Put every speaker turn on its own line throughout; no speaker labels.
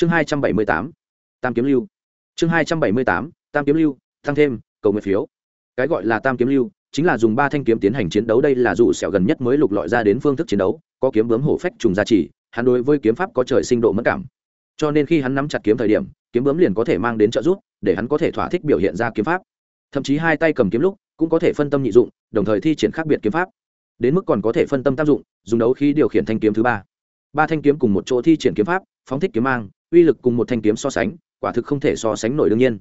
chương hai trăm bảy mươi tám, tam kiếm lưu. Chương hai trăm bảy mươi tám, tam kiếm lưu, tăng thêm, cầu nguyện phiếu. Cái gọi là tam kiếm lưu chính là dùng ba thanh kiếm tiến hành chiến đấu, đây là dù sẹo gần nhất mới lục lọi ra đến phương thức chiến đấu, có kiếm bướm hổ phách trùng gia trì, hắn đối với kiếm pháp có trời sinh độ mất cảm. Cho nên khi hắn nắm chặt kiếm thời điểm, kiếm bướm liền có thể mang đến trợ giúp, để hắn có thể thỏa thích biểu hiện ra kiếm pháp. Thậm chí hai tay cầm kiếm lúc, cũng có thể phân tâm nhị dụng, đồng thời thi triển khác biệt kiếm pháp. Đến mức còn có thể phân tâm tác dụng, dùng đấu khi điều khiển thanh kiếm thứ ba. Ba thanh kiếm cùng một chỗ thi triển kiếm pháp, phóng thích kiếm mang uy lực cùng một thanh kiếm so sánh, quả thực không thể so sánh nổi đương nhiên.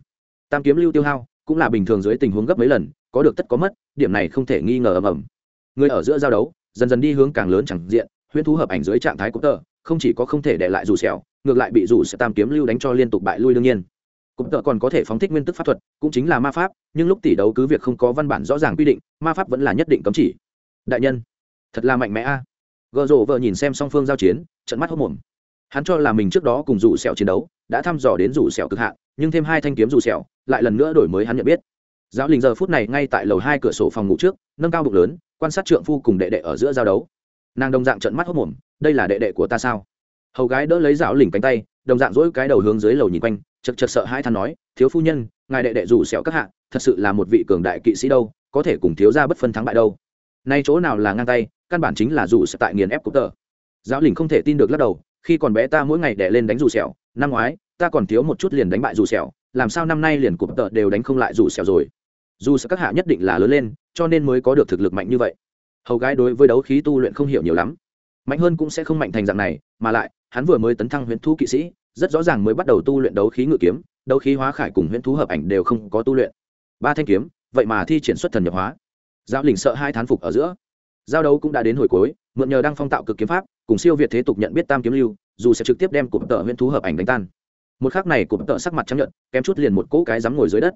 Tam kiếm lưu tiêu hao, cũng là bình thường dưới tình huống gấp mấy lần, có được tất có mất, điểm này không thể nghi ngờ ầm ầm. Người ở giữa giao đấu, dần dần đi hướng càng lớn chẳng diện, huyễn thú hợp ảnh dưới trạng thái cúp tờ, không chỉ có không thể để lại dù sẹo, ngược lại bị dù sẽ tam kiếm lưu đánh cho liên tục bại lui đương nhiên. Cúp tơ còn có thể phóng thích nguyên tức pháp thuật, cũng chính là ma pháp, nhưng lúc tỷ đấu cứ việc không có văn bản rõ ràng quy định, ma pháp vẫn là nhất định cấm chỉ. Đại nhân, thật là mạnh mẽ a. Gợ rộ vợ nhìn xem song phương giao chiến trận mắt hốc mồm hắn cho là mình trước đó cùng rủ sẹo chiến đấu, đã thăm dò đến rủ sẹo cực hạn, nhưng thêm hai thanh kiếm rủ sẹo, lại lần nữa đổi mới hắn nhận biết. Giáo linh giờ phút này ngay tại lầu hai cửa sổ phòng ngủ trước, nâng cao bụng lớn, quan sát trượng phu cùng đệ đệ ở giữa giao đấu. Nàng đồng dạng trận mắt hốc mồm, đây là đệ đệ của ta sao? Hầu gái đỡ lấy giáo lình cánh tay, đồng dạng dỗi cái đầu hướng dưới lầu nhìn quanh, chật chật sợ hai than nói, thiếu phu nhân, ngài đệ đệ rủ sẹo các hạ, thật sự là một vị cường đại kỵ sĩ đâu, có thể cùng thiếu ra bất phân thắng bại đâu. Nay chỗ nào là ngang tay, căn bản chính là rủ sẹo tại nghiền ép cục tờ. Giáo lình không thể tin được lắc đầu khi còn bé ta mỗi ngày đẻ lên đánh dù sẹo, năm ngoái, ta còn thiếu một chút liền đánh bại dù sẹo, làm sao năm nay liền cụp tợ đều đánh không lại dù sẹo rồi. Dù sẽ các hạ nhất định là lớn lên, cho nên mới có được thực lực mạnh như vậy. Hầu gái đối với đấu khí tu luyện không hiểu nhiều lắm. Mạnh hơn cũng sẽ không mạnh thành dạng này, mà lại, hắn vừa mới tấn thăng huyễn thú kỵ sĩ, rất rõ ràng mới bắt đầu tu luyện đấu khí ngự kiếm, đấu khí hóa khải cùng huyễn thú hợp ảnh đều không có tu luyện. Ba thanh kiếm, vậy mà thi triển xuất thần nhập hóa. Giao lình sợ hai thán phục ở giữa. Giao đấu cũng đã đến hồi cuối, mượn nhờ đang phong tạo cực kiếm pháp cùng siêu việt thế tục nhận biết tam kiếm lưu, dù sẽ trực tiếp đem cụm tợ huyễn thú hợp ảnh đánh tan. Một khắc này cụm tợ sắc mặt chấp nhận kém chút liền một cỗ cái dám ngồi dưới đất.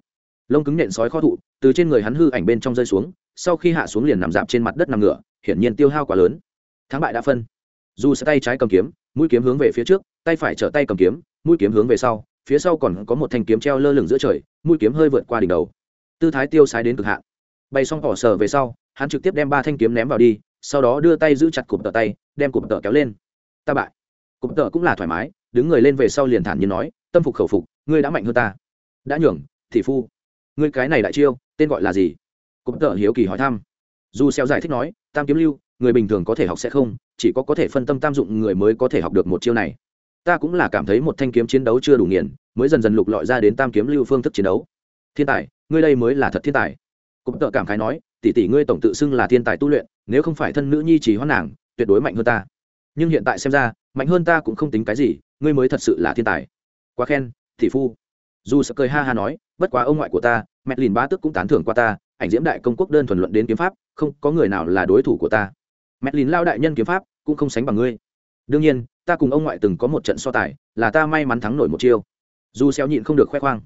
Lông cứng nện sói kho thụ, từ trên người hắn hư ảnh bên trong rơi xuống, sau khi hạ xuống liền nằm dạp trên mặt đất nằm ngửa, hiển nhiên tiêu hao quá lớn. Thắng bại đã phân. Dù sẽ tay trái cầm kiếm, mũi kiếm hướng về phía trước, tay phải trở tay cầm kiếm, mũi kiếm hướng về sau, phía sau còn có một thanh kiếm treo lơ lửng giữa trời, mũi kiếm hơi vượt qua đỉnh đầu. Tư thái tiêu sái đến cực hạn. Bay xong cỏ sờ về sau, hắn trực tiếp đem ba thanh kiếm ném vào đi sau đó đưa tay giữ chặt cụm tờ tay, đem cụm tờ kéo lên. Ta bại. Cụm tờ cũng là thoải mái, đứng người lên về sau liền thản nhiên nói, tâm phục khẩu phục, ngươi đã mạnh hơn ta. Đã nhường thị phu. Ngươi cái này đại chiêu, tên gọi là gì? Cụm tờ hiếu kỳ hỏi thăm. Dù xeo giải thích nói, tam kiếm lưu, người bình thường có thể học sẽ không, chỉ có có thể phân tâm tam dụng người mới có thể học được một chiêu này. Ta cũng là cảm thấy một thanh kiếm chiến đấu chưa đủ nghiền, mới dần dần lục lọi ra đến tam kiếm lưu phương thức chiến đấu. Thiên tài, ngươi đây mới là thật thiên tài. Cụm tợ cảm khái nói, tỷ tỷ ngươi tổng tự xưng là thiên tài tu luyện nếu không phải thân nữ nhi chỉ hoãn nàng, tuyệt đối mạnh hơn ta. Nhưng hiện tại xem ra, mạnh hơn ta cũng không tính cái gì, ngươi mới thật sự là thiên tài. Quá khen, tỷ phu. Dù sợ cười ha ha nói, bất quá ông ngoại của ta, mẹ lìn bá tức cũng tán thưởng qua ta, ảnh diễm đại công quốc đơn thuần luận đến kiếm pháp, không có người nào là đối thủ của ta. Mẹ lìn lao đại nhân kiếm pháp, cũng không sánh bằng ngươi. Đương nhiên, ta cùng ông ngoại từng có một trận so tài, là ta may mắn thắng nổi một chiêu. Dù xéo nhịn không được khoe khoang.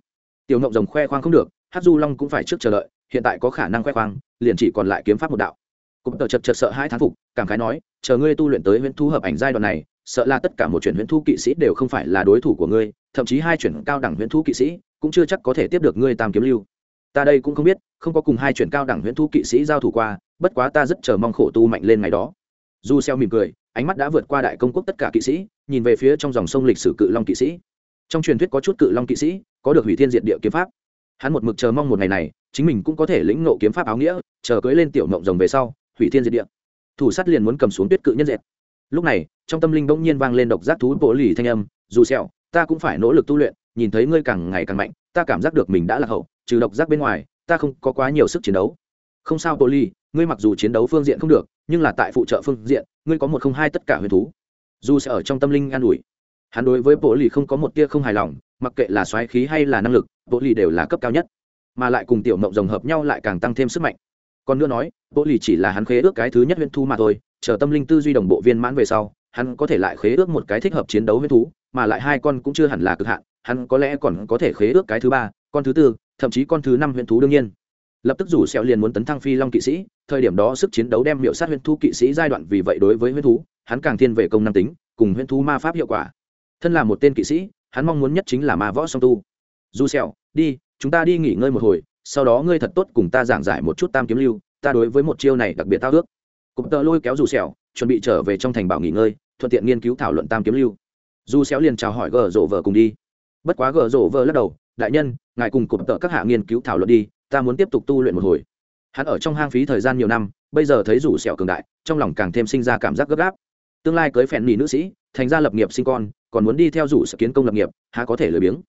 Tiểu ngộng rồng khoe khoang không được, hát du long cũng phải trước chờ đợi, hiện tại có khả năng khoe khoang, liền chỉ còn lại kiếm pháp một đạo cụm tờ chật chật sợ hai thán phục, cảm khái nói, chờ ngươi tu luyện tới huyễn thu hợp ảnh giai đoạn này, sợ là tất cả một chuyển huyễn thu kỵ sĩ đều không phải là đối thủ của ngươi, thậm chí hai chuyển cao đẳng huyễn thu kỵ sĩ cũng chưa chắc có thể tiếp được ngươi tam kiếm lưu. Ta đây cũng không biết, không có cùng hai chuyển cao đẳng huyễn thu kỵ sĩ giao thủ qua, bất quá ta rất chờ mong khổ tu mạnh lên ngày đó. Du xeo mỉm cười, ánh mắt đã vượt qua đại công quốc tất cả kỵ sĩ, nhìn về phía trong dòng sông lịch sử cự long kỵ sĩ. Trong truyền thuyết có chút cự long kỵ sĩ, có được hủy thiên diệt địa kiếm pháp. Hắn một mực chờ mong một ngày này, chính mình cũng có thể lĩnh ngộ kiếm pháp áo nghĩa, chờ cưới lên tiểu mộng rồng về sau hủy thiên diệt địa. Thủ sắt liền muốn cầm xuống tuyết cự nhân dệt. Lúc này, trong tâm linh bỗng nhiên vang lên độc giác thú bộ lì thanh âm, dù sẹo, ta cũng phải nỗ lực tu luyện, nhìn thấy ngươi càng ngày càng mạnh, ta cảm giác được mình đã là hậu, trừ độc giác bên ngoài, ta không có quá nhiều sức chiến đấu. Không sao, bộ lì, ngươi mặc dù chiến đấu phương diện không được, nhưng là tại phụ trợ phương diện, ngươi có một không hai tất cả huyền thú. Dù sẽ ở trong tâm linh an ủi. Hắn đối với bộ lì không có một tia không hài lòng, mặc kệ là xoáy khí hay là năng lực, bộ lì đều là cấp cao nhất, mà lại cùng tiểu mộng rồng hợp nhau lại càng tăng thêm sức mạnh còn nữa nói bộ lì chỉ là hắn khế ước cái thứ nhất huyễn thu mà thôi, chờ tâm linh tư duy đồng bộ viên mãn về sau, hắn có thể lại khế ước một cái thích hợp chiến đấu huyễn thú, mà lại hai con cũng chưa hẳn là cực hạn, hắn có lẽ còn có thể khế ước cái thứ ba, con thứ tư, thậm chí con thứ năm huyễn thú đương nhiên. Lập tức rủ sẹo liền muốn tấn thăng phi long kỵ sĩ, thời điểm đó sức chiến đấu đem miệu sát huyễn thú kỵ sĩ giai đoạn vì vậy đối với huyễn thú, hắn càng thiên về công năng tính, cùng huyễn thú ma pháp hiệu quả. Thân là một tên kỵ sĩ, hắn mong muốn nhất chính là ma võ song tu. Du sẹo, đi, chúng ta đi nghỉ ngơi một hồi sau đó ngươi thật tốt cùng ta giảng giải một chút tam kiếm lưu, ta đối với một chiêu này đặc biệt tao ước. Cụm tờ lôi kéo dù sẹo, chuẩn bị trở về trong thành bảo nghỉ ngơi, thuận tiện nghiên cứu thảo luận tam kiếm lưu. Dù xéo liền chào hỏi gờ rổ vợ cùng đi. Bất quá gờ rổ vợ lắc đầu, đại nhân, ngài cùng cụm tờ các hạ nghiên cứu thảo luận đi, ta muốn tiếp tục tu luyện một hồi. Hắn ở trong hang phí thời gian nhiều năm, bây giờ thấy rủ sẹo cường đại, trong lòng càng thêm sinh ra cảm giác gấp gáp. Tương lai cưới phèn nỉ nữ sĩ, thành ra lập nghiệp sinh con, còn muốn đi theo rủ sẽ kiến công lập nghiệp, há có thể lười biếng.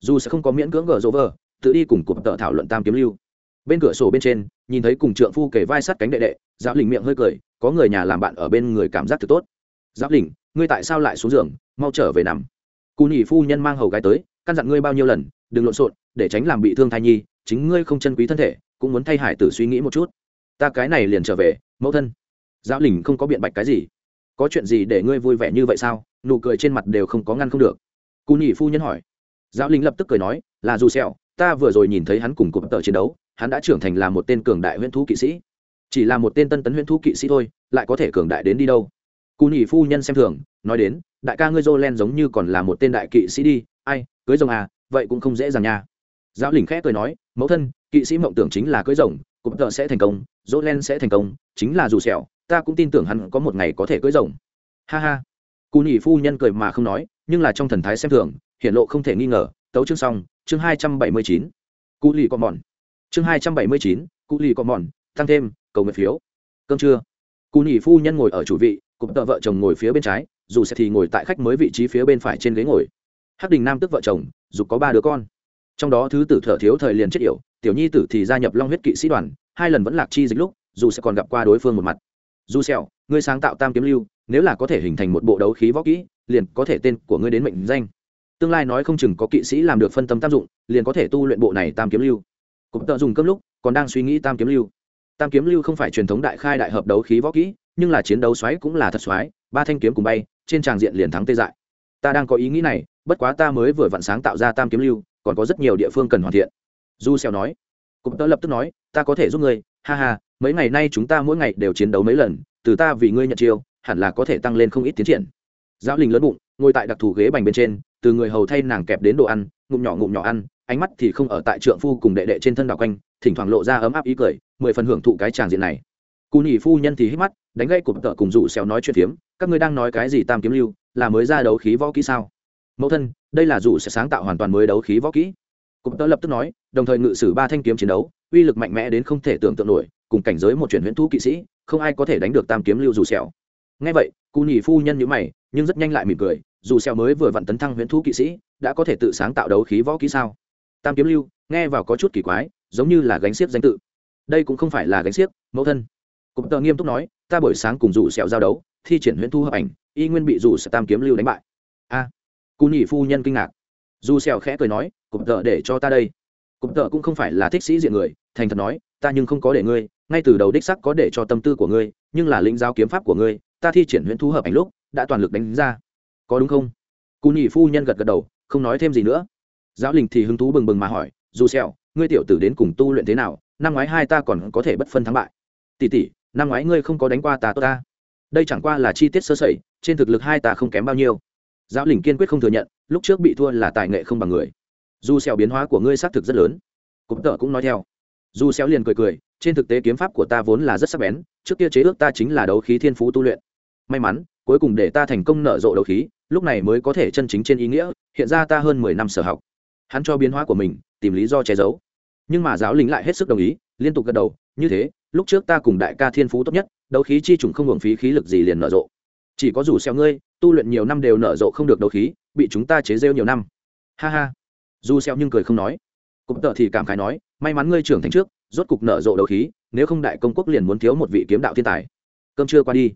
Dù sẽ không có miễn cưỡng gờ rộ vợ tự đi cùng cuộc tợ thảo luận tam kiếm lưu. Bên cửa sổ bên trên, nhìn thấy cùng trượng phu kể vai sát cánh đệ đệ giáo lình miệng hơi cười, có người nhà làm bạn ở bên người cảm giác thật tốt. Giáo lình ngươi tại sao lại xuống giường, mau trở về nằm. Cù nhị phu nhân mang hầu gái tới, căn dặn ngươi bao nhiêu lần, đừng lộn xộn, để tránh làm bị thương thai nhi, chính ngươi không chân quý thân thể, cũng muốn thay hải tử suy nghĩ một chút. Ta cái này liền trở về, mẫu thân. Giáo lình không có biện bạch cái gì. Có chuyện gì để ngươi vui vẻ như vậy sao? Nụ cười trên mặt đều không có ngăn không được. Cù nhị phu nhân hỏi. Giáo lình lập tức cười nói, là dù sẹo ta vừa rồi nhìn thấy hắn cùng cụm tợ chiến đấu, hắn đã trưởng thành là một tên cường đại huyễn thú kỵ sĩ. Chỉ là một tên tân tấn huyễn thú kỵ sĩ thôi, lại có thể cường đại đến đi đâu? Cù nhị phu nhân xem thường, nói đến, đại ca ngươi jolen giống như còn là một tên đại kỵ sĩ đi, ai, cưới rồng à vậy cũng không dễ dàng nha. Giáo lình khẽ cười nói, mẫu thân, kỵ sĩ mộng tưởng chính là cưới rồng cụm tợ sẽ thành công jolen sẽ thành công, chính là dù sẹo, ta cũng tin tưởng hắn có một ngày có thể cưới rồng. Ha ha. Cù nhị phu nhân cười mà không nói, nhưng là trong thần thái xem thường hiện lộ không thể nghi ngờ, tấu chương xong chương hai trăm bảy mươi chín, cụ lì cọ mòn. Chương hai trăm bảy mươi chín, cụ lì cọ mòn, tăng thêm, cầu nguyện phiếu. Cơm trưa. Cụ nhỉ phu nhân ngồi ở chủ vị cụm tợ vợ chồng ngồi phía bên trái, dù sẽ thì ngồi tại khách mới vị trí phía bên phải trên ghế ngồi. Hắc đình nam tức vợ chồng, dục có ba đứa con. Trong đó thứ tử thở thiếu thời liền chết yểu, tiểu nhi tử thì gia nhập long huyết kỵ sĩ đoàn, hai lần vẫn lạc chi dịch lúc, dù sẽ còn gặp qua đối phương một mặt. Dù sẹo, ngươi sáng tạo tam kiếm lưu, nếu là có thể hình thành một bộ đấu khí võ kỹ, liền có thể tên của ngươi đến mệnh danh tương lai nói không chừng có kỵ sĩ làm được phân tâm tam dụng, liền có thể tu luyện bộ này tam kiếm lưu. Cũng tợ dùng cơm lúc, còn đang suy nghĩ tam kiếm lưu. Tam kiếm lưu không phải truyền thống đại khai đại hợp đấu khí võ kỹ, nhưng là chiến đấu xoáy cũng là thật xoáy, ba thanh kiếm cùng bay, trên tràng diện liền thắng tê dại. Ta đang có ý nghĩ này, bất quá ta mới vừa vặn sáng tạo ra tam kiếm lưu, còn có rất nhiều địa phương cần hoàn thiện. Du xèo nói. Cũng tớ lập tức nói, ta có thể giúp ngươi, ha ha, mấy ngày nay chúng ta mỗi ngày đều chiến đấu mấy lần, từ ta vì ngươi nhận chiêu, hẳn là có thể tăng lên không ít tiến triển. Giáo linh lớn bụng, ngồi tại đặc thù ghế bành bên trên từ người hầu thay nàng kẹp đến đồ ăn, ngụm nhỏ ngụm nhỏ ăn, ánh mắt thì không ở tại trượng phu cùng đệ đệ trên thân đảo quanh, thỉnh thoảng lộ ra ấm áp ý cười, mười phần hưởng thụ cái tràng diện này. Cù nhỉ phu nhân thì hít mắt, đánh gây cụm tợ cùng rủ xéo nói chuyện phiếm, các ngươi đang nói cái gì tam kiếm lưu, là mới ra đấu khí võ kỹ sao? Mẫu thân, đây là rủ sẽ sáng tạo hoàn toàn mới đấu khí võ kỹ. Cụm tợ lập tức nói, đồng thời ngự sử ba thanh kiếm chiến đấu, uy lực mạnh mẽ đến không thể tưởng tượng nổi, cùng cảnh giới một chuyển huyễn thú kỵ sĩ, không ai có thể đánh được tam kiếm lưu rủ xèo. Ngay vậy cù nhỉ phu nhân nhíu mày, nhưng rất nhanh lại mỉm cười dù xeo mới vừa vặn tấn thăng huyễn thú kỵ sĩ đã có thể tự sáng tạo đấu khí võ kỹ sao? Tam kiếm lưu nghe vào có chút kỳ quái giống như là gánh xiếc danh tự. Đây cũng không phải là gánh xiếc mẫu thân. Cụm tờ nghiêm túc nói ta buổi sáng cùng dù xeo giao đấu thi triển huyễn thu hợp ảnh y nguyên bị dù xeo tam kiếm lưu đánh bại. A. À, cù nhỉ phu nhân kinh ngạc. Dù xeo khẽ cười nói cụm tờ để cho ta đây. Cụm tờ cũng không phải là thích sĩ diện người thành thật nói ta nhưng không có để ngươi ngay từ đầu đích sắc có để cho tâm tư của ngươi nhưng là lĩnh giáo kiếm pháp của ngươi ta thi triển huyễn thu hợp ảnh lúc đã toàn lực đánh ra có đúng không? Cù nhị phu nhân gật gật đầu, không nói thêm gì nữa. Giáo linh thì hứng thú bừng bừng mà hỏi, dù xèo ngươi tiểu tử đến cùng tu luyện thế nào? Năm ngoái hai ta còn có thể bất phân thắng bại. Tỷ tỷ, năm ngoái ngươi không có đánh qua ta tốt ta. Đây chẳng qua là chi tiết sơ sẩy, trên thực lực hai ta không kém bao nhiêu. Giáo Linh kiên quyết không thừa nhận, lúc trước bị thua là tài nghệ không bằng người. Dù xèo biến hóa của ngươi xác thực rất lớn. Cụm tợ cũng nói theo. Dù xéo liền cười cười, trên thực tế kiếm pháp của ta vốn là rất sắc bén, trước kia chế ước ta chính là đấu khí thiên phú tu luyện. May mắn, cuối cùng để ta thành công nở rộ đấu khí lúc này mới có thể chân chính trên ý nghĩa, hiện ra ta hơn mười năm sở học. Hắn cho biến hóa của mình, tìm lý do che giấu. Nhưng mà giáo lính lại hết sức đồng ý, liên tục gật đầu, như thế, lúc trước ta cùng đại ca thiên phú tốt nhất, đấu khí chi trùng không hưởng phí khí lực gì liền nở rộ. Chỉ có dù xeo ngươi, tu luyện nhiều năm đều nở rộ không được đấu khí, bị chúng ta chế rêu nhiều năm. Ha ha. Dù xeo nhưng cười không nói. Cụm tợ thì cảm khái nói, may mắn ngươi trưởng thành trước, rốt cục nở rộ đấu khí, nếu không đại công quốc liền muốn thiếu một vị kiếm đạo thiên tài. Cơm chưa qua đi.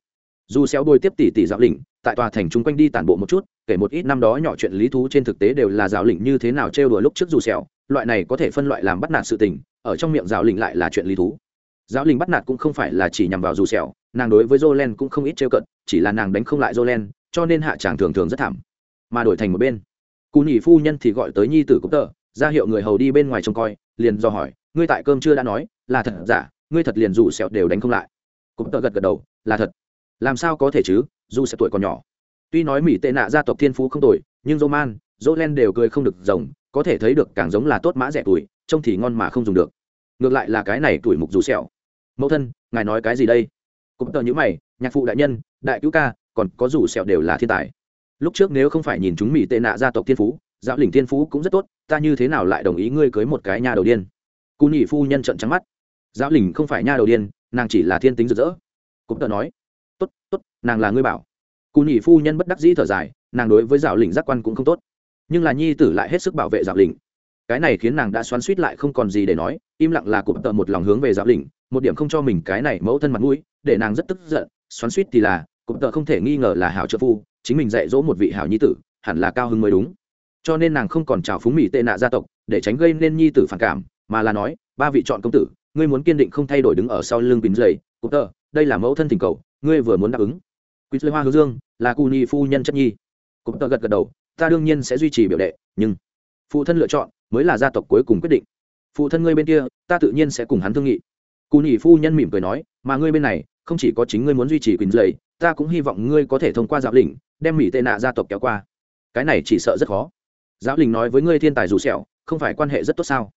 Dù xéo đôi tiếp tỷ tỷ giáo lĩnh tại tòa thành chung quanh đi tản bộ một chút, kể một ít năm đó nhỏ chuyện lý thú trên thực tế đều là rào lĩnh như thế nào trêu đùa lúc trước dù xẻo loại này có thể phân loại làm bắt nạt sự tình, ở trong miệng rào lĩnh lại là chuyện lý thú. Giáo lĩnh bắt nạt cũng không phải là chỉ nhằm vào dù xẻo nàng đối với Jolen cũng không ít trêu cận, chỉ là nàng đánh không lại Jolen, cho nên hạ tràng thường thường rất thảm, mà đổi thành một bên. Cú nhỉ phu nhân thì gọi tới nhi tử cúc tờ, ra hiệu người hầu đi bên ngoài trông coi, liền do hỏi, ngươi tại cơm chưa đã nói, là thật giả, ngươi thật liền dù sẹo đều đánh không lại. Cúc tờ gật gật đầu, là thật. Làm sao có thể chứ? Dù sẽ tuổi còn nhỏ. Tuy nói mỹ tệ nạ gia tộc thiên phú không tồi, nhưng dô man dô len đều cười không được rồng, có thể thấy được càng giống là tốt mã rẻ tuổi, trông thì ngon mà không dùng được. Ngược lại là cái này tuổi mục dù sẹo. Mẫu thân, ngài nói cái gì đây? Cũng tờ như mày, nhạc phụ đại nhân, đại cứu ca, còn có rủ sẹo đều là thiên tài. Lúc trước nếu không phải nhìn chúng mỹ tệ nạ gia tộc thiên phú, giáo lĩnh thiên phú cũng rất tốt, ta như thế nào lại đồng ý ngươi cưới một cái nha đầu điên? Cú nhị phu nhân trợn trắng mắt. Giáo lĩnh không phải nha đầu điên, nàng chỉ là thiên tính rực rỡ. Cũng tờ nói. Tốt tốt nàng là ngươi bảo. Cụ nhị phu nhân bất đắc dĩ thở dài, nàng đối với rào lĩnh giác quan cũng không tốt. Nhưng là nhi tử lại hết sức bảo vệ rào lĩnh. Cái này khiến nàng đã xoắn suýt lại không còn gì để nói, im lặng là cụm tợ một lòng hướng về rào lĩnh, một điểm không cho mình cái này mẫu thân mặt mũi, để nàng rất tức giận, xoắn suýt thì là cụm tợ không thể nghi ngờ là hảo trợ phu, chính mình dạy dỗ một vị hảo nhi tử, hẳn là cao hứng mới đúng. Cho nên nàng không còn trào phúng mỹ tệ nạ gia tộc, để tránh gây nên nhi tử phản cảm, mà là nói, ba vị chọn công tử, ngươi muốn kiên định không thay đổi đứng ở sau lưng bính dày cụm tợ, đây là mẫu thân tình cầu, ngươi vừa muốn đáp ứng quýt lê hoa hướng dương, là cù nhi phu nhân chất nhi. Cụm tờ gật gật đầu, ta đương nhiên sẽ duy trì biểu đệ, nhưng phụ thân lựa chọn mới là gia tộc cuối cùng quyết định. Phụ thân ngươi bên kia, ta tự nhiên sẽ cùng hắn thương nghị. Cù nhị phu nhân mỉm cười nói, mà ngươi bên này, không chỉ có chính ngươi muốn duy trì quyền lầy ta cũng hy vọng ngươi có thể thông qua giáo lĩnh, đem mỹ tệ nạ gia tộc kéo qua. Cái này chỉ sợ rất khó. Giáo lĩnh nói với ngươi thiên tài dù sẹo, không phải quan hệ rất tốt sao?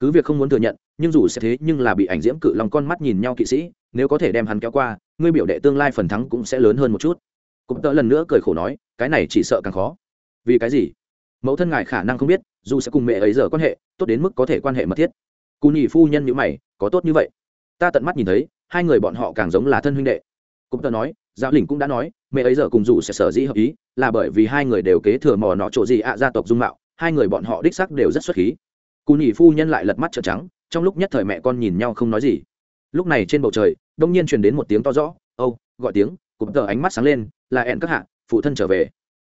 Cứ việc không muốn thừa nhận, nhưng dù sẽ thế nhưng là bị ảnh diễm cự lòng con mắt nhìn nhau kỵ sĩ nếu có thể đem hắn kéo qua, ngươi biểu đệ tương lai phần thắng cũng sẽ lớn hơn một chút. Cũng tớ lần nữa cười khổ nói, cái này chỉ sợ càng khó. Vì cái gì? Mẫu thân ngài khả năng không biết, dù sẽ cùng mẹ ấy giờ quan hệ, tốt đến mức có thể quan hệ mật thiết. Cù nhì phu nhân như mày, có tốt như vậy. Ta tận mắt nhìn thấy, hai người bọn họ càng giống là thân huynh đệ. Cũng tớ nói, giáo lĩnh cũng đã nói, mẹ ấy giờ cùng dù sẽ sở dĩ hợp ý, là bởi vì hai người đều kế thừa mò nọ chỗ gì ạ gia tộc dung mạo, hai người bọn họ đích sắc đều rất xuất khí. Cù nhì phu nhân lại lật mắt trợn trắng, trong lúc nhất thời mẹ con nhìn nhau không nói gì. Lúc này trên bầu trời đông nhiên truyền đến một tiếng to rõ âu、oh, gọi tiếng. Cụm tờ ánh mắt sáng lên là ẹn các hạ phụ thân trở về.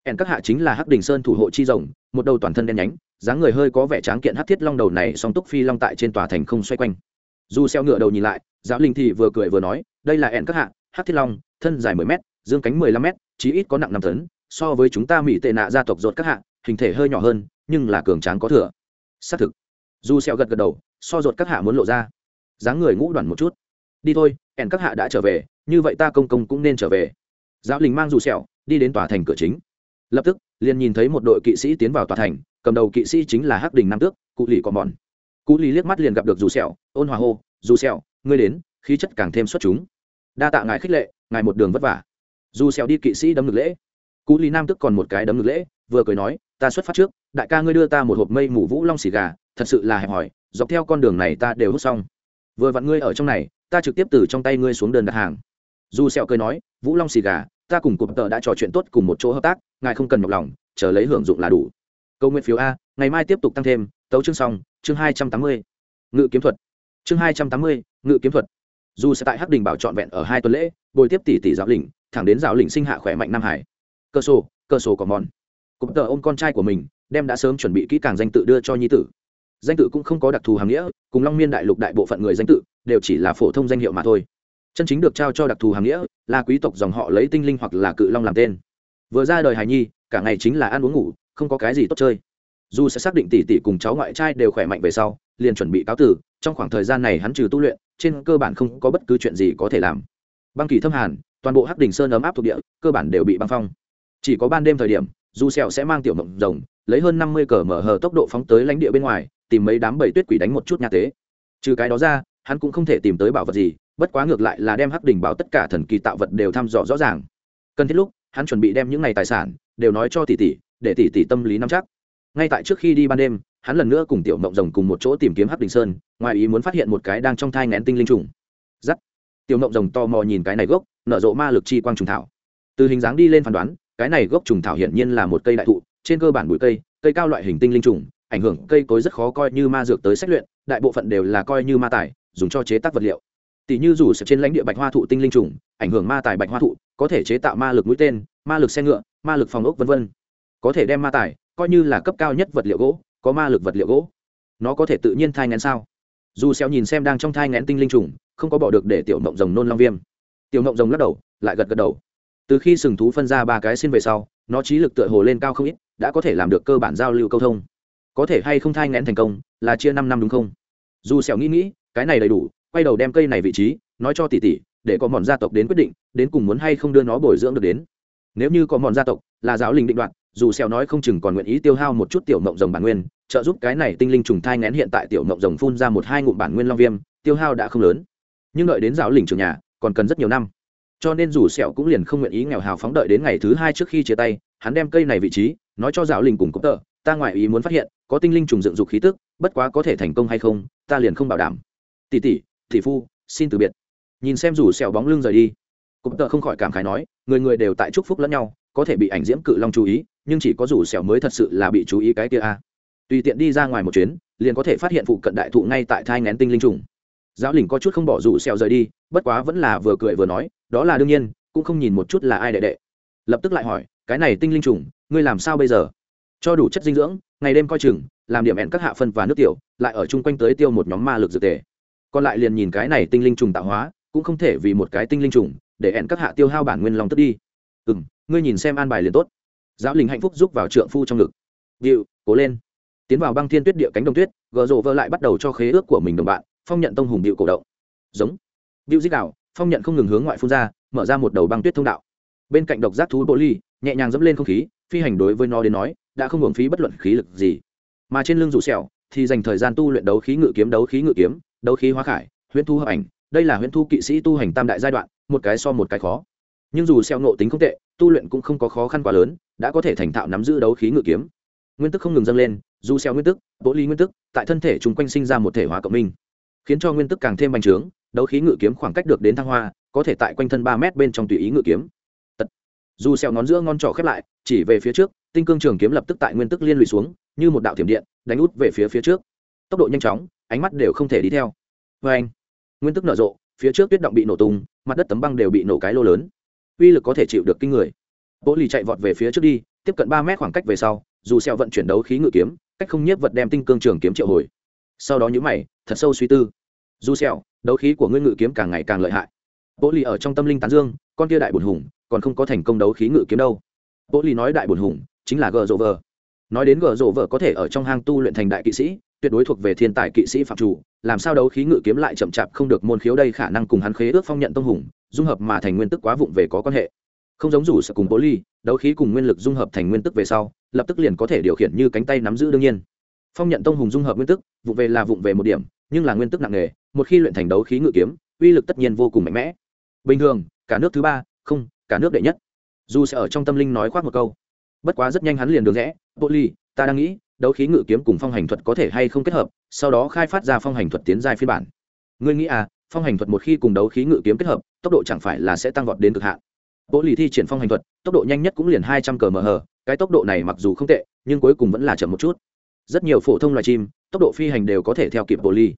Ẹn các hạ chính là hắc đình sơn thủ hộ chi rồng một đầu toàn thân đen nhánh dáng người hơi có vẻ tráng kiện hắc thiết long đầu này song túc phi long tại trên tòa thành không xoay quanh. Dù xeo ngựa đầu nhìn lại giáo linh thì vừa cười vừa nói đây là ẹn các hạ hắc thiết long thân dài 10 mét dương cánh 15 mét chí ít có nặng năm tấn so với chúng ta mỹ tệ nạ gia tộc rột các hạ hình thể hơi nhỏ hơn nhưng là cường tráng có thừa. Xác thực. Dù xeo gật gật đầu so rột các hạ muốn lộ ra. Dáng người ngũ đoàn một chút. Đi thôi ẻn các hạ đã trở về, như vậy ta công công cũng nên trở về. Giáo linh mang dù sẹo, đi đến tòa thành cửa chính. Lập tức, liền nhìn thấy một đội kỵ sĩ tiến vào tòa thành, cầm đầu kỵ sĩ chính là hắc đình nam tước, cụ lì còn mòn. Cụ lì liếc mắt liền gặp được dù sẹo, ôn hòa hô, dù sẹo, ngươi đến, khí chất càng thêm xuất chúng. Đa tạ ngài khích lệ, ngài một đường vất vả. Dù sẹo đi kỵ sĩ đấm ngực lễ. Cụ lì nam tước còn một cái đấm ngực lễ, vừa cười nói, ta xuất phát trước, đại ca ngươi đưa ta một hộp mây mù vũ long xì gà, thật sự là hẹp hỏi dọc theo con đường này ta đều hút xong vừa vặn ngươi ở trong này, ta trực tiếp từ trong tay ngươi xuống đơn đặt hàng. Dù sẹo cười nói, vũ long xì gà, ta cùng cụm tờ đã trò chuyện tốt cùng một chỗ hợp tác, ngài không cần nhọc lòng, chờ lấy hưởng dụng là đủ. Câu nguyện phiếu a, ngày mai tiếp tục tăng thêm, tấu chương xong, chương hai trăm tám mươi. Ngự kiếm thuật. Chương hai trăm tám mươi, ngự kiếm thuật. Dù sẽ tại hắc đình bảo trọn vẹn ở hai tuần lễ, bồi tiếp tỷ tỷ giáo lĩnh, thẳng đến giáo lĩnh sinh hạ khỏe mạnh nam hải. Cơ sổ cơ sổ có mòn cụm tờ ôm con trai của mình, đem đã sớm chuẩn bị kỹ càng danh tự đưa cho nhi tử danh tự cũng không có đặc thù hàm nghĩa, cùng long miên đại lục đại bộ phận người danh tự đều chỉ là phổ thông danh hiệu mà thôi. Chân chính được trao cho đặc thù hàm nghĩa là quý tộc dòng họ lấy tinh linh hoặc là cự long làm tên. Vừa ra đời hài nhi, cả ngày chính là ăn uống ngủ, không có cái gì tốt chơi. Dù sẽ xác định tỷ tỷ cùng cháu ngoại trai đều khỏe mạnh về sau, liền chuẩn bị cáo tử, trong khoảng thời gian này hắn trừ tu luyện, trên cơ bản không có bất cứ chuyện gì có thể làm. Băng kỳ thâm hàn, toàn bộ hắc đình sơn ấm áp thuộc địa, cơ bản đều bị băng phong. Chỉ có ban đêm thời điểm, dù sẹo sẽ mang tiểu mộng rồng, lấy hơn năm mươi cờ mở hờ tốc độ phóng tới lãnh địa bên ngoài tìm mấy đám bầy tuyết quỷ đánh một chút nha tế. Trừ cái đó ra, hắn cũng không thể tìm tới bảo vật gì, bất quá ngược lại là đem hắc đình bảo tất cả thần kỳ tạo vật đều thăm dò rõ ràng. Cần thiết lúc, hắn chuẩn bị đem những này tài sản, đều nói cho tỷ tỷ, để tỷ tỷ tâm lý nắm chắc. Ngay tại trước khi đi ban đêm, hắn lần nữa cùng tiểu mộng rồng cùng một chỗ tìm kiếm hắc đình sơn, ngoài ý muốn phát hiện một cái đang trong thai ngén tinh linh trùng. Giắt tiểu mộng rồng to mò nhìn cái này gốc, nở rộ ma lực chi quang trùng thảo. Từ hình dáng đi lên phán đoán, cái này gốc trùng thảo hiển nhiên là một cây đại thụ, trên cơ bản bụi cây cây cao loại hình tinh linh trùng ảnh hưởng cây cối rất khó coi như ma dược tới sách luyện, đại bộ phận đều là coi như ma tài, dùng cho chế tác vật liệu. Tỷ như dù sập trên lãnh địa bạch hoa thụ tinh linh trùng, ảnh hưởng ma tài bạch hoa thụ, có thể chế tạo ma lực mũi tên, ma lực xe ngựa, ma lực phòng ốc v v có thể đem ma tài, coi như là cấp cao nhất vật liệu gỗ, có ma lực vật liệu gỗ. Nó có thể tự nhiên thai ngén sao? Dù xéo nhìn xem đang trong thai ngén tinh linh trùng, không có bỏ được để tiểu mộng rồng nôn long viêm. Tiểu mộng rồng lắc đầu, lại gật gật đầu. Từ khi sừng thú phân ra ba cái xin về sau, nó trí lực tựa hồ lên cao không ít, đã có thể làm được cơ bản giao lưu câu thông có thể hay không thai ngén thành công, là chia năm năm đúng không? Dù sẹo nghĩ nghĩ, cái này đầy đủ, quay đầu đem cây này vị trí, nói cho tỷ tỷ, để có mòn gia tộc đến quyết định, đến cùng muốn hay không đưa nó bồi dưỡng được đến. Nếu như có mòn gia tộc, là giáo linh định đoạt, dù sẹo nói không chừng còn nguyện ý tiêu hao một chút tiểu ngọc rồng bản nguyên, trợ giúp cái này tinh linh trùng thai ngén hiện tại tiểu ngọc rồng phun ra một hai ngụm bản nguyên long viêm, tiêu hao đã không lớn. Nhưng đợi đến giáo linh trưởng nhà, còn cần rất nhiều năm. Cho nên dù sẹo cũng liền không nguyện ý nghèo hào phóng đợi đến ngày thứ hai trước khi chia tay, hắn đem cây này vị trí, nói cho giáo linh cùng cúp tờ ta ngoại ý muốn phát hiện, có tinh linh trùng dựng dục khí tức, bất quá có thể thành công hay không, ta liền không bảo đảm. Tỷ tỷ tỷ phu, xin từ biệt. Nhìn xem rủ sẹo bóng lưng rời đi. Cụm tợ không khỏi cảm khái nói, người người đều tại chúc phúc lẫn nhau, có thể bị ảnh diễm cự long chú ý, nhưng chỉ có rủ sẹo mới thật sự là bị chú ý cái kia a. À. Tùy tiện đi ra ngoài một chuyến, liền có thể phát hiện phụ cận đại thụ ngay tại thai ngén tinh linh trùng. Giáo lĩnh có chút không bỏ rủ sẹo rời đi, bất quá vẫn là vừa cười vừa nói, đó là đương nhiên, cũng không nhìn một chút là ai đệ đệ. Lập tức lại hỏi, cái này tinh linh trùng, ngươi làm sao bây giờ? Cho đủ chất dinh dưỡng, ngày đêm coi chừng, làm điểm hẹn các hạ phân và nước tiểu, lại ở chung quanh tới tiêu một nhóm ma lực dược tề. Còn lại liền nhìn cái này tinh linh trùng tạo hóa, cũng không thể vì một cái tinh linh trùng, để hẹn các hạ tiêu hao bản nguyên lòng tức đi. Ừ m ngươi nhìn xem an bài liền tốt. Giáo linh hạnh phúc giúp vào trượng phu trong ngực điệu, cố lên. Tiến vào băng thiên tuyết địa cánh đồng tuyết, gờ rộ vơ lại bắt đầu cho khế ước của mình đồng bạn, phong nhận tông hùng điệu cổ động. Giống. Điệu dích đạo, phong nhận không ngừng hướng ngoại phun ra, mở ra một đầu băng tuyết thông đạo. Bên cạnh độc giác thú bộ ly nhẹ nhàng dẫm lên không khí, phi hành đối với nó đến nói đã không hưởng phí bất luận khí lực gì. Mà trên lưng rủ sẹo thì dành thời gian tu luyện đấu khí ngự kiếm, đấu khí ngự kiếm, đấu khí hóa khải, huyễn thu hợp ảnh. Đây là huyễn thu kỵ sĩ tu hành tam đại giai đoạn, một cái so một cái khó. Nhưng dù sẹo nộ tính không tệ, tu luyện cũng không có khó khăn quá lớn, đã có thể thành thạo nắm giữ đấu khí ngự kiếm. Nguyên tức không ngừng dâng lên, dù sẹo nguyên tức, bộ ly nguyên tức, tại thân thể chúng quanh sinh ra một thể hóa cộng minh. Khiến cho nguyên tức càng thêm bành trướng, đấu khí ngự kiếm khoảng cách được đến thăng hoa, có thể tại quanh thân ba mét bên trong tùy ý ngự kiếm. Tật. dù sẹo ngón giữa ngon trỏ khép lại, chỉ về phía trước tinh cương trường kiếm lập tức tại nguyên tức liên lụy xuống, như một đạo thiểm điện, đánh út về phía phía trước. Tốc độ nhanh chóng, ánh mắt đều không thể đi theo. Vê anh, nguyên tức nở rộ, phía trước tuyết động bị nổ tung, mặt đất tấm băng đều bị nổ cái lô lớn. Uy lực có thể chịu được kinh người. Bố lì chạy vọt về phía trước đi, tiếp cận ba mét khoảng cách về sau, dù xeo vận chuyển đấu khí ngự kiếm, cách không nhiếp vật đem tinh cương trường kiếm triệu hồi. Sau đó nhíu mày, thật sâu suy tư. Dù xeo đấu khí của ngươi ngự kiếm càng ngày càng lợi hại. Bố lì ở trong tâm linh tán dương, con kia đại bùn hùng, còn không có thành công đấu khí ngự kiếm đâu. Bố lì nói đại bùn hùng chính là gờ rộ vờ. Nói đến gờ rộ vờ có thể ở trong hang tu luyện thành đại kỵ sĩ, tuyệt đối thuộc về thiên tài kỵ sĩ phạm chủ, làm sao đấu khí ngự kiếm lại chậm chạp không được môn khiếu đây khả năng cùng hắn khế ước phong nhận tông hùng, dung hợp mà thành nguyên tức quá vụng về có quan hệ. Không giống rủ sợ cùng bố ly đấu khí cùng nguyên lực dung hợp thành nguyên tức về sau, lập tức liền có thể điều khiển như cánh tay nắm giữ đương nhiên. Phong nhận tông hùng dung hợp nguyên tức, vụng về là vụng về một điểm, nhưng là nguyên tức nặng nề, một khi luyện thành đấu khí ngự kiếm, uy lực tất nhiên vô cùng mạnh mẽ. Bình thường, cả nước thứ ba, không, cả nước đệ nhất. Dù sẽ ở trong tâm linh nói khoác một câu bất quá rất nhanh hắn liền được rẽ bộ ly ta đang nghĩ, đấu khí ngự kiếm cùng phong hành thuật có thể hay không kết hợp, sau đó khai phát ra phong hành thuật tiến giai phiên bản. Ngươi nghĩ à phong hành thuật một khi cùng đấu khí ngự kiếm kết hợp, tốc độ chẳng phải là sẽ tăng vọt đến cực hạn? Bộ lì thi triển phong hành thuật, tốc độ nhanh nhất cũng liền hai trăm cờ mờ hờ cái tốc độ này mặc dù không tệ, nhưng cuối cùng vẫn là chậm một chút. Rất nhiều phổ thông loài chim, tốc độ phi hành đều có thể theo kịp bộ ly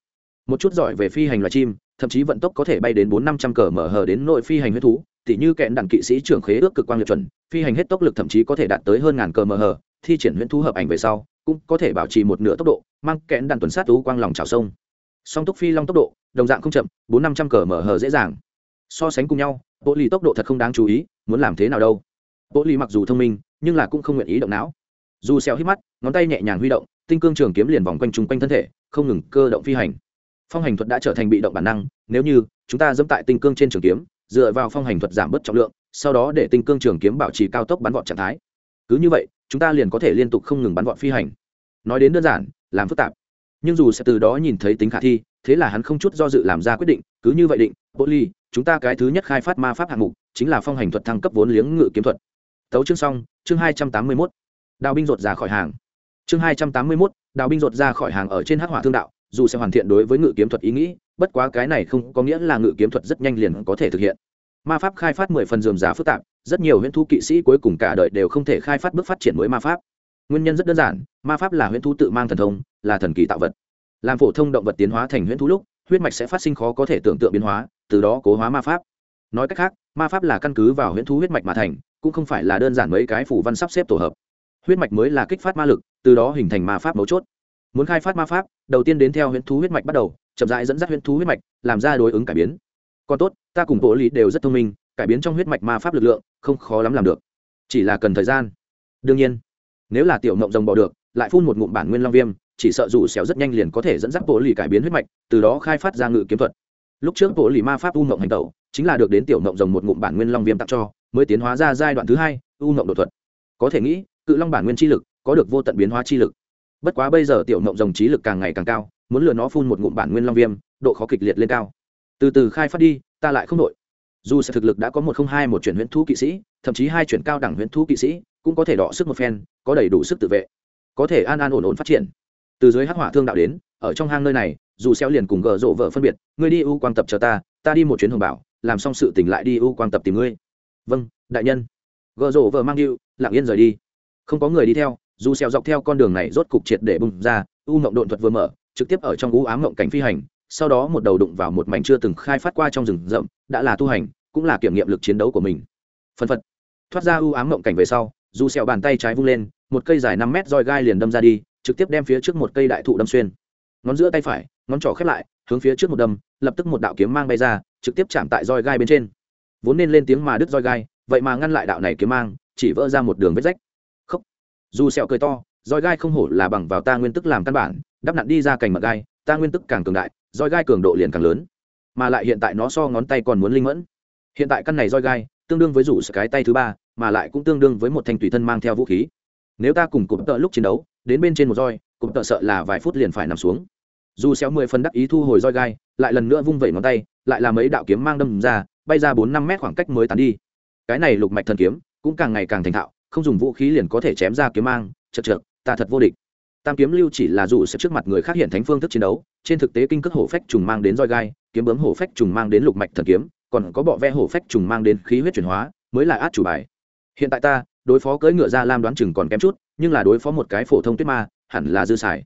một chút giỏi về phi hành loài chim, thậm chí vận tốc có thể bay đến bốn năm trăm cờ mở hờ đến nội phi hành huyết thú tỉ như kẹn đặng kỵ sĩ trưởng khế ước cực quang liệt chuẩn, phi hành hết tốc lực thậm chí có thể đạt tới hơn ngàn cờ mở hờ thi triển huyễn thu hợp ảnh về sau, cũng có thể bảo trì một nửa tốc độ, mang kẹn đạn tuần sát tú quang lòng trào sông. Song túc phi long tốc độ, đồng dạng không chậm, bốn năm trăm cờ mở hờ dễ dàng. So sánh cùng nhau, bộ lì tốc độ thật không đáng chú ý, muốn làm thế nào đâu. Bộ lì mặc dù thông minh, nhưng là cũng không nguyện ý động não. Dù xeo hít mắt, ngón tay nhẹ nhàng huy động, tinh cương trường kiếm liền vòng quanh chung quanh thân thể, không ngừng cơ động phi hành. Phong hành thuật đã trở thành bị động bản năng, nếu như chúng ta dẫm tại tinh cương trên trường kiếm dựa vào phong hành thuật giảm bớt trọng lượng, sau đó để tinh cương trường kiếm bảo trì cao tốc bắn vọt trạng thái. Cứ như vậy, chúng ta liền có thể liên tục không ngừng bắn vọt phi hành. Nói đến đơn giản, làm phức tạp. Nhưng dù sẽ từ đó nhìn thấy tính khả thi, thế là hắn không chút do dự làm ra quyết định, cứ như vậy định, bộ ly, chúng ta cái thứ nhất khai phát ma pháp hạng mục, chính là phong hành thuật thăng cấp vốn liếng ngự kiếm thuật. Tấu chương xong, chương hai trăm tám mươi mốt. Đào binh rột ra khỏi hàng. Chương hai trăm tám mươi mốt, đào binh rột ra khỏi hàng ở trên hắc hỏa thương đạo dù sẽ hoàn thiện đối với ngự kiếm thuật ý nghĩ, bất quá cái này không có nghĩa là ngự kiếm thuật rất nhanh liền có thể thực hiện. Ma pháp khai phát mười phần dườm giá phức tạp, rất nhiều huyễn thu kỵ sĩ cuối cùng cả đời đều không thể khai phát bước phát triển mới ma pháp. Nguyên nhân rất đơn giản, ma pháp là huyễn thu tự mang thần thông, là thần kỳ tạo vật. Làm phổ thông động vật tiến hóa thành huyễn thu lúc, huyết mạch sẽ phát sinh khó có thể tưởng tượng biến hóa, từ đó cố hóa ma pháp. Nói cách khác, ma pháp là căn cứ vào huyễn thu huyết mạch mà thành, cũng không phải là đơn giản mấy cái phủ văn sắp xếp tổ hợp. Huyết mạch mới là kích phát ma lực, từ đó hình thành ma pháp mấu chốt muốn khai phát ma pháp, đầu tiên đến theo huyễn thú huyết mạch bắt đầu, chậm rãi dẫn dắt huyễn thú huyết mạch, làm ra đối ứng cải biến. Còn tốt, ta cùng bộ lý đều rất thông minh, cải biến trong huyết mạch ma pháp lực lượng, không khó lắm làm được. Chỉ là cần thời gian. Đương nhiên, nếu là tiểu ngộng rồng bỏ được, lại phun một ngụm bản nguyên long viêm, chỉ sợ dù xéo rất nhanh liền có thể dẫn dắt bộ lì cải biến huyết mạch, từ đó khai phát ra ngự kiếm thuật. Lúc trước bộ lì ma pháp u ngộng hành tẩu, chính là được đến tiểu ngộng rồng một ngụm bản nguyên long viêm tặng cho, mới tiến hóa ra giai đoạn thứ hai, u ngộng đột thuật. Có thể nghĩ, cự long bản nguyên chi lực có được vô tận biến hóa chi lực bất quá bây giờ tiểu mộng rồng trí lực càng ngày càng cao, muốn lừa nó phun một ngụm bản nguyên long viêm, độ khó kịch liệt lên cao. Từ từ khai phát đi, ta lại không đội dù sẽ thực lực đã có một không hai một chuyển huyễn thú kỵ sĩ, thậm chí hai chuyển cao đẳng huyễn thú kỵ sĩ, cũng có thể đọ sức một phen, có đầy đủ sức tự vệ. Có thể an an ổn ổn phát triển. Từ dưới hắc hỏa thương đạo đến, ở trong hang nơi này, dù xeo liền cùng gờ rộ vợ phân biệt, ngươi đi u quang tập chờ ta ta đi một chuyến hồng bảo, làm xong sự tình lại đi u quang tập tìm ngươi. Vâng đại nhân. Gờ rộ vợ mang điệu, lặng yên rời đi. Không có người đi theo dù xeo dọc theo con đường này rốt cục triệt để bung ra, u mộng độn thuật vừa mở, trực tiếp ở trong u ám mộng cảnh phi hành, sau đó một đầu đụng vào một mảnh chưa từng khai phát qua trong rừng rậm, đã là tu hành, cũng là kiểm nghiệm lực chiến đấu của mình. Phân phật. Thoát ra u ám mộng cảnh về sau, dù xẹo bàn tay trái vung lên, một cây dài năm mét roi gai liền đâm ra đi, trực tiếp đem phía trước một cây đại thụ đâm xuyên. Ngón giữa tay phải, ngón trỏ khép lại, hướng phía trước một đâm, lập tức một đạo kiếm mang bay ra, trực tiếp chạm tại roi gai bên trên. Vốn nên lên tiếng mà đứt roi gai, vậy mà ngăn lại đạo này kiếm mang, chỉ vỡ ra một đường vết rách dù sẹo cười to, roi gai không hổ là bằng vào ta nguyên tức làm căn bản, đắp nặn đi ra cành mật gai, ta nguyên tức càng cường đại, roi gai cường độ liền càng lớn. Mà lại hiện tại nó so ngón tay còn muốn linh mẫn. Hiện tại căn này roi gai, tương đương với rủ cái tay thứ ba, mà lại cũng tương đương với một thanh tùy thân mang theo vũ khí. Nếu ta cùng cụm tợ lúc chiến đấu, đến bên trên một roi cụm tợ sợ là vài phút liền phải nằm xuống. Dù xéo mười phần đắc ý thu hồi roi gai, lại lần nữa vung vẩy ngón tay, lại là mấy đạo kiếm mang đâm ra, bay ra bốn năm mét khoảng cách mới tán đi. Cái này lục mạch thần kiếm, cũng càng ngày càng thành thạo không dùng vũ khí liền có thể chém ra kiếm mang, chật chật ta thật vô địch. Tam kiếm lưu chỉ là dù sẽ trước mặt người khác hiện thánh phương thức chiến đấu, trên thực tế kinh cước hổ phách trùng mang đến roi gai, kiếm bướm hổ phách trùng mang đến lục mạch thần kiếm, còn có bọ ve hổ phách trùng mang đến khí huyết chuyển hóa, mới là át chủ bài. Hiện tại ta, đối phó cưỡi ngựa ra lam đoán chừng còn kém chút, nhưng là đối phó một cái phổ thông tuyết ma, hẳn là dư xài.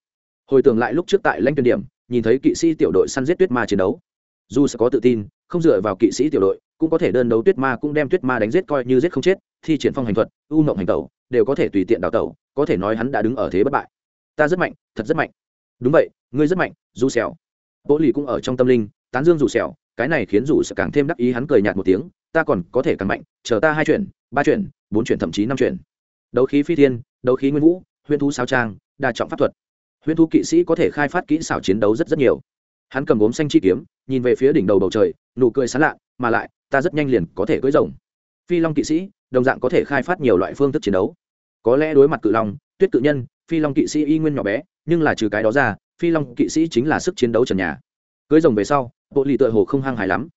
Hồi tưởng lại lúc trước tại lãnh tuyển điểm, nhìn thấy kỵ sĩ tiểu đội săn giết tuyết ma chiến đấu. Dù sẽ có tự tin, không dựa vào kỵ sĩ tiểu đội, cũng có thể đơn đấu tuyết ma cũng đem tuyết ma đánh giết coi như giết không chết thi triển phong hành thuật u mộng hành tẩu, đều có thể tùy tiện đào tẩu, có thể nói hắn đã đứng ở thế bất bại. Ta rất mạnh, thật rất mạnh. Đúng vậy, ngươi rất mạnh, dù xẻo bố lì cũng ở trong tâm linh, tán dương dù xẻo cái này khiến dù sẽ càng thêm đắc ý hắn cười nhạt một tiếng, ta còn có thể càng mạnh, chờ ta hai chuyện ba chuyện bốn chuyện thậm chí năm chuyện đấu khí phi thiên, đấu khí nguyên vũ, huyễn thú sao trang, đa trọng pháp thuật. Huyễn thú kỵ sĩ có thể khai phát kỹ xảo chiến đấu rất rất nhiều. Hắn cầm gốm xanh chi kiếm, nhìn về phía đỉnh đầu bầu trời, nụ cười sán lạ, mà lại, ta rất nhanh liền có thể cưỡi rồng. Phi long kỵ sĩ đồng dạng có thể khai phát nhiều loại phương thức chiến đấu. Có lẽ đối mặt cự long, tuyết cự nhân, phi long kỵ sĩ y nguyên nhỏ bé, nhưng là trừ cái đó ra, phi long kỵ sĩ chính là sức chiến đấu trần nhà. Cưới rồng về sau, bộ lì tựa hồ không hăng hài lắm.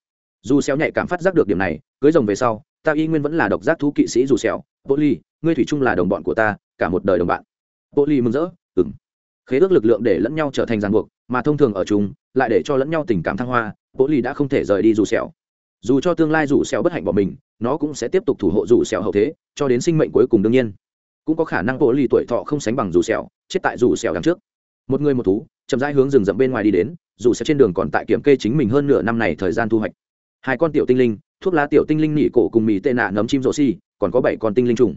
Dù xéo nhạy cảm phát giác được điểm này, cưới rồng về sau, ta y nguyên vẫn là độc giác thú kỵ sĩ dù xéo. Bộ lì, ngươi thủy chung là đồng bọn của ta, cả một đời đồng bạn. Bộ lì mừng rỡ, ừm. Khế ước lực lượng để lẫn nhau trở thành ràng buộc, mà thông thường ở chung, lại để cho lẫn nhau tình cảm thăng hoa, bộ lì đã không thể rời đi dù xéo. Dù cho tương lai dù xéo bất hạnh bỏ mình nó cũng sẽ tiếp tục thủ hộ dù sẹo hậu thế, cho đến sinh mệnh cuối cùng đương nhiên. Cũng có khả năng bộ lì tuổi thọ không sánh bằng dù sẹo, chết tại dù sẹo đằng trước. Một người một thú, chậm rãi hướng rừng rậm bên ngoài đi đến, dù sẽ trên đường còn tại kiểm kê chính mình hơn nửa năm này thời gian thu hoạch. Hai con tiểu tinh linh, thuốc lá tiểu tinh linh nỉ cổ cùng mì tệ nạ nấm chim rổ xi còn có bảy con tinh linh trùng.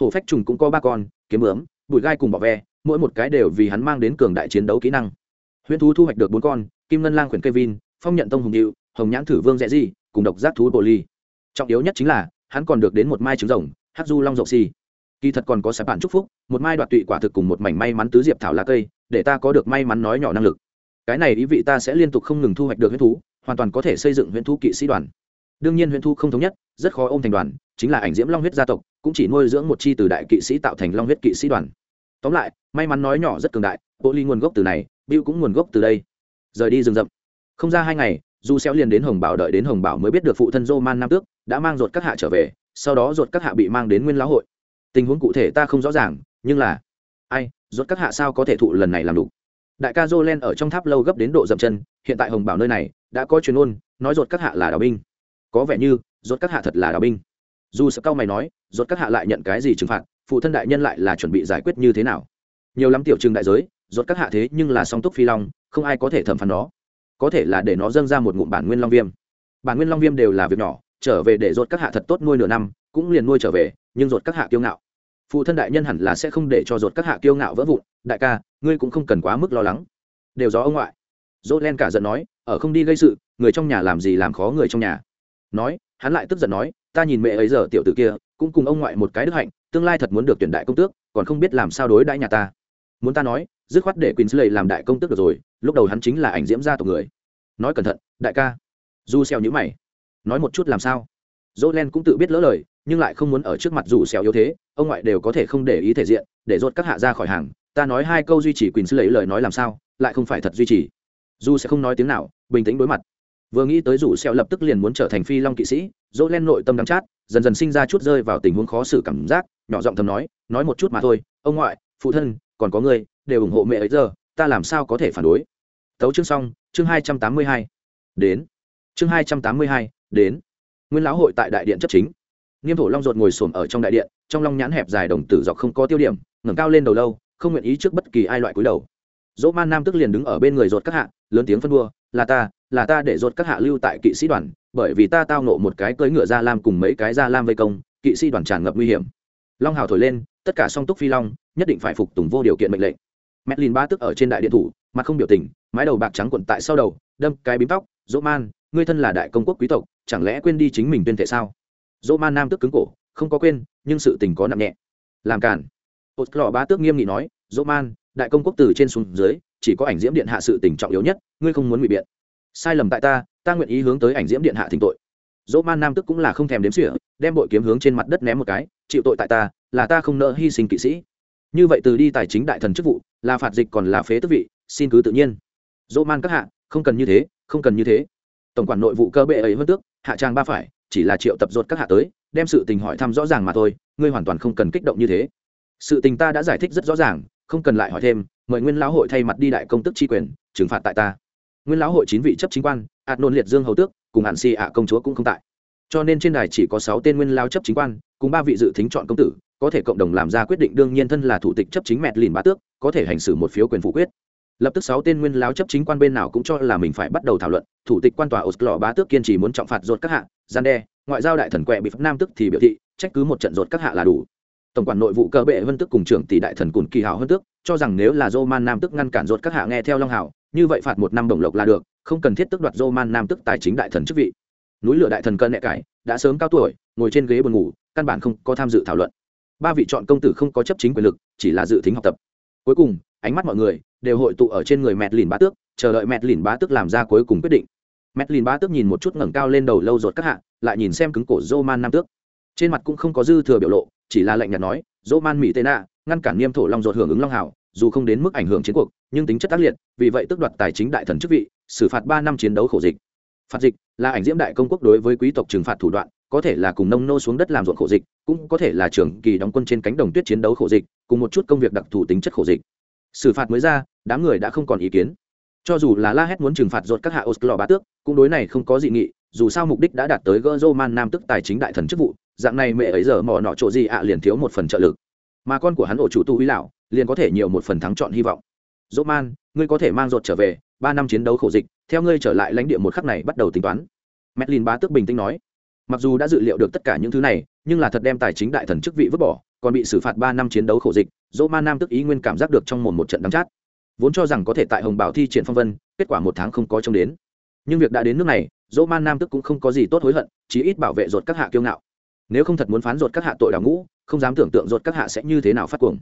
Hổ phách trùng cũng có ba con, kiếm bướm, bụi gai cùng bọ ve, mỗi một cái đều vì hắn mang đến cường đại chiến đấu kỹ năng. Huyễn thú thu hoạch được bốn con, kim ngân lang khuyển kevin, phong nhận tông hùng điệu, hồng nhãn thử vương rẽ di cùng độc giác thú bồ ly trọng yếu nhất chính là, hắn còn được đến một mai trứng rồng hát du long rộng xì kỳ thật còn có sạp bản chúc phúc, một mai đoạt tụy quả thực cùng một mảnh may mắn tứ diệp thảo lá cây, để ta có được may mắn nói nhỏ năng lực. Cái này ý vị ta sẽ liên tục không ngừng thu hoạch được huyễn thú, hoàn toàn có thể xây dựng huyễn thú kỵ sĩ đoàn. Đương nhiên huyễn thú không thống nhất, rất khó ôm thành đoàn, chính là ảnh diễm long huyết gia tộc, cũng chỉ nuôi dưỡng một chi từ đại kỵ sĩ tạo thành long huyết kỵ sĩ đoàn. Tóm lại, may mắn nói nhỏ rất cường đại, bộ ly nguồn gốc từ này, bill cũng nguồn gốc từ đây. Rời đi rừng rậm. Không ra hai ngày, du xéo liền đến hồng bảo đợi đến hồng bảo mới biết được phụ thân dô man nam tước đã mang ruột các hạ trở về, sau đó ruột các hạ bị mang đến nguyên lão hội. Tình huống cụ thể ta không rõ ràng, nhưng là, ai, ruột các hạ sao có thể thụ lần này làm đủ? Đại ca dô len ở trong tháp lâu gấp đến độ dậm chân, hiện tại hồng bảo nơi này, đã có chuyên ôn, nói ruột các hạ là đào binh. Có vẻ như, ruột các hạ thật là đào binh. Dù sợ cao mày nói, ruột các hạ lại nhận cái gì trừng phạt, phụ thân đại nhân lại là chuẩn bị giải quyết như thế nào? Nhiều lắm tiểu trường đại giới, ruột các hạ thế nhưng là song túc phi long, không ai có thể thẩm phán nó. Có thể là để nó dâng ra một ngụm bản nguyên long viêm. Bản nguyên long viêm đều là việc nhỏ trở về để ruột các hạ thật tốt nuôi nửa năm, cũng liền nuôi trở về, nhưng ruột các hạ kiêu ngạo. Phụ thân đại nhân hẳn là sẽ không để cho ruột các hạ kiêu ngạo vỡ vụn, đại ca, ngươi cũng không cần quá mức lo lắng. Đều do ông ngoại. Dỗ len cả giận nói, ở không đi gây sự, người trong nhà làm gì làm khó người trong nhà? Nói, hắn lại tức giận nói, ta nhìn mẹ ấy giờ tiểu t ử kia, cũng cùng ông ngoại một cái đức hạnh, tương lai thật muốn được tuyển đại công tước, còn không biết làm sao đối đãi nhà ta. Muốn ta nói, dứt khoát để quỳnh lầy làm đại công tước được rồi, lúc đầu hắn chính là ảnh diễm gia tộc người. Nói cẩn thận, đại ca. Du xèo nhữ mày nói một chút làm sao? Dỗ len cũng tự biết lỡ lời, nhưng lại không muốn ở trước mặt dù xèo yếu thế, ông ngoại đều có thể không để ý thể diện, để rốt các hạ ra khỏi hàng. Ta nói hai câu duy trì quyền sư lấy lời nói làm sao, lại không phải thật duy trì. Dù sẽ không nói tiếng nào, bình tĩnh đối mặt. Vừa nghĩ tới rủ xeo lập tức liền muốn trở thành phi long kỵ sĩ, dỗ len nội tâm đắng chát, dần dần sinh ra chút rơi vào tình huống khó xử cảm giác, nhỏ giọng thầm nói nói một chút mà thôi, ông ngoại, phụ thân, còn có người đều ủng hộ mẹ ấy giờ, ta làm sao có thể phản đối? Tấu chương xong, chương hai trăm tám mươi hai. Đến. Chương hai trăm tám mươi hai đến. Nguyên lão hội tại đại điện chấp chính. Nghiêm thổ long ruột ngồi xổm ở trong đại điện, trong long nhãn hẹp dài đồng tử dọc không có tiêu điểm, ngẩng cao lên đầu lâu, không nguyện ý trước bất kỳ ai loại cúi đầu. Dỗ man nam tức liền đứng ở bên người ruột các hạ, lớn tiếng phân đua, là ta là ta để ruột các hạ lưu tại kỵ sĩ đoàn, bởi vì ta tao nộ một cái cưỡi ngựa ra lam cùng mấy cái ra lam vây công, kỵ sĩ đoàn tràn ngập nguy hiểm. Long hào thổi lên, tất cả song túc phi long, nhất định phải phục tùng vô điều kiện mệnh lệnh. Medlin ba tức ở trên đại điện thủ, mặt không biểu tình, mái đầu bạc trắng quận tại sau đầu, đâm cái bím tóc, dỗ man ngươi thân là đại công quốc quý tộc, chẳng lẽ quên đi chính mình tuyên thể sao? Dỗ man nam tức cứng cổ, không có quên, nhưng sự tình có nặng nhẹ. Làm cản hột lọ bá tước nghiêm nghị nói dỗ man đại công quốc từ trên xuống dưới, chỉ có ảnh diễm điện hạ sự tình trọng yếu nhất, ngươi không muốn ngụy biện. Sai lầm tại ta ta nguyện ý hướng tới ảnh diễm điện hạ thỉnh tội. Dỗ man nam tức cũng là không thèm đếm sỉa đem bội kiếm hướng trên mặt đất ném một cái, chịu tội tại ta, là ta không nợ hy sinh kỵ sĩ. Như vậy từ đi tài chính đại thần chức vụ, là phạt dịch còn là phế tức vị, xin cứ tự nhiên. Dỗ man các hạ, không cần như thế, không cần như thế tổng quản nội vụ cơ bệ ấy hơn tước, hạ trang ba phải, chỉ là triệu tập ruột các hạ tới, đem sự tình hỏi thăm rõ ràng mà thôi, ngươi hoàn toàn không cần kích động như thế. Sự tình ta đã giải thích rất rõ ràng, không cần lại hỏi thêm, mời nguyên lão hội thay mặt đi đại công tức tri quyền, trừng phạt tại ta. Nguyên lão hội chín vị chấp chính quan, ạt nôn liệt dương hầu tước, cùng hạn si ạ công chúa cũng không tại. Cho nên trên đài chỉ có sáu tên nguyên lao chấp chính quan, cùng ba vị dự thính chọn công tử, có thể cộng đồng làm ra quyết định đương nhiên thân là thủ tịch chấp chính mẹt lìn bá tước, có thể hành xử một phiếu quyền phủ quyết lập tức sáu tên nguyên láo chấp chính quan bên nào cũng cho là mình phải bắt đầu thảo luận, thủ tịch quan tòa oslo bá tước kiên trì muốn trọng phạt dột các hạ, gian đe, ngoại giao đại thần quẹ bị pháp nam tức thì biểu thị, trách cứ một trận dột các hạ là đủ. Tổng quản nội vụ cơ bệ vân tức cùng trưởng tỷ đại thần cùn kỳ hào hơn tức, cho rằng nếu là dô man nam tức ngăn cản dột các hạ nghe theo long hảo, như vậy phạt một năm đồng lộc là được, không cần thiết tức đoạt dô man nam tức tài chính đại thần chức vị. Núi lửa đại thần cân nhẹ cải, đã sớm cao tuổi, ngồi trên ghế buồn ngủ, căn bản không có tham dự thảo luận. Ba vị chọn công tử không có chấp chính quyền lực, chỉ là dự tính học tập. Cuối cùng ánh mắt mọi người đều hội tụ ở trên người mẹt lìn bá tước, chờ đợi mẹt lìn bá tước làm ra cuối cùng quyết định. Mẹt lìn bá tước nhìn một chút ngẩng cao lên đầu lâu rột các hạ, lại nhìn xem cứng cổ dô man nam tước. Trên mặt cũng không có dư thừa biểu lộ, chỉ là lạnh nhạt nói dô man mỹ tê nạ, ngăn cản niêm thổ long rột hưởng ứng long hảo, dù không đến mức ảnh hưởng chiến cuộc, nhưng tính chất tác liệt, vì vậy tước đoạt tài chính đại thần chức vị, xử phạt ba năm chiến đấu khổ dịch. Phạt dịch là ảnh diễm đại công quốc đối với quý tộc trừng phạt thủ đoạn, có thể là cùng nông nô xuống đất làm ruộng khổ dịch, cũng có thể là trường kỳ đóng quân trên cánh đồng tuyết chiến đấu khổ dịch, cùng một chút công việc đặc thù tính chất khổ dịch xử phạt mới ra, đám người đã không còn ý kiến. Cho dù là la hét muốn trừng phạt ruột các hạ osclo bá tước, cũng đối này không có dị nghị, dù sao mục đích đã đạt tới gỡ man nam tức tài chính đại thần chức vụ, dạng này mẹ ấy giờ mò nọ chỗ gì ạ, liền thiếu một phần trợ lực. Mà con của hắn ổ chủ tu huy lão, liền có thể nhiều một phần thắng chọn hy vọng. Dỗ man ngươi có thể mang ruột trở về, ba năm chiến đấu khổ dịch, theo ngươi trở lại lãnh địa một khắc này bắt đầu tính toán. Medlin bá tước bình tĩnh nói. Mặc dù đã dự liệu được tất cả những thứ này, nhưng là thật đem tài chính đại thần chức vị vứt bỏ còn bị xử phạt ba năm chiến đấu khổ dịch, dỗ man nam tức ý nguyên cảm giác được trong mồm một trận đắng chát. Vốn cho rằng có thể tại hồng bảo thi triển phong vân, kết quả một tháng không có trông đến. Nhưng việc đã đến nước này, dỗ man nam tức cũng không có gì tốt hối hận, chí ít bảo vệ ruột các hạ kiêu ngạo. Nếu không thật muốn phán ruột các hạ tội đào ngũ, không dám tưởng tượng ruột các hạ sẽ như thế nào phát cuồng.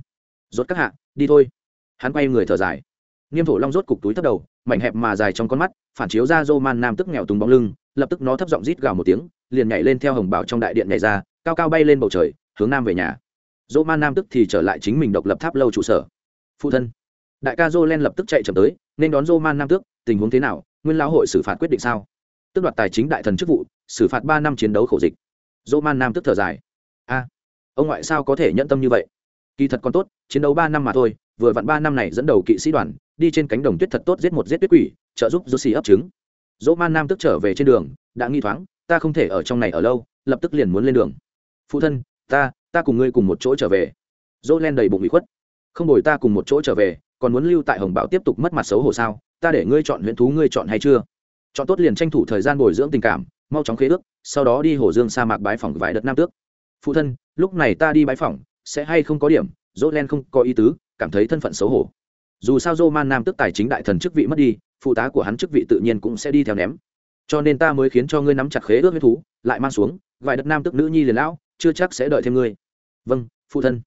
Ruột các hạ, đi thôi. Hắn quay người thở dài. Nghiêm thổ long rốt cục túi thấp đầu, mảnh hẹp mà dài trong con mắt, phản chiếu ra dô man nam tức nghèo túng bóng lưng, lập tức nó thấp giọng rít gào một tiếng, liền nhảy lên theo hồng bảo trong đại điện nhảy ra, cao cao bay lên bầu trời, hướng nam về nhà dỗ man nam tức thì trở lại chính mình độc lập tháp lâu trụ sở. Phụ thân, đại ca dô len lập tức chạy chậm tới, nên đón dô man nam tước, tình huống thế nào? Nguyên lão hội xử phạt quyết định sao? Tước đoạt tài chính đại thần chức vụ, xử phạt ba năm chiến đấu khổ dịch. Dô man nam tức thở dài. A, ông ngoại sao có thể nhận tâm như vậy? Kỳ thật còn tốt, chiến đấu ba năm mà thôi, vừa vặn ba năm này dẫn đầu kỵ sĩ đoàn, đi trên cánh đồng tuyết thật tốt giết một giết tuyết quỷ, trợ giúp josie ấp trứng. Dỗ man nam tức trở về trên đường, đã nghi thoáng, ta không thể ở trong này ở lâu, lập tức liền muốn lên đường. Phụ thân, ta ta cùng ngươi cùng một chỗ trở về. Dỗ len đầy bụng bị khuất. Không đổi ta cùng một chỗ trở về, còn muốn lưu tại hồng bảo tiếp tục mất mặt xấu hổ sao? Ta để ngươi chọn huyện thú ngươi chọn hay chưa? Chọn tốt liền tranh thủ thời gian bồi dưỡng tình cảm, mau chóng khế ước, sau đó đi hồ dương sa mạc bái phỏng vài đất nam tước. Phụ thân, lúc này ta đi bái phỏng, sẽ hay không có điểm? Dỗ len không có ý tứ, cảm thấy thân phận xấu hổ. Dù sao dô man nam tức tài chính đại thần chức vị mất đi, phụ tá của hắn chức vị tự nhiên cũng sẽ đi theo ném. Cho nên ta mới khiến cho ngươi nắm chặt khế ước huyết thú, lại mang xuống, vài đất nam tức nữ nhi liền lão, chưa chắc sẽ đợi thêm ngươi vâng phụ thân.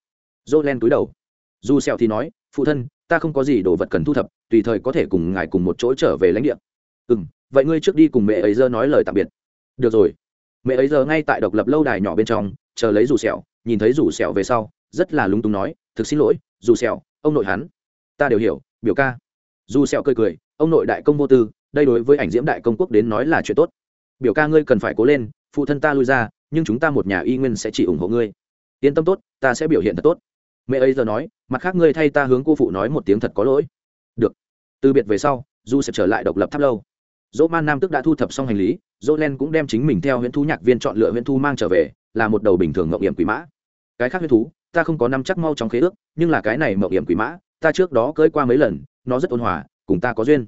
Dô len túi đầu. Dù sẹo thì nói, phụ thân, ta không có gì đồ vật cần thu thập, tùy thời có thể cùng ngài cùng một chỗ trở về lãnh địa. Ừ vậy ngươi trước đi cùng mẹ ấy giờ nói lời tạm biệt. Được rồi. Mẹ ấy giờ ngay tại độc lập lâu đài nhỏ bên trong, chờ lấy rủ sẹo, nhìn thấy rủ sẹo về sau, rất là lúng túng nói, thực xin lỗi, dù sẹo, ông nội hắn. Ta đều hiểu, biểu ca. Dù sẹo cười cười, ông nội đại công vô tư, đây đối với ảnh diễm đại công quốc đến nói là chuyện tốt. Biểu ca ngươi cần phải cố lên, phụ thân ta lui ra, nhưng chúng ta một nhà y nguyên sẽ chỉ ủng hộ ngươi yên tâm tốt, ta sẽ biểu hiện thật tốt. Mẹ ấy giờ nói, mặt khác ngươi thay ta hướng cô phụ nói một tiếng thật có lỗi. Được. Từ biệt về sau, du sẽ trở lại độc lập tháp lâu. Dỗ man nam tức đã thu thập xong hành lý, dỗ len cũng đem chính mình theo huyễn Thu nhạc viên chọn lựa huyễn Thu mang trở về, là một đầu bình thường mậu hiểm quỷ mã. Cái khác huyễn thú, ta không có năm chắc mau trong khế ước, nhưng là cái này mậu hiểm quỷ mã, ta trước đó cưỡi qua mấy lần, nó rất ôn hòa, cùng ta có duyên.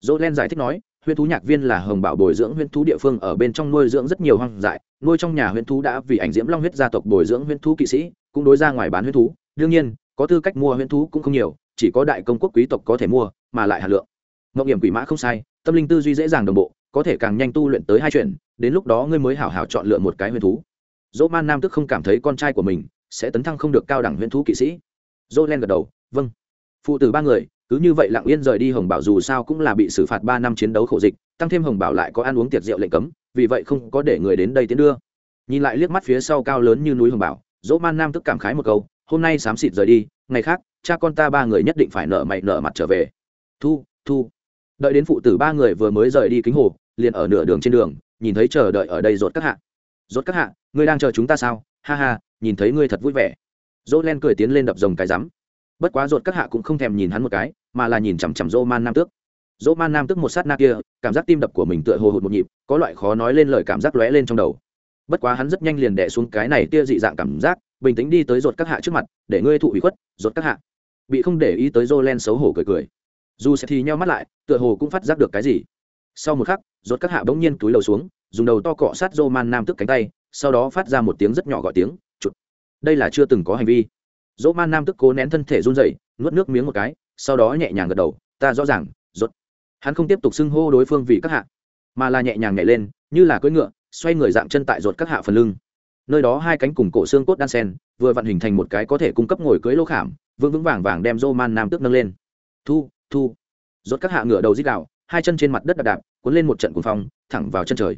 Dỗ len giải thích nói huyễn thú nhạc viên là hồng bảo bồi dưỡng huyễn thú địa phương ở bên trong nuôi dưỡng rất nhiều hoang dại, nuôi trong nhà huyễn thú đã vì ảnh diễm long huyết gia tộc bồi dưỡng huyễn thú kỵ sĩ, cũng đối ra ngoài bán huyễn thú. Đương nhiên, có tư cách mua huyễn thú cũng không nhiều, chỉ có đại công quốc quý tộc có thể mua, mà lại hạt lượng. Mộng hiểm quỷ mã không sai, tâm linh tư duy dễ dàng đồng bộ, có thể càng nhanh tu luyện tới hai chuyện, đến lúc đó ngươi mới hảo hảo chọn lựa một cái huyễn thú. Dỗ man nam tức không cảm thấy con trai của mình sẽ tấn thăng không được cao đẳng huyễn thú kỵ sĩ. Dỗ len gật đầu vâng. Phụ tử ba người cứ như vậy lặng yên rời đi hồng bảo dù sao cũng là bị xử phạt ba năm chiến đấu khổ dịch, tăng thêm hồng bảo lại có ăn uống tiệc rượu lệnh cấm, vì vậy không có để người đến đây tiến đưa. Nhìn lại liếc mắt phía sau cao lớn như núi hồng bảo, dỗ man nam tức cảm khái một câu, hôm nay xám xịt rời đi, ngày khác, cha con ta ba người nhất định phải nợ mày nợ mặt trở về. Thu thu. Đợi đến phụ tử ba người vừa mới rời đi kính hồ, liền ở nửa đường trên đường, nhìn thấy chờ đợi ở đây rột các hạ. Rột các hạ, ngươi đang chờ chúng ta sao? Ha ha, nhìn thấy ngươi thật vui vẻ. Dỗ len cười tiến lên đập rồng cái rắm bất quá ruột các hạ cũng không thèm nhìn hắn một cái, mà là nhìn chằm chằm dô man nam tước. Dỗ man nam tước một sát na kia, cảm giác tim đập của mình tựa hồ hụt một nhịp, có loại khó nói lên lời cảm giác lóe lên trong đầu. Bất quá hắn rất nhanh liền đẻ xuống cái này tia dị dạng cảm giác, bình tĩnh đi tới rột các hạ trước mặt, để ngươi thụ ủy khuất rột các hạ. Bị không để ý tới dô len xấu hổ cười cười. Dù sẽ thì nheo mắt lại, tựa hồ cũng phát giác được cái gì. Sau một khắc rột các hạ bỗng nhiên túi đầu xuống, dùng đầu to cọ sát dô man nam tức cánh tay, sau đó phát ra một tiếng rất nhỏ gọi tiếng chụt đây là chưa từng có hành vi dỗ man nam tức cố nén thân thể run rẩy, nuốt nước miếng một cái, sau đó nhẹ nhàng gật đầu, ta rõ ràng, rốt. Hắn không tiếp tục xưng hô đối phương vì các hạ, mà là nhẹ nhàng nhảy lên, như là cưỡi ngựa, xoay người dạng chân tại rột các hạ phần lưng. Nơi đó hai cánh cùng cổ xương cốt đan sen, vừa vặn hình thành một cái có thể cung cấp ngồi cưới lô khảm, vững vững vàng vàng đem dô man nam tước nâng lên. Thu thu. Rốt các hạ ngựa đầu dít đạo hai chân trên mặt đất đạp đạp, cuốn lên một trận cuồng phong, thẳng vào chân trời.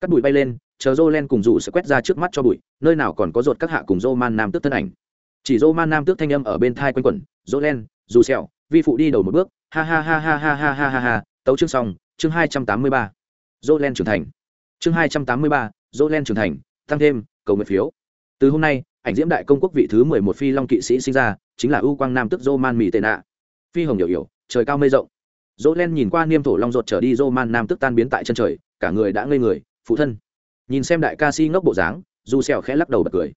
Cắt bụi bay lên, chờ dô len cùng rủ sẽ quét ra trước mắt cho bụi, nơi nào còn có rột các hạ cùng dô man nam tước thân ảnh chỉ dô man nam tước thanh âm ở bên thai quanh quẩn dô len, dù sẹo, vi phụ đi đầu một bước, ha ha ha ha ha ha ha ha ha, tấu chương xong, chương hai trăm tám mươi ba. Dô len trưởng thành. Chương hai trăm tám mươi ba dô len trưởng thành, tăng thêm, cầu nguyện phiếu. Từ hôm nay, ảnh diễm đại công quốc vị thứ mười một phi long kỵ sĩ sinh ra, chính là ưu quang nam tức dô man mỹ tệ nạ. Phi hồng hiểu hiểu trời cao mây rộng. Dỗ len nhìn qua niêm thổ long ruột trở đi dô man nam tức tan biến tại chân trời, cả người đã ngây người, phụ thân. Nhìn xem đại ca si ngốc bộ dáng du xèo khẽ lắc đầu bật cười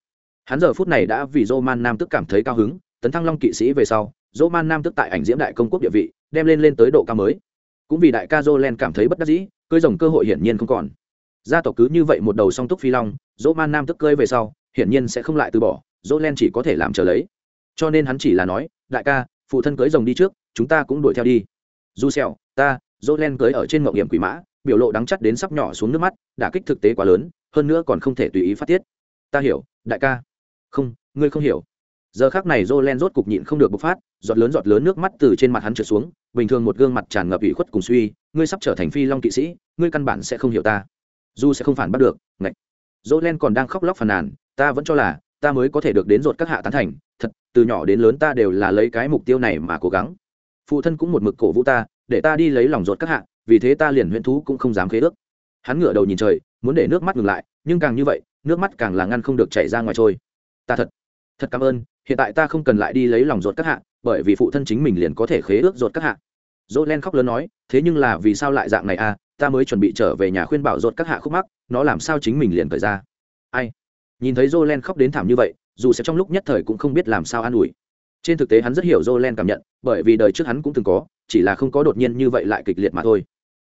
hắn giờ phút này đã vì dô man nam tức cảm thấy cao hứng, tấn thăng long kỵ sĩ về sau dô man nam tức tại ảnh diễm đại công quốc địa vị, đem lên lên tới độ cao mới. Cũng vì đại ca dô len cảm thấy bất đắc dĩ cơi rồng cơ hội hiển nhiên không còn. Gia tộc cứ như vậy một đầu song túc phi long dỗ man nam tức cơi về sau, hiển nhiên sẽ không lại từ bỏ dỗ len chỉ có thể làm chờ lấy. Cho nên hắn chỉ là nói, đại ca, phụ thân cưới rồng đi trước, chúng ta cũng đuổi theo đi. Du xèo, ta dỗ len cưới ở trên mộng hiểm quỷ mã, biểu lộ đắng chắt đến sắp nhỏ xuống nước mắt, đả kích thực tế quá lớn, hơn nữa còn không thể tùy ý phát tiết. Ta hiểu, đại ca không, ngươi không hiểu. Giờ khác này dô len rốt cục nhịn không được bộc phát, giọt lớn giọt lớn nước mắt từ trên mặt hắn trượt xuống, bình thường một gương mặt tràn ngập ủy khuất cùng suy, ngươi sắp trở thành phi long kỵ sĩ, ngươi căn bản sẽ không hiểu ta. Du sẽ không phản bắt được, ngạch. Dô len còn đang khóc lóc phàn nàn, ta vẫn cho là, ta mới có thể được đến rột các hạ tán thành, thật, từ nhỏ đến lớn ta đều là lấy cái mục tiêu này mà cố gắng. Phụ thân cũng một mực cổ vũ ta, để ta đi lấy lòng rột các hạ, vì thế ta liền huyễn thú cũng không dám khế ước. Hắn ngửa đầu nhìn trời, muốn để nước mắt ngừng lại, nhưng càng như vậy, nước mắt càng là ngăn không được chảy ra ngoài trôi ta thật thật cảm ơn, hiện tại ta không cần lại đi lấy lòng ruột các hạ, bởi vì phụ thân chính mình liền có thể khế ước ruột các hạ. Dỗ len khóc lớn nói, thế nhưng là vì sao lại dạng này à? Ta mới chuẩn bị trở về nhà khuyên bảo ruột các hạ khúc mắc, nó làm sao chính mình liền thời ra? Ai? Nhìn thấy jolen khóc đến thảm như vậy, dù sẽ trong lúc nhất thời cũng không biết làm sao an ủi. Trên thực tế hắn rất hiểu jolen cảm nhận, bởi vì đời trước hắn cũng từng có, chỉ là không có đột nhiên như vậy lại kịch liệt mà thôi.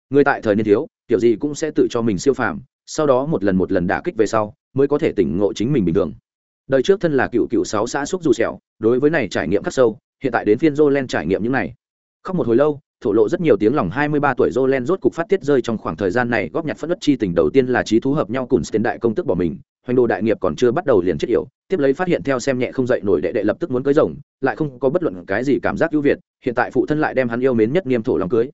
Người tại thời niên thiếu, kiểu gì cũng sẽ tự cho mình siêu phàm, sau đó một lần một lần đả kích về sau, mới có thể tỉnh ngộ chính mình bình thường đời trước thân là cựu cựu sáu xã xúc dù sẹo đối với này trải nghiệm khắc sâu hiện tại đến phiên jolen trải nghiệm những này khóc một hồi lâu thổ lộ rất nhiều tiếng lòng 23 tuổi Jolen rốt cục phát tiết rơi trong khoảng thời gian này góp nhặt phất đất chi tình đầu tiên là trí thú hợp nhau cùng tiến đại công tức bỏ mình, hoành đồ đại nghiệp còn chưa bắt đầu liền chết yểu, tiếp lấy phát hiện theo xem nhẹ không dậy nổi đệ đệ lập tức muốn cưới rồng, lại không có bất luận cái gì cảm giác ưu việt, hiện tại phụ thân lại đem hắn yêu mến nhất nghiêm thổ lòng cưới.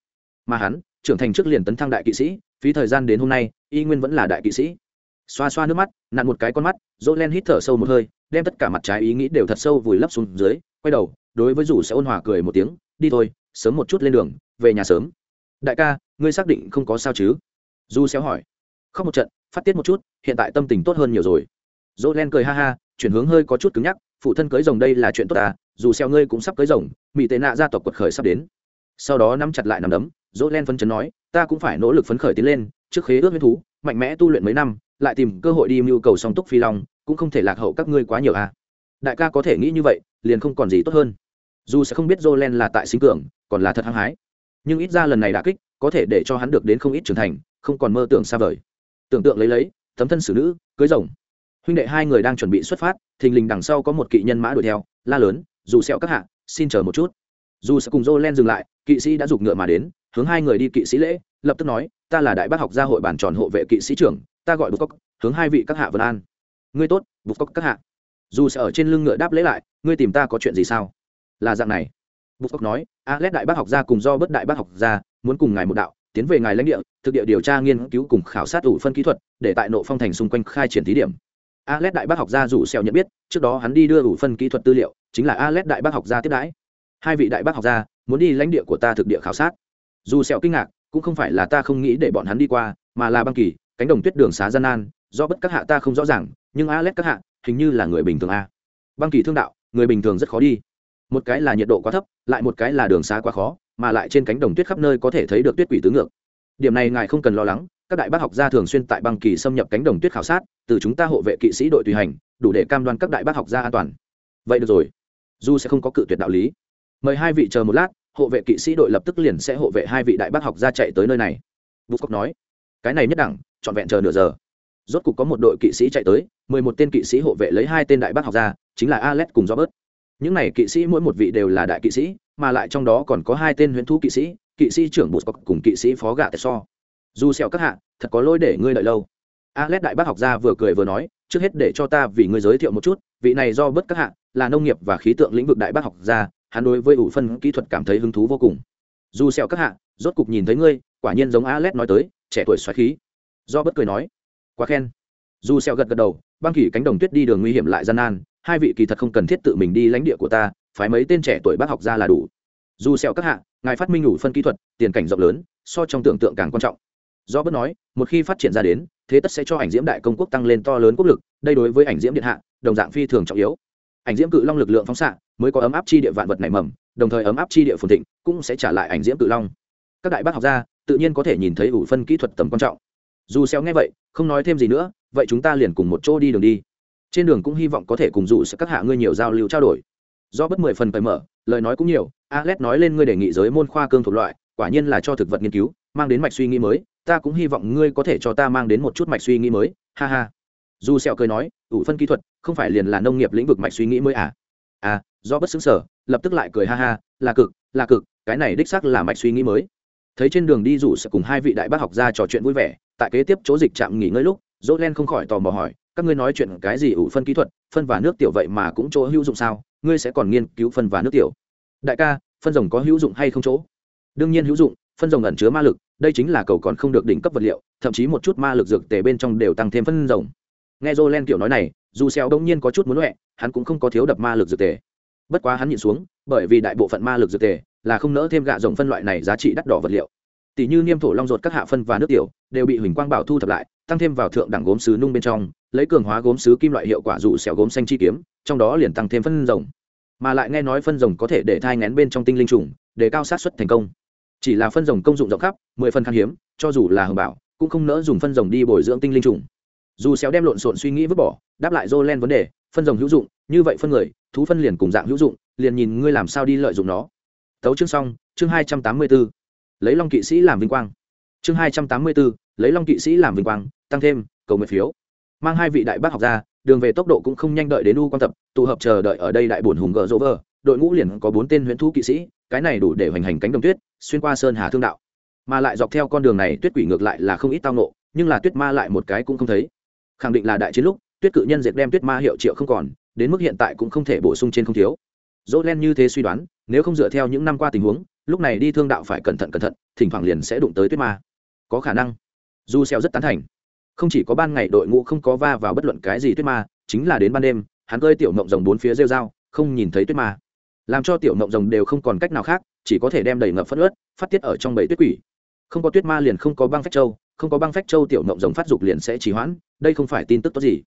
Mà hắn, trưởng thành trước liền tấn thăng đại kỵ sĩ, phí thời gian đến hôm nay, y nguyên vẫn là đại kỵ sĩ. Xoa xoa nước mắt, nặn một cái con mắt, Jolen hít thở sâu một hơi, đem tất cả mặt trái ý nghĩ đều thật sâu vùi lấp xuống dưới, quay đầu, đối với rủ sẽ ôn hòa cười một tiếng, đi thôi, sớm một chút lên đường về nhà sớm. Đại ca ngươi xác định không có sao chứ? Du xéo hỏi. Khóc một trận phát tiết một chút hiện tại tâm tình tốt hơn nhiều rồi. Dỗ len cười ha ha chuyển hướng hơi có chút cứng nhắc phụ thân cưới rồng đây là chuyện tốt à dù xeo ngươi cũng sắp cưới rồng mỹ tệ nạ gia tộc quật khởi sắp đến. Sau đó nắm chặt lại nắm đấm dỗ len phấn chấn nói ta cũng phải nỗ lực phấn khởi tiến lên trước khế ước huyết thú mạnh mẽ tu luyện mấy năm lại tìm cơ hội đi mưu cầu song túc phi long, cũng không thể lạc hậu các ngươi quá nhiều à. Đại ca có thể nghĩ như vậy, liền không còn gì tốt hơn. Dù sẽ không biết dỗ len là tại sinh cường, còn là thật hăng hái. Nhưng ít ra lần này đã kích, có thể để cho hắn được đến không ít trưởng thành, không còn mơ tưởng xa vời. Tưởng tượng lấy lấy, tấm thân xử nữ, cưới rồng. Huynh đệ hai người đang chuẩn bị xuất phát, thình lình đằng sau có một kỵ nhân mã đuổi theo, la lớn, dù sẹo các hạ, xin chờ một chút. Dù sẽ cùng Jolen dừng lại, kỵ sĩ đã giục ngựa mà đến, hướng hai người đi kỵ sĩ lễ, lập tức nói, ta là đại bác học gia hội bản tròn hộ vệ kỵ sĩ trưởng ta gọi bục cốc hướng hai vị các hạ vân an. Ngươi tốt bục cốc các hạ. Dù sẽ ở trên lưng ngựa đáp lễ lại ngươi tìm ta có chuyện gì sao? Là dạng này. Bục cốc nói a lét đại bác học gia cùng do bất đại bác học gia muốn cùng ngài một đạo tiến về ngài lãnh địa thực địa điều tra nghiên cứu cùng khảo sát ủ phân kỹ thuật để tại nộ phong thành xung quanh khai triển thí điểm. A lét đại bác học gia rủ xèo nhận biết, trước đó hắn đi đưa ủ phân kỹ thuật tư liệu, chính là a lét đại bác học gia tiếp đãi. Hai vị đại bác học gia muốn đi lãnh địa của ta thực địa khảo sát. Dù sẹo kinh ngạc, cũng không phải là ta không nghĩ để bọn hắn đi qua, mà là băng kỳ, cánh đồng tuyết đường xá gian nan, do bất các hạ ta không rõ ràng, nhưng Alet các hạ, hình như là người bình thường a. Băng kỳ thương đạo, người bình thường rất khó đi. Một cái là nhiệt độ quá thấp, lại một cái là đường xá quá khó, mà lại trên cánh đồng tuyết khắp nơi có thể thấy được tuyết quỷ tứ ngược. Điểm này ngài không cần lo lắng, các đại bác học gia thường xuyên tại băng kỳ xâm nhập cánh đồng tuyết khảo sát từ chúng ta hộ vệ kỵ sĩ đội tùy hành đủ để cam đoan các đại bác học gia an toàn vậy được rồi du sẽ không có cự tuyệt đạo lý mời hai vị chờ một lát hộ vệ kỵ sĩ đội lập tức liền sẽ hộ vệ hai vị đại bác học gia chạy tới nơi này vũ cốc nói cái này nhất đẳng trọn vẹn chờ nửa giờ. Rốt cục có một đội kỵ sĩ chạy tới, mười một tên kỵ sĩ hộ vệ lấy hai tên đại bác học gia chính là alex cùng robert. Những này kỵ sĩ mỗi một vị đều là đại kỵ sĩ, mà lại trong đó còn có hai tên huyễn thú kỵ sĩ kỵ sĩ trưởng bột cùng kỵ sĩ phó gạ tệ so. Dù sẹo các hạ, thật có lỗi để ngươi đợi lâu. Alex đại bác học gia vừa cười vừa nói, trước hết để cho ta vì ngươi giới thiệu một chút, vị này do bất các hạ là nông nghiệp và khí tượng lĩnh vực đại bác học gia hắn đối với ủ phân kỹ thuật cảm thấy hứng thú vô cùng. Dù sẹo các hạ, rốt cục nhìn thấy ngươi, quả nhiên giống alex nói tới, trẻ tuổi xoáy khí do bất cười nói, quá khen. Dù sẹo gật gật đầu, băng kỳ cánh đồng tuyết đi đường nguy hiểm lại gian nan, hai vị kỳ thật không cần thiết tự mình đi lãnh địa của ta, phái mấy tên trẻ tuổi bác học gia là đủ. Dù sẹo các hạ, ngài phát minh đủ phân kỹ thuật, tiền cảnh rộng lớn, so trong tưởng tượng càng quan trọng. Do bất nói, một khi phát triển ra đến, thế tất sẽ cho ảnh diễm đại công quốc tăng lên to lớn quốc lực, đây đối với ảnh diễm điện hạ, đồng dạng phi thường trọng yếu. Ảnh diễm cự long lực lượng phóng xạ, mới có ấm áp chi địa vạn vật nảy mầm, đồng thời ấm áp chi địa phồn thịnh, cũng sẽ trả lại ảnh diễm cự long. Các đại bác học gia, tự nhiên có thể nhìn thấy ủ phân kỹ thuật tầm quan trọng dù xéo nghe vậy, không nói thêm gì nữa, vậy chúng ta liền cùng một chỗ đi đường đi. Trên đường cũng hy vọng có thể cùng dụ sẽ các hạ ngươi nhiều giao lưu trao đổi. Do bất mười phần phải mở, lời nói cũng nhiều, alex nói lên ngươi đề nghị giới môn khoa cương thuộc loại, quả nhiên là cho thực vật nghiên cứu, mang đến mạch suy nghĩ mới, ta cũng hy vọng ngươi có thể cho ta mang đến một chút mạch suy nghĩ mới, ha ha. Dù sẹo cười nói, ủ phân kỹ thuật, không phải liền là nông nghiệp lĩnh vực mạch suy nghĩ mới à? À do bất xứng sở, lập tức lại cười ha ha, là cực là cực, cái này đích xác là mạch suy nghĩ mới thấy trên đường đi rủ sẽ cùng hai vị đại bác học gia trò chuyện vui vẻ, tại kế tiếp chỗ dịch trạm nghỉ ngơi lúc dỗ len không khỏi tò mò hỏi, các ngươi nói chuyện cái gì ủ phân kỹ thuật, phân và nước tiểu vậy mà cũng chỗ hữu dụng sao? Ngươi sẽ còn nghiên cứu phân và nước tiểu? Đại ca, phân rồng có hữu dụng hay không chỗ? Đương nhiên hữu dụng, phân rồng ẩn chứa ma lực, đây chính là cầu còn không được đỉnh cấp vật liệu, thậm chí một chút ma lực dược tề bên trong đều tăng thêm phân rồng. Nghe dô len kiểu nói này, dù xeo đông nhiên có chút muốn huệ hắn cũng không có thiếu đập ma lực dược tề. Bất quá hắn nhìn xuống, bởi vì đại bộ phận ma lực dược tề là không nỡ thêm gạ rồng phân loại này giá trị đắt đỏ vật liệu. Tỷ như niêm thổ long ruột các hạ phân và nước tiểu, đều bị huỳnh quang bảo thu thập lại, tăng thêm vào thượng đẳng gốm sứ nung bên trong, lấy cường hóa gốm sứ kim loại hiệu quả dụ xẻo gốm xanh chi kiếm, trong đó liền tăng thêm phân rồng. Mà lại nghe nói phân rồng có thể để thai ngén bên trong tinh linh trùng, để cao sát xuất thành công. Chỉ là phân rồng công dụng rộng khắp, mười phân khan hiếm, cho dù là hồng bảo, cũng không nỡ dùng phân rồng đi bồi dưỡng tinh linh trùng. Dù xéo đem lộn xộn suy nghĩ vứt bỏ, đáp lại Jolen vấn đề, phân rồng hữu dụng, như vậy phân người, thú phân liền cùng dạng hữu dụng, liền nhìn ngươi làm sao đi lợi dụng nó tấu chương xong chương hai trăm tám mươi 284. lấy long kỵ sĩ làm vinh quang. Chương hai trăm tám mươi 284, lấy long kỵ sĩ làm vinh quang tăng thêm cầu nguyện phiếu. Mang hai vị đại bác học ra đường về tốc độ cũng không nhanh đợi đến u quan tập tụ hợp chờ đợi ở đây đại bổn hùng gờ dỗ vờ, đội ngũ liền có bốn tên huyễn thú kỵ sĩ cái này đủ để hoành hành cánh đồng tuyết xuyên qua sơn hà thương đạo. Mà lại dọc theo con đường này tuyết quỷ ngược lại là không ít tao nộ nhưng là tuyết ma lại một cái cũng không thấy. Khẳng định là đại chiến lúc tuyết cự nhân diệt đem tuyết ma hiệu triệu không còn đến mức hiện tại cũng không thể bổ sung trên không thiếu. Dỗ len như thế suy đoán nếu không dựa theo những năm qua tình huống lúc này đi thương đạo phải cẩn thận cẩn thận thỉnh thoảng liền sẽ đụng tới tuyết ma. Có khả năng. Du xeo rất tán thành. Không chỉ có ban ngày đội ngũ không có va vào bất luận cái gì tuyết ma chính là đến ban đêm hắn cơi tiểu ngộng rồng bốn phía rêu dao không nhìn thấy tuyết ma. Làm cho tiểu ngộng rồng đều không còn cách nào khác chỉ có thể đem đầy ngập phất ướt, phát tiết ở trong bầy tuyết quỷ. Không có tuyết ma liền không có băng phách châu không có băng phách châu tiểu ngộng rồng phát dục liền sẽ trì hoãn đây không phải tin tức tốt gì.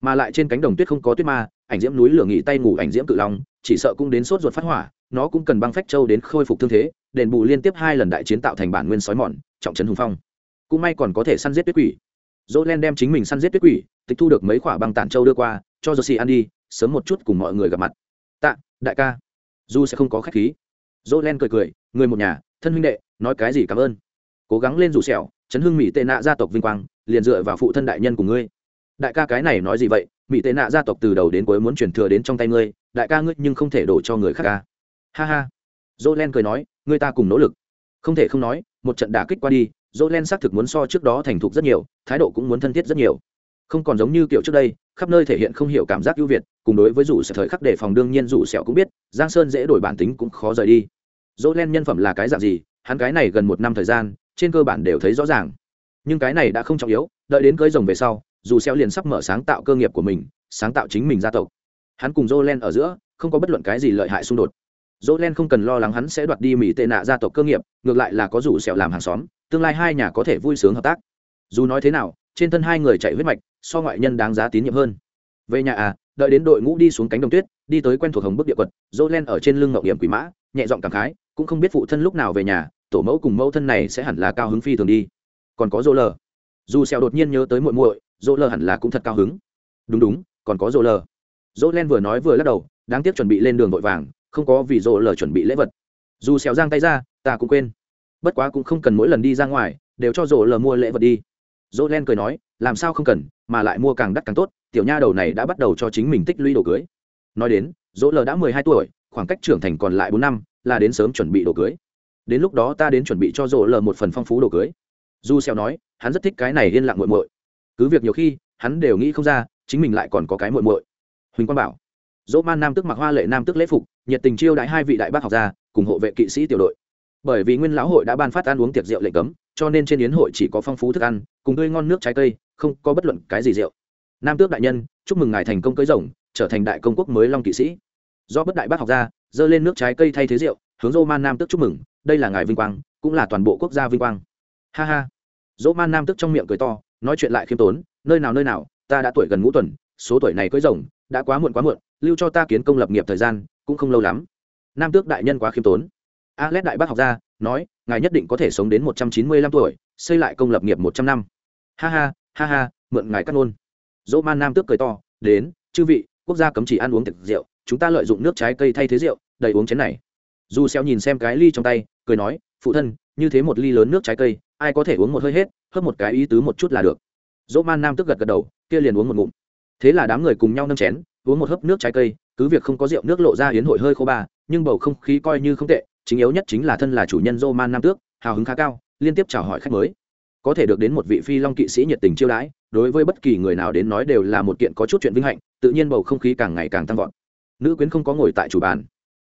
Mà lại trên cánh đồng tuyết không có tuyết ma ảnh diễm núi lửa nghỉ tay ngủ ảnh diễm cự long chỉ sợ cũng đến sốt ruột phát hỏa nó cũng cần băng phách châu đến khôi phục thương thế, đền bù liên tiếp hai lần đại chiến tạo thành bản nguyên sói mòn, trọng trấn hùng phong. Cũng may còn có thể săn giết tuyết quỷ. Dỗ len đem chính mình săn giết tuyết quỷ, tịch thu được mấy quả băng tản châu đưa qua, cho josie ăn đi, sớm một chút cùng mọi người gặp mặt. Tạ, đại ca. Du sẽ không có khách khí. Dỗ len cười cười, người một nhà, thân huynh đệ, nói cái gì cảm ơn. Cố gắng lên rủ sẹo, chấn hưng mỹ tệ nạ gia tộc vinh quang, liền dựa vào phụ thân đại nhân của ngươi. Đại ca cái này nói gì vậy? Mỹ tệ nạ gia tộc từ đầu đến cuối muốn chuyển thừa đến trong tay ngươi, đại ca ngươi nhưng không thể đổ cho người khác ca ha ha. Dỗ len cười nói người ta cùng nỗ lực. Không thể không nói, một trận đả kích qua đi, dỗ len xác thực muốn so trước đó thành thục rất nhiều, thái độ cũng muốn thân thiết rất nhiều. Không còn giống như kiểu trước đây, khắp nơi thể hiện không hiểu cảm giác ưu việt, cùng đối với rủ sẽ thời khắc đề phòng đương nhiên rủ sẹo cũng biết, giang sơn dễ đổi bản tính cũng khó rời đi. Dỗ len nhân phẩm là cái dạng gì, hắn cái này gần một năm thời gian, trên cơ bản đều thấy rõ ràng. Nhưng cái này đã không trọng yếu, đợi đến cưới rồng về sau, dù xeo liền sắp mở sáng tạo cơ nghiệp của mình, sáng tạo chính mình gia tộc. Hắn cùng jolen ở giữa, không có bất luận cái gì lợi hại xung đột jolen không cần lo lắng hắn sẽ đoạt đi mỹ tệ nạ gia tộc cơ nghiệp, ngược lại là có rủ sẹo làm hàng xóm, tương lai hai nhà có thể vui sướng hợp tác. Dù nói thế nào, trên thân hai người chạy huyết mạch, so ngoại nhân đáng giá tín nhiệm hơn. Về nhà à đợi đến đội ngũ đi xuống cánh đồng tuyết, đi tới quen thuộc hồng bức địa quật jolen ở trên lưng ngậu điểm quỷ mã, nhẹ giọng cảm khái, cũng không biết phụ thân lúc nào về nhà, tổ mẫu cùng mẫu thân này sẽ hẳn là cao hứng phi thường đi. Còn có dỗ lờ. Dù sẹo đột nhiên nhớ tới muội muội, dỗ lờ hẳn là cũng thật cao hứng. Đúng đúng, còn có dỗ lờ. Dỗ len vừa nói vừa lắc đầu, đáng tiếc chuẩn bị lên đường vội vàng không có vì rộ lờ chuẩn bị lễ vật. Dù xéo giang tay ra, ta cũng quên. Bất quá cũng không cần mỗi lần đi ra ngoài, đều cho rộ lờ mua lễ vật đi. Rộ len cười nói, làm sao không cần, mà lại mua càng đắt càng tốt, tiểu nha đầu này đã bắt đầu cho chính mình tích lũy đồ cưới. Nói đến rộ lờ đã mười hai tuổi, khoảng cách trưởng thành còn lại bốn năm, là đến sớm chuẩn bị đồ cưới. Đến lúc đó ta đến chuẩn bị cho rộ lờ một phần phong phú đồ cưới. Du xéo nói, hắn rất thích cái này yên lặng muội muội. Cứ việc nhiều khi, hắn đều nghĩ không ra, chính mình lại còn có cái muội muội. Huỳnh quang bảo dỗ man nam tức mặc hoa lệ nam tức lễ phục, nhiệt tình chiêu đãi hai vị đại bác học gia, cùng hộ vệ kỵ sĩ tiểu đội. Bởi vì nguyên lão hội đã ban phát ăn uống tiệc rượu lệnh cấm, cho nên trên yến hội chỉ có phong phú thức ăn, cùng tươi ngon nước trái cây, không có bất luận cái gì rượu. Nam tước đại nhân, chúc mừng ngài thành công cưới rồng, trở thành đại công quốc mới long kỵ sĩ. Do bất đại bác học gia, dơ lên nước trái cây thay thế rượu, hướng dô man nam tước chúc mừng, đây là ngài vinh quang, cũng là toàn bộ quốc gia vinh quang. Ha ha. Dỗ man nam tức trong miệng cười to, nói chuyện lại khiêm tốn, nơi nào nơi nào, ta đã tuổi gần ngũ tuần, số tuổi này cưới rồng, đã quá muộn quá muộn lưu cho ta kiến công lập nghiệp thời gian, cũng không lâu lắm. Nam tước đại nhân quá khiêm tốn. A alex đại bác học gia nói, ngài nhất định có thể sống đến một trăm chín mươi lăm tuổi, xây lại công lập nghiệp một trăm năm. Ha ha ha ha, mượn ngài cắt ngôn. Dỗ man nam tước cười to, đến, chư vị, quốc gia cấm chỉ ăn uống thực rượu, chúng ta lợi dụng nước trái cây thay thế rượu, đầy uống chén này. Dù xeo nhìn xem cái ly trong tay, cười nói, phụ thân, như thế một ly lớn nước trái cây, ai có thể uống một hơi hết, hớp một cái ý tứ một chút là được. Dỗ man nam tức gật gật đầu, kia liền uống một ngụm. Thế là đám người cùng nhau nâng chén uống một hớp nước trái cây, cứ việc không có rượu nước lộ ra hiến hội hơi khô ba, nhưng bầu không khí coi như không tệ, chính yếu nhất chính là thân là chủ nhân Roman nam tước, hào hứng khá cao, liên tiếp chào hỏi khách mới. Có thể được đến một vị phi long kỵ sĩ nhiệt tình chiêu đãi, đối với bất kỳ người nào đến nói đều là một kiện có chút chuyện vinh hạnh, tự nhiên bầu không khí càng ngày càng tăng vọt. Nữ quyến không có ngồi tại chủ bàn,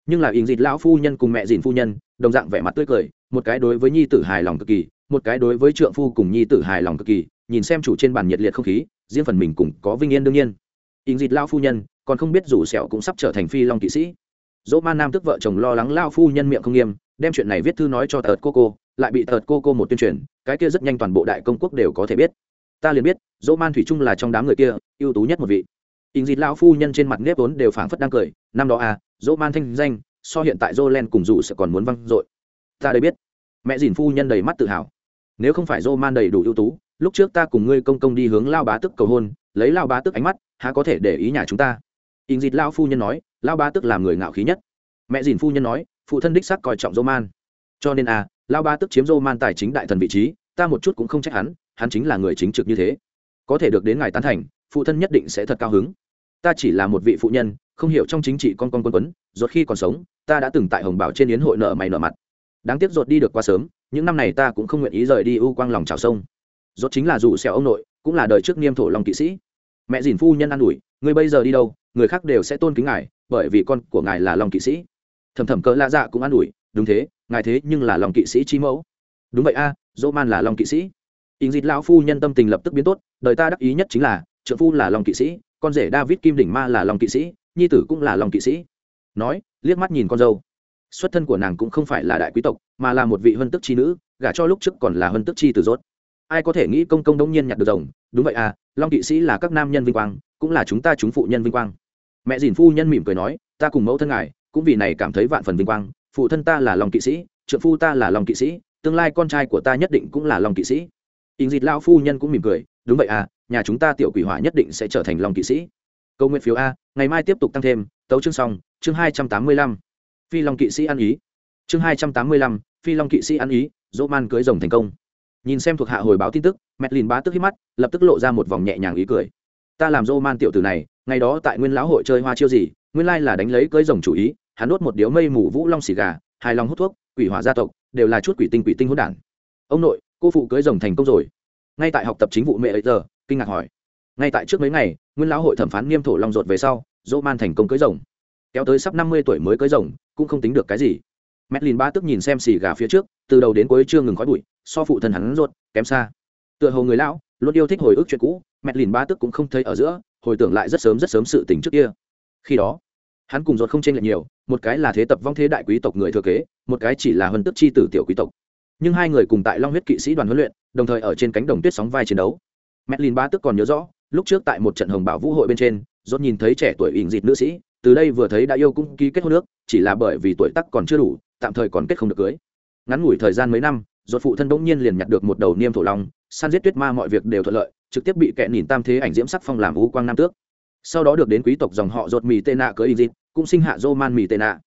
nhưng là ỉn dịt lão phu nhân cùng mẹ dìn phu nhân, đồng dạng vẻ mặt tươi cười, một cái đối với nhi tử hài lòng cực kỳ, một cái đối với trượng phu cùng nhi tử hài lòng cực kỳ, nhìn xem chủ trên bàn nhiệt liệt không khí, riêng phần mình cùng có vinh yên đương nhiên ỉn dịt lão phu nhân còn không biết rủ sẹo cũng sắp trở thành phi long kỵ sĩ dỗ man nam tức vợ chồng lo lắng lao phu nhân miệng không nghiêm đem chuyện này viết thư nói cho tợt cô cô lại bị tợt cô cô một tuyên truyền cái kia rất nhanh toàn bộ đại công quốc đều có thể biết ta liền biết dỗ man thủy trung là trong đám người kia ưu tú nhất một vị ỉn dịt lão phu nhân trên mặt nếp vốn đều phảng phất đang cười năm đó à dỗ man thanh danh so hiện tại Jolen cùng dù sẽ còn muốn văng dội. Ta đây biết. Mẹ Dìn phu nhân đầy mắt tự hào. Nếu không phải Roman đầy đủ ưu tú, lúc trước ta cùng ngươi công công đi hướng Lao Bá Tức cầu hôn, lấy Lao Bá Tức ánh mắt, há có thể để ý nhà chúng ta. Ing Dịt Lao phu nhân nói, Lao Bá Tức làm người ngạo khí nhất. Mẹ Dìn phu nhân nói, phụ thân đích xác coi trọng Roman. Cho nên à, Lao Bá Tức chiếm Roman tài chính đại thần vị trí, ta một chút cũng không trách hắn, hắn chính là người chính trực như thế. Có thể được đến ngài tán thành, phụ thân nhất định sẽ thật cao hứng. Ta chỉ là một vị phụ nhân, không hiểu trong chính trị con con quân quấn ruột khi còn sống ta đã từng tại hồng bảo trên yến hội nợ mày nợ mặt đáng tiếc ruột đi được quá sớm những năm này ta cũng không nguyện ý rời đi u quang lòng trào sông Rốt chính là dù xẻo ông nội, cũng là đời trước niêm thổ lòng kỵ sĩ. Mẹ dìn phu nhân an ủi người bây giờ đi đâu, người khác đều sẽ tôn kính ngài, bởi vì con của ngài là lòng kỵ sĩ. Thầm thầm cỡ lạ dạ cũng an ủi, đúng thế, ngài thế nhưng là lòng kỵ sĩ chi mẫu. Đúng vậy a, dỗ man là lòng kỵ sĩ. Ình dịt lão phu nhân tâm tình lập tức biến tốt, đời ta đắc ý nhất chính là trợ phu là lòng kỵ sĩ, con rể david kim đỉnh ma là lòng kỵ sĩ, nhi tử cũng là lòng kỵ sĩ. Nói, liếc mắt nhìn con dâu. Xuất thân của nàng cũng không phải là đại quý tộc, mà là một vị hân tức chi nữ, gả cho lúc trước còn là hân tức chi tử rốt ai có thể nghĩ công công đông nhiên nhặt được rồng? Đúng vậy à long kỵ sĩ là các nam nhân vinh quang, cũng là chúng ta chúng phụ nhân vinh quang. Mẹ dìn phu nhân mỉm cười nói, ta cùng mẫu thân ngài, cũng vì này cảm thấy vạn phần vinh quang. Phụ thân ta là long kỵ sĩ, trượng phu ta là long kỵ sĩ, tương lai con trai của ta nhất định cũng là long kỵ sĩ. Ình dịt lao phu nhân cũng mỉm cười, đúng vậy à nhà chúng ta tiểu quỷ hỏa nhất định sẽ trở thành long kỵ sĩ. Câu nguyện phiếu a, ngày mai tiếp tục tăng thêm, tấu chương xong, chương hai trăm tám mươi lăm. Phi long kỵ sĩ ăn ý. Chương hai trăm tám mươi lăm, phi long kỵ sĩ ăn ý, dỗ man cưới rồng thành công nhìn xem thuộc hạ hồi báo tin tức mẹt lìn bá tức hít mắt lập tức lộ ra một vòng nhẹ nhàng ý cười. Ta làm dô man tiểu tử này ngày đó tại nguyên lão hội chơi hoa chiêu gì nguyên lai là đánh lấy cưới rồng chủ ý hắn đốt một điếu mây mù vũ long xì gà hài lòng hút thuốc quỷ hỏa gia tộc đều là chút quỷ tinh quỷ tinh hỗn đản. Ông nội cô phụ cưới rồng thành công rồi. Ngay tại học tập chính vụ mẹ ấy giờ kinh ngạc hỏi. Ngay tại trước mấy ngày nguyên lão hội thẩm phán nghiêm thổ long rột về sau dô man thành công cưới rồng. Kéo tới sắp năm mươi tuổi mới cưới rồng cũng không tính được cái gì. Medlin ba tức nhìn xem xì gà phía trước, từ đầu đến cuối chưa ngừng khói bụi, so phụ thân hắn ruột, kém xa. Tựa hồ người lão, luôn yêu thích hồi ức chuyện cũ, Medlin ba tức cũng không thấy ở giữa, hồi tưởng lại rất sớm rất sớm sự tình trước kia. Khi đó, hắn cùng ruột không chênh lệch nhiều, một cái là thế tập vong thế đại quý tộc người thừa kế, một cái chỉ là huân tức chi tử tiểu quý tộc. Nhưng hai người cùng tại Long huyết kỵ sĩ đoàn huấn luyện, đồng thời ở trên cánh đồng tuyết sóng vai chiến đấu. Medlin ba tức còn nhớ rõ, lúc trước tại một trận hồng bảo vũ hội bên trên, rốt nhìn thấy trẻ tuổi ỉn dịt nữ sĩ, từ đây vừa thấy đã yêu cũng ký kết hôn nước, chỉ là bởi vì tuổi tác còn chưa đủ, tạm thời còn kết không được cưới ngắn ngủi thời gian mấy năm ruột phụ thân bỗng nhiên liền nhặt được một đầu niêm thổ long, săn giết tuyết ma mọi việc đều thuận lợi, trực tiếp bị kẻ nhìn tam thế ảnh diễm sắc phong làm vũ quang nam tước. Sau đó được đến quý tộc dòng họ ruột mì tê nạ cưới y dịp cũng sinh hạ dô man mì tê nạ.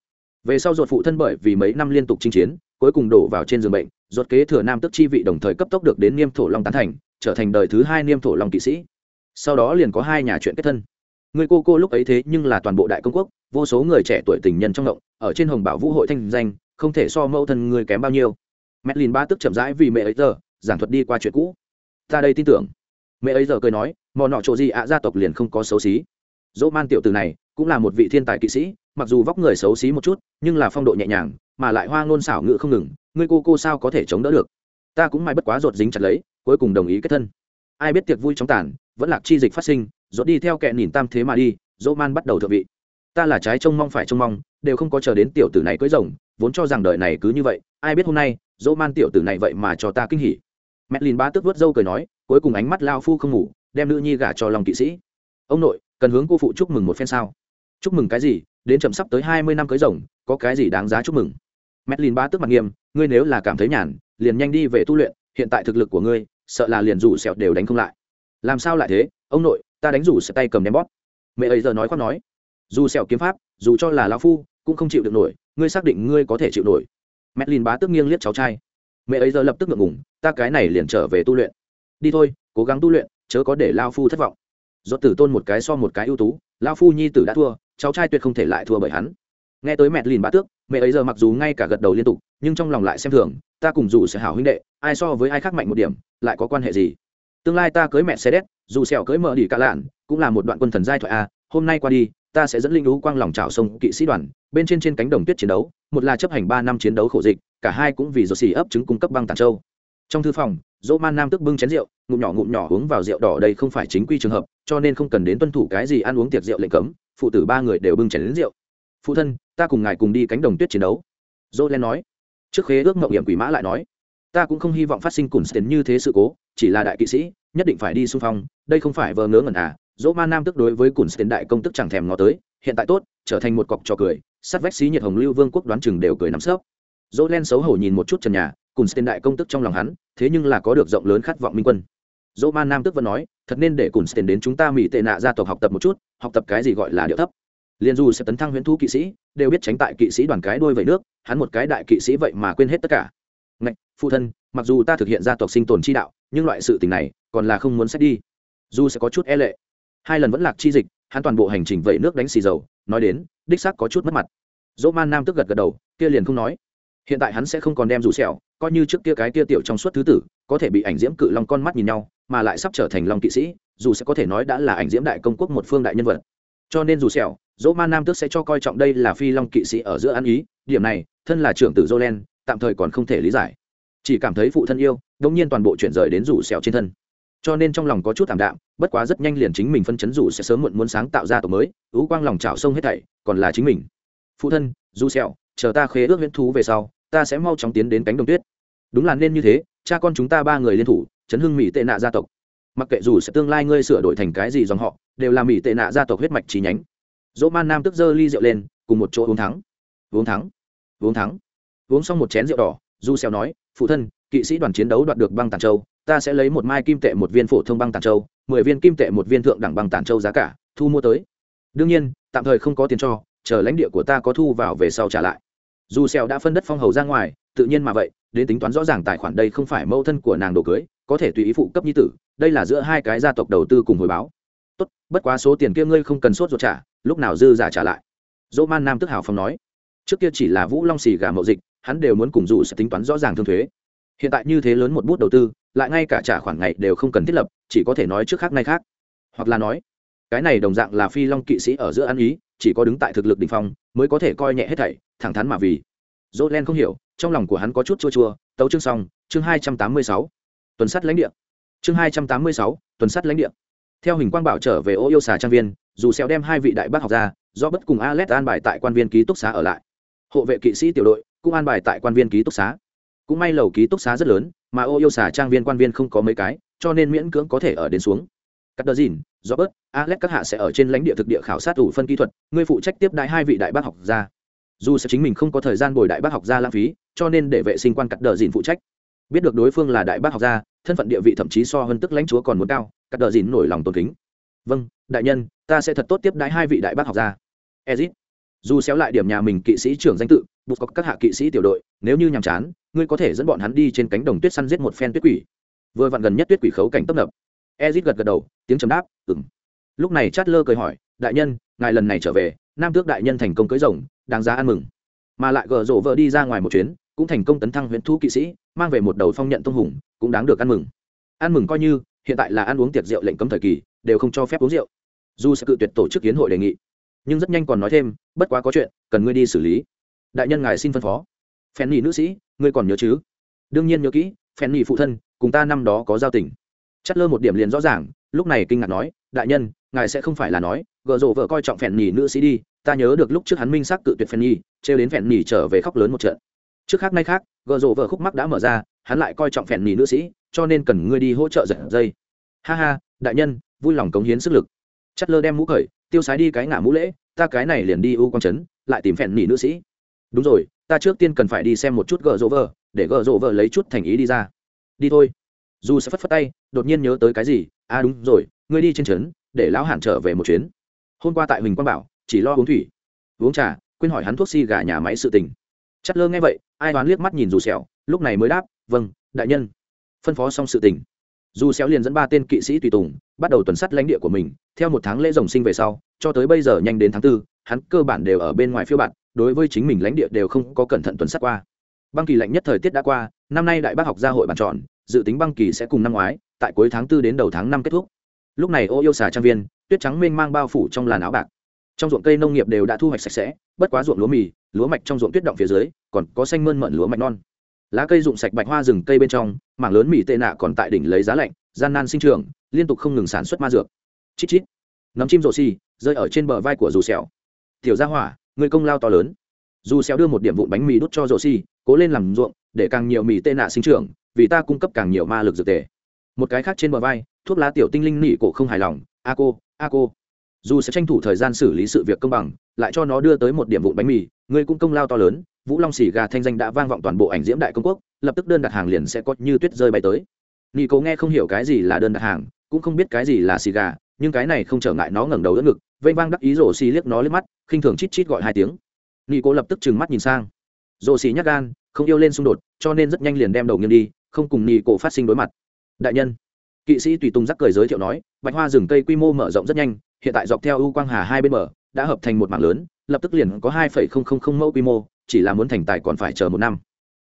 Về sau ruột phụ thân bởi vì mấy năm liên tục chinh chiến, cuối cùng đổ vào trên giường bệnh ruột kế thừa nam tước chi vị đồng thời cấp tốc được đến niêm thổ long tán thành, trở thành đời thứ hai niêm thổ long kỵ sĩ. Sau đó liền có hai nhà chuyện kết thân. Người cô cô lúc ấy thế nhưng là toàn bộ đại công quốc, vô số người trẻ tuổi tình nhân trong động, ở trên hồng bảo vũ hội thanh danh, không thể so mẫu thân người kém bao nhiêu mẹ ba tức chậm rãi vì mẹ ấy giờ, giảng thuật đi qua chuyện cũ. Ta đây tin tưởng. Mẹ ấy giờ cười nói, mò nọ chỗ gì ạ? Gia tộc liền không có xấu xí. Dỗ man tiểu từ này cũng là một vị thiên tài kỵ sĩ, mặc dù vóc người xấu xí một chút, nhưng là phong độ nhẹ nhàng, mà lại hoa ngôn xảo ngự không ngừng, ngươi cô cô sao có thể chống đỡ được? Ta cũng may bất quá rột dính chặt lấy, cuối cùng đồng ý kết thân. Ai biết tiệc vui chóng tàn, vẫn lạc chi dịch phát sinh rốt đi theo kẻ nhìn tam thế mà đi, dỗ man bắt đầu thượng vị. Ta là trái trông mong phải trông mong, đều không có chờ đến tiểu tử này cưới rồng, vốn cho rằng đời này cứ như vậy, ai biết hôm nay dỗ man tiểu tử này vậy mà cho ta kinh hỉ. Mẹ lìn ba tức vớt dâu cười nói, cuối cùng ánh mắt lao phu không ngủ, đem nữ nhi gả cho lòng kỵ sĩ. Ông nội, cần hướng cô phụ chúc mừng một phen sao? Chúc mừng cái gì? Đến chậm sắp tới hai mươi năm cưới rồng, có cái gì đáng giá chúc mừng? Mẹ lìn ba tức mặt nghiêm, ngươi nếu là cảm thấy nhàn, liền nhanh đi về tu luyện, hiện tại thực lực của ngươi, sợ là liền rủ sẹo đều đánh không lại. Làm sao lại thế? Ông nội, ta đánh rủ sẹo tay cầm ném bóp. Mẹ ấy giờ nói khoác nói. Dù sẹo kiếm pháp, dù cho là lão phu, cũng không chịu được nổi, ngươi xác định ngươi có thể chịu nổi mẹ lìn bá tức nghiêng liếc cháu trai. Mẹ ấy giờ lập tức ngượng ngùng, ta cái này liền trở về tu luyện. Đi thôi, cố gắng tu luyện, chớ có để lao phu thất vọng. Do tử tôn một cái so một cái ưu tú, lao phu nhi tử đã thua, cháu trai tuyệt không thể lại thua bởi hắn. Nghe tới mẹ lìn bá tước, mẹ ấy giờ mặc dù ngay cả gật đầu liên tục, nhưng trong lòng lại xem thường, ta cùng dù sẽ hảo huynh đệ, ai so với ai khác mạnh một điểm, lại có quan hệ gì? Tương lai ta cưới mẹ xe đét, dù sẹo cưới mở đi cả lạn, cũng là một đoạn quân thần giai thoại a, hôm nay qua đi ta sẽ dẫn linh lũ quang lòng trào sông kỵ sĩ đoàn, bên trên trên cánh đồng tuyết chiến đấu, một là chấp hành ba năm chiến đấu khổ dịch, cả hai cũng vì rột xì ấp trứng cung cấp băng tàn châu. Trong thư phòng, dỗ man nam tức bưng chén rượu, ngụm nhỏ ngụm nhỏ uống vào rượu đỏ đây không phải chính quy trường hợp, cho nên không cần đến tuân thủ cái gì ăn uống tiệc rượu lệnh cấm, phụ tử ba người đều bưng chén đến rượu. Phụ thân, ta cùng ngài cùng đi cánh đồng tuyết chiến đấu. Dỗ len nói. Trước khế ước mậu hiểm quỷ mã lại nói. Ta cũng không hy vọng phát sinh cùn tiền như thế sự cố, chỉ là đại kỵ sĩ, nhất định phải đi xung phong, đây không phải vờ ngớ ngẩn à dỗ man nam tức đối với cùn tiền đại công tức chẳng thèm ngó tới, hiện tại tốt, trở thành một cọc trò cười, sát vách xí nhiệt hồng lưu vương quốc đoán chừng đều cười nắm sấp. Dỗ len xấu hổ nhìn một chút trần nhà, cùn tên đại công tức trong lòng hắn, thế nhưng là có được rộng lớn khát vọng minh quân. Dỗ man nam tức vẫn nói, thật nên để cùn tên đến chúng ta mỹ tệ nạ gia tộc học tập một chút, học tập cái gì gọi là điệu thấp. Liền dù sẽ tấn thăng huyễn thu kỵ sĩ, đều biết tránh tại kỵ sĩ đoàn cái đôi vẩy nước, hắn một cái đại kỵ sĩ vậy mà quên hết tất cả. Ngạch, phụ thân, mặc dù ta thực hiện gia tộc sinh tồn chi đạo, nhưng loại sự tình này, còn là không muốn xét đi. Dù sẽ có chút e lệ hai lần vẫn lạc chi dịch, hắn toàn bộ hành trình vẩy nước đánh xì dầu, nói đến, đích xác có chút mất mặt. Dỗ man nam tức gật gật đầu, kia liền không nói. Hiện tại hắn sẽ không còn đem rủ sẹo, coi như trước kia cái kia tiểu trong suốt thứ tử, có thể bị ảnh diễm cự long con mắt nhìn nhau, mà lại sắp trở thành long kỵ sĩ, dù sẽ có thể nói đã là ảnh diễm đại công quốc một phương đại nhân vật. Cho nên dù sẹo, dỗ man nam tức sẽ cho coi trọng đây là phi long kỵ sĩ ở giữa ăn ý, điểm này, thân là trưởng tử jolen tạm thời còn không thể lý giải. Chỉ cảm thấy phụ thân yêu, đống nhiên toàn bộ chuyển rời đến rủ sẹo trên thân cho nên trong lòng có chút thảm đạm, bất quá rất nhanh liền chính mình phân chấn rủ sẽ sớm muộn muốn sáng tạo ra tổ mới ú quang lòng trào sông hết thảy, còn là chính mình. Phụ thân du sẹo, chờ ta khế ước huyễn thú về sau, ta sẽ mau chóng tiến đến cánh đồng tuyết. Đúng là nên như thế, cha con chúng ta ba người liên thủ, chấn hưng mỹ tệ nạ gia tộc. Mặc kệ dù sẽ tương lai ngươi sửa đổi thành cái gì dòng họ, đều là mỹ tệ nạ gia tộc huyết mạch trí nhánh. Dỗ man nam tức giơ ly rượu lên, cùng một chỗ uống thắng. Uống thắng uống thắng. Uống xong một chén rượu đỏ du xeo nói, phụ thân, kỵ sĩ đoàn chiến đấu đoạt được băng tản châu ta sẽ lấy một mai kim tệ một viên phổ thông băng tản châu, mười viên kim tệ một viên thượng đẳng băng tản châu giá cả, thu mua tới. Đương nhiên, tạm thời không có tiền cho, chờ lãnh địa của ta có thu vào về sau trả lại. Dù xeo đã phân đất phong hầu ra ngoài, tự nhiên mà vậy, đến tính toán rõ ràng tài khoản đây không phải mâu thân của nàng đồ cưới, có thể tùy ý phụ cấp nhi tử, đây là giữa hai cái gia tộc đầu tư cùng hồi báo. Tốt, bất quá số tiền kia ngươi không cần sốt ruột trả, lúc nào dư giả trả lại. Dỗ man nam tức hào phong nói. Trước kia chỉ là vũ long xì gà mậu dịch, hắn đều muốn cùng dù sẽ tính toán rõ ràng thương thuế. Hiện tại như thế lớn một bút đầu tư lại ngay cả trả khoản ngày đều không cần thiết lập, chỉ có thể nói trước khác nay khác. Hoặc là nói, cái này đồng dạng là phi long kỵ sĩ ở giữa ăn ý, chỉ có đứng tại thực lực đ ỉ n h phong mới có thể coi nhẹ hết thảy, thẳng thắn mà vì. Dỗ len không hiểu, trong lòng của hắn có chút chua chua, tấu chương xong, chương hai trăm tám mươi sáu. Tuần sắt lãnh địa. Chương hai trăm tám mươi sáu, tuần sắt lãnh địa. Theo hình quang bảo trở về ô yêu xà trang viên, dù xéo đem hai vị đại bác học ra, do bất cùng alex an bài tại quan viên ký túc xá ở lại. Hộ vệ kỵ sĩ tiểu đội cũng an bài tại quan viên ký túc xá. Cũng may lầu ký túc xá rất lớn mà ô yêu xà trang viên quan viên không có mấy cái, cho nên miễn cưỡng có thể ở đến xuống. Cắt đờ dìn do bớt alex các hạ sẽ ở trên lãnh địa thực địa khảo sát ủ phân kỹ thuật, ngươi phụ trách tiếp đại hai vị đại bác học gia. Dù sẽ chính mình không có thời gian bồi đại bác học gia lãng phí, cho nên để vệ sinh quan cắt đờ dìn phụ trách. Biết được đối phương là đại bác học gia, thân phận địa vị thậm chí so hơn tức lãnh chúa còn muốn cao, cắt đờ dìn nổi lòng tôn kính. Vâng đại nhân, ta sẽ thật tốt tiếp đái hai vị đại bác học gia. Ezit dù xéo lại điểm nhà mình kỵ sĩ trưởng danh tự buộc có các hạ kỵ sĩ tiểu đội, nếu như nhàm chán, ngươi có thể dẫn bọn hắn đi trên cánh đồng tuyết săn giết một phen tuyết quỷ. Vừa vặn gần nhất tuyết quỷ khấu cảnh tấp nập. Ezit gật gật đầu, tiếng chấm đáp, ừm. Lúc này chát lơ cười hỏi, đại nhân, ngài lần này trở về, nam tước đại nhân thành công cưới rồng, đáng giá ăn mừng. Mà lại gờ rộ vợ đi ra ngoài một chuyến, cũng thành công tấn thăng huyện thu kỵ sĩ, mang về một đầu phong nhận tông hùng, cũng đáng được ăn mừng. Ăn mừng coi như, hiện tại là ăn uống tiệc rượu lệnh cấm thời kỳ, đều không cho phép uống rượu. Dù sẽ cự tuyệt tổ chức kiến hội đề nghị nhưng rất nhanh còn nói thêm, bất quá có chuyện, cần ngươi đi xử lý. Đại nhân ngài xin phân phó. Phen nhì nữ sĩ, ngươi còn nhớ chứ? Đương nhiên nhớ kỹ phen nhì phụ thân, cùng ta năm đó có giao tình. Chất lơ một điểm liền rõ ràng, lúc này kinh ngạc nói, đại nhân, ngài sẽ không phải là nói, gợ rộ vợ coi trọng phen nhì nữ sĩ đi, ta nhớ được lúc trước hắn minh xác cự tuyệt phen nhì trêu đến phen nhì trở về khóc lớn một trận. Trước khác nay khác, gợ rộ vợ khúc mắc đã mở ra, hắn lại coi trọng phen nhì nữ sĩ, cho nên cần ngươi đi hỗ trợ giật dây. Ha ha, đại nhân, vui lòng cống hiến sức lực. Chất lơ đem mũ cởi tiêu sái đi cái ngả mũ lễ ta cái này liền đi u quang trấn lại tìm phèn nỉ nữ sĩ. Đúng rồi ta trước tiên cần phải đi xem một chút gợ rỗ vợ để gợ rỗ vợ lấy chút thành ý đi ra. Đi thôi. Dù sẽ phất phất tay đột nhiên nhớ tới cái gì? À đúng rồi ngươi đi trên trấn để lão hạn trở về một chuyến. Hôm qua tại huỳnh quang bảo chỉ lo uống thủy. Uống trà quên hỏi hắn thuốc si gà nhà máy sự tình. Chất lơ nghe vậy ai đoán liếc mắt nhìn dù sẹo, lúc này mới đáp vâng đại nhân. Phân phó xong sự tình dù xéo liền dẫn ba tên kỵ sĩ tùy tùng, bắt đầu tuần sát lãnh địa của mình, theo một tháng lễ rồng sinh về sau, cho tới bây giờ nhanh đến tháng tư, hắn cơ bản đều ở bên ngoài phiêu bạn đối với chính mình lãnh địa đều không có cẩn thận tuần sát qua. Băng kỳ lạnh nhất thời tiết đã qua, năm nay đại bác học gia hội bàn chọn dự tính băng kỳ sẽ cùng năm ngoái, tại cuối tháng tư đến đầu tháng năm kết thúc. Lúc này ô yêu xà trang viên, tuyết trắng mênh mang bao phủ trong làn áo bạc. Trong ruộng cây nông nghiệp đều đã thu hoạch sạch sẽ, bất quá ruộng lúa mì, lúa mạch trong ruộng tuyết động phía dưới, còn có xanh mơn mận lúa mạch non lá cây rụng sạch bạch hoa rừng cây bên trong, mảng lớn mì tệ nạ còn tại đỉnh lấy giá lạnh, gian nan sinh trường liên tục không ngừng sản xuất ma dược. Chít chít. Nấm chim rổ xì, rơi ở trên bờ vai của dù xẻo tiểu gia hỏa, người công lao to lớn. Dù xẻo đưa một điểm vụn bánh mì đút cho rổ xì, cố lên làm ruộng, để càng nhiều mì tệ nạ sinh trưởng, vì ta cung cấp càng nhiều ma lực dược tề. Một cái khác trên bờ vai, thuốc lá tiểu tinh linh nỉ cổ không hài lòng. A cô a cô dù sẽ tranh thủ thời gian xử lý sự việc công bằng, lại cho nó đưa tới một điểm vụn bánh mì ngươi cũng công lao to lớn, vũ long xì gà thanh danh đã vang vọng toàn bộ ảnh diễm đại công quốc, lập tức đơn đặt hàng liền sẽ có như tuyết rơi bay tới. Nị cố nghe không hiểu cái gì là đơn đặt hàng, cũng không biết cái gì là xì gà, nhưng cái này không trở ngại nó ngẩng đầu đỡ ngực vây vang đắc ý rổ xì liếc nó liếc mắt, khinh thường chít chít gọi hai tiếng. Nị cố lập tức trừng mắt nhìn sang. Rổ xì nhắc gan, không yêu lên xung đột, cho nên rất nhanh liền đem đầu nghiêng đi, không cùng nị cổ phát sinh đối mặt. Đại nhân, kỵ sĩ tùy tùng giác cười giới thiệu nói, bạch hoa rừng cây quy mô mở rộng rất nhanh hiện tại dọc theo u quang hà hai bên bờ, đã hợp thành một mạng lớn, lập tức liền có hai mẫu quy mô, chỉ là muốn thành tài còn phải chờ một năm.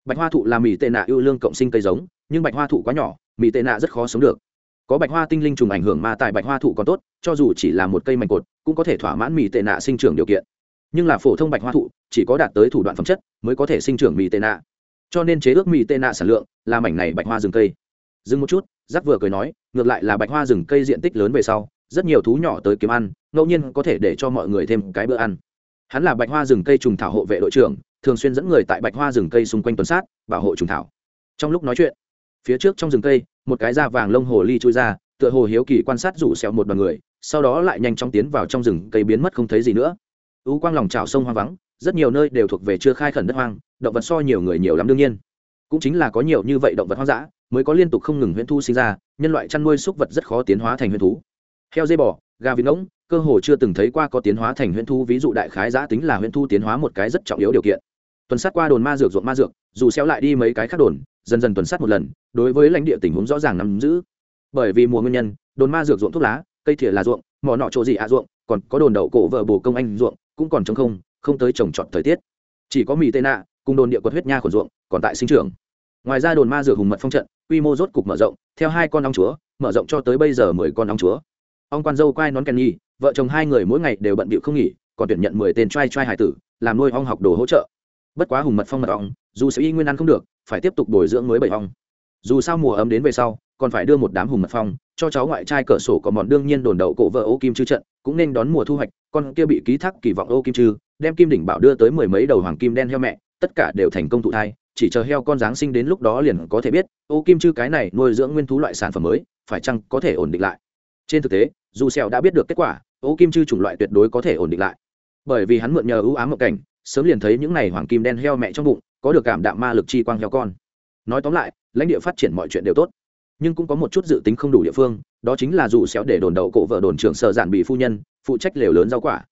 Bạch hoa thụ là mì tệ nạ ưu lương cộng sinh cây giống, nhưng bạch hoa thụ quá nhỏ, mì tệ nạ rất khó sống được. Có bạch hoa tinh linh trùng ảnh hưởng mà tại bạch hoa thụ còn tốt, cho dù chỉ là một cây mảnh cột, cũng có thể thỏa mãn mì tệ nạ sinh trưởng điều kiện. Nhưng là phổ thông bạch hoa thụ, chỉ có đạt tới thủ đoạn phẩm chất, mới có thể sinh trưởng mì tệ nạ. Cho nên chế ước mì tệ nạ sản lượng là mảnh này bạch hoa rừng cây. Dừng một chút, giác vừa cười nói, ngược lại là bạch hoa rừng cây diện tích lớn về sau rất nhiều thú nhỏ tới kiếm ăn, ngẫu nhiên có thể để cho mọi người thêm cái bữa ăn. Hắn là bạch hoa rừng cây trùng thảo hộ vệ đội trưởng, thường xuyên dẫn người tại bạch hoa rừng cây xung quanh tuần sát, bảo hộ trùng thảo. Trong lúc nói chuyện, phía trước trong rừng cây, một cái da vàng lông hồ ly chui ra, tựa hồ hiếu kỳ quan sát rủ xẹo một đoàn người, sau đó lại nhanh chóng tiến vào trong rừng cây biến mất không thấy gì nữa. U quang lòng trào sông hoang vắng, rất nhiều nơi đều thuộc về chưa khai khẩn đất hoang, động vật so nhiều người nhiều lắm đương nhiên. Cũng chính là có nhiều như vậy động vật hoang dã, mới có liên tục không ngừng huyễn thu sinh ra, nhân loại chăn nuôi súc vật rất khó tiến hóa thành huyễn thú heo dây bò, gà vịt ngỗng, cơ hồ chưa từng thấy qua có tiến hóa thành huyễn thu, ví dụ đại khái giã tính là huyễn thu tiến hóa một cái rất trọng yếu điều kiện. Tuần sát qua đồn ma dược ruộng ma dược, dù xéo lại đi mấy cái khác đồn, dần dần tuần sát một lần, đối với lãnh địa tình huống rõ ràng nắm giữ. Bởi vì mùa nguyên nhân, đồn ma dược ruộng thuốc lá, cây thìa là ruộng, mỏ nọ chỗ gì ạ ruộng, còn có đồn đậu cổ vợ bồ công anh ruộng, cũng còn trống không không tới trồng trọt thời tiết. Chỉ có mì tê nạ, cùng đồn địa quật huyết nha của ruộng, còn tại sinh trưởng. Ngoài ra đồn ma dược hùng mật phong trận, quy mô rốt cục mở rộng, theo hai con ong chúa, mở rộng cho tới bây giờ mười con ong chúa ông quan dâu quai nón kenny, vợ chồng hai người mỗi ngày đều bận bịu không nghỉ, còn tuyển nhận mười tên trai trai hải tử, làm nuôi ong học đồ hỗ trợ. Bất quá hùng mật phong mật ong, dù sẽ y nguyên ăn không được, phải tiếp tục bồi dưỡng mới bảy ong. Dù sao mùa ấm đến về sau, còn phải đưa một đám hùng mật phong, cho cháu ngoại trai cỡ sổ có mòn đương nhiên đồn đậu cổ vợ ô kim chư trận, cũng nên đón mùa thu hoạch, con kia bị ký thác kỳ vọng ô kim chư, đem kim đỉnh bảo đưa tới mười mấy đầu hoàng kim đen heo mẹ, tất cả đều thành công thụ thai, chỉ chờ heo con giáng sinh đến lúc đó liền có thể biết, ô kim chư cái này nuôi dưỡng nguyên thú loại sản phẩm mới, phải chăng có thể ổn định lại. Trên thực tế dù sẹo đã biết được kết quả Ố kim chư chủng loại tuyệt đối có thể ổn định lại. Bởi vì hắn mượn nhờ ưu ám mộng cảnh, sớm liền thấy những này hoàng kim đen heo mẹ trong bụng, có được cảm đạm ma lực chi quang heo con. Nói tóm lại, lãnh địa phát triển mọi chuyện đều tốt. Nhưng cũng có một chút dự tính không đủ địa phương, đó chính là dù xéo để đồn đầu cổ vợ đồn trưởng sở giản bị phu nhân, phụ trách lều lớn rau quả.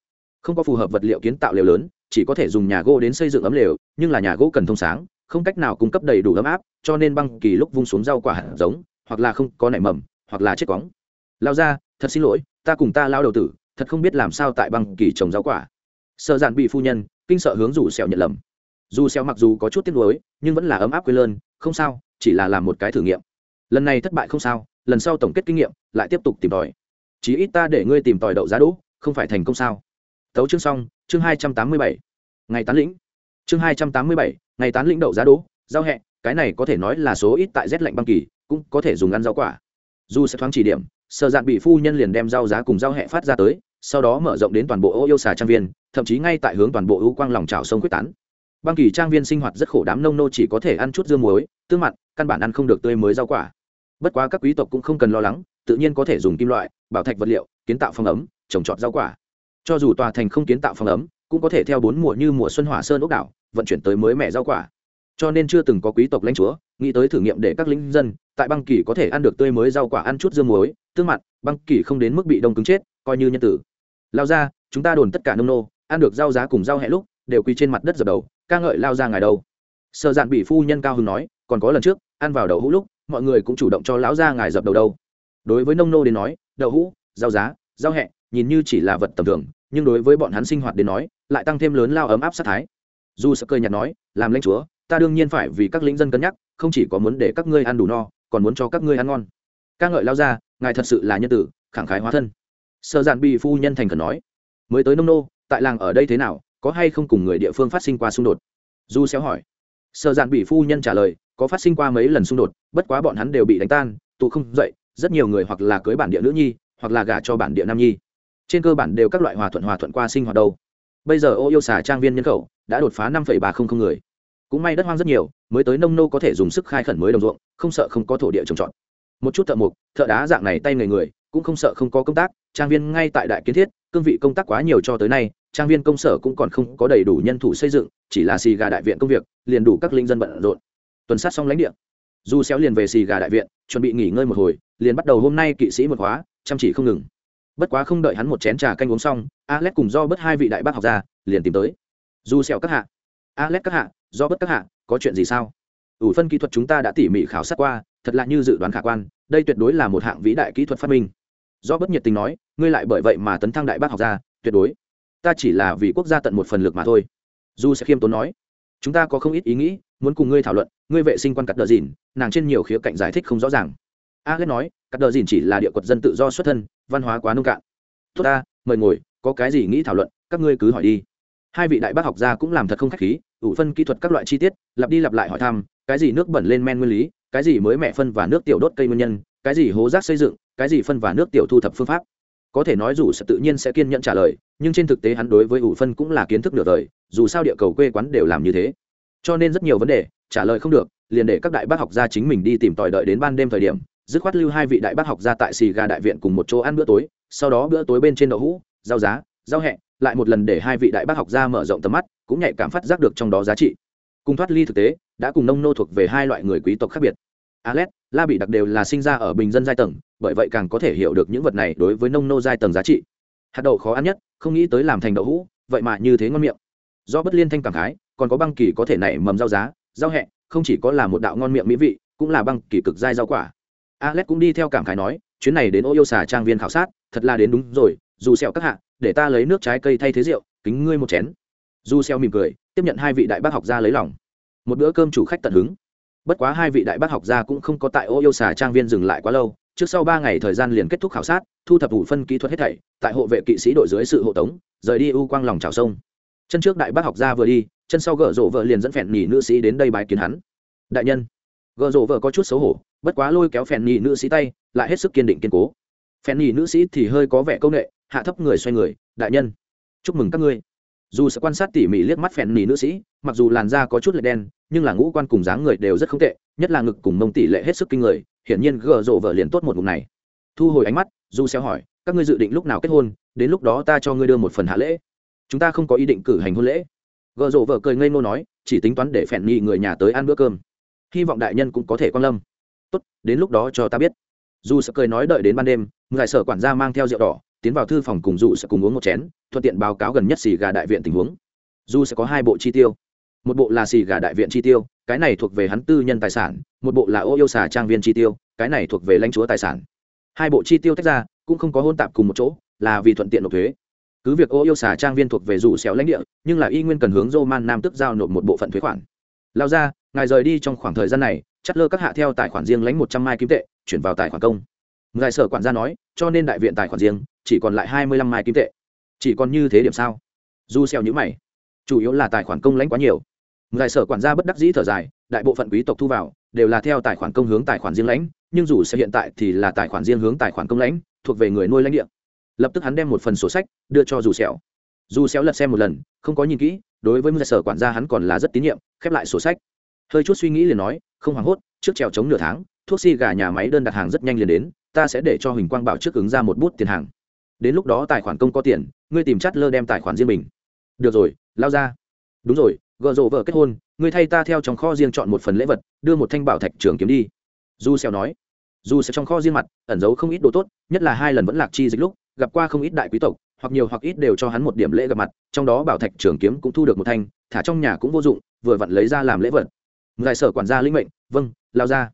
Không có phù hợp vật liệu kiến tạo lều lớn, chỉ có thể dùng nhà gỗ đến xây dựng ấm lều, nhưng là nhà gỗ cần thông sáng, không cách nào cung cấp đầy đủ ấm áp, cho nên băng kỳ lúc vung xuống rau quả hạt giống, hoặc là không có nảy mầm, hoặc là chết cóng lao ra thật xin lỗi, ta cùng ta lao đầu tử, thật không biết làm sao tại băng kỳ trồng rau quả. Sợ dạn bị phu nhân, kinh sợ hướng dù xẻo nhận lầm. Dù xẻo mặc dù có chút tiếc nuối, nhưng vẫn là ấm áp quê lơn, không sao, chỉ là làm một cái thử nghiệm. Lần này thất bại không sao, lần sau tổng kết kinh nghiệm, lại tiếp tục tìm tòi. Chí ít ta để ngươi tìm tòi đậu giá đỗ, không phải thành công sao? Tấu chương xong, chương hai trăm tám mươi bảy. Ngày tán lĩnh. Chương hai trăm tám mươi bảy, ngày tán lĩnh đậu giá đỗ, giao hẹ, cái này có thể nói là số ít tại rét lạnh băng kỳ, cũng có thể dùng ăn rau quả. Dù sẽ thoáng chỉ điểm sợ dạn bị phu nhân liền đem rau giá cùng rau hẹ phát ra tới, sau đó mở rộng đến toàn bộ ô yêu xà trang viên, thậm chí ngay tại hướng toàn bộ ưu quang lòng trào sông quyết tán. Băng kỳ trang viên sinh hoạt rất khổ đám nông nô chỉ có thể ăn chút dưa muối, tương mặn, căn bản ăn không được tươi mới rau quả. Bất quá các quý tộc cũng không cần lo lắng, tự nhiên có thể dùng kim loại, bảo thạch vật liệu, kiến tạo phong ấm, trồng trọt rau quả. Cho dù tòa thành không kiến tạo phong ấm, cũng có thể theo bốn mùa như mùa xuân hỏa sơn ốc đảo, vận chuyển tới mới mẻ rau quả. Cho nên chưa từng có quý tộc lãnh chúa nghĩ tới thử nghiệm để các lính dân, tại băng kỳ có thể ăn được tươi mới rau quả ăn chút dương muối, tương mặn băng kỳ không đến mức bị đông cứng chết, coi như nhân tử. Lao ra, chúng ta đồn tất cả nông nô, ăn được rau giá cùng rau hẹ lúc, đều quỳ trên mặt đất dập đầu, ca ngợi lao ra ngài đâu. Sợ dạn bị phu nhân cao hưng nói, còn có lần trước, ăn vào đậu hũ lúc, mọi người cũng chủ động cho lão ra ngài dập đầu đâu. Đối với nông nô đến nói, đậu hũ, rau giá, rau hẹ, nhìn như chỉ là vật tầm thường, nhưng đối với bọn hắn sinh hoạt đến nói, lại tăng thêm lớn lao ấm áp sát thái. Dù sợ cười nhạt nói, làm lãnh chúa ta đương nhiên phải vì các lính dân cân nhắc, không chỉ có muốn để các ngươi ăn đủ no, còn muốn cho các ngươi ăn ngon. Ca ngợi lao ra, ngài thật sự là nhân tử, khẳng khái hóa thân. Sợ dạn bị phu nhân thành khẩn nói, mới tới nông nô, tại làng ở đây thế nào, có hay không cùng người địa phương phát sinh qua xung đột? Du xéo hỏi. Sợ dạn bị phu nhân trả lời, có phát sinh qua mấy lần xung đột, bất quá bọn hắn đều bị đánh tan, tụ không dậy, rất nhiều người hoặc là cưới bản địa nữ nhi, hoặc là gả cho bản địa nam nhi. Trên cơ bản đều các loại hòa thuận hòa thuận qua sinh hoạt đâu. Bây giờ ô yêu xà trang viên nhân khẩu đã đột phá năm ba không không người cũng may đất hoang rất nhiều mới tới nông nô có thể dùng sức khai khẩn mới đồng ruộng không sợ không có thổ địa trồng trọt. Một chút thợ mộc thợ đá dạng này tay người người cũng không sợ không có công tác trang viên ngay tại đại kiến thiết cương vị công tác quá nhiều cho tới nay trang viên công sở cũng còn không có đầy đủ nhân thủ xây dựng chỉ là xì gà đại viện công việc liền đủ các linh dân bận rộn. Tuần sát xong lãnh địa du xéo liền về xì gà đại viện chuẩn bị nghỉ ngơi một hồi liền bắt đầu hôm nay kỵ sĩ một khóa chăm chỉ không ngừng. Bất quá không đợi hắn một chén trà canh uống xong alex cùng do bất hai vị đại bác học ra, liền tìm tới. Du xéo các hạ. Alex các hạ do bất các hạ, có chuyện gì sao? Ủ phân kỹ thuật chúng ta đã tỉ mỉ khảo sát qua, thật là như dự đoán khả quan, đây tuyệt đối là một hạng vĩ đại kỹ thuật phát minh. Do bất nhiệt tình nói, ngươi lại bởi vậy mà tấn thăng đại bác học gia, tuyệt đối. Ta chỉ là vì quốc gia tận một phần lực mà thôi. Du sẽ khiêm tốn nói, chúng ta có không ít ý nghĩ, muốn cùng ngươi thảo luận, ngươi vệ sinh quan cắt đờ dìn, nàng trên nhiều khía cạnh giải thích không rõ ràng. Alex nói, cắt đờ dìn chỉ là địa quật dân tự do xuất thân, văn hóa quá nông cạn. Tốt ta, mời ngồi, có cái gì nghĩ thảo luận, các ngươi cứ hỏi đi hai vị đại bác học gia cũng làm thật không khách khí, ủ phân kỹ thuật các loại chi tiết, lặp đi lặp lại hỏi thăm, cái gì nước bẩn lên men nguyên lý, cái gì mới mẹ phân và nước tiểu đốt cây nguyên nhân, cái gì hố rác xây dựng, cái gì phân và nước tiểu thu thập phương pháp. Có thể nói dù sẽ tự nhiên sẽ kiên nhẫn trả lời, nhưng trên thực tế hắn đối với ủ phân cũng là kiến thức nửa đời, dù sao địa cầu quê quán đều làm như thế. Cho nên rất nhiều vấn đề, trả lời không được, liền để các đại bác học gia chính mình đi tìm tòi đợi đến ban đêm thời điểm, dứt khoát lưu hai vị đại bác học gia tại xì gà đại viện cùng một chỗ ăn bữa tối, sau đó bữa tối bên trên đậu hũ, rau giá, rau hẹ lại một lần để hai vị đại bác học gia mở rộng tầm mắt, cũng nhạy cảm phát giác được trong đó giá trị. Cùng thoát ly thực tế, đã cùng nông nô thuộc về hai loại người quý tộc khác biệt. Alex la bị đặc đều là sinh ra ở bình dân giai tầng, bởi vậy càng có thể hiểu được những vật này đối với nông nô giai tầng giá trị. Hạt đậu khó ăn nhất, không nghĩ tới làm thành đậu hũ, vậy mà như thế ngon miệng. Do bất liên thanh cảm khái, còn có băng kỳ có thể nảy mầm rau giá, rau hẹ, không chỉ có là một đạo ngon miệng mỹ vị, cũng là băng kỳ cực dai rau quả. Alex cũng đi theo cảm khái nói, chuyến này đến ô yêu xà trang viên khảo sát, thật là đến đúng rồi dù xèo các hạ, để ta lấy nước trái cây thay thế rượu, kính ngươi một chén. Dù xèo mỉm cười, tiếp nhận hai vị đại bác học gia lấy lòng. Một bữa cơm chủ khách tận hứng. Bất quá hai vị đại bác học gia cũng không có tại ô yêu xà trang viên dừng lại quá lâu, trước sau ba ngày thời gian liền kết thúc khảo sát, thu thập đủ phân kỹ thuật hết thảy, tại hộ vệ kỵ sĩ đội dưới sự hộ tống, rời đi u quang lòng trào sông. Chân trước đại bác học gia vừa đi, chân sau gỡ rổ vợ liền dẫn phèn nhì nữ sĩ đến đây bái kiến hắn. Đại nhân gờ rộ vợ có chút xấu hổ, bất quá lôi kéo phèn nhì nữ sĩ tay, lại hết sức kiên định kiên cố. Phèn nhì nữ sĩ thì hơi có vẻ công nghệ hạ thấp người xoay người, đại nhân, chúc mừng các ngươi. Dù sẽ quan sát tỉ mỉ liếc mắt phèn nỉ nữ sĩ, mặc dù làn da có chút lệ đen, nhưng là ngũ quan cùng dáng người đều rất không tệ, nhất là ngực cùng mông tỷ lệ hết sức kinh người, hiển nhiên gờ rộ vợ liền tốt một ngụm này. Thu hồi ánh mắt dù xéo hỏi, các ngươi dự định lúc nào kết hôn? Đến lúc đó ta cho ngươi đưa một phần hạ lễ. Chúng ta không có ý định cử hành hôn lễ. Gợ rộ vợ cười ngây ngô nói, chỉ tính toán để phèn nỉ người nhà tới ăn bữa cơm. Hy vọng đại nhân cũng có thể quan lâm. Tốt, đến lúc đó cho ta biết. Dù sợ cười nói đợi đến ban đêm ngài sở quản gia mang theo rượu đỏ tiến vào thư phòng cùng dù sẽ cùng uống một chén, thuận tiện báo cáo gần nhất xì gà đại viện tình huống. Dù sẽ có hai bộ chi tiêu. Một bộ là xì gà đại viện chi tiêu, cái này thuộc về hắn tư nhân tài sản, một bộ là ô yêu xà trang viên chi tiêu, cái này thuộc về lãnh chúa tài sản. Hai bộ chi tiêu tách ra, cũng không có hôn tạp cùng một chỗ, là vì thuận tiện nộp thuế. Cứ việc ô yêu xà trang viên thuộc về rủ xéo lãnh địa, nhưng là y nguyên cần hướng roman nam tức giao nộp một bộ phận thuế khoản. Lao ra, ngài rời đi trong khoảng thời gian này, chắt lơ các hạ theo tài khoản riêng lãnh một trăm mai kim tệ, chuyển vào tài khoản công. Ngài sở quản gia nói, cho nên đại viện tài khoản riêng chỉ còn lại hai mươi lăm mai kim tệ. Chỉ còn như thế điểm sao? Du xeo nhữ mày. Chủ yếu là tài khoản công lãnh quá nhiều. Ngài sở quản gia bất đắc dĩ thở dài, đại bộ phận quý tộc thu vào, đều là theo tài khoản công hướng tài khoản riêng lãnh, nhưng dù sẽ hiện tại thì là tài khoản riêng hướng tài khoản công lãnh, thuộc về người nuôi lãnh địa. Lập tức hắn đem một phần sổ sách đưa cho dù xẻo dù xéo lật xem một lần, không có nhìn kỹ, đối với một sở quản gia hắn còn là rất tín nhiệm, khép lại sổ sách. Hơi chút suy nghĩ liền nói, không hoảng hốt, trước trèo chống nửa tháng, thuốc si gà nhà máy đơn đặt hàng rất nhanh liền đến, ta sẽ để cho huỳnh quang bảo trước ứng ra một bút tiền hàng đến lúc đó tài khoản công có tiền, ngươi tìm chát lơ đem tài khoản riêng mình. Được rồi, lao ra. Đúng rồi, gợ rộ vợ kết hôn, ngươi thay ta theo trong kho riêng chọn một phần lễ vật, đưa một thanh bảo thạch trường kiếm đi. Du xèo nói. Dù sẽ trong kho riêng mặt, ẩn giấu không ít đồ tốt, nhất là hai lần vẫn lạc chi dịch lúc, gặp qua không ít đại quý tộc, hoặc nhiều hoặc ít đều cho hắn một điểm lễ gặp mặt, trong đó bảo thạch trường kiếm cũng thu được một thanh, thả trong nhà cũng vô dụng, vừa vặn lấy ra làm lễ vật. Ngài sở quản gia linh mệnh vâng lao ra.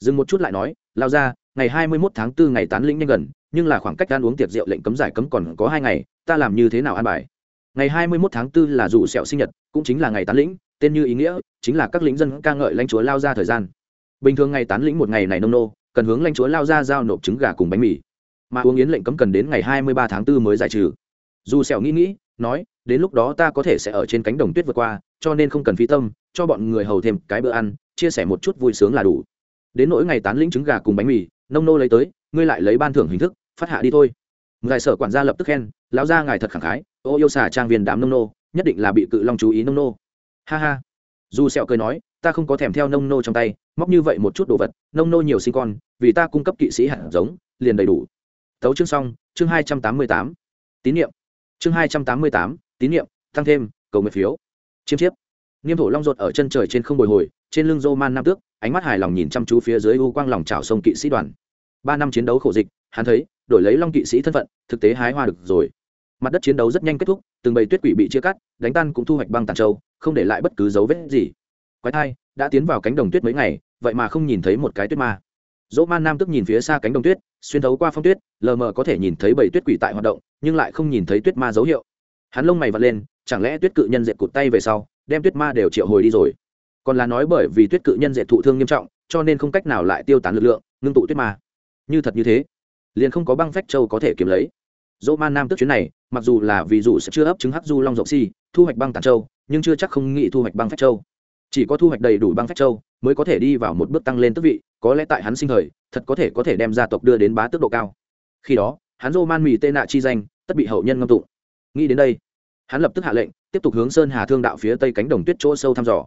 Dừng một chút lại nói, lao ra, ngày hai mươi 21 tháng 4 ngày tán lĩnh nhanh gần nhưng là khoảng cách ăn uống tiệc rượu lệnh cấm giải cấm còn có hai ngày, ta làm như thế nào an bài? Ngày hai mươi 21 tháng 4 là dù sẹo sinh nhật, cũng chính là ngày tán lĩnh, tên như ý nghĩa, chính là các lính dân ca ngợi lãnh chúa lao ra thời gian. Bình thường ngày tán lĩnh một ngày này nông nô, cần hướng lãnh chúa lao ra giao nộp trứng gà cùng bánh mì. Mà uống yến lệnh cấm cần đến ngày hai mươi ba tháng 4 mới giải trừ. Dù sẹo nghĩ nghĩ, nói, đến lúc đó ta có thể sẽ ở trên cánh đồng tuyết vượt qua, cho nên không cần phí tâm, cho bọn người hầu thêm cái bữa ăn, chia sẻ một chút vui sướng là đủ. Đến nỗi ngày tán lĩnh trứng gà cùng bánh mì, nông nô lấy tới, ngươi lại lấy ban thưởng hình thức phát hạ đi thôi. Ngài sở quản gia lập tức khen, lão gia ngài thật khẳng khái, ô yêu xả trang viên đám nông nô, nhất định là bị cự long chú ý nông nô. Ha ha. Dù sẹo cười nói, ta không có thèm theo nông nô trong tay, móc như vậy một chút đồ vật, nông nô nhiều sinh con, vì ta cung cấp kỵ sĩ hạt giống, liền đầy đủ. Tấu chương xong, chương hai trăm tám mươi tám. Tín nhiệm chương hai trăm tám mươi tám, tín nhiệm tăng thêm, cầu nguyện phiếu. Chiêm chiếp. Nghiêm thổ long ruột ở chân trời trên không bồi hồi, trên lưng dô man nam tước, ánh mắt hài lòng nhìn chăm chú phía dưới u quang lòng trào sông kỵ sĩ đoàn. Ba năm chiến đấu khổ dịch hắn thấy, đổi lấy long kỵ sĩ thân phận, thực tế hái hoa được rồi. Mặt đất chiến đấu rất nhanh kết thúc, từng bầy tuyết quỷ bị chia cắt, đánh tan cũng thu hoạch băng tàn châu, không để lại bất cứ dấu vết gì. Quái thai, đã tiến vào cánh đồng tuyết mấy ngày, vậy mà không nhìn thấy một cái tuyết ma. Dỗ man nam tức nhìn phía xa cánh đồng tuyết, xuyên thấu qua phong tuyết, lờ mờ có thể nhìn thấy bầy tuyết quỷ tại hoạt động, nhưng lại không nhìn thấy tuyết ma dấu hiệu. Hắn lông mày vật lên, chẳng lẽ tuyết cự nhân dệt cụt tay về sau, đem tuyết ma đều triệu hồi đi rồi? Còn là nói bởi vì tuyết cự nhân dệt thụ thương nghiêm trọng, cho nên không cách nào lại tiêu tán lực lượng, ngưng tụ tuyết ma. Như thật như thế liền không có băng phách châu có thể kiếm lấy. Dỗ man nam tức chuyến này, mặc dù là vì dù sẽ chưa ấp trứng hắc du long rộng si, thu hoạch băng tàn châu, nhưng chưa chắc không nghĩ thu hoạch băng phách châu. Chỉ có thu hoạch đầy đủ băng phách châu mới có thể đi vào một bước tăng lên tước vị, có lẽ tại hắn sinh thời, thật có thể có thể đem gia tộc đưa đến bá tước độ cao. Khi đó, hắn dô man mì tê nạ chi danh, tất bị hậu nhân ngâm tụng. Nghĩ đến đây, hắn lập tức hạ lệnh, tiếp tục hướng sơn hà thương đạo phía tây cánh đồng tuyết chỗ sâu thăm dò.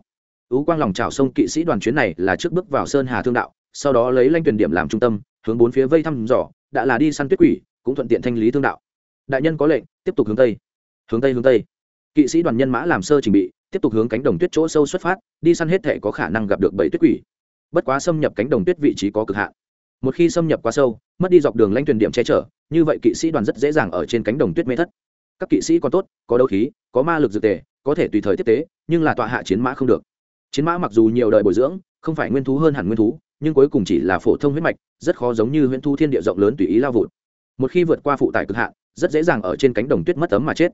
Ú quang lòng trào sông kỵ sĩ đoàn chuyến này là trước bước vào sơn hà thương đạo, sau đó lấy lanh tuyển điểm làm trung tâm, hướng bốn phía vây thăm dò đã là đi săn tuyết quỷ, cũng thuận tiện thanh lý thương đạo. Đại nhân có lệnh, tiếp tục hướng tây. Hướng tây hướng tây. Kỵ sĩ đoàn nhân mã làm sơ trình bị, tiếp tục hướng cánh đồng tuyết chỗ sâu xuất phát, đi săn hết thể có khả năng gặp được bảy tuyết quỷ. Bất quá xâm nhập cánh đồng tuyết vị trí có cực hạn. Một khi xâm nhập quá sâu, mất đi dọc đường lanh tuyển điểm che chở, như vậy kỵ sĩ đoàn rất dễ dàng ở trên cánh đồng tuyết mê thất. Các kỵ sĩ còn tốt, có đấu khí, có ma lực dược tề, có thể tùy thời tiếp tế, nhưng là tọa hạ chiến mã không được. Chiến mã mặc dù nhiều đời bồi dưỡng, không phải nguyên thú hơn hẳn nguyên thú nhưng cuối cùng chỉ là phổ thông huyết mạch, rất khó giống như huyễn thu thiên địa rộng lớn tùy ý lao vụt. Một khi vượt qua phụ tải cực hạn, rất dễ dàng ở trên cánh đồng tuyết mất ấm mà chết.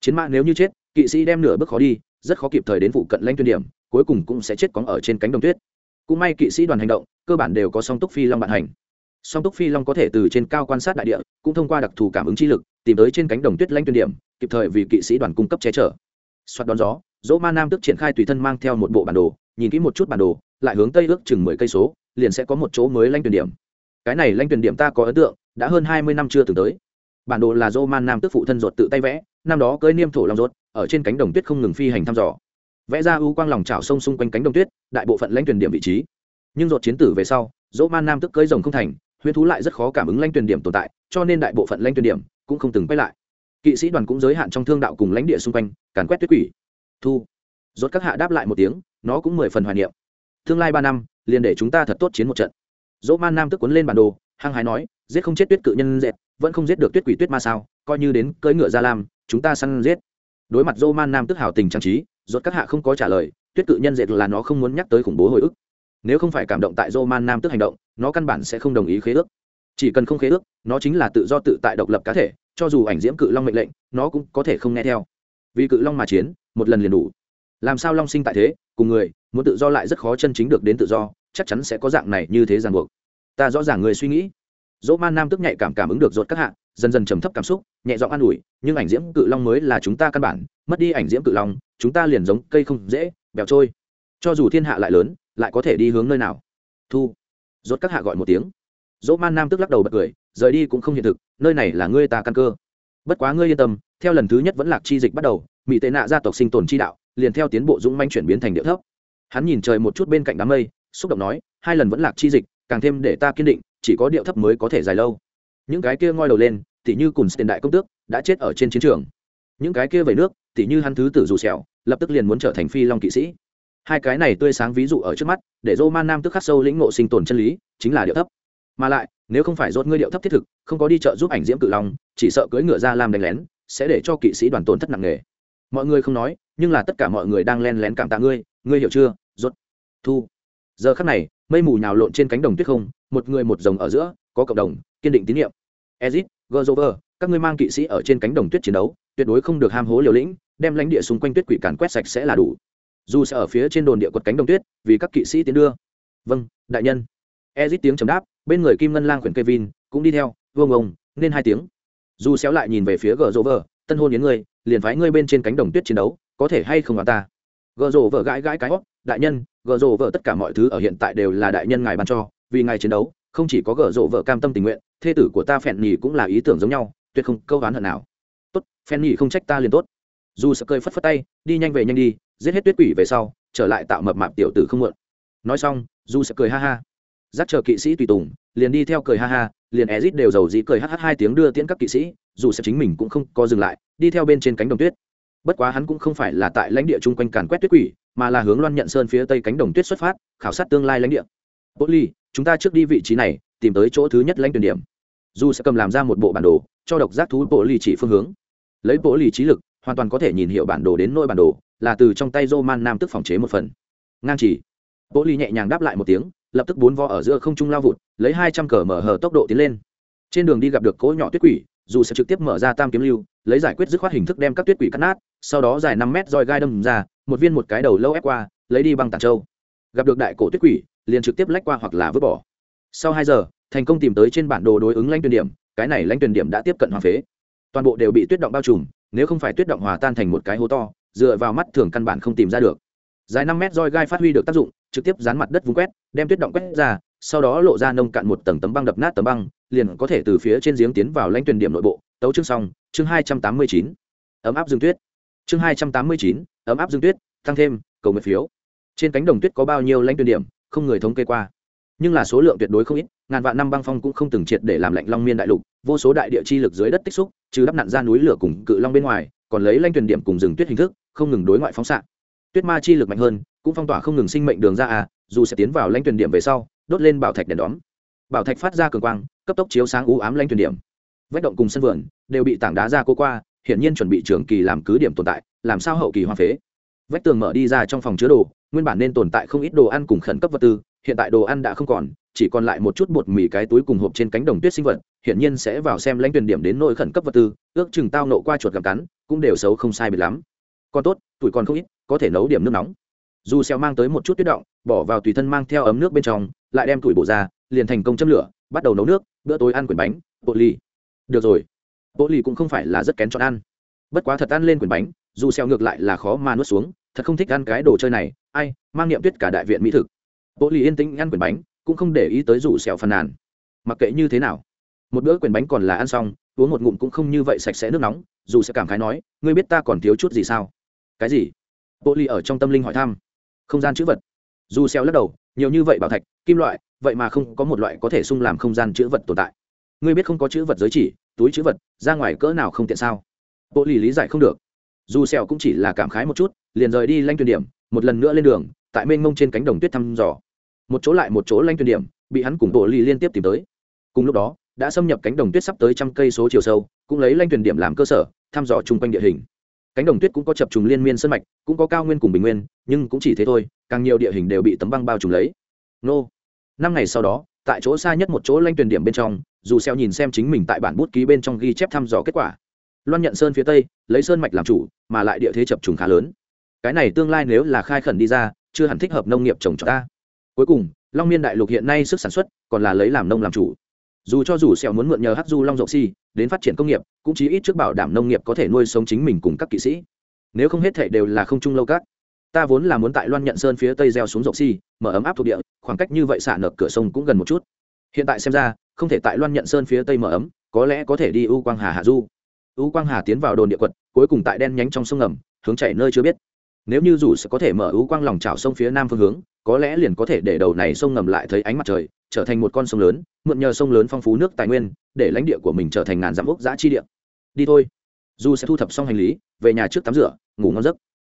Chiến mã nếu như chết, kỵ sĩ đem nửa bước khó đi, rất khó kịp thời đến phụ cận lanh tuyên điểm, cuối cùng cũng sẽ chết cóng ở trên cánh đồng tuyết. Cũng may kỵ sĩ đoàn hành động, cơ bản đều có song túc phi long bạn hành. Song túc phi long có thể từ trên cao quan sát đại địa, cũng thông qua đặc thù cảm ứng chi lực, tìm tới trên cánh đồng tuyết lanh tuyên điểm, kịp thời vì kỵ sĩ đoàn cung cấp che chở. Soạt đón gió, dỗ ma nam tức triển khai tùy thân mang theo một bộ bản đồ, nhìn kỹ một chút bản đồ, lại hướng tây ước chừng mười cây số liền sẽ có một chỗ mới lanh tuyển điểm. Cái này lanh tuyển điểm ta có ấn tượng, đã hơn hai mươi năm chưa từng tới. Bản đồ là dô man nam tức phụ thân ruột tự tay vẽ, năm đó cưới niêm thổ long ruột, ở trên cánh đồng tuyết không ngừng phi hành thăm dò. Vẽ ra ưu quang lòng trào sông xung quanh cánh đồng tuyết, đại bộ phận lãnh tuyển điểm vị trí. Nhưng ruột chiến tử về sau dỗ man nam tức cưới rồng không thành, huyễn thú lại rất khó cảm ứng lãnh tuyển điểm tồn tại, cho nên đại bộ phận lãnh tuyển điểm cũng không từng quay lại. Kỵ sĩ đoàn cũng giới hạn trong thương đạo cùng lãnh địa xung quanh, càn quét tuyết quỷ. Thu. Rốt các hạ đáp lại một tiếng, nó cũng mười phần hoài niệm. Tương lai ba năm liền để chúng ta thật tốt chiến một trận. Dỗ man nam tức cuốn lên bản đồ, hăng hái nói, giết không chết tuyết cự nhân dệt, vẫn không giết được tuyết quỷ tuyết ma sao, coi như đến cưỡi ngựa ra làm chúng ta săn giết. Đối mặt dỗ man nam tức hào tình trang trí, rốt các hạ không có trả lời, tuyết cự nhân dệt là nó không muốn nhắc tới khủng bố hồi ức. Nếu không phải cảm động tại dỗ man nam tức hành động, nó căn bản sẽ không đồng ý khế ước. Chỉ cần không khế ước, nó chính là tự do tự tại độc lập cá thể, cho dù ảnh diễm cự long mệnh lệnh, nó cũng có thể không nghe theo. Vì cự long mà chiến, một lần liền đủ làm sao long sinh tại thế, cùng người, muốn tự do lại rất khó chân chính được đến tự do, chắc chắn sẽ có dạng này như thế ràng buộc. Ta rõ ràng người suy nghĩ. Dỗ man nam tức nhạy cảm cảm ứng được rột các hạ, dần dần trầm thấp cảm xúc, nhẹ giọng an ủi, nhưng ảnh diễm cự long mới là chúng ta căn bản, mất đi ảnh diễm cự long, chúng ta liền giống cây không dễ, bèo trôi. Cho dù thiên hạ lại lớn, lại có thể đi hướng nơi nào? Thu. Rốt các hạ gọi một tiếng. Dỗ man nam tức lắc đầu bật cười, rời đi cũng không hiện thực, nơi này là ngươi ta căn cơ. Bất quá ngươi yên tâm, theo lần thứ nhất vẫn lạc chi dịch bắt đầu, mỹ tệ nạ gia tộc sinh tồn chi đạo liền theo tiến bộ dũng manh chuyển biến thành điệu thấp. Hắn nhìn trời một chút bên cạnh đám mây, xúc động nói, hai lần vẫn lạc chi dịch, càng thêm để ta kiên định, chỉ có điệu thấp mới có thể dài lâu. Những cái kia ngoi đầu lên, tỉ như cùng tiền đại công tước, đã chết ở trên chiến trường. Những cái kia về nước, tỉ như hắn thứ tử dù sẹo, lập tức liền muốn trở thành phi long kỵ sĩ. Hai cái này tươi sáng ví dụ ở trước mắt, để dô man nam tức khắc sâu lĩnh ngộ sinh tồn chân lý, chính là điệu thấp. Mà lại, nếu không phải rốt ngươi điệu thấp thiết thực, không có đi chợ giúp ảnh diễm cự long, chỉ sợ cưỡi ngựa ra làm đánh lén, sẽ để cho kỵ sĩ đoàn tổn thất nặng nề. Mọi người không nói nhưng là tất cả mọi người đang len lén cảm tạ ngươi ngươi hiểu chưa? Rốt, thu. Giờ khắc này, mây mù nhào lộn trên cánh đồng tuyết không, một người một rồng ở giữa, có cộng đồng, kiên định tín nhiệm. Ezit, gozover, các ngươi mang kỵ sĩ ở trên cánh đồng tuyết chiến đấu, tuyệt đối không được ham hố liều lĩnh, đem lãnh địa xung quanh tuyết quỷ càn quét sạch sẽ là đủ. Dù sẽ ở phía trên đồn địa quật cánh đồng tuyết, vì các kỵ sĩ tiến đưa. Vâng đại nhân. Ezit tiếng chấm đáp, bên người kim ngân lang khuyển kevin, cũng đi theo, vương ông, nên hai tiếng. Dù xéo lại nhìn về phía gờ rỗ vờ tân hôn yến người liền phái ngươi bên trên cánh đồng tuyết chiến đấu, có thể hay không vào ta? Gờ rỗ vợ gãi gãi cái hót đại nhân, gờ rỗ vợ tất cả mọi thứ ở hiện tại đều là đại nhân ngài ban cho, vì ngài chiến đấu, không chỉ có gờ rỗ vợ cam tâm tình nguyện, thê tử của ta phèn nhì cũng là ý tưởng giống nhau, tuyệt không câu oán hận nào. Tốt phèn nhì không trách ta liền tốt. Dù sợ cơi phất phất tay, đi nhanh về nhanh đi, giết hết tuyết quỷ về sau, trở lại tạo mập mạp tiểu tử không muộn. Nói xong, dù sợ cười ha ha. Dắt chờ kỵ sĩ tùy tùng, liền đi theo cười ha ha, liền ezit đều giàu dĩ cười hh hai tiếng đưa tiễn các kỵ sĩ, dù sợ chính mình cũng không có dừng lại đi theo bên trên cánh đồng tuyết. Bất quá hắn cũng không phải là tại lãnh địa chung quanh càn quét tuyết quỷ, mà là hướng loan nhận sơn phía tây cánh đồng tuyết xuất phát, khảo sát tương lai lãnh địa. Bố ly, chúng ta trước đi vị trí này, tìm tới chỗ thứ nhất lãnh tuyển điểm. Dù sẽ cầm làm ra một bộ bản đồ, cho độc giác thú bộ ly chỉ phương hướng. Lấy bộ ly trí lực, hoàn toàn có thể nhìn hiệu bản đồ đến nỗi bản đồ, là từ trong tay roman nam tức phòng chế một phần. Ngang chỉ. Bộ ly nhẹ nhàng đáp lại một tiếng, lập tức bốn vo ở giữa không trung lao vụt, lấy hai trăm cờ mở hờ tốc độ tiến lên. Trên đường đi gặp được cỗ nhỏ tuyết quỷ dù sẽ trực tiếp mở ra tam kiếm lưu, lấy giải quyết dứt khoát hình thức đem các tuyết quỷ cắt nát, sau đó dài năm mét roi gai đâm ra, một viên một cái đầu lâu ép qua, lấy đi băng tàn châu. Gặp được đại cổ tuyết quỷ, liền trực tiếp lách qua hoặc là vứt bỏ. Sau hai giờ, thành công tìm tới trên bản đồ đối ứng lãnh tuyển điểm, cái này lãnh tuyển điểm đã tiếp cận hoàng phế. Toàn bộ đều bị tuyết động bao trùm, nếu không phải tuyết động hòa tan thành một cái hố to, dựa vào mắt thường căn bản không tìm ra được. Dài năm mét roi gai phát huy được tác dụng, trực tiếp dán mặt đất vung quét, đem tuyết động quét ra, sau đó lộ ra nông cạn một tầng tấm băng đập nát tấm băng liền có thể từ phía trên giếng tiến vào lãnh tuyển điểm nội bộ, tấu chương xong, chương hai trăm tám mươi chín. Ấm áp dương tuyết. Chương hai trăm tám mươi chín, ấm áp dương tuyết, tăng thêm, cầu nguyện phiếu. Trên cánh đồng tuyết có bao nhiêu lãnh tuyển điểm, không người thống kê qua. Nhưng là số lượng tuyệt đối không ít, ngàn vạn năm băng phong cũng không từng triệt để làm lạnh long miên đại lục, vô số đại địa chi lực dưới đất tích xúc chứ đắp nặn ra núi lửa cùng cự long bên ngoài, còn lấy lãnh tuyển điểm cùng rừng tuyết hình thức, không ngừng đối ngoại phóng xạ. Tuyết ma chi lực mạnh hơn, cũng phong tỏa không ngừng sinh mệnh đường ra à dù sẽ tiến vào lãnh tuyển điểm về sau, đốt lên bảo thạch đèn đóm bảo thạch phát ra cường quang, cấp tốc chiếu sáng u ám lanh thuyền điểm. Vách động cùng sân vườn đều bị tảng đá ra cô qua, hiển nhiên chuẩn bị trường kỳ làm cứ điểm tồn tại, làm sao hậu kỳ hoa phế. Vách tường mở đi ra trong phòng chứa đồ, nguyên bản nên tồn tại không ít đồ ăn cùng khẩn cấp vật tư, hiện tại đồ ăn đã không còn, chỉ còn lại một chút bột mì cái túi cùng hộp trên cánh đồng tuyết sinh vật, hiển nhiên sẽ vào xem lãnh tuyển điểm đến nỗi khẩn cấp vật tư, ước chừng tao nộ qua chuột gặm cắn, cũng đều xấu không sai biệt lắm. Còn tốt, tuổi còn không ít, có thể nấu điểm nước nóng. Dù xeo mang tới một chút tuyết động, bỏ vào tùy thân mang theo ấm nước bên trong lại đem tuổi bổ ra, liền thành công châm lửa, bắt đầu nấu nước, bữa tối ăn quyển bánh bộ ly được rồi. Bộ ly cũng không phải là rất kén chọn ăn. Bất quá thật ăn lên quyển bánh, dù xeo ngược lại là khó mà nuốt xuống, thật không thích ăn cái đồ chơi này. Ai, mang niệm tuyết cả đại viện mỹ thực. Bộ ly yên tĩnh ăn quyển bánh, cũng không để ý tới rủ xeo phàn nàn. Mặc kệ như thế nào, một bữa quyển bánh còn là ăn xong, uống một ngụm cũng không như vậy sạch sẽ nước nóng, dù sẽ cảm khái nói, ngươi biết ta còn thiếu chút gì sao? Cái gì? Bộ ly ở trong tâm linh hỏi thăm. Không gian chữ vật. Dù xeo lắc đầu nhiều như vậy bảo thạch, kim loại, vậy mà không có một loại có thể sung làm không gian chữ vật tồn tại. Ngươi biết không có chữ vật giới chỉ, túi chữ vật, ra ngoài cỡ nào không tiện sao? Bộ lì lý giải không được. Dù sẹo cũng chỉ là cảm khái một chút, liền rời đi lanh tuyển điểm, một lần nữa lên đường, tại mênh mông trên cánh đồng tuyết thăm dò. Một chỗ lại một chỗ lanh tuyển điểm, bị hắn cùng bộ lì liên tiếp tìm tới. Cùng lúc đó, đã xâm nhập cánh đồng tuyết sắp tới trăm cây số chiều sâu, cũng lấy lanh tuyển điểm làm cơ sở, thăm dò chung quanh địa hình cánh đồng tuyết cũng có chập trùng liên miên sân mạch, cũng có cao nguyên cùng bình nguyên, nhưng cũng chỉ thế thôi, càng nhiều địa hình đều bị tấm băng bao trùm lấy. Nô. Năm ngày sau đó, tại chỗ xa nhất một chỗ lanh tuyển điểm bên trong, dù xeo nhìn xem chính mình tại bản bút ký bên trong ghi chép thăm dò kết quả. Loan nhận sơn phía tây, lấy sơn mạch làm chủ, mà lại địa thế chập trùng khá lớn. Cái này tương lai nếu là khai khẩn đi ra, chưa hẳn thích hợp nông nghiệp trồng cho ta. Cuối cùng, long miên đại lục hiện nay sức sản xuất còn là lấy làm nông làm chủ. Dù cho dù sẹo muốn mượn nhờ hắc du long rộng si đến phát triển công nghiệp, cũng chí ít trước bảo đảm nông nghiệp có thể nuôi sống chính mình cùng các kỵ sĩ. Nếu không hết thể đều là không trung lâu các. Ta vốn là muốn tại loan nhận sơn phía tây gieo xuống rộng si, mở ấm áp thuộc địa, khoảng cách như vậy xả nợ cửa sông cũng gần một chút. Hiện tại xem ra, không thể tại loan nhận sơn phía tây mở ấm, có lẽ có thể đi u quang hà hạ du. U quang hà tiến vào đồn địa quật cuối cùng tại đen nhánh trong sông ngầm, hướng chảy nơi chưa biết. Nếu như dù sẽ có thể mở u quang lòng trào sông phía nam phương hướng có lẽ liền có thể để đầu này sông ngầm lại thấy ánh mặt trời, trở thành một con sông lớn, mượn nhờ sông lớn phong phú nước tài nguyên, để lãnh địa của mình trở thành ngàn dặm ốc giã chi địa. Đi thôi. Du sẽ thu thập xong hành lý, về nhà trước tắm rửa, ngủ ngon giấc.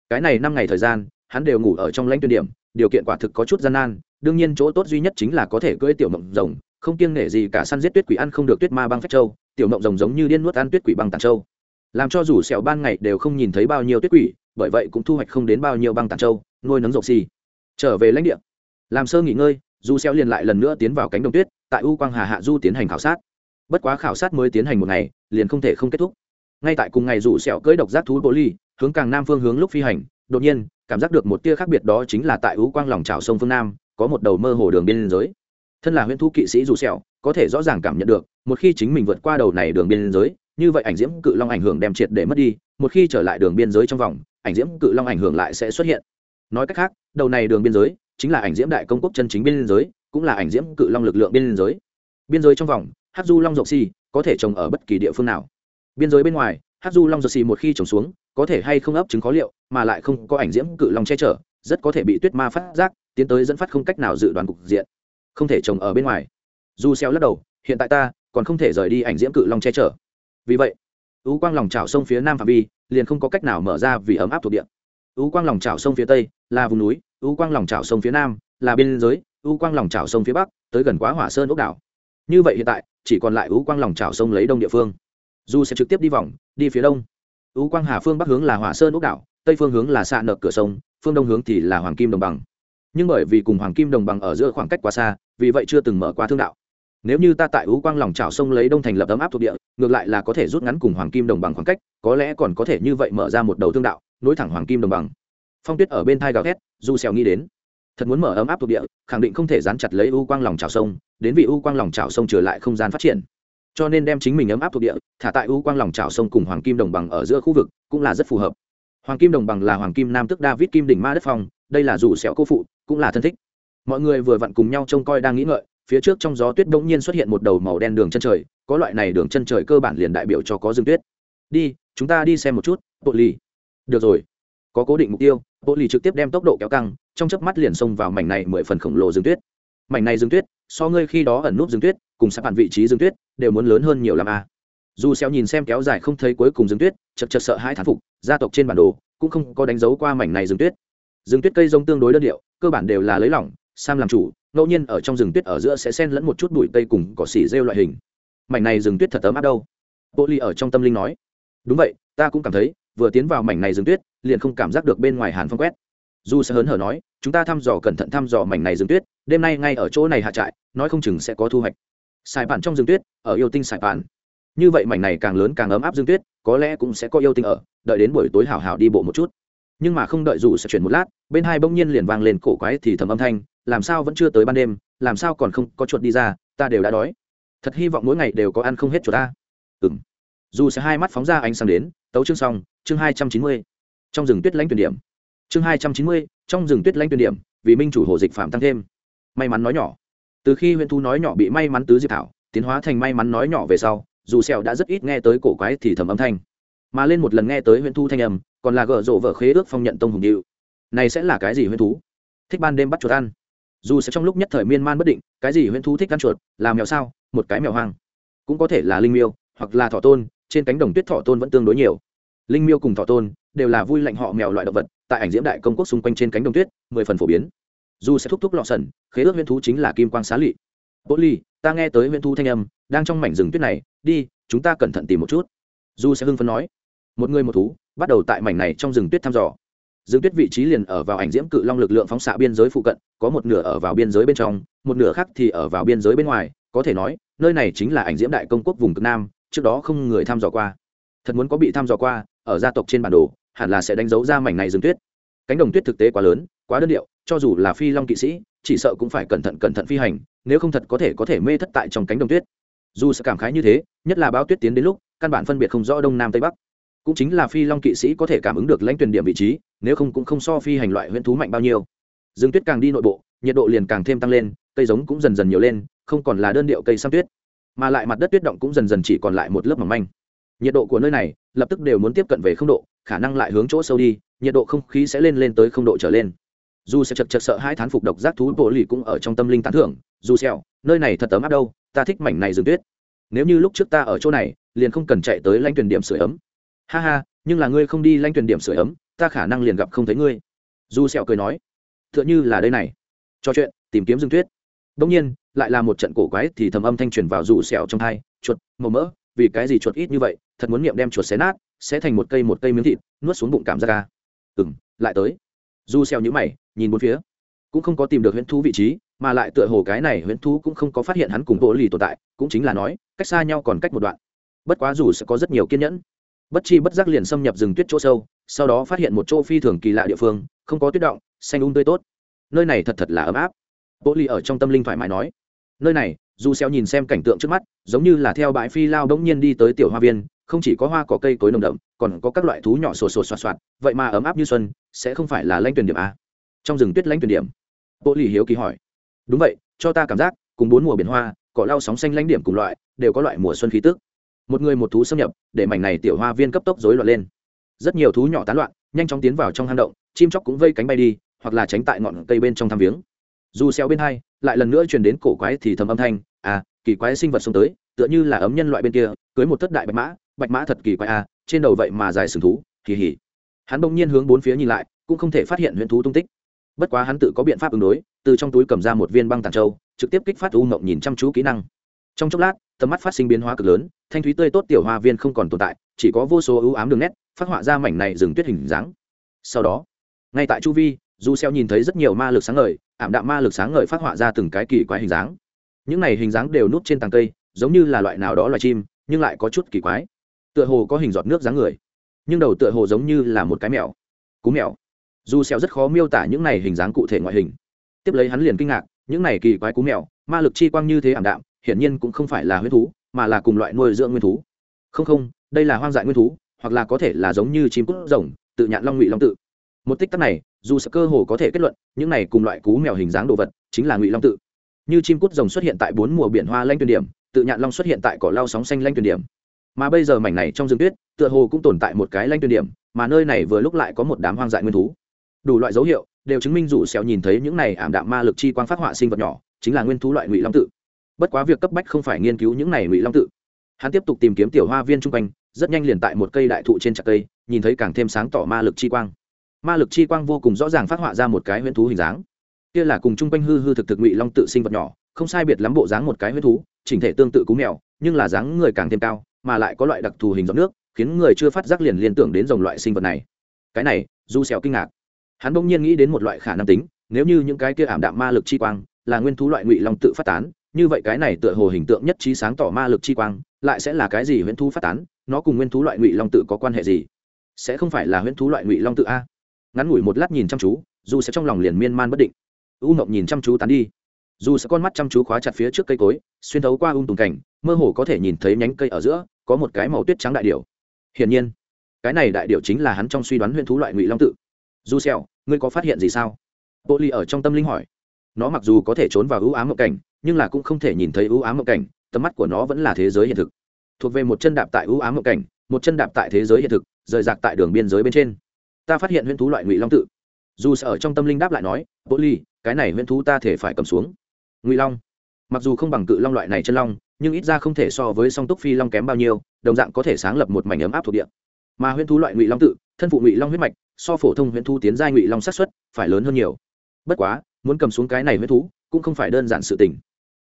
Cái này năm ngày thời gian, hắn đều ngủ ở trong lãnh tuyên điểm, điều kiện quả thực có chút gian nan, đương nhiên chỗ tốt duy nhất chính là có thể cưỡi tiểu mộng rồng, không kiêng nể gì cả săn giết tuyết quỷ ăn không được tuyết ma băng phách châu, tiểu mộng rồng giống như điên nuốt ăn tuyết quỷ băng tàn châu. Làm cho dù sẹo ban ngày đều không nhìn thấy bao nhiêu tuyết quỷ, bởi vậy cũng thu hoạch không đến bao nhiêu băng tàn châu, nuôi nấng rộng xì trở về lãnh địa. Làm sơ nghỉ ngơi du xeo liền lại lần nữa tiến vào cánh đồng tuyết, tại u quang hà hạ du tiến hành khảo sát. Bất quá khảo sát mới tiến hành một ngày, liền không thể không kết thúc. Ngay tại cùng ngày rủ sẹo cưỡi độc giác thú bộ ly hướng càng nam phương hướng lúc phi hành, đột nhiên, cảm giác được một tia khác biệt đó chính là tại u quang lòng trào sông phương nam, có một đầu mơ hồ đường biên giới. Thân là huyễn Thú kỵ sĩ rủ sẹo có thể rõ ràng cảm nhận được, một khi chính mình vượt qua đầu này đường biên giới, như vậy ảnh diễm cự long ảnh hưởng đem triệt để mất đi, một khi trở lại đường biên giới trong vòng, ảnh diễm cự long ảnh hưởng lại sẽ xuất hiện. Nói cách khác đầu này đường biên giới chính là ảnh diễm đại công quốc chân chính biên giới, cũng là ảnh diễm cự long lực lượng biên giới. Biên giới trong vòng hát du long dọc xi có thể trồng ở bất kỳ địa phương nào. Biên giới bên ngoài hát du long dọc xi một khi trồng xuống, có thể hay không ấp trứng khó liệu, mà lại không có ảnh diễm cự long che chở, rất có thể bị tuyết ma phát giác, tiến tới dẫn phát không cách nào dự đoán cục diện. Không thể trồng ở bên ngoài. Du xeo lắc đầu, hiện tại ta còn không thể rời đi ảnh diễm cự long che chở. Vì vậy ú quang lòng chảo sông phía nam phạm vi, liền không có cách nào mở ra vì ấm áp thuộc địa. U quang lòng chảo sông phía tây là vùng núi, U quang lòng chảo sông phía nam là biên giới, U quang lòng chảo sông phía bắc tới gần quá hỏa sơn ốc đảo. Như vậy hiện tại, chỉ còn lại U quang lòng chảo sông lấy đông địa phương. Du sẽ trực tiếp đi vòng, đi phía đông. U quang hà phương bắc hướng là hỏa sơn ốc đảo, tây phương hướng là xạ nợ cửa sông, phương đông hướng thì là hoàng kim đồng bằng. Nhưng bởi vì cùng hoàng kim đồng bằng ở giữa khoảng cách quá xa, vì vậy chưa từng mở qua thương đạo. Nếu như ta tại ú quang lòng chảo sông lấy đông thành lập ấm áp thuộc địa, ngược lại là có thể rút ngắn cùng hoàng kim đồng bằng khoảng cách, có lẽ còn có thể như vậy mở ra một đầu thương đạo nối thẳng hoàng kim đồng bằng. Phong tuyết ở bên thai gào thét, du xèo nghĩ đến, thật muốn mở ấm áp thuộc địa, khẳng định không thể dán chặt lấy u quang lòng chảo sông, đến vì u quang lòng chảo sông trở lại không gian phát triển. Cho nên đem chính mình ấm áp thuộc địa, thả tại u quang lòng chảo sông cùng hoàng kim đồng bằng ở giữa khu vực, cũng là rất phù hợp. Hoàng kim đồng bằng là hoàng kim nam tức david kim đỉnh ma đất phong, đây là dù sẹo cô phụ, cũng là thân thích. Mọi người vừa vặn cùng nhau trông coi đang nghĩ ngợi, phía trước trong gió tuyết bỗng nhiên xuất hiện một đầu màu đen đường chân trời, có loại này đường chân trời cơ bản liền đại biểu cho có rừng tuyết. Đi, chúng ta đi xem một chút, bộ ly được rồi. Có cố định mục tiêu bộ ly trực tiếp đem tốc độ kéo căng, trong chớp mắt liền xông vào mảnh này mười phần khổng lồ rừng tuyết. Mảnh này rừng tuyết, so ngươi khi đó ẩn núp rừng tuyết, cùng sắp bản vị trí rừng tuyết, đều muốn lớn hơn nhiều làm a. Dù xeo nhìn xem kéo dài không thấy cuối cùng rừng tuyết, chật chật sợ hai thán phục, gia tộc trên bản đồ cũng không có đánh dấu qua mảnh này rừng tuyết. Rừng tuyết cây rông tương đối đơn điệu, cơ bản đều là lấy lỏng, sam làm chủ, ngẫu nhiên ở trong rừng tuyết ở giữa sẽ xen lẫn một chút bụi cây cùng cỏ xỉ rêu loại hình. Mảnh này rừng tuyết thật ấm áp đâu? Bộ ly ở trong tâm linh nói. Đúng vậy, ta cũng cảm thấy vừa tiến vào mảnh này rừng tuyết, liền không cảm giác được bên ngoài hàn phong quét. Du sẽ hớn hở nói, chúng ta thăm dò cẩn thận thăm dò mảnh này rừng tuyết, đêm nay ngay ở chỗ này hạ trại, nói không chừng sẽ có thu hoạch. Sài bản trong rừng tuyết, ở yêu tinh sài bản như vậy mảnh này càng lớn càng ấm áp rừng tuyết, có lẽ cũng sẽ có yêu tinh ở, đợi đến buổi tối hảo hảo đi bộ một chút. Nhưng mà không đợi dù sẽ chuyển một lát, bên hai bỗng nhiên liền vang lên cổ quái thì thầm âm thanh, làm sao vẫn chưa tới ban đêm, làm sao còn không có chuột đi ra, ta đều đã đói. Thật hy vọng mỗi ngày đều có ăn không hết chuột ta. Ừng dù sẽ hai mắt phóng ra ánh sáng đến, tấu chương xong, chương hai trăm chín mươi. Trong rừng tuyết lãnh tuyển điểm. Chương hai trăm chín mươi, trong rừng tuyết lãnh tuyển điểm, vì minh chủ hồ dịch phạm tăng thêm. May mắn nói nhỏ. Từ khi huyện thu nói nhỏ bị may mắn tứ diệp thảo, tiến hóa thành may mắn nói nhỏ về sau, dù sẹo đã rất ít nghe tới cổ quái thì thầm âm thanh. Mà lên một lần nghe tới huyện thu thanh âm, còn là gở rộ vợ khế ước phong nhận tông hùng điệu. Này sẽ là cái gì huyện thú thích ban đêm bắt chuột ăn. Dù sẽ trong lúc nhất thời miên man bất định, cái gì huyện thú thích ăn chuột làm mèo sao? Một cái mèo hoang. Cũng có thể là linh miêu, hoặc là thỏ tôn trên cánh đồng tuyết thọ tôn vẫn tương đối nhiều. Linh miêu cùng thọ tôn đều là vui lạnh họ mèo loại động vật, tại ảnh diễm đại công quốc xung quanh trên cánh đồng tuyết, mười phần phổ biến. Dù sẽ thúc thúc lọ sần, khế ước huyễn thú chính là kim quang xá lị. Bố ly ta nghe tới huyễn thú thanh âm, đang trong mảnh rừng tuyết này, đi, chúng ta cẩn thận tìm một chút. Dù sẽ hưng phấn nói. Một người một thú, bắt đầu tại mảnh này trong rừng tuyết thăm dò. Rừng tuyết vị trí liền ở vào ảnh diễm cự long lực lượng phóng xạ biên giới phụ cận, có một nửa ở vào biên giới bên trong, một nửa khác thì ở vào biên giới bên ngoài, có thể nói, nơi này chính là ảnh diễm đại công quốc vùng cực nam trước đó không người thăm dò qua. Thật muốn có bị thăm dò qua, ở gia tộc trên bản đồ, hẳn là sẽ đánh dấu ra mảnh này rừng tuyết. Cánh đồng tuyết thực tế quá lớn, quá đơn điệu, cho dù là phi long kỵ sĩ, chỉ sợ cũng phải cẩn thận cẩn thận phi hành, nếu không thật có thể có thể mê thất tại trong cánh đồng tuyết. Dù sẽ cảm khái như thế, nhất là báo tuyết tiến đến lúc, căn bản phân biệt không rõ đông nam tây bắc. Cũng chính là phi long kỵ sĩ có thể cảm ứng được lãnh tuyển điểm vị trí, nếu không cũng không so phi hành loại huyễn thú mạnh bao nhiêu. Rừng tuyết càng đi nội bộ, nhiệt độ liền càng thêm tăng lên, cây giống cũng dần dần nhiều lên, không còn là đơn điệu cây sam tuyết mà lại mặt đất tuyết động cũng dần dần chỉ còn lại một lớp mỏng manh. Nhiệt độ của nơi này lập tức đều muốn tiếp cận về không độ, khả năng lại hướng chỗ sâu đi, nhiệt độ không khí sẽ lên lên tới không độ trở lên. Dù sẽ chật chật sợ hai thán phục độc giác thú bộ lì cũng ở trong tâm linh tán thưởng, dù xẹo nơi này thật ấm áp đâu, ta thích mảnh này rừng tuyết. Nếu như lúc trước ta ở chỗ này, liền không cần chạy tới lãnh tuyển điểm sửa ấm. Ha ha, nhưng là ngươi không đi lãnh tuyển điểm sửa ấm, ta khả năng liền gặp không thấy ngươi. Dù sẹo cười nói, tựa như là đây này. Trò chuyện, tìm kiếm rừng tuyết. Đông nhiên lại là một trận cổ quái thì thầm âm thanh truyền vào rủ sẹo trong hai chuột, màu mỡ, vì cái gì chuột ít như vậy, thật muốn niệm đem chuột xé nát sẽ thành một cây một cây miếng thịt, nuốt xuống bụng cảm giác à. ca ừng lại tới. Du xeo nhíu mày, nhìn bốn phía. Cũng không có tìm được huyễn thú vị trí, mà lại tựa hồ cái này huyễn thú cũng không có phát hiện hắn cùng bộ lì tồn tại, cũng chính là nói, cách xa nhau còn cách một đoạn. Bất quá dù sẽ có rất nhiều kiên nhẫn. Bất chi bất giác liền xâm nhập rừng tuyết chỗ sâu, sau đó phát hiện một chỗ phi thường kỳ lạ địa phương, không có tuyết động, xanh um tươi tốt. Nơi này thật thật là ấm áp bộ lì ở trong tâm linh thoải mái nói, nơi này, dù xeo nhìn xem cảnh tượng trước mắt, giống như là theo bãi phi lao đống nhiên đi tới tiểu hoa viên, không chỉ có hoa cỏ cây cối nồng đậm, còn có các loại thú nhỏ sồ sồ xoạt xoạt vậy mà ấm áp như xuân, sẽ không phải là lãnh tuyển điểm à? trong rừng tuyết lãnh tuyển điểm bộ lì hiếu kỳ hỏi, đúng vậy, cho ta cảm giác, cùng bốn mùa biển hoa, cỏ lau sóng xanh lãnh điểm cùng loại, đều có loại mùa xuân khí tức. Một người một thú xâm nhập, để mảnh này tiểu hoa viên cấp tốc rối loạn lên. Rất nhiều thú nhỏ tán loạn, nhanh chóng tiến vào trong hang động, chim chóc cũng vây cánh bay đi, hoặc là tránh tại ngọn cây bên trong thăm viếng dù xéo bên hai, lại lần nữa truyền đến cổ quái thì thầm âm thanh à kỳ quái sinh vật xông tới, tựa như là ấm nhân loại bên kia, cưới một thất đại bạch mã bạch mã thật kỳ quái à trên đầu vậy mà dài sừng thú kỳ hỉ hắn bỗng nhiên hướng bốn phía nhìn lại, cũng không thể phát hiện huyễn thú tung tích. Bất quá hắn tự có biện pháp ứng đối, từ trong túi cầm ra một viên băng tàn châu, trực tiếp kích phát u ngộng nhìn chăm chú kỹ năng. Trong chốc lát, tầm mắt phát sinh biến hóa cực lớn, thanh thúy tươi tốt tiểu hoa viên không còn tồn tại, chỉ có vô số ưu ám đường nét, phát họa ra mảnh này rừng tuyết hình dáng. Sau đó, ngay tại chu vi dù xeo nhìn thấy rất nhiều ma lực sáng ngời, ảm đạm ma lực sáng ngời phát họa ra từng cái kỳ quái hình dáng. Những này hình dáng đều núp trên tàng cây, giống như là loại nào đó loài chim, nhưng lại có chút kỳ quái. Tựa hồ có hình giọt nước dáng người, nhưng đầu tựa hồ giống như là một cái mèo, cú mèo. Dù xeo rất khó miêu tả những này hình dáng cụ thể ngoại hình. Tiếp lấy hắn liền kinh ngạc, những này kỳ quái cú mèo, ma lực chi quang như thế ảm đạm, hiển nhiên cũng không phải là huyết thú, mà là cùng loại nuôi dưỡng nguyên thú. Không không, đây là hoang dại nguyên thú, hoặc là có thể là giống như chim cút rồng, tự nhạn long ngụy long tự. Một tích tắc này dù sẽ cơ hồ có thể kết luận, những này cùng loại cú mèo hình dáng đồ vật chính là ngụy long tự. Như chim cút rồng xuất hiện tại bốn mùa biển hoa lanh tuyển điểm, tự nhạn long xuất hiện tại cỏ lao sóng xanh lanh tuyển điểm. Mà bây giờ mảnh này trong rừng tuyết, tựa hồ cũng tồn tại một cái lanh tuyển điểm, mà nơi này vừa lúc lại có một đám hoang dại nguyên thú. Đủ loại dấu hiệu đều chứng minh dù xéo nhìn thấy những này ảm đạm ma lực chi quang phát họa sinh vật nhỏ, chính là nguyên thú loại ngụy long tự. Bất quá việc cấp bách không phải nghiên cứu những này ngụy long tự. Hắn tiếp tục tìm kiếm tiểu hoa viên trung quanh, rất nhanh liền tại một cây đại thụ trên chặt cây, nhìn thấy càng thêm sáng tỏ ma lực chi quang ma lực chi quang vô cùng rõ ràng phát họa ra một cái huyễn thú hình dáng. Kia là cùng chung quanh hư hư thực thực ngụy long tự sinh vật nhỏ, không sai biệt lắm bộ dáng một cái huyễn thú, chỉnh thể tương tự cú mèo, nhưng là dáng người càng thêm cao, mà lại có loại đặc thù hình giọt nước, khiến người chưa phát giác liền liên tưởng đến dòng loại sinh vật này. Cái này du xèo kinh ngạc. Hắn bỗng nhiên nghĩ đến một loại khả năng tính, nếu như những cái kia ảm đạm ma lực chi quang là nguyên thú loại ngụy long tự phát tán, như vậy cái này tựa hồ hình tượng nhất trí sáng tỏ ma lực chi quang lại sẽ là cái gì huyễn thú phát tán, nó cùng nguyên thú loại ngụy long tự có quan hệ gì? Sẽ không phải là huyễn thú loại ngụy long tự a? Ngắn ngủi một lát nhìn chăm chú, dù sẽ trong lòng liền miên man bất định. U ngộng nhìn chăm chú tán đi. Dù sẽ con mắt chăm chú khóa chặt phía trước cây cối, xuyên thấu qua ung tùng cảnh, mơ hồ có thể nhìn thấy nhánh cây ở giữa, có một cái màu tuyết trắng đại điểu. Hiển nhiên, cái này đại điểu chính là hắn trong suy đoán huyện thú loại ngụy long tự. Dù xèo, ngươi có phát hiện gì sao? Bộ ly ở trong tâm linh hỏi. Nó mặc dù có thể trốn vào ưu ám ngộng cảnh, nhưng là cũng không thể nhìn thấy ưu ám ngộng cảnh, tầm mắt của nó vẫn là thế giới hiện thực. Thuộc về một chân đạp tại ưu ám ngộng cảnh, một chân đạp tại thế giới hiện thực, rời rạc tại đường biên giới bên trên ta phát hiện huyễn thú loại ngụy long tự. Dù sợ trong tâm linh đáp lại nói bộ ly, cái này huyễn thú ta thể phải cầm xuống. Ngụy long. Mặc dù không bằng cự long loại này chân long, nhưng ít ra không thể so với song túc phi long kém bao nhiêu, đồng dạng có thể sáng lập một mảnh ấm áp thuộc địa. Mà huyễn thú loại ngụy long tự, thân phụ ngụy long huyết mạch, so phổ thông huyễn thú tiến giai ngụy long sát xuất phải lớn hơn nhiều. Bất quá, muốn cầm xuống cái này huyễn thú cũng không phải đơn giản sự tình.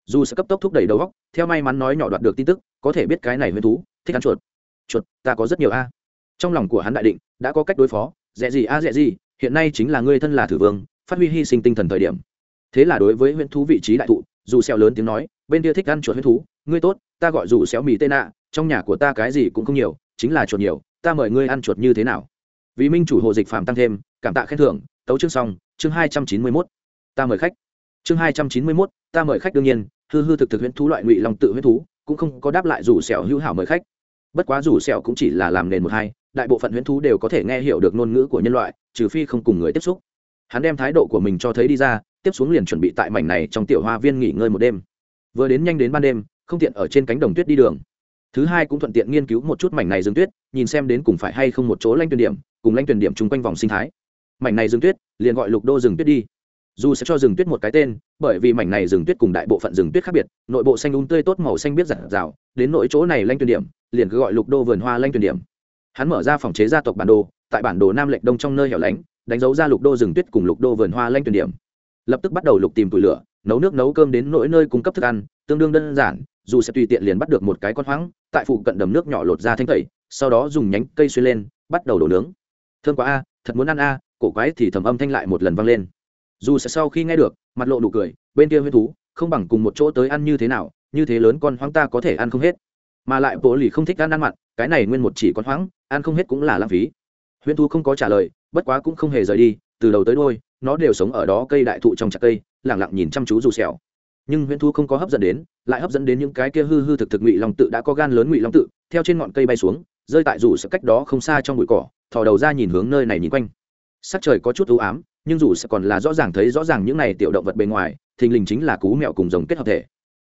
Dù sẽ cấp tốc thúc đẩy đầu góc theo may mắn nói nhỏ đoạt được tin tức, có thể biết cái này huyễn thú thích ăn chuột. Chuột, ta có rất nhiều a. Trong lòng của hắn đại định, đã có cách đối phó dễ gì? À, A dễ gì? Hiện nay chính là ngươi thân là thử vương, phát huy hy sinh tinh thần thời điểm. Thế là đối với huyễn thú vị trí đại thụ, dù xeo lớn tiếng nói, bên kia thích ăn chuột huyễn thú, ngươi tốt, ta gọi dù xéo mì tên nạ, trong nhà của ta cái gì cũng không nhiều, chính là chuột nhiều, ta mời ngươi ăn chuột như thế nào? Vì minh chủ hồ dịch phạm tăng thêm, cảm tạ khen thưởng, tấu chương xong, chương hai trăm chín mươi mốt. Ta mời khách. Chương hai trăm chín mươi mốt, ta mời khách đương nhiên, hư hư thực thực huyễn thú loại ngụy long tự huyễn thú, cũng không có đáp lại rủ sẹo hữu hảo mời khách. Bất quá rủ sẹo cũng chỉ là làm nền một hai đại bộ phận huyễn thú đều có thể nghe hiểu được ngôn ngữ của nhân loại, trừ phi không cùng người tiếp xúc. Hắn đem thái độ của mình cho thấy đi ra, tiếp xuống liền chuẩn bị tại mảnh này trong tiểu hoa viên nghỉ ngơi một đêm. Vừa đến nhanh đến ban đêm, không tiện ở trên cánh đồng tuyết đi đường. Thứ hai cũng thuận tiện nghiên cứu một chút mảnh này rừng tuyết, nhìn xem đến cùng phải hay không một chỗ lanh tuyển điểm, cùng lanh tuyển điểm chung quanh vòng sinh thái. Mảnh này rừng tuyết, liền gọi lục đô rừng tuyết đi. Dù sẽ cho rừng tuyết một cái tên, bởi vì mảnh này rừng tuyết cùng đại bộ phận rừng tuyết khác biệt, nội bộ xanh đúng tươi tốt màu xanh biết giản rào đến nội chỗ này lanh tuyển điểm, liền cứ gọi lục đô vườn hoa lanh tuyển điểm hắn mở ra phòng chế gia tộc bản đồ, tại bản đồ nam lệch đông trong nơi hẻo lánh, đánh dấu ra lục đô rừng tuyết cùng lục đô vườn hoa lanh tuyển điểm. Lập tức bắt đầu lục tìm tủi lửa, nấu nước nấu cơm đến nỗi nơi cung cấp thức ăn, tương đương đơn giản, dù sẽ tùy tiện liền bắt được một cái con hoáng, tại phụ cận đầm nước nhỏ lột ra thanh tẩy, sau đó dùng nhánh cây xuyên lên, bắt đầu đổ nướng. Thương quá a, thật muốn ăn a, cổ quái thì thầm âm thanh lại một lần vang lên. Dù sẽ sau khi nghe được, mặt lộ đủ cười, bên kia huyết thú, không bằng cùng một chỗ tới ăn như thế nào, như thế lớn con hoang ta có thể ăn không hết. Mà lại bộ lì không thích ăn ăn mặn cái này nguyên một chỉ con hoang ăn không hết cũng là lãng phí. Huyễn thú không có trả lời, bất quá cũng không hề rời đi, từ đầu tới đôi nó đều sống ở đó cây đại thụ trong chặt cây lẳng lặng nhìn chăm chú dù xẻo nhưng huyễn thú không có hấp dẫn đến, lại hấp dẫn đến những cái kia hư hư thực thực ngụy long tự đã có gan lớn ngụy long tự, theo trên ngọn cây bay xuống, rơi tại rủ sự cách đó không xa trong bụi cỏ, thò đầu ra nhìn hướng nơi này nhìn quanh. Sắc trời có chút u ám, nhưng dù sẽ còn là rõ ràng thấy rõ ràng những này tiểu động vật bên ngoài, thình lình chính là cú mèo cùng rồng kết hợp thể.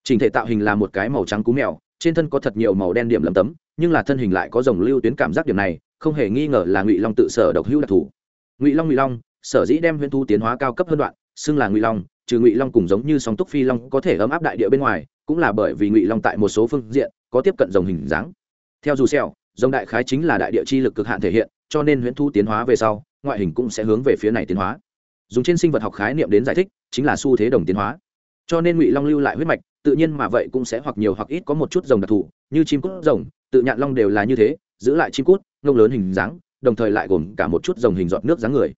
Chỉnh thể tạo hình là một cái màu trắng cú mèo trên thân có thật nhiều màu đen điểm lấm tấm, nhưng là thân hình lại có dòng lưu tuyến cảm giác điểm này, không hề nghi ngờ là ngụy long tự sở độc hữu đặc thù. Ngụy long ngụy long, sở dĩ đem huyễn thu tiến hóa cao cấp hơn đoạn, xưng là ngụy long, trừ ngụy long cùng giống như song túc phi long có thể ấm áp đại địa bên ngoài, cũng là bởi vì ngụy long tại một số phương diện có tiếp cận dòng hình dáng. Theo dù xeo dòng đại khái chính là đại địa chi lực cực hạn thể hiện, cho nên huyễn thu tiến hóa về sau, ngoại hình cũng sẽ hướng về phía này tiến hóa. Dùng trên sinh vật học khái niệm đến giải thích, chính là xu thế đồng tiến hóa. Cho nên ngụy long lưu lại huyết mạch tự nhiên mà vậy cũng sẽ hoặc nhiều hoặc ít có một chút rồng đặc thù, như chim cút rồng, tự nhạn long đều là như thế, giữ lại chim cút, ngông lớn hình dáng, đồng thời lại gồm cả một chút rồng hình giọt nước dáng người.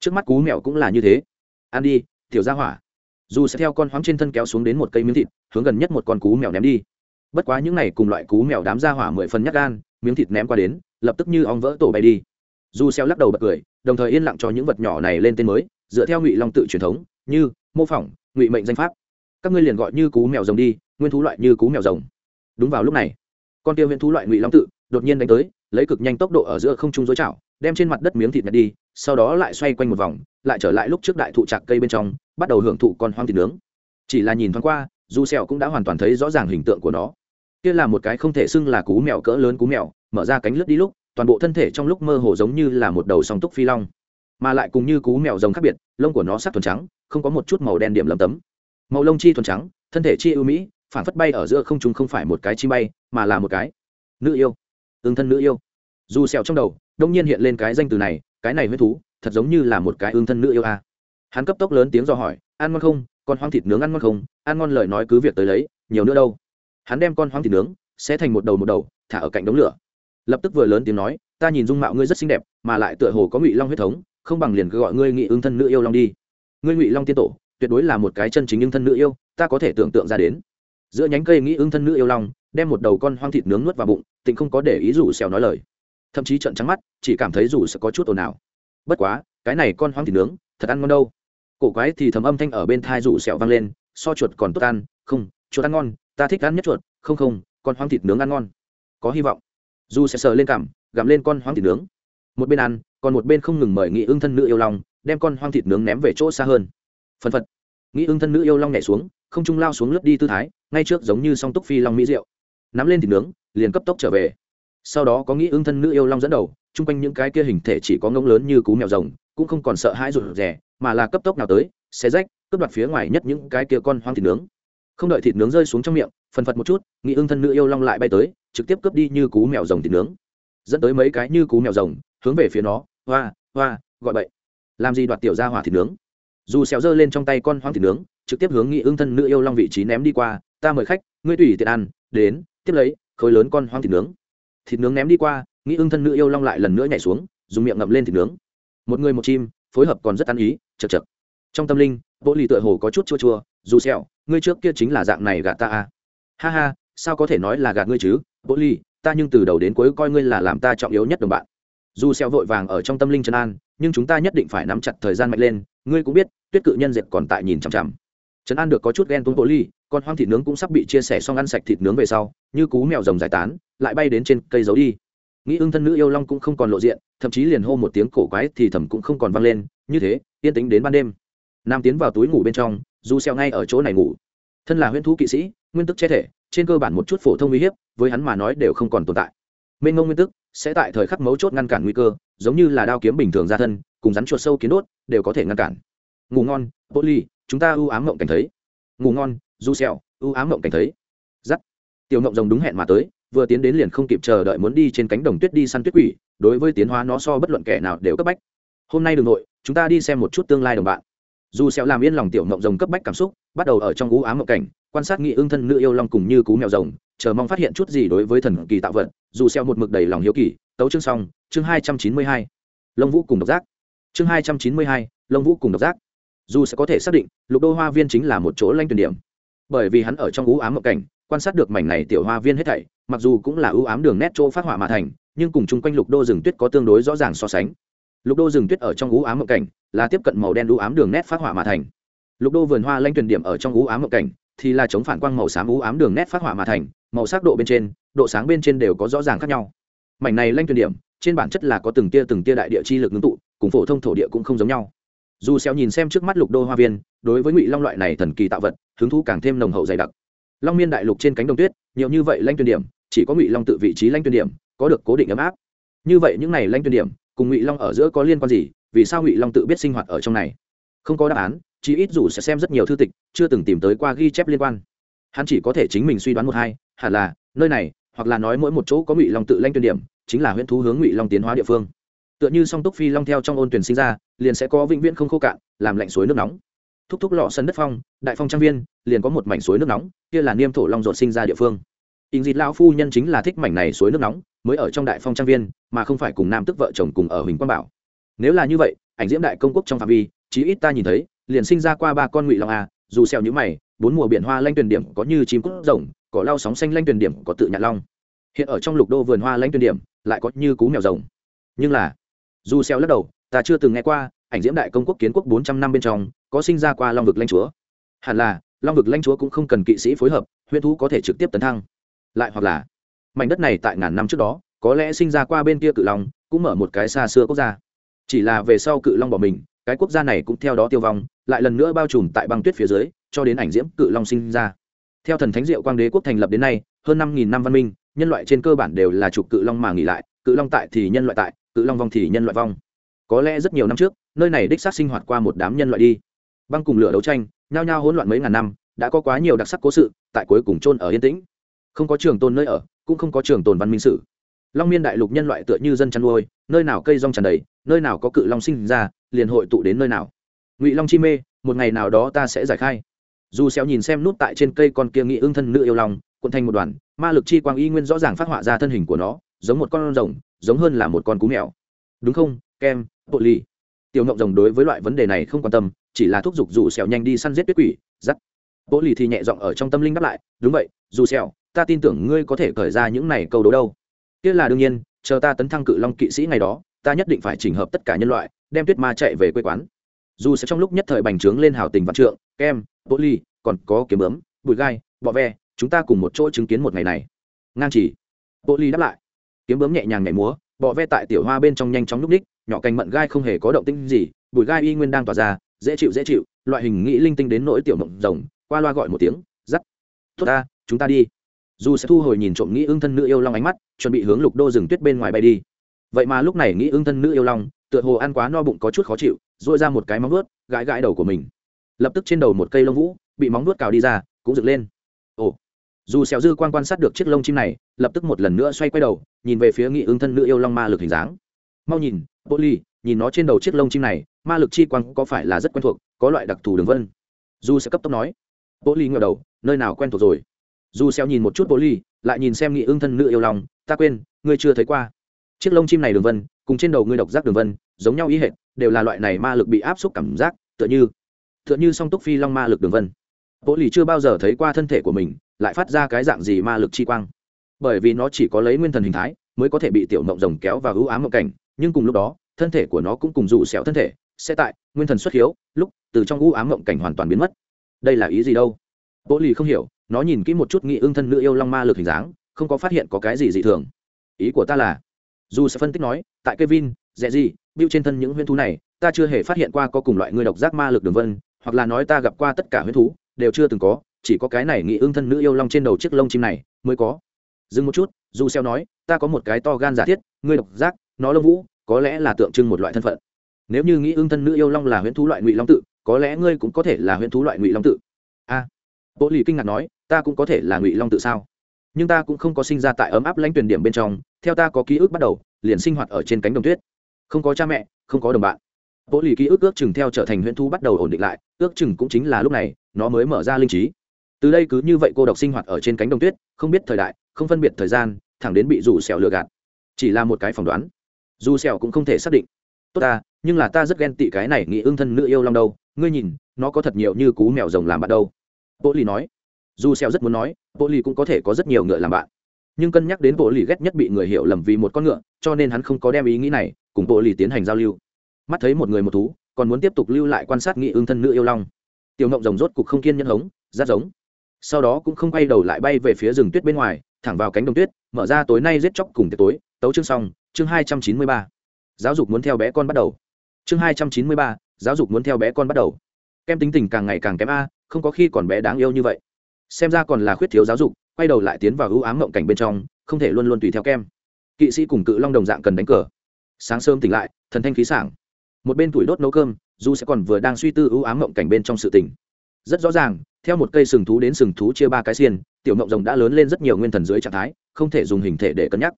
Trước mắt cú mèo cũng là như thế. Ăn đi tiểu gia hỏa. Dù sẽ theo con hoáng trên thân kéo xuống đến một cây miếng thịt, hướng gần nhất một con cú mèo ném đi. Bất quá những này cùng loại cú mèo đám gia hỏa mười phần nhắc gan, miếng thịt ném qua đến, lập tức như ong vỡ tổ bay đi. Dù xeo lắc đầu bật cười, đồng thời yên lặng cho những vật nhỏ này lên tên mới, dựa theo ngụy long tự truyền thống, như mô phỏng, ngụy mệnh danh pháp các ngươi liền gọi như cú mèo rồng đi, nguyên thú loại như cú mèo rồng. Đúng vào lúc này, con tiêu nguyên thú loại ngụy long tự đột nhiên đánh tới, lấy cực nhanh tốc độ ở giữa không trung dối chảo đem trên mặt đất miếng thịt nhặt đi, sau đó lại xoay quanh một vòng, lại trở lại lúc trước đại thụ trạc cây bên trong, bắt đầu hưởng thụ con hoang thịt nướng. Chỉ là nhìn thoáng qua du sẹo cũng đã hoàn toàn thấy rõ ràng hình tượng của nó. Kia là một cái không thể xưng là cú mèo cỡ lớn cú mèo, mở ra cánh lướt đi lúc, toàn bộ thân thể trong lúc mơ hồ giống như là một đầu song túc phi long. Mà lại cùng như cú mèo rồng khác biệt, lông của nó sắc thuần trắng, không có một chút màu đen điểm lấm tấm màu lông chi thuần trắng, thân thể chi ưu mỹ phản phất bay ở giữa không trung không phải một cái chi bay, mà là một cái nữ yêu ương thân nữ yêu. Dù sẹo trong đầu, đông nhiên hiện lên cái danh từ này, cái này huyết thú, thật giống như là một cái ương thân nữ yêu a. Hắn cấp tốc lớn tiếng do hỏi, ăn ngon không? Con hoang thịt nướng ăn ngon không? Ăn ngon lời nói cứ việc tới lấy, nhiều nữa đâu. Hắn đem con hoang thịt nướng sẽ thành một đầu một đầu, thả ở cạnh đống lửa. Lập tức vừa lớn tiếng nói, ta nhìn dung mạo ngươi rất xinh đẹp, mà lại tựa hồ có ngụy long huyết thống, không bằng liền cứ gọi ngươi nghị ương thân nữ yêu long đi. Ngươi ngụy long tiên tổ tuyệt đối là một cái chân chính ưng thân nữ yêu, ta có thể tưởng tượng ra đến. Giữa nhánh cây nghĩ ương thân nữ yêu long đem một đầu con hoang thịt nướng nuốt vào bụng, tịnh không có để ý rủ xèo nói lời. Thậm chí trận trắng mắt, chỉ cảm thấy rủ sẽ có chút ồn ào. Bất quá, cái này con hoang thịt nướng, thật ăn ngon đâu. Cổ quái thì thầm âm thanh ở bên thai rủ sẹo vang lên, so chuột còn tốt ăn, không, chuột ăn ngon, ta thích ăn nhất chuột, không không, con hoang thịt nướng ăn ngon. Có hy vọng. Dù sẽ sờ lên cảm gặm lên con hoang thịt nướng. Một bên ăn, còn một bên không ngừng mời nghị ưng thân nữ yêu lòng, đem con hoang thịt nướng ném về chỗ xa hơn phân phật. Nghĩ ưng thân nữ yêu long nhảy xuống, không trung lao xuống lướt đi tư thái, ngay trước giống như song túc phi long mỹ rượu nắm lên thịt nướng, liền cấp tốc trở về. Sau đó có nghĩ ưng thân nữ yêu long dẫn đầu, chung quanh những cái kia hình thể chỉ có ngông lớn như cú mèo rồng, cũng không còn sợ hãi rụt rè, mà là cấp tốc nào tới, xé rách, cướp đoạt phía ngoài nhất những cái kia con hoang thịt nướng. Không đợi thịt nướng rơi xuống trong miệng phần phật một chút, nghĩ ưng thân nữ yêu long lại bay tới, trực tiếp cướp đi như cú mèo rồng thịt nướng. Dẫn tới mấy cái như cú mèo rồng, hướng về phía nó, hoa hoa, gọi bậy. Làm gì đoạt tiểu ra hỏa thịt nướng? Dù xéo giơ lên trong tay con hoang thịt nướng, trực tiếp hướng nghị ương thân nữ yêu long vị trí ném đi qua, ta mời khách, ngươi tùy tiện ăn, đến, tiếp lấy, khối lớn con hoang thịt nướng. Thịt nướng ném đi qua nghĩ ưng thân nữ yêu long lại lần nữa nhảy xuống, dùng miệng ngậm lên thịt nướng. Một người một chim, phối hợp còn rất ăn ý, chật chật. Trong tâm linh bộ lì tựa hồ có chút chua chua, dù sẹo ngươi trước kia chính là dạng này gạt ta à? Ha ha, sao có thể nói là gạt ngươi chứ? Bộ lì, ta nhưng từ đầu đến cuối coi ngươi là làm ta trọng yếu nhất đồng bạn. Dù sẹo vội vàng ở trong tâm linh trấn an, nhưng chúng ta nhất định phải nắm chặt thời gian mạnh lên ngươi cũng biết, tuyết cự nhân diệt còn tại nhìn chằm chằm. Trấn an được có chút ghen tuông bộ ly con hoang thịt nướng cũng sắp bị chia sẻ xong ăn sạch thịt nướng về sau, như cú mèo rồng giải tán, lại bay đến trên cây giấu đi. Nghĩ ưng thân nữ yêu long cũng không còn lộ diện, thậm chí liền hô một tiếng cổ quái thì thầm cũng không còn vang lên, như thế, yên tĩnh đến ban đêm. Nam tiến vào túi ngủ bên trong du xeo ngay ở chỗ này ngủ. Thân là huyễn thú kỵ sĩ, nguyên tức che thể, trên cơ bản một chút phổ thông uy hiếp, với hắn mà nói đều không còn tồn tại. Mênh mông nguyên tức sẽ tại thời khắc mấu chốt ngăn cản nguy cơ, giống như là đao kiếm bình thường ra thân cùng rắn chuột sâu kiến đốt đều có thể ngăn cản. Ngủ ngon bộ ly chúng ta ưu ám mộng cảnh thấy. Ngủ ngon du xeo ưu ám mộng cảnh thấy. Giắt. Tiểu mộng rồng đúng hẹn mà tới, vừa tiến đến liền không kịp chờ đợi muốn đi trên cánh đồng tuyết đi săn tuyết quỷ, đối với tiến hóa nó so bất luận kẻ nào đều cấp bách. Hôm nay đ ừ n g nội, chúng ta đi xem một chút tương lai đồng bạn. Dù sẹo làm yên lòng tiểu mộng rồng cấp bách cảm xúc, bắt đầu ở trong ú ám mộng cảnh, quan sát nghị ương thân nữ yêu long cùng như cú mèo rồng, chờ mong phát hiện chút gì đối với thần kỳ tạo vật. Dù sẹo một mực đầy lòng hiếu kỳ, tấu chương xong, chương hai trăm chín mươi hai. Lông vũ cùng độc giác chương hai trăm chín mươi hai, lông vũ cùng độc giác. Dù sẽ có thể xác định, lục đô hoa viên chính là một chỗ lanh tuyển điểm. Bởi vì hắn ở trong ú ám mộng cảnh, quan sát được mảnh này tiểu hoa viên hết thảy, mặc dù cũng là ưu ám đường nét chỗ phát họa mà thành, nhưng cùng chung quanh lục đô rừng tuyết có tương đối rõ ràng so sánh. Lục đô rừng tuyết ở trong ưu ám mộng cảnh, là tiếp cận màu đen ưu ám đường nét phát họa mà thành. Lục đô vườn hoa lanh tuyển điểm ở trong ưu ám mộng cảnh, thì là chống phản quang màu xám ưu ám đường nét phát họa mà thành, màu sắc độ bên trên, độ sáng bên trên đều có rõ ràng khác nhau. Mảnh này lanh tuyển điểm, trên bản chất là có từng tia từng tia đại địa chi lực ngưng tụ cùng phổ thông thổ địa cũng không giống nhau. Dù xéo nhìn xem trước mắt lục đô hoa viên, đối với ngụy long loại này thần kỳ tạo vật, hứng thú càng thêm nồng hậu dày đặc. Long miên đại lục trên cánh đồng tuyết, nhiều như vậy lanh tuyên điểm, chỉ có ngụy long tự vị trí lanh tuyên điểm, có được cố định ấm áp. Như vậy những này lanh tuyên điểm, cùng ngụy long ở giữa có liên quan gì, vì sao ngụy long tự biết sinh hoạt ở trong này? Không có đáp án chỉ ít dù sẽ xem rất nhiều thư tịch, chưa từng tìm tới qua ghi chép liên quan. Hắn chỉ có thể chính mình suy đoán một hai, hẳn là nơi này, hoặc là nói mỗi một chỗ có ngụy long tự lanh tuyên điểm, chính là huyễn thú hướng ngụy long tiến hóa địa phương tựa như song túc phi long theo trong ôn tuyển sinh ra, liền sẽ có vĩnh viễn không khô cạn, làm lạnh suối nước nóng. Thúc thúc lọ sân đất phong, đại phong trang viên, liền có một mảnh suối nước nóng, kia là niêm thổ long ruột sinh ra địa phương. Ình dịt lão phu nhân chính là thích mảnh này suối nước nóng, mới ở trong đại phong trang viên, mà không phải cùng nam tức vợ chồng cùng ở huỳnh quang bảo. Nếu là như vậy, ảnh diễm đại công quốc trong phạm vi, chí ít ta nhìn thấy, liền sinh ra qua ba con ngụy long a, dù xèo như mày, bốn mùa biển hoa lanh tuyển điểm có như chim cút rồng, cỏ lau sóng xanh lanh tuyển điểm có tự nhạn long. Hiện ở trong lục đô vườn hoa lanh tuyển điểm, lại có như cú mèo rồng. Nhưng là dù xèo lắc đầu, ta chưa từng nghe qua, ảnh diễm đại công quốc kiến quốc bốn trăm năm bên trong, có sinh ra qua long vực lãnh chúa. Hẳn là, long vực lãnh chúa cũng không cần kỵ sĩ phối hợp, huyễn thú có thể trực tiếp tấn thăng. Lại hoặc là, mảnh đất này tại ngàn năm trước đó, có lẽ sinh ra qua bên kia cự long, cũng mở một cái xa xưa quốc gia. Chỉ là về sau cự long bỏ mình, cái quốc gia này cũng theo đó tiêu vong, lại lần nữa bao trùm tại băng tuyết phía dưới, cho đến ảnh diễm cự long sinh ra. Theo thần thánh diệu quang đế quốc thành lập đến nay, hơn năm nghìn năm văn minh, nhân loại trên cơ bản đều là trục cự long mà nghỉ lại, cự long tại thì nhân loại tại cự long vong thì nhân loại vong. Có lẽ rất nhiều năm trước, nơi này đích xác sinh hoạt qua một đám nhân loại đi. Băng cùng lửa đấu tranh, nhao nhao hỗn loạn mấy ngàn năm, đã có quá nhiều đặc sắc cố sự, tại cuối cùng chôn ở yên tĩnh. Không có trường tồn nơi ở, cũng không có trường tồn văn minh sử. Long miên đại lục nhân loại tựa như dân chăn nuôi, nơi nào cây rong tràn đầy, nơi nào có cự long sinh ra, liền hội tụ đến nơi nào. Ngụy long chi mê, một ngày nào đó ta sẽ giải khai. Dù xéo nhìn xem nút tại trên cây con kia nghị ương thân nữ yêu long, cuộn thành một đoàn, ma lực chi quang y nguyên rõ ràng phát họa ra thân hình của nó, giống một con rồng giống hơn là một con cú mèo. Đúng không kem bộ ly tiểu ngộng rồng đối với loại vấn đề này không quan tâm chỉ là thúc giục dù xèo nhanh đi săn giết tuyết quỷ giắt. bộ ly thì nhẹ giọng ở trong tâm linh đáp lại đúng vậy dù xèo, ta tin tưởng ngươi có thể cởi ra những này câu đố đâu. Kia là đương nhiên chờ ta tấn thăng cự long kỵ sĩ ngày đó ta nhất định phải chỉnh hợp tất cả nhân loại đem tuyết ma chạy về quê quán. Dù sẽ trong lúc nhất thời bành trướng lên hào tình vạn trượng kem bộ ly còn có kiếm bướm bụi gai bọ ve chúng ta cùng một chỗ chứng kiến một ngày này. Ngang chỉ bộ ly đáp lại kiếm bướm nhẹ nhàng nhảy múa, bọ ve tại tiểu hoa bên trong nhanh chóng núp ních nhỏ cành mận gai không hề có động tinh gì, bụi gai y nguyên đang tỏa ra, dễ chịu dễ chịu, loại hình nghĩ linh tinh đến nỗi tiểu mộng rồng, qua loa gọi một tiếng dắt tốt ta, chúng ta đi. Dù sẽ thu hồi nhìn trộm nghĩ ưng thân nữ yêu long ánh mắt, chuẩn bị hướng lục đô rừng tuyết bên ngoài bay đi. Vậy mà lúc này nghĩ ưng thân nữ yêu long, tựa hồ ăn quá no bụng có chút khó chịu dội ra một cái móng vuốt, gãi gãi đầu của mình. Lập tức trên đầu một cây lông vũ, bị móng vuốt cào đi ra, cũng dựng lên dù xẻo dư quan quan sát được chiếc lông chim này, lập tức một lần nữa xoay quay đầu, nhìn về phía nghị ứng thân nữ yêu long ma lực hình dáng. Mau nhìn bộ ly, nhìn nó trên đầu chiếc lông chim này, ma lực chi quang có phải là rất quen thuộc, có loại đặc thù đường vân. Dù sẽ cấp tốc nói. Bộ ly ngẩng đầu, nơi nào quen thuộc rồi? Dù xẻo nhìn một chút bộ ly, lại nhìn xem nghị ứng thân nữ yêu long, ta quên, ngươi chưa thấy qua. Chiếc lông chim này đường vân, cùng trên đầu ngươi độc giác đường vân, giống nhau ý hệt, đều là loại này ma lực bị áp suất cảm giác, tựa như tựa như song túc phi long ma lực đường vân. Bộ lì chưa bao giờ thấy qua thân thể của mình lại phát ra cái dạng gì ma lực chi quang. Bởi vì nó chỉ có lấy nguyên thần hình thái, mới có thể bị tiểu mộng rồng kéo vào ưu ám mộng cảnh, nhưng cùng lúc đó, thân thể của nó cũng cùng rủ xẻo thân thể, sẽ tại, nguyên thần xuất hiếu, lúc, từ trong ưu ám mộng cảnh hoàn toàn biến mất. Đây là ý gì đâu? Bố lì không hiểu, nó nhìn kỹ một chút nghị ương thân nữ yêu long ma lực hình dáng, không có phát hiện có cái gì dị thường. Ý của ta là, dù sẽ phân tích nói, tại kevin dễ gì bưu trên thân những huyễn thú này, ta chưa hề phát hiện qua có cùng loại người độc giác ma lực đường vân, hoặc là nói ta gặp qua tất cả huyễn thú, đều chưa từng có chỉ có cái này nghị ương thân nữ yêu long trên đầu chiếc lông chim này mới có. Dừng một chút, dù xeo nói, ta có một cái to gan giả thiết, ngươi độc giác, nó lông vũ, có lẽ là tượng trưng một loại thân phận. Nếu như nghĩ ương thân nữ yêu long là huyễn thú loại ngụy long tự, có lẽ ngươi cũng có thể là huyễn thú loại ngụy long tự. A. Bộ lì kinh ngạc nói, ta cũng có thể là ngụy long tự sao? Nhưng ta cũng không có sinh ra tại ấm áp lãnh tuyển điểm bên trong, theo ta có ký ức bắt đầu, liền sinh hoạt ở trên cánh đồng tuyết. Không có cha mẹ, không có đồng bạn. Bộ lì ký ức ước chừng theo trở thành huyễn thu bắt đầu ổn định lại, ước chừng cũng chính là lúc này, nó mới mở ra linh trí từ đây cứ như vậy cô độc sinh hoạt ở trên cánh đồng tuyết, không biết thời đại, không phân biệt thời gian, thẳng đến bị rủ xẻo lừa gạt. Chỉ là một cái phỏng đoán. Dù xẻo cũng không thể xác định. Tốt ta, nhưng là ta rất ghen tị cái này nghĩ ương thân nữ yêu long đâu. Ngươi nhìn, nó có thật nhiều như cú mèo rồng làm bạn đâu. Bộ lì nói. Dù xẻo rất muốn nói, bộ lì cũng có thể có rất nhiều ngựa làm bạn. Nhưng cân nhắc đến bộ lì ghét nhất bị người hiểu lầm vì một con ngựa, cho nên hắn không có đem ý nghĩ này cùng bộ lì tiến hành giao lưu. Mắt thấy một người một thú, còn muốn tiếp tục lưu lại quan sát nghị ương thân nữ yêu long. Tiểu ngộng rồng rốt cục không kiên nhẫn hống, rát giống sau đó cũng không quay đầu lại bay về phía rừng tuyết bên ngoài, thẳng vào cánh đồng tuyết, mở ra tối nay giết chóc cùng tiệc tối, tấu chương xong, chương hai trăm chín mươi ba. Giáo dục muốn theo bé con bắt đầu. Chương hai trăm chín mươi ba, giáo dục muốn theo bé con bắt đầu. Kem tính tình càng ngày càng kém a, không có khi còn bé đáng yêu như vậy. Xem ra còn là khuyết thiếu giáo dục, quay đầu lại tiến vào ưu ám ngộng cảnh bên trong, không thể luôn luôn tùy theo kem. Kỵ sĩ cùng cự long đồng dạng cần đánh cờ. Sáng sớm tỉnh lại, thần thanh khí sảng. Một bên tuổi đốt nấu cơm, du sẽ còn vừa đang suy tư ưu ám mộng cảnh bên trong sự tỉnh rất rõ ràng theo một cây sừng thú đến sừng thú chia ba cái xiên, tiểu mộng rồng đã lớn lên rất nhiều nguyên thần dưới trạng thái, không thể dùng hình thể để cân nhắc.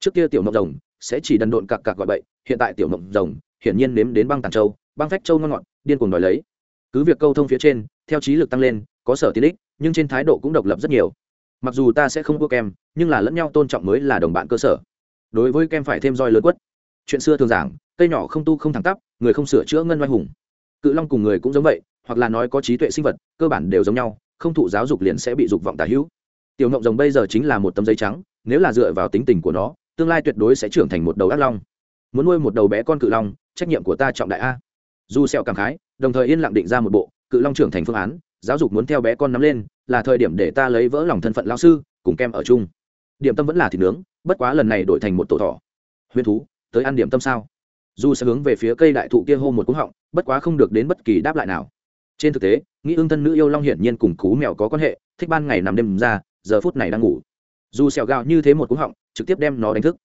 Trước kia tiểu mộng rồng sẽ chỉ đần độn cặc cặc gọi bậy, hiện tại tiểu mộng rồng hiển nhiên nếm đến băng tàn châu, băng phách châu ngon ngọt, điên cuồng đòi lấy. Cứ việc câu thông phía trên, theo trí lực tăng lên, có sở tiện ích nhưng trên thái độ cũng độc lập rất nhiều. Mặc dù ta sẽ không thua kem, nhưng là lẫn nhau tôn trọng mới là đồng bạn cơ sở. Đối với kem phải thêm roi lớn quất. Chuyện xưa thường giảng, cây nhỏ không tu không thẳng tắp, người không sửa chữa ngân oai hùng cự long cùng người cũng giống vậy, hoặc là nói có trí tuệ sinh vật, cơ bản đều giống nhau, không thụ giáo dục liền sẽ bị dục vọng tả hữu. Tiểu ngộng rồng bây giờ chính là một tấm giấy trắng, nếu là dựa vào tính tình của nó, tương lai tuyệt đối sẽ trưởng thành một đầu ác long. Muốn nuôi một đầu bé con cự long, trách nhiệm của ta trọng đại a. Du sẹo cảm khái, đồng thời yên lặng định ra một bộ, cự long trưởng thành phương án, giáo dục muốn theo bé con nắm lên, là thời điểm để ta lấy vỡ lòng thân phận lao sư, cùng kem ở chung. Điểm tâm vẫn là thịt nướng, bất quá lần này đổi thành một tổ thỏ. Huyền thú, tới ăn điểm tâm sao? Du sẽ hướng về phía cây đại thụ kia hô một cú họng bất quá không được đến bất kỳ đáp lại nào. Trên thực tế nghĩ ưng thân nữ yêu long hiển nhiên cùng cú mèo có quan hệ, thích ban ngày nằm đêm ra, giờ phút này đang ngủ. Dù sẹo gạo như thế một cú họng, trực tiếp đem nó đánh thức.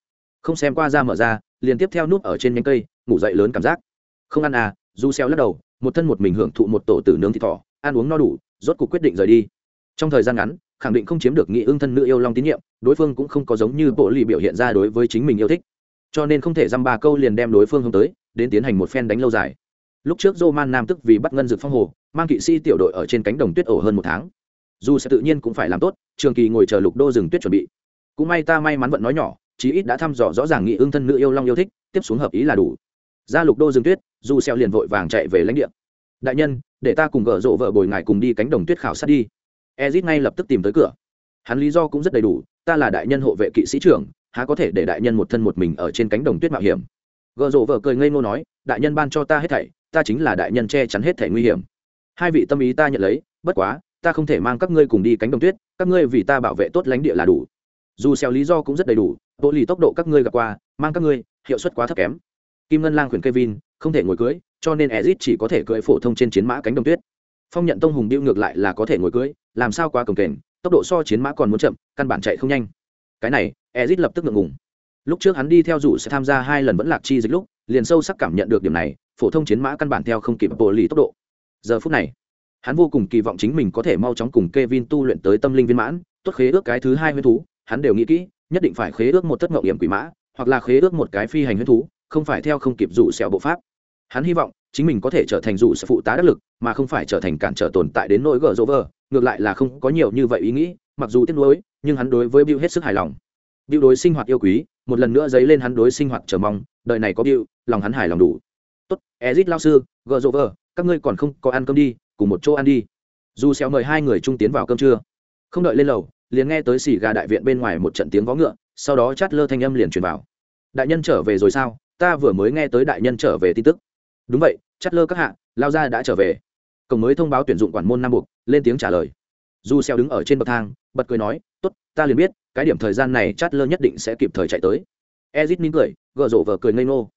Không xem qua ra mở ra, liền tiếp theo núp ở trên nhánh cây, ngủ dậy lớn cảm giác. Không ăn à dù sẹo lắc đầu, một thân một mình hưởng thụ một tổ tử nướng thịt thỏ, ăn uống no đủ, rốt cuộc quyết định rời đi. Trong thời gian ngắn, khẳng định không chiếm được nghị ương thân nữ yêu long tín nhiệm, đối phương cũng không có giống như bộ lì biểu hiện ra đối với chính mình yêu thích. Cho nên không thể dăm ba câu liền đem đối phương hướng tới, đến tiến hành một phen đánh lâu dài lúc trước Man nam tức vì bắt ngân dược phong hồ, mang kỵ sĩ tiểu đội ở trên cánh đồng tuyết ổ hơn một tháng. Dù sẽ tự nhiên cũng phải làm tốt, trường kỳ ngồi chờ lục đô rừng tuyết chuẩn bị. Cũng may ta may mắn vận nói nhỏ, chí ít đã thăm dò rõ ràng nghị ương thân nữ yêu long yêu thích, tiếp xuống hợp ý là đủ. Ra lục đô rừng tuyết, dù xeo liền vội vàng chạy về lãnh địa. Đại nhân, để ta cùng gỡ rộ vợ bồi ngài cùng đi cánh đồng tuyết khảo sát đi. Ezit ngay lập tức tìm tới cửa. Hắn lý do cũng rất đầy đủ, ta là đại nhân hộ vệ kỵ sĩ trưởng, há có thể để đại nhân một thân một mình ở trên cánh đồng tuyết mạo hiểm. Gợ rộ vợ cười ngây ngô nói, đại nhân ban cho ta hết thảy ta chính là đại nhân che chắn hết thể nguy hiểm. Hai vị tâm ý ta nhận lấy, bất quá, ta không thể mang các ngươi cùng đi cánh đồng tuyết, các ngươi vì ta bảo vệ tốt lãnh địa là đủ. Dù xèo lý do cũng rất đầy đủ, bộ lì tốc độ các ngươi gặp qua, mang các ngươi, hiệu suất quá thấp kém. Kim ngân lang khuyển kevin, không thể ngồi cưới, cho nên ezit chỉ có thể cưỡi phổ thông trên chiến mã cánh đồng tuyết. Phong nhận tông hùng điêu ngược lại là có thể ngồi cưới, làm sao quá cồng kềnh, tốc độ so chiến mã còn muốn chậm, căn bản chạy không nhanh. Cái này, ezit lập tức ngượng ngùng. Lúc trước hắn đi theo rủ sẽ tham gia hai lần vẫn lạc chi dịch lúc, liền sâu sắc cảm nhận được điểm này phổ thông chiến mã căn bản theo không kịp bộ lì tốc độ. Giờ phút này, hắn vô cùng kỳ vọng chính mình có thể mau chóng cùng Kevin tu luyện tới tâm linh viên mãn, tốt khế ước cái thứ hai huyết thú, hắn đều nghĩ kỹ, nhất định phải khế ước một tất ngậu hiểm quỷ mã, hoặc là khế ước một cái phi hành huyết thú, không phải theo không kịp rủ sẹo bộ pháp. Hắn hy vọng, chính mình có thể trở thành rủ sẽ phụ tá đắc lực, mà không phải trở thành cản trở tồn tại đến nỗi gờ dỗ vờ, ngược lại là không có nhiều như vậy ý nghĩ, mặc dù tiếc nuối, nhưng hắn đối với Bill hết sức hài lòng. Bill đối sinh hoạt yêu quý, một lần nữa dấy lên hắn đối sinh hoạt chờ mong, đời này có Bill lòng hắn hài lòng đủ tốt, ezit lao sư, gờ dỗ vờ, các ngươi còn không có ăn cơm đi, cùng một chỗ ăn đi. Dù xéo mời hai người trung tiến vào cơm trưa. Không đợi lên lầu, liền nghe tới xì gà đại viện bên ngoài một trận tiếng vó ngựa, sau đó chát lơ thanh âm liền truyền vào. Đại nhân trở về rồi sao? Ta vừa mới nghe tới đại nhân trở về tin tức. Đúng vậy, chát lơ các hạ lao ra đã trở về. Cổng mới thông báo tuyển dụng quản môn nam buộc lên tiếng trả lời. Dù xéo đứng ở trên bậc thang, bật cười nói, tốt, ta liền biết, cái điểm thời gian này chát lơ nhất định sẽ kịp thời chạy tới. Ezit mỉm cười, gờ rộ vờ cười ngây ngô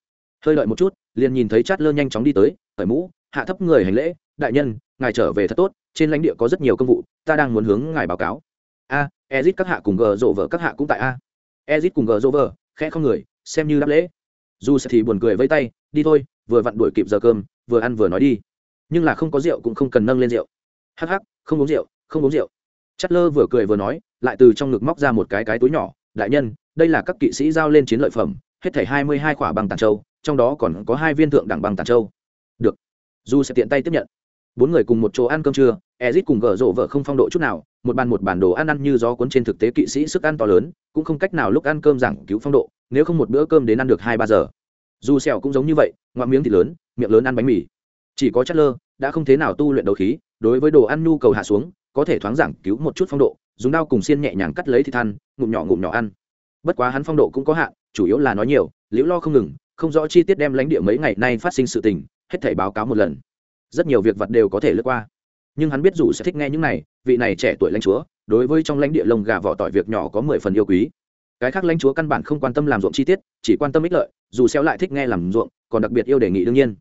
hơi đợi một chút liền nhìn thấy chát lơ nhanh chóng đi tới khởi mũ hạ thấp người hành lễ đại nhân ngài trở về thật tốt trên lãnh địa có rất nhiều công vụ ta đang muốn hướng ngài báo cáo. A à, ezit các hạ cùng gờ rộ vợ các hạ cũng tại a. À. ezit cùng gờ rộ vợ khẽ không người xem như đáp lễ. Dù sẽ thì buồn cười vây tay đi thôi vừa vặn đuổi kịp giờ cơm vừa ăn vừa nói đi. Nhưng là không có rượu cũng không cần nâng lên rượu. Hắc hắc không uống rượu không uống rượu. Chất lơ vừa cười vừa nói lại từ trong ngực móc ra một cái cái túi nhỏ đại nhân đây là các kỵ sĩ giao lên chiến lợi phẩm hết thảy hai mươi hai quả bằng tàn châu trong đó còn có hai viên thượng đẳng bằng tàn châu. Được. Du sẽ tiện tay tiếp nhận. Bốn người cùng một chỗ ăn cơm trưa ezit cùng gở rộ vợ không phong độ chút nào, một bàn một bản đồ ăn ăn như gió cuốn trên thực tế kỵ sĩ sức ăn to lớn, cũng không cách nào lúc ăn cơm giảng cứu phong độ, nếu không một bữa cơm đến ăn được hai ba giờ. Dù sẹo cũng giống như vậy, ngoạm miếng thịt lớn, miệng lớn ăn bánh mì. Chỉ có chất lơ, đã không thế nào tu luyện đấu khí, đối với đồ ăn nhu cầu hạ xuống, có thể thoáng giảng cứu một chút phong độ, dùng dao cùng xiên nhẹ nhàng cắt lấy thịt than, ngụm nhỏ ngụm nhỏ ăn. Bất quá hắn phong độ cũng có hạn, chủ yếu là nói nhiều, liễu lo không ngừng không rõ chi tiết đem lãnh địa mấy ngày nay phát sinh sự tình, hết thảy báo cáo một lần. Rất nhiều việc vật đều có thể lướt qua. Nhưng hắn biết dù sẽ thích nghe những này, vị này trẻ tuổi lãnh chúa, đối với trong lãnh địa lông gà vỏ tỏi việc nhỏ có mười phần yêu quý. Cái khác lãnh chúa căn bản không quan tâm làm ruộng chi tiết, chỉ quan tâm ích lợi, dù xéo lại thích nghe làm ruộng, còn đặc biệt yêu đề nghị đương nhiên.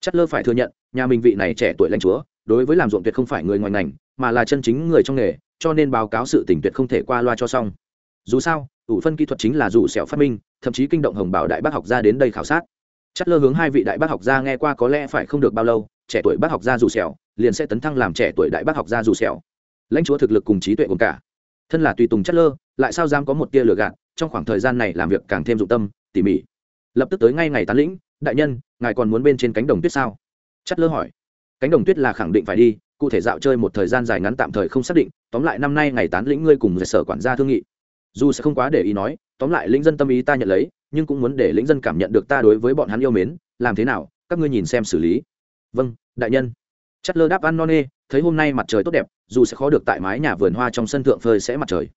Chất lơ phải thừa nhận, nhà mình vị này trẻ tuổi lãnh chúa, đối với làm ruộng tuyệt không phải người ngoài ngành, mà là chân chính người trong nghề, cho nên báo cáo sự tình tuyệt không thể qua loa cho xong. Dù sao ủ phân kỹ thuật chính là dù sẹo phát minh, thậm chí kinh động hồng bảo đại bác học gia đến đây khảo sát. Chất lơ hướng hai vị đại bác học gia nghe qua có lẽ phải không được bao lâu, trẻ tuổi bác học gia dù sẹo, liền sẽ tấn thăng làm trẻ tuổi đại bác học gia dù sẹo. lãnh chúa thực lực cùng trí tuệ cùng cả. Thân là tùy tùng chất lơ, lại sao dám có một tia lừa gạt, trong khoảng thời gian này làm việc càng thêm dụng tâm, tỉ mỉ. Lập tức tới ngay ngày tán lĩnh, đại nhân, ngài còn muốn bên trên cánh đồng tuyết sao? Chất lơ hỏi. Cánh đồng tuyết là khẳng định phải đi, cụ thể dạo chơi một thời gian dài ngắn tạm thời không xác định, tóm lại năm nay ngày tán lĩnh ngươi cùng sở quản gia thương nghị dù sẽ không quá để ý nói, tóm lại lĩnh dân tâm ý ta nhận lấy, nhưng cũng muốn để lĩnh dân cảm nhận được ta đối với bọn hắn yêu mến, làm thế nào, các ngươi nhìn xem xử lý. Vâng đại nhân. Chất lơ đáp ăn non nê, thấy hôm nay mặt trời tốt đẹp, dù sẽ khó được tại mái nhà vườn hoa trong sân thượng phơi sẽ mặt trời.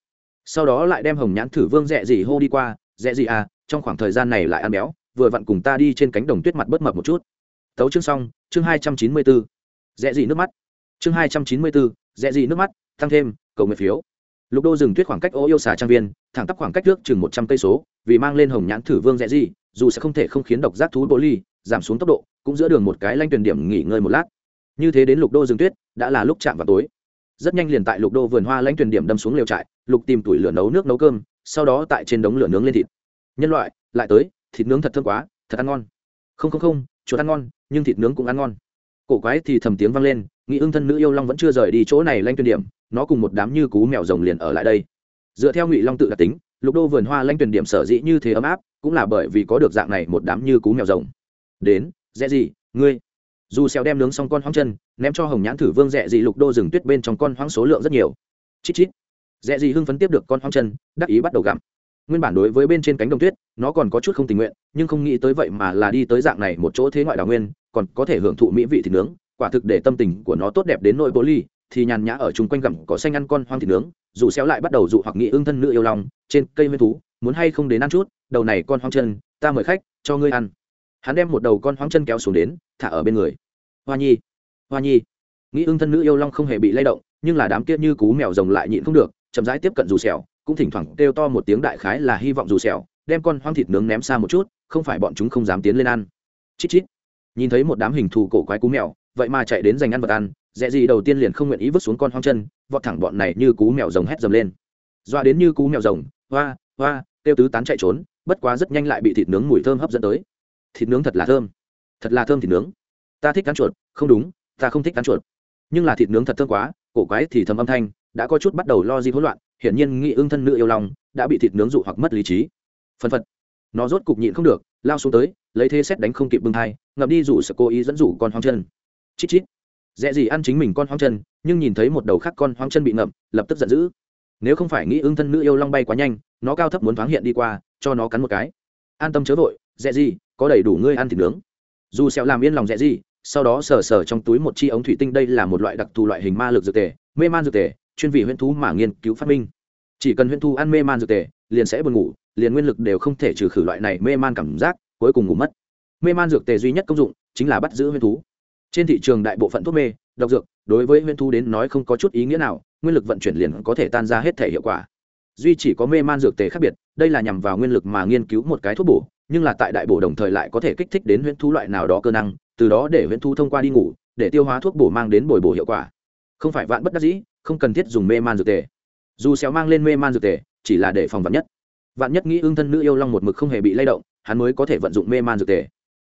Sau đó lại đem hồng nhãn thử vương rẽ gì hô đi qua rẽ gì à trong khoảng thời gian này lại ăn béo, vừa vặn cùng ta đi trên cánh đồng tuyết mặt bớt mập một chút. Tấu chương xong, chương hai trăm chín mươi bốn rẽ gì nước mắt. Chương hai trăm chín mươi bốn rẽ gì nước mắt, tăng thêm, cầu nguyện phiếu lục đô dừng tuyết khoảng cách ô yêu xà trang viên, thẳng tắp khoảng cách nước chừng một trăm cây số, vì mang lên hồng nhãn thử vương rẽ gì, dù sẽ không thể không khiến độc giác thú bô ly, giảm xuống tốc độ, cũng giữa đường một cái lanh tuyển điểm nghỉ ngơi một lát. Như thế đến lục đô rừng tuyết đã là lúc chạm vào tối. Rất nhanh liền tại lục đô vườn hoa lãnh tuyển điểm đâm xuống lều trại, lục tìm tuổi lửa nấu nước nấu cơm, sau đó tại trên đống lửa nướng lên thịt. Nhân loại, lại tới, thịt nướng thật thơm quá, thật ăn ngon. Không không không, chuột ăn ngon, nhưng thịt nướng cũng ăn ngon. Cổ quái thì thầm tiếng vang lên nghĩ ưng thân nữ yêu long vẫn chưa rời đi chỗ này lanh tuyển điểm nó cùng một đám như cú mèo rồng liền ở lại đây. Dựa theo ngụy long tự đặc tính, lục đô vườn hoa lanh tuyển điểm sở dĩ như thế ấm áp, cũng là bởi vì có được dạng này một đám như cú mèo rồng. Đến dễ gì, ngươi? Dù xèo đem nướng xong con hoang chân, ném cho hồng nhãn thử vương dẹ dị lục đô rừng tuyết bên trong con hoang số lượng rất nhiều. Chít chít. Dẹ dị hưng phấn tiếp được con hoang chân, đắc ý bắt đầu gặm. Nguyên bản đối với bên trên cánh đồng tuyết, nó còn có chút không tình nguyện, nhưng không nghĩ tới vậy mà là đi tới dạng này một chỗ thế ngoại đào nguyên, còn có thể hưởng thụ mỹ vị thịt nướng, quả thực để tâm tình của nó tốt đẹp đến nỗi bố ly thì nhàn nhã ở chung quanh gặm có xanh ăn con hoang thịt nướng, dù xéo lại bắt đầu dụ hoặc nghĩ ương thân nữ yêu lòng trên cây nguyên thú, muốn hay không đến ăn chút, đầu này con hoang chân, ta mời khách, cho ngươi ăn. Hắn đem một đầu con hoang chân kéo xuống đến, thả ở bên người. Hoa nhi hoa nhi. Nghĩ ương thân nữ yêu long không hề bị lay động, nhưng là đám kia như cú mèo rồng lại nhịn không được, chậm rãi tiếp cận dù xẻo cũng thỉnh thoảng kêu to một tiếng đại khái là hy vọng dù xẻo đem con hoang thịt nướng ném xa một chút, không phải bọn chúng không dám tiến lên ăn. Chít chít. Nhìn thấy một đám hình thù cổ quái cú mèo, vậy mà chạy đến giành ăn vật ăn dẹ gì đầu tiên liền không nguyện ý vứt xuống con hoang chân, vọt thẳng bọn này như cú mèo rồng hét dầm lên. Doa đến như cú mèo rồng, hoa hoa tiêu tứ tán chạy trốn, bất quá rất nhanh lại bị thịt nướng mùi thơm hấp dẫn tới. Thịt nướng thật là thơm. Thật là thơm thịt nướng. Ta thích cắn chuột, không đúng, ta không thích cắn chuột. Nhưng là thịt nướng thật thơm quá, cổ quái thì thầm âm thanh, đã có chút bắt đầu lo di hỗn loạn, hiển nhiên nghĩ ương thân nữ yêu lòng, đã bị thịt nướng dụ hoặc mất lý trí. Phân phật. Nó rốt cục nhịn không được, lao xuống tới, lấy thế xét đánh không kịp bưng thai, ngậm đi rủ sợ cố ý dẫn rủ con hoang chân. Chít chít dễ gì ăn chính mình con hoang chân, nhưng nhìn thấy một đầu khác con hoang chân bị ngậm, lập tức giận dữ. Nếu không phải nghĩ ương thân nữ yêu long bay quá nhanh, nó cao thấp muốn thoáng hiện đi qua, cho nó cắn một cái. An tâm chớ vội dễ gì, có đầy đủ ngươi ăn thịt nướng. Dù sẹo làm yên lòng dễ gì, sau đó sờ sờ trong túi một chi ống thủy tinh, đây là một loại đặc thù loại hình ma lực dược tề, mê man dược tề, chuyên vị huyễn thú mà nghiên cứu phát minh. Chỉ cần huyễn thú ăn mê man dược tề, liền sẽ buồn ngủ, liền nguyên lực đều không thể trừ khử loại này mê man cảm giác, cuối cùng ngủ mất. Mê man dược tề duy nhất công dụng chính là bắt giữ huyễn thú trên thị trường đại bộ phận thuốc mê, độc dược, đối với huyễn thu đến nói không có chút ý nghĩa nào, nguyên lực vận chuyển liền có thể tan ra hết thể hiệu quả. Duy chỉ có mê man dược tề khác biệt, đây là nhằm vào nguyên lực mà nghiên cứu một cái thuốc bổ, nhưng là tại đại bổ đồng thời lại có thể kích thích đến huyễn thu loại nào đó cơ năng, từ đó để huyễn thu thông qua đi ngủ, để tiêu hóa thuốc bổ mang đến bồi bổ hiệu quả. Không phải vạn bất đắc dĩ, không cần thiết dùng mê man dược tề. Dù xéo mang lên mê man dược tề, chỉ là để phòng vạn nhất. Vạn nhất nghĩ ương thân nữ yêu long một mực không hề bị lay động, hắn mới có thể vận dụng mê man dược tề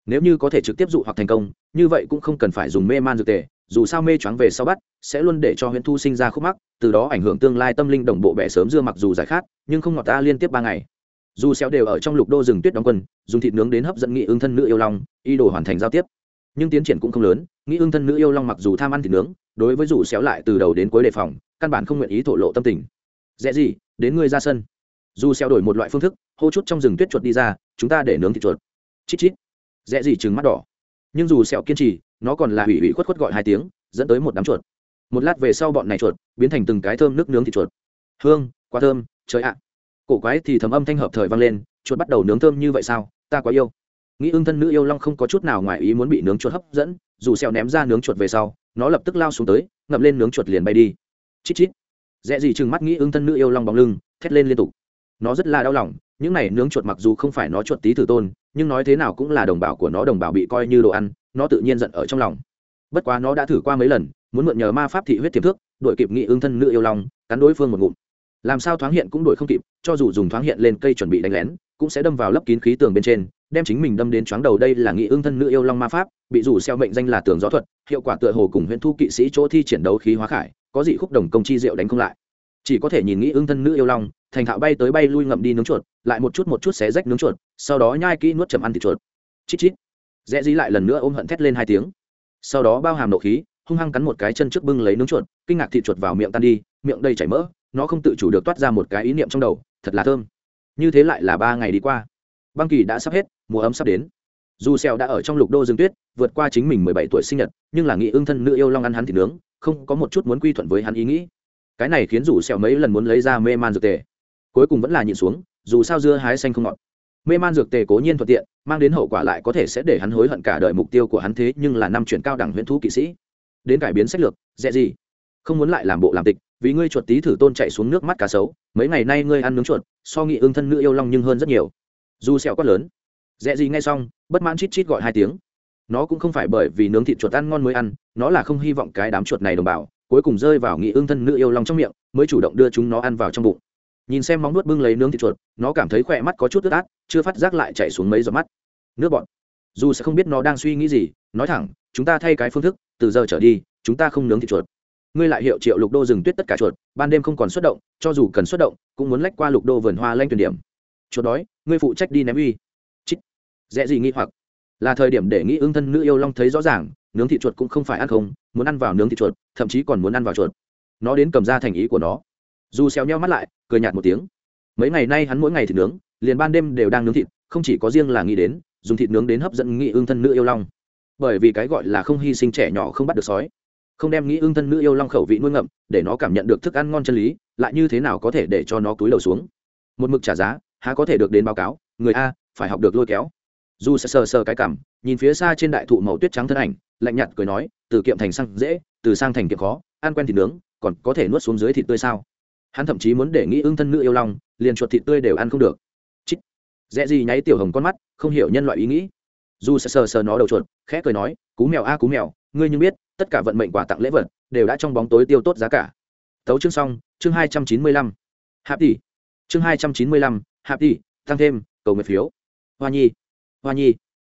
nếu như có thể trực tiếp dụ hoặc thành công, như vậy cũng không cần phải dùng mê man dược tề, dù sao mê choáng về sau bắt, sẽ luôn để cho huyễn thu sinh ra khúc mắc, từ đó ảnh hưởng tương lai tâm linh đồng bộ bẻ sớm dưa mặc dù giải khát, nhưng không ngọt ta liên tiếp ba ngày. Dù xéo đều ở trong lục đô rừng tuyết đóng quân, dùng thịt nướng đến hấp dẫn nghị ương thân nữ yêu long y đồ hoàn thành giao tiếp. Nhưng tiến triển cũng không lớn nghĩ ương thân nữ yêu long mặc dù tham ăn thịt nướng, đối với dù xéo lại từ đầu đến cuối đề phòng, căn bản không nguyện ý thổ lộ tâm tình. Dễ gì, đến ngươi ra sân. Dù xéo đổi một loại phương thức, hô chút trong rừng tuyết chuột đi ra, chúng ta để nướng thịt chuột. Chít chít dễ gì trừng mắt đỏ. Nhưng dù sẹo kiên trì, nó còn là hủy hủy khuất khuất gọi hai tiếng, dẫn tới một đám chuột. Một lát về sau bọn này chuột biến thành từng cái thơm nước nướng thịt chuột. Hương, quá thơm, trời ạ. Cổ quái thì thầm âm thanh hợp thời vang lên, chuột bắt đầu nướng thơm như vậy sao? Ta quá yêu. Nghĩ ưng thân nữ yêu long không có chút nào ngoài ý muốn bị nướng chuột hấp dẫn, dù sẹo ném ra nướng chuột về sau, nó lập tức lao xuống tới, ngậm lên nướng chuột liền bay đi. Chít chít. Dễ gì chừng mắt nghĩ ưng thân nữ yêu long bóng lưng, thét lên liên tục. Nó rất là đau lòng những này nướng chuột mặc dù không phải nó chuột tí thử tôn, nhưng nói thế nào cũng là đồng bào của nó đồng bào bị coi như đồ ăn, nó tự nhiên giận ở trong lòng. Bất quá nó đã thử qua mấy lần, muốn mượn nhờ ma pháp thị huyết tiềm thức đội kịp nghị ương thân nữ yêu long, cắn đối phương một ngụm. Làm sao thoáng hiện cũng đổi không kịp, cho dù dùng thoáng hiện lên cây chuẩn bị đánh lén, cũng sẽ đâm vào lấp kín khí tường bên trên, đem chính mình đâm đến chóng đầu đây là nghị ương thân nữ yêu long ma pháp, bị rủ xeo mệnh danh là tường gió thuật, hiệu quả tựa hồ cùng huyễn thu kỵ sĩ chỗ thi triển đấu khí hóa khải, có dị khúc đồng công chi diệu đánh không lại chỉ có thể nhìn nghĩ ương thân nữ yêu long, thành thạo bay tới bay lui ngậm đi nướng chuột, lại một chút một chút xé rách nướng chuột, sau đó nhai kỹ nuốt chầm ăn thịt chuột. Chít chít. Rẽ dí lại lần nữa ôm hận thét lên hai tiếng. Sau đó bao hàm nộ khí, hung hăng cắn một cái chân trước bưng lấy nướng chuột, kinh ngạc thịt chuột vào miệng tan đi, miệng đầy chảy mỡ, nó không tự chủ được toát ra một cái ý niệm trong đầu, thật là thơm. Như thế lại là ba ngày đi qua. Băng kỳ đã sắp hết, mùa ấm sắp đến. Dù xèo đã ở trong lục đô dương tuyết, vượt qua chính mình mười bảy tuổi sinh nhật, nhưng là nghĩ ương thân nữ yêu long ăn hắn thịt nướng, không có một chút muốn quy thuận với hắn ý nghĩ cái này khiến dù sẹo mấy lần muốn lấy ra mê man dược tề, cuối cùng vẫn là nhịn xuống, dù sao dưa hái xanh không ngọt. Mê man dược tề cố nhiên thuận tiện, mang đến hậu quả lại có thể sẽ để hắn hối hận cả đời mục tiêu của hắn thế nhưng là năm chuyển cao đẳng huyễn thú kỵ sĩ. Đến cải biến sách lược dễ gì? Không muốn lại làm bộ làm tịch, vì ngươi chuột tí thử tôn chạy xuống nước mắt cá sấu, mấy ngày nay ngươi ăn nướng chuột, so nghị ương thân nữ yêu long nhưng hơn rất nhiều. Dù sẹo quát lớn. Dễ gì nghe xong, bất mãn chít chít gọi hai tiếng. Nó cũng không phải bởi vì nướng thịt chuột ăn ngon mới ăn, nó là không hy vọng cái đám chuột này đồng bào cuối cùng rơi vào nghị ương thân nữ yêu long trong miệng, mới chủ động đưa chúng nó ăn vào trong bụng. Nhìn xem móng nuốt bưng lấy nướng thịt chuột, nó cảm thấy khỏe mắt có chút ướt át, chưa phát giác lại chạy xuống mấy giọt mắt. Nước bọn dù sẽ không biết nó đang suy nghĩ gì, nói thẳng, chúng ta thay cái phương thức, từ giờ trở đi, chúng ta không nướng thịt chuột. Ngươi lại hiệu triệu lục đô rừng tuyết tất cả chuột, ban đêm không còn xuất động, cho dù cần xuất động, cũng muốn lách qua lục đô vườn hoa lanh tuyển điểm. Chuột đói, ngươi phụ trách đi ném uy. Chích dễ gì nghĩ hoặc. Là thời điểm để nghĩ ương thân nữ yêu long thấy rõ ràng nướng thịt chuột cũng không phải ăn không, muốn ăn vào nướng thịt chuột, thậm chí còn muốn ăn vào chuột. Nó đến cầm ra thành ý của nó. Dù xéo nheo mắt lại, cười nhạt một tiếng. Mấy ngày nay hắn mỗi ngày thịt nướng, liền ban đêm đều đang nướng thịt, không chỉ có riêng là nghĩ đến, dùng thịt nướng đến hấp dẫn nghị ương thân nữ yêu long. Bởi vì cái gọi là không hy sinh trẻ nhỏ không bắt được sói. Không đem nghĩ ương thân nữ yêu long khẩu vị nuôi ngậm, để nó cảm nhận được thức ăn ngon chân lý, lại như thế nào có thể để cho nó túi đầu xuống? Một mực trả giá, há có thể được đến báo cáo, người a, phải học được lôi kéo. Dù sờ sờ sờ cái cảm nhìn phía xa trên đại thụ màu tuyết trắng thân ảnh lạnh nhạt cười nói từ kiệm thành sang dễ từ sang thành kiệm khó ăn quen thịt nướng còn có thể nuốt xuống dưới thịt tươi sao? Hắn thậm chí muốn để nghĩ ương thân nữ yêu long liền chuột thịt tươi đều ăn không được. Chít, dễ gì nháy tiểu hồng con mắt không hiểu nhân loại ý nghĩ. Dù sờ sờ sờ nó đầu chuột khẽ cười nói cú mèo a cú mèo ngươi nhưng biết tất cả vận mệnh quà tặng lễ vật đều đã trong bóng tối tiêu tốt giá cả. Tấu chương xong chương hai trăm chín mươi lăm. Hạp tỷ. Chương hai trăm chín mươi lăm hạp tỷ tăng thêm cầu nguyện phiếu. Hoa nhi. Hoa nhi.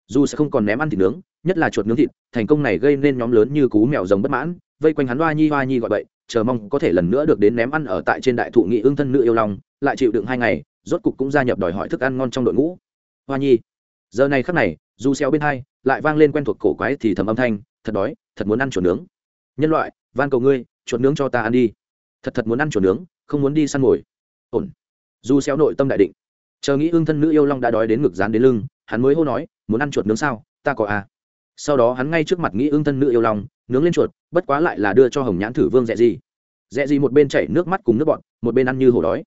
Dù sẽ không còn ném ăn thịt nướng nhất là chuột nướng thịt, thành công này gây nên nhóm lớn như cú mèo rồng bất mãn, vây quanh hắn hoa nhi hoa nhi gọi vậy chờ mong có thể lần nữa được đến ném ăn ở tại trên đại thụ nghị ương thân nữ yêu long, lại chịu đựng hai ngày, rốt cục cũng gia nhập đòi hỏi thức ăn ngon trong đội ngũ. Hoa nhi, giờ này khắc này, dù xéo bên hai, lại vang lên quen thuộc cổ quái thì thầm âm thanh, thật đói, thật muốn ăn chuột nướng. Nhân loại, van cầu ngươi, chuột nướng cho ta ăn đi. Thật thật muốn ăn chuột nướng, không muốn đi săn mồi. Ổn. Dù xéo nội tâm đại định. Chờ nghĩ ương thân nữ yêu long đã đói đến ngực dán đến lưng, hắn mới hô nói, muốn ăn chuột nướng sao? Ta có à? Sau đó hắn ngay trước mặt nghĩ ương thân nữ yêu long, nướng lên chuột, bất quá lại là đưa cho hồng nhãn thử vương dẹ gì dẹ gì một bên chảy nước mắt cùng nước bọn một bên ăn như hổ đói.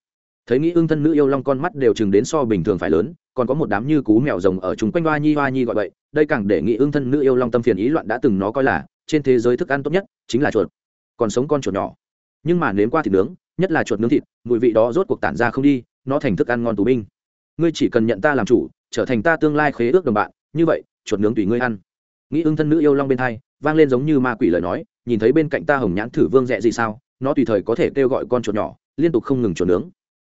Thấy nghĩ ương thân nữ yêu long con mắt đều chừng đến so bình thường phải lớn, còn có một đám như cú mèo rồng ở chung quanh hoa nhi hoa nhi gọi vậy đây càng để nghĩ ương thân nữ yêu long tâm phiền ý loạn đã từng nó coi là, trên thế giới thức ăn tốt nhất, chính là chuột. Còn sống con chuột nhỏ. Nhưng mà nếm qua thịt nướng, nhất là chuột nướng thịt, mùi vị đó rốt cuộc tản ra không đi, nó thành thức ăn ngon tù binh. Ngươi chỉ cần nhận ta làm chủ, trở thành ta tương lai khế ước đồng bạn, như vậy, chuột nướng tùy ngươi ăn nghĩ ưng thân nữ yêu long bên thai, vang lên giống như ma quỷ lời nói, nhìn thấy bên cạnh ta hồng nhãn thử vương rẽ gì sao, nó tùy thời có thể kêu gọi con chuột nhỏ, liên tục không ngừng chuột nướng.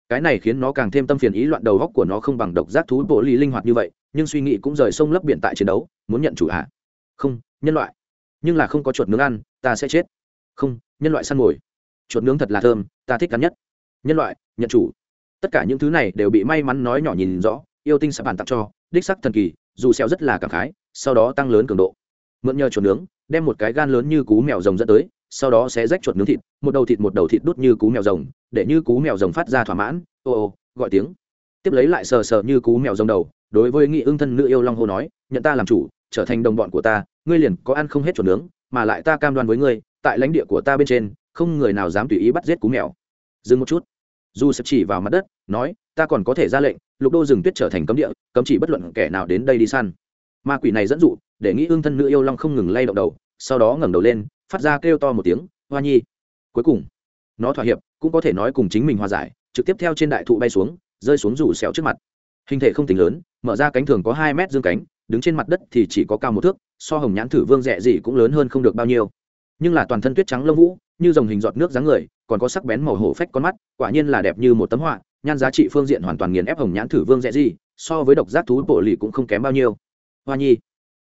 Cái này khiến nó càng thêm tâm phiền ý loạn đầu góc của nó không bằng độc giác thú bộ ly linh hoạt như vậy, nhưng suy nghĩ cũng rời sông lấp biển tại chiến đấu, muốn nhận chủ hạ không, nhân loại. Nhưng là không có chuột nướng ăn, ta sẽ chết. Không, nhân loại săn mồi. Chuột nướng thật là thơm, ta thích cắn nhất. Nhân loại, nhận chủ. Tất cả những thứ này đều bị may mắn nói nhỏ nhìn rõ, yêu tinh sẽ bàn tặng cho, đích sắc thần kỳ dù xeo rất là cảm khái, sau đó tăng lớn cường độ. Mượn nhờ chuột nướng, đem một cái gan lớn như cú mèo rồng dẫn tới, sau đó sẽ rách chuột nướng thịt, một đầu thịt một đầu thịt đút như cú mèo rồng, để như cú mèo rồng phát ra thỏa mãn, ô ô, gọi tiếng. Tiếp lấy lại sờ sờ như cú mèo rồng đầu, đối với nghị ương thân nữ yêu long hô nói, nhận ta làm chủ, trở thành đồng bọn của ta, ngươi liền có ăn không hết chuột nướng, mà lại ta cam đoan với ngươi, tại lãnh địa của ta bên trên, không người nào dám tùy ý bắt giết cú mèo. Dừng một chút. Dù sập chỉ vào mặt đất, nói ta còn có thể ra lệnh, lục đô rừng tuyết trở thành cấm địa, cấm chỉ bất luận kẻ nào đến đây đi săn. Ma quỷ này dẫn dụ, để nghĩ ương thân nữ yêu long không ngừng lay động đầu, sau đó ngẩng đầu lên, phát ra kêu to một tiếng, hoa nhi! Cuối cùng, nó thỏa hiệp, cũng có thể nói cùng chính mình hòa giải, trực tiếp theo trên đại thụ bay xuống, rơi xuống rủ xéo trước mặt. Hình thể không tính lớn, mở ra cánh thường có hai mét dương cánh, đứng trên mặt đất thì chỉ có cao một thước, so hồng nhãn thử vương rẻ gì cũng lớn hơn không được bao nhiêu. Nhưng là toàn thân tuyết trắng lông vũ, như dòng hình giọt nước dáng người, còn có sắc bén màu hổ phách con mắt, quả nhiên là đẹp như một tấm họa nhan giá trị phương diện hoàn toàn nghiền ép hồng nhãn thử vương rẽ gì, so với độc giác thú bộ lì cũng không kém bao nhiêu. Hoa nhi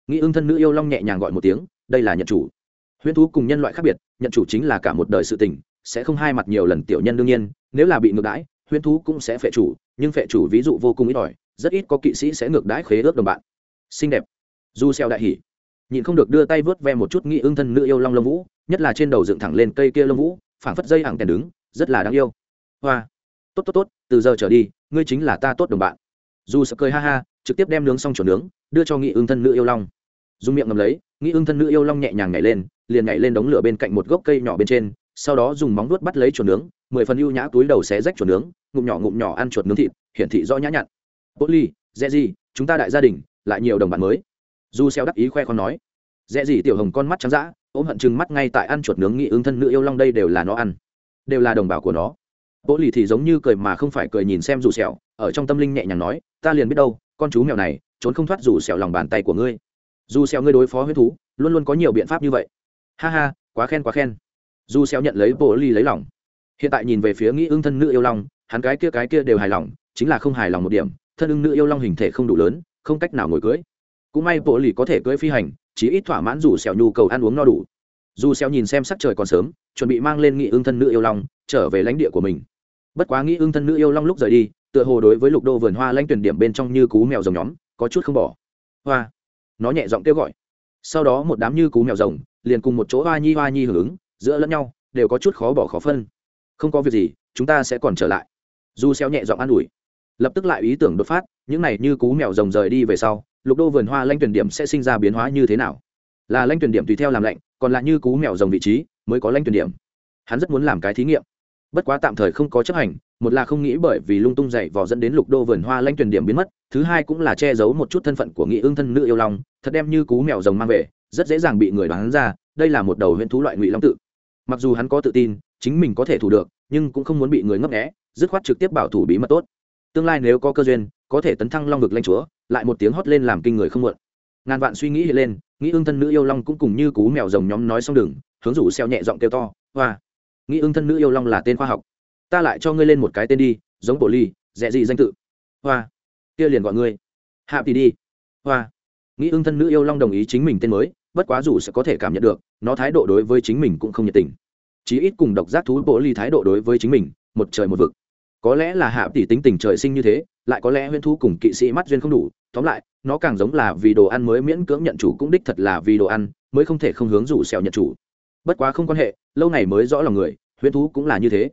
nghĩ ưng thân nữ yêu long nhẹ nhàng gọi một tiếng, đây là nhận chủ. Huyễn thú cùng nhân loại khác biệt, nhận chủ chính là cả một đời sự tình, sẽ không hai mặt nhiều lần tiểu nhân đương nhiên, nếu là bị ngược đãi, huyễn thú cũng sẽ phệ chủ, nhưng phệ chủ ví dụ vô cùng ít ỏi, rất ít có kỵ sĩ sẽ ngược đãi khế ước đồng bạn. Xinh đẹp. Du xeo đại hỉ. Nhịn không được đưa tay vớt ve một chút nghĩ ưng thân nữ yêu long lông vũ, nhất là trên đầu dựng thẳng lên cây kia lông vũ, phảng phất dây hẳng kèn đứng, rất là đáng yêu. Hoa tốt tốt tốt, từ giờ trở đi, ngươi chính là ta tốt đồng bạn. Dù sợ cười ha ha, trực tiếp đem nướng xong chỗ nướng, đưa cho nghị ưng thân nữ yêu long. Dùng miệng ngầm lấy, nghị ưng thân nữ yêu long nhẹ nhàng nhảy lên, liền nhảy lên đống lửa bên cạnh một gốc cây nhỏ bên trên, sau đó dùng móng vuốt bắt lấy chuột nướng, mười phần ưu nhã túi đầu xé rách chuột nướng, ngụm nhỏ ngụm nhỏ ăn chuột nướng thịt, hiển thị rõ nhã nhặn. Bố ly dễ gì, chúng ta đại gia đình, lại nhiều đồng bạn mới. Du xeo đắc ý khoe con nói. Dễ gì, tiểu hồng con mắt trắng dã, ôm hận chừng mắt ngay tại ăn chuột nướng nghị ưng thân nữ yêu long đây đều là nó ăn, đều là đồng bào của nó bố lì thì giống như cười mà không phải cười nhìn xem dù sẹo, ở trong tâm linh nhẹ nhàng nói, ta liền biết đâu, con chú mèo này, trốn không thoát dù sẹo lòng bàn tay của ngươi. Dù sẹo ngươi đối phó huyết thú, luôn luôn có nhiều biện pháp như vậy. Ha ha, quá khen quá khen. Dù sẹo nhận lấy bố lì lấy lòng. Hiện tại nhìn về phía nghĩ ưng thân nữ yêu long, hắn cái kia cái kia đều hài lòng, chính là không hài lòng một điểm, thân ưng nữ yêu long hình thể không đủ lớn, không cách nào ngồi cưới. Cũng may bộ lì có thể cưỡi phi hành, chí ít thỏa mãn dù sẹo nhu cầu ăn uống no đủ. Dù sẹo nhìn xem sắc trời còn sớm, chuẩn bị mang lên nghị ương thân nữ yêu long trở về lãnh địa của mình. Bất quá nghĩ ương thân nữ yêu long lúc rời đi, tựa hồ đối với lục đô vườn hoa lãnh tuyển điểm bên trong như cú mèo rồng nhóm, có chút không bỏ. Hoa. Nó nhẹ giọng kêu gọi. Sau đó một đám như cú mèo rồng, liền cùng một chỗ hoa nhi hoa nhi hưởng ứng, giữa lẫn nhau, đều có chút khó bỏ khó phân. Không có việc gì, chúng ta sẽ còn trở lại. Du xéo nhẹ giọng an ủi. Lập tức lại ý tưởng đột phát, những này như cú mèo rồng rời đi về sau, lục đô vườn hoa lanh tuyển điểm sẽ sinh ra biến hóa như thế nào? Là lanh tuyển điểm tùy theo làm lạnh, còn là như cú mèo rồng vị trí, mới có lanh tuyển điểm. Hắn rất muốn làm cái thí nghiệm bất quá tạm thời không có chấp hành, một là không nghĩ bởi vì lung tung dậy vò dẫn đến lục đô vườn hoa lanh tuyển điểm biến mất, thứ hai cũng là che giấu một chút thân phận của nghị ương thân nữ yêu long, thật đem như cú mèo rồng mang về, rất dễ dàng bị người đoán ra, đây là một đầu huyễn thú loại ngụy long tự. Mặc dù hắn có tự tin, chính mình có thể thủ được, nhưng cũng không muốn bị người ngấp nghẽ dứt khoát trực tiếp bảo thủ bí mật tốt. Tương lai nếu có cơ duyên, có thể tấn thăng long vực lanh chúa, lại một tiếng hót lên làm kinh người không muộn. Ngàn vạn suy nghĩ hiện lên nghĩ ương thân nữ yêu long cũng cùng như cú mèo rồng nhóm nói xong đừng hướng rủ xeo nhẹ giọng kêu to, hoa、wow nghĩ ưng thân nữ yêu long là tên khoa học. Ta lại cho ngươi lên một cái tên đi, giống bộ ly dẹ gì danh tự. Hoa. Kia liền gọi ngươi. Hạ tỷ đi. Hoa. Nghĩ ưng thân nữ yêu long đồng ý chính mình tên mới, bất quá dù sẽ có thể cảm nhận được, nó thái độ đối với chính mình cũng không nhiệt tình. Chí ít cùng độc giác thú bộ ly thái độ đối với chính mình, một trời một vực. Có lẽ là hạ tỷ tính tình trời sinh như thế, lại có lẽ huyễn thú cùng kỵ sĩ mắt duyên không đủ, tóm lại, nó càng giống là vì đồ ăn mới miễn cưỡng nhận chủ cũng đích thật là vì đồ ăn, mới không thể không hướng rủ xèo nhận chủ bất quá không quan hệ, lâu ngày mới rõ lòng người, huyễn thú cũng là như thế.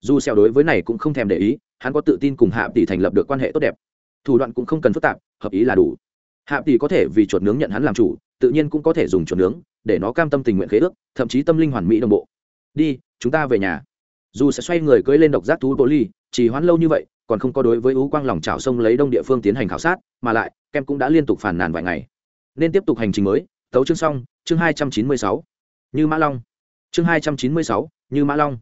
Dù xèo đối với này cũng không thèm để ý, hắn có tự tin cùng hạ tỷ thành lập được quan hệ tốt đẹp. Thủ đoạn cũng không cần phức tạp, hợp ý là đủ. Hạ tỷ có thể vì chuột nướng nhận hắn làm chủ, tự nhiên cũng có thể dùng chuột nướng, để nó cam tâm tình nguyện khế ước, thậm chí tâm linh hoàn mỹ đồng bộ. Đi, chúng ta về nhà. Dù sẽ xoay người cưỡi lên độc giác thú bồ ly chỉ hoãn lâu như vậy, còn không có đối với ú quang lòng trào sông lấy đông địa phương tiến hành khảo sát, mà lại, kem cũng đã liên tục phản nàn vài ngày. Nên tiếp tục hành trình mới. Tấu chương xong, chương hai trăm chín mươi sáu như mã long. Chương hai trăm chín mươi sáu, như mã long.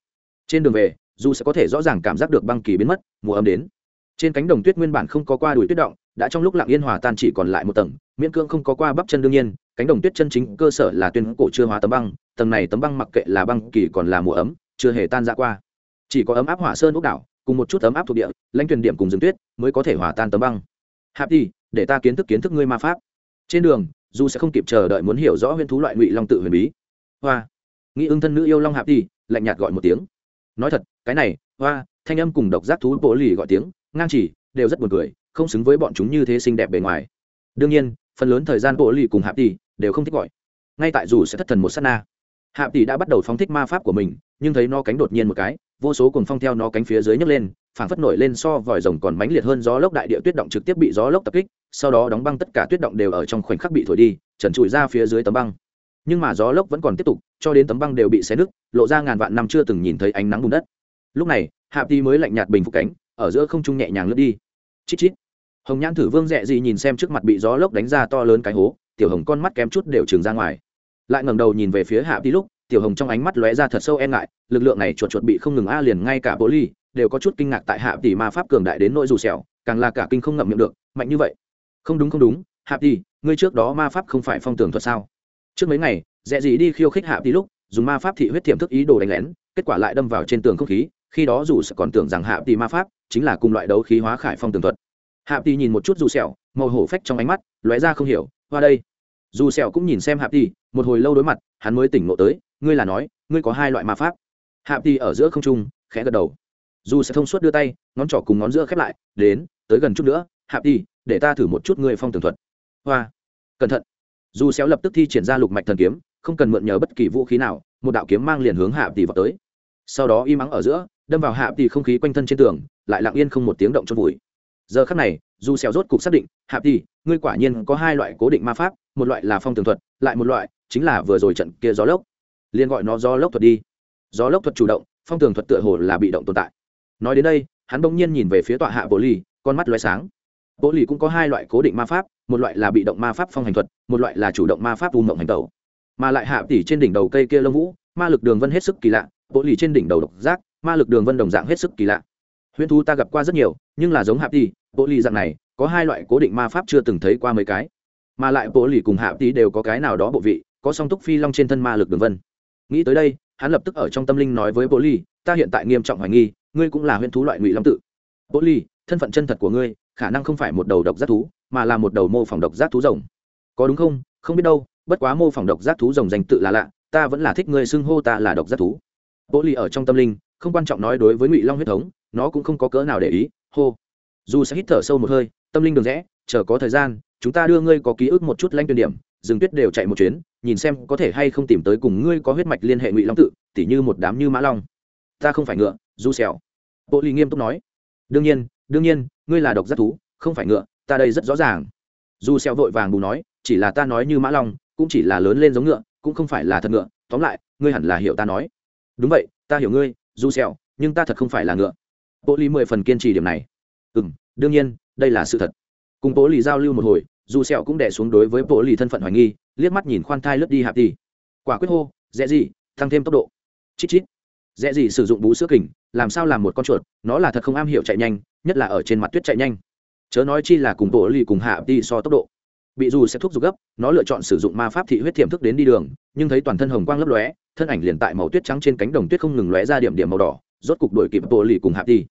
Trên đường về, dù sẽ có thể rõ ràng cảm giác được băng kỳ biến mất, mùa ấm đến. Trên cánh đồng tuyết nguyên bản không có qua đùi tuyết động, đã trong lúc lặng yên hòa tan chỉ còn lại một tầng, miễn cưỡng không có qua bắp chân đương nhiên, cánh đồng tuyết chân chính cơ sở là tuyên cổ chưa hóa tấm băng, tầng này tấm băng mặc kệ là băng kỳ còn là mùa ấm, chưa hề tan ra qua. Chỉ có ấm áp hỏa sơn ốc đảo, cùng một chút ấm áp thuộc địa, lãnh tuyển điểm cùng rừng tuyết mới có thể hòa tan tấm băng. Hạp đi, để ta kiến thức kiến thức ngươi ma pháp. Trên đường, dù sẽ không kịp chờ đợi muốn hiểu rõ huyền thú loại ngụy long tự huyền bí hoa. Nghĩ ưng thân nữ yêu long hạp đi lạnh nhạt gọi một tiếng. Nói thật, cái này, hoa, thanh âm cùng độc giác thú bộ lì gọi tiếng, ngang chỉ, đều rất buồn cười, không xứng với bọn chúng như thế xinh đẹp bề ngoài. Đương nhiên, phần lớn thời gian bộ lì cùng hạp đi đều không thích gọi. Ngay tại dù sẽ thất thần một sát na, hạp tỷ đã bắt đầu phóng thích ma pháp của mình, nhưng thấy nó cánh đột nhiên một cái, vô số cùng phong theo nó cánh phía dưới nhấc lên, phảng phất nổi lên so vòi rồng còn mãnh liệt hơn gió lốc đại địa tuyết động trực tiếp bị gió lốc tập kích, sau đó đóng băng tất cả tuyết động đều ở trong khoảnh khắc bị thổi đi, trần trụi ra phía dưới tấm băng nhưng mà gió lốc vẫn còn tiếp tục, cho đến tấm băng đều bị xé nứt, lộ ra ngàn vạn năm chưa từng nhìn thấy ánh nắng bùn đất. Lúc này, hạ ti mới lạnh nhạt bình phục cánh, ở giữa không trung nhẹ nhàng lướt đi. Chít chít. Hồng nhãn thử vương rẽ gì nhìn xem trước mặt bị gió lốc đánh ra to lớn cái hố, tiểu hồng con mắt kém chút đều trừng ra ngoài. Lại ngẩng đầu nhìn về phía hạ ti lúc, tiểu hồng trong ánh mắt lóe ra thật sâu e ngại, lực lượng này chuột chuột bị không ngừng a liền ngay cả bố ly đều có chút kinh ngạc tại hạ tỷ ma pháp cường đại đến nỗi dù xẻo càng là cả kinh không ngậm miệng được, mạnh như vậy. Không đúng không đúng, hạ tỷ ngươi trước đó ma pháp không phải phong tường thuật sao? Trước mấy ngày, dẹ gì đi khiêu khích hạ tí lúc, dùng ma pháp thị huyết thiểm thức ý đồ đánh lén, kết quả lại đâm vào trên tường không khí, khi đó dù sẽ còn tưởng rằng hạ tí ma pháp chính là cùng loại đấu khí hóa khải phong tường thuật. Hạ tí nhìn một chút dù sẹo, màu hổ phách trong ánh mắt, lóe ra không hiểu qua đây. Dù sẹo cũng nhìn xem hạ tí một hồi lâu đối mặt, hắn mới tỉnh ngộ tới, ngươi là nói, ngươi có hai loại ma pháp? Hạ tí ở giữa không trung, khẽ gật đầu. Dù sẽ thông suốt đưa tay, ngón trỏ cùng ngón giữa khép lại, đến, tới gần chút nữa, hạ tí để ta thử một chút ngươi phong tường thuật. Hoa, cẩn thận dù xéo lập tức thi triển ra lục mạch thần kiếm, không cần mượn nhờ bất kỳ vũ khí nào, một đạo kiếm mang liền hướng hạ tỷ vào tới. Sau đó im mắng ở giữa, đâm vào hạ tỷ không khí quanh thân trên tường, lại lặng yên không một tiếng động cho vùi. Giờ khắc này, dù xéo rốt cục xác định, hạ tỷ, ngươi quả nhiên có hai loại cố định ma pháp, một loại là phong tường thuật, lại một loại chính là vừa rồi trận kia gió lốc. Liền gọi nó gió lốc thuật đi. Gió lốc thuật chủ động, phong tường thuật tựa hồ là bị động tồn tại. Nói đến đây, hắn bỗng nhiên nhìn về phía tọa hạ bộ ly con mắt loé sáng. Bộ ly cũng có hai loại cố định ma pháp một loại là bị động ma pháp phong hành thuật một loại là chủ động ma pháp u mộng hành tẩu. Mà lại hạ tỷ trên đỉnh đầu cây kia lông vũ ma lực đường vân hết sức kỳ lạ bộ lì trên đỉnh đầu độc giác ma lực đường vân đồng dạng hết sức kỳ lạ. Huyễn thú ta gặp qua rất nhiều nhưng là giống hạ tỷ, bộ lì dạng này có hai loại cố định ma pháp chưa từng thấy qua mấy cái. Mà lại bộ lì cùng hạ tỷ đều có cái nào đó bộ vị có song túc phi long trên thân ma lực đường vân. Nghĩ tới đây hắn lập tức ở trong tâm linh nói với bộ lì ta hiện tại nghiêm trọng hoài nghi ngươi cũng là huyễn thú loại ngụy long tự. Bộ lì thân phận chân thật của ngươi khả năng không phải một đầu độc giác thú, mà là một đầu mô phỏng độc giác thú rồng. Có đúng không? Không biết đâu, bất quá mô phỏng độc giác thú rồng danh tự là lạ, ta vẫn là thích ngươi xưng hô ta là độc giác thú. Bộ ly ở trong tâm linh, không quan trọng nói đối với ngụy long huyết thống, nó cũng không có cỡ nào để ý, hô. Dù sẽ hít thở sâu một hơi, tâm linh đường rẽ, chờ có thời gian, chúng ta đưa ngươi có ký ức một chút lanh tuyên điểm, rừng tuyết đều chạy một chuyến, nhìn xem có thể hay không tìm tới cùng ngươi có huyết mạch liên hệ ngụy long tự, tỉ như một đám như mã long. Ta không phải ngựa, du xẻo bộ ly nghiêm túc nói. Đương nhiên đương nhiên ngươi là độc giác thú không phải ngựa ta đây rất rõ ràng. Du Xeo vội vàng bù nói chỉ là ta nói như mã long cũng chỉ là lớn lên giống ngựa cũng không phải là thật ngựa tóm lại ngươi hẳn là hiểu ta nói. Đúng vậy ta hiểu ngươi du Xeo, nhưng ta thật không phải là ngựa. Bộ ly mười phần kiên trì điểm này. Ừm, đương nhiên đây là sự thật. Cùng bộ ly giao lưu một hồi dù Xeo cũng đè xuống đối với bộ ly thân phận hoài nghi liếc mắt nhìn khoan thai lướt đi hạp đi. Quả quyết hô dễ gì tăng thêm tốc độ. Chít chít. Dễ gì sử dụng bú sữa kình làm sao làm một con chuột, nó là thật không am hiểu chạy nhanh, nhất là ở trên mặt tuyết chạy nhanh. Chớ nói chi là cùng bộ lì cùng hạ đi so tốc độ. Bị dù sẽ thúc giục gấp, nó lựa chọn sử dụng ma pháp thị huyết tiềm thức đến đi đường, nhưng thấy toàn thân hồng quang lấp lóe, thân ảnh liền tại màu tuyết trắng trên cánh đồng tuyết không ngừng lóe ra điểm điểm màu đỏ, rốt cục đổi kịp bộ lì cùng hạ đi.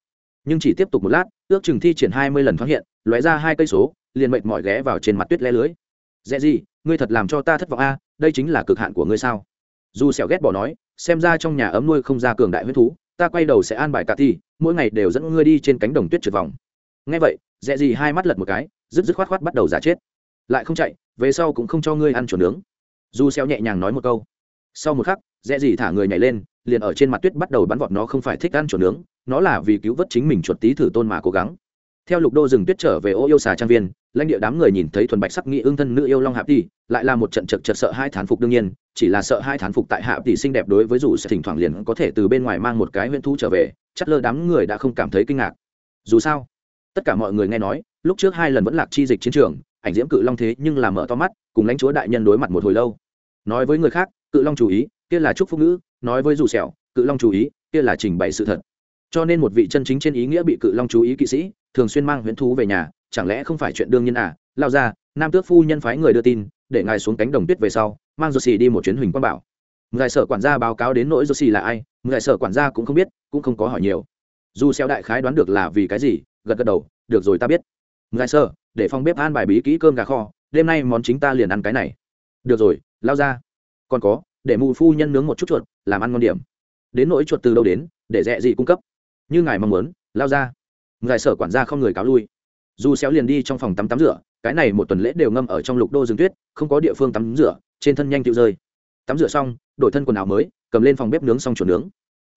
Nhưng chỉ tiếp tục một lát, ước chừng thi triển hai mươi lần thoáng hiện, lóe ra hai cây số, liền mệt mỏi ghé vào trên mặt tuyết le lưới. Dễ gì, ngươi thật làm cho ta thất vọng a, đây chính là cực hạn của ngươi sao? Dù sẹo ghét bỏ nói, xem ra trong nhà ấm nuôi không ra cường đại huyết thú ta quay đầu sẽ an bài cả thi, mỗi ngày đều dẫn ngươi đi trên cánh đồng tuyết trượt vòng. Nghe vậy, dẹ gì hai mắt lật một cái, rứt rứt khoát khoát bắt đầu giả chết. Lại không chạy, về sau cũng không cho ngươi ăn chuột nướng. Du xeo nhẹ nhàng nói một câu. Sau một khắc, dẹ gì thả người nhảy lên, liền ở trên mặt tuyết bắt đầu bắn vọt nó không phải thích ăn chuột nướng, nó là vì cứu vớt chính mình chuột tí thử tôn mà cố gắng theo lục đô rừng tuyết trở về ô yêu xà trang viên lãnh địa đám người nhìn thấy thuần bạch sắc nghị ương thân nữ yêu long hạp tỷ lại là một trận chật chật sợ hai thán phục đương nhiên chỉ là sợ hai thán phục tại hạp tỷ xinh đẹp đối với dù sẽ thỉnh thoảng liền có thể từ bên ngoài mang một cái huyễn thú trở về chắc lơ đám người đã không cảm thấy kinh ngạc. Dù sao tất cả mọi người nghe nói lúc trước hai lần vẫn lạc chi dịch chiến trường ảnh diễm cự long thế nhưng là mở to mắt cùng lãnh chúa đại nhân đối mặt một hồi lâu. Nói với người khác cự long chú ý kia là chúc phúc nữ, nói với dù sẹo cự long chú ý kia là trình bày sự thật. Cho nên một vị chân chính trên ý nghĩa bị cự long chú ý kỵ sĩ thường xuyên mang huyễn thú về nhà, chẳng lẽ không phải chuyện đương nhiên à? Lao ra, nam tước phu nhân phái người đưa tin, để ngài xuống cánh đồng tuyết về sau, mang dô xì đi một chuyến huỳnh quang bảo. Ngài sở quản gia báo cáo đến nỗi dô xì là ai, ngài sở quản gia cũng không biết, cũng không có hỏi nhiều. Dù xeo đại khái đoán được là vì cái gì, gật gật đầu, được rồi ta biết. Ngài sở, để phòng bếp an bài bí kỹ cơm gà kho, đêm nay món chính ta liền ăn cái này. Được rồi, lao ra. Còn có, để mù phu nhân nướng một chút chuột, làm ăn ngon điểm. Đến nỗi chuột từ đâu đến, để rẻ gì cung cấp. Như ngài mong muốn, lao ra ngài sở quản gia không người cáo lui. Dù xéo liền đi trong phòng tắm tắm rửa, cái này một tuần lễ đều ngâm ở trong lục đô rừng tuyết, không có địa phương tắm rửa, trên thân nhanh tiêu rơi. Tắm rửa xong, đổi thân quần áo mới, cầm lên phòng bếp nướng xong chuột nướng.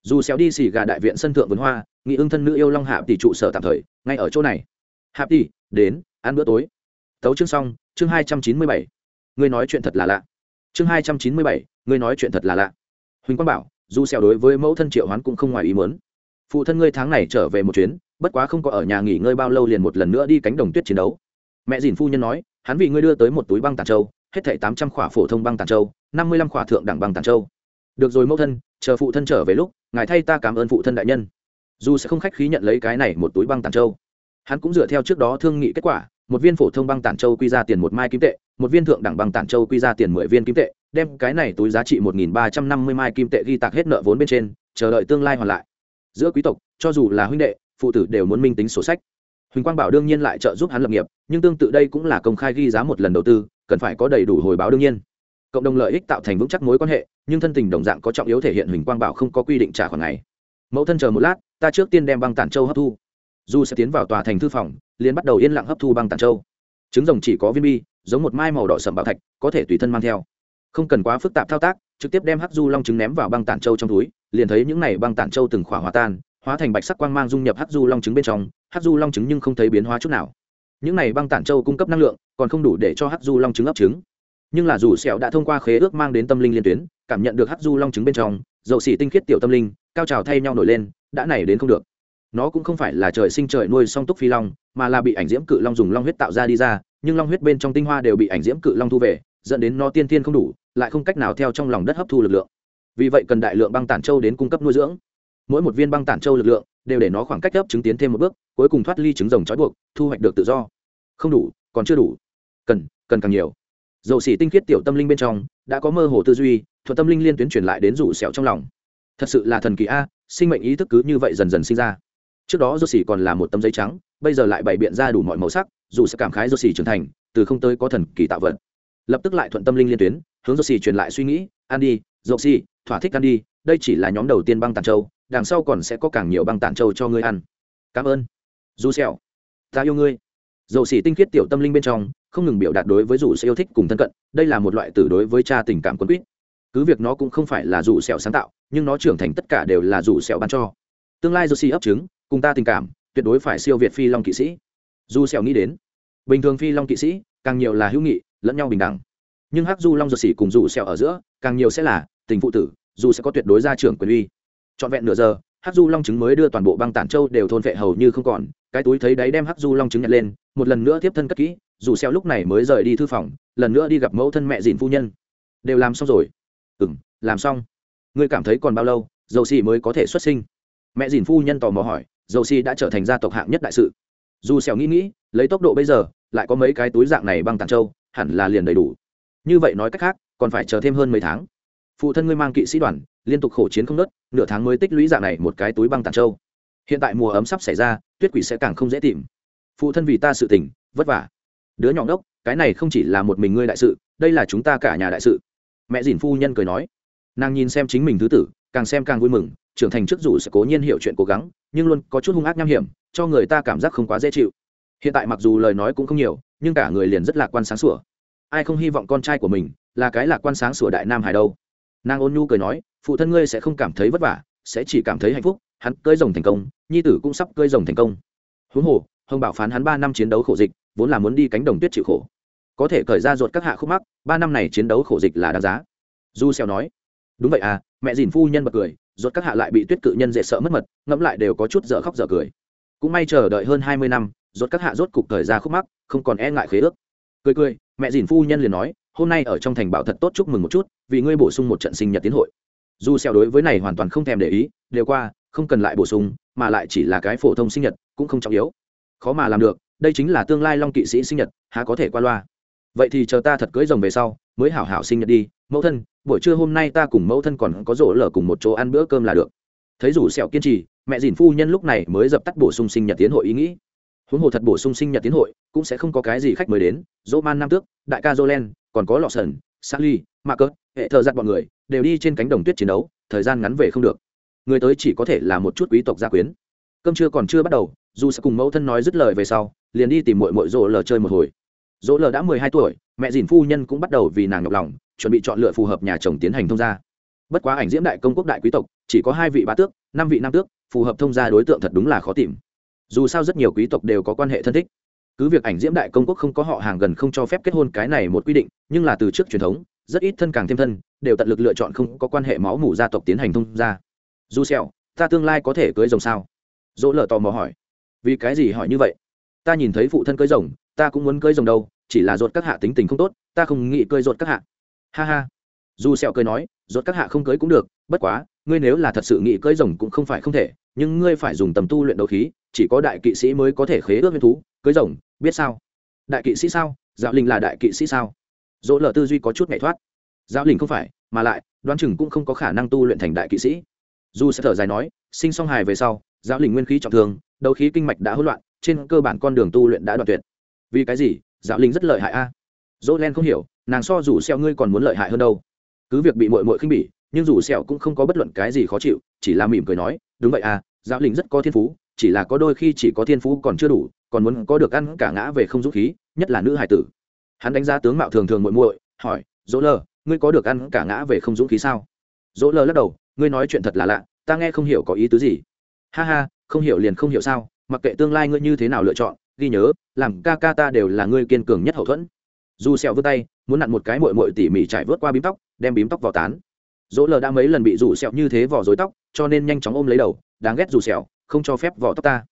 Dù xéo đi xì gà đại viện sân thượng vườn hoa, nghị ưng thân nữ yêu long hạ tỷ trụ sở tạm thời, ngay ở chỗ này. Hạ tỷ, đến, ăn bữa tối. Tấu chương xong, chương hai trăm chín mươi bảy. Ngươi nói chuyện thật là lạ. Chương hai trăm chín mươi bảy, ngươi nói chuyện thật là lạ. Huỳnh quang bảo, dù xéo đối với mẫu thân triệu hoán cũng không ngoài ý muốn. Phụ thân ngươi tháng này trở về một chuyến bất quá không có ở nhà nghỉ ngơi bao lâu liền một lần nữa đi cánh đồng tuyết chiến đấu. Mẹ dìn phu nhân nói, hắn vì ngươi đưa tới một túi băng tàn châu, hết thảy tám trăm khỏa phổ thông băng tàn châu, năm mươi lăm khỏa thượng đẳng băng tàn châu. Được rồi mẫu thân, chờ phụ thân trở về lúc, ngài thay ta cảm ơn phụ thân đại nhân. Dù sẽ không khách khí nhận lấy cái này một túi băng tàn châu. Hắn cũng dựa theo trước đó thương nghị kết quả, một viên phổ thông băng tản châu quy ra tiền một mai kim tệ, một viên thượng đẳng băng tản châu quy ra tiền mười viên kim tệ, đem cái này túi giá trị một nghìn ba trăm năm mươi mai kim tệ ghi tạc hết nợ vốn bên trên, chờ đợi tương lai hoàn lại. Giữa quý tộc, cho dù là huynh đệ phụ tử đều muốn minh tính sổ sách. Huỳnh quang bảo đương nhiên lại trợ giúp hắn lập nghiệp, nhưng tương tự đây cũng là công khai ghi giá một lần đầu tư, cần phải có đầy đủ hồi báo đương nhiên. Cộng đồng lợi ích tạo thành vững chắc mối quan hệ, nhưng thân tình đồng dạng có trọng yếu thể hiện huỳnh quang bảo không có quy định trả khoản này. Mẫu thân chờ một lát, ta trước tiên đem băng tản châu hấp thu. Du sẽ tiến vào tòa thành thư phòng, liền bắt đầu yên lặng hấp thu băng tản châu. Trứng rồng chỉ có viên bi, giống một mai màu đỏ sầm bảo thạch, có thể tùy thân mang theo. Không cần quá phức tạp thao tác, trực tiếp đem hắc du long trứng ném vào băng tản châu trong túi, liền thấy những này băng tản châu từng khỏa hóa tan hóa thành bạch sắc quang mang dung nhập hắc du long trứng bên trong, hắc du long trứng nhưng không thấy biến hóa chút nào. Những này băng tản châu cung cấp năng lượng, còn không đủ để cho hắc du long trứng ấp trứng. Nhưng là dù sẹo đã thông qua khế ước mang đến tâm linh liên tuyến, cảm nhận được hắc du long trứng bên trong, dầu xỉ tinh khiết tiểu tâm linh, cao trào thay nhau nổi lên, đã này đến không được. Nó cũng không phải là trời sinh trời nuôi song túc phi long, mà là bị ảnh diễm cự long dùng long huyết tạo ra đi ra, nhưng long huyết bên trong tinh hoa đều bị ảnh diễm cự long thu về, dẫn đến nó tiên tiên không đủ, lại không cách nào theo trong lòng đất hấp thu lực lượng. Vì vậy cần đại lượng băng tản châu đến cung cấp nuôi dưỡng mỗi một viên băng tản châu lực lượng đều để nó khoảng cách gấp chứng tiến thêm một bước, cuối cùng thoát ly trứng rồng trói buộc, thu hoạch được tự do. Không đủ, còn chưa đủ. Cần cần càng nhiều. Dầu xỉ tinh khiết tiểu tâm linh bên trong, đã có mơ hồ tư duy thuật tâm linh liên tuyến truyền lại đến rủ sẹo trong lòng. Thật sự là thần kỳ a, sinh mệnh ý thức cứ như vậy dần dần sinh ra. Trước đó dầu xỉ còn là một tấm giấy trắng, bây giờ lại bày biện ra đủ mọi màu sắc, dù sẽ cảm khái dầu xỉ trưởng thành, từ không tới có thần kỳ tạo vật. Lập tức lại thuận tâm linh liên tuyến, hướng dầu xì truyền lại suy nghĩ, ăn đi, dầu xì thỏa thích ăn đi, đây chỉ là nhóm đầu tiên băng tàn châu đằng sau còn sẽ có càng nhiều băng tản châu cho ngươi ăn. Cảm ơn. Dù xẻo. Ta yêu ngươi. Dầu xỉ tinh khiết tiểu tâm linh bên trong, không ngừng biểu đạt đối với dù sẽ yêu thích cùng thân cận, đây là một loại từ đối với cha tình cảm quân quýt. Cứ việc nó cũng không phải là dù sẹo sáng tạo, nhưng nó trưởng thành tất cả đều là dù sẹo ban cho. Tương lai Josie ấp trứng, cùng ta tình cảm, tuyệt đối phải siêu việt phi long kỵ sĩ. Dù sẹo nghĩ đến, bình thường phi long kỵ sĩ, càng nhiều là hữu nghị, lẫn nhau bình đẳng. Nhưng hắc du long Josie cùng dù sẹo ở giữa, càng nhiều sẽ là tình phụ tử, dù sẽ có tuyệt đối gia trưởng quyền uy trọn vẹn nửa giờ, hắc du long trứng mới đưa toàn bộ băng tản châu đều thôn vệ hầu như không còn, cái túi thấy đấy đem hắc du long trứng nhặt lên, một lần nữa tiếp thân cất kỹ, dù xeo lúc này mới rời đi thư phòng, lần nữa đi gặp mẫu thân mẹ dìn phu nhân. Đều làm xong rồi. Ừm, làm xong. Ngươi cảm thấy còn bao lâu, dầu xì mới có thể xuất sinh? Mẹ dìn phu nhân tò mò hỏi, dầu xì đã trở thành gia tộc hạng nhất đại sự. Dù xèo nghĩ nghĩ, lấy tốc độ bây giờ, lại có mấy cái túi dạng này băng tàn châu, hẳn là liền đầy đủ. Như vậy nói cách khác, còn phải chờ thêm hơn mấy tháng. Phụ thân ngươi mang kỵ sĩ đoàn liên tục khổ chiến không nớt, nửa tháng mới tích lũy dạng này một cái túi băng tàn châu hiện tại mùa ấm sắp xảy ra, tuyết quỷ sẽ càng không dễ tìm. Phụ thân vì ta sự tình, vất vả. Đứa nhỏ đốc cái này không chỉ là một mình ngươi đại sự, đây là chúng ta cả nhà đại sự. Mẹ dìn phu nhân cười nói. Nàng nhìn xem chính mình thứ tử, càng xem càng vui mừng, trưởng thành trước dù sẽ cố nhiên hiểu chuyện cố gắng, nhưng luôn có chút hung ác nham hiểm, cho người ta cảm giác không quá dễ chịu. Hiện tại mặc dù lời nói cũng không nhiều, nhưng cả người liền rất lạc quan sáng sủa. Ai không hy vọng con trai của mình là cái lạc quan sáng sủa đại nam hải đâu? Nàng ôn nhu cười nói phụ thân ngươi sẽ không cảm thấy vất vả, sẽ chỉ cảm thấy hạnh phúc, hắn cơi rồng thành công, nhi tử cũng sắp cơi rồng thành công. Huống hồ, hồng bảo phán hắn ba năm chiến đấu khổ dịch, vốn là muốn đi cánh đồng tuyết chịu khổ. Có thể cởi ra ruột các hạ khúc mắc, ba năm này chiến đấu khổ dịch là đáng giá. Du xeo nói, đúng vậy à mẹ dìn phu nhân bật cười, ruột các hạ lại bị tuyết cự nhân dễ sợ mất mật, ngẫm lại đều có chút dở khóc dở cười. Cũng may chờ đợi hơn hai mươi năm, ruột các hạ rốt cục cởi ra khúc mắc, không còn e ngại khế ước. Cười cười, mẹ dìn phu nhân liền nói, hôm nay ở trong thành bảo thật tốt chúc mừng một chút, vì ngươi bổ sung một trận sinh nhật tiến hội. Dù xeo đối với này hoàn toàn không thèm để ý, đều qua, không cần lại bổ sung, mà lại chỉ là cái phổ thông sinh nhật, cũng không trọng yếu. Khó mà làm được, đây chính là tương lai long kỵ sĩ sinh nhật, há có thể qua loa. Vậy thì chờ ta thật cưới rồng về sau, mới hảo hảo sinh nhật đi, mẫu thân, buổi trưa hôm nay ta cùng mẫu thân còn có rỗ lở cùng một chỗ ăn bữa cơm là được. Thấy rủ sẹo kiên trì, mẹ dìn phu nhân lúc này mới dập tắt bổ sung sinh nhật tiến hội ý nghĩ. Huống hồ thật bổ sung sinh nhật tiến hội, cũng sẽ không có cái gì khách mới đến, dỗ man nam tước, đại ca jolen, còn có lọ sần sally mạc cớt hệ thờ giặt bọn người đều đi trên cánh đồng tuyết chiến đấu, thời gian ngắn về không được. Người tới chỉ có thể là một chút quý tộc gia quyến. Cơm trưa còn chưa bắt đầu, dù sẽ cùng mẫu thân nói dứt lời về sau, liền đi tìm mội mội rỗ lờ chơi một hồi. Rỗ lờ đã mười hai tuổi, mẹ dìn phu nhân cũng bắt đầu vì nàng nhọc lòng, chuẩn bị chọn lựa phù hợp nhà chồng tiến hành thông gia. Bất quá ảnh diễm đại công quốc đại quý tộc, chỉ có hai vị bá tước, năm vị nam tước, phù hợp thông gia đối tượng thật đúng là khó tìm. Dù sao rất nhiều quý tộc đều có quan hệ thân thích. Cứ việc ảnh diễm đại công quốc không có họ hàng gần không cho phép kết hôn cái này một quy định, nhưng là từ trước truyền thống rất ít thân càng thêm thân, đều tận lực lựa chọn không có quan hệ máu mủ gia tộc tiến hành thông gia. Dù sẹo, ta tương lai có thể cưới rồng sao? Dỗ lờ tò mò hỏi. Vì cái gì hỏi như vậy? Ta nhìn thấy phụ thân cưới rồng, ta cũng muốn cưới rồng đâu, chỉ là ruột các hạ tính tình không tốt, ta không nghĩ cưới ruột các hạ. Ha ha. Dù sẹo cười nói, ruột các hạ không cưới cũng được, bất quá, ngươi nếu là thật sự nghĩ cưới rồng cũng không phải không thể, nhưng ngươi phải dùng tầm tu luyện đấu khí, chỉ có đại kỵ sĩ mới có thể khế ước nguyên thú, cưới rồng, biết sao? Đại kỵ sĩ sao? Dạo linh là đại kỵ sĩ sao? Dỗ lờ tư duy có chút nhảy thoát. Giáo lình không phải, mà lại, đoán chừng cũng không có khả năng tu luyện thành đại kỵ sĩ. Dù sẽ thở dài nói, sinh song hài về sau, giáo lình nguyên khí trọng thương đầu khí kinh mạch đã hỗn loạn, trên cơ bản con đường tu luyện đã đoạn tuyệt. Vì cái gì? Giáo lình rất lợi hại a. Dỗ len không hiểu, nàng so rủ xeo ngươi còn muốn lợi hại hơn đâu. Cứ việc bị mội mội khinh bỉ, nhưng rủ xeo cũng không có bất luận cái gì khó chịu, chỉ là mỉm cười nói, đúng vậy à giáo Lĩnh rất có thiên phú, chỉ là có đôi khi chỉ có thiên phú còn chưa đủ, còn muốn có được ăn cả ngã về không dũng khí, nhất là nữ hải tử hắn đánh giá tướng mạo thường thường muội muội, hỏi, dỗ lờ, ngươi có được ăn cả ngã về không dũng khí sao? Dỗ lờ lắc đầu, ngươi nói chuyện thật là lạ, ta nghe không hiểu có ý tứ gì. Ha ha, không hiểu liền không hiểu sao, mặc kệ tương lai ngươi như thế nào lựa chọn, ghi nhớ, làm ca ca ta đều là ngươi kiên cường nhất hậu thuẫn. Dù sẹo vươn tay, muốn nặn một cái muội muội tỉ mỉ trải vớt qua bím tóc, đem bím tóc vào tán. Dỗ lờ đã mấy lần bị rủ sẹo như thế vỏ rối tóc, cho nên nhanh chóng ôm lấy đầu, đáng ghét rủ sẹo, không cho phép vỏ tóc ta.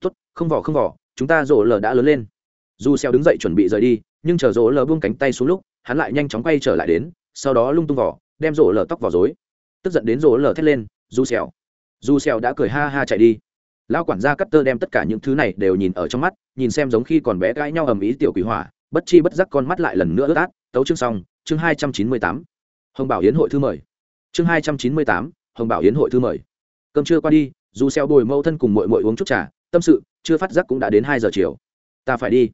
Tốt, không vỏ không vỏ chúng ta rỗ lờ đã lớn lên. Dù sẹo đứng dậy chuẩn bị rời đi nhưng chờ rỗ lờ buông cánh tay xuống lúc, hắn lại nhanh chóng quay trở lại đến, sau đó lung tung vỏ đem rỗ lờ tóc vào rối. Tức giận đến rỗ lờ thét lên du xèo du xèo đã cười ha ha chạy đi. Lão quản gia cắt tơ đem tất cả những thứ này đều nhìn ở trong mắt, nhìn xem giống khi còn bé gãi nhau ầm ĩ tiểu quỷ hỏa, bất chi bất giác con mắt lại lần nữa ướt át. Tấu chương xong, chương hai trăm chín mươi tám. Hồng bảo yến hội thư mời. Chương hai trăm chín mươi tám, hồng bảo yến hội thư mời. Cơm trưa qua đi, dù xeo bồi mâu thân cùng muội muội uống chút trà, tâm sự, chưa phát giác cũng đã đến hai giờ chiều. Ta phải đi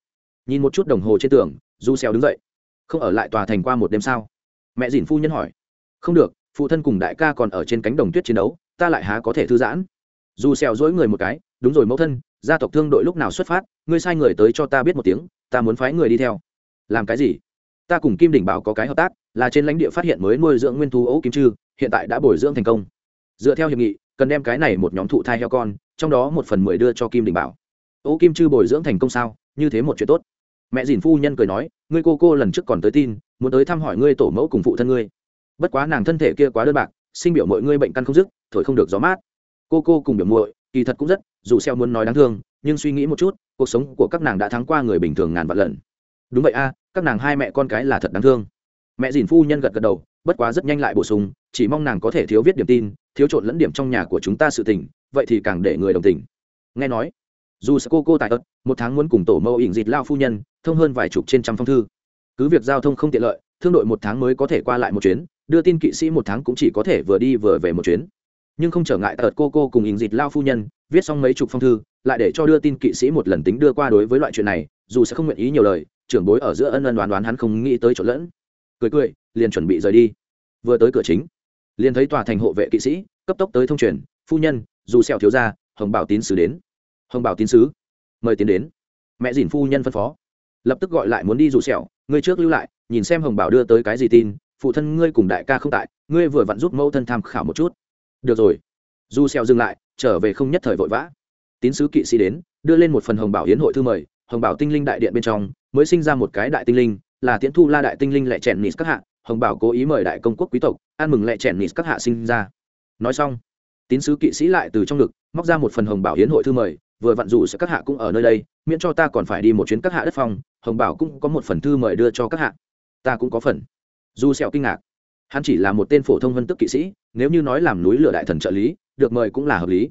nhìn một chút đồng hồ trên tường, du xeo đứng dậy. Không ở lại tòa thành qua một đêm sao? Mẹ dìn phu nhân hỏi. Không được, phụ thân cùng đại ca còn ở trên cánh đồng tuyết chiến đấu, ta lại há có thể thư giãn. Du xèo dỗi người một cái, đúng rồi mẫu thân, gia tộc thương đội lúc nào xuất phát, ngươi sai người tới cho ta biết một tiếng, ta muốn phái người đi theo. Làm cái gì? Ta cùng kim đỉnh bảo có cái hợp tác, là trên lãnh địa phát hiện mới nuôi dưỡng nguyên thú ấu kim trư, hiện tại đã bồi dưỡng thành công. Dựa theo hiệp nghị, cần đem cái này một nhóm thụ thai heo con, trong đó một phần mười đưa cho kim đỉnh bảo. Ấu kim trư bồi dưỡng thành công sao? Như thế một chuyện tốt mẹ dìn phu nhân cười nói, ngươi cô cô lần trước còn tới tin, muốn tới thăm hỏi ngươi tổ mẫu cùng phụ thân ngươi. Bất quá nàng thân thể kia quá đơn bạc, sinh biểu mọi ngươi bệnh căn không dứt, thổi không được gió mát. Cô cô cùng biểu muội, kỳ thật cũng rất, dù xeo muốn nói đáng thương, nhưng suy nghĩ một chút, cuộc sống của các nàng đã thắng qua người bình thường ngàn vạn lần. Đúng vậy a, các nàng hai mẹ con cái là thật đáng thương. Mẹ dìn phu nhân gật gật đầu, bất quá rất nhanh lại bổ sung, chỉ mong nàng có thể thiếu viết điểm tin, thiếu trộn lẫn điểm trong nhà của chúng ta sự tình, vậy thì càng để người đồng tình. Nghe nói dù sẽ cô cô tại ớt, một tháng muốn cùng tổ mẫu ỉn dịt lao phu nhân, thông hơn vài chục trên trăm phong thư. Cứ việc giao thông không tiện lợi, thương đội một tháng mới có thể qua lại một chuyến, đưa tin kỵ sĩ một tháng cũng chỉ có thể vừa đi vừa về một chuyến. Nhưng không trở ngại tợt cô cô cùng ỉn dịt lao phu nhân, viết xong mấy chục phong thư, lại để cho đưa tin kỵ sĩ một lần tính đưa qua đối với loại chuyện này, dù sẽ không nguyện ý nhiều lời, trưởng bối ở giữa ân ân đoán đoán hắn không nghĩ tới chỗ lẫn. Cười cười, liền chuẩn bị rời đi. Vừa tới cửa chính, liền thấy tòa thành hộ vệ kỵ sĩ, cấp tốc tới thông truyền, phu nhân, dù sẹo thiếu gia, hồng bảo tín sứ đến hồng bảo tín sứ, mời tiến đến. Mẹ dìn phu nhân phân phó. Lập tức gọi lại muốn đi rủ sẹo, ngươi trước lưu lại, nhìn xem hồng bảo đưa tới cái gì tin, phụ thân ngươi cùng đại ca không tại, ngươi vừa vặn giúp mẫu thân tham khảo một chút. Được rồi. Dù sẹo dừng lại, trở về không nhất thời vội vã. Tín sứ kỵ sĩ đến, đưa lên một phần hồng bảo hiến hội thư mời, hồng bảo tinh linh đại điện bên trong, mới sinh ra một cái đại tinh linh, là tiễn thu la đại tinh linh lệ chèn nịt các hạ, hồng bảo cố ý mời đại công quốc quý tộc, ăn mừng lệ chèn nịt các hạ sinh ra. Nói xong tín sứ kỵ sĩ lại từ trong ngực, móc ra một phần hồng bảo hiến hội thư mời vừa vặn dù sẽ các hạ cũng ở nơi đây, miễn cho ta còn phải đi một chuyến các hạ đất phong, hồng bảo cũng có một phần thư mời đưa cho các hạ. Ta cũng có phần. Dù sẹo kinh ngạc. Hắn chỉ là một tên phổ thông vân tức kỵ sĩ, nếu như nói làm núi lửa đại thần trợ lý, được mời cũng là hợp lý.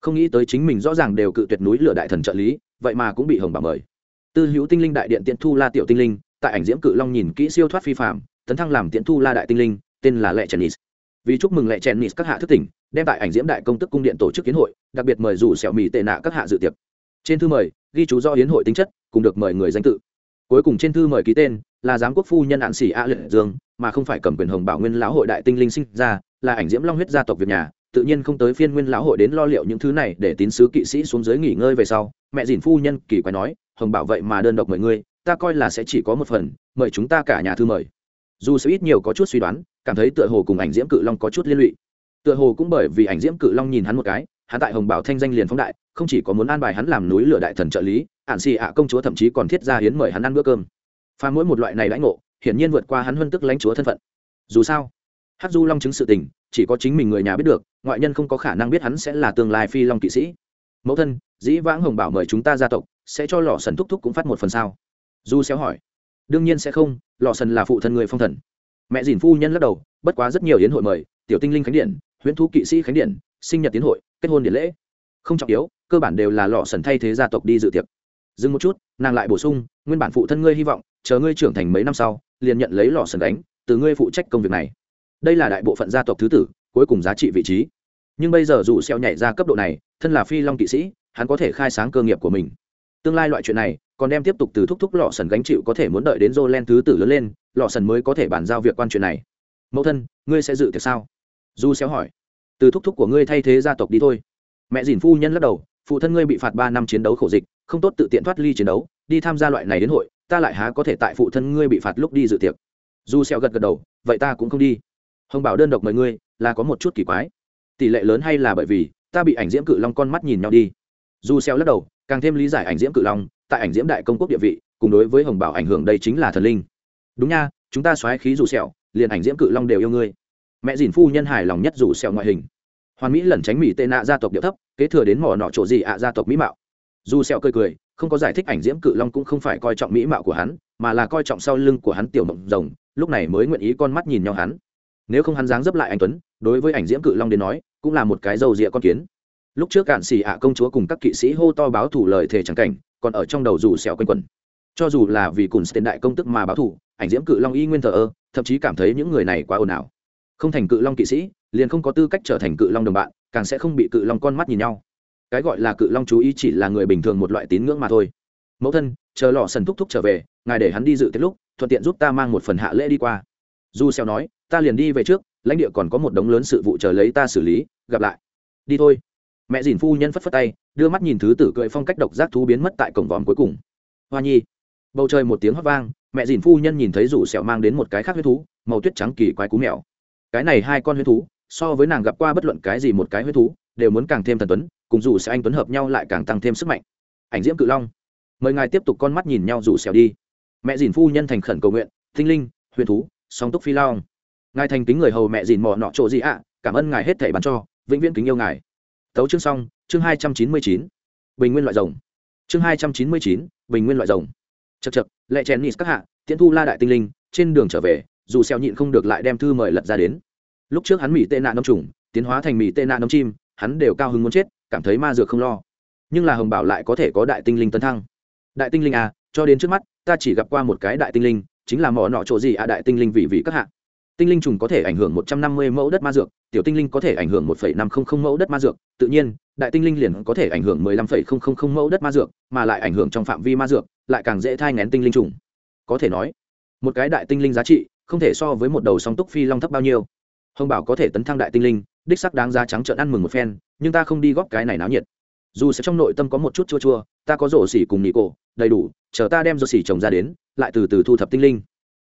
Không nghĩ tới chính mình rõ ràng đều cự tuyệt núi lửa đại thần trợ lý, vậy mà cũng bị hồng bảo mời. Tư hữu tinh linh đại điện tiễn thu la tiểu tinh linh, tại ảnh diễm cự long nhìn kỹ siêu thoát phi phạm tấn thăng làm tiễn thu la đại tinh linh, tên là lệ chenis vì chúc mừng lệ chenis các hạ thức tỉnh, đem tại ảnh diễm đại công tức cung điện tổ chức kiến hội, đặc biệt mời rủ xẻo mì tệ nạ các hạ dự tiệc. Trên thư mời, ghi chú do hiến hội tính chất, cùng được mời người danh tự. Cuối cùng trên thư mời ký tên là giám quốc phu nhân hạn sĩ a liệt dương, mà không phải cầm quyền hồng bảo nguyên lão hội đại tinh linh sinh ra, là ảnh diễm long huyết gia tộc việt nhà, tự nhiên không tới phiên nguyên lão hội đến lo liệu những thứ này để tín sứ kỵ sĩ xuống dưới nghỉ ngơi về sau. Mẹ dìn phu nhân kỳ quái nói, hồng bảo vậy mà đơn độc mời ngươi, ta coi là sẽ chỉ có một phần, mời chúng ta cả nhà thư mời. Dù sẽ ít nhiều có chút suy đoán cảm thấy tựa hồ cùng ảnh diễm cự long có chút liên lụy. Tựa hồ cũng bởi vì ảnh diễm cự long nhìn hắn một cái, hắn tại hồng bảo thanh danh liền phóng đại, không chỉ có muốn an bài hắn làm núi lửa đại thần trợ lý ạn xì ạ công chúa thậm chí còn thiết ra hiến mời hắn ăn bữa cơm. Pha mỗi một loại này lãnh ngộ, hiển nhiên vượt qua hắn huân tức lãnh chúa thân phận. Dù sao hát du long chứng sự tình, chỉ có chính mình người nhà biết được, ngoại nhân không có khả năng biết hắn sẽ là tương lai phi long kỵ sĩ. Mẫu thân, dĩ vãng hồng bảo mời chúng ta gia tộc, sẽ cho lò sần thúc thúc cũng phát một phần sao? Du xéo hỏi. Đương nhiên sẽ không lò sần là phụ thân người phong thần mẹ dìn phu nhân lắc đầu, bất quá rất nhiều yến hội mời, tiểu tinh linh khánh điện, huyễn thú kỵ sĩ khánh điện, sinh nhật tiến hội, kết hôn điện lễ. Không trọng yếu, cơ bản đều là lò sần thay thế gia tộc đi dự tiệc. Dừng một chút, nàng lại bổ sung, nguyên bản phụ thân ngươi hy vọng, chờ ngươi trưởng thành mấy năm sau, liền nhận lấy lò sần đánh từ ngươi phụ trách công việc này. Đây là đại bộ phận gia tộc thứ tử, cuối cùng giá trị vị trí. Nhưng bây giờ dù xeo nhảy ra cấp độ này, thân là phi long kỵ sĩ, hắn có thể khai sáng cơ nghiệp của mình. Tương lai loại chuyện này, còn đem tiếp tục từ thúc thúc lọ sần gánh chịu có thể muốn đợi đến dô len thứ tử lớn lên lọ sần mới có thể bàn giao việc quan chuyện này. Mẫu thân, ngươi sẽ dự tiệc sao? Du xéo hỏi. Từ thúc thúc của ngươi thay thế gia tộc đi thôi. Mẹ dìn phu nhân lắc đầu, phụ thân ngươi bị phạt ba năm chiến đấu khổ dịch, không tốt tự tiện thoát ly chiến đấu, đi tham gia loại này đến hội, ta lại há có thể tại phụ thân ngươi bị phạt lúc đi dự tiệc. Du xéo gật gật đầu, vậy ta cũng không đi. Hồng bảo đơn độc mời ngươi, là có một chút kỳ quái. Tỷ lệ lớn hay là bởi vì, ta bị ảnh diễm cự long con mắt nhìn nhau đi. Du xéo lắc đầu, càng thêm lý giải ảnh diễm cự long, tại ảnh diễm đại công quốc địa vị, cùng đối với hồng bảo ảnh hưởng đây chính là thần linh đúng nha, chúng ta xoáy khí dù sẹo, liền ảnh diễm cự long đều yêu ngươi. Mẹ dìn phu nhân hài lòng nhất dù sẹo ngoại hình. Hoàn mỹ lẩn tránh mỹ tệ nạ gia tộc địa thấp, kế thừa đến mỏ nọ chỗ gì ạ gia tộc mỹ mạo. Dù sẹo cười cười, không có giải thích ảnh diễm cự long cũng không phải coi trọng mỹ mạo của hắn, mà là coi trọng sau lưng của hắn tiểu mộng rồng, lúc này mới nguyện ý con mắt nhìn nhau hắn. Nếu không hắn dáng dấp lại anh tuấn, đối với ảnh diễm cự long đến nói, cũng là một cái dầu rịa con kiến. Lúc trước cạn xì ạ công chúa cùng các kỵ sĩ hô to báo thủ lời thề trắng cảnh, còn ở trong đầu rủ sẹo quanh quẩn cho dù là vì cùng tiền đại công tức mà báo thủ ảnh diễm cự long y nguyên thờ ơ, thậm chí cảm thấy những người này quá ồn ào. Không thành cự long kỵ sĩ, liền không có tư cách trở thành cự long đồng bạn, càng sẽ không bị cự long con mắt nhìn nhau. Cái gọi là cự long chú ý chỉ là người bình thường một loại tín ngưỡng mà thôi. Mẫu thân, chờ lò sần thúc thúc trở về, ngài để hắn đi dự tiết lúc, thuận tiện giúp ta mang một phần hạ lễ đi qua. Du xeo nói, ta liền đi về trước, lãnh địa còn có một đống lớn sự vụ chờ lấy ta xử lý, gặp lại. Đi thôi. Mẹ dìn phu nhân phất phất tay, đưa mắt nhìn thứ tử cưỡi phong cách độc giác thú biến mất tại cổng vòm cuối cùng. Hoa nhi bầu trời một tiếng hót vang, mẹ dìn phu nhân nhìn thấy rủ sẹo mang đến một cái khác huyết thú, màu tuyết trắng kỳ quái cú mèo. Cái này hai con huyết thú, so với nàng gặp qua bất luận cái gì một cái huyết thú, đều muốn càng thêm thần tuấn, cùng dù sẽ anh tuấn hợp nhau lại càng tăng thêm sức mạnh. Ảnh diễm cự long, mời ngài tiếp tục con mắt nhìn nhau rủ sẹo đi. Mẹ dìn phu nhân thành khẩn cầu nguyện tinh linh huyền thú, song túc phi long. Ngài thành kính người hầu mẹ dìn mò nọ chỗ gì ạ? Cảm ơn ngài hết thảy bán cho, vĩnh viễn kính yêu ngài. Tấu chương xong, chương hai trăm chín mươi chín, bình nguyên loại rồng. Chương hai trăm chín mươi chín, bình nguyên loại rồng chật chật lệ chèn nít các hạ, tiễn thu la đại tinh linh, trên đường trở về, dù xeo nhịn không được lại đem thư mời lật ra đến. Lúc trước hắn mỹ tệ nạn nông trùng, tiến hóa thành mỹ tệ nạn nông chim, hắn đều cao hứng muốn chết, cảm thấy ma dược không lo. Nhưng là hồng bảo lại có thể có đại tinh linh tấn thăng. Đại tinh linh à cho đến trước mắt, ta chỉ gặp qua một cái đại tinh linh, chính là mỏ nọ chỗ gì à đại tinh linh vị vị các hạ. Tinh linh trùng có thể ảnh hưởng một trăm năm mươi mẫu đất ma dược, tiểu tinh linh có thể ảnh hưởng một năm trăm linh mẫu đất ma dược. Tự nhiên, đại tinh linh liền có thể ảnh hưởng mười lăm mẫu đất ma dược, mà lại ảnh hưởng trong phạm vi ma dược lại càng dễ thai ngén tinh linh trùng. Có thể nói, một cái đại tinh linh giá trị không thể so với một đầu song túc phi long thấp bao nhiêu. Hồng bảo có thể tấn thăng đại tinh linh, đích sắc đáng giá trắng trợn ăn mừng một phen, nhưng ta không đi góp cái này náo nhiệt. Dù sẽ trong nội tâm có một chút chua chua, ta có rổ xỉ cùng nhị cổ, đầy đủ, chờ ta đem rổ xỉ trồng ra đến, lại từ từ thu thập tinh linh.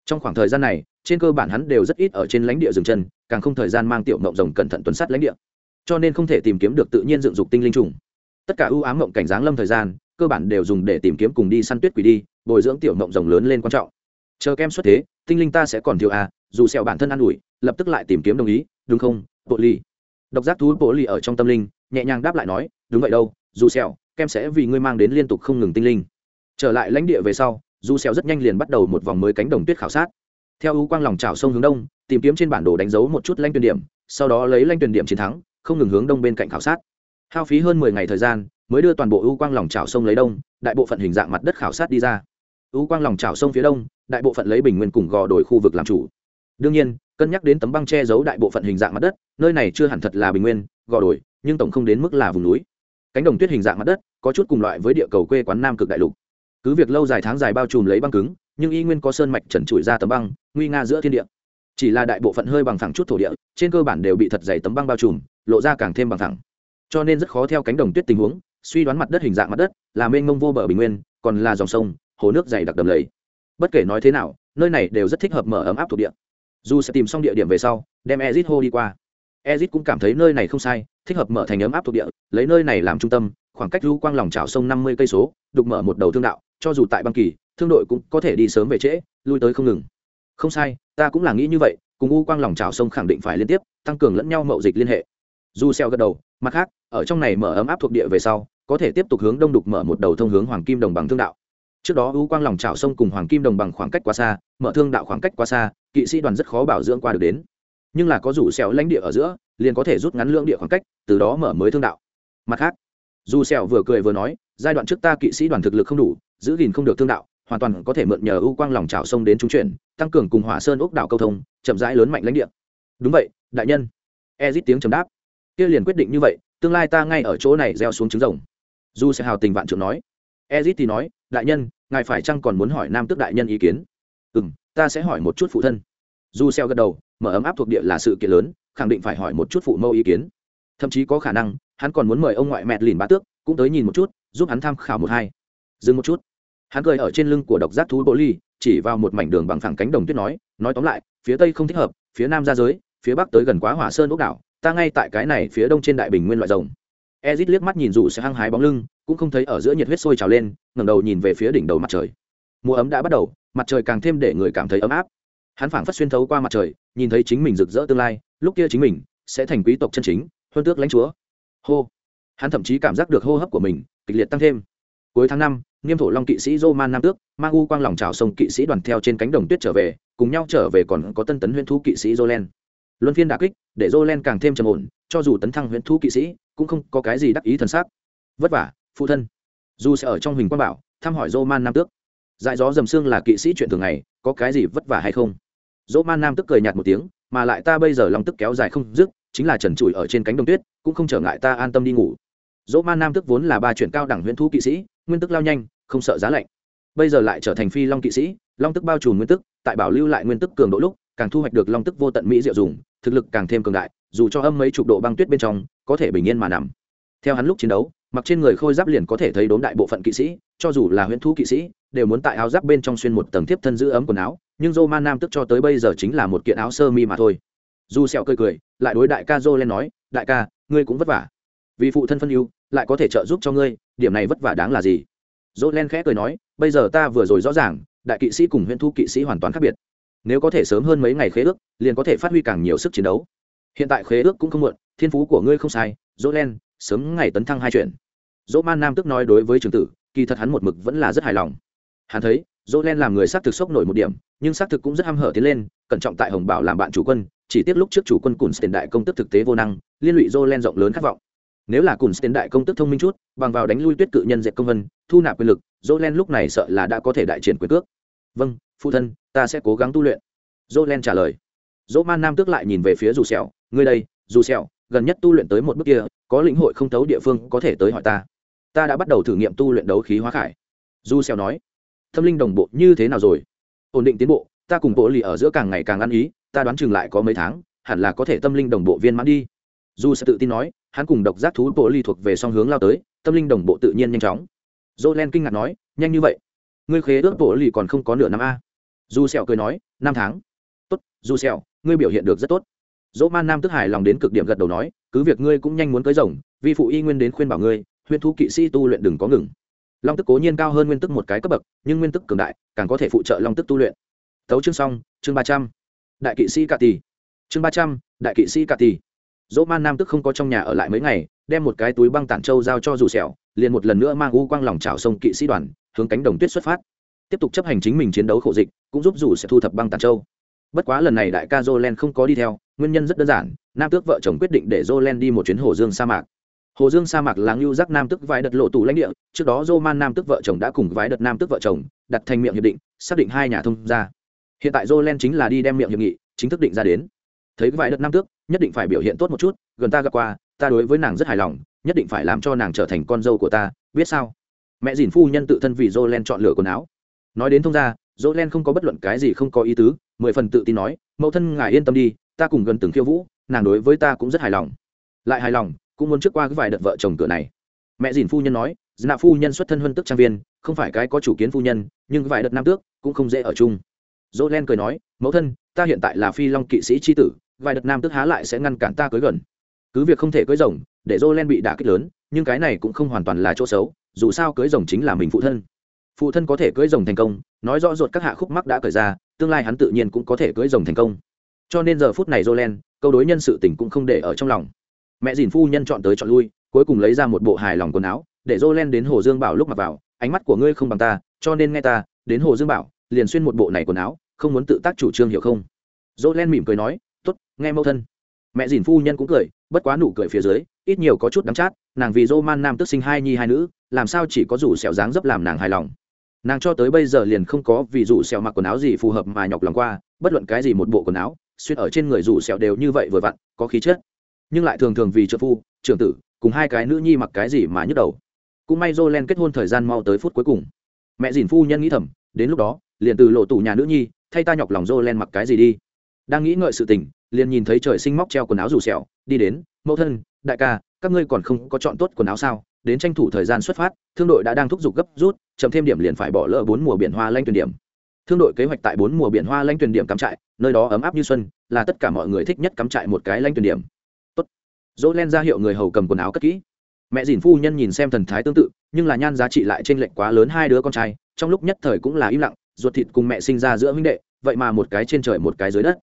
Trong khoảng thời gian này, trên cơ bản hắn đều rất ít ở trên lãnh địa dừng chân, càng không thời gian mang tiểu mộng rồng cẩn thận tuần sát lãnh địa. Cho nên không thể tìm kiếm được tự nhiên dựng dục tinh linh trùng. Tất cả ưu ám mộng cảnh giáng lâm thời gian cơ bản đều dùng để tìm kiếm cùng đi săn tuyết quỷ đi, bồi dưỡng tiểu mộng rồng lớn lên quan trọng. Chờ kem xuất thế, tinh linh ta sẽ còn thiếu à dù sẹo bản thân ăn ủi, lập tức lại tìm kiếm đồng ý, đúng không, bộ ly độc giác thú bộ ly ở trong tâm linh, nhẹ nhàng đáp lại nói, đúng vậy đâu, dù sẹo, kem sẽ vì ngươi mang đến liên tục không ngừng tinh linh. Trở lại lãnh địa về sau, dù sẹo rất nhanh liền bắt đầu một vòng mới cánh đồng tuyết khảo sát. Theo ưu quang lòng chảo sông hướng đông, tìm kiếm trên bản đồ đánh dấu một chút lãnh tuyển điểm, sau đó lấy lãnh tuyển điểm chiến thắng, không ngừng hướng đông bên cạnh khảo sát. Hao phí hơn mười ngày thời gian mới đưa toàn bộ ưu quang lòng trào sông lấy đông, đại bộ phận hình dạng mặt đất khảo sát đi ra. Ưu quang lòng trào sông phía đông, đại bộ phận lấy bình nguyên cùng gò đồi khu vực làm chủ. Đương nhiên, cân nhắc đến tấm băng che giấu đại bộ phận hình dạng mặt đất, nơi này chưa hẳn thật là bình nguyên, gò đồi, nhưng tổng không đến mức là vùng núi. Cánh đồng tuyết hình dạng mặt đất, có chút cùng loại với địa cầu quê quán nam cực đại lục. Cứ việc lâu dài tháng dài bao trùm lấy băng cứng, nhưng y nguyên có sơn mạch trần trụi ra tấm băng, nguy nga giữa thiên địa. Chỉ là đại bộ phận hơi bằng thẳng chút thổ địa, trên cơ bản đều bị thật dày tấm băng bao trùm, lộ ra càng thêm bằng thẳng cho nên rất khó theo cánh đồng tuyết tình huống suy đoán mặt đất hình dạng mặt đất là mênh mông vô bờ bình nguyên, còn là dòng sông, hồ nước dày đặc đầm lầy. Bất kể nói thế nào, nơi này đều rất thích hợp mở ấm áp thuộc địa. Dù sẽ tìm xong địa điểm về sau, đem ezit hô đi qua. Ezit cũng cảm thấy nơi này không sai, thích hợp mở thành ấm áp thuộc địa, lấy nơi này làm trung tâm, khoảng cách lưu quang lòng trào sông năm mươi cây số, đục mở một đầu thương đạo, cho dù tại băng kỳ, thương đội cũng có thể đi sớm về trễ, lui tới không ngừng. Không sai, ta cũng là nghĩ như vậy, cùng u quang lòng trào sông khẳng định phải liên tiếp, tăng cường lẫn nhau mậu dịch liên hệ. Du xeo gật đầu, mặt khác, ở trong này mở ấm áp thuộc địa về sau có thể tiếp tục hướng đông đục mở một đầu thông hướng hoàng kim đồng bằng thương đạo. Trước đó u quang lòng trào sông cùng hoàng kim đồng bằng khoảng cách quá xa, mở thương đạo khoảng cách quá xa, kỵ sĩ đoàn rất khó bảo dưỡng qua được đến. Nhưng là có rủ xẻo lãnh địa ở giữa, liền có thể rút ngắn lượng địa khoảng cách, từ đó mở mới thương đạo. Mặt khác, dù xẻo vừa cười vừa nói, giai đoạn trước ta kỵ sĩ đoàn thực lực không đủ, giữ gìn không được thương đạo, hoàn toàn có thể mượn nhờ ưu quang lòng trào sông đến trung chuyển, tăng cường cùng hỏa sơn ốc đảo câu thông, chậm rãi lớn mạnh lãnh địa. Đúng vậy, đại nhân. Ezit tiếng chấm đáp. Kia liền quyết định như vậy, tương lai ta ngay ở chỗ này gieo xuống trứng rồng du sẽ hào tình vạn trưởng nói. Ezit thì nói, đại nhân, ngài phải chăng còn muốn hỏi nam tước đại nhân ý kiến? Ừ m ta sẽ hỏi một chút phụ thân. Du xeo gật đầu, mở ấm áp thuộc địa là sự kiện lớn, khẳng định phải hỏi một chút phụ mẫu ý kiến. Thậm chí có khả năng, hắn còn muốn mời ông ngoại mẹ lìn bá tước, cũng tới nhìn một chút, giúp hắn tham khảo một hai. Dừng một chút. Hắn cười ở trên lưng của độc giác thú bố ly chỉ vào một mảnh đường bằng phẳng cánh đồng tuyết nói nói tóm lại, phía tây không thích hợp, phía nam ra giới, phía bắc tới gần quá hỏa sơn ốc đảo, ta ngay tại cái này phía đông trên đại bình nguyên loại rồng ezit liếc mắt nhìn dù sẽ hăng hái bóng lưng, cũng không thấy ở giữa nhiệt huyết sôi trào lên, ngẩng đầu nhìn về phía đỉnh đầu mặt trời. Mùa ấm đã bắt đầu, mặt trời càng thêm để người cảm thấy ấm áp. Hắn phảng phất xuyên thấu qua mặt trời, nhìn thấy chính mình rực rỡ tương lai, lúc kia chính mình sẽ thành quý tộc chân chính, huân tước lãnh chúa. Hô. Hắn thậm chí cảm giác được hô hấp của mình kịch liệt tăng thêm. Cuối tháng năm, nghiêm thổ long kỵ sĩ roman nam tước, mang u quang lòng trào sông kỵ sĩ đoàn theo trên cánh đồng tuyết trở về, cùng nhau trở về còn có tân tấn huyễn thú kỵ sĩ jolen luân phiên đà kích, để jolen càng thêm trầm ổn, cho dù tấn thăng huyễn thú kỵ sĩ cũng không có cái gì đắc ý thần sắc. Vất vả, phụ thân. Dù sẽ ở trong hình quan bảo, thăm hỏi roman nam tước. Dại gió dầm xương là kỵ sĩ chuyện thường ngày, có cái gì vất vả hay không? Roman nam tức cười nhạt một tiếng, mà lại ta bây giờ lòng tức kéo dài không dứt, chính là trần trụi ở trên cánh đồng tuyết, cũng không trở ngại ta an tâm đi ngủ. Dỗ man nam tức vốn là ba chuyện cao đẳng huyễn thú kỵ sĩ, nguyên tức lao nhanh, không sợ giá lạnh. Bây giờ lại trở thành phi long kỵ sĩ, long tức bao trùm nguyên tức, tại bảo lưu lại nguyên tức cường độ lúc, càng thu hoạch được long tức vô tận mỹ diệu dùng, thực lực càng thêm cường đại, dù cho âm mấy chục độ băng tuyết bên trong có thể bình yên mà nằm. Theo hắn lúc chiến đấu, mặc trên người khôi giáp liền có thể thấy đốn đại bộ phận kỵ sĩ, cho dù là huyễn thu kỵ sĩ, đều muốn tại áo giáp bên trong xuyên một tầng tiếp thân giữ ấm quần áo, nhưng dô man nam tức cho tới bây giờ chính là một kiện áo sơ mi mà thôi. Dù sẹo cười cười, lại đối đại ca dô lên nói, đại ca, ngươi cũng vất vả. Vì phụ thân phân ưu, lại có thể trợ giúp cho ngươi, điểm này vất vả đáng là gì? Dô len khẽ cười nói, bây giờ ta vừa rồi rõ ràng, đại kỵ sĩ cùng huyễn thu kỵ sĩ hoàn toàn khác biệt. Nếu có thể sớm hơn mấy ngày khế ước, liền có thể phát huy càng nhiều sức chiến đấu hiện tại khế ước cũng không muộn, thiên phú của ngươi không sai, dỗ len, sớm ngày tấn thăng hai chuyện. Dỗ man nam tức nói đối với trường tử, kỳ thật hắn một mực vẫn là rất hài lòng. Hắn thấy, dỗ len làm người s á thực sốc nổi một điểm, nhưng xác thực cũng rất h a m hở tiến lên, cẩn trọng tại hồng bảo làm bạn chủ quân, chỉ tiếc lúc trước chủ quân cùn tiền đại công tức thực tế vô năng, liên lụy dỗ len rộng lớn khát vọng. Nếu là cùn tiền đại công tức thông minh chút, bằng vào đánh lui tuyết cự nhân dẹp công vân, thu nạp quyền lực, dỗ len lúc này sợ là đã có thể đại triển quyền cước. Vâng phụ thân, ta sẽ cố gắng tu luyện. Dỗ len trả lời. Dỗ man nam tước lại nhìn về phía dù sẹo ngươi đây, dù sẹo, gần nhất tu luyện tới một bước kia, có lĩnh hội không thấu địa phương có thể tới hỏi ta. Ta đã bắt đầu thử nghiệm tu luyện đấu khí hóa khải. Du sẹo nói, tâm linh đồng bộ như thế nào rồi? Ổn định tiến bộ, ta cùng bộ lì ở giữa càng ngày càng ăn ý, ta đoán chừng lại có mấy tháng, hẳn là có thể tâm linh đồng bộ viên mãn đi. Du sẽ tự tin nói, hắn cùng độc giác thú bộ lì thuộc về song hướng lao tới, tâm linh đồng bộ tự nhiên nhanh chóng. Jolen kinh ngạc nói, nhanh như vậy? Ngươi khế ước bộ lì còn không có nửa năm a. Du sẹo cười nói, năm tháng. Tốt du sẹo, ngươi biểu hiện được rất tốt dỗ man nam tức hài lòng đến cực điểm gật đầu nói, cứ việc ngươi cũng nhanh muốn cưới rồng, vi phụ y nguyên đến khuyên bảo ngươi huyện thu kỵ sĩ tu luyện đừng có ngừng. Long tức cố nhiên cao hơn nguyên tức một cái cấp bậc, nhưng nguyên tức cường đại, càng có thể phụ trợ long tức tu luyện. Tấu chương xong, chương ba trăm. Đại kỵ sĩ cà tì chương ba trăm, đại kỵ sĩ cà tì dỗ man nam tức không có trong nhà ở lại mấy ngày, đem một cái túi băng tản trâu giao cho dù sẹo, liền một lần nữa mang u quang lòng trào sông kỵ sĩ đoàn, hướng cánh đồng tuyết xuất phát. Tiếp tục chấp hành chính mình chiến đấu khổ dịch, cũng giúp dù sẽ thu thập băng tản châu bất quá lần này đại ca jolen không có đi theo nguyên nhân rất đơn giản, nam tước vợ chồng quyết định để jolen đi một chuyến hồ dương sa mạc. Hồ dương sa mạc là ngưu giác nam tước vái đợt lộ tù lãnh địa, trước đó joman nam tước vợ chồng đã cùng vái đợt nam tước vợ chồng đặt thành miệng hiệp định, xác định hai nhà thông ra hiện tại jolen chính là đi đem miệng hiệp nghị chính thức định ra đến. Thấy vài đợt nam tước, nhất định phải biểu hiện tốt một chút, gần ta gặp qua, ta đối với nàng rất hài lòng, nhất định phải làm cho nàng trở thành con dâu của ta, biết sao? Mẹ dìn phu nhân tự thân vì jolen chọn lựa quần áo. Nói đến thông ra jolen không có bất luận cái gì không có ý tứ, mười phần tự tin nói, mẫu thân ngài yên tâm đi ta cùng gần từng khiêu vũ, nàng đối với ta cũng rất hài lòng. Lại hài lòng, cũng muốn trước qua cái vài đợt vợ chồng cửa này. Mẹ dìn phu nhân nói nạ phu nhân xuất thân huân tức trang viên, không phải cái có chủ kiến phu nhân, nhưng vài đợt nam tước cũng không dễ ở chung. Dỗ len cười nói, mẫu thân, ta hiện tại là phi long kỵ sĩ tri tử, vài đợt nam tước há lại sẽ ngăn cản ta cưới gần. Cứ việc không thể cưới rồng, để dỗ len bị đả kích lớn, nhưng cái này cũng không hoàn toàn là chỗ xấu, dù sao cưới rồng chính là mình phụ thân. Phụ thân có thể cưới rồng thành công, nói rõ ruột các hạ khúc mắc đã cởi ra, tương lai hắn tự nhiên cũng có thể cưới rồng thành công cho nên giờ phút này jolen, câu đối nhân sự tình cũng không để ở trong lòng. Mẹ dìn phu nhân chọn tới chọn lui, cuối cùng lấy ra một bộ hài lòng quần áo, để jolen đến hồ dương bảo lúc mặc vào, ánh mắt của ngươi không bằng ta, cho nên nghe ta, đến hồ dương bảo, liền xuyên một bộ này quần áo, không muốn tự tác chủ trương hiểu không? Jolen mỉm cười nói, tốt, nghe mẫu thân. Mẹ dìn phu nhân cũng cười, bất quá nụ cười phía dưới, ít nhiều có chút đắng chát, nàng vì dô man nam tức sinh hai nhi hai nữ, làm sao chỉ có rủ sẹo dáng dấp làm nàng hài lòng. Nàng cho tới bây giờ liền không có vì rủ sẹo mặc quần áo gì phù hợp mà nhọc lòng qua, bất luận cái gì một bộ quần áo xuyên ở trên người rủ sẹo đều như vậy vừa vặn, có khí chất. Nhưng lại thường thường vì trợ phu, trưởng tử, cùng hai cái nữ nhi mặc cái gì mà nhức đầu. Cũng may jolen kết hôn thời gian mau tới phút cuối cùng. Mẹ dìn phu nhân nghĩ thầm, đến lúc đó, liền từ lộ tủ nhà nữ nhi, thay ta nhọc lòng jolen mặc cái gì đi. Đang nghĩ ngợi sự tình, liền nhìn thấy trời sinh móc treo quần áo rủ sẹo đi đến, mẫu thân, đại ca, các ngươi còn không có chọn tốt quần áo sao? Đến tranh thủ thời gian xuất phát, thương đội đã đang thúc giục gấp rút, chậm thêm điểm liền phải bỏ lỡ bốn mùa biển hoa lanh tuyển điểm thương đội kế hoạch tại bốn mùa biển hoa lanh tuyển điểm cắm trại, nơi đó ấm áp như xuân, là tất cả mọi người thích nhất cắm trại một cái lanh tuyển điểm. Tốt. Dỗ len ra hiệu người hầu cầm quần áo cất kỹ. Mẹ dìn phu nhân nhìn xem thần thái tương tự, nhưng là nhan giá trị lại trên lệnh quá lớn hai đứa con trai, trong lúc nhất thời cũng là im lặng, ruột thịt cùng mẹ sinh ra giữa huynh đệ, vậy mà một cái trên trời một cái dưới đất.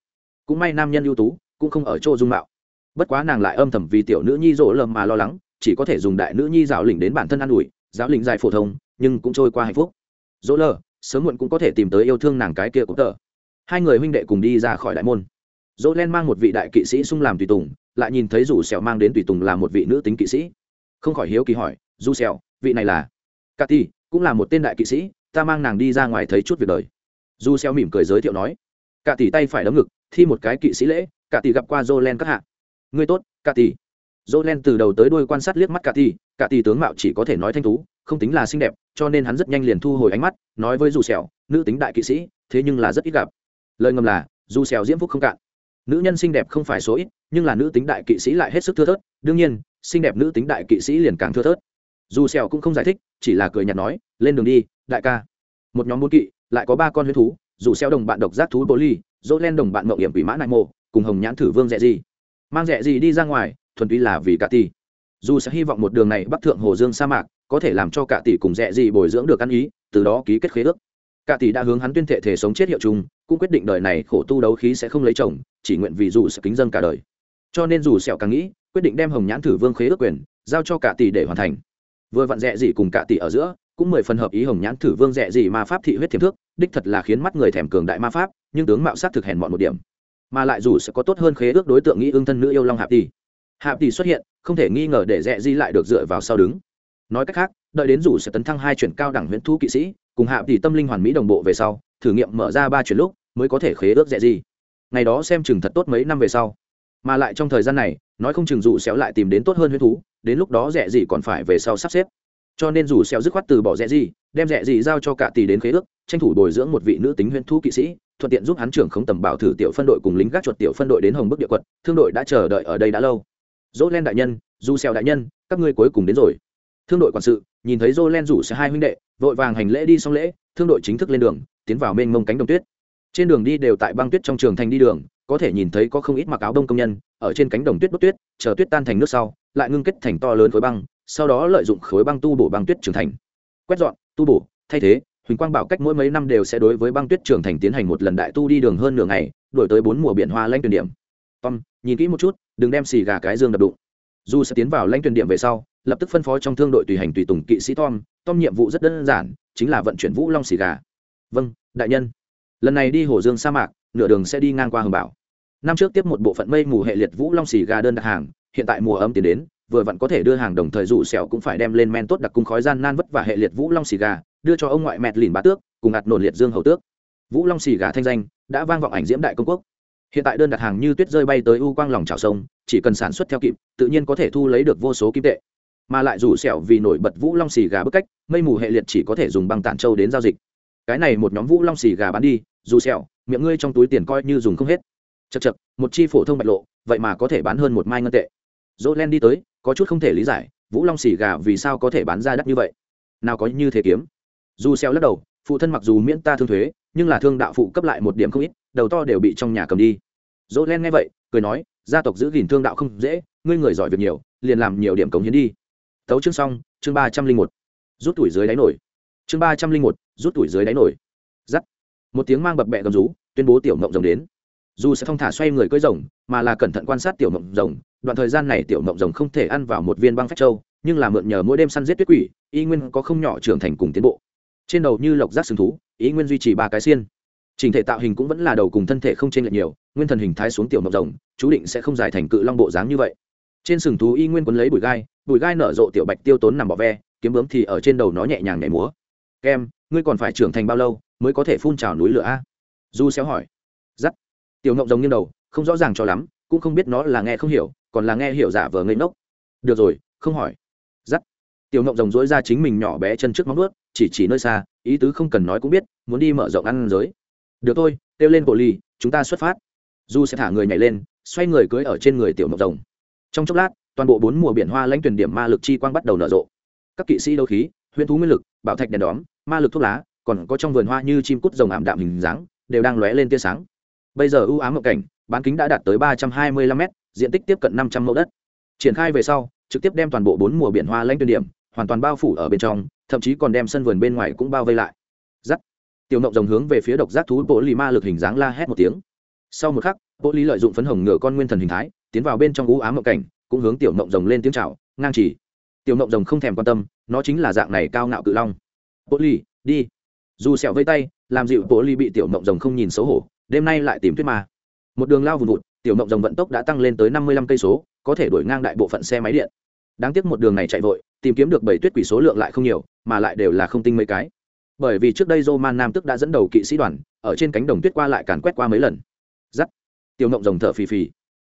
Cũng may nam nhân ưu tú, cũng không ở chỗ dung mạo. Bất quá nàng lại âm thầm vì tiểu nữ nhi rỗ lầm mà lo lắng, chỉ có thể dùng đại nữ nhi giáo lĩnh đến bản thân an ủi, giáo lĩnh dài phổ thông, nhưng cũng trôi qua hạnh phúc. Dỗ lờ sớm muộn cũng có thể tìm tới yêu thương nàng cái kia cũng tờ. Hai người huynh đệ cùng đi ra khỏi đại môn. Dỗ len mang một vị đại kỵ sĩ xung làm tùy tùng, lại nhìn thấy rủ sẹo mang đến tùy tùng là một vị nữ tính kỵ sĩ. Không khỏi hiếu kỳ hỏi, dù sẹo, vị này là? Cà ti cũng là một tên đại kỵ sĩ, ta mang nàng đi ra ngoài thấy chút việc đời. Dù sẹo mỉm cười giới thiệu nói. Cả tỷ tay phải đấm ngực, thi một cái kỵ sĩ lễ cả tỷ gặp qua dỗ len các hạ. Ngươi tốt cả tỷ dỗ len từ đầu tới đuôi quan sát liếc mắt cả tỷ cả tỷ tướng mạo chỉ có thể nói thanh tú, không tính là xinh đẹp, cho nên hắn rất nhanh liền thu hồi ánh mắt, nói với dù sẹo, nữ tính đại kỵ sĩ, thế nhưng là rất ít gặp. Lời ngầm là dù sẹo diễm phúc không cạn. Nữ nhân xinh đẹp không phải số ít, nhưng là nữ tính đại kỵ sĩ lại hết sức thưa thớt, đương nhiên, xinh đẹp nữ tính đại kỵ sĩ liền càng thưa thớt. Dù sẹo cũng không giải thích, chỉ là cười nhạt nói, lên đường đi, đại ca. Một nhóm bốn kỵ, lại có ba con huyết thú dù sẹo đồng bạn độc giác thú bồ ly dỗ len đồng bạn mộng hiểm quỷ mã nại mộ, cùng hồng nhãn thử vương dẹ gì mang dẹ gì đi ra ngoài, thuần túy là vì cả tỷ dù sẽ hy vọng một đường này bắc thượng hồ dương sa mạc có thể làm cho cả tỷ cùng dẹ gì bồi dưỡng được ăn ý, từ đó ký kết khế ước. Cả tỷ đã hướng hắn tuyên thệ thể sống chết hiệu chung, cũng quyết định đời này khổ tu đấu khí sẽ không lấy chồng, chỉ nguyện vì dù sẽ kính dân cả đời. Cho nên dù sẹo càng nghĩ, quyết định đem hồng nhãn thử vương khế ước quyền giao cho cả tỷ để hoàn thành. Vừa vặn dẹ gì cùng cả tỷ ở giữa, cũng mười phần hợp ý hồng nhãn thử vương dẹ gì ma pháp thị huyết thiểm thước, đích thật là khiến mắt người thèm cường đại ma pháp, nhưng tướng mạo sát thực hèn mọn một điểm. Mà lại dù sẽ có tốt hơn khế ước đối tượng nghĩ ương thân nữ yêu long hạp tỷ. Hạ tỷ xuất hiện, không thể nghi ngờ để Rẽ di lại được dựa vào sau đứng. Nói cách khác, đợi đến rủ sẽ tấn thăng hai chuyển cao đẳng huyễn thu kỵ sĩ, cùng Hạ tỷ tâm linh hoàn mỹ đồng bộ về sau, thử nghiệm mở ra ba chuyển lúc, mới có thể khế ước Rẽ di. Ngày đó xem chừng thật tốt mấy năm về sau. Mà lại trong thời gian này, nói không chừng dù xéo lại tìm đến tốt hơn huyễn thú, đến lúc đó Rẽ gì còn phải về sau sắp xếp. Cho nên dù xéo dứt khoát từ bỏ Rẽ gì đem Rẽ gì giao cho cả tỷ đến khế ước, tranh thủ bồi dưỡng một vị nữ tính huyễn thú kỵ sĩ, thuận tiện giúp hắn trưởng không tầm bảo thử tiểu phân đội cùng lính gác chuột tiểu phân đội đến hồng bức địa quật, thương đội đã chờ đợi ở đây đã lâu dỗ len đại nhân, du xèo đại nhân, các ngươi cuối cùng đến rồi. Thương đội quản sự, nhìn thấy dỗ len rủ xe hai huynh đệ, vội vàng hành lễ đi xong lễ, thương đội chính thức lên đường, tiến vào mênh mông cánh đồng tuyết. Trên đường đi đều tại băng tuyết trong trường thành đi đường, có thể nhìn thấy có không ít mặc áo đông công nhân, ở trên cánh đồng tuyết đốt tuyết, chờ tuyết tan thành nước sau, lại ngưng kết thành to lớn khối băng, sau đó lợi dụng khối băng tu bổ băng tuyết trưởng thành. Quét dọn, tu bổ, thay thế, huỳnh quang bảo cách mỗi mấy năm đều sẽ đối với băng tuyết trưởng thành tiến hành một lần đại tu đi đường hơn nửa ngày, đổi tới bốn mùa biển hoa lanh tuyển điểm. Tom, nhìn kỹ một chút đừng đem xì gà cái dương đập đụng. Dù sẽ tiến vào lãnh tuyển điểm về sau, lập tức phân phó trong thương đội tùy hành tùy tùng kỵ sĩ tom. Tom nhiệm vụ rất đơn giản, chính là vận chuyển vũ long xì gà. Vâng đại nhân. Lần này đi hồ dương sa mạc, nửa đường sẽ đi ngang qua hồng bảo. Năm trước tiếp một bộ phận mây mù hệ liệt vũ long xì gà đơn đặt hàng, hiện tại mùa ấm tiến đến, vừa vặn có thể đưa hàng đồng thời dù sẹo cũng phải đem lên men tốt đặc cung khói gian nan vất và hệ liệt vũ long xì gà, đưa cho ông ngoại mẹt lìn bá tước, cùng ạt nổn liệt dương hầu tước. Vũ long xì gà thanh danh, đã vang vọng ảnh diễm đại công quốc hiện tại đơn đặt hàng như tuyết rơi bay tới u quang lòng trào sông, chỉ cần sản xuất theo kịp, tự nhiên có thể thu lấy được vô số kim tệ. Mà lại rủ sẹo vì nổi bật vũ long xì gà bức cách, mây mù hệ liệt chỉ có thể dùng băng tản châu đến giao dịch. Cái này một nhóm vũ long xì gà bán đi, dù sẹo, miệng ngươi trong túi tiền coi như dùng không hết. Chật chật một chi phổ thông bạch lộ, vậy mà có thể bán hơn một mai ngân tệ. Dỗ len đi tới, có chút không thể lý giải, vũ long xì gà vì sao có thể bán ra đắt như vậy? Nào có như thế kiếm? Dù sẹo lắc đầu, phụ thân mặc dù miễn ta thương thuế, nhưng là thương đạo phụ cấp lại một điểm không ít đầu to đều bị trong nhà cầm đi. Dỗ len nghe vậy, cười nói, gia tộc giữ gìn thương đạo không dễ, ngươi người giỏi việc nhiều, liền làm nhiều điểm cống hiến đi. Tấu chương xong, chương ba trăm linh một. Rút tuổi dưới đáy nổi. Chương ba trăm linh một, rút tuổi dưới đáy nổi. Giắt. Một tiếng mang bập bẹ gầm rú, tuyên bố tiểu mộng rồng đến. Dù sẽ thong thả xoay người cưỡi rồng, mà là cẩn thận quan sát tiểu mộng rồng, đoạn thời gian này tiểu mộng rồng không thể ăn vào một viên băng phách châu, nhưng là mượn nhờ mỗi đêm săn giết tuyết quỷ, y nguyên có không nhỏ trưởng thành cùng tiến bộ. Trên đầu như lộc giác sừng thú ý nguyên duy trì ba cái xiên trình thể tạo hình cũng vẫn là đầu cùng thân thể không chênh lệch nhiều, nguyên thần hình thái xuống tiểu mập rồng, chú định sẽ không dài thành cự long bộ dáng như vậy. Trên sừng thú y nguyên quấn lấy bụi gai bụi gai nở rộ tiểu bạch tiêu tốn nằm bỏ ve, kiếm bướm thì ở trên đầu nó nhẹ nhàng nhảy múa. Kem, ngươi còn phải trưởng thành bao lâu mới có thể phun trào núi lửa a? Du xéo hỏi. Giắt tiểu ngộng rồng như đầu, không rõ ràng cho lắm, cũng không biết nó là nghe không hiểu, còn là nghe hiểu giả vờ ngây ngốc. Được rồi, không hỏi. Giắt tiểu ngộng rồng dối ra chính mình nhỏ bé chân trước móng vuốt, chỉ chỉ nơi xa, ý tứ không cần nói cũng biết, muốn đi mở rộng ăn giới được thôi, kêu lên bộ ly chúng ta xuất phát. Du sẽ thả người nhảy lên, xoay người cưới ở trên người tiểu mộc rồng. Trong chốc lát, toàn bộ bốn mùa biển hoa lãnh tuyển điểm ma lực chi quang bắt đầu nở rộ. Các kỵ sĩ đấu khí, huyễn thú nguyên lực, bảo thạch đèn đóm, ma lực thuốc lá, còn có trong vườn hoa như chim cút rồng ảm đạm hình dáng, đều đang lóe lên tia sáng. Bây giờ ưu ám ngộ cảnh, bán kính đã đạt tới ba trăm hai mươi lăm m diện tích tiếp cận năm trăm mẫu đất. Triển khai về sau, trực tiếp đem toàn bộ bốn mùa biển hoa lãnh tuyển điểm, hoàn toàn bao phủ ở bên trong, thậm chí còn đem sân vườn bên ngoài cũng bao vây lại. Giắt tiểu mộng rồng hướng về phía độc giác thú bộ lì ma lực hình dáng la hét một tiếng. Sau một khắc bộ lì lợi dụng phấn hồng ngựa con nguyên thần hình thái, tiến vào bên trong ú ám mộng cảnh, cũng hướng tiểu mộng rồng lên tiếng chào, ngang chỉ. Tiểu mộng rồng không thèm quan tâm, nó chính là dạng này cao ngạo cự long. Bộ lì đi. Dù sẹo vây tay, làm dịu bộ lì bị tiểu mộng rồng không nhìn xấu hổ, đêm nay lại tìm tuyết ma. Một đường lao vùn vụt, tiểu mộng rồng vận tốc đã tăng lên tới năm mươi lăm cây số, có thể đuổi ngang đại bộ phận xe máy điện. Đáng tiếc một đường này chạy vội, tìm kiếm được bảy tuyết quỷ số lượng lại không nhiều, mà lại đều là không tinh mấy cái bởi vì trước đây roman nam tức đã dẫn đầu kỵ sĩ đoàn, ở trên cánh đồng tuyết qua lại càn quét qua mấy lần. Giắt. Tiểu ngộng rồng thở phì phì.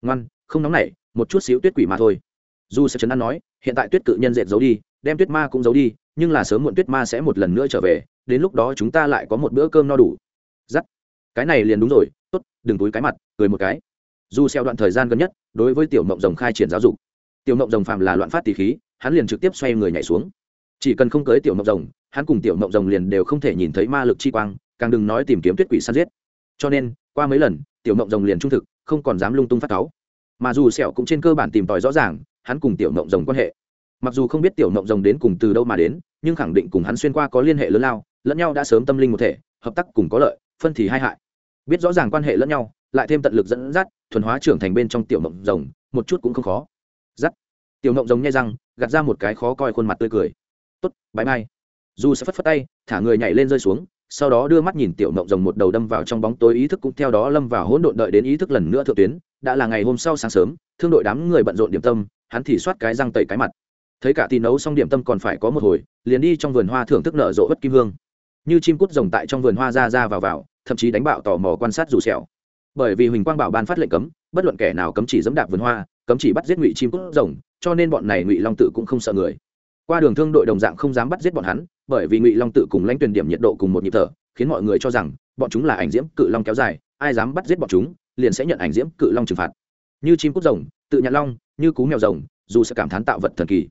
Ngoan, không nóng nảy, một chút xíu tuyết quỷ mà thôi. Dù sẽ chấn an nói, hiện tại tuyết cự nhân dệt giấu đi, đem tuyết ma cũng giấu đi, nhưng là sớm muộn tuyết ma sẽ một lần nữa trở về, đến lúc đó chúng ta lại có một bữa cơm no đủ. Giắt. Cái này liền đúng rồi, tốt, đừng túi cái mặt, cười một cái. Dù xeo đoạn thời gian gần nhất, đối với tiểu mộng rồng khai triển giáo dục. Tiểu mộng rồng phàm là loạn phát tỷ khí, hắn liền trực tiếp xoay người nhảy xuống. Chỉ cần không cưới tiểu mộng rồng hắn cùng tiểu mộng rồng liền đều không thể nhìn thấy ma lực chi quang, càng đừng nói tìm kiếm tuyết quỷ săn giết. Cho nên, qua mấy lần, tiểu mộng rồng liền trung thực, không còn dám lung tung phát cáu. Mà dù sẹo cũng trên cơ bản tìm tòi rõ ràng, hắn cùng tiểu mộng rồng quan hệ. Mặc dù không biết tiểu mộng rồng đến cùng từ đâu mà đến, nhưng khẳng định cùng hắn xuyên qua có liên hệ lớn lao, lẫn nhau đã sớm tâm linh một thể, hợp tác cùng có lợi, phân thì hai hại. Biết rõ ràng quan hệ lẫn nhau, lại thêm tận lực dẫn dắt, thuần hóa trưởng thành bên trong tiểu mộng rồng, một chút cũng không khó. Dắt tiểu mộng rồng nhai răng, gạt ra một cái khó coi khuôn mặt tươi cười. Tốt bãi mai dù sẽ phất phất tay, thả người nhảy lên rơi xuống, sau đó đưa mắt nhìn tiểu mộng rồng một đầu đâm vào trong bóng tối ý thức cũng theo đó lâm vào hỗn độn đợi đến ý thức lần nữa thượng tuyến, đã là ngày hôm sau sáng sớm, thương đội đám người bận rộn điểm tâm, hắn thì soát cái răng tẩy cái mặt. Thấy cả tì nấu xong điểm tâm còn phải có một hồi, liền đi trong vườn hoa thưởng thức nở rộ bất kim hương. Như chim cút rồng tại trong vườn hoa ra ra vào vào, thậm chí đánh bạo tò mò quan sát dù sẹo. Bởi vì huỳnh quang bảo ban phát lệnh cấm, bất luận kẻ nào cấm chỉ dẫm đạp vườn hoa, cấm chỉ bắt giết ngụy chim cút rồng, cho nên bọn này ngụy long tự cũng không sợ người qua đường thương đội đồng dạng không dám bắt giết bọn hắn, bởi vì ngụy long tự cùng lãnh tuyển điểm nhiệt độ cùng một nhịp thở, khiến mọi người cho rằng bọn chúng là ảnh diễm cự long kéo dài, ai dám bắt giết bọn chúng, liền sẽ nhận ảnh diễm cự long trừng phạt. Như chim cút rồng, tự nhặt long, như cú mèo rồng, dù sẽ cảm thán tạo vật thần kỳ.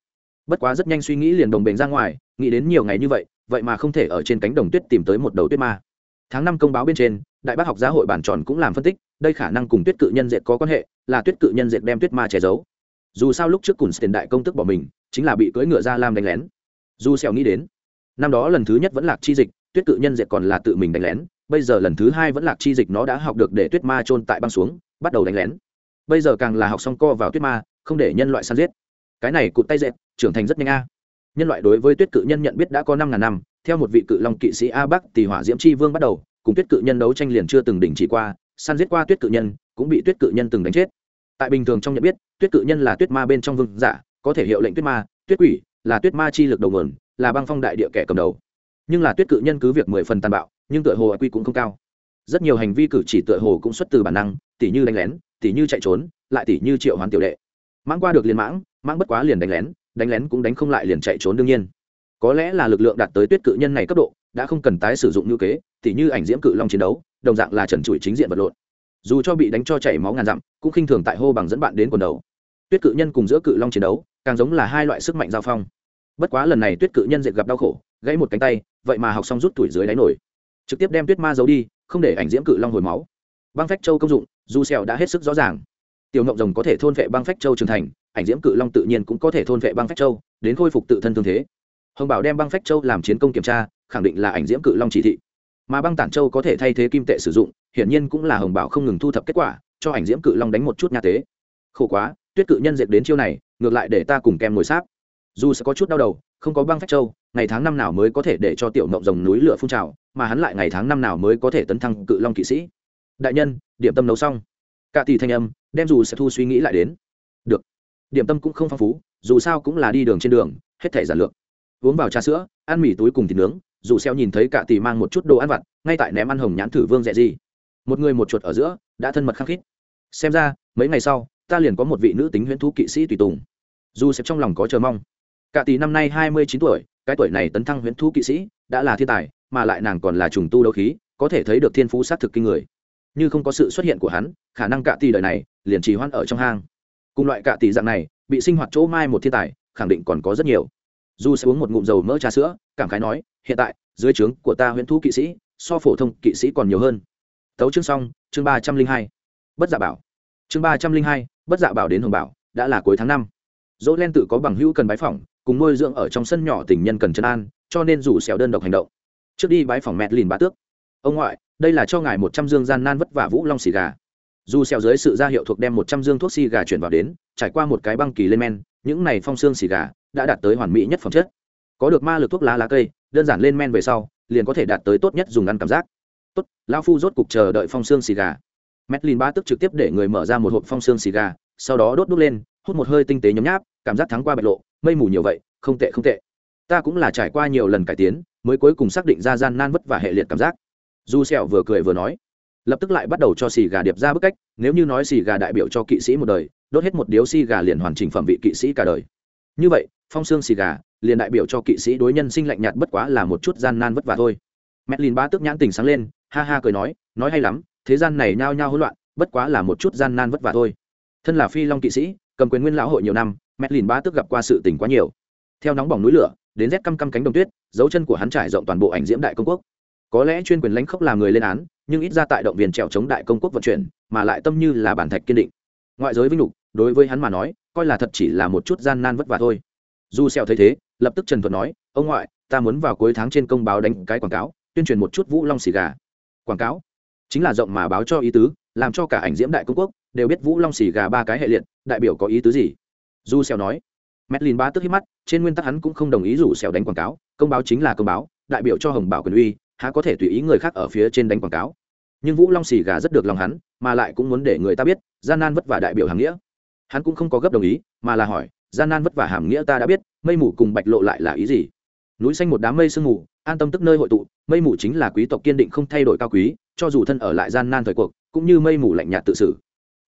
Bất quá rất nhanh suy nghĩ liền đồng bền ra ngoài, nghĩ đến nhiều ngày như vậy vậy mà không thể ở trên cánh đồng tuyết tìm tới một đầu tuyết ma. Tháng năm công báo bên trên, đại bác học gia hội bản tròn cũng làm phân tích, đây khả năng cùng tuyết cự nhân dệt có quan hệ, là tuyết cự nhân dệt đem tuyết ma che giấu dù sao lúc trước cùn tiền đại công tức bỏ mình, chính là bị cưỡi ngựa ra lam đánh lén. Dù xèo nghĩ đến, năm đó lần thứ nhất vẫn lạc chi dịch, tuyết cự nhân diệt còn là tự mình đánh lén, bây giờ lần thứ hai vẫn lạc chi dịch nó đã học được để tuyết ma trôn tại băng xuống, bắt đầu đánh lén. Bây giờ càng là học xong co vào tuyết ma, không để nhân loại săn giết. Cái này cụt tay dệt, trưởng thành rất nhanh a. Nhân loại đối với tuyết cự nhân nhận biết đã có năm ngàn năm, theo một vị cự long kỵ sĩ a bắc tỷ hỏa diễm chi vương bắt đầu, cùng tuyết cự nhân đấu tranh liền chưa từng đỉnh chỉ qua, săn giết qua tuyết cự nhân, cũng bị tuyết cự nhân từng đánh chết tại bình thường trong nhận biết, tuyết cự nhân là tuyết ma bên trong vương giả, có thể hiệu lệnh tuyết ma, tuyết quỷ là tuyết ma chi lực đầu nguồn, là băng phong đại địa kẻ cầm đầu. Nhưng là tuyết cự nhân cứ việc mười phần tàn bạo, nhưng tựa hồ quy cũng không cao. Rất nhiều hành vi cử chỉ tựa hồ cũng xuất từ bản năng, tỉ như đánh lén, tỉ như chạy trốn, lại tỉ như triệu hoàn tiểu đệ. Mãng qua được liền mãng mãng bất quá liền đánh lén đánh lén cũng đánh không lại liền chạy trốn đương nhiên. Có lẽ là lực lượng đạt tới tuyết cự nhân này cấp độ, đã không cần tái sử dụng ngữ kế, tỉ như ảnh diễm cự long chiến đấu, đồng dạng là trần trụi chính diện vật lộn dù cho bị đánh cho chảy máu ngàn dặm, cũng khinh thường tại hô bằng dẫn bạn đến quần đầu. Tuyết cự nhân cùng giữa cự long chiến đấu, càng giống là hai loại sức mạnh giao phong. Bất quá lần này tuyết cự nhân dệt gặp đau khổ, gãy một cánh tay, vậy mà học xong rút tuổi dưới đáy nổi. Trực tiếp đem tuyết ma giấu đi, không để ảnh diễm cự long hồi máu. Băng phách châu công dụng, dù xèo đã hết sức rõ ràng. Tiểu ngọc rồng có thể thôn vệ băng phách châu trưởng thành, ảnh diễm cự long tự nhiên cũng có thể thôn vệ băng phách châu, đến khôi phục tự thân thương thế. Hồng bảo đem băng phách châu làm chiến công kiểm tra, khẳng định là ảnh diễm cự long chỉ thị mà băng tản châu có thể thay thế kim tệ sử dụng, hiển nhiên cũng là hồng bảo không ngừng thu thập kết quả, cho ảnh diễm cự long đánh một chút nha tế. Khổ quá, tuyết cự nhân diệt đến chiêu này, ngược lại để ta cùng kem ngồi sáp. Dù sẽ có chút đau đầu, không có băng phách châu, ngày tháng năm nào mới có thể để cho tiểu mộng rồng núi lửa phun trào, mà hắn lại ngày tháng năm nào mới có thể tấn thăng cự long kỵ sĩ. Đại nhân, điểm tâm nấu xong. Cả tỷ thanh âm, đem dù sẽ thu suy nghĩ lại đến. Được. Điểm tâm cũng không phong phú, dù sao cũng là đi đường trên đường, hết thể giản lược. Uống vào trà sữa, ăn mì túi cùng thịt nướng dù xeo nhìn thấy cả tỷ mang một chút đồ ăn vặt, ngay tại ném ăn hồng nhãn thử vương dẹ gì. Một người một chuột ở giữa, đã thân mật khăng khít. Xem ra, mấy ngày sau, ta liền có một vị nữ tính huyễn thú kỵ sĩ tùy tùng. Dù sẽ trong lòng có chờ mong. Cả tỷ năm nay hai mươi chín tuổi, cái tuổi này tấn thăng huyễn thú kỵ sĩ, đã là thiên tài, mà lại nàng còn là trùng tu đấu khí, có thể thấy được thiên phú sát thực kinh người. Như không có sự xuất hiện của hắn, khả năng cả tỷ đời này, liền trì hoãn ở trong hang. Cùng loại cả tỷ dạng này, bị sinh hoạt chỗ mai một thiên tài, khẳng định còn có rất nhiều dù sẽ uống một ngụm dầu mỡ trà sữa, cảm khái nói, hiện tại, dưới trướng của ta huyễn thú kỵ sĩ, so phổ thông kỵ sĩ còn nhiều hơn. Tấu chương xong, chương ba trăm linh hai. Bất dạ bảo. Chương ba trăm linh hai, bất dạ bảo đến hồng bảo, đã là cuối tháng năm. Dỗ len tự có bằng hữu cần bái phỏng, cùng nuôi dưỡng ở trong sân nhỏ tình nhân cần chân an, cho nên rủ xẻo đơn độc hành động. Trước đi bái phỏng mẹt lìn bá tước. Ông ngoại, đây là cho ngài một trăm dương gian nan vất vả vũ long xì gà. Dù xẻo dưới sự ra hiệu thuộc đem một trăm dương thuốc xì gà chuyển vào đến, trải qua một cái băng kỳ lên men những này phong xương xì gà đã đạt tới hoàn mỹ nhất phẩm chất có được ma lực thuốc lá lá cây đơn giản lên men về sau liền có thể đạt tới tốt nhất dùng ăn cảm giác tốt lao phu rốt cục chờ đợi phong xương xì gà Medlin ba tức trực tiếp để người mở ra một hộp phong xương xì gà, sau đó đốt đốt lên, hút một hơi tinh tế nhấm nháp, cảm giác thắng qua bạch lộ, mây mù nhiều vậy, không tệ không tệ. Ta cũng là trải qua nhiều lần cải tiến, mới cuối cùng xác định ra gian nan vất và hệ liệt cảm giác. Du Sẹo vừa cười vừa nói, lập tức lại bắt đầu cho xì gà điệp ra bức cách, nếu như nói xì gà đại biểu cho kỵ sĩ một đời, đốt hết một điếu xì gà liền hoàn chỉnh phẩm vị kỵ sĩ cả đời. Như vậy, phong xương xì gà liền đại biểu cho kỵ sĩ đối nhân sinh lạnh nhạt bất quá là một chút gian nan vất vả thôi. Mẹ lìn ba tức nhãn tình sáng lên, ha ha cười nói nói hay lắm, thế gian này nhao nhao hỗn loạn, bất quá là một chút gian nan vất vả thôi. Thân là phi long kỵ sĩ, cầm quyền nguyên lão hội nhiều năm, mẹ lìn ba tức gặp qua sự tình quá nhiều. Theo nóng bỏng núi lửa, đến rét căm căm cánh đồng tuyết, dấu chân của hắn trải rộng toàn bộ ảnh diễm đại công quốc. Có lẽ chuyên quyền lãnh khốc làm người lên án, nhưng ít ra tại động viên trèo chống đại công quốc vận chuyển, mà lại tâm như là bản thạch kiên định. Ngoại giới vinh lục đối với hắn mà nói coi là thật chỉ là một chút gian nan vất vả thôi. Dù sẹo thấy thế lập tức trần thuật nói ông ngoại ta muốn vào cuối tháng trên công báo đánh cái quảng cáo tuyên truyền một chút vũ long xì gà. Quảng cáo? Chính là rộng mà báo cho ý tứ làm cho cả ảnh diễm đại công quốc đều biết vũ long xì gà ba cái hệ liệt đại biểu có ý tứ gì? Du xèo nói. Medlin ba tức hít mắt, trên nguyên tắc hắn cũng không đồng ý rủ xèo đánh quảng cáo, công báo chính là công báo, đại biểu cho Hồng Bảo quyền uy, há có thể tùy ý người khác ở phía trên đánh quảng cáo. Nhưng Vũ Long xì gà rất được lòng hắn, mà lại cũng muốn để người ta biết, gian nan vất vả đại biểu hàng nghĩa. Hắn cũng không có gấp đồng ý, mà là hỏi, gian nan vất vả hàm nghĩa ta đã biết, mây mù cùng bạch lộ lại là ý gì? Núi xanh một đám mây sương mù, an tâm tức nơi hội tụ, mây mù chính là quý tộc kiên định không thay đổi cao quý, cho dù thân ở lại gian nan thời cuộc, cũng như mây mù lạnh nhạt tự xử.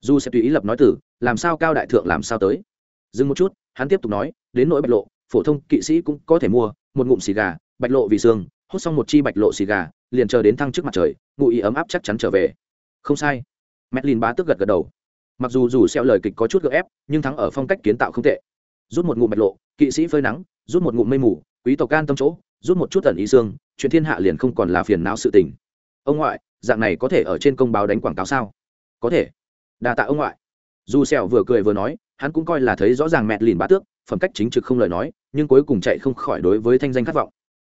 Du sẽ tùy ý lập nói từ, làm sao cao đại thượng làm sao tới. Dừng một chút, hắn tiếp tục nói đến nỗi bạch lộ phổ thông kỵ sĩ cũng có thể mua một ngụm xì gà bạch lộ vì xương hút xong một chi bạch lộ xì gà liền chờ đến thăng trước mặt trời ngụ ý ấm áp chắc chắn trở về không sai Medlin bá tức gật gật đầu mặc dù dù xeo lời kịch có chút gượng ép, nhưng thắng ở phong cách kiến tạo không tệ. Rút một ngụm bạch lộ, kỵ sĩ phơi nắng, rút một ngụm mây mù, quý tộc can tâm chỗ, rút một chút tần ý xương, chuyện thiên hạ liền không còn là phiền não sự tình. Ông ngoại, dạng này có thể ở trên công báo đánh quảng cáo sao? Có thể. Đa tạ ông ngoại. Dù sẹo vừa cười vừa nói, hắn cũng coi là thấy rõ ràng mẹ lìn bá tước, phẩm cách chính trực không lời nói, nhưng cuối cùng chạy không khỏi đối với thanh danh khát vọng.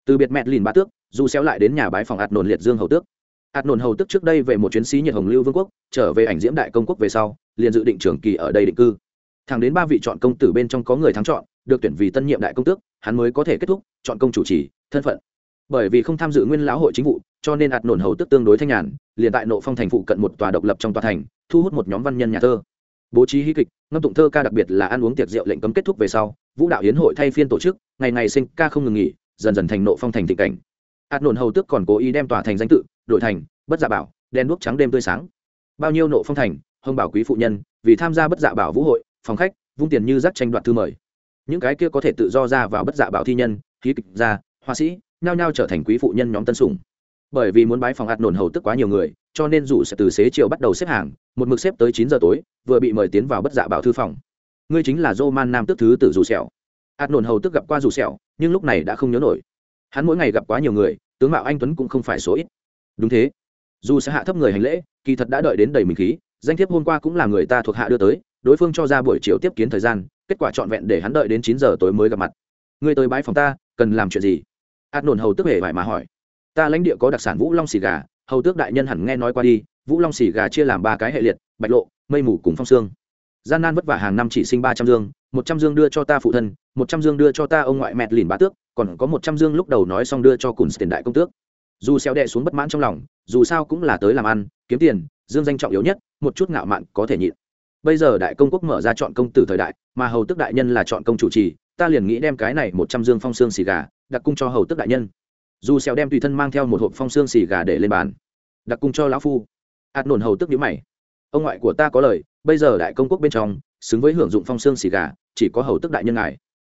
Từ biệt mẹ lìn bá tước, dù xéo lại đến nhà bái phòng ạt nổn liệt dương hầu tước. Hạt nổn hầu tức trước đây về một chuyến sĩ nhiệt hồng lưu vương quốc, trở về ảnh diễm đại công quốc về sau, liền dự định trưởng kỳ ở đây định cư. Thẳng đến ba vị chọn công tử bên trong có người thắng chọn, được tuyển vì tân nhiệm đại công tước, hắn mới có thể kết thúc chọn công chủ trì, thân phận. Bởi vì không tham dự nguyên lão hội chính vụ, cho nên hạt nổn hầu tức tương đối thanh nhàn, liền tại nộ phong thành phụ cận một tòa độc lập trong tòa thành, thu hút một nhóm văn nhân nhà thơ. Bố trí hí kịch, ngâm tụng thơ ca đặc biệt là ăn uống tiệc rượu lệnh cấm kết thúc về sau, vũ đạo hiến hội thay phiên tổ chức, ngày ngày sinh ca không ngừng nghỉ, dần dần thành nộ phong thành thị cảnh hạt nổn hầu tước còn cố ý đem tòa thành danh tự, đổi thành, bất dạ bảo, đen đuốc trắng đêm tươi sáng. Bao nhiêu nộ phong thành, hồng bảo quý phụ nhân, vì tham gia bất dạ bảo vũ hội, phòng khách, vung tiền như rắc tranh đoạt thư mời. Những cái kia có thể tự do ra vào bất dạ bảo thi nhân, khí kịch gia, họa sĩ, nhao nhao trở thành quý phụ nhân nhóm tân sủng. Bởi vì muốn bái phòng hạt nổn hầu tức quá nhiều người, cho nên dù sẽ từ xế chiều bắt đầu xếp hàng, một mực xếp tới chín giờ tối, vừa bị mời tiến vào bất dạ bảo thư phòng. Ngươi chính là dô man nam tức thứ tử dù sẹo. Hạt nổn hầu tức gặp qua dù sẹo, nhưng lúc này đã không nhớ nổi hắn mỗi ngày gặp quá nhiều người, tướng mạo anh tuấn cũng không phải số ít. Đúng thế. Dù sẽ hạ thấp người hành lễ, kỳ thật đã đợi đến đầy mình khí, danh thiếp hôm qua cũng là người ta thuộc hạ đưa tới, đối phương cho ra buổi chiều tiếp kiến thời gian, kết quả trọn vẹn để hắn đợi đến chín giờ tối mới gặp mặt. Người tới bãi phòng ta, cần làm chuyện gì? Hạt nổn hầu tức hề vải mà hỏi. Ta lãnh địa có đặc sản vũ long xì gà, hầu tước đại nhân hẳn nghe nói qua đi, vũ long xì gà chia làm ba cái hệ liệt, bạch lộ, mây mù cùng phong xương gian nan vất vả hàng năm chỉ sinh ba trăm dương, một trăm dương đưa cho ta phụ thân, một trăm dương đưa cho ta ông ngoại mẹ lìn bá tước, còn có một trăm dương lúc đầu nói xong đưa cho cùn tiền đại công tước. Dù xéo đệ xuống bất mãn trong lòng, dù sao cũng là tới làm ăn, kiếm tiền, dương danh trọng yếu nhất, một chút ngạo mạn có thể nhịn. Bây giờ đại công quốc mở ra chọn công tử thời đại, mà hầu tước đại nhân là chọn công chủ trì, ta liền nghĩ đem cái này một trăm dương phong xương xì gà đặt cung cho hầu tước đại nhân. Dù xéo đem tùy thân mang theo một hộp phong xương xì gà để lên bàn. Đặt cung cho lão phu. Ạt nổn hầu tức nhíu mày ông ngoại của ta có lời, bây giờ đại công quốc bên trong, xứng với hưởng dụng phong xương xì gà, chỉ có hầu tức đại nhân ngài.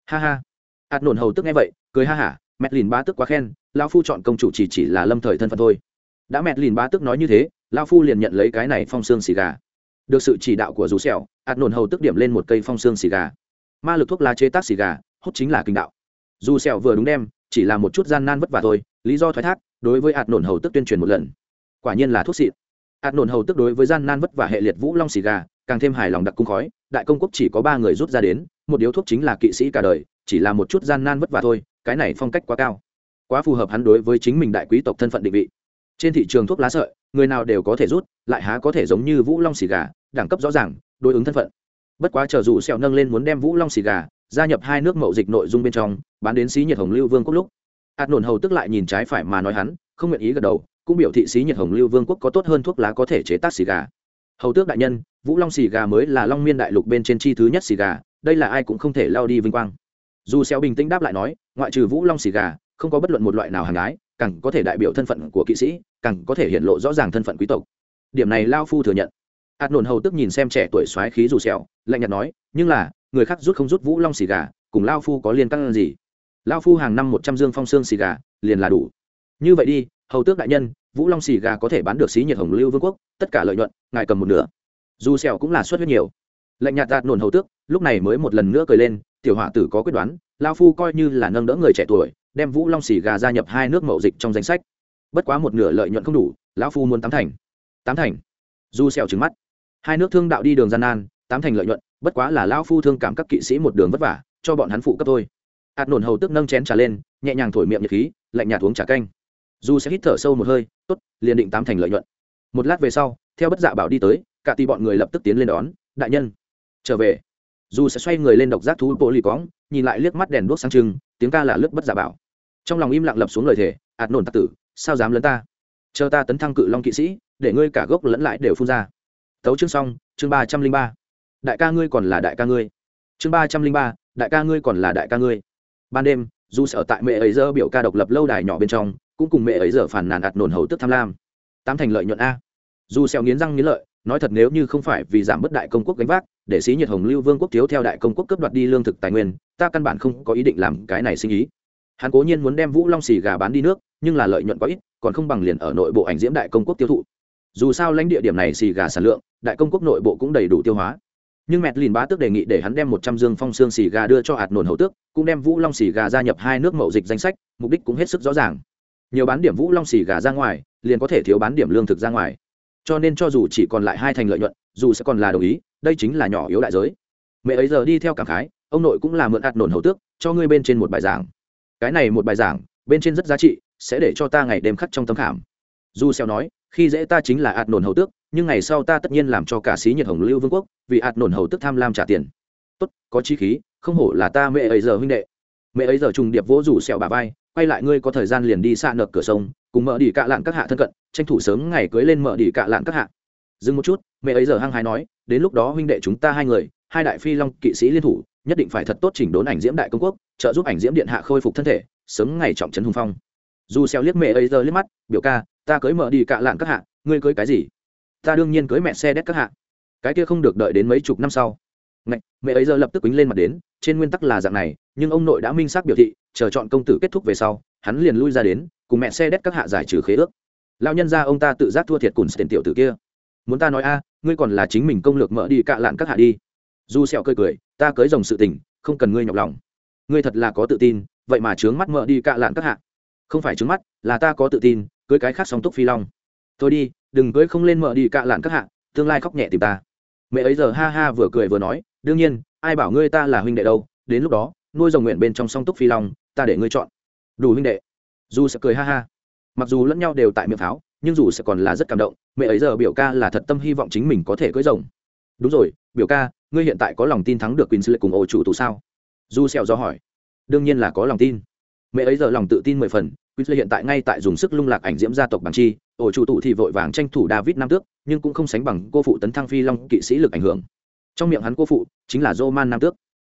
Ha ha. Hạt nổn hầu tức nghe vậy, cười ha hả, mẹ lìn ba tức quá khen, lão phu chọn công chủ chỉ chỉ là lâm thời thân phận thôi. Đã mẹ lìn ba tức nói như thế, lão phu liền nhận lấy cái này phong xương xì gà. Được sự chỉ đạo của dù xẻo hạt nổn hầu tức điểm lên một cây phong xương xì gà. Ma lực thuốc lá chế tác xì gà, hút chính là kinh đạo. Dù xẻo vừa đúng đem, chỉ là một chút gian nan vất vả thôi, lý do thoái thác, đối với hạt nổn hầu tức tuyên truyền một lần. Quả nhiên là thuốc xịn ạt nổn hầu tức đối với gian nan vất và hệ liệt vũ long xì gà, càng thêm hài lòng đặc cung khói. Đại công quốc chỉ có ba người rút ra đến, một điếu thuốc chính là kỵ sĩ cả đời, chỉ là một chút gian nan vất vả thôi, cái này phong cách quá cao. Quá phù hợp hắn đối với chính mình đại quý tộc thân phận định vị. Trên thị trường thuốc lá sợi, người nào đều có thể rút, lại há có thể giống như vũ long xì gà, đẳng cấp rõ ràng, đối ứng thân phận. Bất quá chờ dù sẹo nâng lên muốn đem vũ long xì gà, gia nhập hai nước mậu dịch nội dung bên trong, bán đến xí nhiệt hồng lưu vương quốc lúc, ạt nổn hầu tức lại nhìn trái phải mà nói hắn, không nguyện ý gật đầu cũng biểu thị xí nhiệt hồng lưu vương quốc có tốt hơn thuốc lá có thể chế tác xì gà. Hầu tước đại nhân, vũ long xì gà mới là long miên đại lục bên trên chi thứ nhất xì gà, đây là ai cũng không thể lao đi vinh quang. Dù xéo bình tĩnh đáp lại nói, ngoại trừ vũ long xì gà, không có bất luận một loại nào hàng ái, càng có thể đại biểu thân phận của kỵ sĩ, càng có thể hiện lộ rõ ràng thân phận quý tộc. Điểm này lao phu thừa nhận. Ạt nổn hầu tức nhìn xem trẻ tuổi xoáy khí dù sẹo lạnh nhạt nói, nhưng là, người khác rút không rút vũ long xì gà, cùng lao phu có liên căn gì? Lao phu hàng năm một trăm dương phong xương xì gà, liền là đủ. Như vậy đi hầu tước đại nhân, vũ long xì gà có thể bán được xí nhiệt hồng lưu vương quốc, tất cả lợi nhuận, ngài cầm một nửa. Dù sẹo cũng là suất huyết nhiều. Lạnh nhạt đạt nổn hầu tước, lúc này mới một lần nữa cười lên, tiểu hỏa tử có quyết đoán, lao phu coi như là nâng đỡ người trẻ tuổi, đem vũ long xì gà gia nhập hai nước mậu dịch trong danh sách. Bất quá một nửa lợi nhuận không đủ, lão phu muốn tám thành. Tám thành. Du sẹo trừng mắt. Hai nước thương đạo đi đường gian nan, tám thành lợi nhuận, bất quá là lão phu thương cảm các kỵ sĩ một đường vất vả, cho bọn hắn phụ cấp thôi. Hạt nổn hầu tức nâng chén trà lên, nhẹ nhàng thổi miệng nhiệt khí, lạnh nhạt uống trà canh du sẽ hít thở sâu một hơi, tốt, liền định tám thành lợi nhuận. Một lát về sau, theo bất dạ bảo đi tới, cả tỷ bọn người lập tức tiến lên đón, đại nhân, trở về. Du sẽ xoay người lên độc giác thú bộ lì cóng nhìn lại liếc mắt đèn đuốc sang trưng, tiếng ca là lướt bất dạ bảo. Trong lòng im lặng lập xuống lời thề, ạt nổn tạc tử, sao dám lấn ta? Chờ ta tấn thăng cự long kỵ sĩ, để ngươi cả gốc lẫn lại đều phun ra. Tấu chương xong, chương ba trăm linh ba. Đại ca ngươi còn là đại ca ngươi. Chương ba trăm linh ba, đại ca ngươi còn là đại ca ngươi. Ban đêm du sở tại mẹ ấy giờ biểu ca độc lập lâu đài nhỏ bên trong cũng cùng mẹ ấy giờ phản nàn ạt nổn hầu tức tham lam. Tám thành lợi nhuận a. Dù xèo nghiến răng nghiến lợi, nói thật nếu như không phải vì giảm bất đại công quốc gánh vác, để xí nhiệt hồng lưu vương quốc thiếu theo đại công quốc cướp đoạt đi lương thực tài nguyên, ta căn bản không có ý định làm cái này sinh ý. Hắn cố nhiên muốn đem vũ long xì gà bán đi nước, nhưng là lợi nhuận quá ít, còn không bằng liền ở nội bộ ảnh diễm đại công quốc tiêu thụ. Dù sao lãnh địa điểm này xì gà sản lượng, đại công quốc nội bộ cũng đầy đủ tiêu hóa. Nhưng mẹt lìn bá tước đề nghị để hắn đem một trăm dương phong xương xì gà đưa cho hạt nổn hậu tước, cũng đem vũ long xì gà gia nhập hai nước mậu dịch danh sách, mục đích cũng hết sức rõ ràng nhiều bán điểm vũ long xì gà ra ngoài, liền có thể thiếu bán điểm lương thực ra ngoài. Cho nên cho dù chỉ còn lại hai thành lợi nhuận, dù sẽ còn là đồng ý, đây chính là nhỏ yếu đại giới. Mẹ ấy giờ đi theo cảm khái, ông nội cũng là mượn ạt nổn hậu tước, cho ngươi bên trên một bài giảng. Cái này một bài giảng, bên trên rất giá trị, sẽ để cho ta ngày đêm khắc trong tâm khảm. Dù xeo nói, khi dễ ta chính là ạt nổn hầu tước, nhưng ngày sau ta tất nhiên làm cho cả sĩ nhiệt hồng lưu vương quốc vì ạt nổn hầu tước tham lam trả tiền. Tốt, có chí khí, không hổ là ta mẹ ấy giờ huynh đệ. Mẹ ấy giờ trùng điệp vỗ rủ sẹo bà vai quay lại ngươi có thời gian liền đi xa nợp cửa sông cùng mở đi cạ lạn các hạ thân cận tranh thủ sớm ngày cưới lên mở đi cạ lạn các hạ. Dừng một chút mẹ ấy giờ hăng hái nói đến lúc đó huynh đệ chúng ta hai người hai đại phi long kỵ sĩ liên thủ nhất định phải thật tốt chỉnh đốn ảnh diễm đại công quốc trợ giúp ảnh diễm điện hạ khôi phục thân thể sớm ngày trọng trấn hùng phong. Dù xeo liếc mẹ ấy giờ liếc mắt biểu ca ta cưới mở đi cạ lạn các hạ ngươi cưới cái gì? Ta đương nhiên cưới mẹ xe đét các hạ. Cái kia không được đợi đến mấy chục năm sau. Ngạch, mẹ ấy giờ lập tức quýnh lên mặt đến trên nguyên tắc là dạng này nhưng ông nội đã minh xác biểu thị chờ chọn công tử kết thúc về sau, hắn liền lui ra đến, cùng mẹ xe đét các hạ giải trừ khế ước. Lao nhân ra ông ta tự giác thua thiệt cùng tiền tiểu tử kia. Muốn ta nói a, ngươi còn là chính mình công lược mở đi cạ lạn các hạ đi. Du sẹo cười cười, ta cưới rồng sự tình, không cần ngươi nhọc lòng. Ngươi thật là có tự tin, vậy mà trướng mắt mở đi cạ lạn các hạ. Không phải trướng mắt, là ta có tự tin, cưới cái khác song túc phi long. Thôi đi, đừng cưới không lên mở đi cạ lạn các hạ, tương lai khóc nhẹ tìm ta. Mẹ ấy giờ ha ha vừa cười vừa nói, đương nhiên, ai bảo ngươi ta là huynh đệ đâu, đến lúc đó, nuôi rồng nguyện bên trong song túc phi long ta để ngươi chọn. Đủ huynh đệ. Dù sẽ cười ha ha. Mặc dù lẫn nhau đều tại miệng pháo, nhưng dù sẽ còn là rất cảm động, mẹ ấy giờ biểu ca là thật tâm hy vọng chính mình có thể cưới rồng. Đúng rồi, biểu ca, ngươi hiện tại có lòng tin thắng được quyền sư lệ cùng ổ chủ tù sao? Du xẹo do hỏi. Đương nhiên là có lòng tin. Mẹ ấy giờ lòng tự tin mười phần quyền sư hiện tại ngay tại dùng sức lung lạc ảnh diễm gia tộc bằng chi, ổ chủ tụ thì vội vàng tranh thủ david nam tước, nhưng cũng không sánh bằng cô phụ tấn thăng phi long kỵ sĩ lực ảnh hưởng. Trong miệng hắn cô phụ chính là dô man nam tước.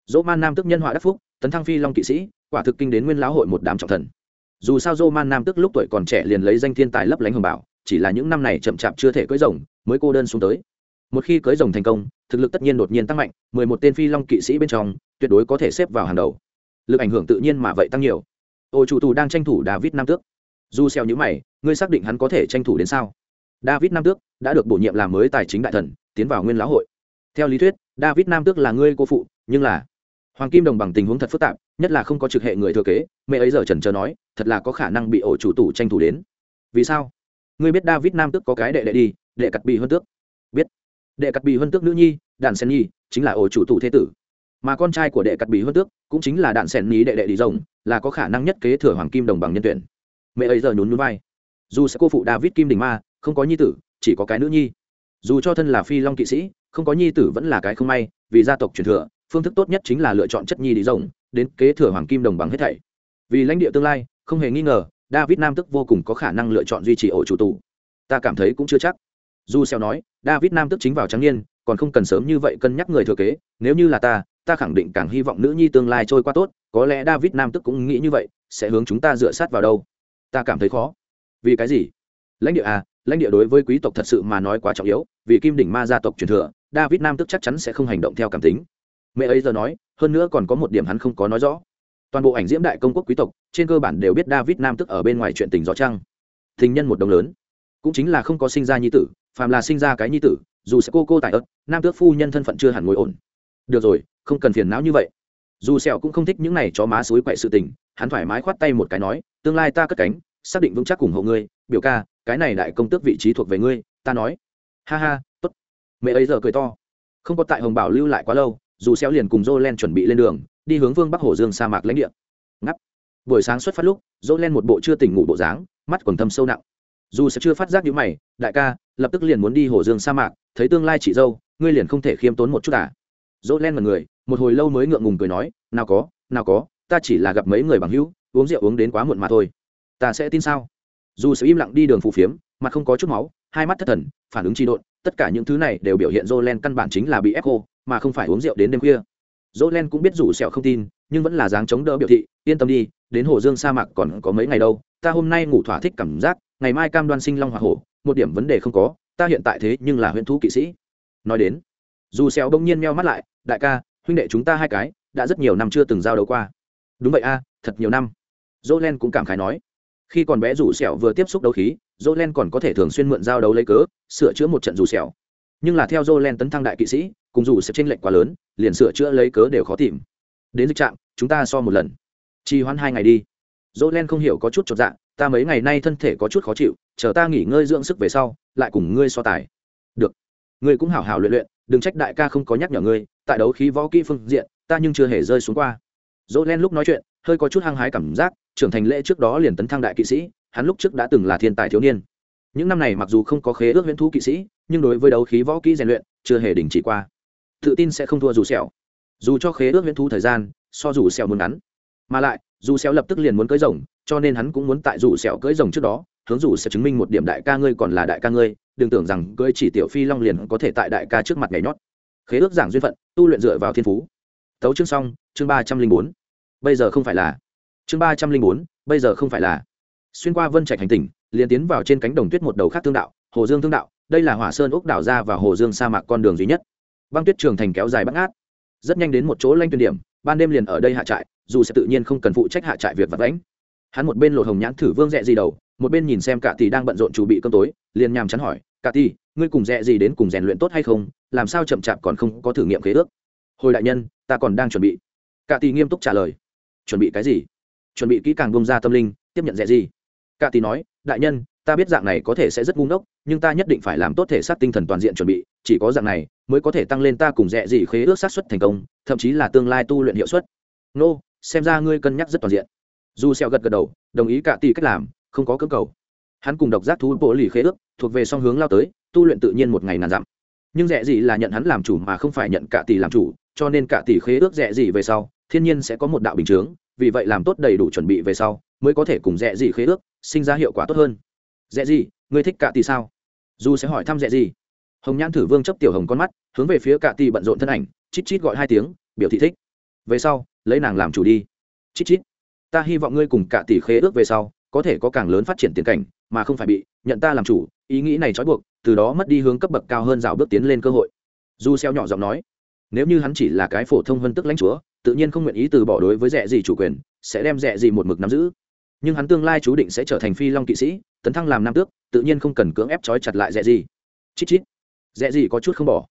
Dô man nam tước nhân họa đắc phúc, tấn thăng phi long kỵ sĩ quả thực kinh đến nguyên lão hội một đám trọng thần. Dù sao dô man nam tước lúc tuổi còn trẻ liền lấy danh thiên tài lấp lánh hồng bảo, chỉ là những năm này chậm chạp chưa thể cưới rồng mới cô đơn xuống tới. Một khi cưới rồng thành công, thực lực tất nhiên đột nhiên tăng mạnh, mười một tên phi long kỵ sĩ bên trong, tuyệt đối có thể xếp vào hàng đầu. Lực ảnh hưởng tự nhiên mà vậy tăng nhiều. Ô chủ tù đang tranh thủ david nam tước. Dù xeo nhữ mày, ngươi xác định hắn có thể tranh thủ đến sao? David nam tước đã được bổ nhiệm làm mới tài chính đại thần, tiến vào nguyên lão hội. Theo lý thuyết, david nam tước là ngươi cô phụ, nhưng là hoàng kim đồng bằng tình huống thật phức tạp, nhất là không có trực hệ người thừa kế, mẹ ấy giờ trần trờ nói, thật là có khả năng bị ổ chủ tủ tranh thủ đến. Vì sao? Ngươi biết david nam tước có cái đệ đệ đi, đệ cặt bị hơn tước. Biết. Đệ cặt bị hơn tước nữ nhi đàn sen nhi, chính là ổ chủ tủ thế tử. Mà con trai của đệ cặt bị hơn tước cũng chính là đạn sen nhi đệ đệ đi rồng, là có khả năng nhất kế thừa hoàng kim đồng bằng nhân tuyển. Mẹ ấy giờ nhún núi vai. Dù sẽ cô phụ david kim đình ma, không có nhi tử, chỉ có cái nữ nhi. Dù cho thân là phi long kỵ sĩ, không có nhi tử vẫn là cái không may, vì gia tộc truyền thừa phương thức tốt nhất chính là lựa chọn chất nhi đi rồng, đến kế thừa hoàng kim đồng bằng hết thảy. Vì lãnh địa tương lai, không hề nghi ngờ, david nam tức vô cùng có khả năng lựa chọn duy trì ổ chủ tù. Ta cảm thấy cũng chưa chắc. Du xeo nói, david nam tức chính vào trắng niên, còn không cần sớm như vậy cân nhắc người thừa kế, nếu như là ta ta khẳng định càng hy vọng nữ nhi tương lai trôi qua tốt, có lẽ david nam tức cũng nghĩ như vậy, sẽ hướng chúng ta dựa sát vào đâu. Ta cảm thấy khó. Vì cái gì? Lãnh địa à lãnh địa đối với quý tộc thật sự mà nói quá trọng yếu, vì kim đỉnh ma gia tộc truyền thừa, david nam tức chắc chắn sẽ không hành động theo cảm tính mẹ ấy giờ nói, hơn nữa còn có một điểm hắn không có nói rõ. Toàn bộ ảnh diễm đại công quốc quý tộc, trên cơ bản đều biết david nam tức ở bên ngoài chuyện tình rõ trăng. Tình nhân một đồng lớn. Cũng chính là không có sinh ra nhi tử, phàm là sinh ra cái nhi tử, dù sẽ cô cô tại ớt, nam tước phu nhân thân phận chưa hẳn ngồi ổn. Được rồi, không cần phiền não như vậy. Dù sẹo cũng không thích những này chó má suối quậy sự tình, hắn thoải mái khoát tay một cái nói, tương lai ta cất cánh, xác định vững chắc ủng hộ ngươi, biểu ca, cái này đại công tước vị trí thuộc về ngươi, ta nói. Ha ha, tốt. Mẹ ấy giờ cười to. Không có tại hồng bảo lưu lại quá lâu dù xéo liền cùng Jolen chuẩn bị lên đường, đi hướng vương bắc hồ dương sa mạc lãnh địa. Ngắp. Buổi sáng xuất phát lúc Jolen một bộ chưa tỉnh ngủ bộ dáng, mắt còn thâm sâu nặng. Dù sẽ chưa phát giác như mày, đại ca, lập tức liền muốn đi hồ dương sa mạc, thấy tương lai chị dâu, ngươi liền không thể khiêm tốn một chút à? Jolen mật người một hồi lâu mới ngượng ngùng cười nói, nào có nào có, ta chỉ là gặp mấy người bằng hữu, uống rượu uống đến quá muộn mà thôi. Ta sẽ tin sao? Dù sẽ im lặng đi đường phù phiếm, mặt không có chút máu, hai mắt thất thần, phản ứng trị độn, tất cả những thứ này đều biểu hiện Jolen căn bản chính là bị ép khô mà không phải uống rượu đến đêm khuya. Jolen cũng biết rủ sẹo không tin, nhưng vẫn là dáng chống đỡ biểu thị, yên tâm đi, đến hồ dương sa mạc còn có mấy ngày đâu, ta hôm nay ngủ thỏa thích cảm giác, ngày mai cam đoan sinh long hoa hổ, một điểm vấn đề không có, ta hiện tại thế nhưng là huyện thú kỵ sĩ. Nói đến, dù sẹo bỗng nhiên meo mắt lại, đại ca, huynh đệ chúng ta hai cái, đã rất nhiều năm chưa từng giao đấu qua. Đúng vậy a, thật nhiều năm. Jolen cũng cảm khái nói. Khi còn bé rủ sẹo vừa tiếp xúc đấu khí Jolen còn có thể thường xuyên mượn giao đấu lấy cớ, sửa chữa một trận rủ sẹo nhưng là theo Jolen tấn thăng đại kỵ sĩ, cùng dù sẽ trên lệch quá lớn, liền sửa chữa lấy cớ đều khó tìm. Đến dịch trạm, chúng ta so một lần. Trì hoãn hai ngày đi. Jolen không hiểu có chút chột dạ ta mấy ngày nay thân thể có chút khó chịu, chờ ta nghỉ ngơi dưỡng sức về sau, lại cùng ngươi so tài. Được. Ngươi cũng hảo hảo luyện luyện, đừng trách đại ca không có nhắc nhở ngươi, tại đấu khí võ kỹ phương diện, ta nhưng chưa hề rơi xuống qua. Jolen lúc nói chuyện, hơi có chút hăng hái cảm giác, trưởng thành lễ trước đó liền tấn thăng đại kỵ sĩ, hắn lúc trước đã từng là thiên tài thiếu niên những năm này mặc dù không có khế ước huyễn thú kỵ sĩ, nhưng đối với đấu khí võ kỹ rèn luyện, chưa hề đình chỉ qua. Tự tin sẽ không thua dù sẹo. Dù cho khế ước huyễn thú thời gian, so dù sẹo muốn ngắn. Mà lại, dù sẹo lập tức liền muốn cưới rồng, cho nên hắn cũng muốn tại dù sẹo cưới rồng trước đó, hướng dù sẽ chứng minh một điểm đại ca ngươi còn là đại ca ngươi, đừng tưởng rằng cưới chỉ tiểu phi long liền có thể tại đại ca trước mặt nhảy nhót. Khế ước giảng duyên phận, tu luyện dựa vào thiên phú. Tấu chương xong, chương ba trăm linh bốn. Bây giờ không phải là. Chương ba trăm linh bốn, bây giờ không phải là. Xuyên qua vân trạch hành tỉnh liền tiến vào trên cánh đồng tuyết một đầu khác thương đạo, hồ dương thương đạo, đây là hỏa sơn úc đảo ra và hồ dương sa mạc con đường duy nhất. Băng tuyết trường thành kéo dài bắt ngát. Rất nhanh đến một chỗ lanh tuyên điểm, ban đêm liền ở đây hạ trại, dù sẽ tự nhiên không cần phụ trách hạ trại việc vật lãnh hắn một bên lột hồng nhãn thử vương rẽ gì đầu, một bên nhìn xem cả tỷ đang bận rộn chuẩn bị cơm tối, liền nhàm chán hỏi, cả tỷ, ngươi cùng rẽ gì đến cùng rèn luyện tốt hay không? Làm sao chậm chạp còn không có thử nghiệm khế ước? Hồi đại nhân, ta còn đang chuẩn bị. Cả tỷ nghiêm túc trả lời. Chuẩn bị cái gì? Chuẩn bị kỹ càng bông ra tâm linh, tiếp nhận rẽ gì. Cả tỷ nói đại nhân, ta biết dạng này có thể sẽ rất ngu ngốc, nhưng ta nhất định phải làm tốt thể xác tinh thần toàn diện chuẩn bị, chỉ có dạng này mới có thể tăng lên ta cùng rẻ gì khế ước sát xuất thành công, thậm chí là tương lai tu luyện hiệu suất. Nô, xem ra ngươi cân nhắc rất toàn diện. Dù xeo gật gật đầu, đồng ý cả tỷ cách làm, không có cơ cầu. Hắn cùng độc giác thú bộ lì khế ước, thuộc về song hướng lao tới, tu luyện tự nhiên một ngày nàn dặm. Nhưng rẻ gì là nhận hắn làm chủ mà không phải nhận cả tỷ làm chủ, cho nên cả tỷ khế ước rẻ gì về sau, thiên nhiên sẽ có một đạo bình chướng, vì vậy làm tốt đầy đủ chuẩn bị về sau mới có thể cùng rẻ gì khế ước, sinh ra hiệu quả tốt hơn. Rẻ gì, ngươi thích cả tỷ sao? Dù sẽ hỏi thăm rẻ gì. Hồng nhãn thử vương chấp tiểu hồng con mắt, hướng về phía cả tỷ bận rộn thân ảnh, chít chít gọi hai tiếng, biểu thị thích. Về sau, lấy nàng làm chủ đi. Chít chít. Ta hy vọng ngươi cùng cả tỷ khế ước về sau, có thể có càng lớn phát triển tiền cảnh, mà không phải bị nhận ta làm chủ, ý nghĩ này trói buộc, từ đó mất đi hướng cấp bậc cao hơn rào bước tiến lên cơ hội. Du xeo nhỏ giọng nói, nếu như hắn chỉ là cái phổ thông hơn tức lãnh chúa, tự nhiên không nguyện ý từ bỏ đối với rẻ gì chủ quyền, sẽ đem rẻ gì một mực nắm giữ nhưng hắn tương lai chú định sẽ trở thành phi long kỵ sĩ, tấn thăng làm nam tước, tự nhiên không cần cưỡng ép trói chặt lại dẹ gì. Chít chít. Dẹ gì có chút không bỏ.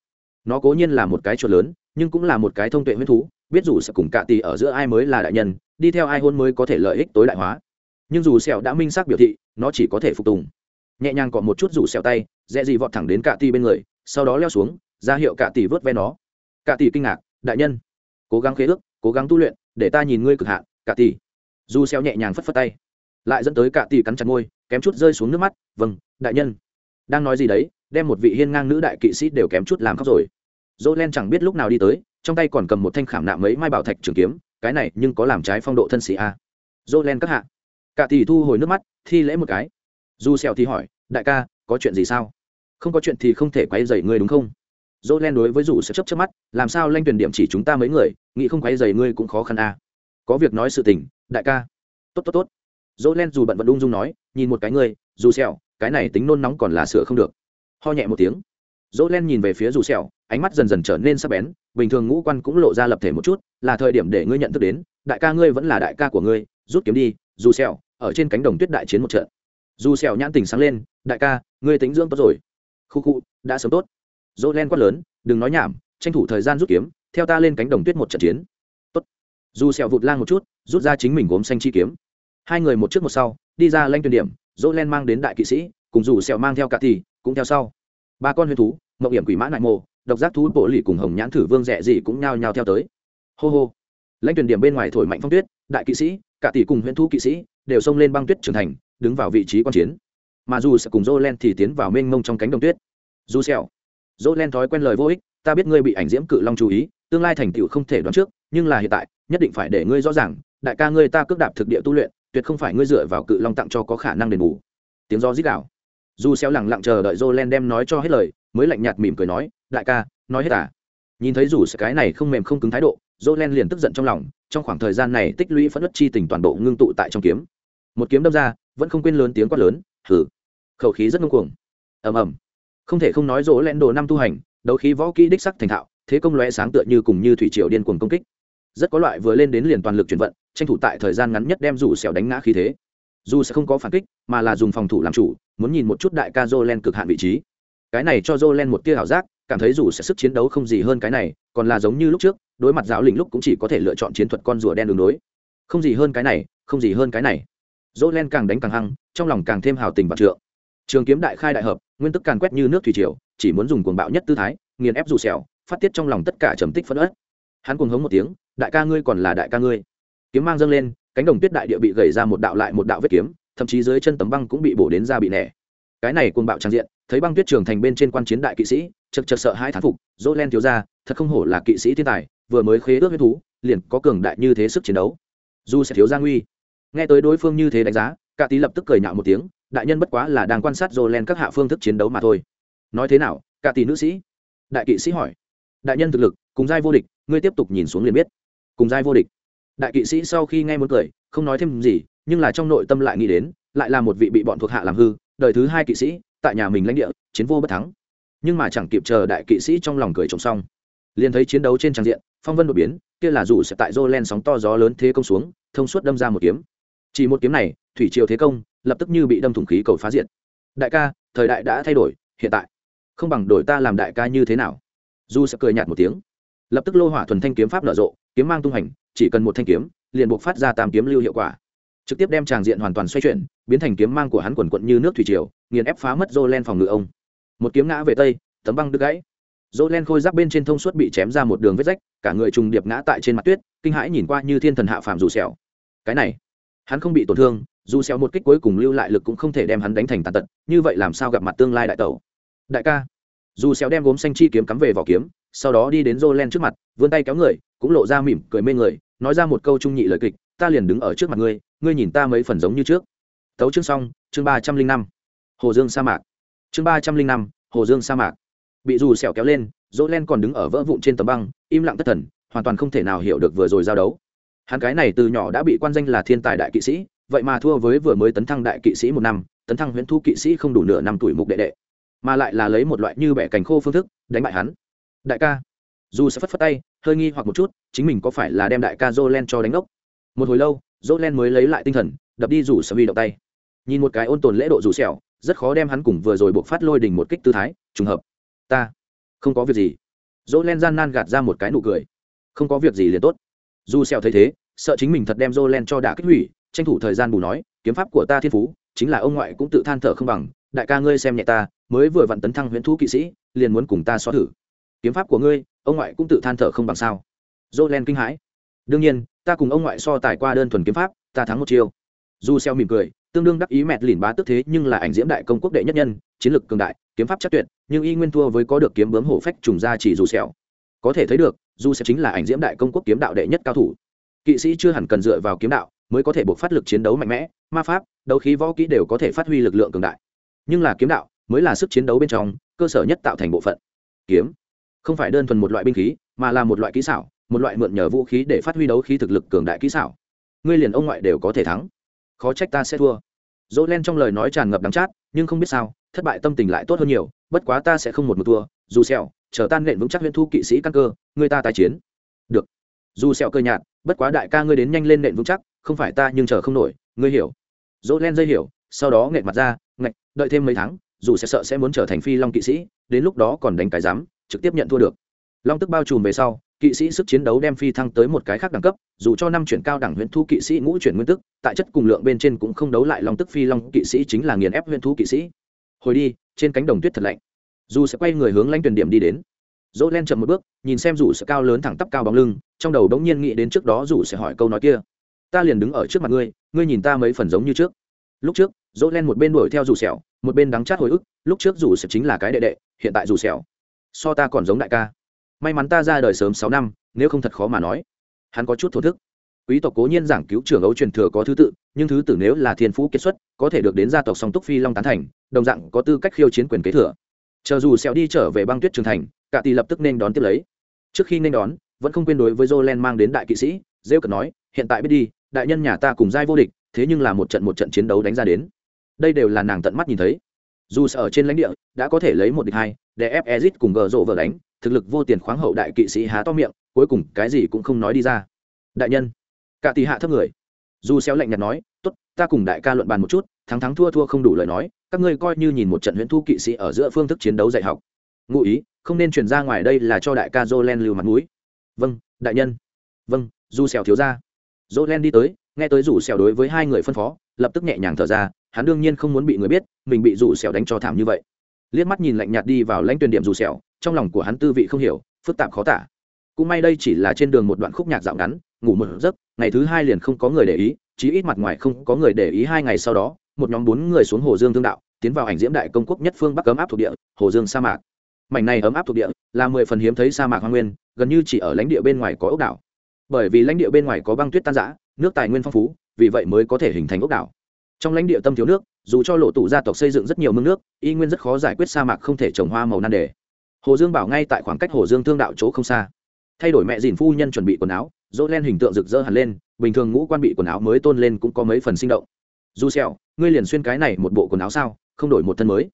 Nó cố nhiên là một cái chuột lớn, nhưng cũng là một cái thông tuệ huyết thú, biết dù sẽ cùng cạ tì ở giữa ai mới là đại nhân, đi theo ai hôn mới có thể lợi ích tối đại hóa. Nhưng dù sẹo đã minh xác biểu thị, nó chỉ có thể phục tùng. Nhẹ nhàng cọ một chút rủ sẹo tay dễ gì vọt thẳng đến cạ tì bên người, sau đó leo xuống, ra hiệu cạ tì vớt ve nó. Cạ tì kinh ngạc, đại nhân, cố gắng khế ước, cố gắng tu luyện, để ta nhìn ngươi cực hạn cạ tì dù xeo nhẹ nhàng phất phất tay. Lại dẫn tới cả tỷ cắn chặt môi, kém chút rơi xuống nước mắt vâng đại nhân. Đang nói gì đấy, đem một vị hiên ngang nữ đại kỵ sĩ đều kém chút làm khóc rồi. Dỗ len chẳng biết lúc nào đi tới, trong tay còn cầm một thanh khảm nạm mấy mai bảo thạch trường kiếm, cái này nhưng có làm trái phong độ thân sĩ à? a dỗ len các hạ. Cả tỷ thu hồi nước mắt, thi lễ một cái. Du xeo thì hỏi, đại ca, có chuyện gì sao? Không có chuyện thì không thể quay rầy ngươi đúng không? Dỗ len đối với dù sẽ chấp chớp mắt, làm sao lanh tuyển điểm chỉ chúng ta mấy người, nghĩ không quay rầy ngươi cũng khó khăn a có việc nói sự tình đại ca. Tốt tốt tốt. Dỗ len dù bận vẫn ung dung nói, nhìn một cái ngươi, dù xẻo cái này tính nôn nóng còn là sửa không được. Ho nhẹ một tiếng. Dỗ len nhìn về phía dù sẹo, ánh mắt dần dần trở nên sắc bén, bình thường ngũ quan cũng lộ ra lập thể một chút, là thời điểm để ngươi nhận thức đến, đại ca ngươi vẫn là đại ca của ngươi, rút kiếm đi, dù sẹo, ở trên cánh đồng tuyết đại chiến một trận. Dù sẹo nhãn tình sáng lên, đại ca, ngươi tính dưỡng tốt rồi. Khu khu, đã sớm tốt. Dỗ len quát lớn, đừng nói nhảm, tranh thủ thời gian rút kiếm, theo ta lên cánh đồng tuyết một trận chiến. Tốt. Dù sẹo vụt lang một chút rút ra chính mình gốm xanh chi kiếm. Hai người một trước một sau, đi ra lanh tuyển điểm, dỗ len mang đến đại kỵ sĩ, cùng dù sẹo mang theo cả thì, cũng theo sau. Ba con huyền thú, mộng hiểm quỷ mã nại mộ, độc giác thú bộ lì cùng hồng nhãn thử vương rẻ gì cũng nhao nhao theo tới. Hô hô. Lãnh tuyển điểm bên ngoài thổi mạnh phong tuyết, đại kỵ sĩ, cả tỷ cùng huyền thú kỵ sĩ đều xông lên băng tuyết trưởng thành, đứng vào vị trí quan chiến. Mà dù sẽ cùng dỗ len thì tiến vào mênh mông trong cánh đồng tuyết. Dù sẹo. Dỗ len thói quen lời vô ích, ta biết ngươi bị ảnh diễm cự long chú ý, tương lai thành tựu không thể đoán trước, nhưng là hiện tại, nhất định phải để ngươi rõ ràng đại ca ngươi ta cước đạp thực địa tu luyện, tuyệt không phải ngươi dựa vào cự long tặng cho có khả năng đền bù. Tiếng do dít đảo dù xéo lẳng lặng chờ đợi Jolen đem nói cho hết lời, mới lạnh nhạt mỉm cười nói, đại ca, nói hết à? Nhìn thấy dù cái này không mềm không cứng thái độ Jolen liền tức giận trong lòng, trong khoảng thời gian này tích lũy phẫn nứt chi tình toàn bộ ngưng tụ tại trong kiếm. Một kiếm đâm ra, vẫn không quên lớn tiếng quát lớn, hừ. Khẩu khí rất ngông cuồng. Ầm ầm. Không thể không nói Jolen đồ năm tu hành, đấu khí võ kỹ đích sắc thành thạo, thế công lóe sáng tựa như cùng như thủy triều điên cuồng công kích rất có loại vừa lên đến liền toàn lực chuyển vận, tranh thủ tại thời gian ngắn nhất đem rủ xẻo đánh ngã khí thế. Dù sẽ không có phản kích, mà là dùng phòng thủ làm chủ, muốn nhìn một chút đại ca jolen cực hạn vị trí. Cái này cho jolen một tia ảo giác, cảm thấy dù sẽ sức chiến đấu không gì hơn cái này, còn là giống như lúc trước, đối mặt giáo lĩnh lúc cũng chỉ có thể lựa chọn chiến thuật con rùa đen đường đối. Không gì hơn cái này, không gì hơn cái này. Jolen càng đánh càng hăng, trong lòng càng thêm hào tình và trượng. Trường kiếm đại khai đại hợp, nguyên tức càng quét như nước thủy triều, chỉ muốn dùng cuồng bạo nhất tư thái, nghiền ép dù sẹo phát tiết trong lòng tất cả trầm tích phẫn ớt hắn cuồng hống một tiếng, đại ca ngươi còn là đại ca ngươi. Kiếm mang dâng lên, cánh đồng tuyết đại địa bị gầy ra một đạo lại một đạo vết kiếm, thậm chí dưới chân tấm băng cũng bị bổ đến ra bị nẻ. Cái này cuồng bạo trang diện, thấy băng tuyết trường thành bên trên quan chiến đại kỵ sĩ, chật chật sợ hai thán phục dỗ len thiếu ra thật không hổ là kỵ sĩ thiên tài, vừa mới khế ước huyết thú, liền có cường đại như thế sức chiến đấu. Dù sẽ thiếu gia nguy. Nghe tới đối phương như thế đánh giá cả tí lập tức cười nhạo một tiếng, đại nhân bất quá là đang quan sát dỗ len các hạ phương thức chiến đấu mà thôi. Nói thế nào cả tỷ nữ sĩ? Đại kỵ sĩ hỏi đại nhân thực lực, cùng giai vô địch, ngươi tiếp tục nhìn xuống liền biết. Cùng giai vô địch. Đại kỵ sĩ sau khi nghe muốn cười, không nói thêm gì, nhưng là trong nội tâm lại nghĩ đến, lại là một vị bị bọn thuộc hạ làm hư, đời thứ hai kỵ sĩ, tại nhà mình lãnh địa, chiến vô bất thắng. Nhưng mà chẳng kịp chờ đại kỵ sĩ trong lòng cười trồng xong, liền thấy chiến đấu trên trang diện, phong vân đột biến, kia là dù sẽ tại dô len sóng to gió lớn thế công xuống, thông suốt đâm ra một kiếm. Chỉ một kiếm này, thủy triều thế công, lập tức như bị đâm thủng khí cầu phá diện đại ca, thời đại đã thay đổi, hiện tại. Không bằng đổi ta làm đại ca như thế nào? Du sẽ cười nhạt một tiếng. Lập tức lô hỏa thuần thanh kiếm pháp nở rộ, kiếm mang tung hành, chỉ cần một thanh kiếm, liền buộc phát ra tam kiếm lưu hiệu quả. Trực tiếp đem tràng diện hoàn toàn xoay chuyển, biến thành kiếm mang của hắn quần quận như nước thủy triều, nghiền ép phá mất dô len phòng ngự ông. Một kiếm ngã về tây, tấm băng đứt gãy. Dô len khôi giáp bên trên thông suốt bị chém ra một đường vết rách, cả người trùng điệp ngã tại trên mặt tuyết, kinh hãi nhìn qua như thiên thần hạ phàm dù xẻo cái này, hắn không bị tổn thương, dù xẻo một kích cuối cùng lưu lại lực cũng không thể đem hắn đánh thành tàn tật, như vậy làm sao gặp mặt tương lai đại tẩu? Đại ca dù xéo đem gốm xanh chi kiếm cắm về vỏ kiếm, sau đó đi đến dô len trước mặt, vươn tay kéo người, cũng lộ ra mỉm cười mê người, nói ra một câu trung nhị lời kịch, ta liền đứng ở trước mặt ngươi ngươi nhìn ta mấy phần giống như trước. Tấu chương xong, chương ba trăm linh năm, hồ dương sa mạc. Chương ba trăm linh năm, hồ dương sa mạc. Bị dù sẹo kéo lên dỗ len còn đứng ở vỡ vụn trên tấm băng, im lặng thất thần, hoàn toàn không thể nào hiểu được vừa rồi giao đấu. Hắn cái này từ nhỏ đã bị quan danh là thiên tài đại kỵ sĩ, vậy mà thua với vừa mới tấn thăng đại kỵ sĩ một năm, tấn thăng huyễn thu kỵ sĩ không đủ nửa năm tuổi mục đệ đệ mà lại là lấy một loại như bẻ cành khô phương thức đánh bại hắn. Đại ca. Dù sẽ phất phất tay, hơi nghi hoặc một chút, chính mình có phải là đem đại ca jolen cho đánh ốc? Một hồi lâu jolen mới lấy lại tinh thần, đập đi rủ sở huy động tay. Nhìn một cái ôn tồn lễ độ rủ sẹo, rất khó đem hắn cùng vừa rồi buộc phát lôi đình một kích tư thái, trùng hợp. Ta. Không có việc gì. Jolen gian nan gạt ra một cái nụ cười. Không có việc gì liền tốt. Dù sẹo thấy thế, sợ chính mình thật đem jolen cho đả kích hủy, tranh thủ thời gian bù nói, kiếm pháp của ta thiên phú, chính là ông ngoại cũng tự than thở không bằng đại ca ngươi xem nhẹ ta, mới vừa vặn tấn thăng huyễn thú kỵ sĩ, liền muốn cùng ta xóa thử. Kiếm pháp của ngươi, ông ngoại cũng tự than thở không bằng sao. Dỗ len kinh hãi. Đương nhiên, ta cùng ông ngoại so tài qua đơn thuần kiếm pháp, ta thắng một chiêu. Du xeo mỉm cười, tương đương đắc ý mẹt lìn bá tức thế, nhưng là ảnh diễm đại công quốc đệ nhất nhân, chiến lược cường đại, kiếm pháp chắc tuyệt, nhưng y nguyên thua với có được kiếm bướm hổ phách trùng ra chỉ dù xeo có thể thấy được du sẽ chính là ảnh diễm đại công quốc kiếm đạo đệ nhất cao thủ. Kỵ sĩ chưa hẳn cần dựa vào kiếm đạo, mới có thể buộc phát lực chiến đấu mạnh mẽ, ma pháp, đấu khí võ kỹ đều có thể phát huy lực lượng cường đại nhưng là kiếm đạo mới là sức chiến đấu bên trong cơ sở nhất tạo thành bộ phận. Kiếm không phải đơn thuần một loại binh khí, mà là một loại kỹ xảo, một loại mượn nhờ vũ khí để phát huy đấu khí thực lực cường đại kỹ xảo. Ngươi liền ông ngoại đều có thể thắng. Khó trách ta sẽ thua. Dỗ len trong lời nói tràn ngập đắng chát, nhưng không biết sao, thất bại tâm tình lại tốt hơn nhiều, bất quá ta sẽ không một một thua, dù sẹo, chờ tan nện vững chắc huyễn thu kỵ sĩ căn cơ người ta tái chiến. Được. Dù sẹo cơ nhạt, bất quá đại ca ngươi đến nhanh lên nện vững chắc, không phải ta nhưng chờ không nổi, ngươi hiểu. Dỗ len dây hiểu, sau đó nghẹn mặt ra, ngạch đợi thêm mấy tháng, dù sẽ sợ sẽ muốn trở thành phi long kỵ sĩ, đến lúc đó còn đánh cái dám trực tiếp nhận thua được. Long tức bao trùm về sau, kỵ sĩ sức chiến đấu đem phi thăng tới một cái khác đẳng cấp, dù cho năm chuyển cao đẳng huyện thu kỵ sĩ ngũ chuyển nguyên tức, tại chất cùng lượng bên trên cũng không đấu lại long tức phi long kỵ sĩ chính là nghiền ép huyện thu kỵ sĩ. Hồi đi, trên cánh đồng tuyết thật lạnh. Dù sẽ quay người hướng lãnh tuyển điểm đi đến. Dỗ len chậm một bước, nhìn xem dù sẽ cao lớn thẳng tắp cao bóng lưng, trong đầu đống nhiên nghĩ đến trước đó dù sẽ hỏi câu nói kia. Ta liền đứng ở trước mặt ngươi ngươi nhìn ta mấy phần giống như trước. Lúc trước dỗ len một bên đuổi theo dù sẹo, một bên đắng chát hồi ức, lúc trước dù sẹo chính là cái đệ đệ, hiện tại dù sẹo so ta còn giống đại ca. May mắn ta ra đời sớm sáu năm, nếu không thật khó mà nói. Hắn có chút thổ thức. Quý tộc cố nhiên giảng cứu trưởng ấu truyền thừa có thứ tự, nhưng thứ tự nếu là thiên phú kết xuất, có thể được đến gia tộc song túc phi long tán thành, đồng dạng có tư cách khiêu chiến quyền kế thừa. Chờ dù sẹo đi trở về băng tuyết trường thành, cả tỷ lập tức nên đón tiếp lấy. Trước khi nên đón, vẫn không quên đối với jolen mang đến đại kỵ sĩ, rêu cật nói, hiện tại biết đi, đại nhân nhà ta cùng giai vô địch, thế nhưng là một trận một trận chiến đấu đánh ra đến đây đều là nàng tận mắt nhìn thấy. Dù ở trên lãnh địa, đã có thể lấy một địch hai, để ép ezit cùng gờ rộ vờ đánh, thực lực vô tiền khoáng hậu đại kỵ sĩ há to miệng, cuối cùng cái gì cũng không nói đi ra. Đại nhân cả tỷ hạ thấp người. Dù xéo lạnh nhạt nói, tốt, ta cùng đại ca luận bàn một chút, thắng thắng thua thua không đủ lời nói, các ngươi coi như nhìn một trận huyễn thu kỵ sĩ ở giữa phương thức chiến đấu dạy học. Ngụ ý, không nên truyền ra ngoài đây là cho đại ca jolen lưu mặt mũi. Vâng đại nhân. Vâng du xèo thiếu gia jolen đi tới, nghe tới rủ xèo đối với hai người phân phó, lập tức nhẹ nhàng thở ra hắn đương nhiên không muốn bị người biết, mình bị rủ xẻo đánh cho thảm như vậy. Liếc mắt nhìn lạnh nhạt đi vào lãnh tuyển điểm rủ xẻo, trong lòng của hắn tư vị không hiểu, phức tạp khó tả. Cũng may đây chỉ là trên đường một đoạn khúc nhạc dạo ngắn, ngủ một giấc, ngày thứ hai liền không có người để ý, chí ít mặt ngoài không có người để ý hai ngày sau đó, một nhóm bốn người xuống hồ dương thương đạo, tiến vào ảnh diễm đại công quốc nhất phương bắc ấm áp thuộc địa, hồ dương sa mạc. Mảnh này ấm áp thuộc địa là mười phần hiếm thấy sa mạc hoa nguyên, gần như chỉ ở lãnh địa bên ngoài có ốc đảo. Bởi vì lãnh địa bên ngoài có băng tuyết tan giã nước tài nguyên phong phú, vì vậy mới có thể hình thành ốc đảo trong lãnh địa tâm thiếu nước, dù cho lộ tụ gia tộc xây dựng rất nhiều mương nước, y nguyên rất khó giải quyết sa mạc không thể trồng hoa màu nan đề. Hồ dương bảo ngay tại khoảng cách hồ dương thương đạo chỗ không xa. Thay đổi mẹ dìn phu nhân chuẩn bị quần áo dỗ len hình tượng rực rỡ hẳn lên, bình thường ngũ quan bị quần áo mới tôn lên cũng có mấy phần sinh động. Du xẹo ngươi liền xuyên cái này một bộ quần áo sao, không đổi một thân mới.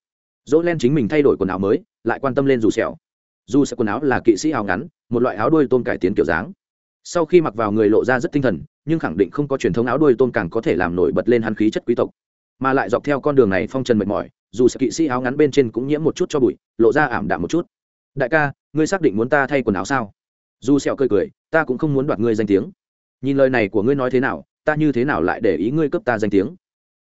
Dỗ len chính mình thay đổi quần áo mới, lại quan tâm lên dù xẹo dù sẽ quần áo là kỵ sĩ áo ngắn, một loại áo đuôi tôm cải tiến kiểu dáng. Sau khi mặc vào người lộ ra rất tinh thần nhưng khẳng định không có truyền thống áo đuôi tôm càng có thể làm nổi bật lên hắn khí chất quý tộc. Mà lại dọc theo con đường này phong trần mệt mỏi, dù sẽ kỵ sĩ áo ngắn bên trên cũng nhiễm một chút cho bụi, lộ ra ảm đạm một chút. Đại ca, ngươi xác định muốn ta thay quần áo sao? Dù sẹo cười cười, ta cũng không muốn đoạt ngươi danh tiếng. Nhìn lời này của ngươi nói thế nào, ta như thế nào lại để ý ngươi cướp ta danh tiếng?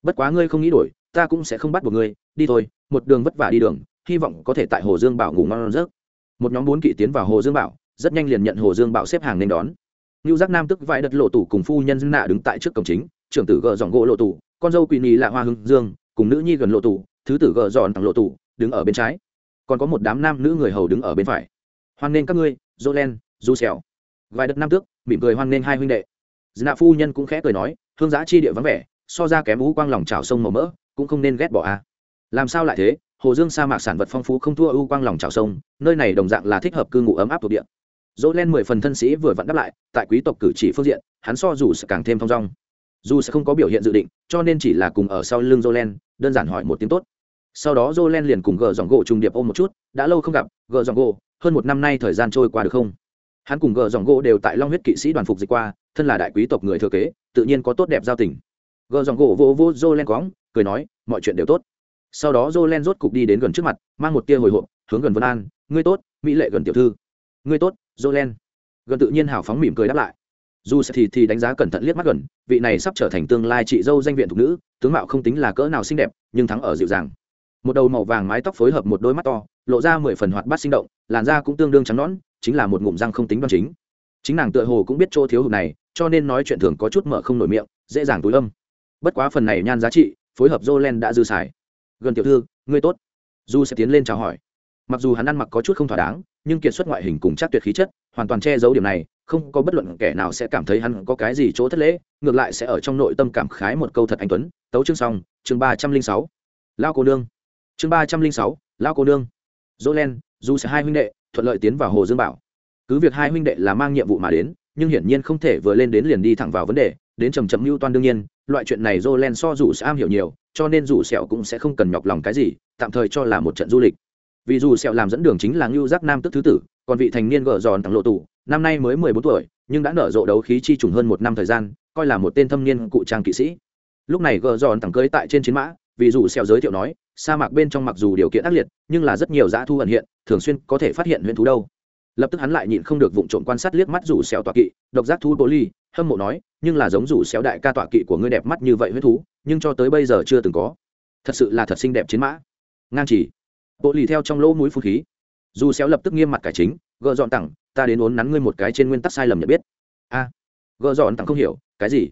Bất quá ngươi không nghĩ đổi, ta cũng sẽ không bắt buộc ngươi. Đi thôi, một đường vất vả đi đường, hy vọng có thể tại hồ dương bảo ngủ ngon giấc. Một nhóm bốn kỵ tiến vào hồ dương bảo, rất nhanh liền nhận hồ dương bảo xếp hàng nên đón. Nưu Giác Nam tức vãi đật lộ tủ cùng phu nhân nạ đứng tại trước cổng chính, trưởng tử gờ dọn gỗ lộ tủ, con dâu quỳ nhì là Hoa Hưng Dương, cùng nữ nhi gần lộ tủ, thứ tử gờ dọn thẳng lộ tủ, đứng ở bên trái. Còn có một đám nam nữ người hầu đứng ở bên phải. Hoan nên các ngươi, Jolen, Du Sẹo. Vài đất nam tước, mỉm cười hoan nên hai huynh đệ. Nạ phu nhân cũng khẽ cười nói, hương giá chi địa vắng vẻ, so ra kém ú quang lòng chảo sông màu mỡ, cũng không nên ghét bỏ a. À. Làm sao lại thế? Hồ Dương sa mạc sản vật phong phú không thua ưu quang lòng chảo sông, nơi này đồng dạng là thích hợp cư ngụ ấm áp thuộc địa dỗ len mười phần thân sĩ vừa vặn đáp lại, tại quý tộc cử chỉ phương diện, hắn so dù sẽ càng thêm thong dong. Dù sẽ không có biểu hiện dự định, cho nên chỉ là cùng ở sau lưng dỗ len, đơn giản hỏi một tiếng tốt. Sau đó dỗ len liền cùng gờ dòng gỗ trùng điệp ôm một chút, đã lâu không gặp, gờ dòng gỗ, hơn một năm nay thời gian trôi qua được không? Hắn cùng gờ dòng gỗ đều tại long huyết kỵ sĩ đoàn phục dịch qua, thân là đại quý tộc người thừa kế, tự nhiên có tốt đẹp giao tình. Gờ dòng gỗ vô vô dỗ len cóng cười nói, mọi chuyện đều tốt. Sau đó dỗ len rốt cục đi đến gần trước mặt, mang một tia hồi hộp, hướng gần vân an, ngươi tốt, mỹ lệ gần tiểu thư. Ngươi tốt jolen gần tự nhiên hào phóng mỉm cười đáp lại. Dù sẽ thì thì đánh giá cẩn thận liếc mắt gần, vị này sắp trở thành tương lai chị dâu danh viện thuộc nữ, tướng mạo không tính là cỡ nào xinh đẹp, nhưng thắng ở dịu dàng. Một đầu màu vàng mái tóc phối hợp một đôi mắt to, lộ ra mười phần hoạt bát sinh động, làn da cũng tương đương trắng nõn, chính là một ngụm răng không tính đoan chính. Chính nàng tựa hồ cũng biết chỗ thiếu hụt này, cho nên nói chuyện thường có chút mở không nổi miệng, dễ dàng túi âm. Bất quá phần này nhan giá trị, phối hợp jolen đã dư xài. Gần tiểu thư, ngươi tốt. Du sẽ tiến lên chào hỏi mặc dù hắn ăn mặc có chút không thỏa đáng, nhưng kiệt xuất ngoại hình cùng chắc tuyệt khí chất, hoàn toàn che giấu điểm này, không có bất luận kẻ nào sẽ cảm thấy hắn có cái gì chỗ thất lễ, ngược lại sẽ ở trong nội tâm cảm khái một câu thật anh tuấn. Tấu chương xong, chương ba trăm linh sáu. Lao cô nương. Chương ba trăm linh sáu, lao cô nương. Dỗ len, dù sẽ hai huynh đệ, thuận lợi tiến vào hồ dương bảo. Cứ việc hai huynh đệ là mang nhiệm vụ mà đến, nhưng hiển nhiên không thể vừa lên đến liền đi thẳng vào vấn đề, đến trầm trầm mưu toan đương nhiên, loại chuyện này dô len so dù sẽ am hiểu nhiều, cho nên dù sẹo cũng sẽ không cần nhọc lòng cái gì, tạm thời cho là một trận du lịch vì dù sẹo làm dẫn đường chính là ngưu giác nam tức thứ tử, còn vị thành niên gở giòn thằng lộ tủ năm nay mới mười bốn tuổi, nhưng đã nở rộ đấu khí chi trùng hơn một năm thời gian, coi là một tên thâm niên cụ trang kỵ sĩ. Lúc này gở giòn thằng cưỡi tại trên chiến mã, vì dù sẹo giới thiệu nói, sa mạc bên trong mặc dù điều kiện ác liệt, nhưng là rất nhiều dã thu ẩn hiện, thường xuyên có thể phát hiện huyễn thú đâu. Lập tức hắn lại nhịn không được vụng trộm quan sát liếc mắt rủ sẹo tọa kỵ, độc giác thú bố ly, hâm mộ nói, nhưng là giống rủ xéo đại ca tọa kỵ của ngươi đẹp mắt như vậy huyết thú, nhưng cho tới bây giờ chưa từng có. Thật sự là thật xinh đẹp chiến mã. Ngang chỉ bộ lì theo trong lỗ mũi phun khí. Dù xéo lập tức nghiêm mặt cải chính gỡ dọn tặng ta đến uốn nắn ngươi một cái trên nguyên tắc sai lầm nhận biết. A gỡ dọn tặng không hiểu cái gì?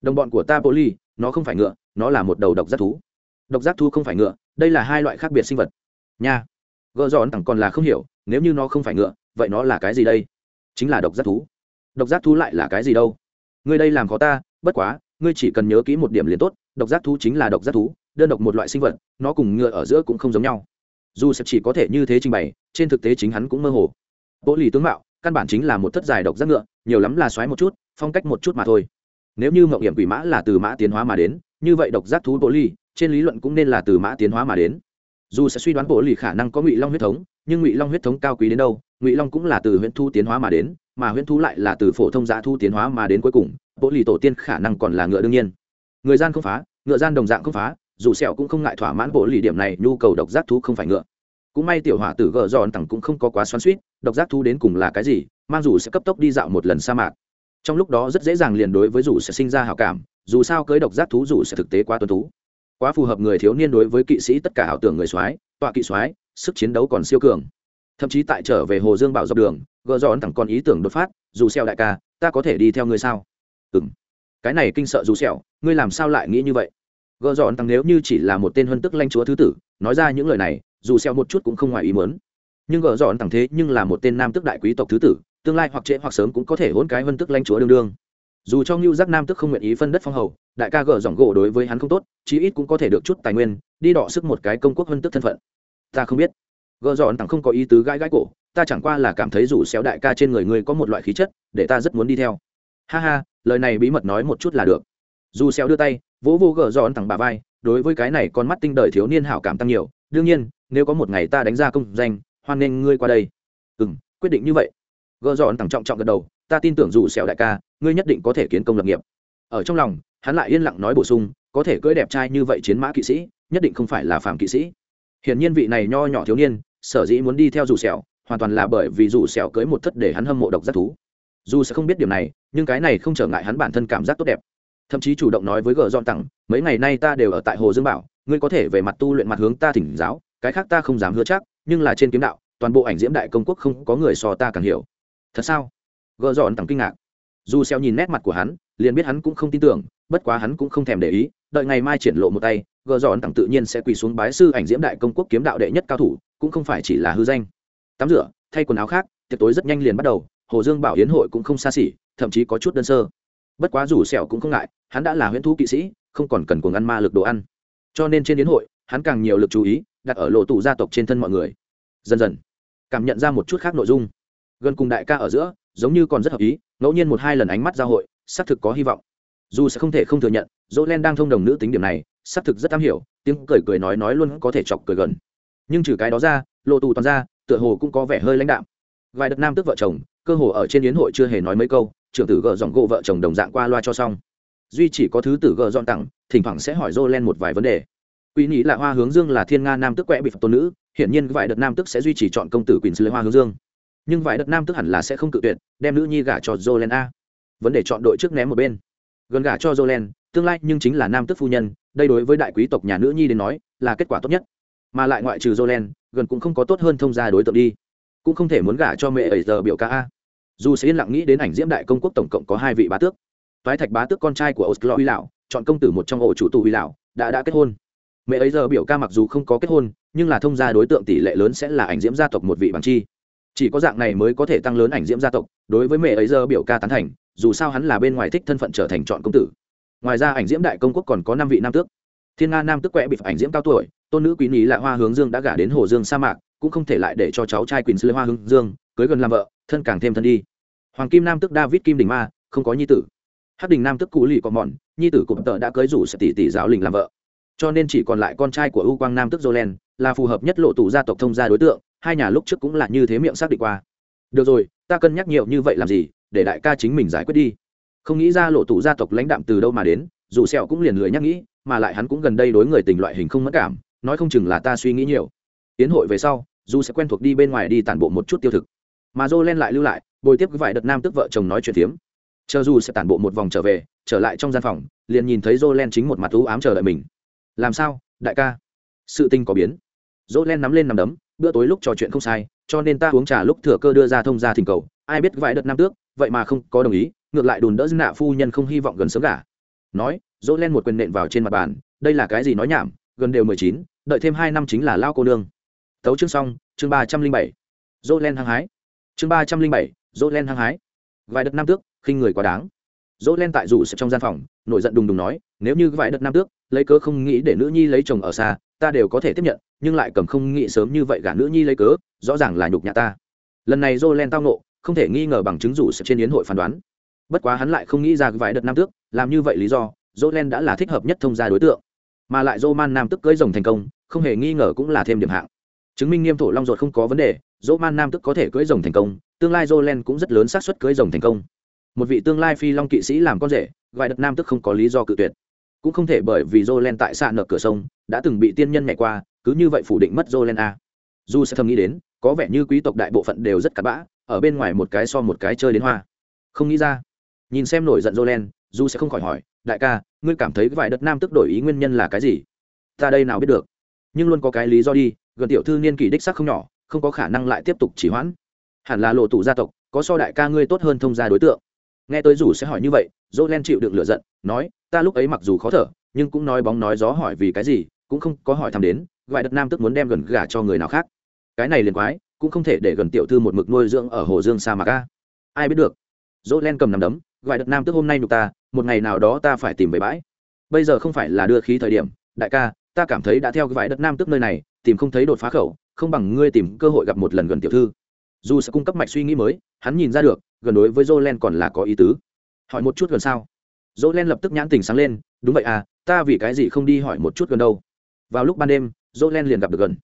Đồng bọn của ta bộ lì, nó không phải ngựa nó là một đầu độc giác thú. Độc giác thú không phải ngựa đây là hai loại khác biệt sinh vật. Nha gỡ dọn tặng còn là không hiểu nếu như nó không phải ngựa vậy nó là cái gì đây? Chính là độc giác thú. Độc giác thú lại là cái gì đâu? Ngươi đây làm khó ta bất quá ngươi chỉ cần nhớ kỹ một điểm liền tốt độc giác thú chính là độc giác thú đơn độc một loại sinh vật nó cùng ngựa ở giữa cũng không giống nhau dù sẽ chỉ có thể như thế trình bày, trên thực tế chính hắn cũng mơ hồ. Bộ lì tướng mạo, căn bản chính là một thất dài độc giác ngựa, nhiều lắm là xoáy một chút, phong cách một chút mà thôi. Nếu như mậu hiểm quỷ mã là từ mã tiến hóa mà đến, như vậy độc giác thú bộ lì, trên lý luận cũng nên là từ mã tiến hóa mà đến. Dù sẽ suy đoán bộ lì khả năng có ngụy long huyết thống, nhưng ngụy long huyết thống cao quý đến đâu, ngụy long cũng là từ huyễn thu tiến hóa mà đến, mà huyễn thu lại là từ phổ thông giá thu tiến hóa mà đến cuối cùng bộ lì tổ tiên khả năng còn là ngựa đương nhiên. Người gian không phá, ngựa gian đồng dạng không phá dù sẹo cũng không ngại thỏa mãn bộ lì điểm này nhu cầu độc giác thú không phải ngựa. Cũng may tiểu hỏa tử gờ giòn tặng cũng không có quá xoắn xuýt độc giác thú đến cùng là cái gì mang dù sẽ cấp tốc đi dạo một lần sa mạc. Trong lúc đó rất dễ dàng liền đối với dù sẽ sinh ra hảo cảm dù sao cưới độc giác thú dù sẽ thực tế quá tuân tú, quá phù hợp người thiếu niên đối với kỵ sĩ tất cả ảo tưởng người soái tọa kỵ soái sức chiến đấu còn siêu cường. Thậm chí tại trở về hồ dương bảo dọc đường gờ giòn thẳng còn ý tưởng đột phát dù xeo đại ca ta có thể đi theo ngươi sao? Ừm. Cái này kinh sợ dù sẹo, ngươi làm sao lại nghĩ như vậy? Gợ dọn tăng nếu như chỉ là một tên huân tức lanh chúa thứ tử, nói ra những lời này, dù xeo một chút cũng không ngoài ý muốn. Nhưng gợ dọn tăng thế nhưng là một tên nam tước đại quý tộc thứ tử, tương lai hoặc trễ hoặc sớm cũng có thể hôn cái huân tức lanh chúa đương đương. Dù cho ngưu giác nam tức không nguyện ý phân đất phong hầu, đại ca gỡ dòng gỗ đối với hắn không tốt, chí ít cũng có thể được chút tài nguyên, đi đọ sức một cái công quốc huân tức thân phận. Ta không biết. Gỡ dọn tăng không có ý tứ gãi gãi cổ, ta chẳng qua là cảm thấy dù xéo đại ca trên người ngươi có một loại khí chất, để ta rất muốn đi theo. Ha ha, lời này bí mật nói một chút là được. Dù xéo đưa tay vỗ vô gờ dọn thẳng bà vai, đối với cái này con mắt tinh đời thiếu niên hảo cảm tăng nhiều. Đương nhiên, nếu có một ngày ta đánh ra công danh, hoan nên ngươi qua đây. Ừ quyết định như vậy. Gờ dọn thẳng trọng trọng gật đầu, ta tin tưởng dù xẻo đại ca, ngươi nhất định có thể kiến công lập nghiệp. Ở trong lòng, hắn lại yên lặng nói bổ sung, có thể cưỡi đẹp trai như vậy chiến mã kỵ sĩ, nhất định không phải là phàm kỵ sĩ. Hiển nhiên vị này nho nhỏ thiếu niên, sở dĩ muốn đi theo dù xẻo hoàn toàn là bởi vì dù xẻo cưỡi một thất để hắn hâm mộ độc giác thú. Dù sẽ không biết điểm này, nhưng cái này không trở ngại hắn bản thân cảm giác tốt đẹp thậm chí chủ động nói với gờ dọn tặng mấy ngày nay ta đều ở tại hồ dương bảo, ngươi có thể về mặt tu luyện mặt hướng ta thỉnh giáo, cái khác ta không dám hứa chắc, nhưng là trên kiếm đạo, toàn bộ ảnh diễm đại công quốc không có người so ta càng hiểu. Thật sao? gờ dọn tặng kinh ngạc. Dù xeo nhìn nét mặt của hắn, liền biết hắn cũng không tin tưởng, bất quá hắn cũng không thèm để ý, đợi ngày mai triển lộ một tay, gờ dọn tặng tự nhiên sẽ quỳ xuống bái sư ảnh diễm đại công quốc kiếm đạo đệ nhất cao thủ, cũng không phải chỉ là hư danh. Tắm rửa, thay quần áo khác, tiệc tối rất nhanh liền bắt đầu, hồ dương bảo hiến hội cũng không xa xỉ, thậm chí có chút đơn sơ bất quá dù sẹo cũng không ngại, hắn đã là huyễn thú kỵ sĩ, không còn cần cuồng ăn ma lực đồ ăn. Cho nên trên đến hội, hắn càng nhiều lực chú ý, đặt ở lộ tụ gia tộc trên thân mọi người. Dần dần, cảm nhận ra một chút khác nội dung. Gần cùng đại ca ở giữa, giống như còn rất hợp ý, ngẫu nhiên một hai lần ánh mắt giao hội, xác thực có hy vọng. Dù sẽ không thể không thừa nhận dỗ len đang thông đồng nữ tính điểm này, xác thực rất am hiểu, tiếng cười cười nói nói luôn có thể chọc cười gần. Nhưng trừ cái đó ra, lộ tù toàn ra tựa hồ cũng có vẻ hơi lãnh đạm. Vài đợt nam tức vợ chồng, cơ hồ ở trên yến hội chưa hề nói mấy câu trưởng tử gờ dòng gỗ vợ chồng đồng dạng qua loa cho xong. Duy chỉ có thứ tử gờ dọn tặng, thỉnh thoảng sẽ hỏi dô len một vài vấn đề. Quỷ nhĩ là hoa hướng dương là thiên nga nam tức quẹ bị phật tôn nữ, hiển nhiên vài đợt nam tức sẽ duy trì chọn công tử quỳnh sư hoa hướng dương. Nhưng vài đợt nam tức hẳn là sẽ không cự tuyệt, đem nữ nhi gả cho jolen a. Vấn đề chọn đội trước ném một bên. Gần gả cho jolen tương lai nhưng chính là nam tức phu nhân, đây đối với đại quý tộc nhà nữ nhi đến nói, là kết quả tốt nhất. Mà lại ngoại trừ jolen gần cũng không có tốt hơn thông gia đối tượng đi. Cũng không thể muốn gả cho mẹ ấy giờ biểu ca a dù sẽ yên lặng nghĩ đến ảnh diễm đại công quốc tổng cộng có hai vị bá tước. Toái thạch bá tước con trai của oslo huy lão, chọn công tử một trong ổ chủ tù huy lão, đã đã kết hôn. Mẹ ấy giờ biểu ca mặc dù không có kết hôn, nhưng là thông gia đối tượng tỷ lệ lớn sẽ là ảnh diễm gia tộc một vị bằng chi. Chỉ có dạng này mới có thể tăng lớn ảnh diễm gia tộc, đối với mẹ ấy giờ biểu ca tán thành, dù sao hắn là bên ngoài thích thân phận trở thành chọn công tử. Ngoài ra, ảnh diễm đại công quốc còn có năm vị nam tước thiên nga nam Tức quẹ bị ảnh diễm cao tuổi, tôn nữ quý ní là hoa hướng dương đã gả đến hồ dương sa mạc, cũng không thể lại để cho cháu trai quỳnh sư hoa hướng dương, cưới gần làm vợ, thân càng thêm thân đi. Hoàng kim nam Tức david kim đình ma, không có nhi tử. Hắc đình nam Tức cụ lì có mòn nhi tử cụm tợ đã cưới rủ sẽ tỷ tỷ giáo lình làm vợ. Cho nên chỉ còn lại con trai của u quang nam tức jolen, là phù hợp nhất lộ tù gia tộc thông gia đối tượng, hai nhà lúc trước cũng là như thế miệng xác định qua. Được rồi, ta cân nhắc nhiều như vậy làm gì, để đại ca chính mình giải quyết đi. Không nghĩ ra lộ tù gia tộc lãnh đạm từ đâu mà đến, dù sẹo cũng liền lười nhắc nghĩ mà lại hắn cũng gần đây đối người tình loại hình không mất cảm, nói không chừng là ta suy nghĩ nhiều. Tiến hội về sau, dù sẽ quen thuộc đi bên ngoài đi tản bộ một chút tiêu thực. Mà dô len lại lưu lại, bồi tiếp cái vài đợt nam tức vợ chồng nói chuyện tiếm. chờ dù sẽ tản bộ một vòng trở về, trở lại trong gian phòng, liền nhìn thấy dô len chính một mặt thú ám chờ đợi mình. Làm sao, đại ca? Sự tình có biến. Dô len nắm lên nằm đấm, bữa tối lúc trò chuyện không sai, cho nên ta uống trà lúc thừa cơ đưa ra thông gia thỉnh cầu, ai biết vài đợt nam tước, vậy mà không có đồng ý, ngược lại đùn đỡ dư nạ phu nhân không hy vọng gần sớm cả nói dỗ len một quyền nện vào trên mặt bàn, đây là cái gì nói nhảm, gần đều mười chín, đợi thêm hai năm chính là lao cô nương. Tấu chương xong, chương ba trăm linh bảy. Dỗ len hăng hái. Chương ba trăm linh bảy, dỗ len hăng hái. Vài đợt nam tước, khinh người quá đáng. Dỗ len tại rủ sập trong gian phòng, nổi giận đùng đùng nói, nếu như vài đợt nam tước, lấy cớ không nghĩ để nữ nhi lấy chồng ở xa, ta đều có thể tiếp nhận, nhưng lại cầm không nghĩ sớm như vậy gả nữ nhi lấy cớ, rõ ràng là nhục nhã ta. Lần này dỗ len tao nộ không thể nghi ngờ bằng chứng rủ sập trên yến hội phán đoán. Bất quá hắn lại không nghĩ ra vài đợt nam tước, làm như vậy lý do dỗ len đã là thích hợp nhất thông gia đối tượng, mà lại Roman man nam tức cưới rồng thành công, không hề nghi ngờ cũng là thêm điểm hạng. Chứng minh nghiêm thổ long ruột không có vấn đề dỗ man nam tức có thể cưới rồng thành công, tương lai dô len cũng rất lớn xác suất cưới rồng thành công. Một vị tương lai phi long kỵ sĩ làm con rể, gọi đất nam tức không có lý do cự tuyệt. Cũng không thể bởi vì dô len tại xa nợ cửa sông, đã từng bị tiên nhân nhảy qua, cứ như vậy phủ định mất dô len a. Dù sẽ thầm nghĩ đến, có vẻ như quý tộc đại bộ phận đều rất cặn bã, ở bên ngoài một cái so một cái chơi đến hoa. Không nghĩ ra. Nhìn xem nổi giận dô len dù sẽ không khỏi hỏi đại ca, ngươi cảm thấy vài đất nam tức đổi ý nguyên nhân là cái gì? Ta đây nào biết được. Nhưng luôn có cái lý do đi, gần tiểu thư niên kỷ đích sắc không nhỏ, không có khả năng lại tiếp tục chỉ hoãn. Hẳn là lộ tụ gia tộc, có so đại ca ngươi tốt hơn thông gia đối tượng. Nghe tới rủ sẽ hỏi như vậy dỗ len chịu đựng lựa giận, nói, ta lúc ấy mặc dù khó thở, nhưng cũng nói bóng nói gió hỏi vì cái gì, cũng không có hỏi thăm đến gọi đất nam tức muốn đem gần gả cho người nào khác. Cái này liền quái, cũng không thể để gần tiểu thư một mực nuôi dưỡng ở hồ dương sa mạc a. Ai biết được? Dỗ len cầm nằm đấm gọi đợt nam tức hôm nay nhục ta, một ngày nào đó ta phải tìm về bãi. Bây giờ không phải là đưa khí thời điểm, đại ca, ta cảm thấy đã theo cái vải đất nam tức nơi này, tìm không thấy đột phá khẩu, không bằng ngươi tìm cơ hội gặp một lần gần tiểu thư. Dù sẽ cung cấp mạch suy nghĩ mới, hắn nhìn ra được, gần đối với jolen còn là có ý tứ. Hỏi một chút gần sao? Jolen lập tức nhãn tình sáng lên, đúng vậy à ta vì cái gì không đi hỏi một chút gần đâu? Vào lúc ban đêm jolen liền gặp được gần.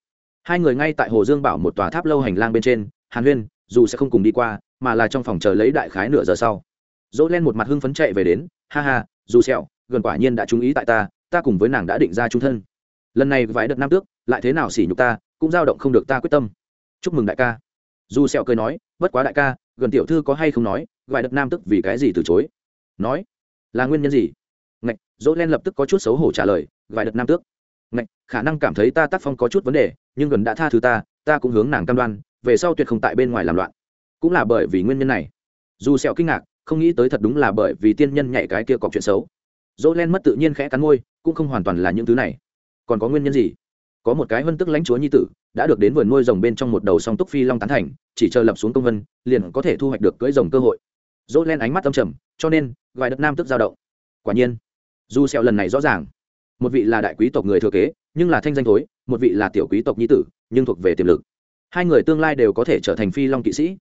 Hai người ngay tại hồ dương bảo một tòa tháp lâu hành lang bên trên, hàn huyên, dù sẽ không cùng đi qua, mà là trong phòng chờ lấy đại khái nửa giờ sau dỗ len một mặt hưng phấn chạy về đến, ha ha, dù sẹo, gần quả nhiên đã chú ý tại ta ta cùng với nàng đã định ra trung thân. Lần này vài đợt nam tước, lại thế nào xỉ nhục ta, cũng dao động không được ta quyết tâm. Chúc mừng đại ca. Dù sẹo cười nói, bất quá đại ca, gần tiểu thư có hay không nói vài đợt nam tước vì cái gì từ chối? Nói. Là nguyên nhân gì? Ngạch. Dỗ len lập tức có chút xấu hổ trả lời vài đợt nam tước. Ngạch, khả năng cảm thấy ta tác phong có chút vấn đề, nhưng gần đã tha thứ ta ta cũng hướng nàng cam đoan, về sau tuyệt không tại bên ngoài làm loạn. Cũng là bởi vì nguyên nhân này. Dù sẹo kinh ngạc không nghĩ tới thật đúng là bởi vì tiên nhân nhảy cái kia cọc chuyện xấu. Dỗ len mất tự nhiên khẽ cắn môi, cũng không hoàn toàn là những thứ này. Còn có nguyên nhân gì? Có một cái vân tức lãnh chúa nhi tử, đã được đến vườn nuôi rồng bên trong một đầu song túc phi long tán thành, chỉ chờ lập xuống công vân, liền có thể thu hoạch được cưỡi rồng cơ hội. Dỗ len ánh mắt âm trầm, cho nên vài đất nam tức giao động. Quả nhiên dù sẹo lần này rõ ràng. Một vị là đại quý tộc người thừa kế, nhưng là thanh danh thối, một vị là tiểu quý tộc nhi tử, nhưng thuộc về tiềm lực. Hai người tương lai đều có thể trở thành phi long kỵ sĩ.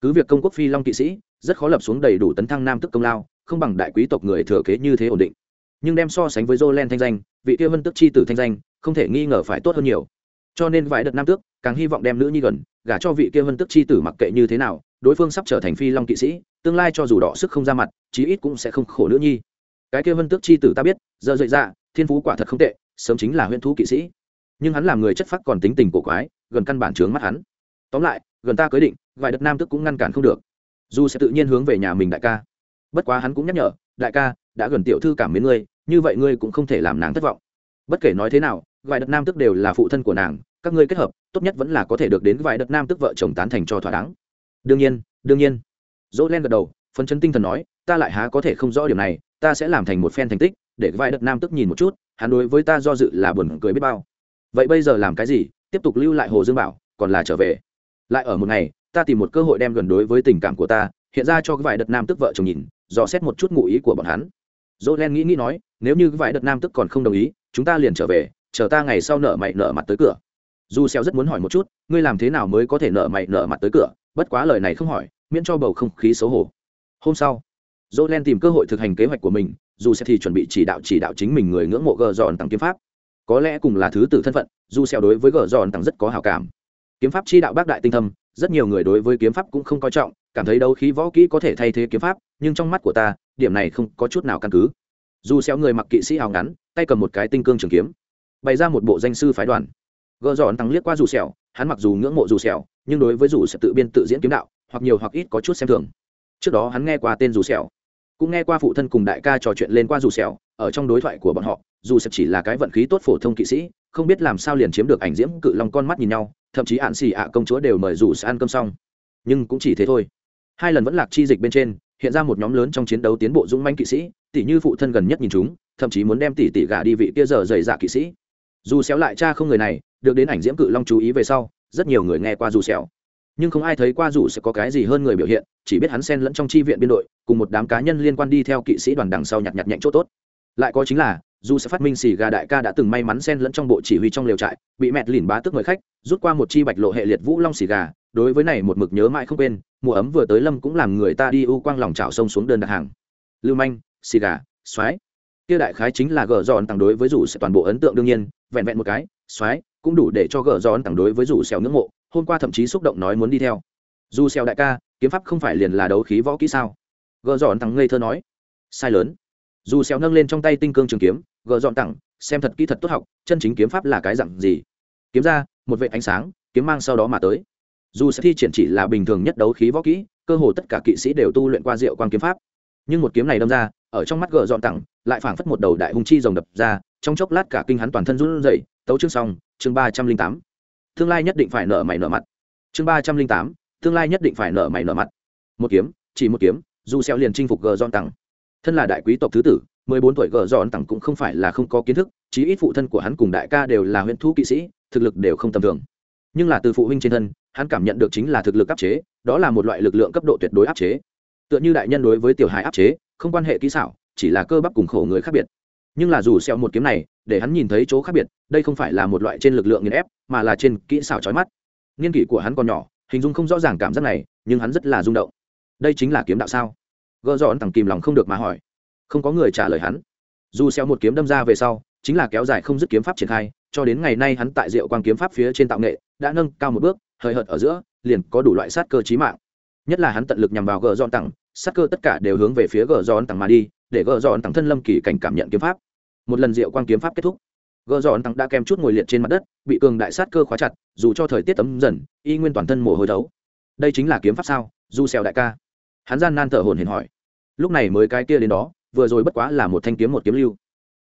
Cứ việc công quốc phi long kỵ sĩ rất khó lập xuống đầy đủ tấn thăng nam tức công lao, không bằng đại quý tộc người thừa kế như thế ổn định. Nhưng đem so sánh với jolen thanh danh, vị kia vân tức chi tử thanh danh, không thể nghi ngờ phải tốt hơn nhiều. Cho nên vài đợt nam tước, càng hy vọng đem nữ nhi gần, gả cho vị kia vân tức chi tử mặc kệ như thế nào, đối phương sắp trở thành phi long kỵ sĩ, tương lai cho dù đỏ sức không ra mặt, chí ít cũng sẽ không khổ nữ nhi. Cái kia vân tước chi tử ta biết, giờ dậy ra thiên phú quả thật không tệ, sớm chính là huyễn thú kỵ sĩ. Nhưng hắn làm người chất phác còn tính tình cổ quái, gần căn bản trướng mắt hắn. Tóm lại, gần ta cưới định vài đợt nam tức cũng ngăn cản không được dù sẽ tự nhiên hướng về nhà mình đại ca. Bất quá hắn cũng nhắc nhở, đại ca, đã gần tiểu thư cảm mến ngươi, như vậy ngươi cũng không thể làm nàng thất vọng. Bất kể nói thế nào, vài đợt nam tức đều là phụ thân của nàng, các ngươi kết hợp, tốt nhất vẫn là có thể được đến vài đợt nam tức vợ chồng tán thành cho thỏa đáng. Đương nhiên đương nhiên. Dỗ len gật đầu, phấn chấn tinh thần nói, ta lại há có thể không rõ điều này, ta sẽ làm thành một phen thành tích, để vài đợt nam tức nhìn một chút, hắn đối với ta do dự là buồn cười biết bao. Vậy bây giờ làm cái gì? Tiếp tục lưu lại hồ dương bảo, còn là trở về. Lại ở một ngày ta tìm một cơ hội đem gần đối với tình cảm của ta, hiện ra cho cái vài đợt nam tức vợ chồng nhìn, dò xét một chút ngụ ý của bọn hắn. Dỗ len nghĩ nghĩ nói, nếu như cái vài đợt nam tức còn không đồng ý, chúng ta liền trở về, chờ ta ngày sau nợ mày nợ mặt tới cửa. Dù xeo rất muốn hỏi một chút, ngươi làm thế nào mới có thể nợ mày nợ mặt tới cửa, bất quá lời này không hỏi, miễn cho bầu không khí xấu hổ. Hôm sau dỗ len tìm cơ hội thực hành kế hoạch của mình, dù sẽ thì chuẩn bị chỉ đạo chỉ đạo chính mình người ngưỡng mộ gờ dọn tặng kiếm pháp. Có lẽ cùng là thứ tử thân phận, dù Xeo đối với gờ giòn tặng rất có hảo cảm. Kiếm pháp chi đạo bác đại tinh thâm rất nhiều người đối với kiếm pháp cũng không coi trọng, cảm thấy đấu khí võ kỹ có thể thay thế kiếm pháp, nhưng trong mắt của ta, điểm này không có chút nào căn cứ. Dù xéo người mặc kỵ sĩ áo ngắn, tay cầm một cái tinh cương trường kiếm, bày ra một bộ danh sư phái đoàn. Gỡ giòn tăng liếc qua dù xẻo hắn mặc dù ngưỡng mộ dù xẻo nhưng đối với dù sẽ tự biên tự diễn kiếm đạo, hoặc nhiều hoặc ít có chút xem thường. Trước đó hắn nghe qua tên dù xẻo cũng nghe qua phụ thân cùng đại ca trò chuyện lên qua dù xẻo ở trong đối thoại của bọn họ, dù sẽ chỉ là cái vận khí tốt phổ thông kỵ sĩ, không biết làm sao liền chiếm được ảnh diễm cự long con mắt nhìn nhau thậm chí ạn xì ạ công chúa đều mời dù sẽ ăn cơm xong. Nhưng cũng chỉ thế thôi. Hai lần vẫn lạc chi dịch bên trên, hiện ra một nhóm lớn trong chiến đấu tiến bộ dũng manh kỵ sĩ tỷ như phụ thân gần nhất nhìn chúng, thậm chí muốn đem tỷ tỷ gả đi vị kia giờ dày dạ kỵ sĩ. Dù xéo lại cha không người này, được đến ảnh diễm cự long chú ý về sau, rất nhiều người nghe qua dù xéo. Nhưng không ai thấy qua dù sẽ có cái gì hơn người biểu hiện, chỉ biết hắn xen lẫn trong chi viện biên đội, cùng một đám cá nhân liên quan đi theo kỵ sĩ đoàn đằng sau nhặt nhặt nhạnh chỗ tốt. Lại có chính là dù sẽ phát minh xì gà đại ca đã từng may mắn xen lẫn trong bộ chỉ huy trong lều trại, bị mẹ lìn bá tức mời khách, rút qua một chi bạch lộ hệ liệt vũ long xì gà. Đối với này một mực nhớ mãi không quên, mùa ấm vừa tới lâm cũng làm người ta đi u quang lòng chảo sông xuống đơn đặt hàng. Lưu manh, xì gà xoáy kia đại khái chính là gờ giòn tặng đối với rủ sẽ toàn bộ ấn tượng đương nhiên, vẹn vẹn một cái xoáy cũng đủ để cho gờ giòn tặng đối với rủ xèo ngưỡng mộ, hôm qua thậm chí xúc động nói muốn đi theo. Dù xèo đại ca, kiếm pháp không phải liền là đấu khí võ kỹ sao? Gờ giòn tặng ngây thơ nói. Sai lớn dù xéo nâng lên trong tay tinh cương trường kiếm, gờ dọn tặng, xem thật kỹ thật tốt học, chân chính kiếm pháp là cái dạng gì. Kiếm ra, một vệ ánh sáng, kiếm mang sau đó mà tới. Dù sẽ thi triển chỉ là bình thường nhất đấu khí võ kỹ, cơ hồ tất cả kỵ sĩ đều tu luyện qua diệu quang kiếm pháp. Nhưng một kiếm này đâm ra, ở trong mắt gờ dọn tặng, lại phảng phất một đầu đại hung chi rồng đập ra, trong chốc lát cả kinh hắn toàn thân run rẩy. Tấu chương xong, chương ba trăm linh tám. Tương lai nhất định phải nợ mày nợ mặt. Chương ba trăm linh tám, tương lai nhất định phải nợ mày nợ mặt. Một kiếm, chỉ một kiếm, dù xeo liền chinh phục gờ dọn tặng thân là đại quý tộc thứ tử, mười bốn tuổi gờ dọn tặng cũng không phải là không có kiến thức, chí ít phụ thân của hắn cùng đại ca đều là huyện thú kỵ sĩ, thực lực đều không tầm thường. Nhưng là từ phụ huynh trên thân, hắn cảm nhận được chính là thực lực áp chế, đó là một loại lực lượng cấp độ tuyệt đối áp chế. Tựa như đại nhân đối với tiểu hài áp chế, không quan hệ kỹ xảo, chỉ là cơ bắp cùng khổ người khác biệt. Nhưng là dù xeo một kiếm này, để hắn nhìn thấy chỗ khác biệt, đây không phải là một loại trên lực lượng nghiền ép, mà là trên kỹ xảo chói mắt. Niên kỷ của hắn còn nhỏ, hình dung không rõ ràng cảm giác này, nhưng hắn rất là rung động. Đây chính là kiếm đạo sao? Gỡ dọn thằng kìm lòng không được mà hỏi. Không có người trả lời hắn. Dù xeo một kiếm đâm ra về sau, chính là kéo dài không dứt kiếm pháp triển khai, cho đến ngày nay hắn tại diệu quang kiếm pháp phía trên tạo nghệ, đã nâng cao một bước hơi hợt ở giữa, liền có đủ loại sát cơ chí mạng. Nhất là hắn tận lực nhằm vào gờ dọn tặng sát cơ tất cả đều hướng về phía gờ dọn tặng mà đi, để gờ dọn tặng thân lâm kỳ cảnh cảm nhận kiếm pháp. Một lần diệu quang kiếm pháp kết thúc gờ dọn tặng đã kèm chút ngồi liệt trên mặt đất, bị cường đại sát cơ khóa chặt, dù cho thời tiết tấm dần, y nguyên toàn thân mồ hôi thấu. Đây chính là kiếm pháp sao? Du xèo đại ca hắn gian nan thở hồn hển hỏi. Lúc này mới cái kia đến đó, vừa rồi bất quá là một thanh kiếm một kiếm lưu.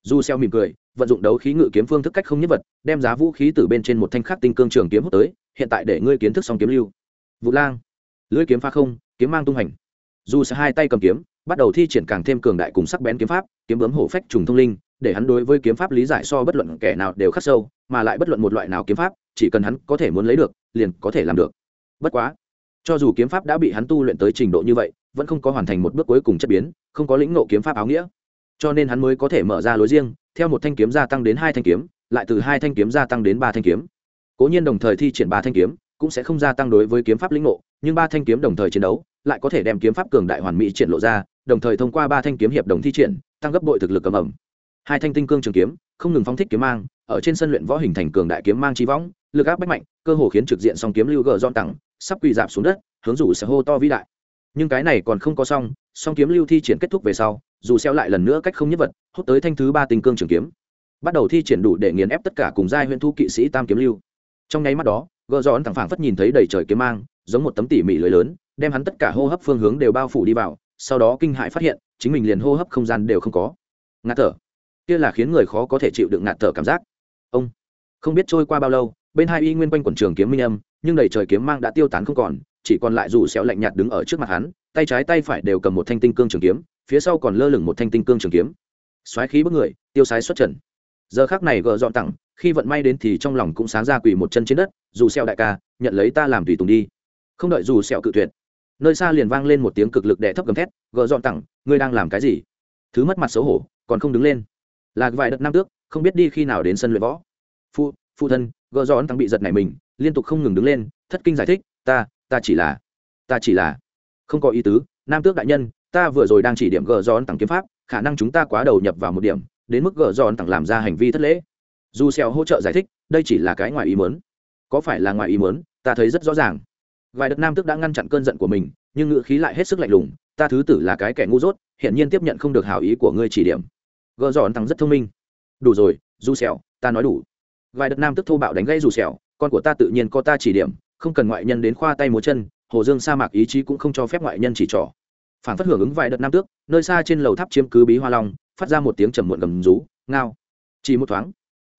Du xeo mỉm cười, vận dụng đấu khí ngự kiếm phương thức cách không nhất vật, đem giá vũ khí từ bên trên một thanh khắc tinh cương trường kiếm hút tới, hiện tại để ngươi kiến thức xong kiếm lưu. Vũ lang. Lưỡi kiếm pha không, kiếm mang tung hành. Dù sẽ hai tay cầm kiếm, bắt đầu thi triển càng thêm cường đại cùng sắc bén kiếm pháp, kiếm bướm hổ phách trùng thông linh, để hắn đối với kiếm pháp lý giải so bất luận kẻ nào đều khắc sâu, mà lại bất luận một loại nào kiếm pháp, chỉ cần hắn có thể muốn lấy được, liền có thể làm được. Bất quá cho dù kiếm pháp đã bị hắn tu luyện tới trình độ như vậy, vẫn không có hoàn thành một bước cuối cùng chất biến, không có lĩnh ngộ kiếm pháp áo nghĩa. Cho nên hắn mới có thể mở ra lối riêng, theo một thanh kiếm gia tăng đến hai thanh kiếm, lại từ hai thanh kiếm gia tăng đến ba thanh kiếm. Cố nhiên đồng thời thi triển ba thanh kiếm, cũng sẽ không gia tăng đối với kiếm pháp lĩnh ngộ, nhưng ba thanh kiếm đồng thời chiến đấu, lại có thể đem kiếm pháp cường đại hoàn mỹ triển lộ ra, đồng thời thông qua ba thanh kiếm hiệp đồng thi triển, tăng gấp bội thực lực cầm ẩm. Hai thanh tinh cương trường kiếm, không ngừng phóng thích kiếm mang, ở trên sân luyện võ hình thành cường đại kiếm mang chi võng, lực áp bách mạnh, cơ hồ khiến trực diện song kiếm lưu gờ dọn tặng sắp quỳ dạp xuống đất, hướng rủ sẽ hô to vĩ đại. Nhưng cái này còn không có xong, song kiếm lưu thi triển kết thúc về sau, dù xeo lại lần nữa cách không nhất vật, hút tới thanh thứ ba tinh cương trường kiếm. Bắt đầu thi triển đủ để nghiền ép tất cả cùng giai huyện thu kỵ sĩ tam kiếm lưu. Trong nháy mắt đó, gờ giòn thẳng phảng phất nhìn thấy đầy trời kiếm mang, giống một tấm tỉ mỉ lưới lớn, đem hắn tất cả hô hấp phương hướng đều bao phủ đi vào, sau đó kinh hãi phát hiện, chính mình liền hô hấp không gian đều không có. Ngạt thở. Kia là khiến người khó có thể chịu đựng ngạt thở cảm giác. Ông. Không biết trôi qua bao lâu, bên hai y nguyên quanh quần trường kiếm minh âm nhưng đầy trời kiếm mang đã tiêu tán không còn, chỉ còn lại dù xéo lạnh nhạt đứng ở trước mặt hắn, tay trái tay phải đều cầm một thanh tinh cương trường kiếm, phía sau còn lơ lửng một thanh tinh cương trường kiếm. Xoáy khí bức người, tiêu sái xuất trần. Giờ khác này gợ dọn tặng, khi vận may đến thì trong lòng cũng sáng ra quỳ một chân trên đất, dù xẹo đại ca, nhận lấy ta làm tùy tùng đi. Không đợi dù xẹo cự tuyệt, nơi xa liền vang lên một tiếng cực lực đè thấp gầm thét gợ dọn tặng, ngươi đang làm cái gì? Thứ mất mặt xấu hổ, còn không đứng lên. Là vài đợt năm tước, không biết đi khi nào đến sân luyện võ. Phụ phụ thân gợ dọn tặng bị giật này mình liên tục không ngừng đứng lên, thất kinh giải thích, ta ta chỉ là, ta chỉ là, không có ý tứ, nam tước đại nhân, ta vừa rồi đang chỉ điểm gờ giòn tặng kiếm pháp, khả năng chúng ta quá đầu nhập vào một điểm, đến mức gờ giòn tặng làm ra hành vi thất lễ. Dù xèo hỗ trợ giải thích, đây chỉ là cái ngoài ý muốn. Có phải là ngoài ý muốn? Ta thấy rất rõ ràng. Vài đợt nam tước đã ngăn chặn cơn giận của mình, nhưng ngữ khí lại hết sức lạnh lùng, ta thứ tử là cái kẻ ngu dốt hiện nhiên tiếp nhận không được hảo ý của ngươi chỉ điểm. Gờ giòn tặng rất thông minh. Đủ rồi, dù xèo ta nói đủ. Vài đợt nam tước thô bạo đánh gãy dù xèo con của ta tự nhiên có ta chỉ điểm, không cần ngoại nhân đến khoa tay múa chân, hồ dương sa mạc ý chí cũng không cho phép ngoại nhân chỉ trỏ. Phản phát hưởng ứng vài đợt nam tước, nơi xa trên lầu tháp chiếm cứ bí hoa long, phát ra một tiếng trầm muộn gầm rú, ngao. Chỉ một thoáng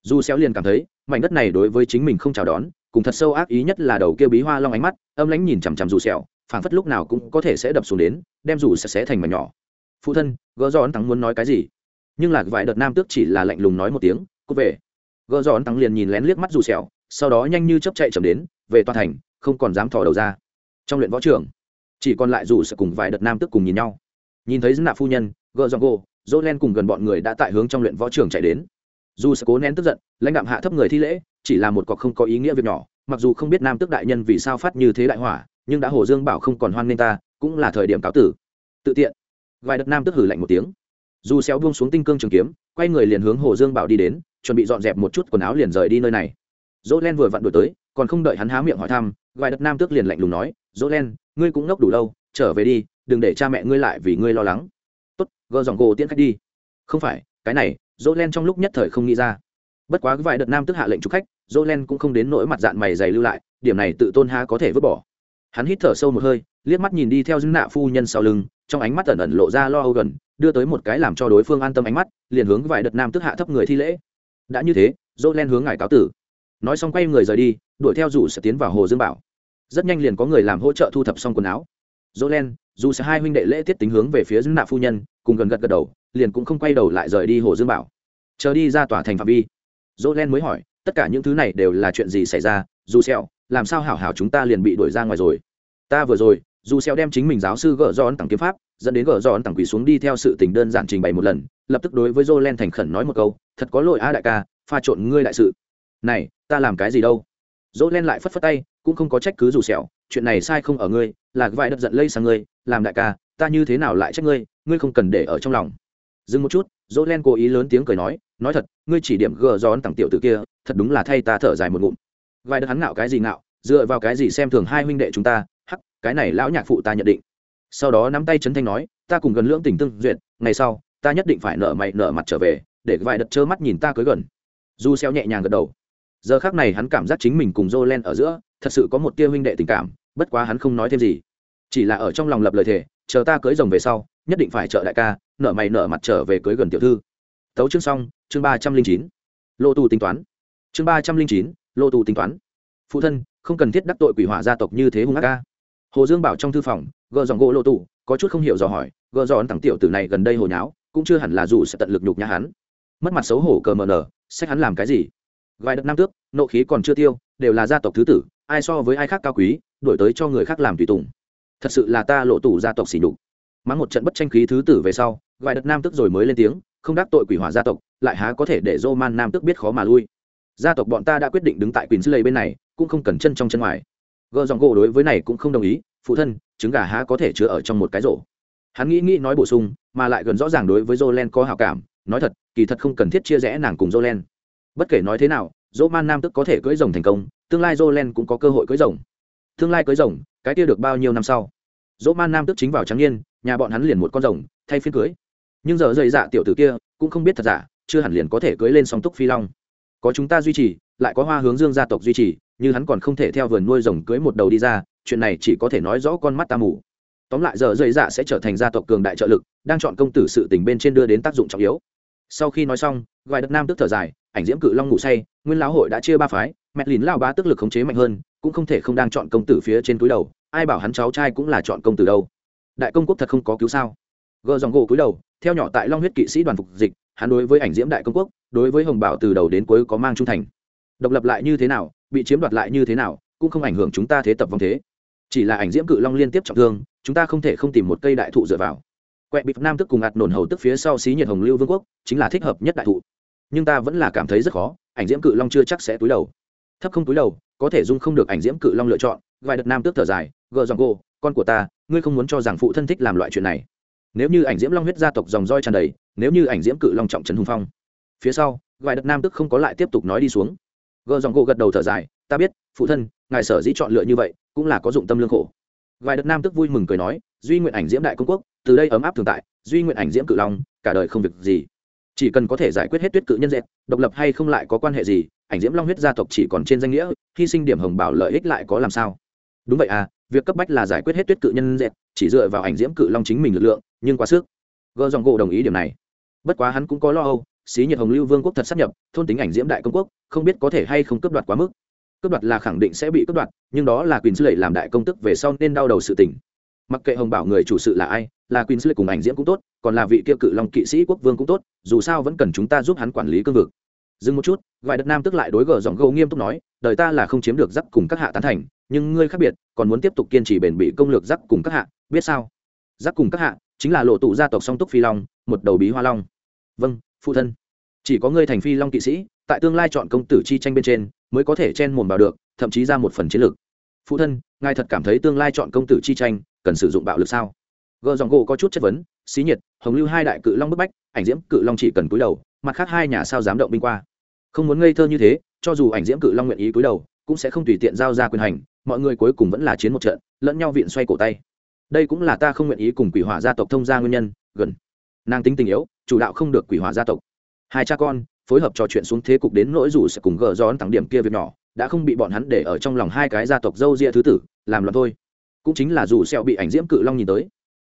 du xéo liền cảm thấy, mảnh đất này đối với chính mình không chào đón, cùng thật sâu ác ý nhất là đầu kia bí hoa long ánh mắt, âm lãnh nhìn chằm chằm dù xẻo phảng phất lúc nào cũng có thể sẽ đập xuống đến, đem dù sẽ xé thành mảnh nhỏ. Phụ thân, gỡ giòn thắng muốn nói cái gì? Nhưng là vài đợt nam tước chỉ là lạnh lùng nói một tiếng cút về. Gỡ giòn thắng liền nhìn lén liếc mắt dù xẻo sau đó nhanh như chớp chạy chậm đến, về toàn thành, không còn dám thò đầu ra. Trong luyện võ trường chỉ còn lại dù sẽ cùng vài đợt nam tước cùng nhìn nhau. Nhìn thấy dân nạ phu nhân gợ dọn gỗ dỗ len cùng gần bọn người đã tại hướng trong luyện võ trường chạy đến. Dù sẽ cố nén tức giận, lãnh đạm hạ thấp người thi lễ, chỉ là một cọc không có ý nghĩa việc nhỏ, mặc dù không biết nam tước đại nhân vì sao phát như thế đại hỏa, nhưng đã hồ dương bảo không còn hoan nghênh ta, cũng là thời điểm cáo tử. Tự tiện, vài đợt nam tước hử lạnh một tiếng. Dù xéo buông xuống tinh cương trường kiếm, quay người liền hướng hồ dương bảo đi đến, chuẩn bị dọn dẹp một chút quần áo liền rời đi nơi này dỗ len vừa vặn đuổi tới, còn không đợi hắn há miệng hỏi thăm vài đợt nam tước liền lạnh lùng nói, dỗ len, ngươi cũng ngốc đủ lâu, trở về đi, đừng để cha mẹ ngươi lại vì ngươi lo lắng. Tốt gờ dòng gỗ tiễn khách đi. Không phải, cái này, dỗ len trong lúc nhất thời không nghĩ ra. Bất quá vài đợt nam tức hạ lệnh chụp khách, dỗ len cũng không đến nỗi mặt dạng mày dày lưu lại, điểm này tự tôn ha có thể vứt bỏ. Hắn hít thở sâu một hơi, liếc mắt nhìn đi theo dưng nạ phu nhân sau lưng, trong ánh mắt ẩn ẩn lộ ra lo âu gần, đưa tới một cái làm cho đối phương an tâm ánh mắt, liền hướng vài đợt nam tức hạ thấp người thi lễ. Đã như thế, dỗ len hướng ngài cáo tử nói xong quay người rời đi, đuổi theo rủ sẽ tiến vào hồ dương bảo. Rất nhanh liền có người làm hỗ trợ thu thập xong quần áo. Dỗ len, dù sẽ hai huynh đệ lễ tiết tính hướng về phía dưng nạ phu nhân, cùng gần gật gật đầu, liền cũng không quay đầu lại rời đi hồ dương bảo. Chờ đi ra tòa thành phạm vi. Dỗ len mới hỏi, tất cả những thứ này đều là chuyện gì xảy ra? Dù xẹo làm sao hảo hảo chúng ta liền bị đuổi ra ngoài rồi? Ta vừa rồi, dù xẹo đem chính mình giáo sư gỡ giòn tặng kiếm pháp, dẫn đến gỡ giòn tặng quỳ xuống đi theo sự tình đơn giản trình bày một lần, lập tức đối với dỗ len thành khẩn nói một câu, thật có lỗi a đại ca, pha trộn ngươi đại sự này ta làm cái gì đâu? Dỗ len lại phất phất tay cũng không có trách cứ dù sẹo, chuyện này sai không ở ngươi là vài đợt giận lây sang ngươi làm đại ca ta như thế nào lại trách ngươi ngươi không cần để ở trong lòng. Dừng một chút dỗ len cố ý lớn tiếng cười nói nói thật ngươi chỉ điểm gờ gión tặng tiểu tử kia thật đúng là thay ta thở dài một ngụm. Vài đợt hắn ngạo cái gì ngạo dựa vào cái gì xem thường hai huynh đệ chúng ta hắc cái này lão nhạc phụ ta nhận định. Sau đó nắm tay trấn thanh nói ta cùng gần lưỡng tình tương duyệt ngày sau ta nhất định phải nợ mày nợ mặt trở về để vài đợt trơ mắt nhìn ta cưới gần. Du xeo nhẹ nhàng gật đầu giờ khác này hắn cảm giác chính mình cùng jolen ở giữa, thật sự có một tia huynh đệ tình cảm, bất quá hắn không nói thêm gì. Chỉ là ở trong lòng lập lời thề, chờ ta cưới rồng về sau, nhất định phải trợ đại ca nợ mày nợ mặt trở về cưới gần tiểu thư. Tấu chương xong, chương ba trăm linh chín. Lô tù tính toán. Chương ba trăm linh chín, lô tù tính toán. Phụ thân, không cần thiết đắc tội quỷ hỏa gia tộc như thế hung ác ca. Hồ dương bảo trong thư phòng gợ dòng gỗ lô tù, có chút không hiểu dò hỏi gợ dọn thằng tiểu tử này gần đây hồi nháo, cũng chưa hẳn là dù sẽ tận lực nhục nhã hắn. Mất mặt xấu hổ cờ mờ nở sách hắn làm cái gì? Vài đất năm tước, nộ khí còn chưa tiêu, đều là gia tộc thứ tử, ai so với ai khác cao quý, đổi tới cho người khác làm tùy tùng. Thật sự là ta lộ tủ gia tộc xỉ nhục. Mắng một trận bất tranh khí thứ tử về sau, vài đất nam tức rồi mới lên tiếng, không đắc tội quỷ hỏa gia tộc, lại há có thể để dô man nam tức biết khó mà lui. Gia tộc bọn ta đã quyết định đứng tại quyền sư lầy bên này, cũng không cần chân trong chân ngoài. Gờ dòng gỗ đối với này cũng không đồng ý, phụ thân, trứng gà há có thể chứa ở trong một cái rổ. Hắn nghĩ nghĩ nói bổ sung, mà lại gần rõ ràng đối với jolen có hào cảm, nói thật, kỳ thật không cần thiết chia rẽ nàng cùng jolen bất kể nói thế nào, dỗ man nam tức có thể cưỡi rồng thành công, tương lai jolen cũng có cơ hội cưỡi rồng. Tương lai cưỡi rồng, cái kia được bao nhiêu năm sau? Dỗ man nam tức chính vào trắng nhiên nhà bọn hắn liền một con rồng, thay phiên cưới. Nhưng giờ dày dạ tiểu tử kia, cũng không biết thật giả, chưa hẳn liền có thể cưới lên song túc phi long. Có chúng ta duy trì, lại có hoa hướng dương gia tộc duy trì, như hắn còn không thể theo vườn nuôi rồng cưới một đầu đi ra, chuyện này chỉ có thể nói rõ con mắt ta mù. Tóm lại giờ dày dạ sẽ trở thành gia tộc cường đại trợ lực, đang chọn công tử sự tình bên trên đưa đến tác dụng trọng yếu. Sau khi nói xong Gọi đất nam tức thở dài ảnh diễm cự long ngủ say, nguyên lão hội đã chia ba phái, mẹ lìn lao bá tức lực khống chế mạnh hơn, cũng không thể không đang chọn công tử phía trên túi đầu, ai bảo hắn cháu trai cũng là chọn công tử đâu. Đại công quốc thật không có cứu sao? Gờ dòng gỗ cúi đầu, theo nhỏ tại long huyết kỵ sĩ đoàn phục dịch, hắn đối với ảnh diễm đại công quốc, đối với hồng bảo từ đầu đến cuối có mang trung thành. Độc lập lại như thế nào, bị chiếm đoạt lại như thế nào, cũng không ảnh hưởng chúng ta thế tập vong thế. Chỉ là ảnh diễm cự long liên tiếp trọng thương, chúng ta không thể không tìm một cây đại thụ dựa vào. Quẹ bịp nam tức cùng ạt nổn hầu tức phía sau xí nhiệt hồng lưu vương quốc, chính là thích hợp nhất đại thụ nhưng ta vẫn là cảm thấy rất khó, ảnh diễm cự long chưa chắc sẽ túi đầu. Thấp không túi đầu, có thể dung không được ảnh diễm cự long lựa chọn. Vài đợt nam tước thở dài, gờ dòng gô con của ta, ngươi không muốn cho rằng phụ thân thích làm loại chuyện này. Nếu như ảnh diễm long huyết gia tộc dòng roi tràn đầy, nếu như ảnh diễm cự long trọng trấn hùng phong. Phía sau, vài đợt nam tức không có lại tiếp tục nói đi xuống. Gờ dòng gỗ gật đầu thở dài, ta biết, phụ thân, ngài sở dĩ chọn lựa như vậy, cũng là có dụng tâm lương khổ. Vài đợt nam tức vui mừng cười nói, duy nguyện ảnh diễm đại công quốc, từ đây ấm áp thường tại, duy nguyện ảnh diễm cự long, cả đời không việc gì chỉ cần có thể giải quyết hết tuyết cự nhân dẹp độc lập hay không lại có quan hệ gì, ảnh diễm long huyết gia tộc chỉ còn trên danh nghĩa, hy sinh điểm hồng bảo lợi ích lại có làm sao? Đúng vậy à việc cấp bách là giải quyết hết tuyết cự nhân dẹp chỉ dựa vào ảnh diễm cự long chính mình lực lượng, nhưng quá sức. Gờ dòng gỗ đồng ý điểm này. Bất quá hắn cũng có lo âu, xí nhiệt hồng lưu vương quốc thật sắp nhập, thôn tính ảnh diễm đại công quốc, không biết có thể hay không cướp đoạt quá mức. Cướp đoạt là khẳng định sẽ bị cướp đoạt, nhưng đó là quyền dư lệ làm đại công tức về sau nên đau đầu sự tỉnh mặc kệ hồng bảo người chủ sự là ai, là quyền sư cùng ảnh diễm cũng tốt, còn là vị kia cự long kỵ sĩ quốc vương cũng tốt, dù sao vẫn cần chúng ta giúp hắn quản lý cương vực. Dừng một chút, vài đất nam tức lại đối gờ dòng gâu nghiêm túc nói, đời ta là không chiếm được giắc cùng các hạ tán thành, nhưng ngươi khác biệt, còn muốn tiếp tục kiên trì bền bỉ công lược giắc cùng các hạ, biết sao? Giắc cùng các hạ, chính là lộ tụ gia tộc song túc phi long, một đầu bí hoa long. Vâng phụ thân. Chỉ có ngươi thành phi long kỵ sĩ, tại tương lai chọn công tử chi tranh bên trên, mới có thể chen mồn vào được, thậm chí ra một phần chiến lược phụ thân, ngài thật cảm thấy tương lai chọn công tử chi tranh, cần sử dụng bạo lực sao? Gờ dòng gỗ có chút chất vấn, xí nhiệt, hồng lưu hai đại cự long bức bách, ảnh diễm cự long chỉ cần cúi đầu, mặt khác hai nhà sao dám động binh qua? Không muốn ngây thơ như thế, cho dù ảnh diễm cự long nguyện ý cúi đầu, cũng sẽ không tùy tiện giao ra quyền hành, mọi người cuối cùng vẫn là chiến một trận, lẫn nhau viện xoay cổ tay. Đây cũng là ta không nguyện ý cùng quỷ hỏa gia tộc thông gia nguyên nhân, gần. Nàng tính tình yếu, chủ đạo không được quỷ hỏa gia tộc. Hai cha con, phối hợp trò chuyện xuống thế cục đến nỗi rủ sẽ cùng gờ gión thẳng điểm kia việc nhỏ đã không bị bọn hắn để ở trong lòng hai cái gia tộc dâu ria thứ tử làm loạn thôi. Cũng chính là dù sẹo bị ảnh diễm cự long nhìn tới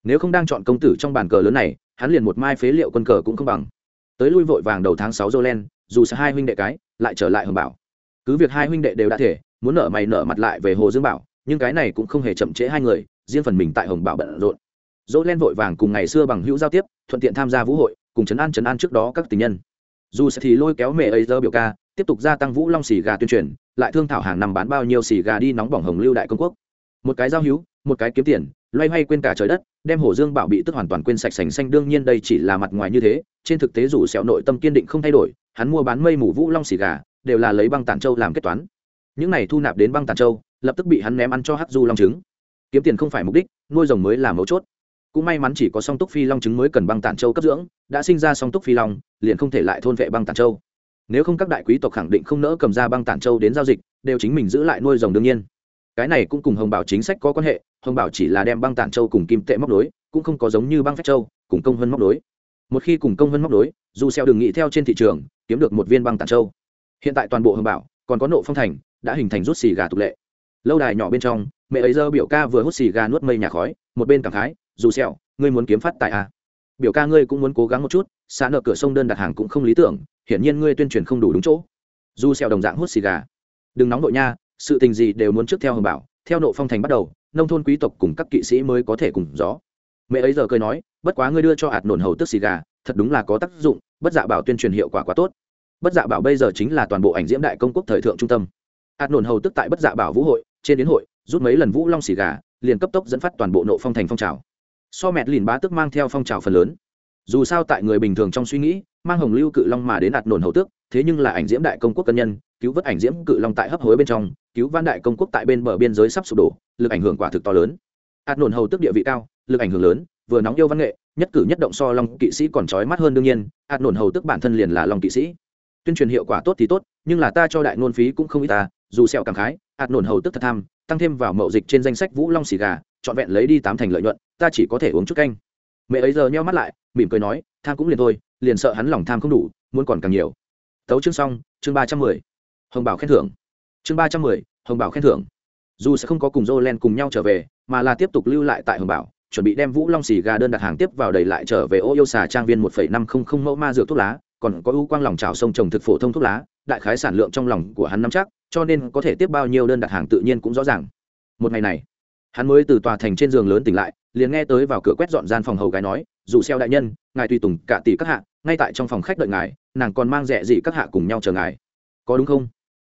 nếu không đang chọn công tử trong bàn cờ lớn này hắn liền một mai phế liệu quân cờ cũng không bằng. Tới lui vội vàng đầu tháng sáu Jolen, dù sẽ hai huynh đệ cái lại trở lại hồng bảo. Cứ việc hai huynh đệ đều đã thể muốn nở mày nở mặt lại về hồ dương bảo nhưng cái này cũng không hề chậm trễ hai người riêng phần mình tại hồng bảo bận rộn. Dỗ len vội vàng cùng ngày xưa bằng hữu giao tiếp thuận tiện tham gia vũ hội cùng chấn an chấn an trước đó các tình nhân. Dù sẽ thì lôi kéo mẹ ấy dơ biểu ca tiếp tục gia tăng vũ long xì gà tuyên truyền, lại thương thảo hàng năm bán bao nhiêu xì gà đi nóng bỏng hồng lưu đại công quốc. Một cái giao hữu, một cái kiếm tiền, loay hoay quên cả trời đất, đem hồ dương bảo bị tức hoàn toàn quên sạch sành xanh, đương nhiên đây chỉ là mặt ngoài như thế, trên thực tế dù sẹo nội tâm kiên định không thay đổi, hắn mua bán mây mù vũ long xì gà, đều là lấy băng tản châu làm kết toán. Những này thu nạp đến băng tản châu, lập tức bị hắn ném ăn cho hắc du long trứng. Kiếm tiền không phải mục đích, nuôi rồng mới là mấu chốt. Cũng may mắn chỉ có song túc phi long trứng mới cần băng tản châu cấp dưỡng, đã sinh ra song túc phi long, liền không thể lại thôn vệ băng tản châu nếu không các đại quý tộc khẳng định không nỡ cầm ra băng tản châu đến giao dịch, đều chính mình giữ lại nuôi rồng đương nhiên. Cái này cũng cùng hồng bảo chính sách có quan hệ, hồng bảo chỉ là đem băng tản châu cùng kim tệ móc đối cũng không có giống như băng phách châu, cùng công hơn móc đối một khi cùng công hơn móc đối dù xeo đừng nghĩ theo trên thị trường, kiếm được một viên băng tản châu. Hiện tại toàn bộ hồng bảo, còn có nộ phong thành, đã hình thành rút xì gà tục lệ. Lâu đài nhỏ bên trong, mẹ ấy dơ biểu ca vừa hút xì gà nuốt mây nhà khói, một bên cảm khái, dù xẹo ngươi muốn kiếm phát tại à. biểu ca ngươi cũng muốn cố gắng một chút xã nợ cửa sông đơn đặt hàng cũng không lý tưởng hiển nhiên ngươi tuyên truyền không đủ đúng chỗ. Du xẹo đồng dạng hút xì gà. Đừng nóng đội nha, sự tình gì đều muốn trước theo hồng bảo, theo nộ phong thành bắt đầu, nông thôn quý tộc cùng các kỵ sĩ mới có thể cùng gió. Mẹ ấy giờ cười nói, bất quá ngươi đưa cho hạt nổn hầu tức xì gà, thật đúng là có tác dụng, bất dạ bảo tuyên truyền hiệu quả quá tốt. Bất dạ bảo bây giờ chính là toàn bộ ảnh diễm đại công quốc thời thượng trung tâm. Hạt nổn hầu tức tại bất dạ bảo vũ hội, trên đến hội, rút mấy lần vũ long xì gà, liền cấp tốc dẫn phát toàn bộ nộ phong thành phong trào. So mẹt lìn bá tức mang theo phong trào phần lớn. Dù sao tại người bình thường trong suy nghĩ mang hồng lưu cự long mà đến đạt nổn hầu tước, thế nhưng là ảnh diễm đại công quốc cân nhân, cứu vớt ảnh diễm cự long tại hấp hối bên trong, cứu văn đại công quốc tại bên bờ biên giới sắp sụp đổ, lực ảnh hưởng quả thực to lớn. Hạt nổn hầu tước địa vị cao, lực ảnh hưởng lớn, vừa nóng yêu văn nghệ, nhất cử nhất động so long kỵ sĩ còn trói mắt hơn đương nhiên hạt nổn hầu tước bản thân liền là long kỵ sĩ. Tuyên truyền hiệu quả tốt thì tốt, nhưng là ta cho đại ngôn phí cũng không ít ta, dù sẹo cảm khái hạt nổn hầu tức thật tham, tăng thêm vào mậu dịch trên danh sách vũ long xì gà, trọn vẹn lấy đi tám thành lợi nhuận, ta chỉ có thể uống chút canh. Mẹ ấy giờ nheo mắt lại, mỉm cười nói, tham cũng liền thôi liền sợ hắn lòng tham không đủ, muốn còn càng nhiều. Tấu chương xong, chương ba trăm mười. Hồng bảo khen thưởng. Chương ba trăm mười, hồng bảo khen thưởng. Dù sẽ không có cùng jolen cùng nhau trở về, mà là tiếp tục lưu lại tại hồng bảo, chuẩn bị đem vũ long xì gà đơn đặt hàng tiếp vào đầy lại trở về ô yêu xà trang viên một phẩy năm không không mẫu ma dược thuốc lá, còn có ưu quang lòng trào sông trồng thực phổ thông thuốc lá, đại khái sản lượng trong lòng của hắn nắm chắc, cho nên có thể tiếp bao nhiêu đơn đặt hàng tự nhiên cũng rõ ràng. Một ngày này, hắn mới từ tòa thành trên giường lớn tỉnh lại liền nghe tới vào cửa quét dọn gian phòng hầu gái nói, dù xeo đại nhân, ngài tùy tùng cả tỷ các hạ, ngay tại trong phòng khách đợi ngài, nàng còn mang rẻ gì các hạ cùng nhau chờ ngài. Có đúng không?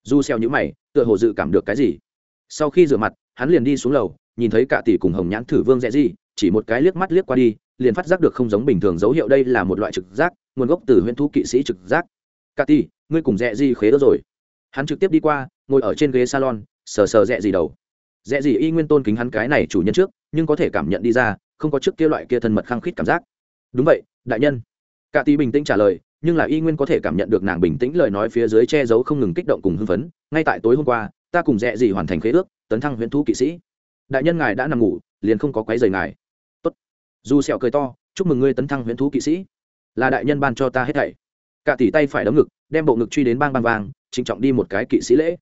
Dù xeo nhíu mày, tựa hồ dự cảm được cái gì. Sau khi rửa mặt, hắn liền đi xuống lầu, nhìn thấy cả tỷ cùng hồng nhãn thử vương rẻ gì, chỉ một cái liếc mắt liếc qua đi, liền phát giác được không giống bình thường dấu hiệu đây là một loại trực giác, nguồn gốc từ huyễn thú kỵ sĩ trực giác. Cả tỷ, ngươi cùng rẻ gì khế đó rồi? Hắn trực tiếp đi qua, ngồi ở trên ghế salon, sờ sờ rẻ gì đầu dễ gì y nguyên tôn kính hắn cái này chủ nhân trước nhưng có thể cảm nhận đi ra không có trước kia loại kia thân mật khăng khít cảm giác. Đúng vậy đại nhân. Cả tỷ bình tĩnh trả lời nhưng là y nguyên có thể cảm nhận được nàng bình tĩnh lời nói phía dưới che giấu không ngừng kích động cùng hưng phấn. Ngay tại tối hôm qua ta cùng dễ gì hoàn thành khế ước tấn thăng huyễn thú kỵ sĩ. Đại nhân ngài đã nằm ngủ liền không có quấy rầy ngài. Tốt. Dù sẹo cười to chúc mừng ngươi tấn thăng huyễn thú kỵ sĩ. Là đại nhân ban cho ta hết thảy. Cả tỷ tay phải đấm ngực đem bộ ngực truy đến bang bang vàng, trịnh trọng đi một cái kỵ sĩ lễ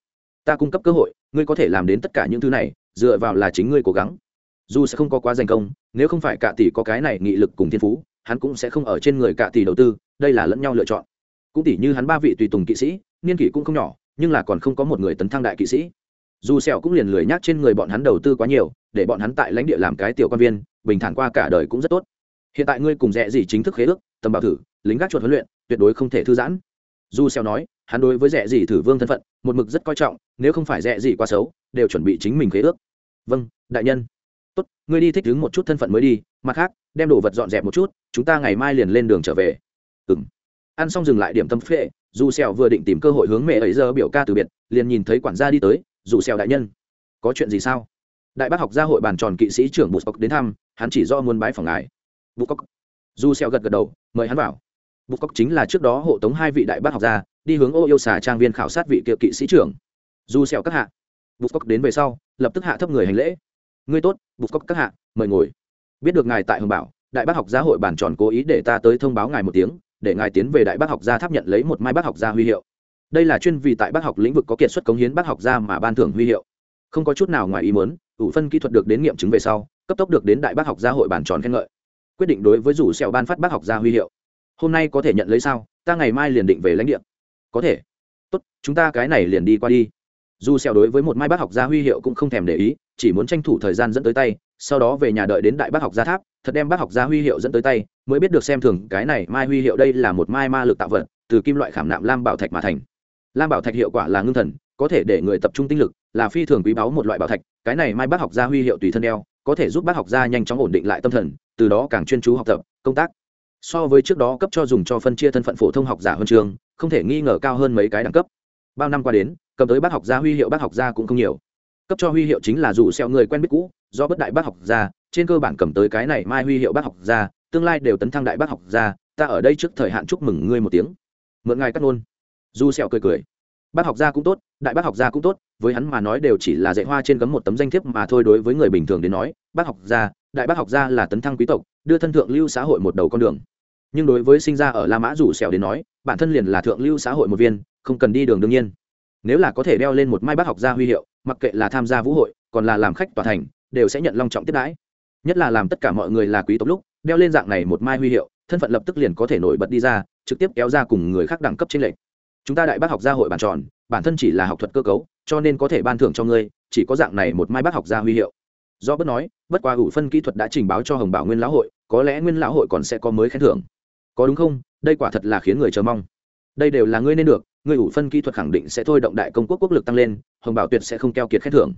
ta cung cấp cơ hội, ngươi có thể làm đến tất cả những thứ này, dựa vào là chính ngươi cố gắng. Dù sẽ không có quá danh công, nếu không phải cả tỷ có cái này nghị lực cùng thiên phú, hắn cũng sẽ không ở trên người cả tỷ đầu tư, đây là lẫn nhau lựa chọn. Cũng tỷ như hắn ba vị tùy tùng kỵ sĩ, niên kỷ cũng không nhỏ, nhưng là còn không có một người tấn thăng đại kỵ sĩ. Dù sẹo cũng liền lười nhắc trên người bọn hắn đầu tư quá nhiều, để bọn hắn tại lãnh địa làm cái tiểu quan viên, bình thản qua cả đời cũng rất tốt. Hiện tại ngươi cùng rẻ gì chính thức khế ước, tầm bảo thử, lính gác chuột huấn luyện, tuyệt đối không thể thư giãn dù xeo nói, hắn đối với rẻ gì thử vương thân phận, một mực rất coi trọng, nếu không phải rẻ gì quá xấu, đều chuẩn bị chính mình khế ước. Vâng đại nhân. Tốt, ngươi đi thích ứng một chút thân phận mới đi, mặt khác, đem đồ vật dọn dẹp một chút, chúng ta ngày mai liền lên đường trở về. Ừm. Ăn xong dừng lại điểm tâm phệ, dù sẹo vừa định tìm cơ hội hướng mẹ ấy giờ biểu ca từ biệt, liền nhìn thấy quản gia đi tới, dù sẹo đại nhân, có chuyện gì sao? Đại bác học gia hội bàn tròn kỵ sĩ trưởng bút cốc đến thăm, hắn chỉ do muốn bái phòng ngài. Bút cốc. Dù sẹo gật gật đầu, mời hắn vào bục cóc chính là trước đó hộ tống hai vị đại bác học gia, đi hướng ô yêu xà trang viên khảo sát vị kiệu kỵ sĩ trưởng. Dù sẹo các hạ. Bục cóc đến về sau, lập tức hạ thấp người hành lễ. Ngươi tốt bục cóc các hạ, mời ngồi. Biết được ngài tại hồng bảo, đại bác học gia hội bàn tròn cố ý để ta tới thông báo ngài một tiếng, để ngài tiến về đại bác học gia tháp nhận lấy một mai bác học gia huy hiệu. Đây là chuyên vì tại bác học lĩnh vực có kiệt xuất cống hiến bác học gia mà ban thưởng huy hiệu. Không có chút nào ngoài ý muốn, ủ phân kỹ thuật được đến nghiệm chứng về sau, cấp tốc được đến đại bác học gia hội bàn tròn khen ngợi. Quyết định đối với rủ sẹo ban phát bác học gia huy hiệu hôm nay có thể nhận lấy sao? Ta ngày mai liền định về lãnh địa. Có thể. Tốt, chúng ta cái này liền đi qua đi. Dù sẹo đối với một mai bác học gia huy hiệu cũng không thèm để ý, chỉ muốn tranh thủ thời gian dẫn tới tay, sau đó về nhà đợi đến đại bác học gia tháp, thật đem bác học gia huy hiệu dẫn tới tay, mới biết được xem thường cái này mai huy hiệu đây là một mai ma lực tạo vật, từ kim loại khảm nạm lam bảo thạch mà thành. Lam bảo thạch hiệu quả là ngưng thần, có thể để người tập trung tinh lực, là phi thường quý báu một loại bảo thạch, cái này mai bác học gia huy hiệu tùy thân đeo có thể giúp bác học gia nhanh chóng ổn định lại tâm thần, từ đó càng chuyên chú học tập, công tác so với trước đó cấp cho dùng cho phân chia thân phận phổ thông học giả huân trường, không thể nghi ngờ cao hơn mấy cái đẳng cấp. Bao năm qua đến, cầm tới bác học gia huy hiệu bác học gia cũng không nhiều. Cấp cho huy hiệu chính là dù xeo người quen biết cũ, do bất đại bác học gia, trên cơ bản cầm tới cái này mai huy hiệu bác học gia, tương lai đều tấn thăng đại bác học gia, ta ở đây trước thời hạn chúc mừng ngươi một tiếng. Mượn ngài cắt ngôn. Dù xeo cười cười. Bác học gia cũng tốt, đại bác học gia cũng tốt, với hắn mà nói đều chỉ là dạy hoa trên gấm một tấm danh thiếp mà thôi đối với người bình thường đến nói, bác học gia, đại bác học gia là tấn thăng quý tộc, đưa thân thượng lưu xã hội một đầu con đường nhưng đối với sinh ra ở la mã rủ xẻo đến nói, bản thân liền là thượng lưu xã hội một viên, không cần đi đường đương nhiên. Nếu là có thể đeo lên một mai bác học gia huy hiệu, mặc kệ là tham gia vũ hội, còn là làm khách tòa thành, đều sẽ nhận long trọng tiếp đãi. Nhất là làm tất cả mọi người là quý tộc lúc, đeo lên dạng này một mai huy hiệu, thân phận lập tức liền có thể nổi bật đi ra, trực tiếp kéo ra cùng người khác đẳng cấp trên lệnh chúng ta đại bác học gia hội bàn tròn, bản thân chỉ là học thuật cơ cấu, cho nên có thể ban thưởng cho ngươi, chỉ có dạng này một mai bác học gia huy hiệu. Do bất nói, bất qua ủ phân kỹ thuật đã trình báo cho hồng bảo nguyên lão hội, có lẽ nguyên lão hội còn sẽ có mới khen thưởng có đúng không? Đây quả thật là khiến người chờ mong. Đây đều là ngươi nên được, ngươi ủ phân kỹ thuật khẳng định sẽ thôi động đại công quốc quốc lực tăng lên, hồng bảo tuyệt sẽ không keo kiệt khen thưởng.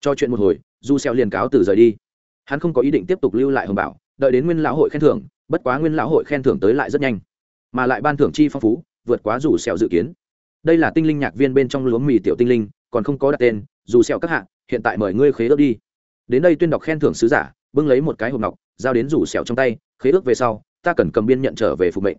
Cho chuyện một hồi, du xeo liền cáo từ rời đi. Hắn không có ý định tiếp tục lưu lại hồng bảo, đợi đến nguyên lão hội khen thưởng, bất quá nguyên lão hội khen thưởng tới lại rất nhanh. Mà lại ban thưởng chi phong phú, vượt quá dù xeo dự kiến. Đây là tinh linh nhạc viên bên trong lúa mì tiểu tinh linh, còn không có đặt tên, dù xeo các hạ, hiện tại mời ngươi khế ước đi. Đến đây tuyên đọc khen thưởng sứ giả, bưng lấy một cái hộp ngọc, giao đến rủ xẻo trong tay, khế ước về sau ta cần cầm biên nhận trở về phục mệnh.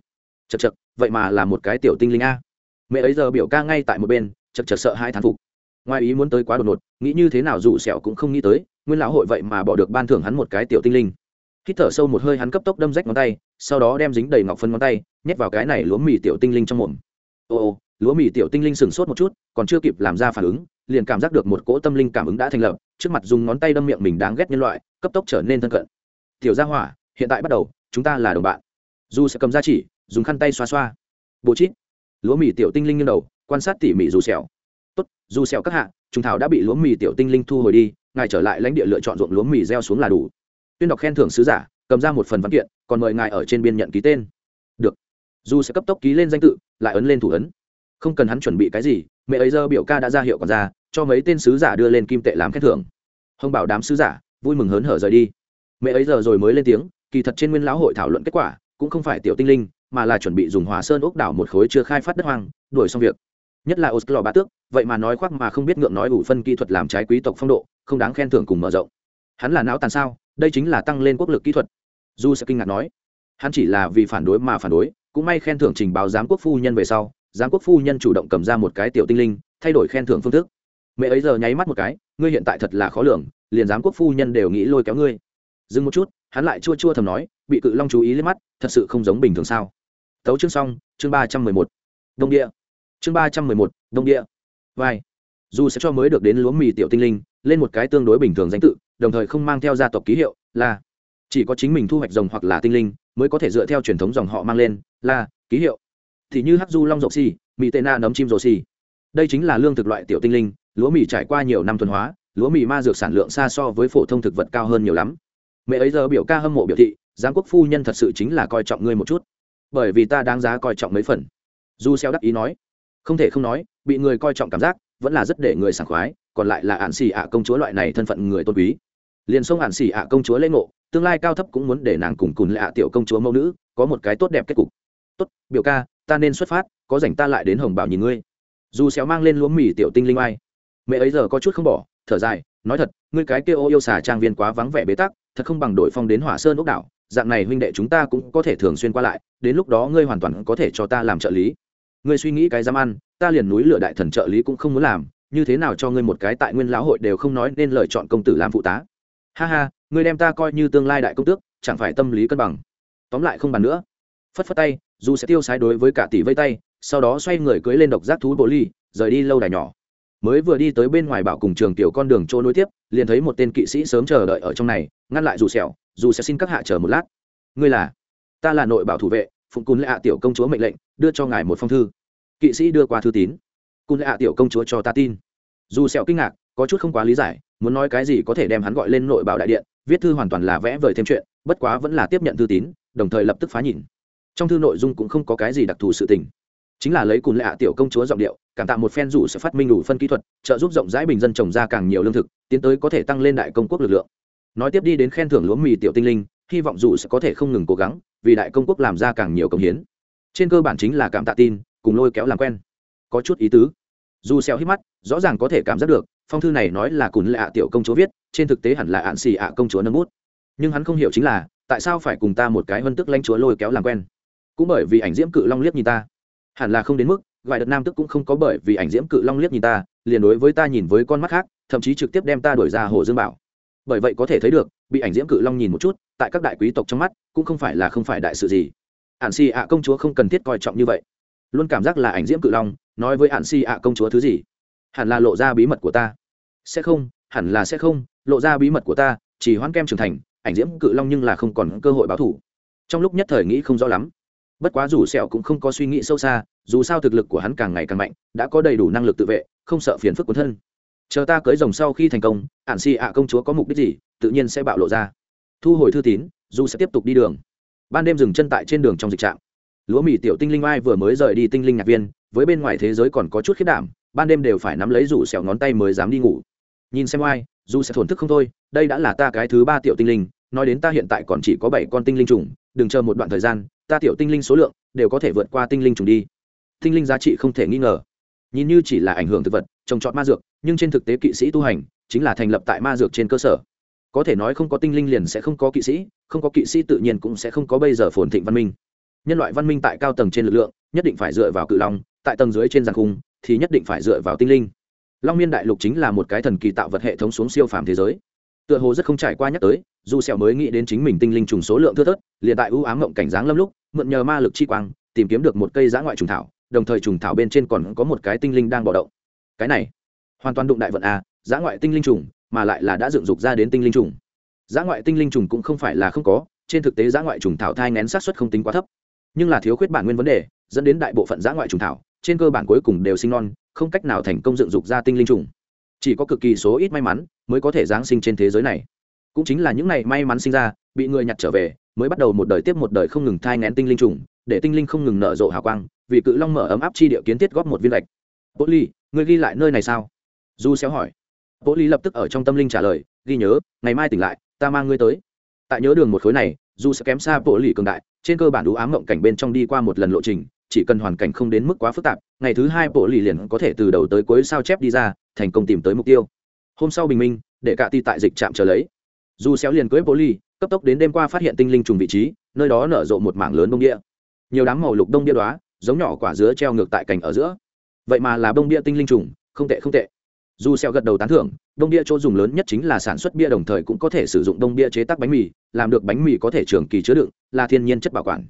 Chật chật vậy mà là một cái tiểu tinh linh a. Mẹ ấy giờ biểu ca ngay tại một bên chật chật sợ hai thán phục. Ngoài ý muốn tới quá đột ngột, nghĩ như thế nào dù sẹo cũng không nghĩ tới, nguyên lão hội vậy mà bỏ được ban thưởng hắn một cái tiểu tinh linh. Hít thở sâu một hơi hắn cấp tốc đâm rách ngón tay, sau đó đem dính đầy ngọc phân ngón tay, nhét vào cái này lúa mì tiểu tinh linh trong mồm. Ô ô, lúa mì tiểu tinh linh sừng sốt một chút, còn chưa kịp làm ra phản ứng, liền cảm giác được một cỗ tâm linh cảm ứng đã thành lập, trước mặt dùng ngón tay đâm miệng mình đáng ghét nhân loại, cấp tốc trở nên thân cận. Tiểu gia hỏa, hiện tại bắt đầu chúng ta là đồng bạn. Dù sẽ cầm ra chỉ, dùng khăn tay xoa xoa. Bố chít. Lúa mì tiểu tinh linh như đầu, quan sát tỉ mỉ dù xẻo tốt, dù xẻo các hạ trùng thảo đã bị lúa mì tiểu tinh linh thu hồi đi, ngài trở lại lãnh địa lựa chọn ruộng lúa mì gieo xuống là đủ. Tuyên đọc khen thưởng sứ giả, cầm ra một phần văn kiện, còn mời ngài ở trên biên nhận ký tên. Được. Dù sẽ cấp tốc ký lên danh tự, lại ấn lên thủ ấn. Không cần hắn chuẩn bị cái gì, mẹ ấy giờ biểu ca đã ra hiệu còn ra, cho mấy tên sứ giả đưa lên kim tệ làm khen thưởng. Hồng bảo đám sứ giả, vui mừng hớn hở rời đi. Mẹ ấy giờ rồi mới lên tiếng kỳ thật trên nguyên lão hội thảo luận kết quả, cũng không phải tiểu tinh linh, mà là chuẩn bị dùng hòa sơn ốc đảo một khối chưa khai phát đất hoang, đuổi xong việc. Nhất là osclo ba tước, vậy mà nói khoác mà không biết ngượng nói ủ phân kỹ thuật làm trái quý tộc phong độ, không đáng khen thưởng cùng mở rộng. Hắn là não tàn sao, đây chính là tăng lên quốc lực kỹ thuật. Du sẽ kinh ngạc nói, hắn chỉ là vì phản đối mà phản đối, cũng may khen thưởng trình báo giám quốc phu nhân về sau, giám quốc phu nhân chủ động cầm ra một cái tiểu tinh linh, thay đổi khen thưởng phương thức. Mẹ ấy giờ nháy mắt một cái, ngươi hiện tại thật là khó lường, liền giám quốc phu nhân đều nghĩ lôi kéo ngươi. Dừng một chút hắn lại chua chua thầm nói, bị cự long chú ý lên mắt, thật sự không giống bình thường sao. Tấu chương xong, chương ba trăm mười một. Đông địa. Chương ba trăm mười một, đông địa. Vai. Dù sẽ cho mới được đến lúa mì tiểu tinh linh, lên một cái tương đối bình thường danh tự, đồng thời không mang theo gia tộc ký hiệu, là chỉ có chính mình thu hoạch rồng hoặc là tinh linh, mới có thể dựa theo truyền thống dòng họ mang lên, là ký hiệu. Thì như hắc du long rộng xì mì tê na nấm chim rồ xì đây chính là lương thực loại tiểu tinh linh, lúa mì trải qua nhiều năm thuần hóa, lúa mì ma dược sản lượng xa so với phổ thông thực vật cao hơn nhiều lắm mẹ ấy giờ biểu ca hâm mộ biểu thị giáng quốc phu nhân thật sự chính là coi trọng ngươi một chút. Bởi vì ta đáng giá coi trọng mấy phần. Du xeo đắc ý nói, không thể không nói, bị người coi trọng cảm giác, vẫn là rất để người sảng khoái, còn lại là ạn xì ạ công chúa loại này thân phận người tôn quý. Liền xông ạn xì ạ công chúa lễ ngộ, tương lai cao thấp cũng muốn để nàng cùng cùng lạ tiểu công chúa mẫu nữ, có một cái tốt đẹp kết cục. Tốt, biểu ca, ta nên xuất phát, có rảnh ta lại đến hồng bảo nhìn ngươi. Dù xéo mang lên lúa mì tiểu tinh linh ai mẹ ấy giờ có chút không bỏ, thở dài, nói thật, ngươi cái kia ô yêu xà trang viên quá vắng vẻ bế tắc thật không bằng đổi phong đến hỏa sơn ốc đảo, dạng này huynh đệ chúng ta cũng có thể thường xuyên qua lại, đến lúc đó ngươi hoàn toàn có thể cho ta làm trợ lý. Ngươi suy nghĩ cái dám ăn, ta liền núi lửa đại thần trợ lý cũng không muốn làm, như thế nào cho ngươi một cái tại nguyên lão hội đều không nói nên lời chọn công tử làm phụ tá. Ha ha, ngươi đem ta coi như tương lai đại công tước, chẳng phải tâm lý cân bằng. Tóm lại không bàn nữa. Phất phất tay, dù sẽ tiêu sái đối với cả tỷ vây tay, sau đó xoay người cưới lên độc giác thú bộ ly, rời đi lâu đài nhỏ mới vừa đi tới bên ngoài bảo cùng trường tiểu con đường chỗ nối tiếp, liền thấy một tên kỵ sĩ sớm chờ đợi ở trong này, ngăn lại dù sẹo, dù sẽ xin các hạ chờ một lát. Ngươi là? Ta là nội bảo thủ vệ, phụng cún lệ hạ tiểu công chúa mệnh lệnh, đưa cho ngài một phong thư. Kỵ sĩ đưa qua thư tín. Cún lệ hạ tiểu công chúa cho ta tin. Dù sẹo kinh ngạc, có chút không quá lý giải, muốn nói cái gì có thể đem hắn gọi lên nội bảo đại điện, viết thư hoàn toàn là vẽ vời thêm chuyện, bất quá vẫn là tiếp nhận thư tín, đồng thời lập tức phá nhìn. Trong thư nội dung cũng không có cái gì đặc thù sự tình. Chính là lấy cùn lạ tiểu công chúa giọng điệu cảm tạ một phen rủ sẽ phát minh đủ phân kỹ thuật, trợ giúp rộng rãi bình dân trồng ra càng nhiều lương thực, tiến tới có thể tăng lên đại công quốc lực lượng. Nói tiếp đi đến khen thưởng lúa mì tiểu tinh linh, hy vọng dù sẽ có thể không ngừng cố gắng, vì đại công quốc làm ra càng nhiều công hiến. Trên cơ bản chính là cảm tạ tin, cùng lôi kéo làm quen. Có chút ý tứ. Dù xéo hít mắt, rõ ràng có thể cảm giác được, phong thư này nói là cùn lạ ạ tiểu công chúa viết, trên thực tế hẳn là ạn xì ạ công chúa nâng bút. Nhưng hắn không hiểu chính là, tại sao phải cùng ta một cái vân tức lãnh chúa lôi kéo làm quen? Cũng bởi vì ảnh diễm cự long liếc nhìn ta. Hẳn là không đến mức gọi đợt nam tức cũng không có bởi vì ảnh diễm cự long liếc nhìn ta, liền đối với ta nhìn với con mắt khác, thậm chí trực tiếp đem ta đuổi ra hồ dương bảo. Bởi vậy có thể thấy được, bị ảnh diễm cự long nhìn một chút, tại các đại quý tộc trong mắt, cũng không phải là không phải đại sự gì. Ạn xì ạ công chúa không cần thiết coi trọng như vậy. Luôn cảm giác là ảnh diễm cự long, nói với ạn xì ạ công chúa thứ gì? Hẳn là lộ ra bí mật của ta. Sẽ không, hẳn là sẽ không, lộ ra bí mật của ta, chỉ hoan kem trưởng thành, ảnh diễm cự long nhưng là không còn cơ hội báo thủ. Trong lúc nhất thời nghĩ không rõ lắm bất quá dù sẹo cũng không có suy nghĩ sâu xa, dù sao thực lực của hắn càng ngày càng mạnh, đã có đầy đủ năng lực tự vệ, không sợ phiền phức của thân. Chờ ta cưới rồng sau khi thành công, ản si ạ công chúa có mục đích gì, tự nhiên sẽ bạo lộ ra. Thu hồi thư tín, dù sẽ tiếp tục đi đường. Ban đêm dừng chân tại trên đường trong dịch trạm. Lúa mì tiểu tinh linh mai vừa mới rời đi tinh linh nhạc viên, với bên ngoài thế giới còn có chút khiết đảm, ban đêm đều phải nắm lấy rủ sẹo ngón tay mới dám đi ngủ. Nhìn xem ai dù sẽ thổn thức không thôi, đây đã là ta cái thứ ba tiểu tinh linh, nói đến ta hiện tại còn chỉ có bảy con tinh linh trùng, đừng chờ một đoạn thời gian ta tiểu tinh linh số lượng đều có thể vượt qua tinh linh trùng đi. Tinh linh giá trị không thể nghi ngờ. Nhìn như chỉ là ảnh hưởng thực vật, trồng trọt ma dược, nhưng trên thực tế kỵ sĩ tu hành chính là thành lập tại ma dược trên cơ sở. Có thể nói không có tinh linh liền sẽ không có kỵ sĩ, không có kỵ sĩ tự nhiên cũng sẽ không có bây giờ phồn thịnh văn minh. Nhân loại văn minh tại cao tầng trên lực lượng, nhất định phải dựa vào cự long, tại tầng dưới trên giàn khung thì nhất định phải dựa vào tinh linh. Long miên đại lục chính là một cái thần kỳ tạo vật hệ thống xuống siêu phàm thế giới tựa hồ rất không trải qua nhắc tới, dù sẹo mới nghĩ đến chính mình tinh linh trùng số lượng thưa thớt, liền tại ưu ám ngậm cảnh dáng lâm lúc, mượn nhờ ma lực chi quang, tìm kiếm được một cây giã ngoại trùng thảo, đồng thời trùng thảo bên trên còn có một cái tinh linh đang bò động cái này, hoàn toàn đụng đại vận à, a giã ngoại tinh linh trùng, mà lại là đã dựng dục ra đến tinh linh trùng. Giã ngoại tinh linh trùng cũng không phải là không có, trên thực tế giã ngoại trùng thảo thai nén sát xuất không tính quá thấp. Nhưng là thiếu khuyết bản nguyên vấn đề, dẫn đến đại bộ phận giã ngoại trùng thảo, trên cơ bản cuối cùng đều sinh non, không cách nào thành công dựng dục ra tinh linh trùng. Chỉ có cực kỳ số ít may mắn mới có thể giáng sinh trên thế giới này. Cũng chính là những này may mắn sinh ra, bị người nhặt trở về, mới bắt đầu một đời tiếp một đời không ngừng thai ngén tinh linh trùng, để tinh linh không ngừng nở rộ hào quang, vì cự long mở ấm áp chi địa kiến thiết góp một viên lệch bố ly ngươi ghi lại nơi này sao? Du xéo hỏi. Bố ly lập tức ở trong tâm linh trả lời, ghi nhớ, ngày mai tỉnh lại, ta mang ngươi tới. Tại nhớ đường một khối này, du sẽ kém xa bộ lì cường đại, trên cơ bản đủ ám mộng cảnh bên trong đi qua một lần lộ trình, chỉ cần hoàn cảnh không đến mức quá phức tạp, ngày thứ hai bộ lì liền có thể từ đầu tới cuối sao chép đi ra, thành công tìm tới mục tiêu hôm sau bình minh để cả ti tại dịch trạm chờ lấy. Dù xéo liền cưới bộ ly, cấp tốc đến đêm qua phát hiện tinh linh trùng vị trí nơi đó nở rộ một mảng lớn bông địa nhiều đám màu lục đông bia đóa, giống nhỏ quả dứa treo ngược tại cành ở giữa. Vậy mà là bông bia tinh linh trùng không tệ không tệ. Dù xeo gật đầu tán thưởng đông bia chỗ dùng lớn nhất chính là sản xuất bia đồng thời cũng có thể sử dụng đông bia chế tác bánh mì làm được bánh mì có thể trường kỳ chứa đựng là thiên nhiên chất bảo quản.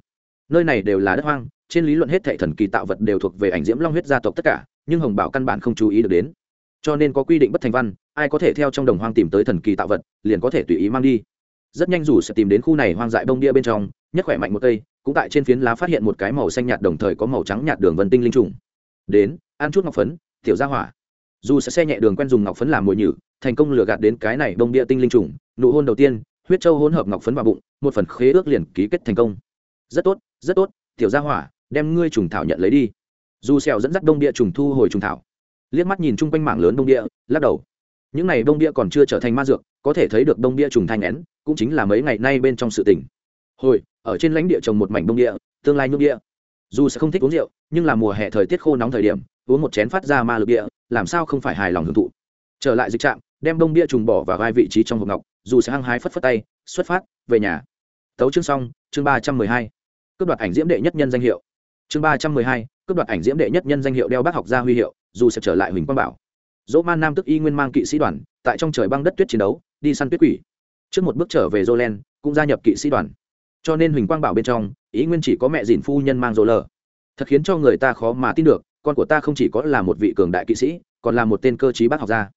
Nơi này đều là đất hoang trên lý luận hết thệ thần kỳ tạo vật đều thuộc về ảnh diễm long huyết gia tộc tất cả nhưng hồng bảo căn bản không chú ý được đến. Cho nên có quy định bất thành văn ai có thể theo trong đồng hoang tìm tới thần kỳ tạo vật, liền có thể tùy ý mang đi. Rất nhanh dù sẽ tìm đến khu này hoang dại bông đĩa bên trong, nhất khỏe mạnh một cây, cũng tại trên phiến lá phát hiện một cái màu xanh nhạt đồng thời có màu trắng nhạt đường vân tinh linh trùng. Đến, ăn chút ngọc phấn, tiểu gia hỏa. Dù sẽ xe nhẹ đường quen dùng ngọc phấn làm mồi nhử, thành công lừa gạt đến cái này bông đĩa tinh linh trùng. Nụ hôn đầu tiên, huyết châu hỗn hợp ngọc phấn vào bụng, một phần khế ước liền ký kết thành công. Rất tốt rất tốt, tiểu gia hỏa, đem ngươi trùng thảo nhận lấy đi. Dù xèo dẫn dắt đông địa trùng thu hồi trùng thảo. Liếc mắt nhìn chung quanh mảng lớn đông địa lắc đầu những này đông bia còn chưa trở thành ma dược, có thể thấy được đông bia trùng thanh nén, cũng chính là mấy ngày nay bên trong sự tỉnh. hồi, ở trên lãnh địa trồng một mảnh đông địa tương lai nhung địa dù sẽ không thích uống rượu, nhưng là mùa hè thời tiết khô nóng thời điểm, uống một chén phát ra ma lực địa làm sao không phải hài lòng hưởng thụ. Trở lại dịch trạm, đem đông bia trùng bỏ vào vai vị trí trong hộp ngọc, dù sẽ hăng hái phất phất tay, xuất phát, về nhà. Tấu chương xong, chương ba trăm mười hai. Cướp đoạt ảnh diễm đệ nhất nhân danh hiệu. Chương ba trăm mười hai, cướp đoạt ảnh diễm đệ nhất nhân danh hiệu đeo bác học gia huy hiệu, dù sẽ trở lại huỳnh quang bảo dỗ man nam tức y nguyên mang kỵ sĩ đoàn, tại trong trời băng đất tuyết chiến đấu, đi săn tuyết quỷ. Trước một bước trở về jolen cũng gia nhập kỵ sĩ đoàn. Cho nên huỳnh quang bảo bên trong, ý nguyên chỉ có mẹ dìn phu nhân mang rô lờ thật khiến cho người ta khó mà tin được, con của ta không chỉ có là một vị cường đại kỵ sĩ, còn là một tên cơ chí bác học gia.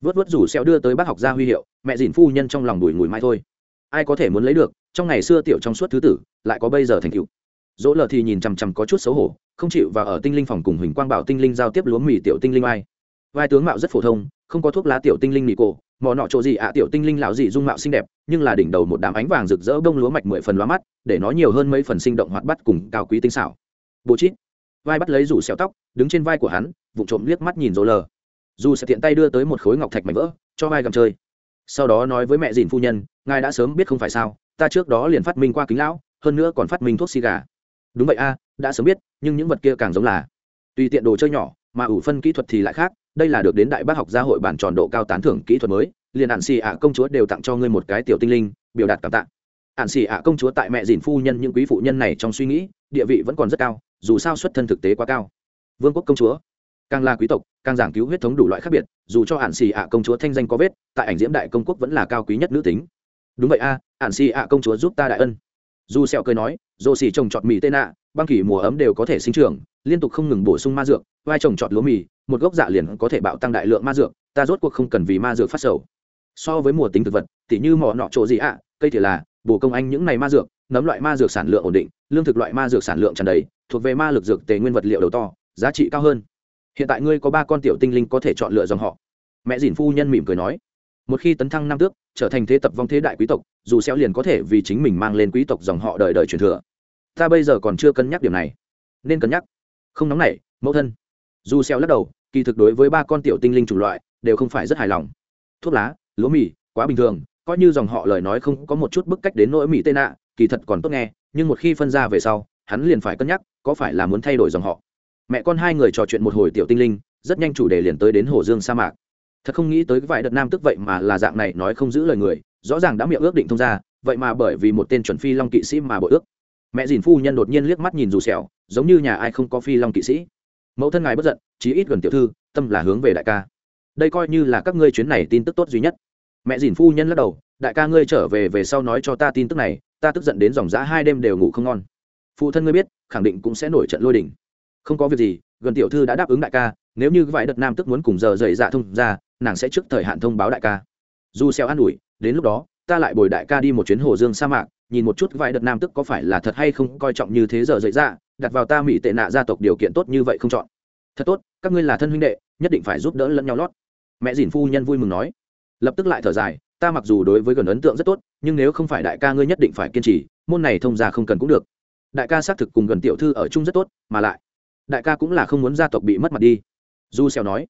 Vớt vớt rủ xeo đưa tới bác học gia huy hiệu, mẹ dìn phu nhân trong lòng đùi ngùi mai thôi. Ai có thể muốn lấy được, trong ngày xưa tiểu trong suốt thứ tử, lại có bây giờ thành cựu dỗ lờ thì nhìn chằm chằm có chút xấu hổ, không chịu và ở tinh linh phòng cùng huỳnh quang bảo tinh linh giao tiếp lúa mì tiểu tinh linh ai vai tướng mạo rất phổ thông, không có thuốc lá tiểu tinh linh nị cổ, mò nọ chỗ gì ạ, tiểu tinh linh lão gì dung mạo xinh đẹp, nhưng là đỉnh đầu một đám ánh vàng rực rỡ bông lúa mạch mười phần lóa mắt, để nó nhiều hơn mấy phần sinh động hoạt bắt cùng cao quý tinh xảo. Bố chít. Vai bắt lấy rủ xẻo tóc, đứng trên vai của hắn vụ trộm liếc mắt nhìn rỗ lờ. Dù sẽ tiện tay đưa tới một khối ngọc thạch mảnh vỡ, cho vai cầm chơi. Sau đó nói với mẹ dìn phu nhân, ngài đã sớm biết không phải sao, ta trước đó liền phát minh qua kính lão, hơn nữa còn phát minh thuốc xì gà. Đúng vậy a, đã sớm biết, nhưng những vật kia càng giống là. Tùy tiện đồ chơi nhỏ, mà ủ phân kỹ thuật thì lại khác đây là được đến đại bác học gia hội bản tròn độ cao tán thưởng kỹ thuật mới, liền ạn xì ạ công chúa đều tặng cho ngươi một cái tiểu tinh linh, biểu đạt cảm tạ. Ạn xì ạ công chúa tại mẹ dìn phu nhân những quý phụ nhân này trong suy nghĩ, địa vị vẫn còn rất cao, dù sao xuất thân thực tế quá cao. Vương quốc công chúa, càng là quý tộc, càng giảng cứu huyết thống đủ loại khác biệt, dù cho ạn xì ạ công chúa thanh danh có vết, tại ảnh diễm đại công quốc vẫn là cao quý nhất nữ tính. Đúng vậy a ạn xì ạ công chúa giúp ta đại ân. Dù sẹo cười nói dồ xì trồng trọt mì tên nạ, băng kỷ mùa ấm đều có thể sinh trưởng liên tục không ngừng bổ sung ma dược, vai trồng trọt lúa mì, một gốc dạ liền có thể bạo tăng đại lượng ma dược, ta rốt cuộc không cần vì ma dược phát sầu. So với mùa tính thực vật, tỉ như mỏ nọ chỗ gì ạ, cây thì là, bổ công anh những này ma dược, nấm loại ma dược sản lượng ổn định, lương thực loại ma dược sản lượng tràn đầy, thuộc về ma lực dược tề nguyên vật liệu đầu to, giá trị cao hơn. Hiện tại ngươi có ba con tiểu tinh linh có thể chọn lựa dòng họ. Mẹ dìn phu nhân mỉm cười nói. Một khi tấn thăng năm tước, trở thành thế tập vong thế đại quý tộc, dù xéo liền có thể vì chính mình mang lên quý tộc dòng họ đời đời truyền thừa. Ta bây giờ còn chưa cân nhắc điểm này. Nên cân nhắc không nóng nảy, mẫu thân. Dù xéo lắc đầu, kỳ thực đối với ba con tiểu tinh linh chủng loại, đều không phải rất hài lòng. Thuốc lá, lúa mì, quá bình thường, coi như dòng họ lời nói không có một chút bức cách đến nỗi mỹ tên nạ, kỳ thật còn tốt nghe, nhưng một khi phân ra về sau, hắn liền phải cân nhắc, có phải là muốn thay đổi dòng họ. Mẹ con hai người trò chuyện một hồi tiểu tinh linh, rất nhanh chủ đề liền tới đến hồ dương sa mạc. Thật không nghĩ tới vài đợt nam tức vậy mà là dạng này nói không giữ lời người, rõ ràng đã miệng ước định thông ra, vậy mà bởi vì một tên chuẩn phi long kỵ sĩ mà bội ước mẹ dìn phu nhân đột nhiên liếc mắt nhìn dù sẹo, giống như nhà ai không có phi long kỵ sĩ. Mẫu thân ngài bất giận, chí ít gần tiểu thư, tâm là hướng về đại ca. Đây coi như là các ngươi chuyến này tin tức tốt duy nhất. Mẹ dìn phu nhân lắc đầu, đại ca ngươi trở về về sau nói cho ta tin tức này, ta tức giận đến dòng dã hai đêm đều ngủ không ngon. Phụ thân ngươi biết, khẳng định cũng sẽ nổi trận lôi đình. Không có việc gì, gần tiểu thư đã đáp ứng đại ca, nếu như vài đợt nam tức muốn cùng giờ dậy dạ thông ra, nàng sẽ trước thời hạn thông báo đại ca. Dù xeo an ủi, đến lúc đó, ta lại bồi đại ca đi một chuyến hồ dương sa mạc nhìn một chút vài đợt nam tức có phải là thật hay không, coi trọng như thế giờ dậy ra, đặt vào ta mỹ tệ nạ gia tộc điều kiện tốt như vậy không chọn. Thật tốt, các ngươi là thân huynh đệ, nhất định phải giúp đỡ lẫn nhau lót. Mẹ dìn phu nhân vui mừng nói. Lập tức lại thở dài, ta mặc dù đối với gần ấn tượng rất tốt, nhưng nếu không phải đại ca ngươi nhất định phải kiên trì, môn này thông ra không cần cũng được. Đại ca xác thực cùng gần tiểu thư ở chung rất tốt, mà lại, đại ca cũng là không muốn gia tộc bị mất mặt đi. Du xèo nói,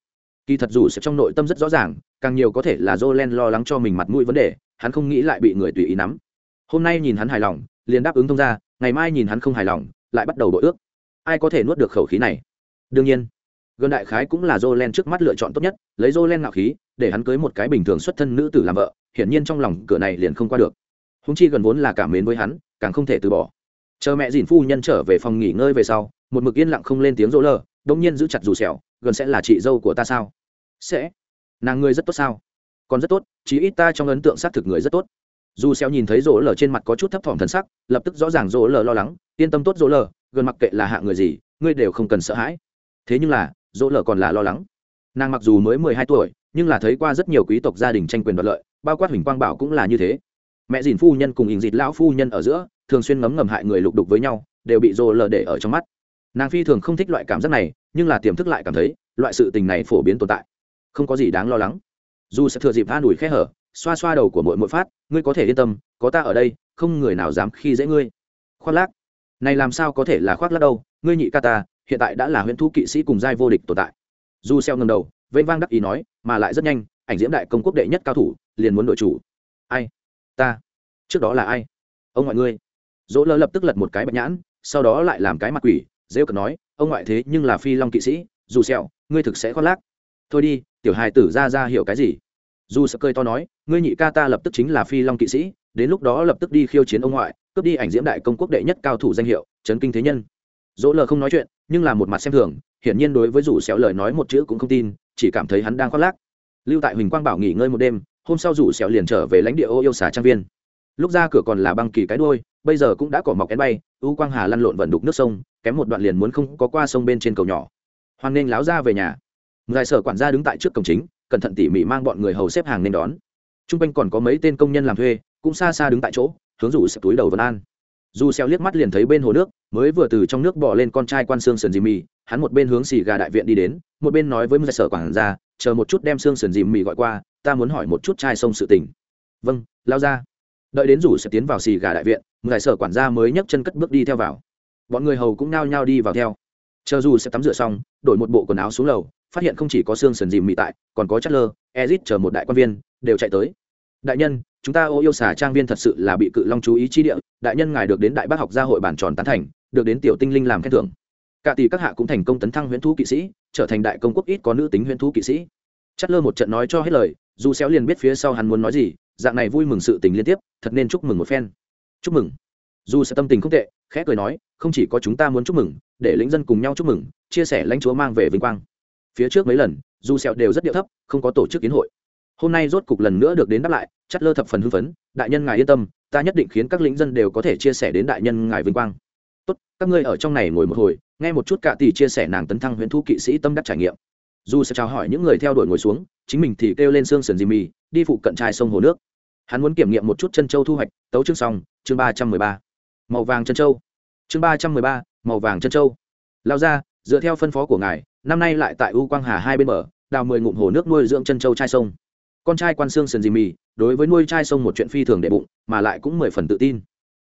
kỳ thật dù sẽ trong nội tâm rất rõ ràng, càng nhiều có thể là jolen lo lắng cho mình mặt mũi vấn đề, hắn không nghĩ lại bị người tùy ý nắm hôm nay nhìn hắn hài lòng, liền đáp ứng thông ra ngày mai nhìn hắn không hài lòng, lại bắt đầu đội ước. Ai có thể nuốt được khẩu khí này? Đương nhiên gần đại khái cũng là jolen trước mắt lựa chọn tốt nhất, lấy jolen ngạo khí, để hắn cưới một cái bình thường xuất thân nữ tử làm vợ, hiển nhiên trong lòng cửa này liền không qua được. Húng chi gần vốn là cảm mến với hắn, càng không thể từ bỏ. Chờ mẹ dìn phu nhân trở về phòng nghỉ ngơi về sau, một mực yên lặng không lên tiếng rỗ lờ đông nhiên giữ chặt dù sẹo gần sẽ là chị dâu của ta sao? Sẽ. Nàng ngươi rất tốt sao? Còn rất tốt, chí ít ta trong ấn tượng xác thực người rất tốt dù xeo nhìn thấy rỗ lờ trên mặt có chút thấp thỏm thần sắc, lập tức rõ ràng rỗ lờ lo lắng, yên tâm tốt rỗ lờ gần mặc kệ là hạ người gì, ngươi đều không cần sợ hãi. Thế nhưng là, rỗ lờ còn là lo lắng. Nàng mặc dù mới mười hai tuổi, nhưng là thấy qua rất nhiều quý tộc gia đình tranh quyền đoạt lợi, bao quát huỳnh quang bảo cũng là như thế. Mẹ dìn phu nhân cùng ình dịt lão phu nhân ở giữa, thường xuyên ngấm ngầm hại người lục đục với nhau, đều bị rỗ lờ để ở trong mắt. Nàng phi thường không thích loại cảm giác này, nhưng là tiềm thức lại cảm thấy, loại sự tình này phổ biến tồn tại. Không có gì đáng lo lắng. Dù sẽ thừa dịp tha đùi khe hở xoa xoa đầu của mỗi mỗi phát, ngươi có thể yên tâm, có ta ở đây, không người nào dám khi dễ ngươi. Khoác lác. Này làm sao có thể là khoác lác đâu, ngươi nhị ca ta, hiện tại đã là huyện thu kỵ sĩ cùng giai vô địch tồn tại. Dù xeo ngầm đầu, vênh vang đắc ý nói, mà lại rất nhanh, ảnh diễm đại công quốc đệ nhất cao thủ, liền muốn đội chủ. Ai? Ta? Trước đó là ai? Ông ngoại ngươi. Dỗ lơ lập tức lật một cái bạch nhãn, sau đó lại làm cái mặt quỷ dễ cận nói, ông ngoại thế nhưng là phi long kỵ sĩ, dù xẹo ngươi thực sẽ khoác lác. Thôi đi, tiểu hài tử ra ra hiểu cái gì? Dù sợ cười to nói, ngươi nhị ca ta lập tức chính là phi long kỵ sĩ, đến lúc đó lập tức đi khiêu chiến ông ngoại, cướp đi ảnh diễm đại công quốc đệ nhất cao thủ danh hiệu trấn kinh thế nhân. Dỗ lờ không nói chuyện, nhưng là một mặt xem thường, hiển nhiên đối với rủ xéo lời nói một chữ cũng không tin, chỉ cảm thấy hắn đang khoác lác. Lưu tại huỳnh quang bảo nghỉ ngơi một đêm, hôm sau rủ xéo liền trở về lãnh địa ô yêu xà trang viên. Lúc ra cửa còn là băng kỳ cái đuôi, bây giờ cũng đã cỏ mọc én bay, u quang hà lăn lộn vận đục nước sông, kém một đoạn liền muốn không có qua sông bên trên cầu nhỏ. Hoan nên láo ra về nhà. Ngài sở quản gia đứng tại trước cổng chính cẩn thận tỉ mỉ mang bọn người hầu xếp hàng nên đón. T r u n g quanh còn có mấy tên công nhân làm thuê, cũng xa xa đứng tại chỗ, hướng rủ xếp túi đầu vân an. Dù xeo liếc mắt liền thấy bên hồ nước, mới vừa từ trong nước bỏ lên con trai quan xương sườn dì mì, hắn một bên hướng xì gà đại viện đi đến, một bên nói với ngài sở quản gia, chờ một chút đem xương sườn dì mì gọi qua, ta muốn hỏi một chút trai sông sự tình. Vâng lao ra. Đợi đến rủ sẽ tiến vào xì gà đại viện giải sở quản gia mới nhấc chân cất bước đi theo vào. Bọn người hầu cũng nao nhao đi vào theo. Chờ dù sẽ tắm rửa xong, đổi một bộ quần áo xuống lầu phát hiện không chỉ có xương sườn dìm mị tại, còn có chất lơ ezit chờ một đại quan viên, đều chạy tới. Đại nhân, chúng ta ô yêu xà trang viên thật sự là bị cự long chú ý chi địa, đại nhân ngài được đến đại bác học gia hội bản tròn tán thành, được đến tiểu tinh linh làm khen thưởng. Cả tỷ các hạ cũng thành công tấn thăng huyễn thú kỵ sĩ, trở thành đại công quốc ít có nữ tính huyễn thú kỵ sĩ. Chất lơ một trận nói cho hết lời, dù xéo liền biết phía sau hắn muốn nói gì, dạng này vui mừng sự tình liên tiếp, thật nên chúc mừng một phen. Chúc mừng. Dù sẽ tâm tình không tệ, khẽ cười nói, không chỉ có chúng ta muốn chúc mừng, để lĩnh dân cùng nhau chúc mừng, chia sẻ lãnh chúa mang về vinh quang phía trước mấy lần, dù sẹo đều rất điệu thấp, không có tổ chức kiến hội. Hôm nay rốt cục lần nữa được đến đáp lại chắt lơ thập phần hưng phấn, đại nhân ngài yên tâm, ta nhất định khiến các lĩnh dân đều có thể chia sẻ đến đại nhân ngài vinh quang. Tốt, các ngươi ở trong này ngồi một hồi, nghe một chút cả tỷ chia sẻ nàng tấn thăng huyễn thu kỵ sĩ tâm đắc trải nghiệm. Dù sẽ chào hỏi những người theo đuổi ngồi xuống, chính mình thì kêu lên xương sườn dì mì, đi phụ cận trai sông hồ nước. Hắn muốn kiểm nghiệm một chút chân châu thu hoạch, tấu chương xong, chương ba trăm mười ba. Màu vàng chân châu. Chương ba trăm mười ba, màu vàng chân châu. Lao ra dựa theo phân phó của ngài, năm nay lại tại u quang hà hai bên bờ, đào mười ngụm hồ nước nuôi dưỡng chân châu trai sông. Con trai quan xương sườn dì mì, đối với nuôi trai sông một chuyện phi thường đệ bụng, mà lại cũng mười phần tự tin.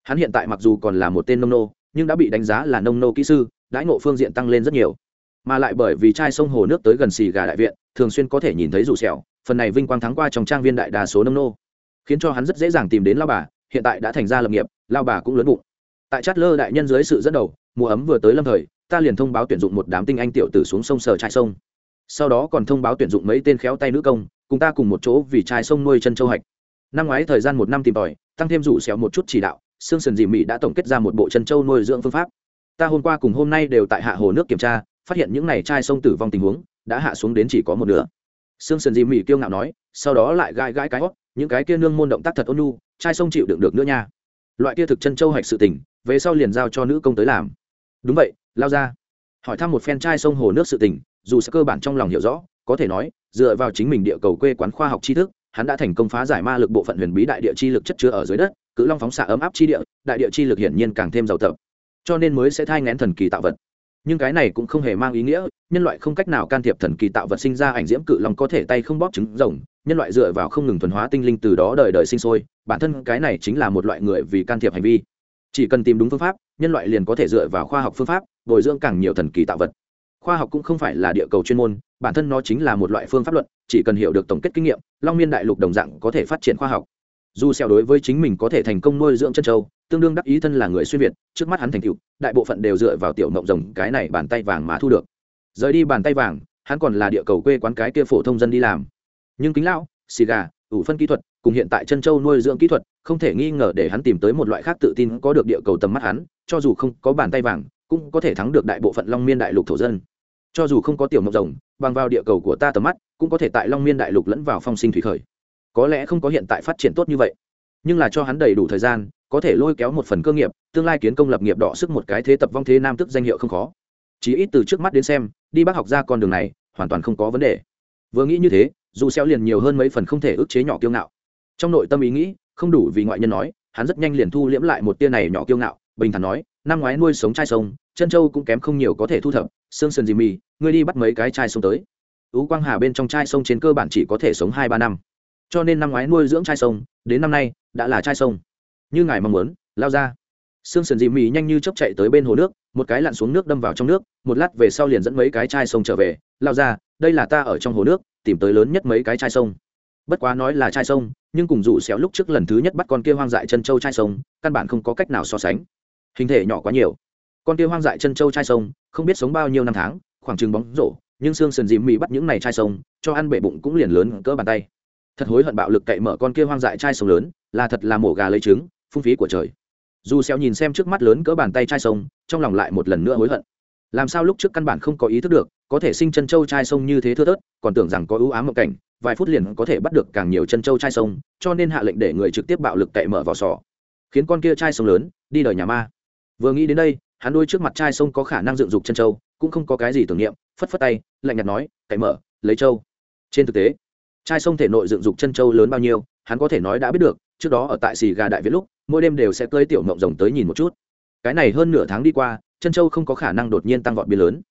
Hắn hiện tại mặc dù còn là một tên nông nô, nhưng đã bị đánh giá là nông nô kỹ sư, đãi ngộ phương diện tăng lên rất nhiều. Mà lại bởi vì trai sông hồ nước tới gần xì gà đại viện, thường xuyên có thể nhìn thấy rủ sẹo, phần này vinh quang thắng qua trong trang viên đại đa số nông nô. Khiến cho hắn rất dễ dàng tìm đến lao bà, hiện tại đã thành ra lập nghiệp lao bà cũng lớn bụng. Tại chát lơ đại nhân dưới sự dẫn đầu, mùa ấm vừa tới lâm thời ta liền thông báo tuyển dụng một đám tinh anh tiểu tử xuống sông sở trại sông. Sau đó còn thông báo tuyển dụng mấy tên khéo tay nữ công, cùng ta cùng một chỗ vì trai sông nuôi chân châu hạch. Năm ngoái thời gian một năm tìm tòi, tăng thêm rủ xéo một chút chỉ đạo, sương sần dì mị đã tổng kết ra một bộ chân châu nuôi dưỡng phương pháp. Ta hôm qua cùng hôm nay đều tại hạ hồ nước kiểm tra, phát hiện những n à y trai sông tử vong tình huống, đã hạ xuống đến chỉ có một nửa. Sương sần dì mị kiêu ngạo nói, sau đó lại gai gai cái hót những cái kia nương môn động tác thật ôn nhu, trai sông chịu đựng được nữa nha. Loại kia thực chân châu hạch sự tình, về sau liền giao cho nữ công tới làm đúng vậy, lao ra. Hỏi thăm một phen trai sông hồ nước sự tình, dù sẽ cơ bản trong lòng hiểu rõ, có thể nói, dựa vào chính mình địa cầu quê quán khoa học tri thức, hắn đã thành công phá giải ma lực bộ phận huyền bí đại địa chi lực chất chứa ở dưới đất, cự long phóng xạ ấm áp chi địa, đại địa chi lực hiển nhiên càng thêm giàu tập cho nên mới sẽ thai ngén thần kỳ tạo vật. Nhưng cái này cũng không hề mang ý nghĩa, nhân loại không cách nào can thiệp thần kỳ tạo vật sinh ra ảnh diễm cự long có thể tay không bóp trứng rồng, nhân loại dựa vào không ngừng thuần hóa tinh linh từ đó đời đời sinh sôi, bản thân cái này chính là một loại người vì can thiệp hành vi chỉ cần tìm đúng phương pháp, nhân loại liền có thể dựa vào khoa học phương pháp bồi dưỡng càng nhiều thần kỳ tạo vật. Khoa học cũng không phải là địa cầu chuyên môn, bản thân nó chính là một loại phương pháp luận, chỉ cần hiểu được tổng kết kinh nghiệm, long miên đại lục đồng dạng có thể phát triển khoa học. Dù xẻo đối với chính mình có thể thành công nuôi dưỡng chân châu, tương đương đắc ý thân là người xuyên việt, trước mắt hắn thành tựu, đại bộ phận đều dựa vào tiểu mộng rồng, cái này bàn tay vàng mà thu được. Rời đi bàn tay vàng, hắn còn là địa cầu quê quán cái kia phổ thông dân đi làm. Nhưng kính lão, xì gà ủ phân kỹ thuật, cùng hiện tại chân châu nuôi dưỡng kỹ thuật, không thể nghi ngờ để hắn tìm tới một loại khác tự tin có được địa cầu tầm mắt hắn, cho dù không có bàn tay vàng, cũng có thể thắng được đại bộ phận long miên đại lục thổ dân. Cho dù không có tiểu mộc rồng, bằng vào địa cầu của ta tầm mắt, cũng có thể tại long miên đại lục lẫn vào phong sinh thủy khởi. Có lẽ không có hiện tại phát triển tốt như vậy, nhưng là cho hắn đầy đủ thời gian, có thể lôi kéo một phần cơ nghiệp, tương lai kiến công lập nghiệp đỏ sức một cái thế tập vong thế nam tức danh hiệu không khó. Chỉ ít từ trước mắt đến xem, đi bác học ra con đường này, hoàn toàn không có vấn đề vừa nghĩ như thế, dù xeo liền nhiều hơn mấy phần không thể ức chế nhỏ kiêu ngạo. Trong nội tâm ý nghĩ, không đủ vì ngoại nhân nói, hắn rất nhanh liền thu liễm lại một tia này nhỏ kiêu ngạo, bình thản nói, năm ngoái nuôi sống trai sông, chân châu cũng kém không nhiều có thể thu thập, xương sườn dì mì, ngươi đi bắt mấy cái trai sông tới. Ú quang hà bên trong trai sông trên cơ bản chỉ có thể sống hai ba năm. Cho nên năm ngoái nuôi dưỡng trai sông, đến năm nay, đã là trai sông. Như ngài mong muốn, lao ra. Xương sườn dì mì nhanh như chớp chạy tới bên hồ nước, một cái lặn xuống nước đâm vào trong nước, một lát về sau liền dẫn mấy cái chai sông trở về lao ra, đây là ta ở trong hồ nước, tìm tới lớn nhất mấy cái chai sông. Bất quá nói là chai sông, nhưng cùng rủ xéo lúc trước lần thứ nhất bắt con kia hoang dại chân châu chai sông, căn bản không có cách nào so sánh. Hình thể nhỏ quá nhiều. Con kia hoang dại chân châu chai sông, không biết sống bao nhiêu năm tháng, khoảng chừng bóng rổ, nhưng xương sườn dìm mì bắt những này chai sông, cho ăn bể bụng cũng liền lớn cỡ bàn tay. Thật hối hận bạo lực cậy mở con kia hoang dại chai sông lớn, là thật là mổ gà lấy trứng, phung phí của trời. Dù xéo nhìn xem trước mắt lớn cỡ bàn tay chai sông, trong lòng lại một lần nữa hối hận. Làm sao lúc trước căn bản không có ý thức được có thể sinh chân châu chai sông như thế thưa thớt, còn tưởng rằng có ưu ám một cảnh, vài phút liền có thể bắt được càng nhiều chân châu chai sông, cho nên hạ lệnh để người trực tiếp bạo lực cậy mở vỏ sò. Khiến con kia chai sông lớn đi đời nhà ma. Vừa nghĩ đến đây, hắn đôi trước mặt chai sông có khả năng dựng dục chân châu, cũng không có cái gì tưởng niệm, phất phất tay, lạnh nhạt nói, cậy mở, lấy châu. Trên thực tế chai sông thể nội dựng dục chân châu lớn bao nhiêu, hắn có thể nói đã biết được, trước đó ở tại xì gà đại viết lúc, mỗi đêm đều sẽ cơi tiểu mộng rồng tới nhìn một chút. Cái này hơn nửa tháng đi qua, chân châu không có khả năng đột nhiên tăng vọt biến lớn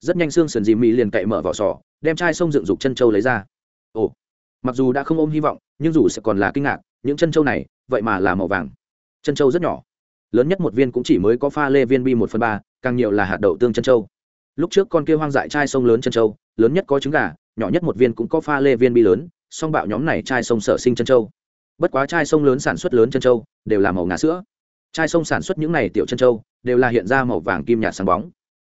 rất nhanh xương sườn dì mỹ liền cậy mở vỏ sò, đem chai sông dựng dục chân châu lấy ra. Ồ, mặc dù đã không ôm hy vọng, nhưng dù sẽ còn là kinh ngạc, những chân châu này, vậy mà là màu vàng. Chân châu rất nhỏ. Lớn nhất một viên cũng chỉ mới có pha lê viên bi một phần ba, càng nhiều là hạt đậu tương chân châu lúc trước con kia hoang dại chai sông lớn chân châu lớn nhất có trứng gà, nhỏ nhất một viên cũng có pha lê viên bi lớn, song bạo nhóm này chai sông sở sinh chân châu bất quá chai sông lớn sản xuất lớn chân châu đều là màu ngà sữa. Chai sông sản xuất những này tiểu chân châu đều là hiện ra màu vàng kim nhạt sáng bóng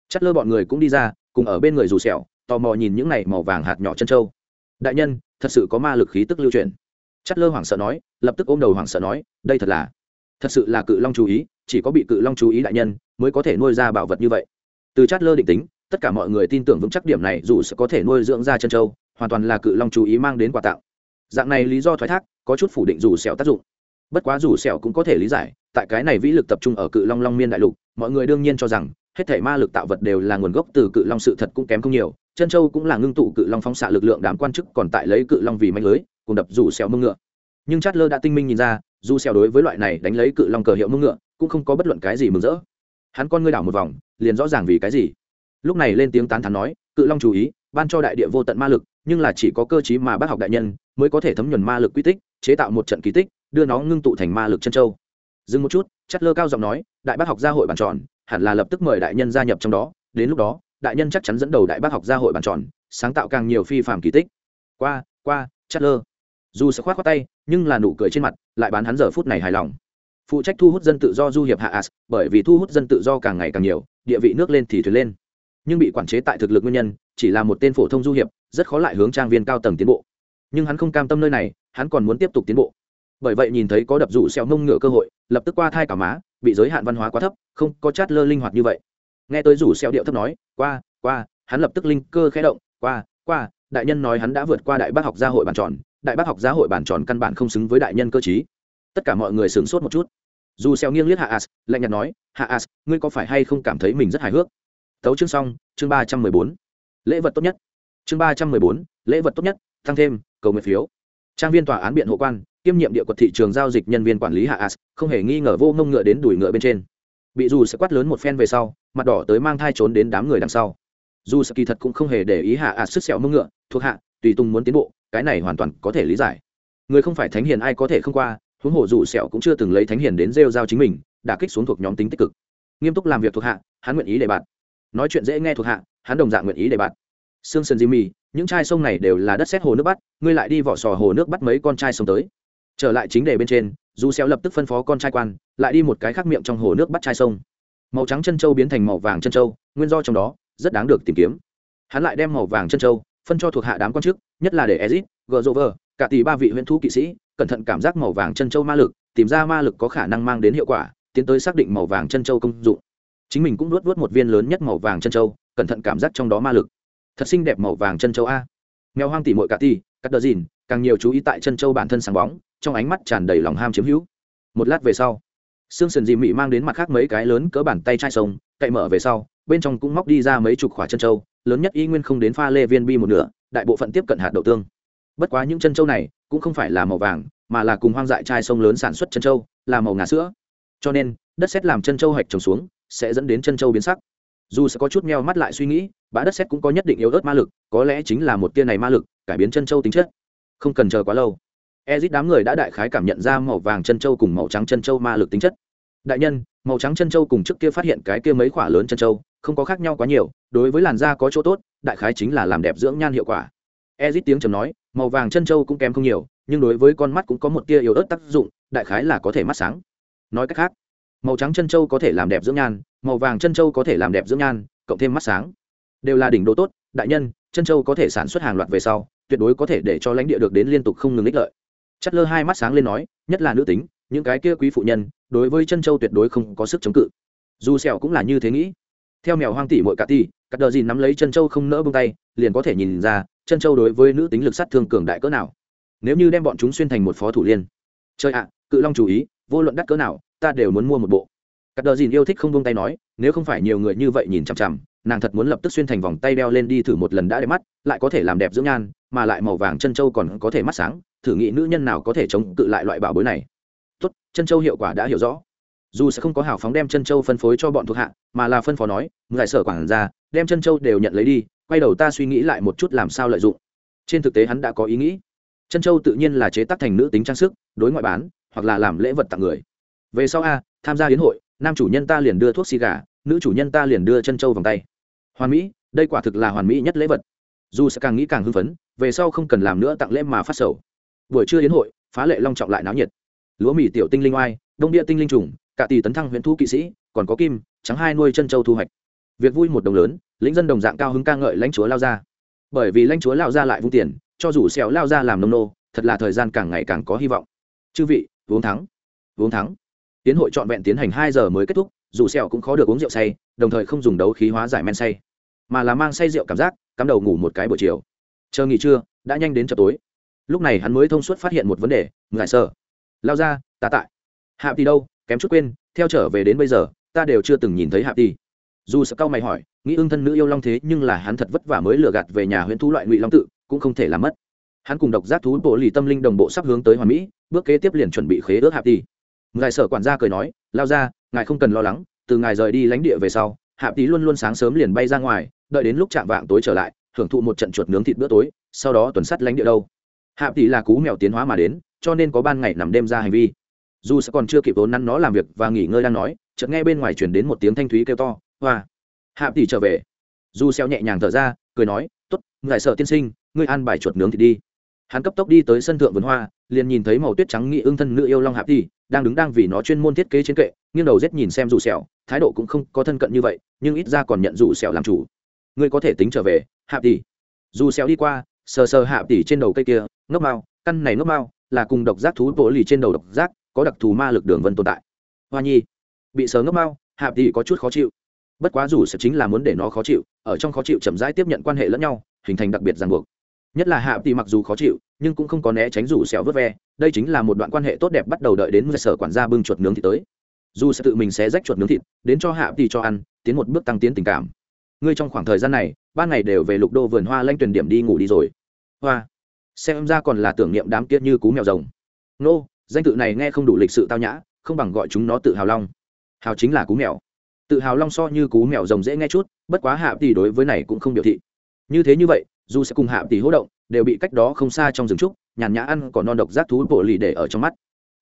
chất lơ bọn người cũng đi ra, cùng ở bên người rủ sẹo, tò mò nhìn những này màu vàng hạt nhỏ chân châu đại nhân, thật sự có ma lực khí tức lưu truyền. Chất lơ hoảng sợ nói, lập tức ôm đầu hoảng sợ nói, đây thật là, thật sự là cự long chú ý, chỉ có bị cự long chú ý đại nhân mới có thể nuôi ra bảo vật như vậy. Từ chát lơ định tính, tất cả mọi người tin tưởng vững chắc điểm này dù sẽ có thể nuôi dưỡng ra chân châu hoàn toàn là cự long chú ý mang đến quà tặng. Dạng này lý do thoái thác, có chút phủ định dù sẹo tác dụng. Bất quá dù sẹo cũng có thể lý giải, tại cái này vĩ lực tập trung ở cự long long miên đại lục, mọi người đương nhiên cho rằng hết thể ma lực tạo vật đều là nguồn gốc từ cự long sự thật cũng kém không nhiều, chân châu cũng là ngưng tụ cự long phóng xạ lực lượng đám quan chức còn tại lấy cự long vì manh lưới, cùng đập rủ xèo mưng ngựa. Nhưng chát lơ đã tinh minh nhìn ra, dù xèo đối với loại này đánh lấy cự long cờ hiệu mưng ngựa, cũng không có bất luận cái gì mừng rỡ. Hắn con ngươi đảo một vòng, liền rõ ràng vì cái gì. Lúc này lên tiếng tán thán nói, cự long chú ý, ban cho đại địa vô tận ma lực, nhưng là chỉ có cơ chí mà bác học đại nhân mới có thể thấm nhuần ma lực quy tích, chế tạo một trận kỳ tích, đưa nó ngưng tụ thành ma lực chân châu. Dừng một chút chất lơ cao giọng nói, đại bác học gia hội bàn tròn hẳn là lập tức mời đại nhân gia nhập trong đó, đến lúc đó, đại nhân chắc chắn dẫn đầu đại bác học gia hội bàn tròn, sáng tạo càng nhiều phi phạm kỳ tích. Qua qua chất lơ. Dù sẽ khoát khoát tay, nhưng là nụ cười trên mặt, lại bán hắn giờ phút này hài lòng. Phụ trách thu hút dân tự do du hiệp hạ as, bởi vì thu hút dân tự do càng ngày càng nhiều, địa vị nước lên thì thuyền lên. Nhưng bị quản chế tại thực lực nguyên nhân, chỉ là một tên phổ thông du hiệp, rất khó lại hướng trang viên cao tầng tiến bộ. Nhưng hắn không cam tâm nơi này, hắn còn muốn tiếp tục tiến bộ bởi vậy nhìn thấy có đập rủ xẹo mông ngựa cơ hội, lập tức qua thai cả má, bị giới hạn văn hóa quá thấp, không có chát lơ linh hoạt như vậy. Nghe tới rủ xẹo điệu thấp nói, qua qua, hắn lập tức linh cơ khẽ động, qua qua, đại nhân nói hắn đã vượt qua đại bác học gia hội bàn tròn, đại bác học gia hội bàn tròn căn bản không xứng với đại nhân cơ chí tất cả mọi người sửng sốt một chút. Dù xeo nghiêng liếc hạ as, lạnh nhạt nói, hạ as, ngươi có phải hay không cảm thấy mình rất hài hước? Tấu chương xong, chương ba trăm mười bốn. Lễ vật tốt nhất. Chương ba trăm mười bốn, lễ vật tốt nhất, tăng thêm, cầu nguyện phiếu. Trang viên tòa án biện hộ quan kiêm nhiệm địa quật thị trường giao dịch nhân viên quản lý hạ as, không hề nghi ngờ vô ngông ngựa đến đuổi ngựa bên trên. Bị dù sẽ quát lớn một phen về sau, mặt đỏ tới mang thai trốn đến đám người đằng sau. Dù sẽ kỳ thật cũng không hề để ý hạ as sức sẹo mông ngựa, thuộc hạ, tùy tung muốn tiến bộ, cái này hoàn toàn có thể lý giải. Người không phải thánh hiền ai có thể không qua, huống hồ dù sẹo cũng chưa từng lấy thánh hiền đến rêu giao chính mình đã kích xuống thuộc nhóm tính tích cực. Nghiêm túc làm việc thuộc hạ, hắn nguyện ý để bạn. Nói chuyện dễ nghe thuộc hạ, hắn đồng dạng nguyện ý để bạn. Sương sơn jimmy, những chai sông này đều là đất xét hồ nước bắt ngươi lại đi vỏ sò hồ nước bắt mấy con chai sông tới trở lại chính đề bên trên dù xéo lập tức phân phó con trai quan lại đi một cái khác miệng trong hồ nước bắt chai sông. Màu trắng chân châu biến thành màu vàng chân châu nguyên do trong đó rất đáng được tìm kiếm. Hắn lại đem màu vàng chân châu phân cho thuộc hạ đám quan chức nhất là để ezit gờ rô Vờ, cả tỷ ba vị huyễn thú kỵ sĩ cẩn thận cảm giác màu vàng chân châu ma lực tìm ra ma lực có khả năng mang đến hiệu quả tiến tới xác định màu vàng chân châu công dụng. Chính mình cũng nuốt nuốt một viên lớn nhất màu vàng chân châu cẩn thận cảm giác trong đó ma lực. Thật xinh đẹp màu vàng chân châu a. Mèo hoang tỉ mội cả tỷ cắt đờ dìn càng nhiều chú ý tại chân châu bản thân sáng bóng, trong ánh mắt tràn đầy lòng ham chiếm hữu. Một lát về sau xương sườn dì mị mang đến mặt khác mấy cái lớn cỡ bàn tay chai sông, cậy mở về sau, bên trong cũng móc đi ra mấy chục khỏa chân châu, lớn nhất y nguyên không đến pha lê viên bi một nửa, đại bộ phận tiếp cận hạt đậu tương. Bất quá những chân châu này cũng không phải là màu vàng, mà là cùng hoang dại chai sông lớn sản xuất chân châu, là màu ngà sữa. Cho nên, đất xét làm chân châu hạch trồng xuống, sẽ dẫn đến chân châu biến sắc. Dù sẽ có chút meo mắt lại suy nghĩ bã đất xét cũng có nhất định yếu ớt ma lực, có lẽ chính là một tia này ma lực, cải biến chân châu tính chất không cần chờ quá lâu. Ezit đám người đã đại khái cảm nhận ra màu vàng chân châu cùng màu trắng chân châu ma lực tính chất. Đại nhân, màu trắng chân châu cùng trước kia phát hiện cái kia mấy khoả lớn chân châu, không có khác nhau quá nhiều, đối với làn da có chỗ tốt, đại khái chính là làm đẹp dưỡng nhan hiệu quả. Ezit tiếng trầm nói, màu vàng chân châu cũng kém không nhiều, nhưng đối với con mắt cũng có một tia yếu ớt tác dụng, đại khái là có thể mắt sáng. Nói cách khác, màu trắng chân châu có thể làm đẹp dưỡng nhan, màu vàng chân châu có thể làm đẹp dưỡng nhan, cộng thêm mắt sáng. Đều là đỉnh độ tốt, đại nhân, chân châu có thể sản xuất hàng loạt về sau tuyệt đối có thể để cho lãnh địa được đến liên tục không ngừng ích lợi. Chất lơ hai mắt sáng lên nói, nhất là nữ tính, những cái kia quý phụ nhân, đối với chân châu tuyệt đối không có sức chống cự. Dù sẹo cũng là như thế nghĩ. Theo mèo hoang tỷ muội cả tỷ cắt đờ gì nắm lấy chân châu không nỡ buông tay, liền có thể nhìn ra, chân châu đối với nữ tính lực sát thương cường đại cỡ nào. Nếu như đem bọn chúng xuyên thành một phó thủ liên. Chơi ạ, cự long chú ý, vô luận đắt cỡ nào, ta đều muốn mua một bộ. Cắt đờ gì yêu thích không buông tay nói, nếu không phải nhiều người như vậy nhìn chằm chằm nàng thật muốn lập tức xuyên thành vòng tay đeo lên đi thử một lần đã đẹp mắt, lại có thể làm đẹp dưỡng nhan, mà lại màu vàng chân châu còn có thể mắt sáng, thử nghĩ nữ nhân nào có thể chống cự lại loại bảo bối này. Tốt, chân châu hiệu quả đã hiểu rõ. Dù sẽ không có hào phóng đem chân châu phân phối cho bọn thuộc hạ, mà là phân phó nói, ngài sở quản ra đem chân châu đều nhận lấy đi, quay đầu ta suy nghĩ lại một chút làm sao lợi dụng. Trên thực tế hắn đã có ý nghĩ. Chân châu tự nhiên là chế tác thành nữ tính trang sức, đối ngoại bán, hoặc là làm lễ vật tặng người. Về sau a, tham gia hiến hội, nam chủ nhân ta liền đưa thuốc xì gà, nữ chủ nhân ta liền đưa chân châu vòng tay hoàn mỹ, đây quả thực là hoàn mỹ nhất lễ vật. Dù sẽ càng nghĩ càng hưng phấn, về sau không cần làm nữa tặng lễ mà phát sầu. Buổi trưa đến hội, phá lệ long trọng lại náo nhiệt. Lúa mì tiểu tinh linh oai, đông địa tinh linh trùng, cả tỷ tấn thăng huyện thu kỵ sĩ, còn có kim, trắng hai nuôi chân châu thu hoạch. Việc vui một đồng lớn, lĩnh dân đồng dạng cao hứng ca ngợi lãnh chúa lao ra bởi vì lãnh chúa lao ra lại vung tiền, cho dù xẻo lao ra làm nông nô, thật là thời gian càng ngày càng có hy vọng. Chư vị, uống thắng. Uống thắng. Tiến hội trọn vẹn tiến hành hai giờ mới kết thúc dù sẹo cũng khó được uống rượu say, đồng thời không dùng đấu khí hóa giải men say, mà là mang say rượu cảm giác, cắm đầu ngủ một cái buổi chiều. Chờ nghỉ trưa, đã nhanh đến chập tối. Lúc này hắn mới thông suốt phát hiện một vấn đề ngại sợ lao ra, ta tại. Hạ tỷ đâu? Kém chút quên, theo trở về đến bây giờ, ta đều chưa từng nhìn thấy hạ tỷ. Dù sợ cao mày hỏi, nghĩ ưng thân nữ yêu long thế nhưng là hắn thật vất vả mới lừa gạt về nhà huyện thú loại ngụy long tự, cũng không thể làm mất. Hắn cùng độc giác thú bộ lì tâm linh đồng bộ sắp hướng tới hoàn mỹ, bước kế tiếp liền chuẩn bị khế ước hạ tỷ ngài sở quản gia cười nói, lao ra, ngài không cần lo lắng, từ ngài rời đi lánh địa về sau, hạ Tý luôn luôn sáng sớm liền bay ra ngoài, đợi đến lúc chạm vạng tối trở lại hưởng thụ một trận chuột nướng thịt bữa tối, sau đó tuần sắt lánh địa đâu. Hạ Tý là cú mèo tiến hóa mà đến, cho nên có ban ngày nằm đêm ra hành vi. Dù sẽ còn chưa kịp vốn năn nó làm việc và nghỉ ngơi đang nói, chợt nghe bên ngoài chuyển đến một tiếng thanh thúy kêu to, hoa! Hạ tỷ trở về. Dù xeo nhẹ nhàng thở ra, cười nói, tốt, ngài sợ tiên sinh, ngươi ăn bài chuột nướng thì đi. Hắn cấp tốc đi tới sân thượng vườn hoa, liền nhìn thấy màu tuyết trắng nghị ương thân nữ yêu long hạ tỷ đang đứng đang vì nó chuyên môn thiết kế trên kệ, nghiêng đầu rét nhìn xem dù sẹo, thái độ cũng không có thân cận như vậy, nhưng ít ra còn nhận dù sẹo làm chủ. Ngươi có thể tính trở về, hạ tỷ. Dù sẹo đi qua, sờ sờ hạ tỷ trên đầu cây kia, ngốc mao căn này ngốc mao là cùng độc giác thú bộ lì trên đầu độc giác, có đặc thù ma lực đường vân tồn tại. Hoa nhi, bị sờ ngốc mao hạ tỷ có chút khó chịu. Bất quá dù sẽ chính là muốn để nó khó chịu, ở trong khó chịu chậm rãi tiếp nhận quan hệ lẫn nhau, hình thành đặc biệt ràng buộc nhất là hạ tỷ mặc dù khó chịu, nhưng cũng không có né tránh rủ xẻo vớt ve, đây chính là một đoạn quan hệ tốt đẹp bắt đầu đợi đến sở quản gia bưng chuột nướng thì tới. Dù sẽ tự mình sẽ rách chuột nướng thịt, đến cho hạ tỷ cho ăn, tiến một bước tăng tiến tình cảm. Ngươi trong khoảng thời gian này, ban ngày đều về lục đô vườn hoa lanh tuyển điểm đi ngủ đi rồi. Hoa. Xem ra còn là tưởng niệm đám kiết như cú mèo rồng. Nô, danh tự này nghe không đủ lịch sự tao nhã, không bằng gọi chúng nó tự hào long. Hào chính là cú mèo. Tự hào long so như cú mèo rồng dễ nghe chút, bất quá hạ tỷ đối với này cũng không biểu thị như thế như vậy, dù sẽ cùng hạ tỷ hỗ động, đều bị cách đó không xa trong rừng trúc, nhàn nhã ăn còn non độc giác thú bộ lì để ở trong mắt.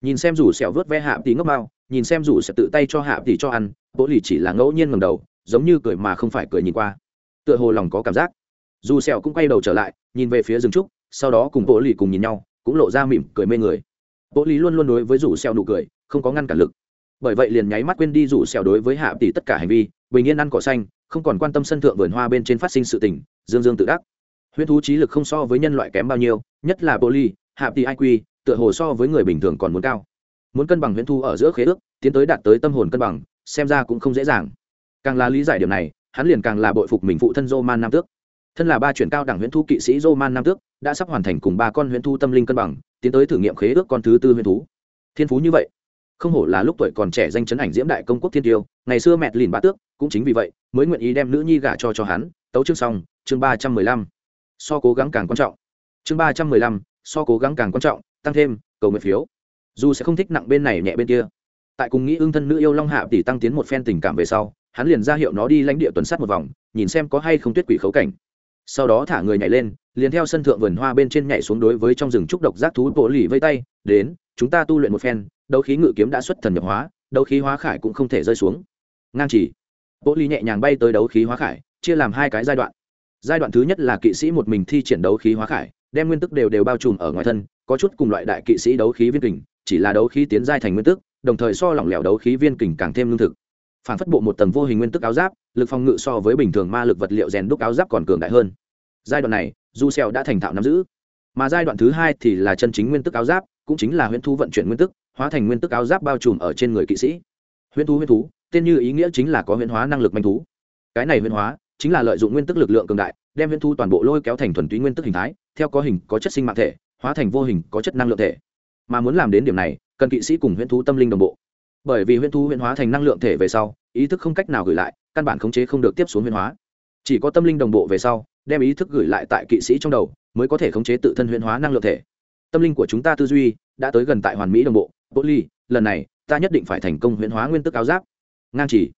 Nhìn xem rủ sẹo vớt ve hạ tỷ ngốc bao, nhìn xem rủ sẽ tự tay cho hạ tỷ cho ăn bộ lì chỉ là ngẫu nhiên ngầm đầu, giống như cười mà không phải cười nhìn qua. Tựa hồ lòng có cảm giác. Dù sẹo cũng quay đầu trở lại, nhìn về phía rừng trúc, sau đó cùng bộ lì cùng nhìn nhau, cũng lộ ra mỉm cười mê người. Bộ lì luôn luôn đối với rủ sẹo nụ cười, không có ngăn cản lực bởi vậy liền nháy mắt quên đi rủ sẹo đối với hạ tỷ tất cả hành vi bình yên ăn cỏ xanh không còn quan tâm sân thượng vườn hoa bên trên phát sinh sự tình dương dương tự đắc huyễn thú trí lực không so với nhân loại kém bao nhiêu nhất là poly hạ tỷ iq tựa hồ so với người bình thường còn muốn cao muốn cân bằng huyễn thú ở giữa khế ước tiến tới đạt tới tâm hồn cân bằng xem ra cũng không dễ dàng càng là lý giải điểm này hắn liền càng là bội phục mình phụ thân Roman Nam Tước. Thân là ba chuyển cao đẳng huyễn thú kỵ sĩ Roman Nam Tước, đã sắp hoàn thành cùng ba con huyễn thú tâm linh cân bằng, tiến tới thử nghiệm khế ước con thứ tư huyễn thú. Thiên phú như vậy, không hổ là lúc tuổi còn trẻ danh chấn ảnh diễm đại công quốc thiên tiêu, ngày xưa mẹ lìn bá tước, cũng chính vì vậy, mới nguyện ý đem nữ nhi gả cho cho hắn. Tấu chương xong, chương ba trăm mười lăm So cố gắng càng quan trọng. Chương ba trăm mười lăm so cố gắng càng quan trọng, tăng thêm, cầu nguyện phiếu. Dù sẽ không thích nặng bên này nhẹ bên kia. Tại cùng nghĩ ương thân nữ yêu Long Hạ tỷ tăng tiến một phen tình cảm về sau, hắn liền ra hiệu nó đi lãnh địa tuần sát một vòng nhìn xem có hay không tuyết quỷ khấu cảnh sau đó thả người nhảy lên liền theo sân thượng vườn hoa bên trên nhảy xuống đối với trong rừng trúc độc giác thú bộ lì vây tay đến chúng ta tu luyện một phen đấu khí ngự kiếm đã xuất thần nhập hóa, đấu khí hóa khải cũng không thể rơi xuống. Ngang chỉ bộ Ly nhẹ nhàng bay tới đấu khí hóa khải, chia làm hai cái giai đoạn. Giai đoạn thứ nhất là kỵ sĩ một mình thi triển đấu khí hóa khải, đem nguyên tức đều đều bao trùm ở ngoài thân, có chút cùng loại đại kỵ sĩ đấu khí viên kình, chỉ là đấu khí tiến giai thành nguyên tức, đồng thời so lỏng lẻo đấu khí viên kình càng thêm lương thực. Phản phất bộ một tầng vô hình nguyên tức áo giáp, lực phòng ngự so với bình thường ma lực vật liệu rèn đúc áo giáp còn cường đại hơn. Giai đoạn này, du xèo đã thành thạo nắm giữ. Mà giai đoạn thứ hai thì là chân chính nguyên tức áo giáp, cũng chính là huyễn Thu vận chuyển nguyên tức hóa thành nguyên tức áo giáp bao trùm ở trên người kỵ sĩ. Huyễn thú huyễn thú, tên như ý nghĩa chính là có huyễn hóa năng lực manh thú. Cái này huyễn hóa chính là lợi dụng nguyên tức lực lượng cường đại, đem huyễn thú toàn bộ lôi kéo thành thuần túy nguyên tức hình thái, theo có hình, có chất sinh mạng thể, hóa thành vô hình, có chất năng lượng thể. Mà muốn làm đến điểm này, cần kỵ sĩ cùng huyễn thú tâm linh đồng bộ. Bởi vì huyễn thú huyễn hóa thành năng lượng thể về sau, ý thức không cách nào gửi lại, căn bản khống chế không được tiếp xuống huyễn hóa. Chỉ có tâm linh đồng bộ về sau, đem ý thức gửi lại tại kỵ sĩ trong đầu, mới có thể khống chế tự thân huyễn hóa năng lượng thể. Tâm linh của chúng ta tư duy đã tới gần tại hoàn mỹ đồng bộ bộ ly, lần này, ta nhất định phải thành công huyễn hóa nguyên tức áo giáp. Ngang chỉ.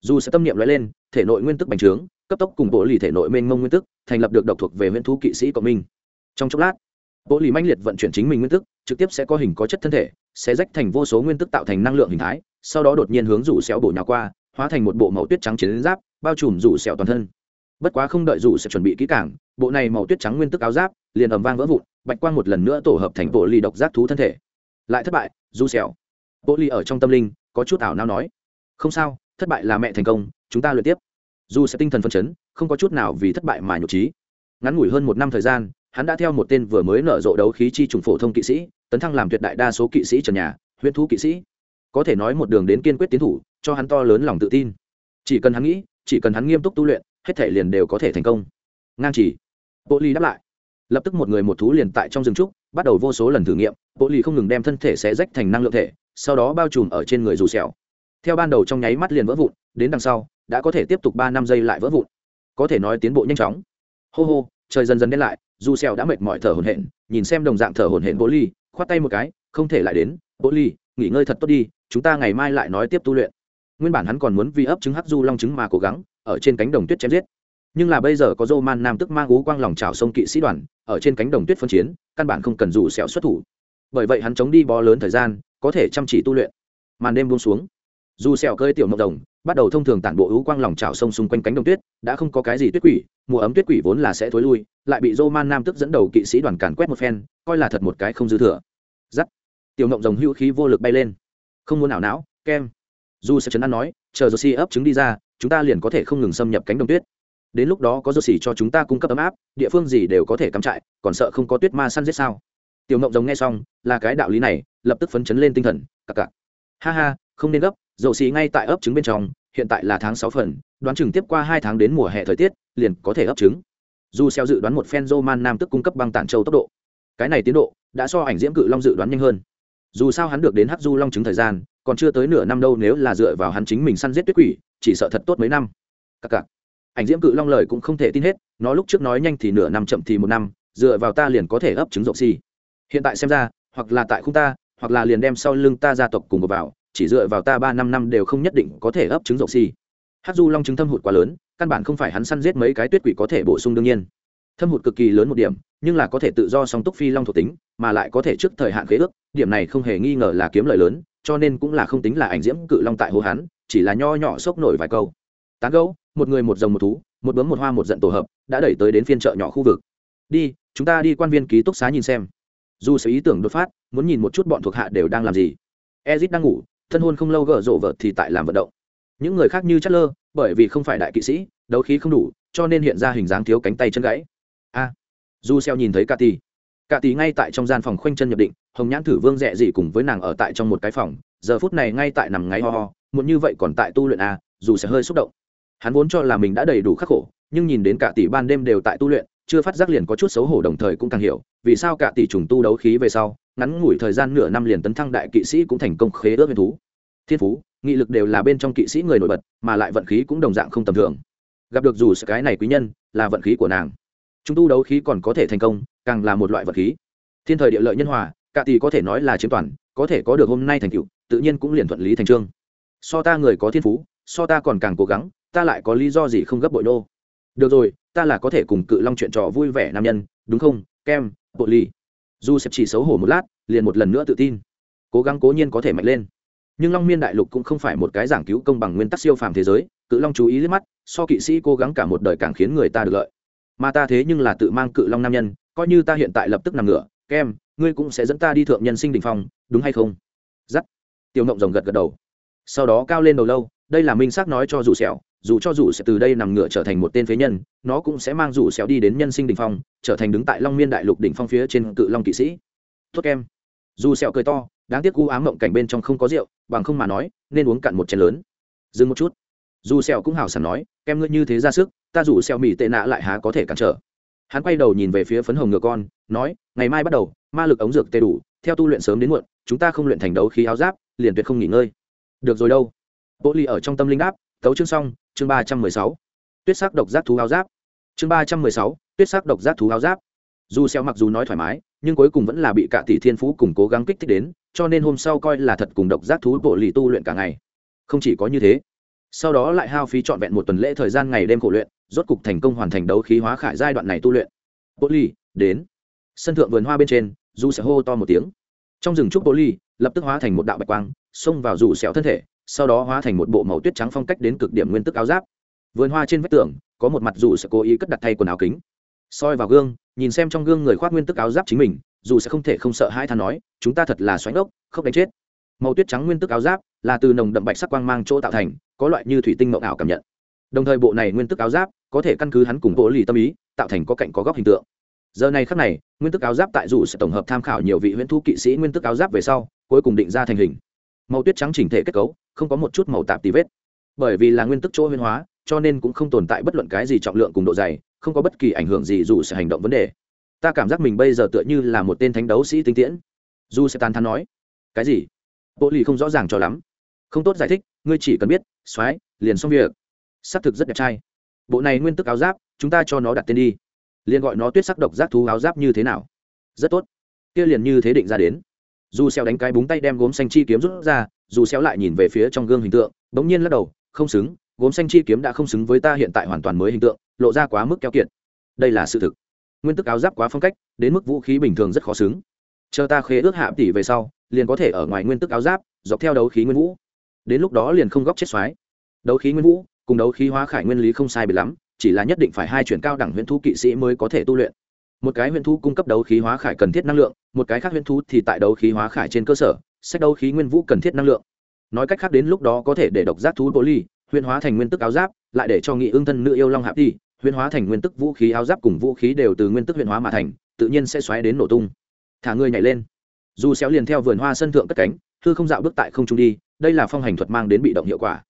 Dù sẽ tâm niệm nói lên, thể nội nguyên tức bành trướng, cấp tốc cùng bộ lì thể nội mênh mông nguyên tức, thành lập được độc thuộc về huyễn thú kỵ sĩ cộng minh. Trong chốc lát bộ lì manh liệt vận chuyển chính mình nguyên tức, trực tiếp sẽ có hình có chất thân thể, sẽ rách thành vô số nguyên tức tạo thành năng lượng hình thái, sau đó đột nhiên hướng rủ xéo bổ nhào qua, hóa thành một bộ màu tuyết trắng chiến giáp, bao trùm rủ xẹo toàn thân. Bất quá không đợi rủ sẽ chuẩn bị kỹ càng, bộ này màu tuyết trắng nguyên tức áo giáp liền ầm vang vỡ vụn, bạch quang một lần nữa tổ hợp thành bộ ly độc giác thú thân thể. Lại thất bại Du xẻo bộ ly ở trong tâm linh, có chút ảo nao nói, không sao, thất bại là mẹ thành công, chúng ta luyện tiếp. Dù sẽ tinh thần phân chấn, không có chút nào vì thất bại mà nhục trí. Ngắn ngủi hơn một năm thời gian, hắn đã theo một tên vừa mới nở rộ đấu khí chi trùng phổ thông kỵ sĩ, tấn thăng làm tuyệt đại đa số kỵ sĩ trần nhà, huyễn thú kỵ sĩ. Có thể nói một đường đến kiên quyết tiến thủ, cho hắn to lớn lòng tự tin. Chỉ cần hắn nghĩ, chỉ cần hắn nghiêm túc tu luyện, hết thể liền đều có thể thành công. Ngang chỉ bộ ly đáp lại. Lập tức một người một thú liền tại trong rừng trúc bắt đầu vô số lần thử nghiệm, bộ ly không ngừng đem thân thể sẽ rách thành năng lượng thể, sau đó bao trùm ở trên người dù xẻo theo ban đầu trong nháy mắt liền vỡ vụn, đến đằng sau, đã có thể tiếp tục ba năm giây lại vỡ vụn. Có thể nói tiến bộ nhanh chóng. Hô hô, trời dần dần đến lại, dù xẻo đã mệt mỏi thở hổn hển, nhìn xem đồng dạng thở hổn hển bộ ly khoát tay một cái, không thể lại đến, bộ ly nghỉ ngơi thật tốt đi, chúng ta ngày mai lại nói tiếp tu luyện. Nguyên bản hắn còn muốn vì ấp trứng hắc du long trứng mà cố gắng, ở trên cánh đồng tuyết chém giết nhưng là bây giờ có dô man nam tức mang ú quang lòng trào sông kỵ sĩ đoàn, ở trên cánh đồng tuyết phân chiến, căn bản không cần dù sẹo xuất thủ. Bởi vậy hắn chống đi bó lớn thời gian, có thể chăm chỉ tu luyện. Màn đêm buông xuống. Dù sẹo cơi tiểu mộng đồng, bắt đầu thông thường tản bộ ú quang lòng trào sông xung quanh cánh đồng tuyết, đã không có cái gì tuyết quỷ, mùa ấm tuyết quỷ vốn là sẽ thối lui, lại bị dô man nam tức dẫn đầu kỵ sĩ đoàn càn quét một phen, coi là thật một cái không dư thừa. Giắt. Tiểu mộng rồng hữu khí vô lực bay lên. Không muốn ảo não, kem. Dù sẽ chấn an nói, chờ josi ấp trứng đi ra, chúng ta liền có thể không ngừng xâm nhập cánh đồng tuyết đến lúc đó có josi cho chúng ta cung cấp ấm áp, địa phương gì đều có thể cắm trại, còn sợ không có tuyết ma săn giết sao? Tiểu ngộng giống nghe xong, là cái đạo lý này, lập tức phấn chấn lên tinh thần, cặc cặc. Ha ha, không nên gấp dầu xì ngay tại ấp trứng bên trong, hiện tại là tháng sáu phần, đoán chừng tiếp qua hai tháng đến mùa hè thời tiết, liền có thể ấp trứng. Dù xeo dự đoán một phen man nam tức cung cấp băng tản châu tốc độ, cái này tiến độ đã so ảnh diễm cự long dự đoán nhanh hơn. Dù sao hắn được đến hắc du long trứng thời gian, còn chưa tới nửa năm đâu, nếu là dựa vào hắn chính mình săn giết tuyết quỷ, chỉ sợ thật tốt mấy năm. Cặc cặc ảnh diễm cự long lời cũng không thể tin hết, nó lúc trước nói nhanh thì nửa năm, chậm thì một năm, dựa vào ta liền có thể ấp trứng rộng xì. Hiện tại xem ra, hoặc là tại khung ta, hoặc là liền đem sau lưng ta gia tộc cùng vào, chỉ dựa vào ta ba năm năm đều không nhất định có thể ấp trứng rộng xì. Hát du long trứng thâm hụt quá lớn, căn bản không phải hắn săn giết mấy cái tuyết quỷ có thể bổ sung đương nhiên. Thâm hụt cực kỳ lớn một điểm, nhưng là có thể tự do song túc phi long thuộc tính, mà lại có thể trước thời hạn khế ước, điểm này không hề nghi ngờ là kiếm lợi lớn, cho nên cũng là không tính là ảnh diễm cự long tại hồ hán chỉ là nho nhỏ sốc nổi vài câu. Tán gấu một người một rồng một thú, một bướm một hoa một giận tổ hợp, đã đẩy tới đến phiên chợ nhỏ khu vực. Đi, chúng ta đi quan viên ký túc xá nhìn xem. Dù sự ý tưởng đột phát, muốn nhìn một chút bọn thuộc hạ đều đang làm gì. Ezit đang ngủ, thân hôn không lâu gỡ rộ vợt thì tại làm vận động. Những người khác như chất lơ, bởi vì không phải đại kỵ sĩ, đấu khí không đủ, cho nên hiện ra hình dáng thiếu cánh tay chân gãy. A dù xeo nhìn thấy cà tì cà tì ngay tại trong gian phòng khoanh chân nhập định, hồng nhãn thử vương rẻ gì cùng với nàng ở tại trong một cái phòng. Giờ phút này ngay tại nằm ngáy ho ho muốn như vậy còn tại tu luyện a, dù sẽ hơi xúc động hắn vốn cho là mình đã đầy đủ khắc khổ, nhưng nhìn đến cả tỷ ban đêm đều tại tu luyện, chưa phát giác liền có chút xấu hổ đồng thời cũng càng hiểu, vì sao cả tỷ trùng tu đấu khí về sau, ngắn ngủi thời gian nửa năm liền tấn thăng đại kỵ sĩ cũng thành công khế ước huyền thú. Thiên phú, nghị lực đều là bên trong kỵ sĩ người nổi bật, mà lại vận khí cũng đồng dạng không tầm thường. Gặp được dù sự cái này quý nhân, là vận khí của nàng. Chúng tu đấu khí còn có thể thành công, càng là một loại vận khí. Thiên thời địa lợi nhân hòa, cả tỷ có thể nói là chiếm toàn, có thể có được hôm nay thành tựu, tự nhiên cũng liền thuận lý thành trương. So ta người có thiên phú, so ta còn càng cố gắng ta lại có lý do gì không gấp bội nô? Được rồi, ta là có thể cùng cự long chuyện trò vui vẻ nam nhân, đúng không? Kem, bộ ly dù sếp chỉ xấu hổ một lát, liền một lần nữa tự tin. Cố gắng cố nhiên có thể mạnh lên. Nhưng long miên đại lục cũng không phải một cái giảng cứu công bằng nguyên tắc siêu phàm thế giới, cự long chú ý liếc mắt, so kỵ sĩ cố gắng cả một đời càng khiến người ta được lợi. Mà ta thế nhưng là tự mang cự long nam nhân, coi như ta hiện tại lập tức nằm ngửa, kem, ngươi cũng sẽ dẫn ta đi thượng nhân sinh đình phong, đúng hay không? Giắt. Tiểu ngộng rồng gật gật đầu. Sau đó cao lên đầu lâu, đây là minh xác nói cho dù sẹo dù cho dù sẽ từ đây nằm ngửa trở thành một tên phế nhân, nó cũng sẽ mang dù xéo đi đến nhân sinh đỉnh phong, trở thành đứng tại long miên đại lục đỉnh phong phía trên cự long kỵ sĩ. Tốt em. Dù sẹo cười to, đáng tiếc u ám mộng cảnh bên trong không có rượu, bằng không mà nói, nên uống cạn một chén lớn. Dừng một chút. Dù sẹo cũng hào sảng nói, em ngươi như thế ra sức, ta dù sẹo mỉ tệ nạ lại há có thể cản trở. Hắn quay đầu nhìn về phía phấn hồng ngựa con, nói, ngày mai bắt đầu, ma lực ống dược tê đủ, theo tu luyện sớm đến muộn, chúng ta không luyện thành đấu khí áo giáp, liền tuyệt không nghỉ ngơi. Được rồi đâu. Bộ ly ở trong tâm linh đáp tấu chương xong, chương ba trăm mười sáu. Tuyết sắc độc giác thú áo giáp. Chương ba trăm mười sáu, tuyết sắc độc giác thú áo giáp. Dù xeo mặc dù nói thoải mái, nhưng cuối cùng vẫn là bị cả tỷ thiên phú cùng cố gắng kích thích đến, cho nên hôm sau coi là thật cùng độc giác thú bộ lì tu luyện cả ngày. Không chỉ có như thế, sau đó lại hao phí trọn vẹn một tuần lễ thời gian ngày đêm khổ luyện, rốt cục thành công hoàn thành đấu khí hóa khải giai đoạn này tu luyện. Bộ lì, đến. Sân thượng vườn hoa bên trên, Dù sẽ hô to một tiếng. Trong rừng trúc bộ ly lập tức hóa thành một đạo bạch quang, xông vào rủ xẻo thân thể sau đó hóa thành một bộ màu tuyết trắng phong cách đến cực điểm nguyên tức áo giáp. Vườn hoa trên vách tường, có một mặt dù sẽ cố ý cất đặt thay quần áo kính. Soi vào gương, nhìn xem trong gương người khoác nguyên tức áo giáp chính mình, dù sẽ không thể không sợ hai than nói, chúng ta thật là xoáy ốc không đánh chết. Màu tuyết trắng nguyên tức áo giáp là từ nồng đậm bạch sắc quang mang chỗ tạo thành, có loại như thủy tinh mộng ảo cảm nhận. Đồng thời bộ này nguyên tức áo giáp có thể căn cứ hắn cùng bộ lì tâm ý, tạo thành có cạnh có góc hình tượng. Giờ này khắc này, nguyên tức áo giáp tại dù sẽ tổng hợp tham khảo nhiều vị huyễn thu kỵ sĩ nguyên tức áo giáp về sau, cuối cùng định ra thành hình màu tuyết trắng chỉnh thể kết cấu, không có một chút màu tạp tì vết. Bởi vì là nguyên tức chỗ huyên hóa, cho nên cũng không tồn tại bất luận cái gì trọng lượng cùng độ dày, không có bất kỳ ảnh hưởng gì dù sẽ hành động vấn đề. Ta cảm giác mình bây giờ tựa như là một tên thánh đấu sĩ tinh tiễn. Dù sẽ tàn thắn nói, cái gì? Bộ lì không rõ ràng cho lắm. Không tốt giải thích, ngươi chỉ cần biết xoáy liền xong việc. Xác thực rất đẹp trai. Bộ này nguyên tức áo giáp, chúng ta cho nó đặt tên đi. Liền gọi nó tuyết sắc độc giác thú áo giáp như thế nào? Rất tốt. Kia liền như thế định ra đến dù xéo đánh cái búng tay đem gốm xanh chi kiếm rút ra, dù xéo lại nhìn về phía trong gương hình tượng, bỗng nhiên lắc đầu, không xứng, gốm xanh chi kiếm đã không xứng với ta hiện tại hoàn toàn mới hình tượng, lộ ra quá mức keo kiệt. Đây là sự thực. Nguyên tức áo giáp quá phong cách, đến mức vũ khí bình thường rất khó xứng. Chờ ta khế ước hạ tỷ về sau, liền có thể ở ngoài nguyên tức áo giáp, dọc theo đấu khí nguyên vũ. Đến lúc đó liền không góc chết xoáy đấu khí nguyên vũ, cùng đấu khí hóa khải nguyên lý không sai biệt lắm, chỉ là nhất định phải hai chuyển cao đẳng huyễn thu kỵ sĩ mới có thể tu luyện một cái huyễn thú cung cấp đấu khí hóa khải cần thiết năng lượng, một cái khác huyễn thú thì tại đấu khí hóa khải trên cơ sở, sách đấu khí nguyên vũ cần thiết năng lượng. Nói cách khác đến lúc đó có thể để độc giác thú bố ly, huyễn hóa thành nguyên tức áo giáp, lại để cho nghị ương thân nữ yêu long hạp đi huyễn hóa thành nguyên tức vũ khí áo giáp cùng vũ khí đều từ nguyên tức huyễn hóa mà thành, tự nhiên sẽ xoáy đến nổ tung. Thả người nhảy lên. Dù xéo liền theo vườn hoa sân thượng cất cánh, thư không dạo bước tại không trung đi, đây là phong hành thuật mang đến bị động hiệu quả.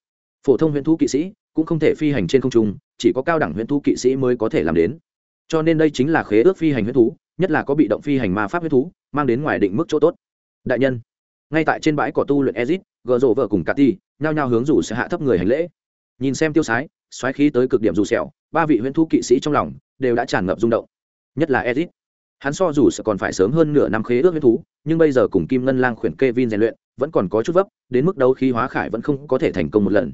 Phổ thông huyễn thú kỵ sĩ cũng không thể phi hành trên không trung, chỉ có cao đẳng huyễn thú kỵ sĩ mới có thể làm đến cho nên đây chính là khế ước phi hành huyết thú nhất là có bị động phi hành ma pháp huyết thú mang đến ngoài định mức chỗ tốt. Đại nhân ngay tại trên bãi cỏ tu luyện ezit gờ rổ vợ cùng Cathy, nhao nhao hướng rủ sẽ hạ thấp người hành lễ. Nhìn xem tiêu sái xoáy khí tới cực điểm dù sẹo ba vị huyễn thú kỵ sĩ trong lòng đều đã tràn ngập rung động. Nhất là ezit hắn so dù sẽ còn phải sớm hơn nửa năm khế ước huyễn thú nhưng bây giờ cùng kim ngân lang khuyển kevin rèn luyện vẫn còn có chút vấp đến mức đấu khí hóa khải vẫn không có thể thành công một lần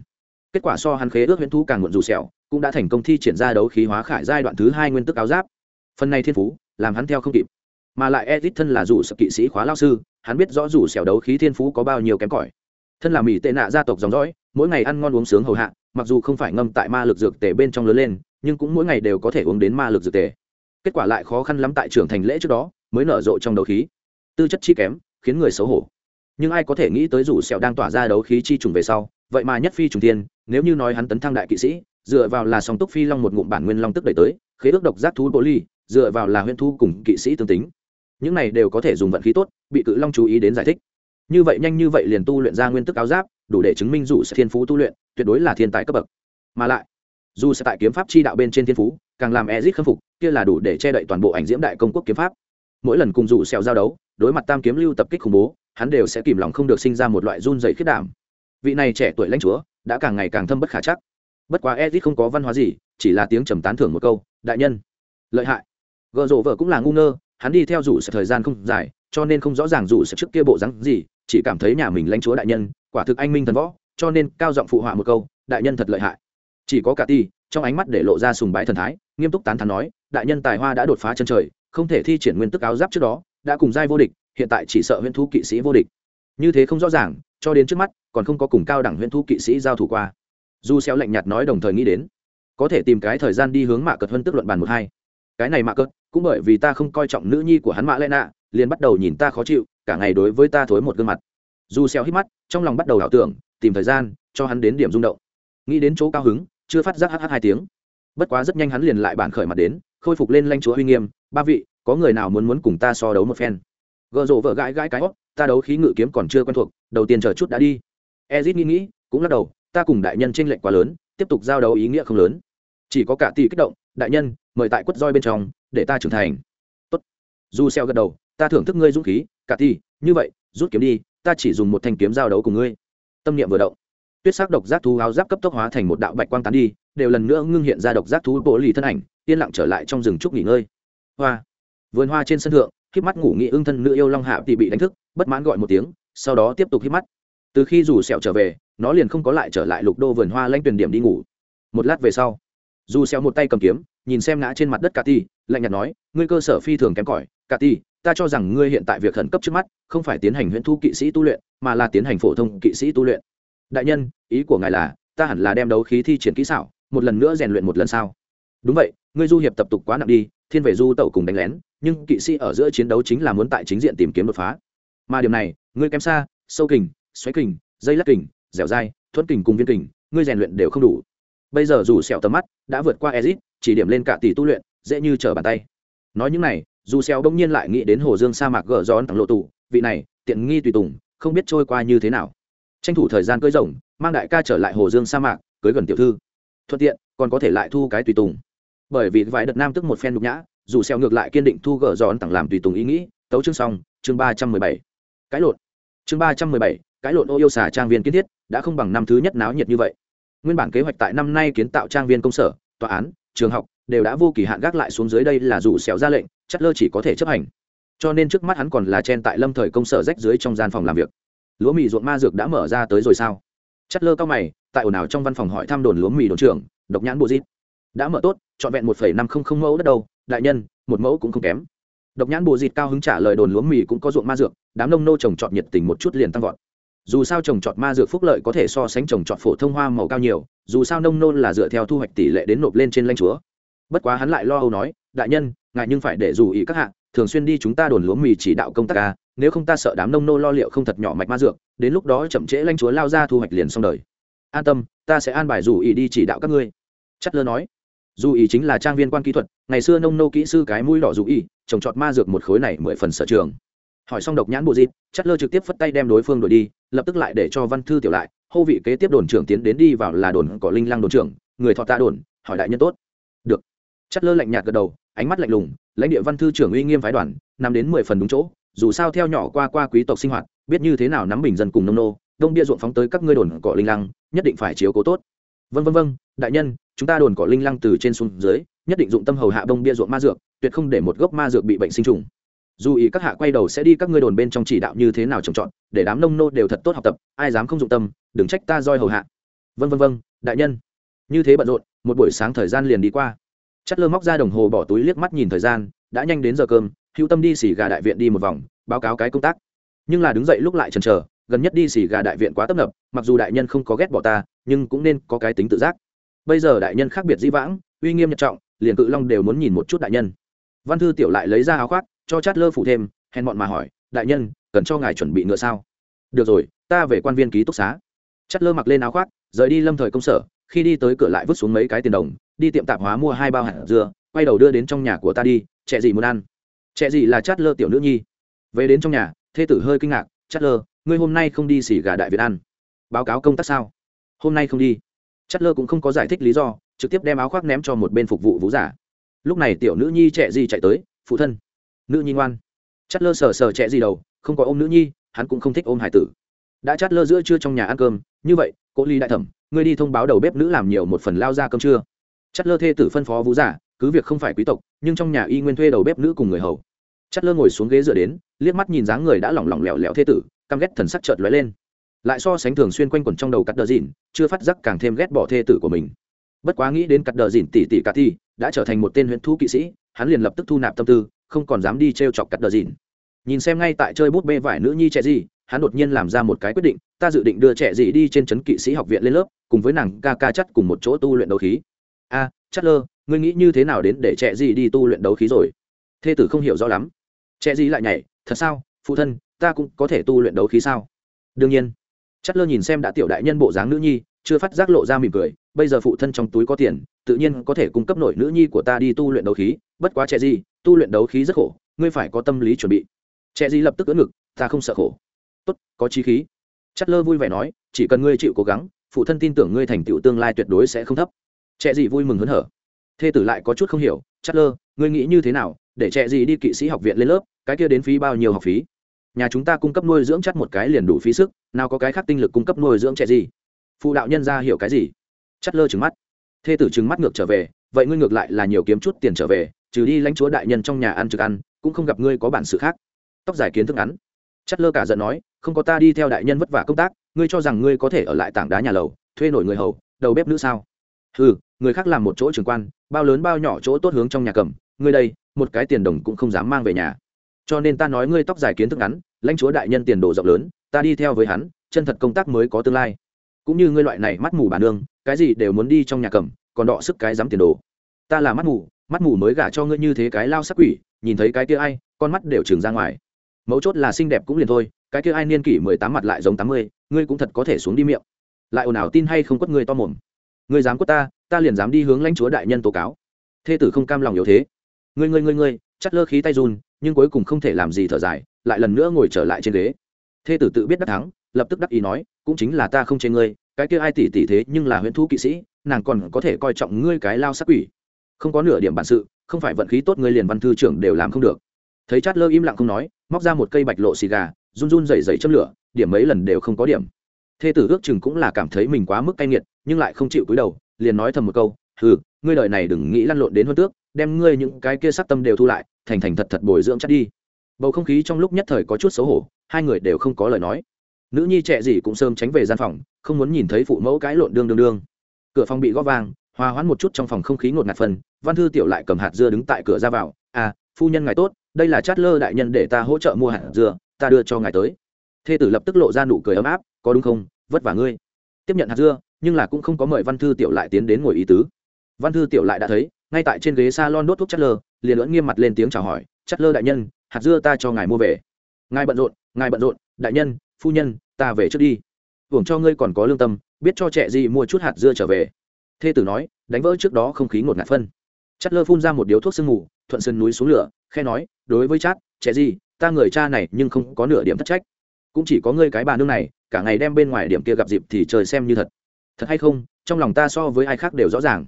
kết quả so hắn khế ước huyễn thú càng muộn dù sẹo, cũng đã thành công thi triển ra đấu khí hóa khải giai đoạn thứ hai nguyên tức áo giáp. Phần này thiên phú, làm hắn theo không kịp. Mà lại edit thân là dù sập kỵ sĩ khóa lao sư, hắn biết rõ dù sẹo đấu khí thiên phú có bao nhiêu kém cỏi. Thân là mỹ tệ nạ gia tộc dòng dõi, mỗi ngày ăn ngon uống sướng hầu hạ, mặc dù không phải ngâm tại ma lực dược tề bên trong lớn lên, nhưng cũng mỗi ngày đều có thể uống đến ma lực dược tề. Kết quả lại khó khăn lắm tại trưởng thành lễ trước đó, mới nở rộ trong đấu khí. Tư chất chi kém, khiến người xấu hổ. Nhưng ai có thể nghĩ tới rủ sẹo đang tỏa ra đấu khí chi trùng về sau vậy mà nhất phi trùng tiên nếu như nói hắn tấn thăng đại kỵ sĩ, dựa vào là song túc phi long một ngụm bản nguyên long tức đẩy tới, khế ước độc giác thú bộ ly, dựa vào là huyễn thu cùng kỵ sĩ tương tính. Những này đều có thể dùng vận khí tốt, bị cự long chú ý đến giải thích. Như vậy nhanh như vậy liền tu luyện ra nguyên tức áo giáp, đủ để chứng minh dù sẽ thiên phú tu luyện, tuyệt đối là thiên tài cấp bậc. Mà lại, dù sẽ tại kiếm pháp chi đạo bên trên thiên phú, càng làm ezit khâm phục, kia là đủ để che đậy toàn bộ ảnh diễm đại công quốc kiếm pháp. Mỗi lần cùng dù xèo giao đấu, đối mặt tam kiếm lưu tập kích khủng bố, hắn đều sẽ kìm lòng không được sinh ra một loại run dày khiết đảm vị này trẻ tuổi lãnh chúa đã càng ngày càng thâm bất khả chắc. Bất quá edit không có văn hóa gì, chỉ là tiếng trầm tán thưởng một câu, đại nhân, lợi hại. Gợ rộ vợ cũng là ngu ngơ, hắn đi theo rủ sẽ thời gian không dài, cho nên không rõ ràng rủ sẽ trước kia bộ rắn gì, chỉ cảm thấy nhà mình lãnh chúa đại nhân, quả thực anh minh thần võ, cho nên cao giọng phụ họa một câu, đại nhân thật lợi hại. Chỉ có cả ti, trong ánh mắt để lộ ra sùng bái thần thái, nghiêm túc tán thán nói, đại nhân tài hoa đã đột phá chân trời, không thể thi triển nguyên tức áo giáp trước đó, đã cùng giai vô địch, hiện tại chỉ sợ huyễn thú kỵ sĩ vô địch. Như thế không rõ ràng cho đến trước mắt, còn không có cùng cao đẳng huyễn thu kỵ sĩ giao thủ qua. Du xéo lạnh nhạt nói đồng thời nghĩ đến, có thể tìm cái thời gian đi hướng mạ cật hơn tức luận bàn một hai. Cái này mạ cật cũng bởi vì ta không coi trọng nữ nhi của hắn mạ lẽ nạ liền bắt đầu nhìn ta khó chịu, cả ngày đối với ta thối một gương mặt. Du xéo hít mắt, trong lòng bắt đầu ảo tưởng, tìm thời gian, cho hắn đến điểm rung động. Nghĩ đến chỗ cao hứng, chưa phát giác hh hai tiếng. Bất quá rất nhanh hắn liền lại bản khởi mặt đến, khôi phục lên lanh chúa uy nghiêm. Ba vị, có người nào muốn muốn cùng ta so đấu một phen? Gợ rộ vợ gãi gãi cái óc ta đấu khí ngự kiếm còn chưa quen thuộc, đầu tiên chờ chút đã đi. Ezit nghĩ nghĩ, cũng lắc đầu, ta cùng đại nhân tranh lệch quá lớn, tiếp tục giao đấu ý nghĩa không lớn. Chỉ có cả tỷ kích động, đại nhân, mời tại quất roi bên trong, để ta trưởng thành. Tốt. Du xeo gật đầu, ta thưởng thức ngươi dũng khí, cả tỷ, như vậy, rút kiếm đi, ta chỉ dùng một thanh kiếm giao đấu cùng ngươi. Tâm niệm vừa động. Tuyết sắc độc giác thú áo giáp cấp tốc hóa thành một đạo bạch quang tán đi, đều lần nữa ngưng hiện ra độc giác thú bộ lì thân ảnh, yên lặng trở lại trong rừng trúc nghỉ ngơi. Hoa. Vườn hoa trên sân thượng híp mắt ngủ nghĩ ưng thân nữ yêu long hạ thì bị đánh thức, bất mãn gọi một tiếng, sau đó tiếp tục híp mắt. Từ khi dù sẹo trở về, nó liền không có lại trở lại lục đô vườn hoa lanh tuyển điểm đi ngủ. Một lát về sau, dù sẹo một tay cầm kiếm, nhìn xem ngã trên mặt đất cả ti, lạnh nhạt nói, ngươi cơ sở phi thường kém cỏi cả ti, ta cho rằng ngươi hiện tại việc khẩn cấp trước mắt, không phải tiến hành huyễn thu kỵ sĩ tu luyện, mà là tiến hành phổ thông kỵ sĩ tu luyện. Đại nhân, ý của ngài là, ta hẳn là đem đấu khí thi triển kỹ xảo, một lần nữa rèn luyện một lần sao? Đúng vậy, ngươi du hiệp tập tục quá nặng đi thiên về du tẩu cùng đánh lén nhưng kỵ sĩ ở giữa chiến đấu chính là muốn tại chính diện tìm kiếm đột phá. Mà điều này ngươi kém xa sâu kình xoáy kình dây lắc kình dẻo dai thuẫn kình cùng viên kình ngươi rèn luyện đều không đủ. Bây giờ dù sẹo tầm mắt đã vượt qua ezit chỉ điểm lên cả tỷ tu luyện dễ như trở bàn tay. Nói những này dù sẹo đông nhiên lại nghĩ đến hồ dương sa mạc gỡ gió tặng lộ tụ, vị này tiện nghi tùy tùng không biết trôi qua như thế nào. Tranh thủ thời gian cưới rồng mang đại ca trở lại hồ dương sa mạc cưới gần tiểu thư. Thuận tiện còn có thể lại thu cái tùy tùng bởi vì vài đợt nam tức một phen nhục nhã, dù xeo ngược lại kiên định thu gỡ giòn tặng làm tùy tùng ý nghĩ, tấu chương xong, chương ba trăm mười bảy. Cái lộn. Chương ba trăm mười bảy, cái lộn ô yêu xà trang viên kiến thiết, đã không bằng năm thứ nhất náo nhiệt như vậy. Nguyên bản kế hoạch tại năm nay kiến tạo trang viên công sở, tòa án, trường học, đều đã vô kỳ hạn gác lại xuống dưới đây là dù xéo ra lệnh chất lơ chỉ có thể chấp hành. Cho nên trước mắt hắn còn là chen tại lâm thời công sở rách dưới trong gian phòng làm việc. Lúa mì ruộng ma dược đã mở ra tới rồi sao? Chất lơ cao mày, tại ồn ào trong văn phòng hỏi thăm đồn lúa mì đồn trưởng, độc nhãn bộ dít đã mở tốt, trọn vẹn một phẩy năm không không mẫu đất đâu, đại nhân, một mẫu cũng không kém. Độc nhãn bồ dịt cao hứng trả lời đồn lúa mì cũng có ruộng ma dược, đám nông nô trồng trọt nhiệt tình một chút liền tăng vọt. Dù sao trồng trọt ma dược phúc lợi có thể so sánh trồng trọt phổ thông hoa màu cao nhiều, dù sao nông nô là dựa theo thu hoạch tỷ lệ đến nộp lên trên lanh chúa. Bất quá hắn lại lo âu nói, đại nhân, ngài nhưng phải để dù ý các hạng thường xuyên đi chúng ta đồn lúa mì chỉ đạo công tác ca nếu không ta sợ đám nông nô lo liệu không thật nhỏ mạch ma dược, đến lúc đó chậm trễ lanh chúa lao ra thu hoạch liền xong đời. An tâm, ta sẽ an bài dù ý đi chỉ đạo các ngươi. Chất lơ nói dù ý chính là trang viên quan kỹ thuật, ngày xưa nông nô kỹ sư cái mũi đỏ dù ý, trồng trọt ma dược một khối này mười phần sở trường. Hỏi xong độc nhãn bộ dịp, chất lơ trực tiếp phất tay đem đối phương đổi đi, lập tức lại để cho văn thư tiểu lại, hô vị kế tiếp đồn trưởng tiến đến đi vào là đồn cỏ linh lăng đồn trưởng, người thọ ta đồn, hỏi đại nhân tốt. Được. Chất lơ lạnh nhạt gật đầu, ánh mắt lạnh lùng, lãnh địa văn thư trưởng uy nghiêm phái đoàn, nằm đến mười phần đúng chỗ, dù sao theo nhỏ qua qua quý tộc sinh hoạt, biết như thế nào nắm bình dân cùng nông nô, đông bia ruộng phóng tới các ngươi đồn cỏ linh lăng, nhất định phải chiếu cố tốt. Vân vân vân đại nhân chúng ta đồn cỏ linh lăng từ trên xuống dưới, nhất định dụng tâm hầu hạ đông bia ruộng ma dược, tuyệt không để một gốc ma dược bị bệnh sinh trùng. Dù ý các hạ quay đầu sẽ đi các ngươi đồn bên trong chỉ đạo như thế nào trồng trọt, để đám nông nô đều thật tốt học tập, ai dám không dụng tâm, đừng trách ta roi hầu hạ. Vân vân vân đại nhân. Như thế bận rộn, một buổi sáng thời gian liền đi qua. Chất lơ móc ra đồng hồ bỏ túi liếc mắt nhìn thời gian, đã nhanh đến giờ cơm, hữu tâm đi xỉ gà đại viện đi một vòng, báo cáo cái công tác. Nhưng là đứng dậy lúc lại chần chờ, gần nhất đi xỉ gà đại viện quá tấp nập, mặc dù đại nhân không có ghét bỏ ta, nhưng cũng nên có cái tính tự giác bây giờ đại nhân khác biệt dĩ vãng, uy nghiêm nhật trọng, liền cự long đều muốn nhìn một chút đại nhân. Văn thư tiểu lại lấy ra áo khoác, cho chát lơ phủ thêm, hèn bọn mà hỏi, đại nhân, cần cho ngài chuẩn bị ngựa sao? Được rồi, ta về quan viên ký túc xá. Chát lơ mặc lên áo khoác, rời đi lâm thời công sở, khi đi tới cửa lại vứt xuống mấy cái tiền đồng, đi tiệm tạp hóa mua hai bao hạt dưa, quay đầu đưa đến trong nhà của ta đi, trẻ gì muốn ăn? Trẻ gì là chát lơ tiểu nữ nhi? Về đến trong nhà, thê tử hơi kinh ngạc, chát lơ, ngươi hôm nay không đi xỉ gà đại việt ăn? Báo cáo công tác sao? Hôm nay không đi. Chất lơ cũng không có giải thích lý do, trực tiếp đem áo khoác ném cho một bên phục vụ vũ giả. Lúc này tiểu nữ nhi trẻ gì chạy tới, phụ thân. Nữ nhi ngoan. Chất lơ sờ sờ trẻ gì đầu, không có ôm nữ nhi, hắn cũng không thích ôm hải tử. Đã Chất lơ giữa trưa trong nhà ăn cơm, như vậy cố ly đại thẩm, ngươi đi thông báo đầu bếp nữ làm nhiều một phần lao ra cơm trưa. Chất lơ thê tử phân phó vũ giả, cứ việc không phải quý tộc, nhưng trong nhà y nguyên thuê đầu bếp nữ cùng người hầu. Chất lơ ngồi xuống ghế dựa đến, liếc mắt nhìn dáng người đã lỏng lỏng lẻo lẻo thê tử, căm ghét thần sắc chợt lóe lên lại so sánh thường xuyên quanh quẩn trong đầu cắt đờ dìn chưa phát giác càng thêm ghét bỏ thê tử của mình. Bất quá nghĩ đến cắt đờ dìn tỉ tỉ cà thi đã trở thành một tên huyễn thu kỵ sĩ hắn liền lập tức thu nạp tâm tư không còn dám đi t r e o chọc cắt đờ dìn. Nhìn xem ngay tại chơi bút bê vải nữ nhi trẻ gì hắn đột nhiên làm ra một cái quyết định ta dự định đưa trẻ gì đi trên trấn kỵ sĩ học viện lên lớp cùng với nàng ca ca chắt cùng một chỗ tu luyện đấu khí. A à, chắt lơ ngươi nghĩ như thế nào đến để trẻ gì đi tu luyện đấu khí rồi? Thê tử không hiểu rõ lắm. Trẻ gì lại nhảy thật sao? Phụ thân ta cũng có thể tu luyện đấu khí sao? Đương nhiên chất lơ nhìn xem đã tiểu đại nhân bộ dáng nữ nhi, chưa phát giác lộ ra mỉm cười, bây giờ phụ thân trong túi có tiền, tự nhiên có thể cung cấp nổi nữ nhi của ta đi tu luyện đấu khí, bất quá trẻ gì, tu luyện đấu khí rất khổ, ngươi phải có tâm lý chuẩn bị. Trẻ gì lập tức ưỡn ngực, ta không sợ khổ. Tốt, có chí khí. Chất lơ vui vẻ nói, chỉ cần ngươi chịu cố gắng, phụ thân tin tưởng ngươi thành tựu tương lai tuyệt đối sẽ không thấp. Trẻ gì vui mừng hớn hở. Thê tử lại có chút không hiểu, chất lơ, ngươi nghĩ như thế nào, để trẻ gì đi kỵ sĩ học viện lên lớp, cái kia đến phí bao nhiêu học phí? Nhà chúng ta cung cấp nuôi dưỡng chắt một cái liền đủ phí sức, nào có cái khác tinh lực cung cấp nuôi dưỡng trẻ gì? Phụ đạo nhân ra hiểu cái gì? Chắt lơ trừng mắt. Thê tử trừng mắt ngược trở về, vậy ngươi ngược lại là nhiều kiếm chút tiền trở về, trừ đi lãnh chúa đại nhân trong nhà ăn trực ăn, cũng không gặp ngươi có bản sự khác. Tóc dài kiến thức ngắn. Chắt lơ cả giận nói, không có ta đi theo đại nhân vất vả công tác, ngươi cho rằng ngươi có thể ở lại tảng đá nhà lầu, thuê nổi người hầu, đầu bếp nữ sao? Ừ người khác làm một chỗ trường quan, bao lớn bao nhỏ chỗ tốt hướng trong nhà cầm, ngươi đây, một cái tiền đồng cũng không dám mang về nhà cho nên ta nói ngươi tóc dài kiến thức ngắn, lãnh chúa đại nhân tiền đồ rộng lớn, ta đi theo với hắn, chân thật công tác mới có tương lai. Cũng như ngươi loại này mắt mù bản nương, cái gì đều muốn đi trong nhà cầm, còn đọ sức cái dám tiền đồ. Ta là mắt mù mắt mù mới gả cho ngươi như thế cái lao sắc quỷ, nhìn thấy cái kia ai, con mắt đều trừng ra ngoài. Mấu chốt là xinh đẹp cũng liền thôi, cái kia ai niên kỷ mười tám mặt lại giống tám mươi, ngươi cũng thật có thể xuống đi miệng. Lại ồn ào tin hay không quất ngươi to mồm. Ngươi dám quất ta ta liền dám đi hướng lãnh chúa đại nhân tố cáo. Thê tử không cam lòng yếu thế. Ngươi ngươi ngươi ngươi, chắt lơ khí tay run nhưng cuối cùng không thể làm gì thở dài, lại lần nữa ngồi trở lại trên ghế. Thê tử tự biết đắc thắng, lập tức đắc ý nói, cũng chính là ta không chê ngươi, cái kia ai tỉ tỉ thế nhưng là huyễn thú kỵ sĩ, nàng còn có thể coi trọng ngươi cái lao sắc quỷ. Không có nửa điểm bản sự, không phải vận khí tốt ngươi liền văn thư trưởng đều làm không được. Thấy chát lơ im lặng không nói, móc ra một cây bạch lộ xì gà, run run dày dày châm lửa, điểm mấy lần đều không có điểm. Thê tử ước chừng cũng là cảm thấy mình quá mức cay nghiệt, nhưng lại không chịu cúi đầu, liền nói thầm một câu ừ ngươi đời này đừng nghĩ lăn lộn đến hơn tước, đem ngươi những cái kia sắc tâm đều thu lại thành thành thật thật bồi dưỡng chắc đi. Bầu không khí trong lúc nhất thời có chút xấu hổ, hai người đều không có lời nói. Nữ nhi trẻ gì cũng sớm tránh về gian phòng, không muốn nhìn thấy phụ mẫu cãi lộn đương đương đương. Cửa phòng bị gõ vang hòa hoãn một chút trong phòng không khí ngột ngạt phần, văn thư tiểu lại cầm hạt dưa đứng tại cửa ra vào à phu nhân ngài tốt, đây là chát lơ đại nhân để ta hỗ trợ mua hạt dưa, ta đưa cho ngài tới. Thê tử lập tức lộ ra nụ cười ấm áp, có đúng không? Vất vả ngươi. Tiếp nhận hạt dưa, nhưng là cũng không có mời văn thư tiểu lại tiến đến ngồi ý tứ. Văn thư tiểu lại đã thấy, ngay tại trên ghế s a lon đốt thuốc chát lơ liền lưỡn nghiêm mặt lên tiếng chào hỏi, chát lơ đại nhân, hạt dưa ta cho ngài mua về. Ngài bận rộn, ngài bận rộn, đại nhân, phu nhân, ta về trước đi. Hưởng cho ngươi còn có lương tâm, biết cho trẻ gì mua chút hạt dưa trở về. Thê tử nói, đánh vỡ trước đó không khí ngột ngạt phân. Chát lơ phun ra một điếu thuốc sương mù, thuận sân núi xuống lửa, khe nói, đối với chát, trẻ gì, ta người cha này nhưng không có nửa điểm thất trách. Cũng chỉ có ngươi cái bà nương này, cả ngày đem bên ngoài điểm kia gặp dịp thì trời xem như thật. Thật hay không? Trong lòng ta so với ai khác đều rõ ràng.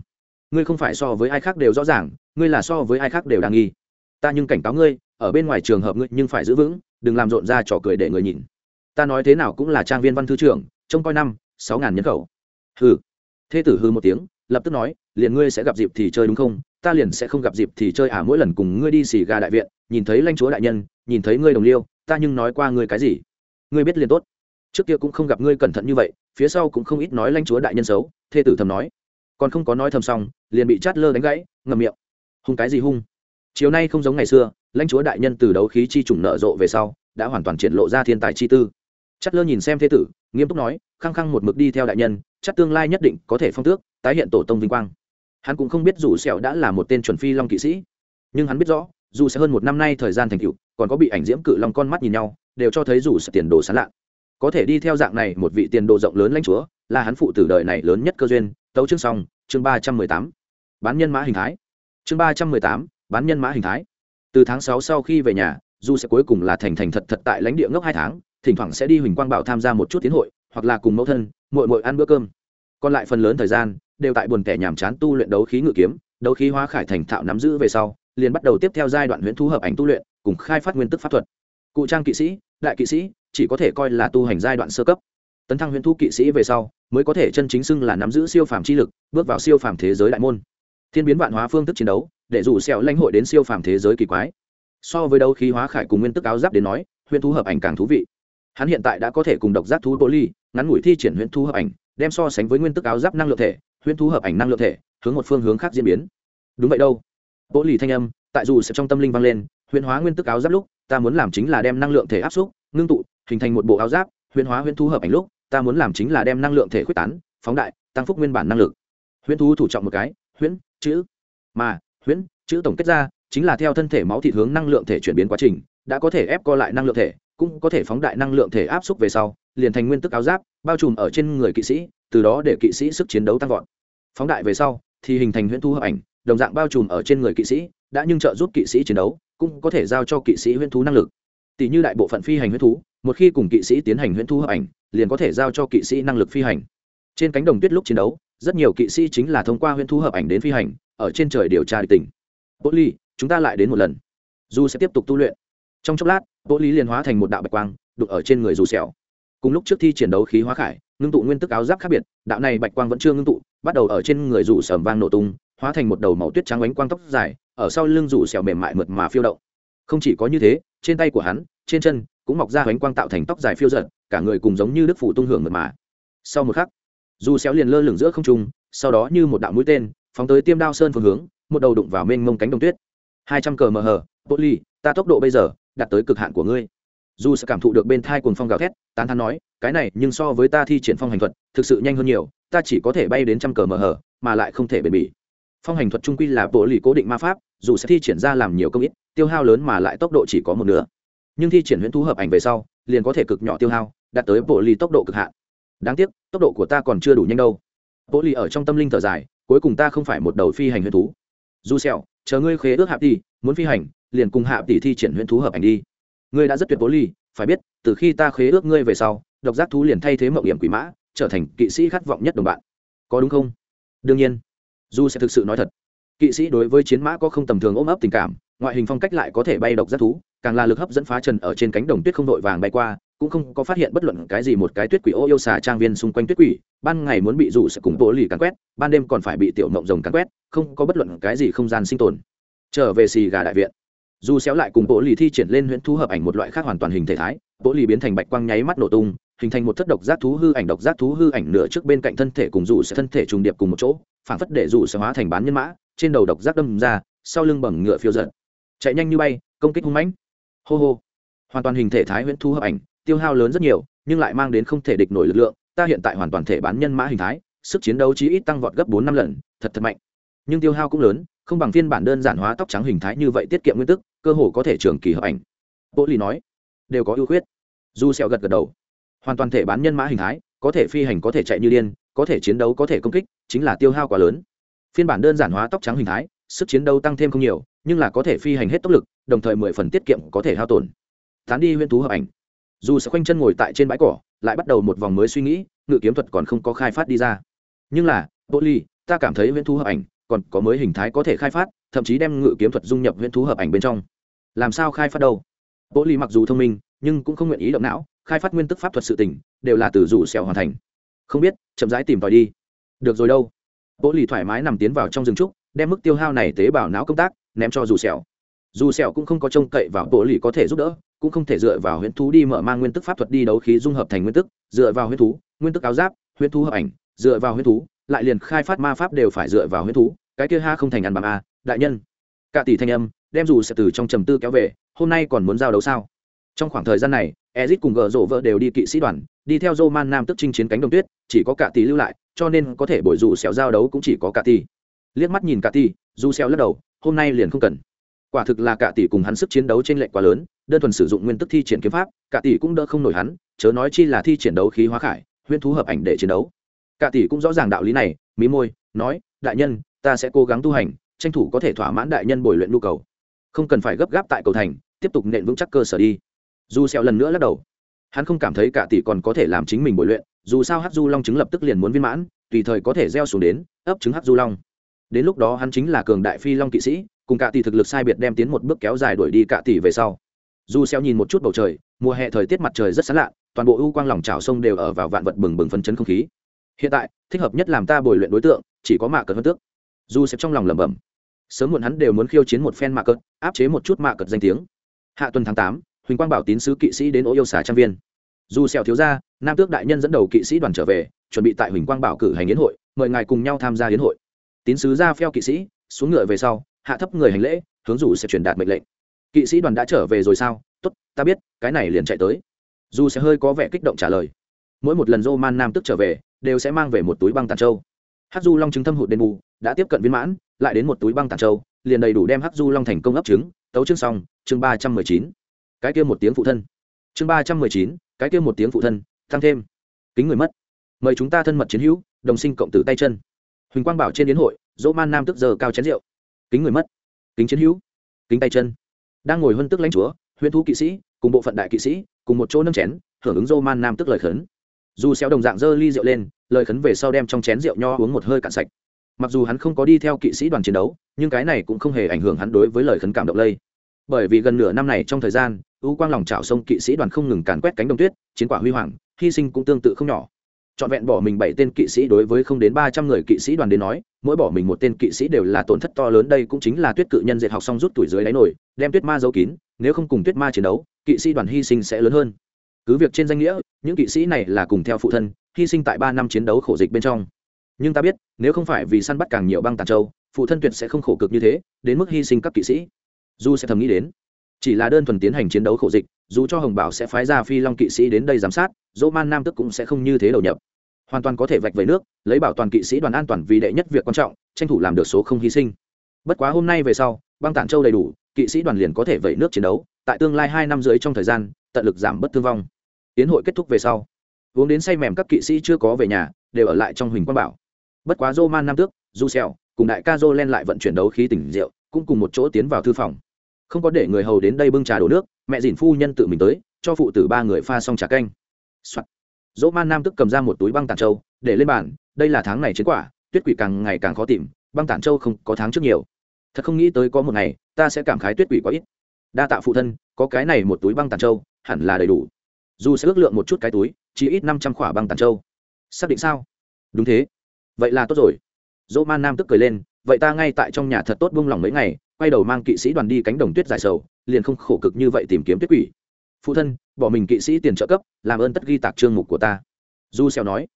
Ngươi không phải so với ai khác đều rõ ràng ngươi là so với ai khác đều đang nghi. Ta nhưng cảnh cáo ngươi, ở bên ngoài trường hợp ngươi nhưng phải giữ vững, đừng làm rộn ra trò cười để người nhìn. Ta nói thế nào cũng là trang viên văn thư trưởng, trông coi năm, sáu ngàn nhân khẩu. Hừ. Thế tử hư một tiếng, lập tức nói, liền ngươi sẽ gặp dịp thì chơi đúng không? Ta liền sẽ không gặp dịp thì chơi à mỗi lần cùng ngươi đi xì gà đại viện, nhìn thấy lãnh chúa đại nhân, nhìn thấy ngươi đồng liêu, ta nhưng nói qua ngươi cái gì? Ngươi biết liền tốt. Trước kia cũng không gặp ngươi cẩn thận như vậy, phía sau cũng không ít nói lãnh chúa đại nhân xấu thê tử thầm nói. Còn không có nói thầm xong, liền bị chát lơ đánh gãy ngầm miệng hung cái gì hung? Chiều nay không giống ngày xưa, lãnh chúa đại nhân từ đấu khí chi trùng nợ rộ về sau, đã hoàn toàn triển lộ ra thiên tài chi tư. Chất lơ nhìn xem thế tử, nghiêm túc nói, khăng khăng một mực đi theo đại nhân, chắc tương lai nhất định có thể phong tước, tái hiện tổ tông vinh quang. Hắn cũng không biết dù sẹo đã là một tên chuẩn phi long kỵ sĩ, nhưng hắn biết rõ, dù sẽ hơn một năm nay thời gian thành tựu, còn có bị ảnh diễm cự long con mắt nhìn nhau, đều cho thấy dù sẽ tiền đồ sáng lạ. Có thể đi theo dạng này một vị tiền đồ rộng lớn lãnh chúa, là hắn phụ tử đời này lớn nhất cơ duyên. Tấu chương song chương ba trăm mười tám. Bán nhân mã hình thái chương ba trăm mười tám, bán nhân mã hình thái. Từ tháng sáu sau khi về nhà du sẽ cuối cùng là thành thành thật thật tại lãnh địa ngốc hai tháng, thỉnh thoảng sẽ đi huỳnh quang bảo tham gia một chút tiến hội, hoặc là cùng mẫu thân, muội muội ăn bữa cơm. Còn lại phần lớn thời gian, đều tại buồn kẻ nhàm chán tu luyện đấu khí ngự kiếm, đấu khí hóa khải thành thạo nắm giữ về sau, liền bắt đầu tiếp theo giai đoạn huyễn thu hợp ảnh tu luyện, cùng khai phát nguyên tức pháp thuật. Cụ trang kỵ sĩ, đại kỵ sĩ, chỉ có thể coi là tu hành giai đoạn sơ cấp. Tấn thăng huyễn thu kỵ sĩ về sau, mới có thể chân chính xưng là nắm giữ siêu phàm chi lực, bước vào siêu phàm thế giới đại môn thiên biến vạn hóa phương thức chiến đấu, để dù sẹo lãnh hội đến siêu phàm thế giới kỳ quái. So với đấu khí hóa khải cùng nguyên tức áo giáp đến nói huyễn thú hợp ảnh càng thú vị. Hắn hiện tại đã có thể cùng độc giác thú poly ngắn ngủi thi triển huyễn thú hợp ảnh, đem so sánh với nguyên tức áo giáp năng lượng thể huyễn thú hợp ảnh năng lượng thể, hướng một phương hướng khác diễn biến. Đúng vậy đâu. Bộ ly thanh âm, tại dù sẽ trong tâm linh vang lên huyễn hóa nguyên tức áo giáp lúc, ta muốn làm chính là đem năng lượng thể áp xúc, ngưng tụ, hình thành một bộ áo giáp huyễn hóa huyễn thú hợp ảnh lúc, ta muốn làm chính là đem năng lượng thể quyết tán, phóng đại, tăng phúc nguyên bản năng lực. Huyễn thú thủ trọng một cái huyễn, chữ. Mà, huyễn, chữ tổng kết ra, chính là theo thân thể máu thịt hướng năng lượng thể chuyển biến quá trình, đã có thể ép co lại năng lượng thể, cũng có thể phóng đại năng lượng thể áp xúc về sau, liền thành nguyên tức áo giáp, bao trùm ở trên người kỵ sĩ, từ đó để kỵ sĩ sức chiến đấu tăng vọt. Phóng đại về sau, thì hình thành huyễn thu hợp ảnh, đồng dạng bao trùm ở trên người kỵ sĩ, đã nhưng trợ giúp kỵ sĩ chiến đấu, cũng có thể giao cho kỵ sĩ huyễn thú năng lực. Tỷ như đại bộ phận phi hành huyễn thú một khi cùng kỵ sĩ tiến hành huyễn thu hợp ảnh, liền có thể giao cho kỵ sĩ năng lực phi hành. Trên cánh đồng tuyết lúc chiến đấu rất nhiều kỵ sĩ chính là thông qua huyễn thu hợp ảnh đến phi hành, ở trên trời điều tra địch tình. Bố ly chúng ta lại đến một lần. Dù sẽ tiếp tục tu luyện. Trong chốc lát, bố Ly liền hóa thành một đạo bạch quang, đục ở trên người dù xẻo cùng lúc trước thi chiến đấu khí hóa khải, ngưng tụ nguyên tức áo giáp khác biệt, đạo này bạch quang vẫn chưa ngưng tụ, bắt đầu ở trên người rủ sầm vang nổ tung, hóa thành một đầu màu tuyết trắng ánh quang tóc dài, ở sau lưng rủ xẻo mềm mại mượt mà phiêu động. Không chỉ có như thế, trên tay của hắn, trên chân cũng mọc ra ánh quang tạo thành tóc dài phiêu giật cả người cùng giống như đức phủ tung hưởng mượt mà. Sau một khắc dù xéo liền lơ lửng giữa không trung, sau đó như một đạo mũi tên, phóng tới tiêm đao sơn phương hướng, một đầu đụng vào mênh mông cánh đồng tuyết. Hai trăm cờ mờ hờ bộ ly ta tốc độ bây giờ, đạt tới cực hạn của ngươi. Dù sẽ cảm thụ được bên thai cuồng phong gào thét, tán thán nói, cái này, nhưng so với ta thi triển phong hành thuật, thực sự nhanh hơn nhiều, ta chỉ có thể bay đến trăm cờ mờ hờ, mà lại không thể bền bỉ. Phong hành thuật trung quy là bộ lì cố định ma pháp, dù sẽ thi triển ra làm nhiều công ít, tiêu hao lớn mà lại tốc độ chỉ có một nửa. Nhưng thi triển huyễn thú hợp ảnh về sau, liền có thể cực nhỏ tiêu hao, đạt tới bộ lì tốc độ cực hạn đáng tiếc, tốc độ của ta còn chưa đủ nhanh đâu. Bộ lì ở trong tâm linh thở dài, cuối cùng ta không phải một đầu phi hành huyền thú. Du sẹo chờ ngươi khế ước hạ tỷ, muốn phi hành, liền cùng hạ tỷ thi triển huyền thú hợp ảnh đi. Ngươi đã rất tuyệt bố ly phải biết, từ khi ta khế ước ngươi về sau, độc giác thú liền thay thế mậu hiểm quỷ mã, trở thành kỵ sĩ khát vọng nhất đồng bạn. Có đúng không? Đương nhiên. Du sẽ thực sự nói thật kỵ sĩ đối với chiến mã có không tầm thường ôm ấp tình cảm, ngoại hình phong cách lại có thể bay độc giác thú, càng là lực hấp dẫn phá trần ở trên cánh đồng tuyết không đội vàng bay qua, cũng không có phát hiện bất luận cái gì một cái tuyết quỷ ô yêu xà trang viên xung quanh tuyết quỷ, ban ngày muốn bị rủ sẽ cùng bố lì cắn quét, ban đêm còn phải bị tiểu mộng rồng cắn quét, không có bất luận cái gì không gian sinh tồn. Trở về xì gà đại viện, dù xéo lại cùng bố lì thi triển lên huyễn thú hợp ảnh một loại khác hoàn toàn hình thể thái bố lì biến thành bạch quang nháy mắt nổ tung, hình thành một thất độc giác thú hư ảnh, độc giác thú hư ảnh nửa trước bên cạnh thân thể cùng dù sẽ thân thể trùng điệp cùng một chỗ phản phất để dù sẽ hóa thành bán nhân mã trên đầu độc giác đâm ra, sau lưng bẩm ngựa phiêu giật. Chạy nhanh như bay, công kích hung mãnh. Hô hô. Hoàn toàn hình thể thái huyễn thu hợp ảnh, tiêu hao lớn rất nhiều, nhưng lại mang đến không thể địch nổi lực lượng, ta hiện tại hoàn toàn thể bán nhân mã hình thái, sức chiến đấu chí ít tăng vọt gấp bốn năm lần, thật thật mạnh. Nhưng tiêu hao cũng lớn, không bằng phiên bản đơn giản hóa tóc trắng hình thái như vậy tiết kiệm nguyên tức, cơ hồ có thể trường kỳ hợp ảnh. Bộ lì nói, đều có ưu khuyết. Du sẹo gật gật đầu, hoàn toàn thể bán nhân mã hình thái, có thể phi hành có thể chạy như điên, có thể chiến đấu có thể công kích, chính là tiêu hao quá lớn phiên bản đơn giản hóa tóc trắng hình thái, sức chiến đấu tăng thêm không nhiều, nhưng là có thể phi hành hết tốc lực, đồng thời mười phần tiết kiệm có thể hao tổn. Tán đi huyễn thú hợp ảnh. Dù sẽ khoanh chân ngồi tại trên bãi cỏ, lại bắt đầu một vòng mới suy nghĩ, ngự kiếm thuật còn không có khai phát đi ra. Nhưng là bộ ly ta cảm thấy huyễn thú hợp ảnh còn có mới hình thái có thể khai phát, thậm chí đem ngự kiếm thuật dung nhập huyễn thú hợp ảnh bên trong. Làm sao khai phát đâu? Bộ ly mặc dù thông minh, nhưng cũng không nguyện ý động não, khai phát nguyên tức pháp thuật sự tỉnh đều là từ rủ xẻo hoàn thành. Không biết, chậm rãi tìm tòi đi. Được rồi đâu bộ lì thoải mái nằm tiến vào trong rừng trúc, đem mức tiêu hao này tế bào não công tác, ném cho dù sẹo. dù sẹo cũng không có trông cậy vào bộ lì có thể giúp đỡ, cũng không thể dựa vào huyễn thú đi mở mang nguyên tức pháp thuật đi đấu khí dung hợp thành nguyên tức, dựa vào huyễn thú, nguyên tức áo giáp, huyễn thú hợp ảnh, dựa vào huyễn thú, lại liền khai phát ma pháp đều phải dựa vào huyễn thú, cái kia ha không thành ăn bằng a, đại nhân cả tỷ thanh âm, đem dù sẽ từ trong trầm tư kéo về, hôm nay còn muốn giao đấu sao trong khoảng thời gian này, ezit cùng gờ rộ vợ đều đi kỵ sĩ đoàn, đi theo dô man nam tức chinh chiến cánh đồng tuyết, chỉ có cả tỷ lưu lại cho nên có thể bồi dù xéo giao đấu cũng chỉ có cả tỷ liếc mắt nhìn cả tỷ dù xéo lắc đầu, hôm nay liền không cần. Quả thực là cả tỷ cùng hắn sức chiến đấu trên lệnh quá lớn, đơn thuần sử dụng nguyên tức thi triển kiếm pháp, cả tỷ cũng đỡ không nổi hắn, chớ nói chi là thi triển đấu khí hóa khải, huyễn thú hợp ảnh để chiến đấu. Cả tỷ cũng rõ ràng đạo lý này, mí môi, nói, đại nhân, ta sẽ cố gắng tu hành, tranh thủ có thể thỏa mãn đại nhân bồi luyện nhu cầu. Không cần phải gấp gáp tại cầu thành, tiếp tục nện vững chắc cơ sở đi. Dù sẹo lần nữa lắc đầu, hắn không cảm thấy cả tỷ còn có thể làm chính mình bồi luyện dù sao hắc du long trứng lập tức liền muốn viên mãn, tùy thời có thể gieo xuống đến, ấp trứng hắc du long. Đến lúc đó hắn chính là cường đại phi long kỵ sĩ, cùng cả tỷ thực lực sai biệt đem tiến một bước kéo dài đuổi đi cả tỷ về sau. Dù xeo nhìn một chút bầu trời, mùa hè thời tiết mặt trời rất sáng lạ, toàn bộ ưu quang lòng trào sông đều ở vào vạn vật bừng bừng phấn chấn không khí. Hiện tại, thích hợp nhất làm ta bồi luyện đối tượng, chỉ có mạ cờ hơn tước. Dù xếp trong lòng lẩm bẩm, sớm muộn hắn đều muốn khiêu chiến một phen mạ cờ áp chế một chút mạ cờ danh tiếng. Hạ tuần tháng tám, huỳnh quang bảo tín sứ kỵ sĩ đến ô yêu xà trang viên dù sẹo thiếu gia, nam tước đại nhân dẫn đầu kỵ sĩ đoàn trở về, chuẩn bị tại huỳnh quang bảo cử hành yến hội, mời ngài cùng nhau tham gia yến hội. Tín sứ ra phèo kỵ sĩ, xuống ngựa về sau, hạ thấp người hành lễ, hướng dù sẽ truyền đạt mệnh lệnh. Kỵ sĩ đoàn đã trở về rồi sao? Tốt, ta biết, cái này liền chạy tới. Dù sẽ hơi có vẻ kích động trả lời. Mỗi một lần roman nam tức trở về, đều sẽ mang về một túi băng tàn châu. Hắc du long trứng thâm hụt đền bù, đã tiếp cận viên mãn, lại đến một túi băng tàn châu, liền đầy đủ đem hắc du long thành công ấp trứng. Tấu chương xong, chương ba trăm mười chín. Cái kia một tiếng phụ thân. Chương ba trăm mười chín cái kia một tiếng phụ thân, tăng thêm. Kính người mất. Mời chúng ta thân mật chiến hữu, đồng sinh cộng tử tay chân. Huỳnh quang bảo trên đến hội, dỗ man nam tức giờ cao chén rượu. Kính người mất. Kính chiến hữu, kính tay chân. Đang ngồi huân tức lãnh chúa, huyễn thú kỵ sĩ, cùng bộ phận đại kỵ sĩ, cùng một chỗ nâng chén hưởng ứng dô man nam tức lời khấn. Dù xéo đồng dạng dơ ly rượu lên, lời khấn về sau đem trong chén rượu nho uống một hơi cạn sạch. Mặc dù hắn không có đi theo kỵ sĩ đoàn chiến đấu, nhưng cái này cũng không hề ảnh hưởng hắn đối với lời khấn cảm động lây bởi vì gần nửa năm này trong thời gian, u quang lòng trào sông kỵ sĩ đoàn không ngừng càn quét cánh đồng tuyết, chiến quả huy hoàng, hy sinh cũng tương tự không nhỏ. Trọn vẹn bỏ mình bảy tên kỵ sĩ đối với không đến ba trăm người kỵ sĩ đoàn đến nói, mỗi bỏ mình một tên kỵ sĩ đều là tổn thất to lớn, đây cũng chính là tuyết cự nhân diệt học xong rút tuổi dưới đáy nổi, đem tuyết ma giấu kín, nếu không cùng tuyết ma chiến đấu, kỵ sĩ đoàn hy sinh sẽ lớn hơn. Cứ việc trên danh nghĩa, những kỵ sĩ này là cùng theo phụ thân, hy sinh tại ba năm chiến đấu khổ dịch bên trong. Nhưng ta biết, nếu không phải vì săn bắt càng nhiều băng tàn châu, phụ thân tuyệt sẽ không khổ cực như thế, đến mức hy sinh các kỵ sĩ du sẽ thầm nghĩ đến. Chỉ là đơn thuần tiến hành chiến đấu khổ dịch, dù cho hồng bảo sẽ phái ra phi long kỵ sĩ đến đây giám sát, dỗ man nam tức cũng sẽ không như thế đầu nhập. Hoàn toàn có thể vạch về nước, lấy bảo toàn kỵ sĩ đoàn an toàn vì đệ nhất việc quan trọng, tranh thủ làm được số không hy sinh. Bất quá hôm nay về sau, băng tản châu đầy đủ, kỵ sĩ đoàn liền có thể vẩy nước chiến đấu, tại tương lai hai năm dưới trong thời gian, tận lực giảm bất thương vong. Tiến hội kết thúc về sau, uống đến say mềm các kỵ sĩ chưa có về nhà, đều ở lại trong huỳnh quang bảo. Bất quá dô man nam tước du xèo cùng đại ca dô len lại vận chuyển đấu khí tỉnh rượu, cũng cùng một chỗ tiến vào thư phòng không có để người hầu đến đây bưng trà đổ nước, mẹ dìn phu nhân tự mình tới, cho phụ tử ba người pha xong trà canh、Soạn. dỗ man nam tức cầm ra một túi băng tản châu, để lên bàn, đây là tháng này chiến quả, tuyết quỷ càng ngày càng khó tìm, băng tản châu không có tháng trước nhiều. Thật không nghĩ tới có một ngày, ta sẽ cảm khái tuyết quỷ quá ít. Đa tạ phụ thân, có cái này một túi băng tản châu, hẳn là đầy đủ. Dù sẽ ước lượng một chút cái túi, chỉ ít năm trăm khỏa băng tản châu. Xác định sao? Đúng thế. Vậy là tốt rồi. Dỗ man nam tức cười lên vậy ta ngay tại trong nhà thật tốt buông lòng mấy ngày, quay đầu mang kỵ sĩ đoàn đi cánh đồng tuyết dài sầu, liền không khổ cực như vậy tìm kiếm tuyết quỷ. Phụ thân, bỏ mình kỵ sĩ tiền trợ cấp, làm ơn tất ghi tạc trương mục của ta. Du xèo nói.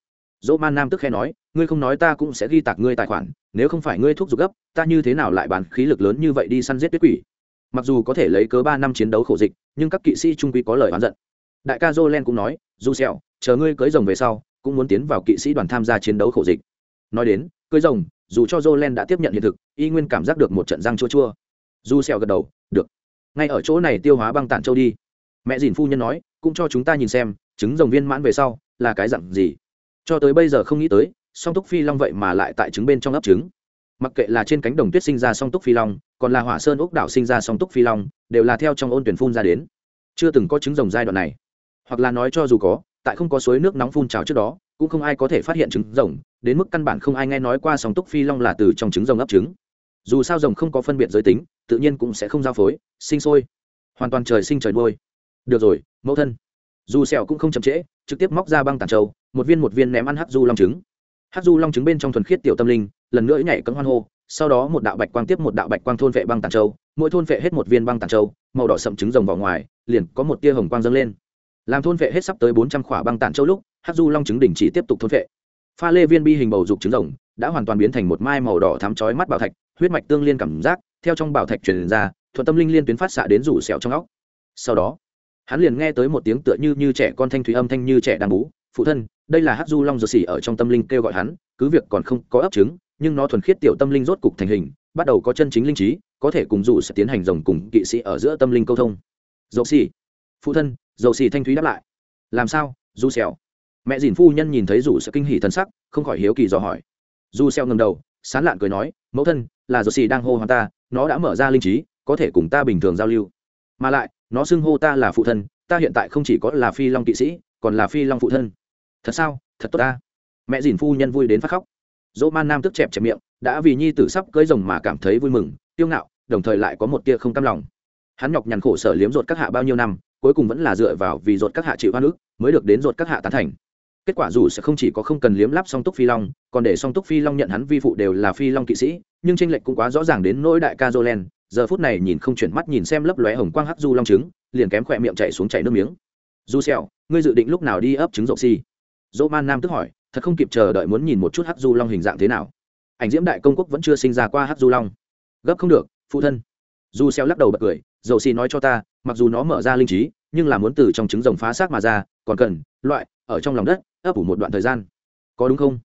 Dỗ man nam tức khe nói, ngươi không nói ta cũng sẽ ghi tạc ngươi tài khoản, nếu không phải ngươi thuốc giục gấp, ta như thế nào lại bán khí lực lớn như vậy đi săn giết tuyết quỷ? Mặc dù có thể lấy cớ ba năm chiến đấu khổ dịch, nhưng các kỵ sĩ trung quy có lời oán giận. Đại ca jolen cũng nói, du xèo chờ ngươi cưới rồng về sau, cũng muốn tiến vào kỵ sĩ đoàn tham gia chiến đấu khổ dịch. Nói đến, cưới rồng dù cho jolen đã tiếp nhận hiện thực, y nguyên cảm giác được một trận răng chua chua. Du xèo gật đầu, được. Ngay ở chỗ này tiêu hóa băng tản châu đi. Mẹ dìn phu nhân nói, cũng cho chúng ta nhìn xem, trứng rồng viên mãn về sau, là cái dạng gì? Cho tới bây giờ không nghĩ tới, song túc phi long vậy mà lại tại trứng bên trong ấp trứng. Mặc kệ là trên cánh đồng tuyết sinh ra song túc phi long, còn là hỏa sơn ốc đảo sinh ra song túc phi long, đều là theo trong ôn tuyển phun ra đến. Chưa từng có trứng rồng giai đoạn này. Hoặc là nói cho dù có, tại không có suối nước nóng phun trào trước đó, cũng không ai có thể phát hiện trứng rồng đến mức căn bản không ai nghe nói qua sóng túc phi long là từ trong trứng rồng ấp trứng. Dù sao rồng không có phân biệt giới tính, tự nhiên cũng sẽ không giao phối, sinh sôi. Hoàn toàn trời sinh trời đuôi được rồi, mẫu thân. Dù sẹo cũng không chậm trễ, trực tiếp móc ra băng tàn châu một viên một viên ném ăn hắc du long trứng. Hắc du long trứng bên trong thuần khiết tiểu tâm linh, lần nữa nhảy cấm hoan hô, sau đó một đạo bạch quang tiếp một đạo bạch quang thôn vệ băng tàn châu mỗi thôn vệ hết một viên băng tàn châu màu đỏ sậm trứng rồng vào ngoài, liền có một tia hồng quang dâng lên. Làm thôn vệ hết sắp tới bốn trăm khỏa băng tàn châu lúc, hắc du long trứng đỉnh chỉ tiếp tục thôn vệ pha lê viên bi hình bầu dục trứng rồng, đã hoàn toàn biến thành một mai màu đỏ thắm chói mắt bảo thạch, huyết mạch tương liên cảm giác, theo trong bảo thạch truyền ra, thuận tâm linh liên tuyến phát xạ đến rủ sẹo trong óc. Sau đó, hắn liền nghe tới một tiếng tựa như như trẻ con thanh thủy âm thanh như trẻ đang bú, phụ thân, đây là hát du long dược xỉ ở trong tâm linh kêu gọi hắn, cứ việc còn không có ấp trứng, nhưng nó thuần khiết tiểu tâm linh rốt cục thành hình, bắt đầu có chân chính linh trí, có thể cùng dù sẽ tiến hành rồng cùng kỵ sĩ ở giữa tâm linh câu thông. Dầu xỉ phụ thân dầu xỉ thanh thúy đáp lại. Làm sao du xẻo mẹ dìn phu nhân nhìn thấy dù sẽ kinh hỉ thần sắc, không khỏi hiếu kỳ dò hỏi. Dù xeo ngầm đầu, sán lạn cười nói, mẫu thân, là dầu xì đang hô hoán ta, nó đã mở ra linh trí, có thể cùng ta bình thường giao lưu. Mà lại, nó xưng hô ta là phụ thân, ta hiện tại không chỉ có là phi long kỵ sĩ, còn là phi long phụ thân. Thật sao? Thật tốt ta. Mẹ dìn phu nhân vui đến phát khóc. Dỗ man nam tức chẹp chẹp miệng, đã vì nhi tử sắp cưới rồng mà cảm thấy vui mừng tiêu ngạo, đồng thời lại có một tia không cam lòng. Hắn nhọc nhằn khổ sở liếm ruột các hạ bao nhiêu năm, cuối cùng vẫn là dựa vào vì ruột các hạ chịu hoa nước mới được đến ruột các hạ tán thành kết quả dù sẽ không chỉ có không cần liếm lắp song túc phi long, còn để song túc phi long nhận hắn vi phụ đều là phi long kỵ sĩ, nhưng tranh lệch cũng quá rõ ràng đến nỗi đại ca jolen giờ phút này nhìn không chuyển mắt nhìn xem lấp lóe hồng quang hắc du long trứng, liền kém khỏe miệng chạy xuống chảy nước miếng. Du xẹo ngươi dự định lúc nào đi ấp trứng rộng si? Dỗ man nam tức hỏi, thật không kịp chờ đợi muốn nhìn một chút hắc du long hình dạng thế nào. Ảnh diễm đại công quốc vẫn chưa sinh ra qua hắc du long. Gấp không được, phụ thân. Du xẹo lắc đầu bật cười, dầu xi nói cho ta, mặc dù nó mở ra linh trí, nhưng là muốn từ trong trứng rồng phá xác mà ra, còn cần, loại, ở trong lòng đất ấp ủ một đoạn thời gian có đúng không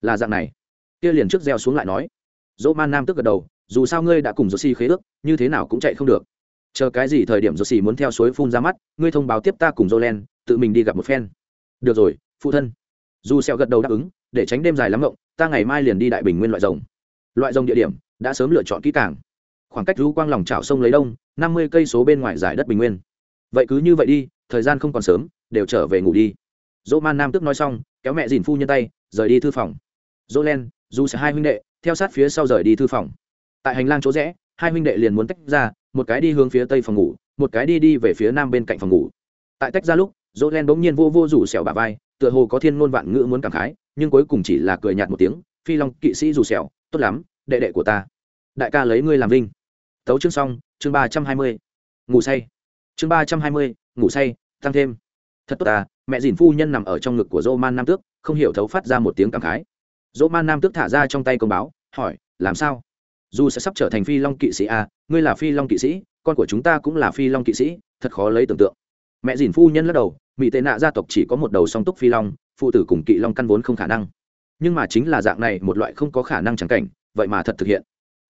là dạng này kia liền trước gieo xuống lại nói dỗ man nam tức gật đầu dù sao ngươi đã cùng Josi khế ước, như thế nào cũng chạy không được. Chờ cái gì thời điểm Josi muốn theo suối phun ra mắt, ngươi thông báo tiếp ta cùng Jolen, tự mình đi gặp một phen. Được rồi, phụ thân. Dù Sẹo gật đầu đáp ứng, để tránh đêm dài lắm ngộng, ta ngày mai liền đi đại bình nguyên loại rồng. Loại rồng địa điểm đã sớm lựa chọn kỹ càng. Khoảng cách lưu quang lòng chảo sông lấy đông, năm mươi cây số bên ngoài giải đất bình nguyên. Vậy cứ như vậy đi, thời gian không còn sớm, đều trở về ngủ đi. Dỗ Man Nam tức nói xong, kéo mẹ dìn phu nhân tay, rời đi thư phòng. Jolen, dù sẽ hai huynh đệ, theo sát phía sau rời đi thư phòng. Tại hành lang chỗ rẽ hai huynh đệ liền muốn tách ra một cái đi hướng phía tây phòng ngủ một cái đi đi về phía nam bên cạnh phòng ngủ. Tại tách ra lúc dỗ len bỗng nhiên vô vô rủ xẻo bà vai tựa hồ có thiên ngôn vạn ngữ muốn cảm khái nhưng cuối cùng chỉ là cười nhạt một tiếng phi long kỵ sĩ rủ xẻo tốt lắm đệ đệ của ta. Đại ca lấy ngươi làm vinh. Tấu chương xong chương ba trăm hai mươi. Ngủ say. Chương ba trăm hai mươi ngủ say tăng thêm. Thật tốt à mẹ dìn phu nhân nằm ở trong ngực của dô man nam tước, không hiểu thấu phát ra một tiếng cảm khái. Dô man nam tước thả ra trong tay công báo, hỏi, làm sao? Dù sẽ sắp trở thành phi long kỵ sĩ a ngươi là phi long kỵ sĩ, con của chúng ta cũng là phi long kỵ sĩ, thật khó lấy tưởng tượng. Mẹ dìn phu nhân lắc đầu mỹ tệ nạ gia tộc chỉ có một đầu song túc phi long, phụ tử cùng kỵ long căn vốn không khả năng. Nhưng mà chính là dạng này một loại không có khả năng trắng cảnh, vậy mà thật thực hiện.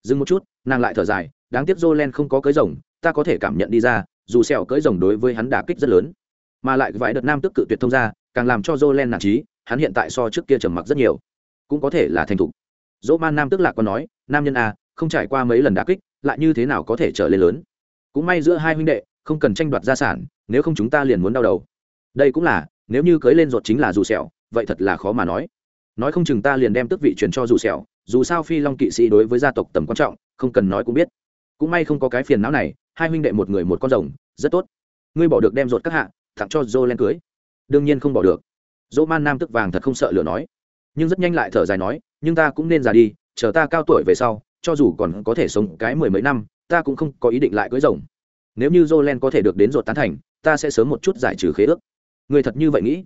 Dừng một chút, nàng lại thở dài, đáng tiếc jolen không có cưới rồng, ta có thể cảm nhận đi ra, dù sẹo cưới rồng đối với hắn đả kích rất lớn mà lại vài đợt nam tức cự tuyệt thông ra càng làm cho jolen nản trí hắn hiện tại so trước kia trầm mặc rất nhiều. Cũng có thể là thành thục. Dỗ man nam tức lạc còn nói, nam nhân a không trải qua mấy lần đả kích, lại như thế nào có thể trở lên lớn? Cũng may giữa hai huynh đệ, không cần tranh đoạt gia sản, nếu không chúng ta liền muốn đau đầu. Đây cũng là, nếu như cưới lên ruột chính là dù sẹo, vậy thật là khó mà nói. Nói không chừng ta liền đem tước vị truyền cho dù sẹo, dù sao phi long kỵ sĩ đối với gia tộc tầm quan trọng, không cần nói cũng biết. Cũng may không có cái phiền não này, hai huynh đệ một người một con rồng, rất tốt. Ngươi bỏ được đem ruột các hạ tặng cho joe Len cưới. Đương nhiên không bỏ được. Dỗ man nam tức vàng thật không sợ lửa nói. Nhưng rất nhanh lại thở dài nói, nhưng ta cũng nên già đi, chờ ta cao tuổi về sau, cho dù còn có thể sống cái mười mấy năm, ta cũng không có ý định lại cưới rồng. Nếu như jolen có thể được đến ruột tán thành, ta sẽ sớm một chút giải trừ khế ước. Ngươi thật như vậy nghĩ?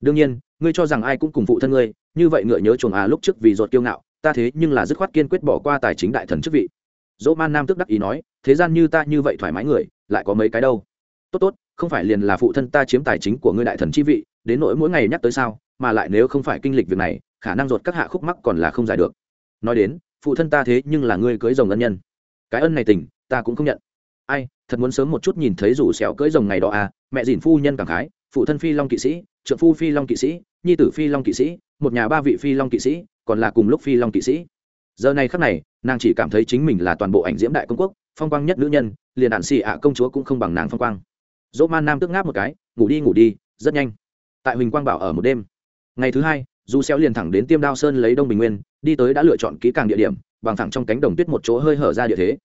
Đương nhiên, ngươi cho rằng ai cũng cùng phụ thân ngươi, như vậy ngựa nhớ chuồng à lúc trước vì ruột kiêu ngạo, ta thế nhưng là dứt khoát kiên quyết bỏ qua tài chính đại thần chức vị. Dỗ man nam tức đắc ý nói, thế gian như ta như vậy thoải mái người, lại có mấy cái đâu? Tốt tốt, không phải liền là phụ thân ta chiếm tài chính của ngươi đại thần chi vị, đến nỗi mỗi ngày nhắc tới sao, mà lại nếu không phải kinh lịch việc này, khả năng ruột các hạ khúc mắc còn là không giải được. Nói đến, phụ thân ta thế nhưng là ngươi cưới rồng ân nhân. Cái ân này tình, ta cũng không nhận. Ai, thật muốn sớm một chút nhìn thấy rủ xéo cưới rồng ngày đó à mẹ dìn phu nhân cảm khái, phụ thân phi long kỵ sĩ trợ phu phi long kỵ sĩ, nhi tử phi long kỵ sĩ, một nhà ba vị phi long kỵ sĩ, còn là cùng lúc phi long kỵ sĩ. Giờ này khắc này, nàng chỉ cảm thấy chính mình là toàn bộ ảnh diễm đại công quốc, phong quang nhất nữ nhân, liền đạn xì ạ công chúa cũng không bằng nàng phong quang dỗ man nam tức ngáp một cái, ngủ đi ngủ đi, rất nhanh. Tại huỳnh quang bảo ở một đêm, ngày thứ hai, du xéo liền thẳng đến tiêm đao sơn lấy đông bình nguyên, đi tới đã lựa chọn kỹ càng địa điểm, bằng thẳng trong cánh đồng tuyết một chỗ hơi hở ra địa thế.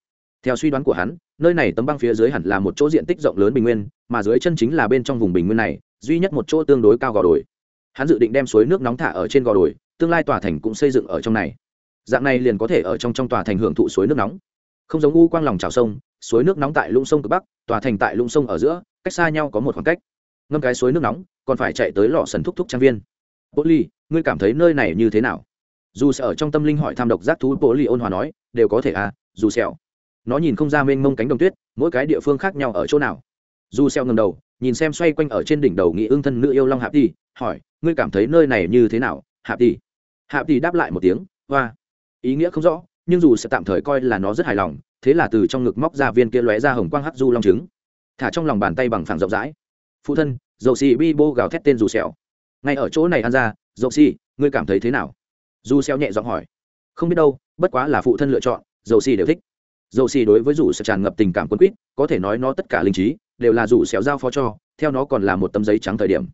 Theo suy đoán của hắn, nơi này tấm băng phía dưới hẳn là một chỗ diện tích rộng lớn bình nguyên, mà dưới chân chính là bên trong vùng bình nguyên này, duy nhất một chỗ tương đối cao gò đồi. Hắn dự định đem suối nước nóng thả ở trên gò đồi, tương lai tòa thành cũng xây dựng ở trong này. Dạng này liền có thể ở trong trong tòa thành hưởng thụ suối nước nóng. Không giống u quang lòng trào sông, suối nước nóng tại lũng sông cực bắc, tòa thành tại lũng sông ở giữa cách xa nhau có một khoảng cách. Ngâm cái suối nước nóng, còn phải chạy tới lò sần thúc thúc trang viên. Bố ly ngươi cảm thấy nơi này như thế nào? Dù sẽ ở trong tâm linh hỏi tham độc giác thú bố ly ôn hòa nói, đều có thể à dù sẹo nó nhìn không ra mênh mông cánh đồng tuyết, mỗi cái địa phương khác nhau ở chỗ nào. Dù sẹo ngầm đầu, nhìn xem xoay quanh ở trên đỉnh đầu nghị ương thân nữ yêu long hạp tỷ, hỏi, ngươi cảm thấy nơi này như thế nào, hạp tỷ? Hạp tỷ đáp lại một tiếng, hoa. Ý nghĩa không rõ, nhưng dù sẽ tạm thời coi là nó rất hài lòng, thế là từ trong ngực móc ra viên kia lóe ra hồng quang hắc du long trứng thả trong lòng bàn tay bằng phẳng rộng rãi. Phụ thân, dầu xì bi bô gào thét tên dù xẻo ngay ở chỗ này ăn ra, dầu xì, ngươi cảm thấy thế nào? Dù xẻo nhẹ giọng hỏi. Không biết đâu, bất quá là phụ thân lựa chọn, dầu xì đều thích. Dầu xì đối với dù sẽ tràn ngập tình cảm quân quýt, có thể nói nó tất cả linh trí, đều là dù xẻo giao phó cho, theo nó còn là một tấm giấy trắng thời điểm.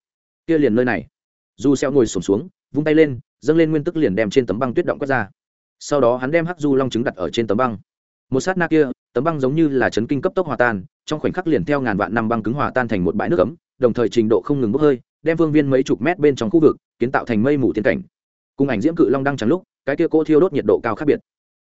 Kia liền nơi này. Dù xẻo ngồi sổm xuống, vung tay lên, dâng lên nguyên tức liền đem trên tấm băng tuyết động quét ra. Sau đó hắn đem hắc du long trứng đặt ở trên tấm băng. Một sát na kia tấm băng giống như là chấn kinh cấp tốc hòa tan, trong khoảnh khắc liền theo ngàn vạn năm băng cứng hòa tan thành một bãi nước ấm, đồng thời trình độ không ngừng bốc hơi, đem vương viên mấy chục mét bên trong khu vực kiến tạo thành mây mù thiên cảnh. Cùng ảnh diễm cự long đang trắng lúc, cái kia cỗ thiêu đốt nhiệt độ cao khác biệt.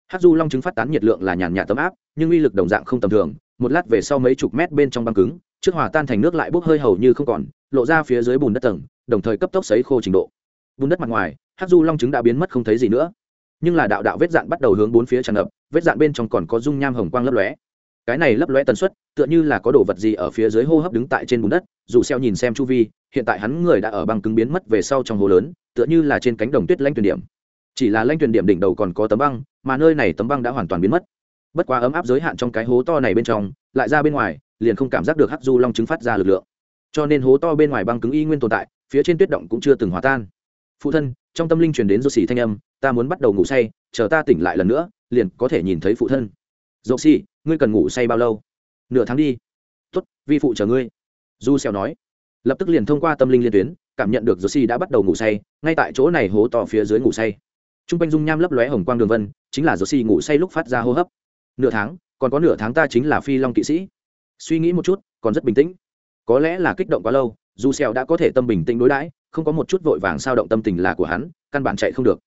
Hát du long chứng phát tán nhiệt lượng là nhàn nhạt tấm áp, nhưng uy lực đồng dạng không tầm thường, một lát về sau mấy chục mét bên trong băng cứng, trước hòa tan thành nước lại bốc hơi hầu như không còn, lộ ra phía dưới bùn đất tầng, đồng thời cấp tốc sấy khô trình độ. Bùn đất mặt ngoài hát du long trứng đã biến mất không thấy gì nữa. Nhưng là đạo đạo vết dạn bắt đầu hướng bốn phía tràn ngập vết dạn bên trong còn có dung nham hồng quang lấp lóe. Cái này lấp lóe tần suất, tựa như là có đồ vật gì ở phía dưới hô hấp đứng tại trên bùn đất, dù xeo nhìn xem chu vi, hiện tại hắn người đã ở băng cứng biến mất về sau trong hồ lớn, tựa như là trên cánh đồng tuyết lanh tuyển điểm. Chỉ là lanh tuyển điểm đỉnh đầu còn có tấm băng, mà nơi này tấm băng đã hoàn toàn biến mất. Bất quá ấm áp giới hạn trong cái hố to này bên trong, lại ra bên ngoài, liền không cảm giác được hắc du long trứng phát ra lực lượng. Cho nên hố to bên ngoài băng cứng y nguyên tồn tại, phía trên tuyết động cũng chưa từng hòa tan. Phụ thân, trong tâm linh truyền đến rô xỉ thanh âm, ta muốn bắt đầu ngủ say, chờ ta tỉnh lại lần nữa liền có thể nhìn thấy phụ thân. Dô xỉ ngươi cần ngủ say bao lâu? Nửa tháng đi. Tuất vi phụ chờ ngươi. Du xèo nói. Lập tức liền thông qua tâm linh liên tuyến, cảm nhận được dô xỉ đã bắt đầu ngủ say, ngay tại chỗ này hố to phía dưới ngủ say. Trung quanh dung nham lấp lóe hồng quang đường vân, chính là dô xỉ ngủ say lúc phát ra hô hấp. Nửa tháng, còn có nửa tháng ta chính là phi long kỵ sĩ. Suy nghĩ một chút, còn rất bình tĩnh. Có lẽ là kích động quá lâu dù xèo đã có thể tâm bình tĩnh đối đãi, không có một chút vội vàng sao động tâm tình là của hắn, căn bản chạy không được.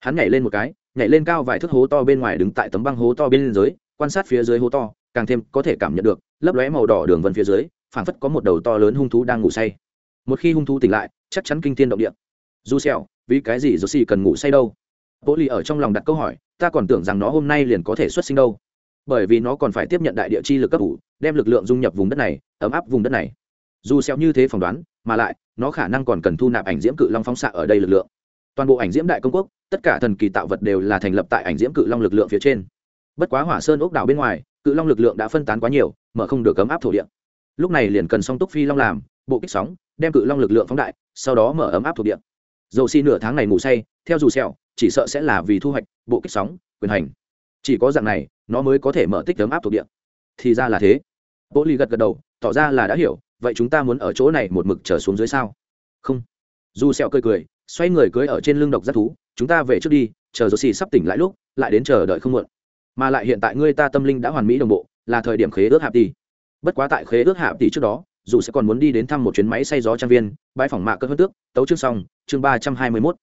Hắn nhảy lên một cái nhảy lên cao vài thước hố to bên ngoài đứng tại tấm băng hố to bên dưới, quan sát phía dưới hố to, càng thêm có thể cảm nhận được, lấp lóe màu đỏ đường vân phía dưới, phảng phất có một đầu to lớn hung thú đang ngủ say. Một khi hung thú tỉnh lại, chắc chắn kinh thiên động địa. Dù xẻo vì cái gì dù xì cần ngủ say đâu? Bố lì ở trong lòng đặt câu hỏi, ta còn tưởng rằng nó hôm nay liền có thể xuất sinh đâu. Bởi vì nó còn phải tiếp nhận đại địa chi lực cấp ủ, đem lực lượng dung nhập vùng đất này, ấm áp vùng đất này. Dù xẻo như thế phỏng đoán, mà lại, nó khả năng còn cần thu nạp ảnh diễm cự long phóng xạ ở đây lực lượng toàn bộ ảnh diễm đại công quốc, tất cả thần kỳ tạo vật đều là thành lập tại ảnh diễm cự long lực lượng phía trên. Bất quá hỏa sơn ốc đảo bên ngoài, cự long lực lượng đã phân tán quá nhiều mở không được cấm áp thổ địa. Lúc này liền cần song túc phi long làm, bộ kích sóng, đem cự long lực lượng phóng đại, sau đó mở ấm áp thổ địa. Dầu xi nửa tháng này ngủ say, theo dù sẹo, chỉ sợ sẽ là vì thu hoạch, bộ kích sóng, quyền hành. Chỉ có dạng này, nó mới có thể mở tích ấm áp thổ địa. Thì ra là thế. Bộ ly gật gật đầu, tỏ ra là đã hiểu, vậy chúng ta muốn ở chỗ này một mực trở xuống dưới sao? Không. Dù sẹo cười cười xoay người cưới ở trên lưng độc giác thú, chúng ta về trước đi, chờ rồi xì sắp tỉnh lại lúc, lại đến chờ đợi không muộn. Mà lại hiện tại ngươi ta tâm linh đã hoàn mỹ đồng bộ, là thời điểm khế ước hạp tỷ. Bất quá tại khế ước hạp tỷ trước đó, dù sẽ còn muốn đi đến thăm một chuyến máy xay gió trang viên, bãi phòng mạ cất hơn tước, tấu chương xong, chương ba trăm hai mươi mốt.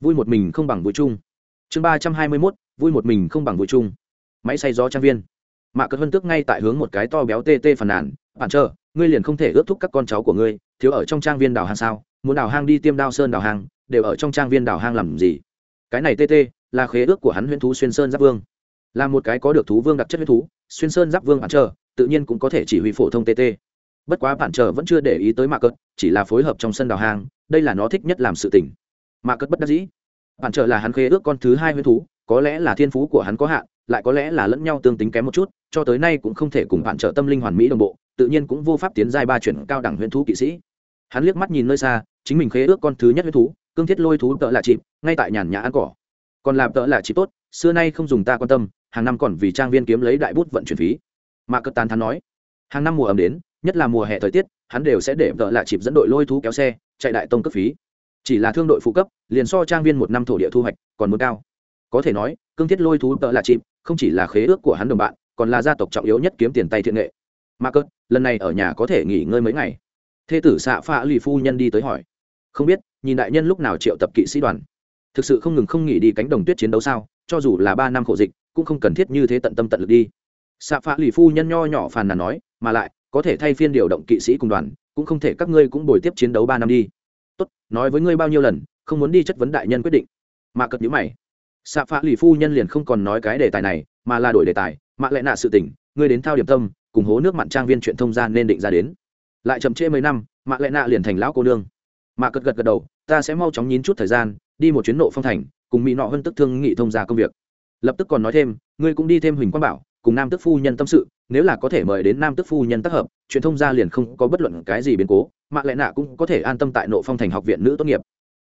Vui một mình không bằng vui chung. Chương ba trăm hai mươi mốt, vui một mình không bằng vui chung. Máy xay gió trang viên. Mạ cất hơn tước ngay tại hướng một cái to béo tê tê phàn nàn. Bạn chờ, ngươi liền không thể ước thúc các con cháu của ngươi thiếu ở trong trang viên đào hang sao? Muốn đào hang đi tiêm đao sơn đào hang, đều ở trong trang viên đào hang làm gì? Cái này tt là khế ước của hắn huyễn thú xuyên sơn giáp vương. Là một cái có được thú vương đặc chất huyễn thú, xuyên sơn giáp vương bản trờ tự nhiên cũng có thể chỉ huy phổ thông tt bất quá bản trờ vẫn chưa để ý tới mạ cất chỉ là phối hợp trong sân đào hang, đây là nó thích nhất làm sự tình. Mạ cất bất đắc dĩ. Bản trờ là hắn khế ước con thứ hai huyễn thú, có lẽ là thiên phú của hắn có hạn, lại có lẽ là lẫn nhau tương tính kém một chút, cho tới nay cũng không thể cùng bản trợ tâm linh hoàn mỹ đồng bộ, tự nhiên cũng vô pháp tiến giai ba chuyển cao đẳng huyễn thú kỵ sĩ hắn liếc mắt nhìn nơi xa, chính mình khế ước con thứ nhất huyết thú, cương thiết lôi thú tợ lạ chịp, ngay tại nhàn nhã ăn cỏ. Còn làm tợ lạ chịp tốt, xưa nay không dùng ta quan tâm, hàng năm còn vì trang viên kiếm lấy đại bút vận chuyển phí. Mà cất tán thắn nói, hàng năm mùa ấm đến, nhất là mùa hè thời tiết, hắn đều sẽ để tợ lạ chịp dẫn đội lôi thú kéo xe, chạy đại tông cấp phí. Chỉ là thương đội phụ cấp, liền so trang viên một năm thổ địa thu hoạch còn muốn cao. Có thể nói, cương thiết lôi thú tợ lạ chịp, không chỉ là khế ước của hắn đồng bạn, còn là gia tộc trọng yếu nhất kiếm tiền tay thiện nghệ. Mà cất lần này ở nhà có thể nghỉ ngơi mấy ngày thê tử xạ pha lì phu nhân đi tới hỏi. Không biết, nhìn đại nhân lúc nào triệu tập kỵ sĩ đoàn? Thực sự không ngừng không nghỉ đi cánh đồng tuyết chiến đấu sao? Cho dù là ba năm khổ dịch, cũng không cần thiết như thế tận tâm tận lực đi. Xạ phạ lì phu nhân nho nhỏ phàn nàn nói, mà lại, có thể thay phiên điều động kỵ sĩ cùng đoàn, cũng không thể các ngươi cũng bồi tiếp chiến đấu ba năm đi. Tốt, nói với ngươi bao nhiêu lần, không muốn đi chất vấn đại nhân quyết định. Mà cật nhữ mày. Xạ phạ lì phu nhân liền không còn nói cái đề tài này, mà là đổi đề tài. Mạ lại nạ sự tỉnh ngươi đến thao điểm tâm, cùng hố nước mặn trang viên chuyện thông gian nên định ra đến lại chậm trễ mấy năm, mạ lệ nạ liền thành lão cô nương. Mạ cật gật gật đầu, ta sẽ mau chóng nhín chút thời gian, đi một chuyến nộ phong thành, cùng mỹ nọ hơn tức thương nghị thông ra công việc. Lập tức còn nói thêm, ngươi cũng đi thêm huỳnh quang bảo, cùng nam tức phu nhân tâm sự, nếu là có thể mời đến nam tức phu nhân tác hợp, chuyện thông gia liền không có bất luận cái gì biến cố, mạ lệ nạ cũng có thể an tâm tại nộ phong thành học viện nữ tốt nghiệp.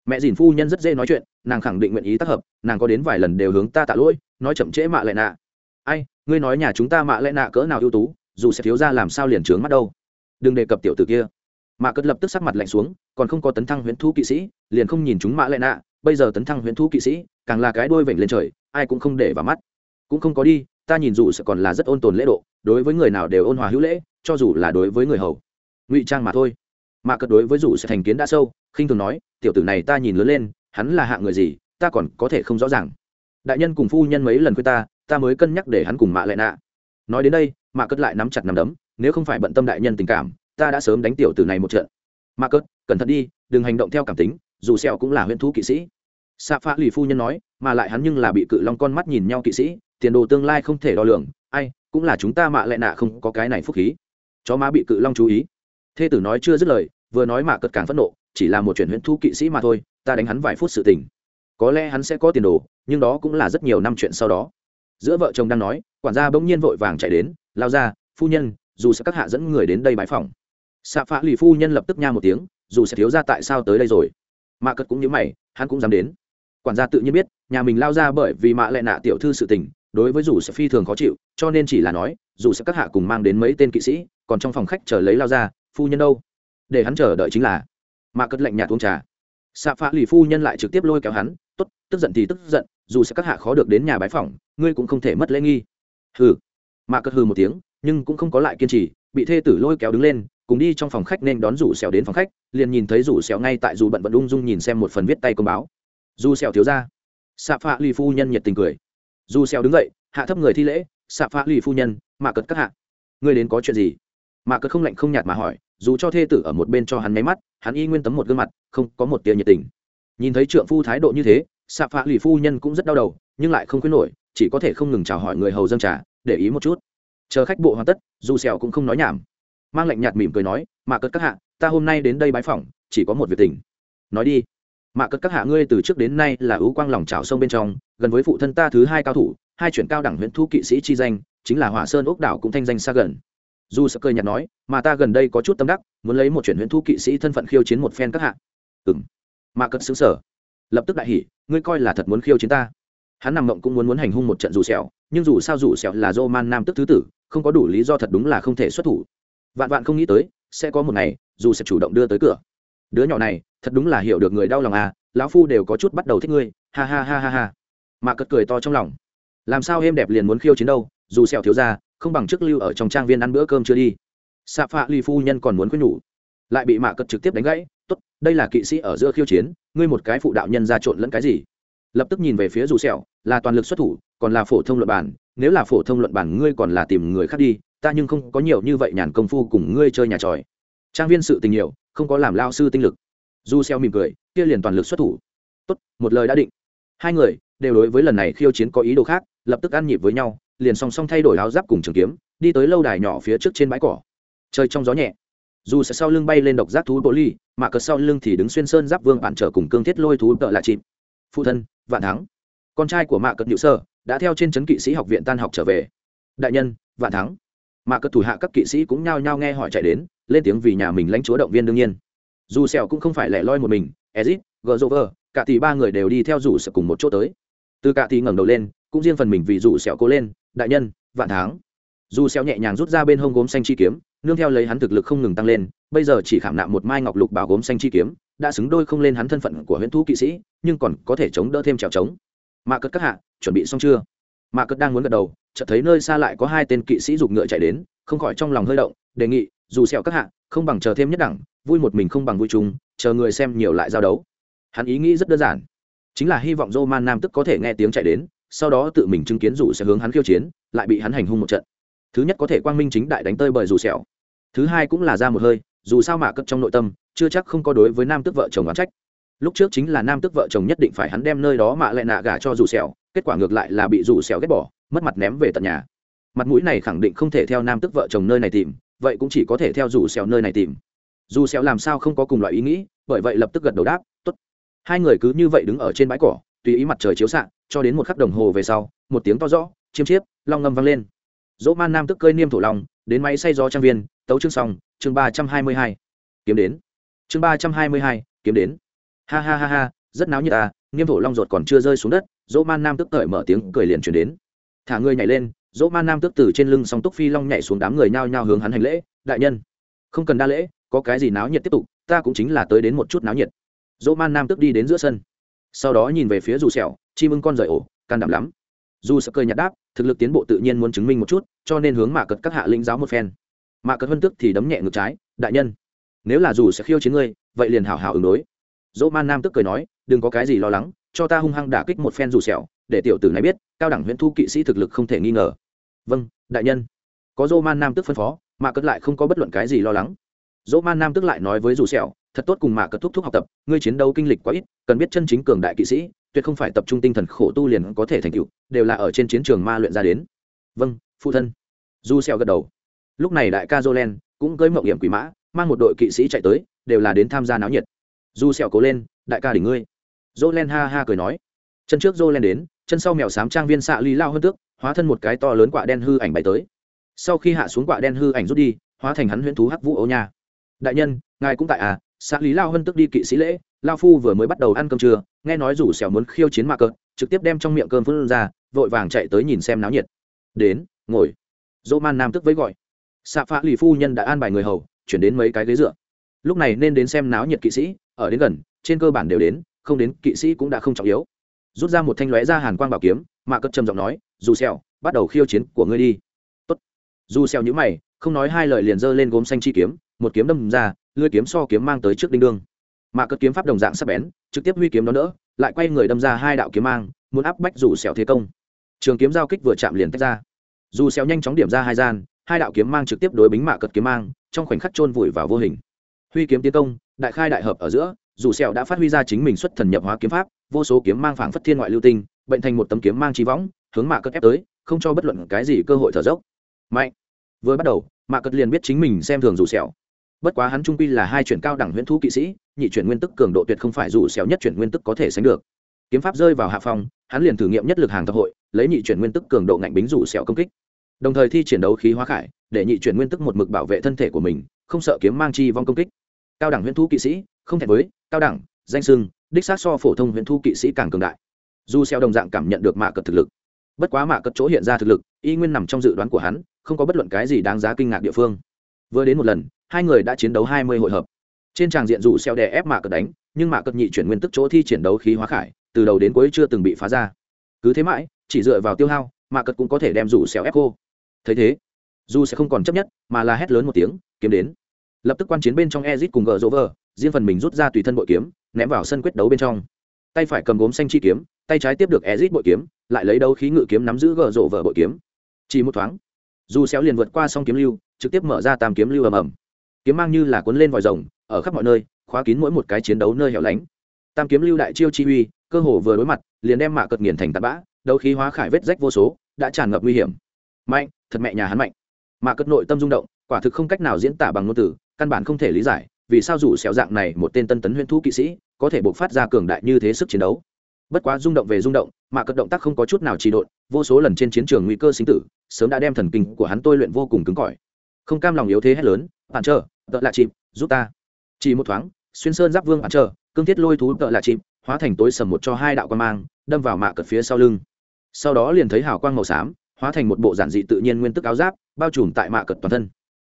Mẹ dìn phu nhân rất dễ nói chuyện, nàng khẳng định nguyện ý tác hợp, nàng có đến vài lần đều hướng ta tạ lỗi, nói chậm trễ mạ lệ nạ. Ai, ngươi nói nhà chúng ta mạ lệ nạ cỡ nào ưu tú, dù sẽ thiếu ra làm sao liền trướng mắt đâu đừng đề cập tiểu tử kia. Mạ cất lập tức sắc mặt lạnh xuống, còn không có tấn thăng huyễn thú kỵ sĩ, liền không nhìn chúng mạ lại nạ, bây giờ tấn thăng huyễn thú kỵ sĩ, càng là cái đôi vểnh lên trời, ai cũng không để vào mắt. Cũng không có đi, ta nhìn dù sẽ còn là rất ôn tồn lễ độ, đối với người nào đều ôn hòa hữu lễ, cho dù là đối với người hầu. Ngụy trang mà thôi. Mạ cất đối với dù sẽ thành kiến đã sâu, khinh thường nói, tiểu tử này ta nhìn lớn lên, hắn là hạng người gì, ta còn có thể không rõ ràng. Đại nhân cùng phu nhân mấy lần khuyên ta ta mới cân nhắc để hắn cùng mạ lại nạ. Nói đến đây mạ cất lại nắm chặt nắm đấm nếu không phải bận tâm đại nhân tình cảm, ta đã sớm đánh tiểu tử này một trận. Mạ cớt, cẩn thận đi, đừng hành động theo cảm tính, dù sẹo cũng là huyễn thú kỵ sĩ. Xạ phạ lì phu nhân nói, mà lại hắn nhưng là bị cự long con mắt nhìn nhau kỵ sĩ, tiền đồ tương lai không thể đo lường, ai, cũng là chúng ta mạ lại nạ không có cái này phúc khí. Chó má bị cự long chú ý. Thê tử nói chưa dứt lời, vừa nói mạ cất càng phẫn nộ, chỉ là một chuyện huyễn thú kỵ sĩ mà thôi, ta đánh hắn vài phút sự tình. Có lẽ hắn sẽ có tiền đồ, nhưng đó cũng là rất nhiều năm chuyện sau đó. Giữa vợ chồng đang nói, quản gia bỗng nhiên vội vàng chạy đến, lao ra, phu nhân dù sẽ các hạ dẫn người đến đây bãi phòng xạ phạ lì phu nhân lập tức nha một tiếng dù sẽ thiếu ra tại sao tới đây rồi. Mạ cất cũng như mày hắn cũng dám đến. Quản gia tự nhiên biết nhà mình lao ra bởi vì mạ lại nạ tiểu thư sự tình đối với dù sẽ phi thường khó chịu cho nên chỉ là nói dù sẽ các hạ cùng mang đến mấy tên kỵ sĩ còn trong phòng khách chờ lấy lao ra phu nhân đâu? Để hắn chờ đợi chính là. Mạ cất lạnh nhạt uống trà. Xạ phạ lì phu nhân lại trực tiếp lôi kéo hắn tốt tức giận thì tức giận dù sẽ các hạ khó được đến nhà bái phòng, ngươi cũng không thể mất lễ nghi. Hừ. Mạ cất hừ một tiếng nhưng cũng không có lại kiên trì, bị thê tử lôi kéo đứng lên, cùng đi trong phòng khách nên đón rủ xèo đến phòng khách, liền nhìn thấy rủ xèo ngay tại dù bận vận ung dung nhìn xem một phần viết tay công báo. Dù xèo thiếu ra. Xạ phạ lì phu nhân nhiệt tình cười. Dù xèo đứng dậy, hạ thấp người thi lễ xạ phạ lì phu nhân, mạ cất các hạ. Ngươi đến có chuyện gì? Mạ cất không lạnh không nhạt mà hỏi, dù cho thê tử ở một bên cho hắn máy mắt, hắn y nguyên tấm một gương mặt, không có một tia nhiệt tình. Nhìn thấy trượng phu thái độ như thế xạ phạ lì phu nhân cũng rất đau đầu, nhưng lại không khuyến nổi, chỉ có thể không ngừng chào hỏi người hầu dân trà, để ý một chút chờ khách bộ hoàn tất, dù sẹo cũng không nói nhảm. Mang lạnh nhạt mỉm cười nói, mạ cất các hạ, ta hôm nay đến đây bái phỏng, chỉ có một việc tình. Nói đi. Mạ cất các hạ, ngươi từ trước đến nay là ưu quang lòng trào sông bên trong, gần với phụ thân ta thứ hai cao thủ, hai chuyển cao đẳng huyện thu kỵ sĩ chi danh, chính là hỏa sơn ốc đảo cũng thanh danh xa gần. Dù sợ cười nhạt nói, mà ta gần đây có chút tâm đắc, muốn lấy một chuyển huyện thu kỵ sĩ thân phận khiêu chiến một phen các hạ. Ừng mạ cất xứng sở lập tức đại hỉ, ngươi coi là thật muốn khiêu chiến ta. Hắn nằm mộng cũng muốn muốn hành hung một trận dù sẹo nhưng dù sao dù sẹo là dô man nam tức thứ tử không có đủ lý do thật đúng là không thể xuất thủ. Vạn vạn không nghĩ tới, sẽ có một ngày, dù sẽ chủ động đưa tới cửa. Đứa nhỏ này, thật đúng là hiểu được người đau lòng à lão phu đều có chút bắt đầu thích ngươi, ha ha ha ha ha. Mà cất cười to trong lòng. Làm sao êm đẹp liền muốn khiêu chiến đâu, dù sẹo thiếu ra không bằng trước lưu ở trong trang viên ăn bữa cơm chưa đi. Xạ phạ ly phu nhân còn muốn khuyên nhủ. Lại bị mạ cất trực tiếp đánh gãy, tốt, đây là kỵ sĩ ở giữa khiêu chiến, ngươi một cái phụ đạo nhân ra trộn lẫn cái gì? Lập tức nhìn về phía dù sẹo, là toàn lực xuất thủ còn là phổ thông luận bản nếu là phổ thông luận bản ngươi còn là tìm người khác đi, ta nhưng không có nhiều như vậy nhàn công phu cùng ngươi chơi nhà tròi. Trang viên sự tình nhiều, không có làm lao sư tinh lực. Du xeo mỉm cười, kia liền toàn lực xuất thủ. Tốt, một lời đã định. Hai người, đều đối với lần này khiêu chiến có ý đồ khác, lập tức ăn nhịp với nhau, liền song song thay đổi áo giáp cùng trường kiếm, đi tới lâu đài nhỏ phía trước trên bãi cỏ. Chơi trong gió nhẹ. Dù sẽ sau lưng bay lên độc giác thú bộ ly, mà cờ sau lưng thì đứng xuyên sơn giáp vương bạn trở cùng cương thiết lôi thú tợ lạ chìm phụ thân, vạn thắng. Con trai của mạ cật nhự sơ đã theo trên trấn kỵ sĩ học viện tan học trở về. Đại nhân, vạn thắng. Mà các thủ hạ các kỵ sĩ cũng nhao nhao nghe hỏi chạy đến, lên tiếng vì nhà mình lãnh chúa động viên đương nhiên. Dù sẹo cũng không phải lẻ loi một mình, ezit gờ cả tỷ ba người đều đi theo rủ sẹo cùng một chỗ tới. Từ cả tỷ ngẩng đầu lên, cũng riêng phần mình vì rủ sẹo cố lên, đại nhân, vạn thắng. Dù sẹo nhẹ nhàng rút ra bên hông gốm xanh chi kiếm, nương theo lấy hắn thực lực không ngừng tăng lên, bây giờ chỉ khảm nạm một mai ngọc lục bảo gốm xanh chi kiếm, đã xứng đôi không lên hắn thân phận của huyễn thú kỵ sĩ, nhưng còn có thể chống đỡ thêm trèo trống mạ cất các hạ chuẩn bị xong chưa mạ cất đang muốn gật đầu chợt thấy nơi xa lại có hai tên kỵ sĩ giục ngựa chạy đến không khỏi trong lòng hơi động đề nghị dù sẹo các hạ không bằng chờ thêm nhất đẳng vui một mình không bằng vui chung chờ người xem nhiều lại giao đấu hắn ý nghĩ rất đơn giản chính là hy vọng Roman Nam tức có thể nghe tiếng chạy đến, sau đó tự mình chứng kiến dù sẽ hướng hắn khiêu chiến, lại bị hắn hành hung một trận. Thứ nhất có thể quang minh chính đại đánh tơi bởi dù sẹo. Thứ hai cũng là ra một hơi, dù sao mà cất trong nội tâm, chưa chắc không có đối với nam tức vợ chồng oán trách lúc trước chính là nam tức vợ chồng nhất định phải hắn đem nơi đó mạ lại nạ gả cho dù sẹo kết quả ngược lại là bị dù sẹo ghét bỏ mất mặt ném về tận nhà. Mặt mũi này khẳng định không thể theo nam tức vợ chồng nơi này tìm vậy cũng chỉ có thể theo dù sẹo nơi này tìm. Dù sẹo làm sao không có cùng loại ý nghĩ bởi vậy lập tức gật đầu đáp tốt. Hai người cứ như vậy đứng ở trên bãi cỏ tùy ý mặt trời chiếu xạ cho đến một khắc đồng hồ về sau một tiếng to rõ chiêm chiếp long ngâm vang lên. Dỗ man nam tức cơi niêm thổ lòng, đến máy xay gió trang viên tấu chương xong chương ba trăm hai mươi hai. Kiếm đến. Chương ba trăm hai mươi hai kiếm đến ha ha ha ha, rất náo như ta à, nghiêm thổ long ruột còn chưa rơi xuống đất, dỗ man nam tức cởi mở tiếng cười liền chuyển đến. Thả người nhảy lên, dỗ man nam tức từ trên lưng song túc phi long nhảy xuống đám người nhao nhao hướng hắn hành lễ, đại nhân, không cần đa lễ, có cái gì náo nhiệt tiếp tục, ta cũng chính là tới đến một chút náo nhiệt. Dỗ man nam tức đi đến giữa sân. Sau đó nhìn về phía dù sẹo, chim ưng con rời ổ, can đảm lắm. Dù sợ cười nhạt đáp, thực lực tiến bộ tự nhiên muốn chứng minh một chút, cho nên hướng mạ cật các hạ lĩnh giáo một phen. Mạ cật hân tức thì đấm nhẹ ngược trái, đại nhân, nếu là dù sẽ khiêu chiến ngươi, vậy liền hảo hảo ứng đối dỗ man nam tức cười nói, đừng có cái gì lo lắng, cho ta hung hăng đả kích một phen dù sẹo, để tiểu tử này biết, cao đẳng huyễn thu kỵ sĩ thực lực không thể nghi ngờ. Vâng đại nhân. Có dỗ man nam tức phân phó, mà cất lại không có bất luận cái gì lo lắng. Dỗ man nam tức lại nói với dù sẹo, thật tốt cùng mạ cất thúc thúc học tập, ngươi chiến đấu kinh lịch quá ít, cần biết chân chính cường đại kỵ sĩ, tuyệt không phải tập trung tinh thần khổ tu liền có thể thành tựu, đều là ở trên chiến trường ma luyện ra đến. Vâng phụ thân. Du xeo gật đầu. Lúc này đại ca jolen cũng cưỡi mộng hiểm quỷ mã, mang một đội kỵ sĩ chạy tới, đều là đến tham gia náo nhiệt. Dù sẹo cố lên, đại ca đỉnh ngươi. Jolen ha ha cười nói. Chân trước jolen đến, chân sau mèo sám trang viên xạ ly lao hơn tước, hóa thân một cái to lớn quả đen hư ảnh bay tới. Sau khi hạ xuống quả đen hư ảnh rút đi, hóa thành hắn huyễn thú hắc vũ ấu nha. Đại nhân, ngài cũng tại à? Xạ lý lao hơn tức đi kỵ sĩ lễ, lao phu vừa mới bắt đầu ăn cơm trưa, nghe nói rủ sẹo muốn khiêu chiến mạc cợt, trực tiếp đem trong miệng cơm phun ra, vội vàng chạy tới nhìn xem náo nhiệt. Đến, ngồi. Dô man nam tức với gọi. Xạ phạ lì phu nhân đã an bài người hầu, chuyển đến mấy cái ghế dựa. Lúc này nên đến xem náo nhiệt kỵ sĩ ở đến gần, trên cơ bản đều đến, không đến, kỵ sĩ cũng đã không trọng yếu. Rút ra một thanh lóe ra hàn quang bảo kiếm mạ cất trầm giọng nói, dù xèo bắt đầu khiêu chiến của ngươi đi. Tốt. Dù xèo nhíu mày, không nói hai lời liền giơ lên gốm xanh chi kiếm, một kiếm đâm ra, lưỡi kiếm so kiếm mang tới trước đinh đương. Mạ cất kiếm pháp đồng dạng sắc bén, trực tiếp huy kiếm đó đỡ, lại quay người đâm ra hai đạo kiếm mang, muốn áp bách dù xèo thế công. Trường kiếm giao kích vừa chạm liền tách ra. Dù xèo nhanh chóng điểm ra hai gian, hai đạo kiếm mang trực tiếp đối bính mạ cất kiếm mang, trong khoảnh khắc chôn vùi vào vô hình. Huy kiếm tiến công đại khai đại hợp ở giữa, dù xẻo đã phát huy ra chính mình xuất thần nhập hóa kiếm pháp, vô số kiếm mang phảng phất thiên ngoại lưu tinh, bệnh thành một tấm kiếm mang chi võng, hướng mạ cất ép tới, không cho bất luận cái gì cơ hội thở dốc. Mạnh. Vừa bắt đầu mạ cất liền biết chính mình xem thường dù xẻo bất quá hắn trung quy là hai chuyển cao đẳng huyễn thú kỵ sĩ, nhị chuyển nguyên tức cường độ tuyệt không phải dù sẹo nhất chuyển nguyên tức có thể sánh được. Kiếm pháp rơi vào hạ phong, hắn liền thử nghiệm nhất lực hàng thập hội, lấy nhị chuyển nguyên tức cường độ ngạnh bính rủ sẹo công kích. Đồng thời thi triển đấu khí hóa khải, để nhị chuyển nguyên tức một mực bảo vệ thân thể của mình, không sợ kiếm mang chi vong công kích cao đẳng huyễn thú kỵ sĩ, không thể với, cao đẳng, danh sưng, đích xác so phổ thông huyễn thú kỵ sĩ càng cường đại. Dù Xeo đồng dạng cảm nhận được mạ cật thực lực, bất quá mạ cật chỗ hiện ra thực lực, y nguyên nằm trong dự đoán của hắn, không có bất luận cái gì đáng giá kinh ngạc địa phương. Vừa đến một lần, hai người đã chiến đấu hai mươi hội hợp. Trên tràng diện dù xeo đè ép mạ cật đánh, nhưng mạ cật nhị chuyển nguyên tức chỗ thi triển đấu khí hóa khải, từ đầu đến cuối chưa từng bị phá ra. Cứ thế mãi, chỉ dựa vào tiêu hao, mạ cật cũng có thể đem dù xeo ép cô thấy thế, dù sẽ không còn chấp nhất, mà là hét lớn một tiếng, kiếm đến! Lập tức quan chiến bên trong ezit cùng gờ dỗ vờ riêng phần mình rút ra tùy thân bội kiếm, ném vào sân quyết đấu bên trong. Tay phải cầm gốm xanh chi kiếm, tay trái tiếp được ezit bội kiếm, lại lấy đấu khí ngự kiếm nắm giữ gờ rộ vờ bội kiếm. Chỉ một thoáng, dù xéo liền vượt qua song kiếm lưu, trực tiếp mở ra tam kiếm lưu ầm ầm. Kiếm mang như là cuốn lên vòi rồng, ở khắp mọi nơi, khóa kín mỗi một cái chiến đấu nơi hẻo lánh. Tam kiếm lưu đại chiêu chi uy, cơ hồ vừa đối mặt, liền đem mạ cật nghiền thành tạt bã, đấu khí hóa khải vết rách vô số, đã tràn ngập nguy hiểm. Mạnh, thật mẹ nhà hắn mạnh. Mạ cật nội tâm rung động, quả thực không cách nào diễn tả bằng ngôn từ căn bản không thể lý giải vì sao dù xẻo dạng này một tên tân tấn huyễn thú kỵ sĩ có thể bộc phát ra cường đại như thế sức chiến đấu. Bất quá rung động về rung động, mà cật động tác không có chút nào trì độn, vô số lần trên chiến trường nguy cơ sinh tử, sớm đã đem thần kinh của hắn tôi luyện vô cùng cứng cỏi. Không cam lòng yếu thế hết lớn bạn chờ tợ lạ chìm giúp ta. Chỉ một thoáng, xuyên sơn giáp vương bạn chờ cương thiết lôi thú tợ lạ chìm hóa thành tối sầm một cho hai đạo quan mang, đâm vào mạ cật phía sau lưng. Sau đó liền thấy hào quang màu xám, hóa thành một bộ giản dị tự nhiên nguyên tức áo giáp, bao trùm tại mạ cật toàn thân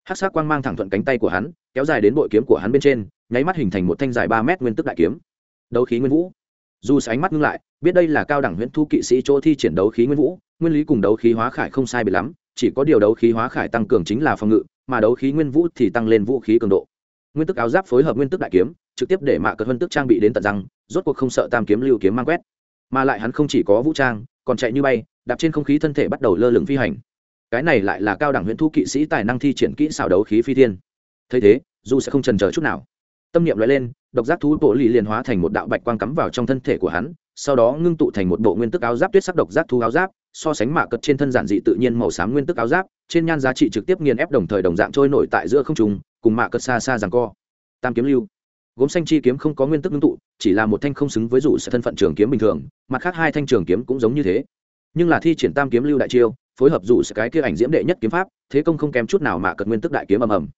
hát sát quang mang thẳng thuận cánh tay của hắn, kéo dài đến bội kiếm của hắn bên trên, nháy mắt hình thành một thanh dài ba mét nguyên tức đại kiếm. Đấu khí nguyên vũ. Dù ánh mắt ngưng lại, biết đây là cao đẳng huyễn thu kỵ sĩ chỗ thi triển đấu khí nguyên vũ, nguyên lý cùng đấu khí hóa khải không sai bị lắm, chỉ có điều đấu khí hóa khải tăng cường chính là phòng ngự, mà đấu khí nguyên vũ thì tăng lên vũ khí cường độ. Nguyên tức áo giáp phối hợp nguyên tức đại kiếm, trực tiếp để mạ cờ vân tức trang bị đến tận răng, rốt cuộc không sợ tam kiếm lưu kiếm mang quét. Mà lại hắn không chỉ có vũ trang, còn chạy như bay, đạp trên không khí thân thể bắt đầu lơ lửng phi hành cái này lại là cao đẳng huyện thu kỵ sĩ tài năng thi triển kỹ xảo đấu khí phi thiên. Thấy thế, dù sẽ không trần chờ chút nào. Tâm niệm loại lên, độc giác thú bộ lì liền hóa thành một đạo bạch quang cắm vào trong thân thể của hắn, sau đó ngưng tụ thành một bộ nguyên tức áo giáp tuyết sắc độc giác thú áo giáp, so sánh mạ cật trên thân giản dị tự nhiên màu xám nguyên tức áo giáp, trên nhan giá trị trực tiếp nghiền ép đồng thời đồng dạng trôi nổi tại giữa không trung, cùng mạ cật xa xa rằng co. Tam kiếm lưu. Gốm xanh chi kiếm không có nguyên tức ngưng tụ, chỉ là một thanh không xứng với rủ sẽ thân phận trường kiếm bình thường, mặt khác hai thanh trường kiếm cũng giống như thế. Nhưng là thi triển tam kiếm lưu đại chiêu phối hợp rủ cái kia ảnh diễm đệ nhất kiếm pháp thế công không kém chút nào mà cật nguyên tức đại kiếm ầm ầm.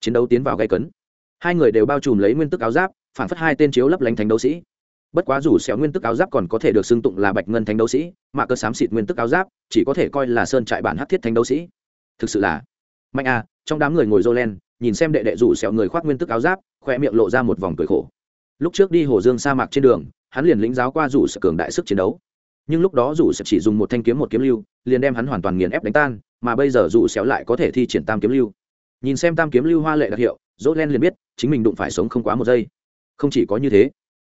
Chiến đấu tiến vào gây cấn. Hai người đều bao trùm lấy nguyên tức áo giáp phản phất hai tên chiếu lấp lánh thánh đấu sĩ. Bất quá dù xẻo nguyên tức áo giáp còn có thể được xưng tụng là bạch ngân thánh đấu sĩ mà cơ sám xịt nguyên tức áo giáp chỉ có thể coi là sơn trại bản hắc thiết thánh đấu sĩ. Thực sự là mạnh à trong đám người ngồi Jolen, nhìn xem đệ đệ rủ xẻo người khoác nguyên tức áo giáp khoe miệng lộ ra một vòng cười khổ. Lúc trước đi hồ dương sa mạc trên đường hắn liền lĩnh giáo qua rủ sự cường đại sức chiến đấu nhưng lúc đó rủ sẽ chỉ dùng một thanh kiếm một kiếm lưu, liền đem hắn hoàn toàn nghiền ép đánh tan, mà bây giờ rủ xéo lại có thể thi triển tam kiếm lưu. Nhìn xem tam kiếm lưu hoa lệ đặc hiệu dỗ len liền biết, chính mình đụng phải sống không quá một giây. Không chỉ có như thế,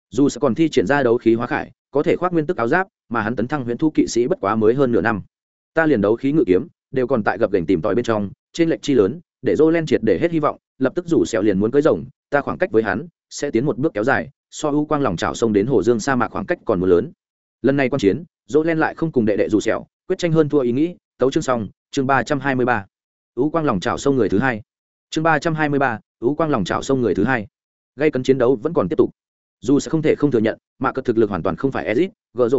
dù sẽ còn thi triển ra đấu khí hóa khải, có thể khoác nguyên tức áo giáp, mà hắn tấn thăng huyễn thu kỵ sĩ bất quá mới hơn nửa năm. Ta liền đấu khí ngự kiếm, đều còn tại gập gành tìm tòi bên trong, trên lệnh chi lớn, để dỗ len triệt để hết hy vọng, lập tức rủ sẹo liền muốn cưới rồng, ta khoảng cách với hắn sẽ tiến một bước kéo dài, so ưu quang lòng trào sông đến hồ dương sa mạc khoảng cách còn mưa lớn lần này quan chiến, dỗ len lại không cùng đệ đệ rủ sẹo quyết tranh hơn thua ý nghĩ, tấu chương xong, chương ba trăm hai mươi ba. Ú quang lòng trào sông người thứ hai. Chương ba trăm hai mươi ba, ú quang lòng trào sông người thứ hai. Gây cấn chiến đấu vẫn còn tiếp tục. Dù sẽ không thể không thừa nhận, mà cật thực lực hoàn toàn không phải ezit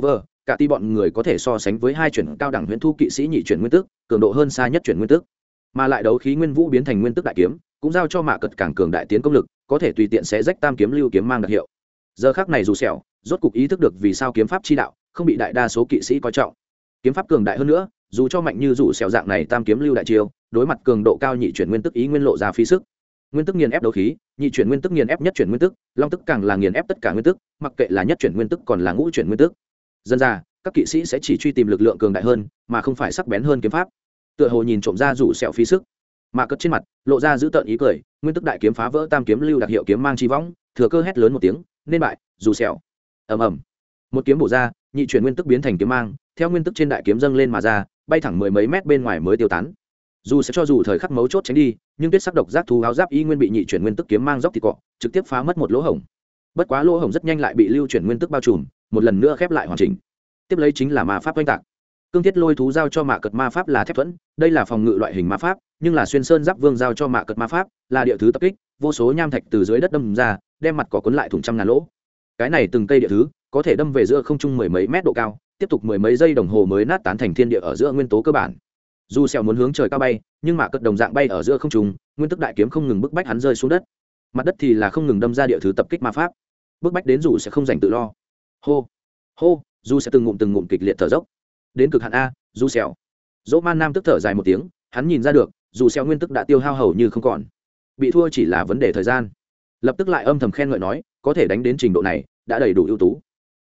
gờ cả ti bọn người có thể so sánh với hai chuyển cao đẳng huyễn thu kỵ sĩ nhị chuyển nguyên tức cường độ hơn xa nhất chuyển nguyên tức mà lại đấu khí nguyên vũ biến thành nguyên tức đại kiếm, cũng giao cho mạ cật càng cường đại tiến công lực, có thể tùy tiện sẽ rách tam kiếm lưu kiếm mang đặc hiệu. Giờ khác này dù sẹo rốt cục ý thức được vì sao kiếm pháp chi đạo không bị đại đa số kỵ sĩ coi trọng. Kiếm pháp cường đại hơn nữa, dù cho mạnh như rủ sẹo dạng này tam kiếm lưu đại chiêu, đối mặt cường độ cao nhị chuyển nguyên tức ý nguyên lộ ra phí sức. Nguyên tức nghiền ép đấu khí, nhị chuyển nguyên tức nghiền ép nhất chuyển nguyên tức, long tức càng là nghiền ép tất cả nguyên tức, mặc kệ là nhất chuyển nguyên tức còn là ngũ chuyển nguyên tức. Dân ra, các kỵ sĩ sẽ chỉ truy tìm lực lượng cường đại hơn, mà không phải sắc bén hơn kiếm pháp. Tựa hồ nhìn trộm ra rủ sẹo phí sức. Mà cất trên mặt, lộ ra giữ tợn ý cười, nguyên tức đại kiếm phá vỡ tam kiếm lưu đặc hiệu kiếm mang chi võng, thừa cơ hét lớn một tiếng, nên bại dù sẹo ầm ầm. Một kiếm bổ ra, nhị chuyển nguyên tức biến thành kiếm mang, theo nguyên tức trên đại kiếm dâng lên mà ra, bay thẳng mười mấy mét bên ngoài mới tiêu tán. Dù sẽ cho dù thời khắc mấu chốt tránh đi, nhưng tuyết sắc độc giác thú áo giáp y nguyên bị nhị chuyển nguyên tức kiếm mang dốc thịt cọ, trực tiếp phá mất một lỗ hổng. Bất quá lỗ hổng rất nhanh lại bị lưu chuyển nguyên tức bao trùm, một lần nữa khép lại hoàn chỉnh. Tiếp lấy chính là ma pháp oanh tạc. Cương thiết lôi thú giao cho mạ cật ma pháp là thép thuẫn, đây là phòng ngự loại hình ma pháp, nhưng là xuyên sơn giáp vương giao cho mạ cật ma pháp là địa thứ tập kích, vô số nham thạch từ dưới đất đâm ra, đem mặt cỏ cuốn lại thủng trăm ngàn lỗ cái này từng cây địa thứ, có thể đâm về giữa không trung mười mấy mét độ cao, tiếp tục mười mấy giây đồng hồ mới nát tán thành thiên địa ở giữa nguyên tố cơ bản. Dù xèo muốn hướng trời cao bay, nhưng mà cất đồng dạng bay ở giữa không trung, nguyên tức đại kiếm không ngừng bức bách hắn rơi xuống đất. Mặt đất thì là không ngừng đâm ra địa thứ tập kích ma pháp. Bức bách đến dù sẽ không dành tự lo. Hô hô, dù sẽ từng ngụm từng ngụm kịch liệt thở dốc. Đến cực hạn a, dù xèo. Dỗ man nam tức thở dài một tiếng, hắn nhìn ra được, dù xèo nguyên tức đã tiêu hao hầu như không còn. Bị thua chỉ là vấn đề thời gian. Lập tức lại âm thầm khen ngợi nói, có thể đánh đến trình độ này đã đầy đủ ưu tú.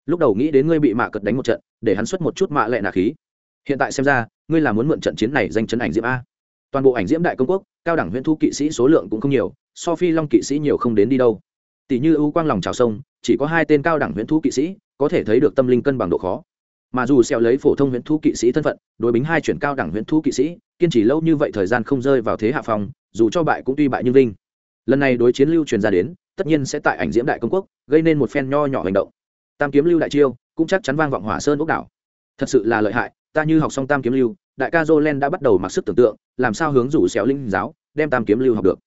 Lúc đầu nghĩ đến ngươi bị mạ cật đánh một trận để hắn xuất một chút mạ lệ nạ khí. Hiện tại xem ra ngươi là muốn mượn trận chiến này danh chấn ảnh diễm a. Toàn bộ ảnh diễm đại công quốc cao đẳng huyện thu kỵ sĩ số lượng cũng không nhiều so phi long kỵ sĩ nhiều không đến đi đâu. Tỷ như ưu quang lòng trào sông chỉ có hai tên cao đẳng huyện thu kỵ sĩ có thể thấy được tâm linh cân bằng độ khó. Mà dù xẹo lấy phổ thông huyện thu kỵ sĩ thân phận đối bính hai chuyển cao đẳng huyện thu kỵ sĩ kiên trì lâu như vậy thời gian không rơi vào thế hạ phòng, dù cho bại cũng tuy bại nhưng linh lần này đối chiến lưu truyền ra đến tất nhiên sẽ tại ảnh diễm đại công quốc, gây nên một phen nho nhỏ hành động. Tam kiếm lưu đại chiêu, cũng chắc chắn vang vọng hỏa sơn ốc đảo. Thật sự là lợi hại, ta như học xong tam kiếm lưu, đại ca jolen đã bắt đầu mặc sức tưởng tượng, làm sao hướng rủ xéo linh giáo, đem tam kiếm lưu học được.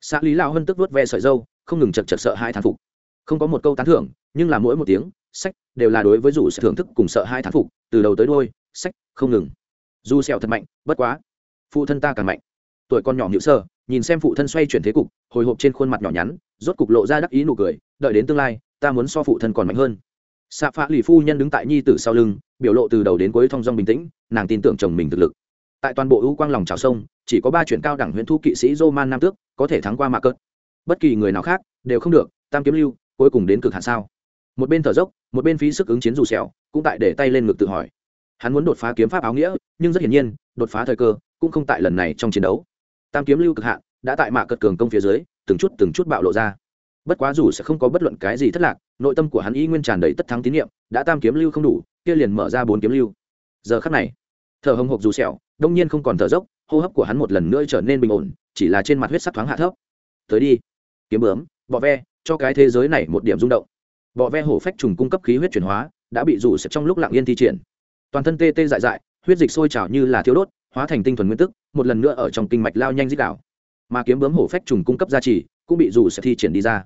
Xã lý lao hân tức vớt ve sợi dâu không ngừng chật chật sợ hai thán phục. Không có một câu tán thưởng, nhưng là mỗi một tiếng, sách, đều là đối với rủ sẽ thưởng thức cùng sợ hai thán phục, từ đầu tới đôi sách, không ngừng. Dù sẹo thật mạnh, bất quá, phụ thân ta càng mạnh. Tuổi con nhỏ nhữ sơ, nhìn xem phụ thân xoay chuyển thế cục, hồi hộp trên khuôn mặt nhỏ nhắn rốt cục lộ ra đắc ý nụ cười, đợi đến tương lai, ta muốn so phụ thân còn mạnh hơn. Xạ phạ lì phu nhân đứng tại nhi tử sau lưng, biểu lộ từ đầu đến cuối thong dong bình tĩnh, nàng tin tưởng chồng mình thực lực. Tại toàn bộ ưu quang lòng trào sông, chỉ có ba chuyển cao đẳng huyện thu kỵ sĩ dô man nam tước có thể thắng qua Mạc cớt bất kỳ người nào khác đều không được, tam kiếm lưu cuối cùng đến cực hạn sao? Một bên thở dốc, một bên phí sức ứng chiến dù xẻo cũng tại để tay lên ngực tự hỏi. Hắn muốn đột phá kiếm pháp áo nghĩa, nhưng rất hiển nhiên, đột phá thời cơ cũng không tại lần này trong chiến đấu. Tam kiếm lưu cực hạn, đã tại mạ cật cường công phía dưới từng chút từng chút bạo lộ ra. Bất quá dù sẽ không có bất luận cái gì thất lạc, nội tâm của hắn y nguyên tràn đầy tất thắng tín nhiệm, đã tam kiếm lưu không đủ, kia liền mở ra bốn kiếm lưu. Giờ khắc này, thở hồng hộc dù sẹo, đông nhiên không còn thở dốc, hô hấp của hắn một lần nữa trở nên bình ổn, chỉ là trên mặt huyết sắc thoáng hạ thấp. Tới đi. Kiếm bướm, bọ ve, cho cái thế giới này một điểm rung động. Bọ ve hổ phách trùng cung cấp khí huyết chuyển hóa, đã bị rủ sẹo trong lúc lặng yên thi triển. Toàn thân tê tê dại dại, huyết dịch sôi trào như là thiếu đốt, hóa thành tinh thuần nguyên tức, một lần nữa ở trong kinh mạch lao nhanh dích đảo mà kiếm bướm hổ phách trùng cung cấp gia trì, cũng bị rủ sẽ thi triển đi ra.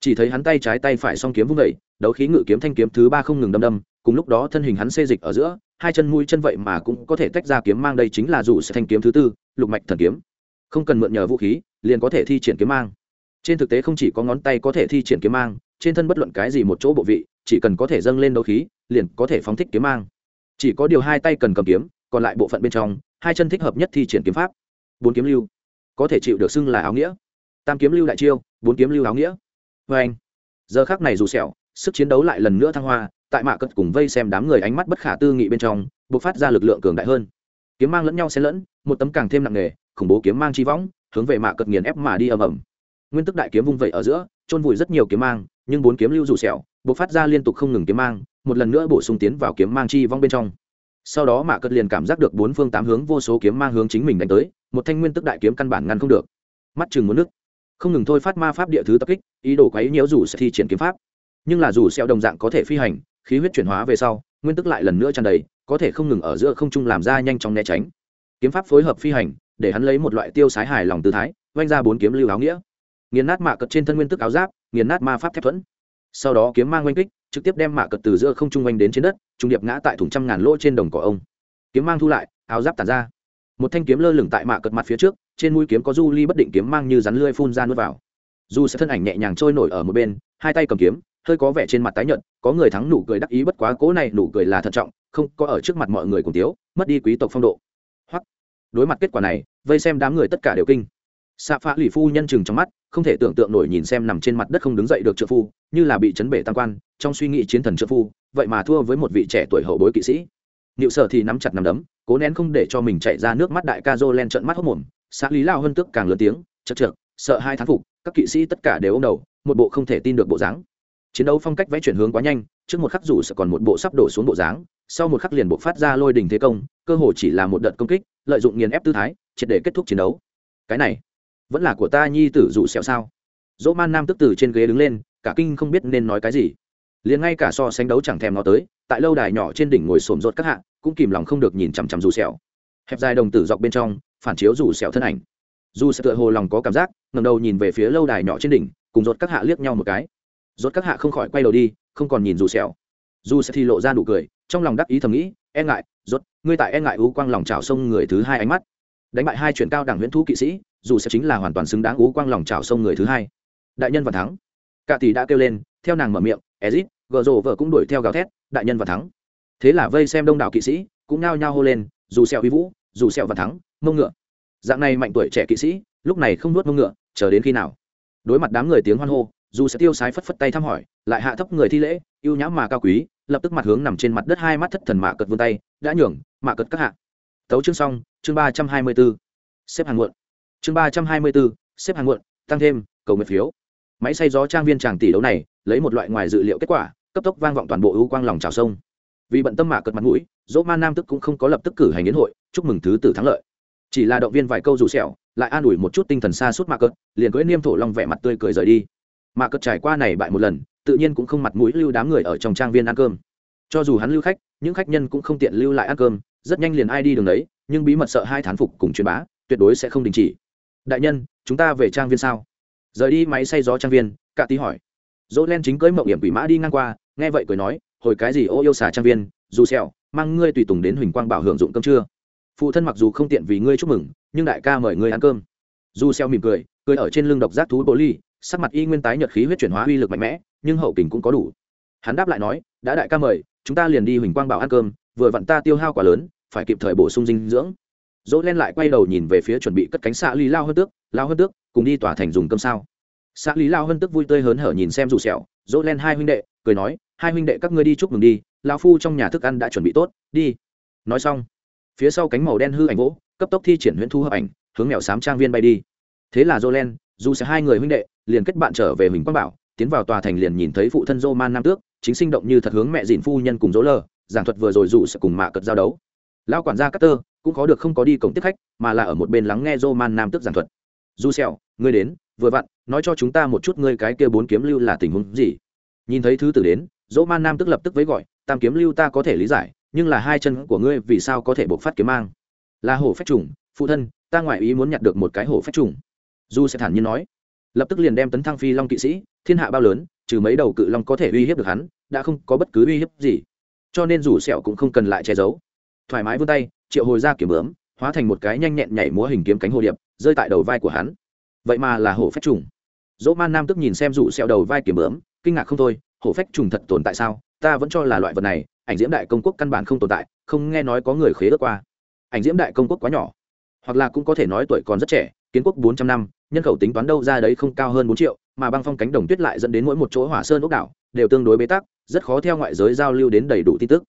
Chỉ thấy hắn tay trái tay phải song kiếm vung vẩy đấu khí ngự kiếm thanh kiếm thứ ba không ngừng đâm đâm, cùng lúc đó thân hình hắn xê dịch ở giữa, hai chân mũi chân vậy mà cũng có thể tách ra kiếm mang đây chính là rủ sẽ thanh kiếm thứ tư, lục mạch thần kiếm. Không cần mượn nhờ vũ khí, liền có thể thi triển kiếm mang. Trên thực tế không chỉ có ngón tay có thể thi triển kiếm mang, trên thân bất luận cái gì một chỗ bộ vị, chỉ cần có thể dâng lên đấu khí, liền có thể phóng thích kiếm mang. Chỉ có điều hai tay cần cầm kiếm, còn lại bộ phận bên trong, hai chân thích hợp nhất thi triển kiếm pháp. Bốn kiếm lưu có thể chịu được xưng là áo nghĩa. Tam kiếm lưu đại chiêu, bốn kiếm lưu áo nghĩa. Vê anh, giờ khác này dù sẹo, sức chiến đấu lại lần nữa thăng hoa, tại mạ cất cùng vây xem đám người ánh mắt bất khả tư nghị bên trong, bộc phát ra lực lượng cường đại hơn. Kiếm mang lẫn nhau xen lẫn, một tấm càng thêm nặng nề, khủng bố kiếm mang chi võng, hướng về mạ cất nghiền ép mà đi ầm ầm. Nguyên tức đại kiếm vung vẩy ở giữa trôn vùi rất nhiều kiếm mang, nhưng bốn kiếm lưu dù sẹo, bộc phát ra liên tục không ngừng kiếm mang, một lần nữa bổ sung tiến vào kiếm mang chi vong bên trong sau đó mạ cất liền cảm giác được bốn phương tám hướng vô số kiếm mang hướng chính mình đánh tới, một thanh nguyên tức đại kiếm căn bản ngăn không được. Mắt chừng muốn nước không ngừng thôi phát ma pháp địa thứ tập kích, ý đồ quấy nhiễu dù sẽ thi triển kiếm pháp. Nhưng là dù xeo đồng dạng có thể phi hành, khí huyết chuyển hóa về sau, nguyên tức lại lần nữa tràn đầy, có thể không ngừng ở giữa không trung làm ra nhanh chóng né tránh. Kiếm pháp phối hợp phi hành, để hắn lấy một loại tiêu sái hài lòng tư thái vanh ra bốn kiếm lưu áo nghĩa. Nghiền nát mạ cật trên thân nguyên tức áo giáp, nghiền nát ma pháp thép thuẫn. Sau đó kiếm mang oanh kích trực tiếp đem mạ cật từ giữa không trung oanh đến trên đất trung điệp ngã tại thùng trăm ngàn lỗ trên đồng cỏ ông. Kiếm mang thu lại, áo giáp tàn ra. Một thanh kiếm lơ lửng tại mạ cật mặt phía trước, trên mũi kiếm có du ly bất định kiếm mang như rắn lươi phun ra nuốt vào. Du sẽ thân ảnh nhẹ nhàng trôi nổi ở một bên, hai tay cầm kiếm, hơi có vẻ trên mặt tái nhợt, có người thắng nụ cười đắc ý bất quá cố này nụ cười là thận trọng, không có ở trước mặt mọi người cùng tiếu mất đi quý tộc phong độ. Hoặc đối mặt kết quả này, vây xem đám người tất cả đều kinh. Xạ phạ lì phu nhân chừng trong mắt, không thể tưởng tượng nổi nhìn xem nằm trên mặt đất không đứng dậy được trợ phu, như là bị chấn bể tam quan trong suy nghĩ chiến thần trợ phu vậy mà thua với một vị trẻ tuổi hậu bối kỵ sĩ Niệu Sở thì nắm chặt nắm đấm, cố nén không để cho mình chạy ra nước mắt đại ca Jolen trợn mắt hốc mồm, xã lý lao hơn tức càng lớn tiếng, chật trượt sợ hai thán phục, các kỵ sĩ tất cả đều ôm đầu, một bộ không thể tin được bộ dáng. Chiến đấu phong cách vẽ chuyển hướng quá nhanh, trước một khắc dù sẽ còn một bộ sắp đổ xuống bộ dáng, sau một khắc liền bộ phát ra lôi đỉnh thế công, cơ hồ chỉ là một đợt công kích, lợi dụng nghiền ép tư thái, triệt để kết thúc chiến đấu. Cái này, vẫn là của ta nhi tử dù xẹo sao? Dỗ Man Nam tức từ trên ghế đứng lên, cả kinh không biết nên nói cái gì. Liền ngay cả so sánh đấu chẳng thèm nó tới, tại lâu đài nhỏ trên đỉnh ngồi xổm rột các hạ, cũng kìm lòng không được nhìn chằm chằm dù sẹo. Hẹp dài đồng tử dọc bên trong phản chiếu dù sẹo thân ảnh. Dù sẹo tựa hồ lòng có cảm giác ngẩng đầu nhìn về phía lâu đài nhỏ trên đỉnh cùng rột các hạ liếc nhau một cái. Rột các hạ không khỏi quay đầu đi không còn nhìn dù sẹo. Dù sẹo thì lộ ra nụ cười trong lòng đắc ý thầm nghĩ e ngại rốt ngươi tại e ngại ú quang lòng chảo sông người thứ hai ánh mắt. Đánh bại hai chuyển cao đẳng huyễn thú kỵ sĩ dù sẽ chính là hoàn toàn xứng đáng ú quang lòng trào sông người thứ hai. Đại nhân và thắng. Cả tỷ đã kêu lên theo nàng mở miệng ezit gờ rổ vợ cũng đuổi theo gào thét đại nhân và thắng. Thế là vây xem đông đảo kỵ sĩ cũng nao nhao hô lên dù sẹo uy vũ dù sẹo và thắng mông ngựa. Dạng này mạnh tuổi trẻ kỵ sĩ lúc này không nuốt mông ngựa chờ đến khi nào? Đối mặt đám người tiếng hoan hô dù sẽ tiêu sái phất phất tay thăm hỏi lại hạ thấp người thi lễ yêu nhãm mà cao quý lập tức mặt hướng nằm trên mặt đất hai mắt thất thần mạ cật vươn tay đã nhường mạ cật các hạ. Tấu chương xong chương ba trăm hai mươi 324. xếp hàng muộn. Chương ba trăm hai mươi 324, xếp hàng muộn tăng thêm cầu nguyện phiếu máy xay gió trang viên tràng tỷ đấu này, lấy một loại ngoài dự liệu kết quả, cấp tốc vang vọng toàn bộ ưu quang lòng trào sông. Vì bận tâm mạ cật mặt mũi, dỗ man nam tức cũng không có lập tức cử hành yến hội, chúc mừng thứ tử thắng lợi. Chỉ là động viên vài câu rủ sẹo, lại an ủi một chút tinh thần xa suốt mạ cật liền cưỡi niêm thổ long vẻ mặt tươi cười rời đi. Mạ cật trải qua này bại một lần, tự nhiên cũng không mặt mũi lưu đám người ở trong trang viên ăn cơm. Cho dù hắn lưu khách, những khách nhân cũng không tiện lưu lại ăn cơm, rất nhanh liền ai đi đường đấy, nhưng bí mật sợ hai thán phục cùng truyền bá, tuyệt đối sẽ không đình chỉ. Đại nhân, chúng ta về trang viên sao? Rời đi máy xay gió trang viên, cạ tí hỏi. Dỗ len chính cưới mậu hiểm quỷ mã đi ngang qua, nghe vậy cười nói, hồi cái gì ô yêu xà trang viên, dù sẹo mang ngươi tùy tùng đến huỳnh quang bảo hưởng dụng cơm trưa. Phụ thân mặc dù không tiện vì ngươi chúc mừng, nhưng đại ca mời ngươi ăn cơm. Dù sẹo mỉm cười cười ở trên lưng độc giác thú bồ ly, sắc mặt y nguyên tái nhợt khí huyết chuyển hóa uy lực mạnh mẽ, nhưng hậu kình cũng có đủ. Hắn đáp lại nói, đã đại ca mời, chúng ta liền đi huỳnh quang bảo ăn cơm, vừa vặn ta tiêu hao quá lớn, phải kịp thời bổ sung dinh dưỡng dỗ len lại quay đầu nhìn về phía chuẩn bị cất cánh xạ lý lao hơn tước lao hơn tước cùng đi tỏa thành dùng cơm sao? Xạ lý lao hơn tước vui tươi hớn hở nhìn xem dù sẹo. Dỗ len hai huynh đệ cười nói hai huynh đệ các ngươi đi chúc mừng đi lão phu trong nhà thức ăn đã chuẩn bị tốt đi. Nói xong phía sau cánh màu đen hư ảnh vỗ cấp tốc thi triển huyễn thu hợp ảnh hướng mèo xám trang viên bay đi. Thế là jolen dù sẽ hai người huynh đệ liền kết bạn trở về huỳnh quang bảo tiến vào tòa thành liền nhìn thấy phụ thân dô man nam tước chính sinh động như thật hướng mẹ dìn phu nhân cùng dỗ lờ, giảng thuật vừa rồi dù sẽ cùng mạ cật giao đấu. Lão quản gia Carter cũng có được không có đi cổng tiếp khách, mà là ở một bên lắng nghe dô man nam tức giảng thuật. Du xẹo ngươi đến, vừa vặn, nói cho chúng ta một chút ngươi cái kia bốn kiếm lưu là tình huống gì. Nhìn thấy thứ tử đến dỗ man nam tức lập tức với gọi, tam kiếm lưu ta có thể lý giải, nhưng là hai chân của ngươi vì sao có thể buộc phát kiếm mang? Là hổ phách trùng, phụ thân, ta ngoại ý muốn nhặt được một cái hổ phách trùng. Du sẽ thản nhiên nói, lập tức liền đem tấn thăng phi long kỵ sĩ, thiên hạ bao lớn, trừ mấy đầu cự long có thể uy hiếp được hắn, đã không có bất cứ uy hiếp gì. Cho nên dù sẹo cũng không cần lại che giấu. Thoải mái vươn tay triệu hồi ra kiểm bướm, hóa thành một cái nhanh nhẹn nhảy múa hình kiếm cánh hồ điệp, rơi tại đầu vai của hắn. Vậy mà là hổ phách trùng. Dỗ man nam tức nhìn xem rủ sẹo đầu vai kiểm bướm, kinh ngạc không thôi, hổ phách trùng thật tồn tại sao? Ta vẫn cho là loại vật này, ảnh diễm đại công quốc căn bản không tồn tại, không nghe nói có người khế ước qua. Ảnh diễm đại công quốc quá nhỏ. Hoặc là cũng có thể nói tuổi còn rất trẻ, kiến quốc bốn trăm năm, nhân khẩu tính toán đâu ra đấy không cao hơn bốn triệu, mà băng phong cánh đồng tuyết lại dẫn đến mỗi một chỗ hỏa sơn ốc đảo, đều tương đối bế tắc, rất khó theo ngoại giới giao lưu đến đầy đủ tin tức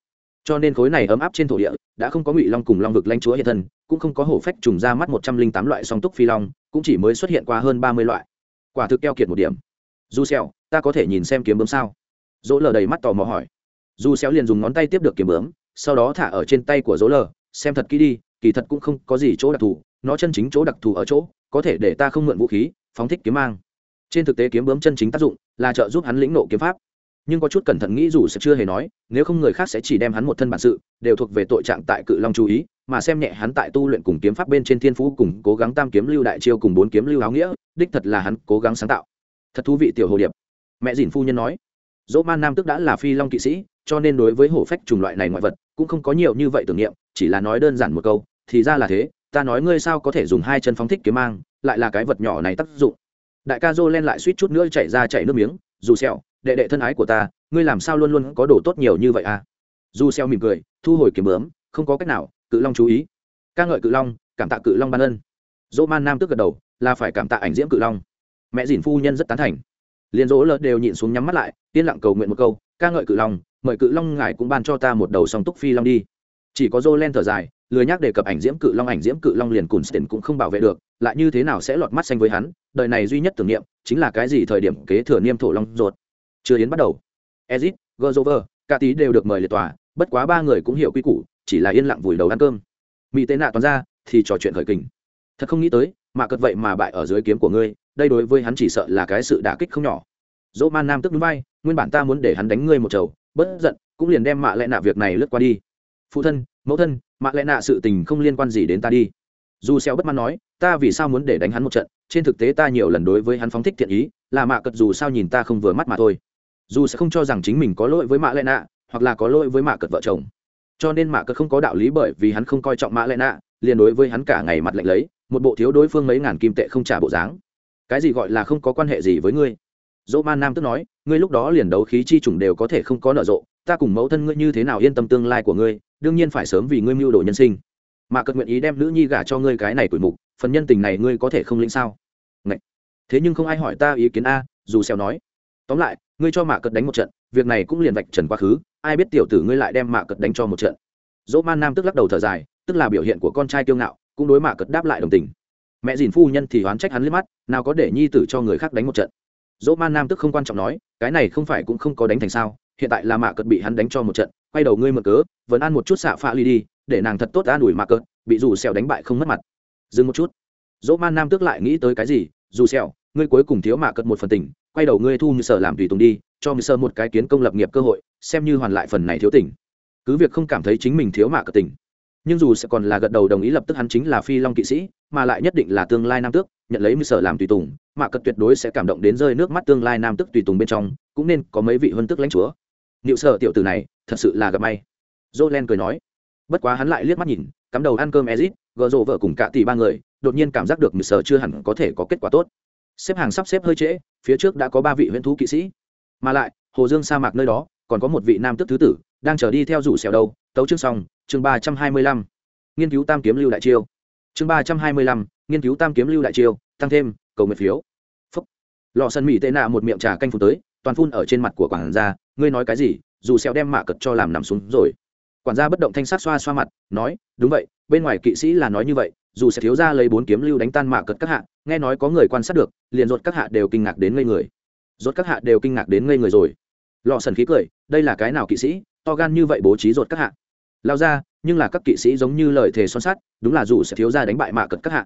cho nên khối này ấm áp trên thổ địa đã không có ngụy long cùng long vực lanh chúa hiện thân, cũng không có hổ phách trùng ra mắt một trăm linh tám loại song túc phi long, cũng chỉ mới xuất hiện qua hơn ba mươi loại. Quả thực keo kiệt một điểm. Du xèo, ta có thể nhìn xem kiếm bướm sao? Dỗ lờ đầy mắt tò mò hỏi. Du xéo liền dùng ngón tay tiếp được kiếm bướm, sau đó thả ở trên tay của dỗ lờ, xem thật kỹ đi, kỳ thật cũng không có gì chỗ đặc thù, nó chân chính chỗ đặc thù ở chỗ, có thể để ta không mượn vũ khí, phóng thích kiếm mang. Trên thực tế kiếm bướm chân chính tác dụng là trợ giúp hắn lĩnh nộ kiếm pháp nhưng có chút cẩn thận nghĩ dù sẽ chưa hề nói, nếu không người khác sẽ chỉ đem hắn một thân bản sự, đều thuộc về tội trạng tại cự long chú ý, mà xem nhẹ hắn tại tu luyện cùng kiếm pháp bên trên thiên phú cùng cố gắng tam kiếm lưu đại chiêu cùng bốn kiếm lưu áo nghĩa, đích thật là hắn cố gắng sáng tạo. Thật thú vị tiểu hồ điệp. Mẹ dìn phu nhân nói, dỗ man nam tức đã là phi long kỵ sĩ, cho nên đối với hổ phách chủng loại này ngoại vật cũng không có nhiều như vậy tưởng niệm, chỉ là nói đơn giản một câu, thì ra là thế, ta nói ngươi sao có thể dùng hai chân phóng thích kiếm mang, lại là cái vật nhỏ này tác dụng. Đại ca dô len lại suýt chút nữa chạy ra chạy nước miếng, dù sẹo đệ đệ thân ái của ta, ngươi làm sao luôn luôn có đồ tốt nhiều như vậy à? Du xeo mỉm cười, thu hồi kiếm bướm, không có cách nào, cự long chú ý. Ca ngợi cự long, cảm tạ cự long ban ân. Dỗ man nam tức gật đầu, là phải cảm tạ ảnh diễm cự long. Mẹ dìn phu nhân rất tán thành. Liền dỗ lợt đều nhịn xuống nhắm mắt lại, yên lặng cầu nguyện một câu, ca ngợi cự long, mời cự long ngài cũng ban cho ta một đầu song túc phi long đi. Chỉ có dô len thở dài, lười nhắc đề cập ảnh diễm cự long, ảnh diễm cự long liền cùn sten cũng không bảo vệ được, lại như thế nào sẽ lọt mắt xanh với hắn? Đời này duy nhất tưởng niệm chính là cái gì thời điểm kế thừa niêm thổ long ruột chưa yến bắt đầu. Ezit gozover cả tí đều được mời liệt tòa, bất quá ba người cũng hiểu quy củ, chỉ là yên lặng vùi đầu ăn cơm. Mỹ tế nạ toàn ra, thì trò chuyện khởi kình. Thật không nghĩ tới, mà cật vậy mà bại ở dưới kiếm của ngươi, đây đối với hắn chỉ sợ là cái sự đả kích không nhỏ. Dỗ man nam tức núi bay, nguyên bản ta muốn để hắn đánh ngươi một chầu, bất giận, cũng liền đem mạ lẽ nạ việc này lướt qua đi. Phụ thân, mẫu thân, mạ lẽ nạ sự tình không liên quan gì đến ta đi. Dù xéo bất mãn nói, ta vì sao muốn để đánh hắn một trận, trên thực tế ta nhiều lần đối với hắn phóng thích thiện ý, là mạ cật dù sao nhìn ta không vừa mắt mà thôi dù sẽ không cho rằng chính mình có lỗi với mạ lệ nạ, hoặc là có lỗi với mạ cật vợ chồng. Cho nên mạ cật không có đạo lý bởi vì hắn không coi trọng mạ lệ nạ, liền đối với hắn cả ngày mặt lạnh lấy, một bộ thiếu đối phương mấy ngàn kim tệ không trả bộ dáng. Cái gì gọi là không có quan hệ gì với ngươi? Dỗ man nam tức nói, ngươi lúc đó liền đấu khí chi trùng đều có thể không có nợ rộ, ta cùng mẫu thân ngươi như thế nào yên tâm tương lai của ngươi, đương nhiên phải sớm vì ngươi mưu đồ nhân sinh. Mà cật nguyện ý đem nữ nhi gả cho ngươi cái này tuổi mục, phần nhân tình này ngươi có thể không lĩnh sao? Ngậy. thế nhưng không ai hỏi ta ý kiến a, dù xèo nói. Tóm lại ngươi cho mạ cật đánh một trận, việc này cũng liền vạch trần quá khứ, ai biết tiểu tử ngươi lại đem mạ cật đánh cho một trận. Dỗ man nam tức lắc đầu thở dài, tức là biểu hiện của con trai kiêu ngạo, cũng đối mạ cật đáp lại đồng tình. Mẹ dìn phu nhân thì oán trách hắn liếc mắt, nào có để nhi tử cho người khác đánh một trận. Dỗ man nam tức không quan trọng nói, cái này không phải cũng không có đánh thành sao, hiện tại là mạ cật bị hắn đánh cho một trận, quay đầu ngươi mở cớ, vẫn ăn một chút xạ pha ly đi, để nàng thật tốt an ủi mạ cật, bị dù xèo đánh bại không mất mặt. Dừng một chút. Dỗ man nam tức lại nghĩ tới cái gì, dù xèo ngươi cuối cùng thiếu mạ cật một phần tình quay đầu ngươi thu như sở làm tùy tùng đi, cho như sở một cái kiến công lập nghiệp cơ hội, xem như hoàn lại phần này thiếu tỉnh. cứ việc không cảm thấy chính mình thiếu mạ cờ tỉnh nhưng dù sẽ còn là gật đầu đồng ý lập tức hắn chính là phi long kỵ sĩ, mà lại nhất định là tương lai nam tước, nhận lấy như sở làm tùy tùng, mạ cật tuyệt đối sẽ cảm động đến rơi nước mắt tương lai nam tước tùy tùng bên trong, cũng nên có mấy vị huân tước lãnh chúa. Liệu sở tiểu tử này, thật sự là gặp may. Jolen cười nói. Bất quá hắn lại liếc mắt nhìn, cắm đầu ăn cơm ezit gợ rộ vợ cùng cả tỷ ba người, đột nhiên cảm giác được như sở chưa hẳn có thể có kết quả tốt xếp hàng sắp xếp hơi trễ, phía trước đã có ba vị huyễn thú kỵ sĩ. Mà lại, hồ dương sa mạc nơi đó, còn có một vị nam tước thứ tử, đang trở đi theo rủ xèo đâu, tấu chương xong, chương ba trăm hai mươi lăm. Nghiên cứu tam kiếm lưu đại chiêu. Chương ba trăm hai mươi lăm, nghiên cứu tam kiếm lưu đại chiêu, tăng thêm, cầu nguyện phiếu. Phúc. Lò sân mỹ tệ nạ một miệng trà canh phun tới, toàn phun ở trên mặt của quản gia, ngươi nói cái gì? Dù xèo đem mạ cật cho làm nằm xuống rồi. Quản gia bất động thanh sát xoa xoa mặt, nói, đúng vậy, bên ngoài kỵ sĩ là nói như vậy, dù sẽ thiếu ra lấy bốn kiếm lưu đánh tan mạ cật các hạ nghe nói có người quan sát được, liền rột các hạ đều kinh ngạc đến ngây người. Rột các hạ đều kinh ngạc đến ngây người rồi. Lò sần khí cười, đây là cái nào kỵ sĩ, to gan như vậy bố trí rột các hạ. Lao ra, nhưng là các kỵ sĩ giống như lời thề son sắt, đúng là dù sẽ thiếu ra đánh bại mạ cật các hạ.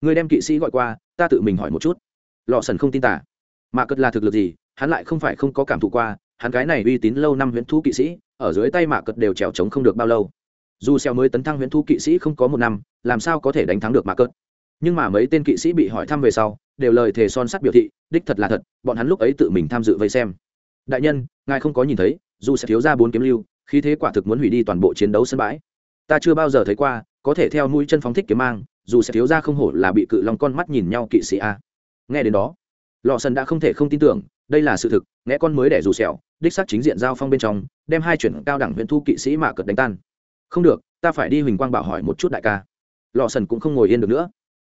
Người đem kỵ sĩ gọi qua, ta tự mình hỏi một chút. Lò sần không tin tả. Mạ cật là thực lực gì, hắn lại không phải không có cảm thụ qua, hắn cái này uy tín lâu năm huyễn thu kỵ sĩ, ở dưới tay mạ cật đều trèo trống không được bao lâu. Dù xeo mới tấn thăng huyễn thu kỵ sĩ không có một năm, làm sao có thể đánh thắng được mạ cật? Nhưng mà mấy tên kỵ sĩ bị hỏi thăm về sau, đều lời thề son sắt biểu thị, đích thật là thật, bọn hắn lúc ấy tự mình tham dự vây xem. Đại nhân, ngài không có nhìn thấy, dù sẽ thiếu ra bốn kiếm lưu, khí thế quả thực muốn hủy đi toàn bộ chiến đấu sân bãi. Ta chưa bao giờ thấy qua, có thể theo mũi chân phóng thích kiếm mang, dù sẽ thiếu ra không hổ là bị cự lòng con mắt nhìn nhau kỵ sĩ a. Nghe đến đó lò sân đã không thể không tin tưởng, đây là sự thực nghe con mới để dù sẹo, đích xác chính diện giao phong bên trong, đem hai chuyển cao đẳng huyện thu kỵ sĩ mạ cật đánh tan. Không được, ta phải đi huỳnh quang bảo hỏi một chút đại ca. Lò sần cũng không ngồi yên được nữa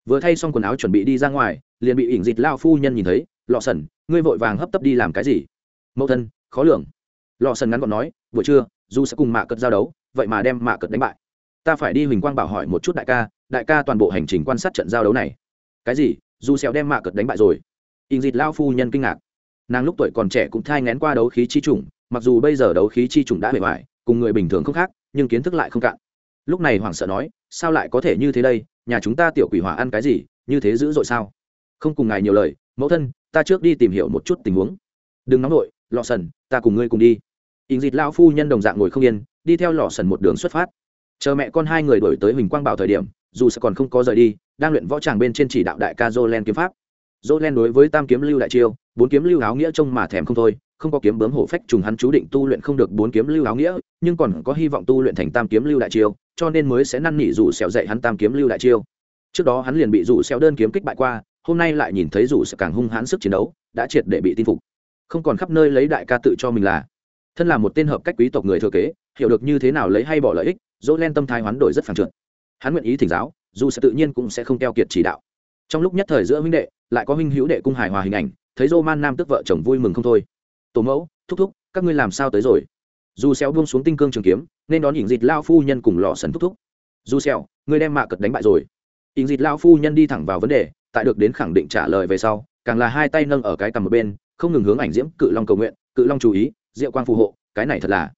vừa thay xong quần áo chuẩn bị đi ra ngoài, liền bị ỉn dịt lao phu nhân nhìn thấy, lọ sần, ngươi vội vàng hấp tấp đi làm cái gì? Mẫu thân, khó lường. Lọ sần ngắn gọn nói, buổi trưa, dù sẽ cùng mạ cật giao đấu, vậy mà đem mạ cật đánh bại. Ta phải đi huỳnh quang bảo hỏi một chút đại ca đại ca toàn bộ hành trình quan sát trận giao đấu này. Cái gì? Dù xèo đem mạ cật đánh bại rồi? Ỉn dịt lao phu nhân kinh ngạc. Nàng lúc tuổi còn trẻ cũng thai ngén qua đấu khí chi chủng, mặc dù bây giờ đấu khí chi chủng đã bề ngoài cùng người bình thường không khác, nhưng kiến thức lại không cạn. Lúc này hoàng sợ nói, sao lại có thể như thế đây? Nhà chúng ta tiểu quỷ hỏa ăn cái gì, như thế dữ dội sao? Không cùng ngài nhiều lời, mẫu thân, ta trước đi tìm hiểu một chút tình huống. Đừng nóng nổi lọ sần, ta cùng ngươi cùng đi. Ình dịt lao phu nhân đồng dạng ngồi không yên, đi theo lọ sần một đường xuất phát. Chờ mẹ con hai người đổi tới huỳnh quang bảo thời điểm, dù sẽ còn không có rời đi, đang luyện võ tràng bên trên chỉ đạo đại ca jolen kiếm pháp jolen đối với tam kiếm lưu đại chiêu, bốn kiếm lưu áo nghĩa trông mà thèm không thôi, không có kiếm bướm hổ phách trùng hắn chú định tu luyện không được bốn kiếm lưu áo nghĩa, nhưng còn có hy vọng tu luyện thành tam kiếm lưu đại chiêu, cho nên mới sẽ năn nỉ rủ xẻo dạy hắn tam kiếm lưu đại chiêu. Trước đó hắn liền bị rủ xẻo đơn kiếm kích bại qua, hôm nay lại nhìn thấy rủ sẽ càng hung hãn sức chiến đấu, đã triệt để bị tin phục. Không còn khắp nơi lấy đại ca tự cho mình là. Thân là một tên hợp cách quý tộc người thừa kế, hiểu được như thế nào lấy hay bỏ lợi ích, dỗ len tâm thái hoán đổi rất phản trượt. Hắn nguyện ý thỉnh giáo, dù sẽ tự nhiên cũng sẽ không keo kiệt chỉ đạo trong lúc nhất thời giữa huynh đệ, lại có huynh hữu đệ cung hài hòa hình ảnh, thấy dô man nam tức vợ chồng vui mừng không thôi. Tổ mẫu, thúc thúc, các ngươi làm sao tới rồi? Dù xéo buông xuống tinh cương trường kiếm, nên đón ỉn dịt lao phu nhân cùng lọ sần thúc thúc. Dù xéo ngươi đem mạ cật đánh bại rồi. Ỉn dịt lao phu nhân đi thẳng vào vấn đề, tại được đến khẳng định trả lời về sau, càng là hai tay nâng ở cái cầm một bên, không ngừng hướng ảnh diễm cự long cầu nguyện, cự long chú ý, diệu quang phù hộ, cái này thật là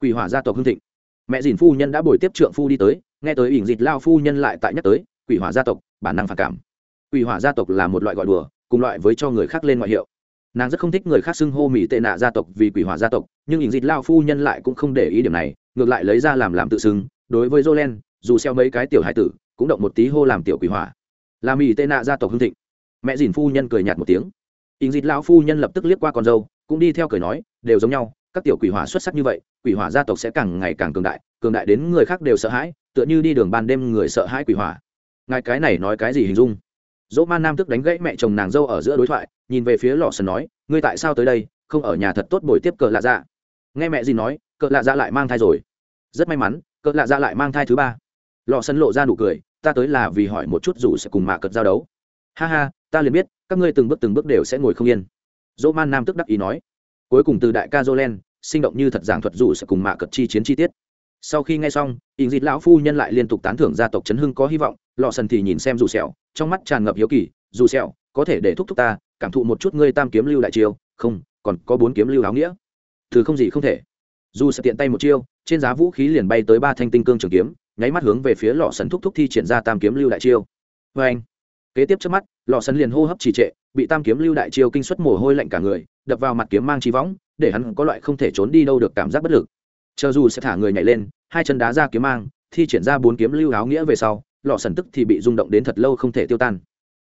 quỷ hỏa gia tộc hưng thịnh. Mẹ dìn phu nhân đã bồi tiếp trượng phu đi tới, nghe tới ỉn dịt lao phu nhân lại tại nhắc tới, quỷ hỏa gia tộc, bản năng phản cảm quỷ hỏa gia tộc là một loại gọi đùa, cùng loại với cho người khác lên ngoại hiệu. Nàng rất không thích người khác xưng hô mỹ tệ nạ gia tộc vì quỷ hỏa gia tộc, nhưng ỉn dịt lao phu nhân lại cũng không để ý điểm này, ngược lại lấy ra làm làm tự xưng. Đối với jolen, dù xeo mấy cái tiểu hải tử, cũng động một tí hô làm tiểu quỷ hỏa. Là mỹ tệ nạ gia tộc hưng thịnh. Mẹ dìn phu nhân cười nhạt một tiếng. Ỉn dịt lao phu nhân lập tức liếc qua con dâu, cũng đi theo cười nói, đều giống nhau, các tiểu quỷ hỏa xuất sắc như vậy, quỷ hỏa gia tộc sẽ càng ngày càng cường đại cường đại đến người khác đều sợ hãi, tựa như đi đường ban đêm người sợ hãi quỷ hỏa. Ngài cái này nói cái gì hình dung? Dỗ man nam tức đánh gãy mẹ chồng nàng dâu ở giữa đối thoại, nhìn về phía lò sần nói, ngươi tại sao tới đây? Không ở nhà thật tốt buổi tiếp cờ lạ dạ. Nghe mẹ gì nói, cờ lạ dạ lại mang thai rồi. Rất may mắn, cờ lạ dạ lại mang thai thứ ba. Lò sần lộ ra nụ cười, ta tới là vì hỏi một chút dù sẽ cùng mạ cật giao đấu. Ha ha, ta liền biết, các ngươi từng bước từng bước đều sẽ ngồi không yên. Dỗ man nam tức đắc ý nói. Cuối cùng từ đại ca jolen, sinh động như thật giảng thuật dù sẽ cùng mạ cật chi chiến chi tiết sau khi nghe xong ỉn dịt lão phu nhân lại liên tục tán thưởng gia tộc chấn hưng có hy vọng lò sần thì nhìn xem dù sẹo, trong mắt tràn ngập hiếu kỳ, dù sẹo, có thể để thúc thúc ta, cảm thụ một chút ngươi tam kiếm lưu đại chiêu, không, còn có bốn kiếm lưu áo nghĩa. Thứ không gì không thể. Dù sẽ tiện tay một chiêu, trên giá vũ khí liền bay tới ba thanh tinh cương trường kiếm, nháy mắt hướng về phía lò sần thúc thúc thi triển ra tam kiếm lưu đại chiêu. Vê anh, kế tiếp trước mắt lò sần liền hô hấp trì trệ, bị tam kiếm lưu đại chiêu kinh suất mồ hôi lạnh cả người, đập vào mặt kiếm mang trí võng, để hắn có loại không thể trốn đi đâu được cảm giác bất lực chờ dù sẽ thả người nhảy lên, hai chân đá ra kiếm mang, thi triển ra bốn kiếm lưu áo nghĩa về sau lò sần tức thì bị rung động đến thật lâu không thể tiêu tan.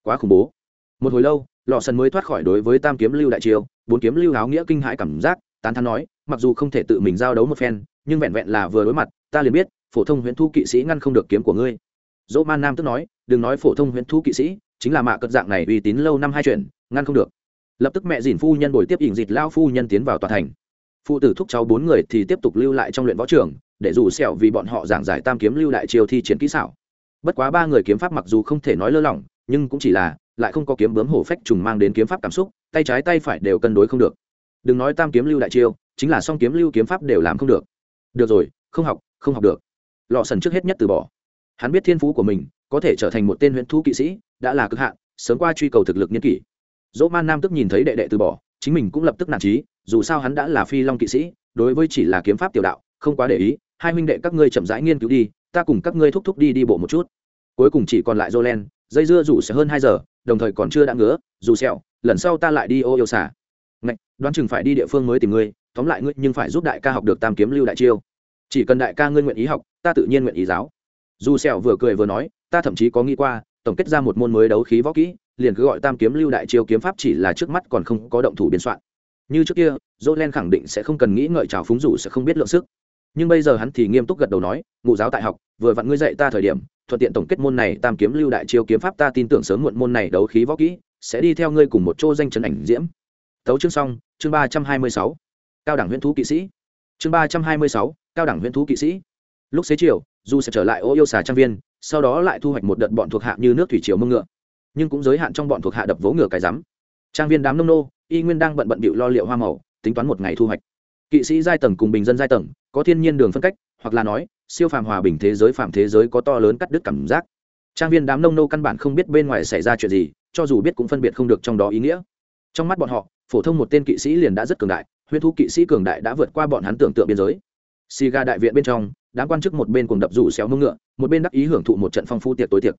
Quá khủng bố. Một hồi lâu lò sần mới thoát khỏi đối với tam kiếm lưu đại chiêu, bốn kiếm lưu áo nghĩa kinh hãi cảm giác, tán thán nói, mặc dù không thể tự mình giao đấu một phen, nhưng vẹn vẹn là vừa đối mặt, ta liền biết, phổ thông huyễn thu kỵ sĩ ngăn không được kiếm của ngươi. Dỗ man nam tức nói, đừng nói phổ thông huyễn thu kỵ sĩ, chính là mạ cật dạng này uy tín lâu năm hai chuyện, ngăn không được. Lập tức mẹ dìn phu nhân bồi tiếp ỉn dịt lao phu nhân tiến vào tòa thành phụ tử thúc cháu bốn người thì tiếp tục lưu lại trong luyện võ trường, để dù sẹo vì bọn họ giảng giải tam kiếm lưu đại chiêu thi chiến kỹ xảo. Bất quá ba người kiếm pháp mặc dù không thể nói lơ lỏng, nhưng cũng chỉ là, lại không có kiếm bướm hổ phách trùng mang đến kiếm pháp cảm xúc, tay trái tay phải đều cân đối không được. Đừng nói tam kiếm lưu đại chiêu, chính là song kiếm lưu kiếm pháp đều làm không được. Được rồi, không học không học được. Lọ sần trước hết nhất từ bỏ. Hắn biết thiên phú của mình, có thể trở thành một tên huyễn thú kỵ sĩ, đã là cực hạn, sớm qua truy cầu thực lực nhân kỷ. Dỗ man nam tức nhìn thấy đệ đệ từ bỏ chính mình cũng lập tức nản trí, dù sao hắn đã là phi long kỵ sĩ, đối với chỉ là kiếm pháp tiểu đạo, không quá để ý, hai huynh đệ các ngươi chậm rãi nghiên cứu đi, ta cùng các ngươi thúc thúc đi đi bộ một chút. Cuối cùng chỉ còn lại jolen dây dưa rủ sẽ hơn hai giờ, đồng thời còn chưa đã ngứa, dù sẹo, lần sau ta lại đi ô yêu xả ngạch, đoán chừng phải đi địa phương mới tìm ngươi, tóm lại ngươi nhưng phải giúp đại ca học được tam kiếm lưu đại chiêu. Chỉ cần đại ca ngươi nguyện ý học, ta tự nhiên nguyện ý giáo. Dù sẹo vừa cười vừa nói, ta thậm chí có nghĩ qua tổng kết ra một môn mới đấu khí võ kỹ, liền cứ gọi tam kiếm lưu đại chiêu kiếm pháp chỉ là trước mắt còn không có động thủ biên soạn. Như trước kia dỗ len khẳng định sẽ không cần nghĩ ngợi chào phúng rủ sẽ không biết lượng sức. Nhưng bây giờ hắn thì nghiêm túc gật đầu nói, ngụ giáo tại học, vừa vặn ngươi dạy ta thời điểm, thuận tiện tổng kết môn này, tam kiếm lưu đại chiêu kiếm pháp ta tin tưởng sớm muộn môn này đấu khí võ kỹ sẽ đi theo ngươi cùng một chỗ danh trấn ảnh diễm. Tấu chương xong, chương ba trăm hai mươi sáu. Cao đẳng huyễn thú kỵ sĩ. Chương ba trăm hai mươi sáu, cao đẳng huyễn thú kỵ sĩ. Lúc xế chiều dù sẽ trở lại ô yêu xà trang viên sau đó lại thu hoạch một đợt bọn thuộc hạ như nước thủy triều mông ngựa. Nhưng cũng giới hạn trong bọn thuộc hạ đập vỗ ngựa cái rắm. Trang viên đám nông nô, y nguyên đang bận bận bịu lo liệu hoa màu, tính toán một ngày thu hoạch. Kỵ sĩ giai tầng cùng bình dân giai tầng, có thiên nhiên đường phân cách, hoặc là nói, siêu phàm hòa bình thế giới phạm thế giới có to lớn cắt đứt cảm giác. Trang viên đám nông nô căn bản không biết bên ngoài xảy ra chuyện gì, cho dù biết cũng phân biệt không được trong đó ý nghĩa. Trong mắt bọn họ, phổ thông một tên kỵ sĩ liền đã rất cường đại, huyễn thu kỵ sĩ cường đại đã vượt qua bọn hắn tưởng tượng biên giới. Si ga đại viện bên trong đám quan chức một bên cùng đập rủ xéo mông ngựa, một bên đắc ý hưởng thụ một trận phong phú tiệc tối tiệc.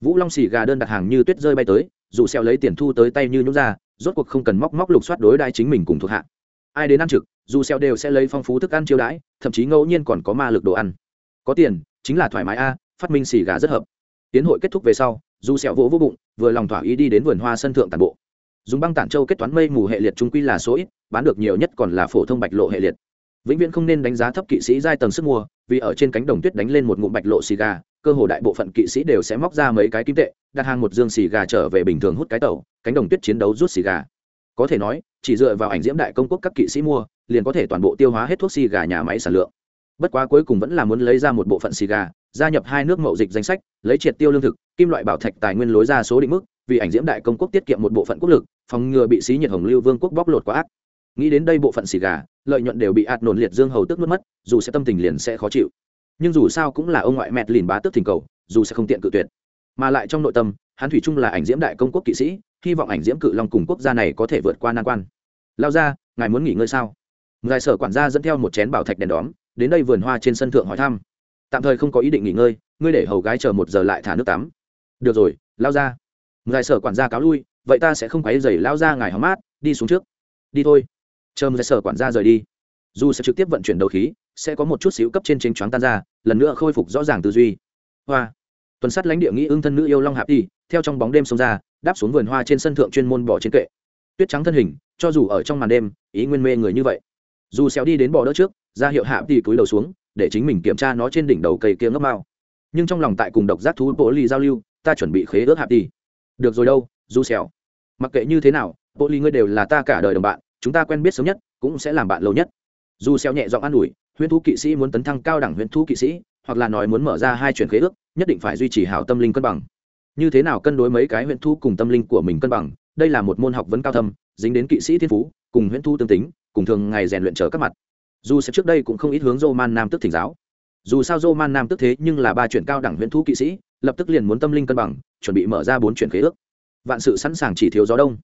Vũ long xì gà đơn đặt hàng như tuyết rơi bay tới dù xéo lấy tiền thu tới tay như nhúng ra, rốt cuộc không cần móc móc lục soát đối đai chính mình cùng thuộc hạ. Ai đến ăn trực dù xéo đều sẽ lấy phong phú thức ăn chiêu đãi, thậm chí ngẫu nhiên còn có ma lực đồ ăn. Có tiền, chính là thoải mái a, phát minh xì gà rất hợp. Tiến hội kết thúc về sau dù xéo vỗ vỗ bụng, vừa lòng thỏa ý đi đến vườn hoa sân thượng tàn bộ. Dùng băng tản châu kết toán mây mù hệ liệt trung quy là số ít, bán được nhiều nhất còn là phổ thông bạch lộ hệ liệt vĩnh viễn không nên đánh giá thấp kỵ sĩ giai tầng sức mua, vì ở trên cánh đồng tuyết đánh lên một ngụm bạch lộ xì gà, cơ hồ đại bộ phận kỵ sĩ đều sẽ móc ra mấy cái kim tệ, đặt hàng một dương xì gà trở về bình thường hút cái tàu cánh đồng tuyết chiến đấu rút xì gà. Có thể nói, chỉ dựa vào ảnh diễm đại công quốc các kỵ sĩ mua, liền có thể toàn bộ tiêu hóa hết thuốc xì gà nhà máy sản lượng. Bất quá cuối cùng vẫn là muốn lấy ra một bộ phận xì gà, gia nhập hai nước mậu dịch danh sách, lấy triệt tiêu lương thực, kim loại bảo thạch tài nguyên lối ra số định mức, vì ảnh diễm đại công quốc tiết kiệm một bộ phận quốc lực, phòng ngừa bị xí nhiệt hồng lưu vương quốc bóc lột quá ác nghĩ đến đây bộ phận xì gà, lợi nhuận đều bị ạt nổn liệt dương hầu tức nuốt mất, dù sẽ tâm tình liền sẽ khó chịu. Nhưng dù sao cũng là ông ngoại mẹt lìn bá tức thỉnh cầu, dù sẽ không tiện cự tuyệt. Mà lại trong nội tâm, hắn thủy chung là ảnh diễm đại công quốc kỵ sĩ, hy vọng ảnh diễm cự long cùng quốc gia này có thể vượt qua nan quan. Lao ra, ngài muốn nghỉ ngơi sao? Ngài sở quản gia dẫn theo một chén bảo thạch đèn đóm, đến đây vườn hoa trên sân thượng hỏi thăm. Tạm thời không có ý định nghỉ ngơi, ngươi để hầu gái chờ một giờ lại thả nước tắm. Được rồi, lao ra. Ngài sở quản gia cáo lui, vậy ta sẽ không quấy dày lao ra ngài hóng mát, đi xuống trước. Đi thôi chờ ngài sở quản gia rời đi. Dù sẽ trực tiếp vận chuyển đầu khí, sẽ có một chút xíu cấp trên tranh choáng tan ra, lần nữa khôi phục rõ ràng tư duy. Hoa. Tuần sát lãnh địa nghĩ ưng thân nữ yêu long hạp đi theo trong bóng đêm xông ra, đáp xuống vườn hoa trên sân thượng chuyên môn bỏ trên kệ. Tuyết trắng thân hình, cho dù ở trong màn đêm, ý nguyên mê người như vậy. Dù xéo đi đến bò đỡ trước, ra hiệu hạp đi cúi đầu xuống, để chính mình kiểm tra nó trên đỉnh đầu cây kia ngấp mao nhưng trong lòng tại cùng độc giác thú bộ ly giao lưu, ta chuẩn bị khế ước hạp đi được rồi đâu, dù xéo. Mặc kệ như thế nào bộ ly ngươi đều là ta cả đời đồng bạn chúng ta quen biết sớm nhất, cũng sẽ làm bạn lâu nhất. Dù xéo nhẹ giọng an ủi, huyễn thú kỵ sĩ muốn tấn thăng cao đẳng huyễn thú kỵ sĩ, hoặc là nói muốn mở ra hai chuyển khế ước, nhất định phải duy trì hảo tâm linh cân bằng. Như thế nào cân đối mấy cái huyễn thú cùng tâm linh của mình cân bằng, đây là một môn học vấn cao thâm, dính đến kỵ sĩ thiên phú, cùng huyễn thú tương tính, cùng thường ngày rèn luyện trở các mặt. Dù sẽ trước đây cũng không ít hướng roman man nam tức thỉnh giáo. Dù sao roman man nam tức thế nhưng là ba chuyển cao đẳng huyễn thú kỵ sĩ, lập tức liền muốn tâm linh cân bằng, chuẩn bị mở ra bốn chuyển khế ước. Vạn sự sẵn sàng chỉ thiếu gió đông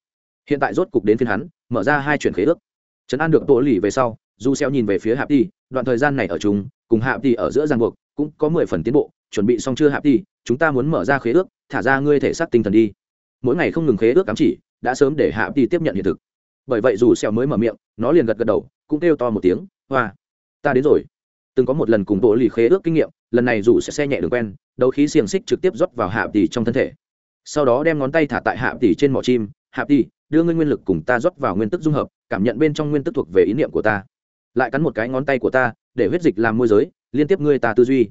hiện tại rốt cục đến phiên hắn, mở ra hai chuyển khế ước. Trấn an được tổ lì về sau, du xeo nhìn về phía hạp đi đoạn thời gian này ở chúng cùng hạp đi ở giữa giang buộc, cũng có mười phần tiến bộ, chuẩn bị xong chưa hạp đi chúng ta muốn mở ra khế ước, thả ra ngươi thể xác tinh thần đi. Mỗi ngày không ngừng khế ước cắm chỉ, đã sớm để hạp đi tiếp nhận hiện thực. Bởi vậy dù xeo mới mở miệng, nó liền gật gật đầu, cũng kêu to một tiếng, hoa, ta đến rồi. Từng có một lần cùng bộ lì khế ước kinh nghiệm, lần này dù sẽ xe nhẹ đường quen, đấu khí xiềng xích trực tiếp rót vào hạp tỷ trong thân thể. Sau đó đem ngón tay thả tại hạp tỷ trên mỏ chim, hạp tỷ đưa ngươi nguyên lực cùng ta rót vào nguyên tức dung hợp, cảm nhận bên trong nguyên tức thuộc về ý niệm của ta. Lại cắn một cái ngón tay của ta, để huyết dịch làm môi giới, liên tiếp ngươi ta tư duy.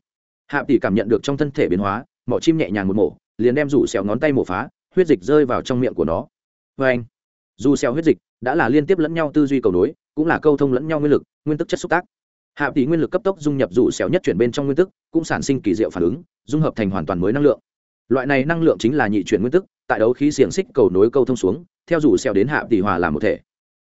Hạ tỷ cảm nhận được trong thân thể biến hóa, mỏ chim nhẹ nhàng một mổ, liền đem rủ xẻo ngón tay mổ phá, huyết dịch rơi vào trong miệng của nó. Vê anh dù xẻo huyết dịch đã là liên tiếp lẫn nhau tư duy cầu nối, cũng là câu thông lẫn nhau nguyên lực, nguyên tức chất xúc tác. Hạ tỷ nguyên lực cấp tốc dung nhập rủ xẻo nhất chuyển bên trong nguyên tức, cũng sản sinh kỳ diệu phản ứng, dung hợp thành hoàn toàn mới năng lượng. Loại này năng lượng chính là nhị chuyển nguyên tức tại đấu khí xiềng xích cầu nối câu thông xuống, theo rủ xeo đến hạ tỷ hòa làm một thể.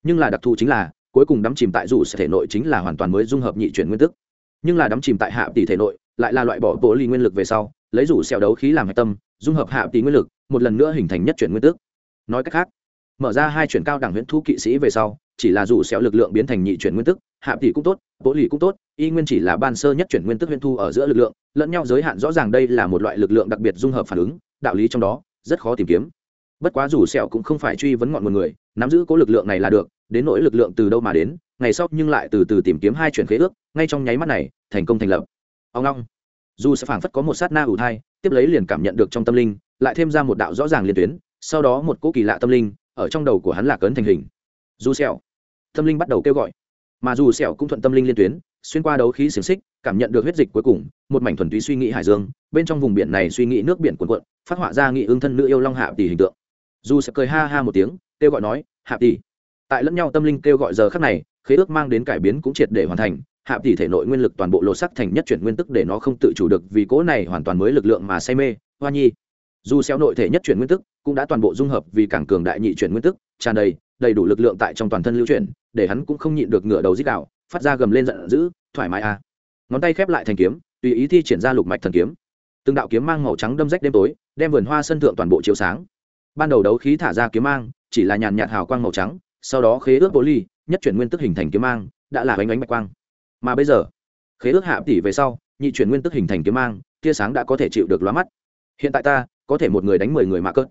Nhưng là đặc thù chính là, cuối cùng đắm chìm tại rủ sẽ thể nội chính là hoàn toàn mới dung hợp nhị chuyển nguyên tức. Nhưng là đắm chìm tại hạ tỷ thể nội, lại là loại bỏ bộ ly nguyên lực về sau, lấy rủ xeo đấu khí làm hạch tâm, dung hợp hạ tỷ nguyên lực, một lần nữa hình thành nhất chuyển nguyên tức. Nói cách khác, mở ra hai chuyển cao đẳng huyễn thu kỵ sĩ về sau, chỉ là rủ xeo lực lượng biến thành nhị chuyển nguyên tức, hạ tỷ cũng tốt, bộ ly cũng tốt, y nguyên chỉ là ban sơ nhất chuyển nguyên tức huyễn thu ở giữa lực lượng, lẫn nhau giới hạn rõ ràng đây là một loại lực lượng đặc biệt dung hợp phản ứng, đạo lý trong đó rất khó tìm kiếm. Bất quá dù sẹo cũng không phải truy vấn ngọn nguồn người, nắm giữ cố lực lượng này là được, đến nỗi lực lượng từ đâu mà đến, ngày sau nhưng lại từ từ tìm kiếm hai chuyển khế ước, ngay trong nháy mắt này, thành công thành lập. Ông long dù sẽ phảng phất có một sát na ủ thai, tiếp lấy liền cảm nhận được trong tâm linh, lại thêm ra một đạo rõ ràng liên tuyến, sau đó một cỗ kỳ lạ tâm linh, ở trong đầu của hắn là cấn thành hình. Dù sẹo. Tâm linh bắt đầu kêu gọi. Mà dù sẹo cũng thuận tâm linh liên tuyến xuyên qua đấu khí xiềng xích, cảm nhận được huyết dịch cuối cùng, một mảnh thuần túy suy nghĩ hải dương, bên trong vùng biển này suy nghĩ nước biển cuồn cuộn, phát họa ra nghị ương thân nữ yêu long hạ tỷ hình tượng. Dù sẽ cười ha ha một tiếng, kêu gọi nói, hạ tỷ. Tại lẫn nhau tâm linh kêu gọi giờ khắc này, khế ước mang đến cải biến cũng triệt để hoàn thành, hạ tỷ thể nội nguyên lực toàn bộ lột sắc thành nhất chuyển nguyên tức để nó không tự chủ được vì cỗ này hoàn toàn mới lực lượng mà say mê, hoa nhi. Dù xéo nội thể nhất chuyển nguyên tức cũng đã toàn bộ dung hợp vì cảng cường đại nhị chuyển nguyên tức, tràn đầy đầy đủ lực lượng tại trong toàn thân lưu chuyển, để hắn cũng không nhịn được ngửa đầu dí đạo phát ra gầm lên giận dữ, thoải mái a à. ngón tay khép lại thành kiếm, tùy ý thi triển ra lục mạch thần kiếm. Từng đạo kiếm mang màu trắng đâm rách đêm tối, đem vườn hoa sân thượng toàn bộ chiếu sáng. Ban đầu đấu khí thả ra kiếm mang, chỉ là nhàn nhạt hào quang màu trắng, sau đó khế ước bố ly, nhất chuyển nguyên tức hình thành kiếm mang, đã là bánh bánh bạch quang. Mà bây giờ, khế ước hạ tỷ về sau, nhị chuyển nguyên tức hình thành kiếm mang, tia sáng đã có thể chịu được lóa mắt. Hiện tại ta, có thể một người đánh mười người mạ cớt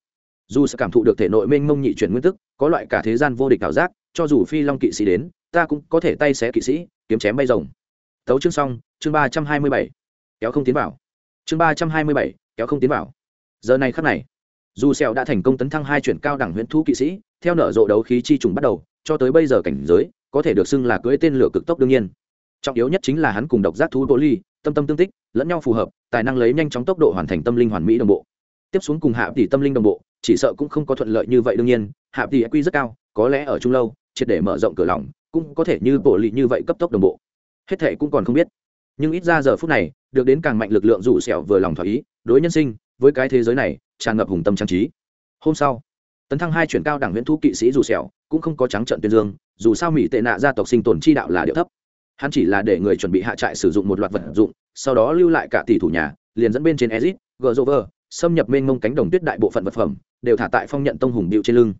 dù sẽ cảm thụ được thể nội mênh mông nhị chuyển nguyên tức, có loại cả thế gian vô địch ảo giác, cho dù phi long kỵ sĩ đến ta cũng có thể tay xé kỵ sĩ, kiếm chém bay rồng. Tấu chương xong, chương ba trăm hai mươi bảy. Kéo không tiến vào. Chương ba trăm hai mươi bảy, kéo không tiến vào. Giờ này khắc này, dù sẹo đã thành công tấn thăng hai chuyển cao đẳng huyễn thú kỵ sĩ, theo nở rộ đấu khí chi trùng bắt đầu, cho tới bây giờ cảnh giới, có thể được xưng là cưỡi tên lửa cực tốc đương nhiên. Trọng yếu nhất chính là hắn cùng độc giác thú bộ ly tâm tâm tương tích, lẫn nhau phù hợp, tài năng lấy nhanh chóng tốc độ hoàn thành tâm linh hoàn mỹ đồng bộ. Tiếp xuống cùng hạ tỷ tâm linh đồng bộ, chỉ sợ cũng không có thuận lợi như vậy đương nhiên, hạ tỷ quy rất cao, có lẽ ở trung lâu, triệt để mở rộng cửa lòng cũng có thể như bộ lì như vậy cấp tốc đồng bộ. Hết thệ cũng còn không biết. Nhưng ít ra giờ phút này, được đến càng mạnh lực lượng rủ sẹo vừa lòng thỏa ý, đối nhân sinh, với cái thế giới này, tràn ngập hùng tâm trang trí. Hôm sau, tấn thăng hai chuyển cao đẳng huyễn thu kỵ sĩ rủ sẹo, cũng không có trắng trận tuyên dương, dù sao mỹ tệ nạ gia tộc sinh tồn chi đạo là điệu thấp. Hắn chỉ là để người chuẩn bị hạ trại sử dụng một loạt vật dụng, sau đó lưu lại cả tỷ thủ nhà, liền dẫn bên trên ezit gờ xâm nhập mênh mông cánh đồng tuyết đại bộ phận vật phẩm, đều thả tại phong nhận tông hùng điệu trên lưng.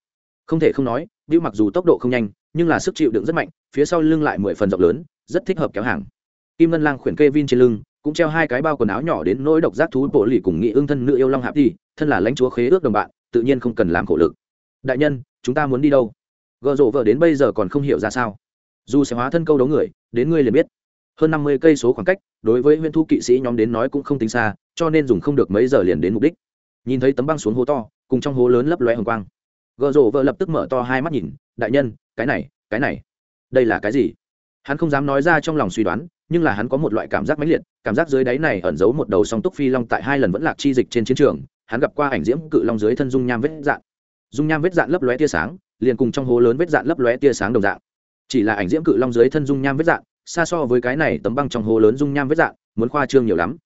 Không thể không nói điệu mặc dù tốc độ không nhanh nhưng là sức chịu đựng rất mạnh, phía sau lưng lại mười phần rộng lớn, rất thích hợp kéo hàng. Kim ngân lang khuyển kê vin trên lưng, cũng treo hai cái bao quần áo nhỏ đến nỗi độc giác thú bộ lì cùng nghị ương thân nữ yêu long hạp đi thân là lãnh chúa khế ước đồng bạn, tự nhiên không cần làm khổ lực. Đại nhân, chúng ta muốn đi đâu? Gợ rộ vợ đến bây giờ còn không hiểu ra sao. Dù sẽ hóa thân câu đấu người, đến ngươi liền biết. Hơn năm mươi cây số khoảng cách, đối với huyễn thu kỵ sĩ nhóm đến nói cũng không tính xa, cho nên dùng không được mấy giờ liền đến mục đích. Nhìn thấy tấm băng xuống hố to, cùng trong hố lớn lấp loe hồng quang. Gợ rộ vợ lập tức mở to hai mắt nhìn, đại nhân cái này cái này, đây là cái gì? Hắn không dám nói ra trong lòng suy đoán, nhưng là hắn có một loại cảm giác mãnh liệt, cảm giác dưới đáy này ẩn giấu một đầu song túc phi long tại hai lần vẫn lạc chi dịch trên chiến trường, hắn gặp qua ảnh diễm cự long dưới thân dung nham vết dạn. Dung nham vết dạn lấp lóe tia sáng, liền cùng trong hố lớn vết dạn lấp lóe tia sáng đồng dạng. Chỉ là ảnh diễm cự long dưới thân dung nham vết dạn, xa so với cái này tấm băng trong hố lớn dung nham vết dạn, muốn khoa trương nhiều lắm.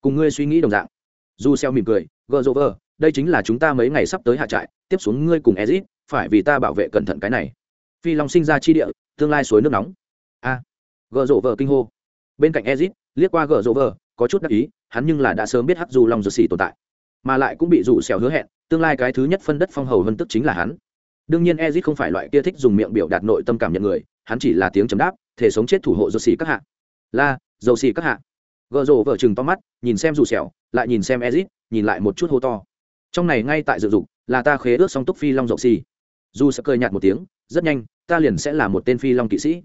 Cùng ngươi suy nghĩ đồng dạng. Du xeo mỉm cười, gờ rô vơ đây chính là chúng ta mấy ngày sắp tới hạ trại, tiếp xuống ngươi cùng ezit, phải vì ta bảo vệ cẩn thận cái này phi long sinh ra chi địa tương lai suối nước nóng. A à, gờ rộ vợ kinh hô. Bên cạnh ezit liếc qua gờ rộ vợ có chút đắc ý hắn nhưng là đã sớm biết hắc du long dược xỉ tồn tại mà lại cũng bị rủ xèo hứa hẹn tương lai cái thứ nhất phân đất phong hầu vân tức chính là hắn. Đương nhiên ezit không phải loại kia thích dùng miệng biểu đạt nội tâm cảm nhận người hắn chỉ là tiếng chấm đáp thể sống chết thủ hộ dược xỉ các hạ. La dầu xỉ các hạ. Gợ rộ vợ chừng to mắt nhìn xem rủ xèo lại nhìn xem ezit nhìn lại một chút hô to. Trong này ngay tại dự dục là ta khế ước song túc phi long dậu xì dù sẽ cười nhạt một tiếng rất nhanh, ta liền sẽ là một tên phi long kỵ sĩ.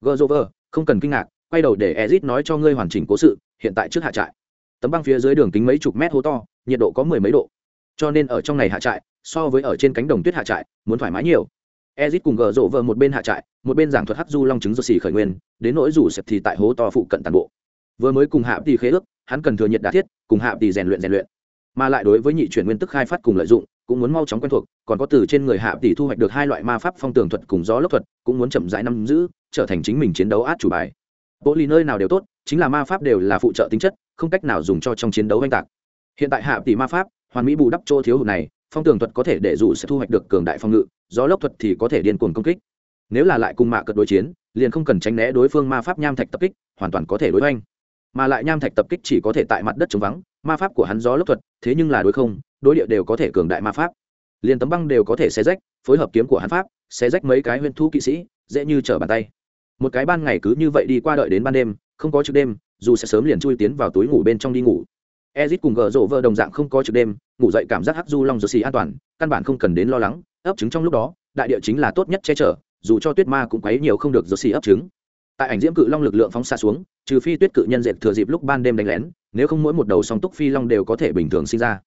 Gờ rộ vợ không cần kinh ngạc, quay đầu để ezit nói cho ngươi hoàn chỉnh cố sự, hiện tại trước hạ trại. Tấm băng phía dưới đường kính mấy chục mét hố to, nhiệt độ có mười mấy độ. Cho nên ở trong này hạ trại, so với ở trên cánh đồng tuyết hạ trại, muốn thoải mái nhiều. Ezit cùng gờ rộ vợ một bên hạ trại, một bên giảng thuật hắc du long trứng do xì khởi nguyên, đến nỗi rủ sẹp thì tại hố to phụ cận toàn bộ. Vừa mới cùng hạ tỷ khế ước, hắn cần thừa nhiệt đá thiết, cùng hạ tỷ rèn luyện rèn luyện. Mà lại đối với nhị chuyển nguyên tức khai phát cùng lợi dụng cũng muốn mau chóng quen thuộc, còn có từ trên người hạ tỷ thu hoạch được hai loại ma pháp phong tường thuật cùng gió lốc thuật, cũng muốn chậm rãi năm giữ, trở thành chính mình chiến đấu át chủ bài. Bộ lì nơi nào đều tốt, chính là ma pháp đều là phụ trợ tính chất, không cách nào dùng cho trong chiến đấu oanh tạc. Hiện tại hạ tỷ ma pháp, hoàn mỹ bù đắp chỗ thiếu hụt này, phong tường thuật có thể để dù sẽ thu hoạch được cường đại phong ngự, gió lốc thuật thì có thể điên cuồng công kích. Nếu là lại cùng mạ cật đối chiến, liền không cần tránh né đối phương ma pháp nham thạch tập kích, hoàn toàn có thể đối oanh. Mà lại nham thạch tập kích chỉ có thể tại mặt đất trống vắng, ma pháp của hắn gió lốc thuật, thế nhưng là đối không đối địa đều có thể cường đại ma pháp. Liền tấm băng đều có thể xé rách, phối hợp kiếm của hắn pháp, xé rách mấy cái huyên thu kỵ sĩ, dễ như trở bàn tay. Một cái ban ngày cứ như vậy đi qua đợi đến ban đêm, không có trực đêm, dù sẽ sớm liền chui tiến vào túi ngủ bên trong đi ngủ. Ezit cùng gờ rộ vợ đồng dạng không có trực đêm, ngủ dậy cảm giác hắc du long rột xì an toàn, căn bản không cần đến lo lắng, ấp trứng trong lúc đó, đại địa chính là tốt nhất che chở, dù cho tuyết ma cũng quấy nhiều không được rột xì ấp trứng. Tại ảnh diễm cự long lực lượng phóng xa xuống, trừ phi tuyết cự nhân dệt thừa dịp lúc ban đêm đánh lén, nếu không mỗi một đầu song túc phi long đều có thể bình thường sinh ra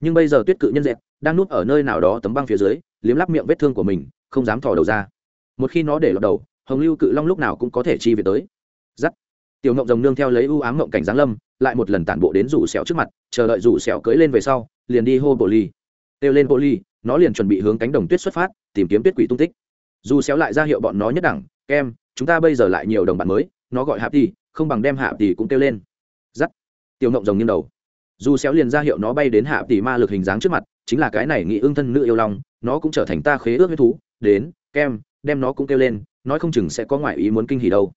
nhưng bây giờ tuyết cự nhân dẹp, đang núp ở nơi nào đó tấm băng phía dưới, liếm lắp miệng vết thương của mình, không dám thò đầu ra. Một khi nó để lọt đầu, hồng lưu cự long lúc nào cũng có thể chi về tới. Giắt. Tiểu ngộng rồng nương theo lấy ưu ám ngộng cảnh giáng lâm, lại một lần tản bộ đến rủ sẹo trước mặt, chờ đợi rủ sẹo cưỡi lên về sau, liền đi hô bộ ly. Kêu lên bộ ly, nó liền chuẩn bị hướng cánh đồng tuyết xuất phát, tìm kiếm tuyết quỷ tung tích. Dù xéo lại ra hiệu bọn nó nhất đẳng, kem, chúng ta bây giờ lại nhiều đồng bạn mới, nó gọi hạp tỷ, không bằng đem hạp tỷ cũng kêu lên. Giắt. Tiểu ngộng rồng nghiêng đầu dù xéo liền ra hiệu nó bay đến hạ tỷ ma lực hình dáng trước mặt, chính là cái này nghị ương thân nữ yêu long, nó cũng trở thành ta khế ước huyết thú, đến, kem, đem nó cũng kêu lên, nói không chừng sẽ có ngoại ý muốn kinh hỉ đâu.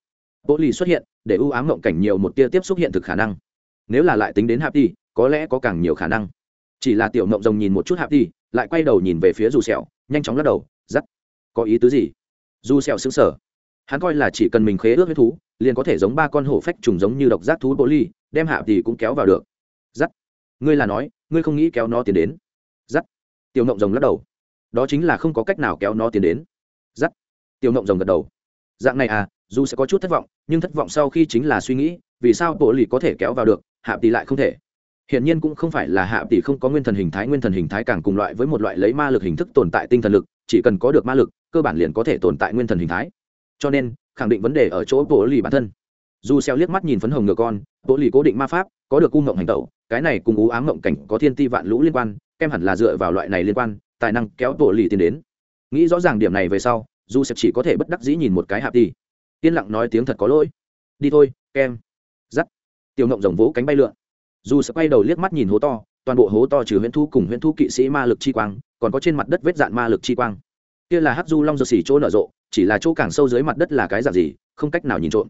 Bộ lì xuất hiện, để ưu ám ngộng cảnh nhiều một tia tiếp xúc hiện thực khả năng. Nếu là lại tính đến hạp tỷ, có lẽ có càng nhiều khả năng. Chỉ là tiểu ngộng rồng nhìn một chút hạp tỷ, lại quay đầu nhìn về phía dù sẹo nhanh chóng lắc đầu dắt có ý tứ gì? Dù sẹo sững sờ. Hắn coi là chỉ cần mình khế ước huyết thú, liền có thể giống ba con hổ phách trùng giống như độc giác thú bộ ly đem hạ tỷ cũng kéo vào được dắt ngươi là nói, ngươi không nghĩ kéo nó tiến đến. Dắt tiểu ngộng rồng lắc đầu. Đó chính là không có cách nào kéo nó tiến đến. Dắt tiểu ngộng rồng gật đầu. Dạng này à dù sẽ có chút thất vọng, nhưng thất vọng sau khi chính là suy nghĩ, vì sao bộ lì có thể kéo vào được, hạ tỷ lại không thể? Hiển nhiên cũng không phải là hạ tỷ không có nguyên thần hình thái, nguyên thần hình thái càng cùng loại với một loại lấy ma lực hình thức tồn tại tinh thần lực, chỉ cần có được ma lực, cơ bản liền có thể tồn tại nguyên thần hình thái. Cho nên, khẳng định vấn đề ở chỗ bộ lì bản thân. Dù xeo liếc mắt nhìn phấn hồng ngựa con bộ lì cố định ma pháp có được cung ngộng hành tẩu, cái này cùng ú ám ngộng cảnh có thiên ti vạn lũ liên quan, kem hẳn là dựa vào loại này liên quan, tài năng kéo tổ lì tiến đến. Nghĩ rõ ràng điểm này về sau, dù sẽ chỉ có thể bất đắc dĩ nhìn một cái hạp đi yên lặng nói tiếng thật có lỗi. Đi thôi, kem. Dắt tiểu ngộng rồng vỗ cánh bay lượn. Dù sẽ quay đầu liếc mắt nhìn hố to, toàn bộ hố to trừ huyễn thu cùng huyễn thu kỵ sĩ ma lực chi quang, còn có trên mặt đất vết dạn ma lực chi quang. Kia là hắc du long dơ xỉ chỗ nở rộ, chỉ là chỗ càng sâu dưới mặt đất là cái dạng gì, không cách nào nhìn trộm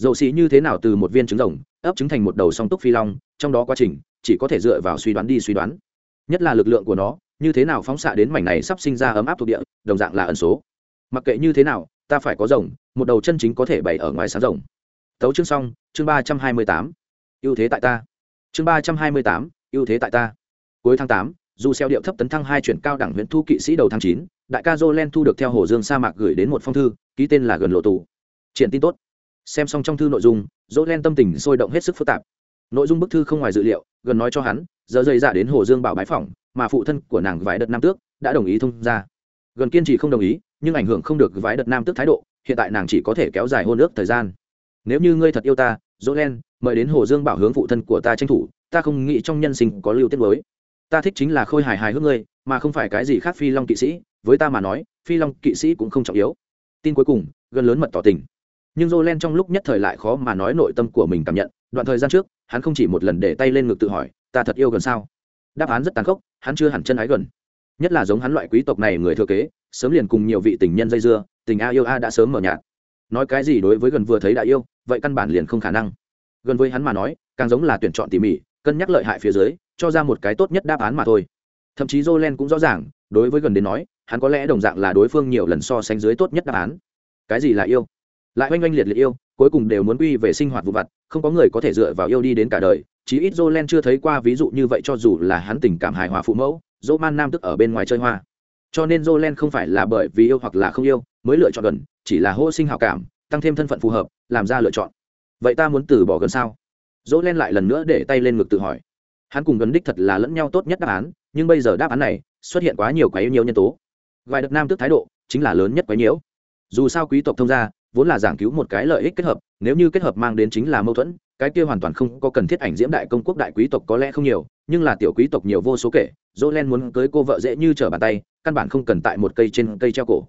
dầu xì như thế nào từ một viên trứng rồng, ấp trứng thành một đầu song túc phi long, trong đó quá trình, chỉ có thể dựa vào suy đoán đi suy đoán. Nhất là lực lượng của nó, như thế nào phóng xạ đến mảnh này sắp sinh ra ấm áp thuộc địa, đồng dạng là ẩn số. Mặc kệ như thế nào, ta phải có rồng, một đầu chân chính có thể bày ở ngoài sáng rồng. Tấu chương xong, chương ba trăm hai mươi tám. Ưu thế tại ta. Chương ba trăm hai mươi tám, ưu thế tại ta. Cuối tháng tám, dù xeo điệu thấp tấn thăng hai chuyển cao đẳng huyện thu kỵ sĩ đầu tháng chín, đại ca jolen thu được theo hồ dương sa mạc gửi đến một phong thư, ký tên là gần lộ tù. Triển tin tốt xem xong trong thư nội dung jolen tâm tình sôi động hết sức phức tạp. Nội dung bức thư không ngoài dự liệu, gần nói cho hắn, giờ dây dạ đến hồ dương bảo bái phỏng, mà phụ thân của nàng vài đợt nam tước đã đồng ý thông ra gần kiên trì không đồng ý, nhưng ảnh hưởng không được vài đợt nam tước thái độ, hiện tại nàng chỉ có thể kéo dài hôn ước thời gian. Nếu như ngươi thật yêu ta jolen mời đến hồ dương bảo hướng phụ thân của ta tranh thủ, ta không nghĩ trong nhân sinh có lưu tiết mới. Ta thích chính là khôi hài hài hước ngươi, mà không phải cái gì khác phi long kỵ sĩ, với ta mà nói, phi long kỵ sĩ cũng không trọng yếu. Tin cuối cùng, gần lớn mật tỏ tình nhưng jolen trong lúc nhất thời lại khó mà nói nội tâm của mình cảm nhận. Đoạn thời gian trước, hắn không chỉ một lần để tay lên ngực tự hỏi, ta thật yêu gần sao? Đáp án rất tàn khốc, hắn chưa hẳn chân ái gần. Nhất là giống hắn loại quý tộc này người thừa kế, sớm liền cùng nhiều vị tình nhân dây dưa, tình a yêu a đã sớm mở nhạt. Nói cái gì đối với gần vừa thấy đã yêu, vậy căn bản liền không khả năng. Gần với hắn mà nói, càng giống là tuyển chọn tỉ mỉ, cân nhắc lợi hại phía dưới, cho ra một cái tốt nhất đáp án mà thôi. Thậm chí jolen cũng rõ ràng, đối với gần đến nói, hắn có lẽ đồng dạng là đối phương nhiều lần so sánh dưới tốt nhất đáp án. Cái gì là yêu? Lại oanh oanh liệt liệt yêu, cuối cùng đều muốn quy về sinh hoạt vụ vặt, không có người có thể dựa vào yêu đi đến cả đời. Chí ít jolen chưa thấy qua ví dụ như vậy cho dù là hắn tình cảm hài hòa phụ mẫu dỗ man nam tức ở bên ngoài chơi hoa. Cho nên jolen không phải là bởi vì yêu hoặc là không yêu, mới lựa chọn gần, chỉ là hô sinh hào cảm, tăng thêm thân phận phù hợp, làm ra lựa chọn. Vậy ta muốn từ bỏ gần sao? Dỗ len lại lần nữa để tay lên ngực tự hỏi. Hắn cùng gần đích thật là lẫn nhau tốt nhất đáp án, nhưng bây giờ đáp án này xuất hiện quá nhiều quá yêu nhiều nhân tố. Vài đợt nam tức thái độ chính là lớn nhất quá nhiễu. Dù sao quý tộc thông gia vốn là giảng cứu một cái lợi ích kết hợp, nếu như kết hợp mang đến chính là mâu thuẫn, cái kia hoàn toàn không có cần thiết ảnh diễm đại công quốc đại quý tộc có lẽ không nhiều, nhưng là tiểu quý tộc nhiều vô số kể dỗ len muốn cưới cô vợ dễ như trở bàn tay, căn bản không cần tại một cây trên cây treo cổ.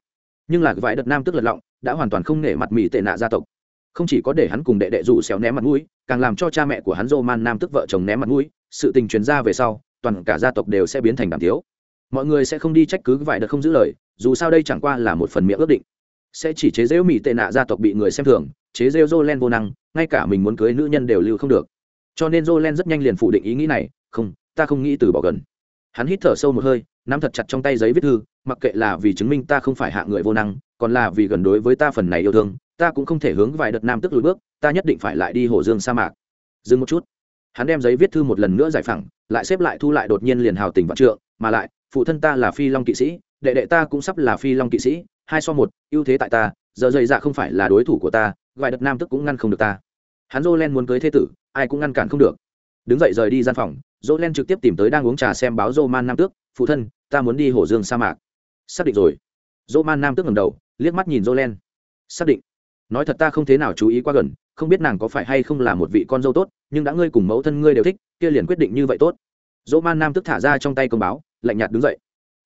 Nhưng là vải đợt nam tức lật lọng, đã hoàn toàn không nể mặt mỹ tệ nạ gia tộc. Không chỉ có để hắn cùng đệ đệ dụ xéo ném mặt mũi, càng làm cho cha mẹ của hắn dô man nam tức vợ chồng ném mặt mũi, sự tình truyền ra về sau, toàn cả gia tộc đều sẽ biến thành đàm thiếu mọi người sẽ không đi trách cứ vải đợt không giữ lời, dù sao đây chẳng qua là một phần miệng ước định sẽ chỉ chế rêu mỹ tệ nạ gia tộc bị người xem thường, chế rêu jolen vô năng, ngay cả mình muốn cưới nữ nhân đều lưu không được. Cho nên jolen rất nhanh liền phủ định ý nghĩ này, không, ta không nghĩ từ bỏ gần. Hắn hít thở sâu một hơi, nắm thật chặt trong tay giấy viết thư, mặc kệ là vì chứng minh ta không phải hạ người vô năng, còn là vì gần đối với ta phần này yêu thương, ta cũng không thể hướng vài đợt nam tức lùi bước, ta nhất định phải lại đi hồ dương sa mạc. Dừng một chút. Hắn đem giấy viết thư một lần nữa giải phẳng, lại xếp lại thu lại đột nhiên liền hào tình vạn trượng, mà lại, phụ thân ta là phi long kỵ sĩ, đệ đệ ta cũng sắp là phi long kỵ sĩ hai so một, ưu thế tại ta, giờ dày dạ không phải là đối thủ của ta vài đợt nam tức cũng ngăn không được ta. Hắn dô len muốn cưới thế tử, ai cũng ngăn cản không được. Đứng dậy rời đi gian phòng dô len trực tiếp tìm tới đang uống trà xem báo dô man nam tước, phụ thân, ta muốn đi hồ dương sa mạc. Xác định rồi. Dô man nam tước ngầm đầu, liếc mắt nhìn dô len. Xác định. Nói thật ta không thế nào chú ý qua gần, không biết nàng có phải hay không là một vị con dâu tốt, nhưng đã ngươi cùng mẫu thân ngươi đều thích, kia liền quyết định như vậy tốt. Dỗ man nam tức thả ra trong tay công báo, lạnh nhạt đứng dậy.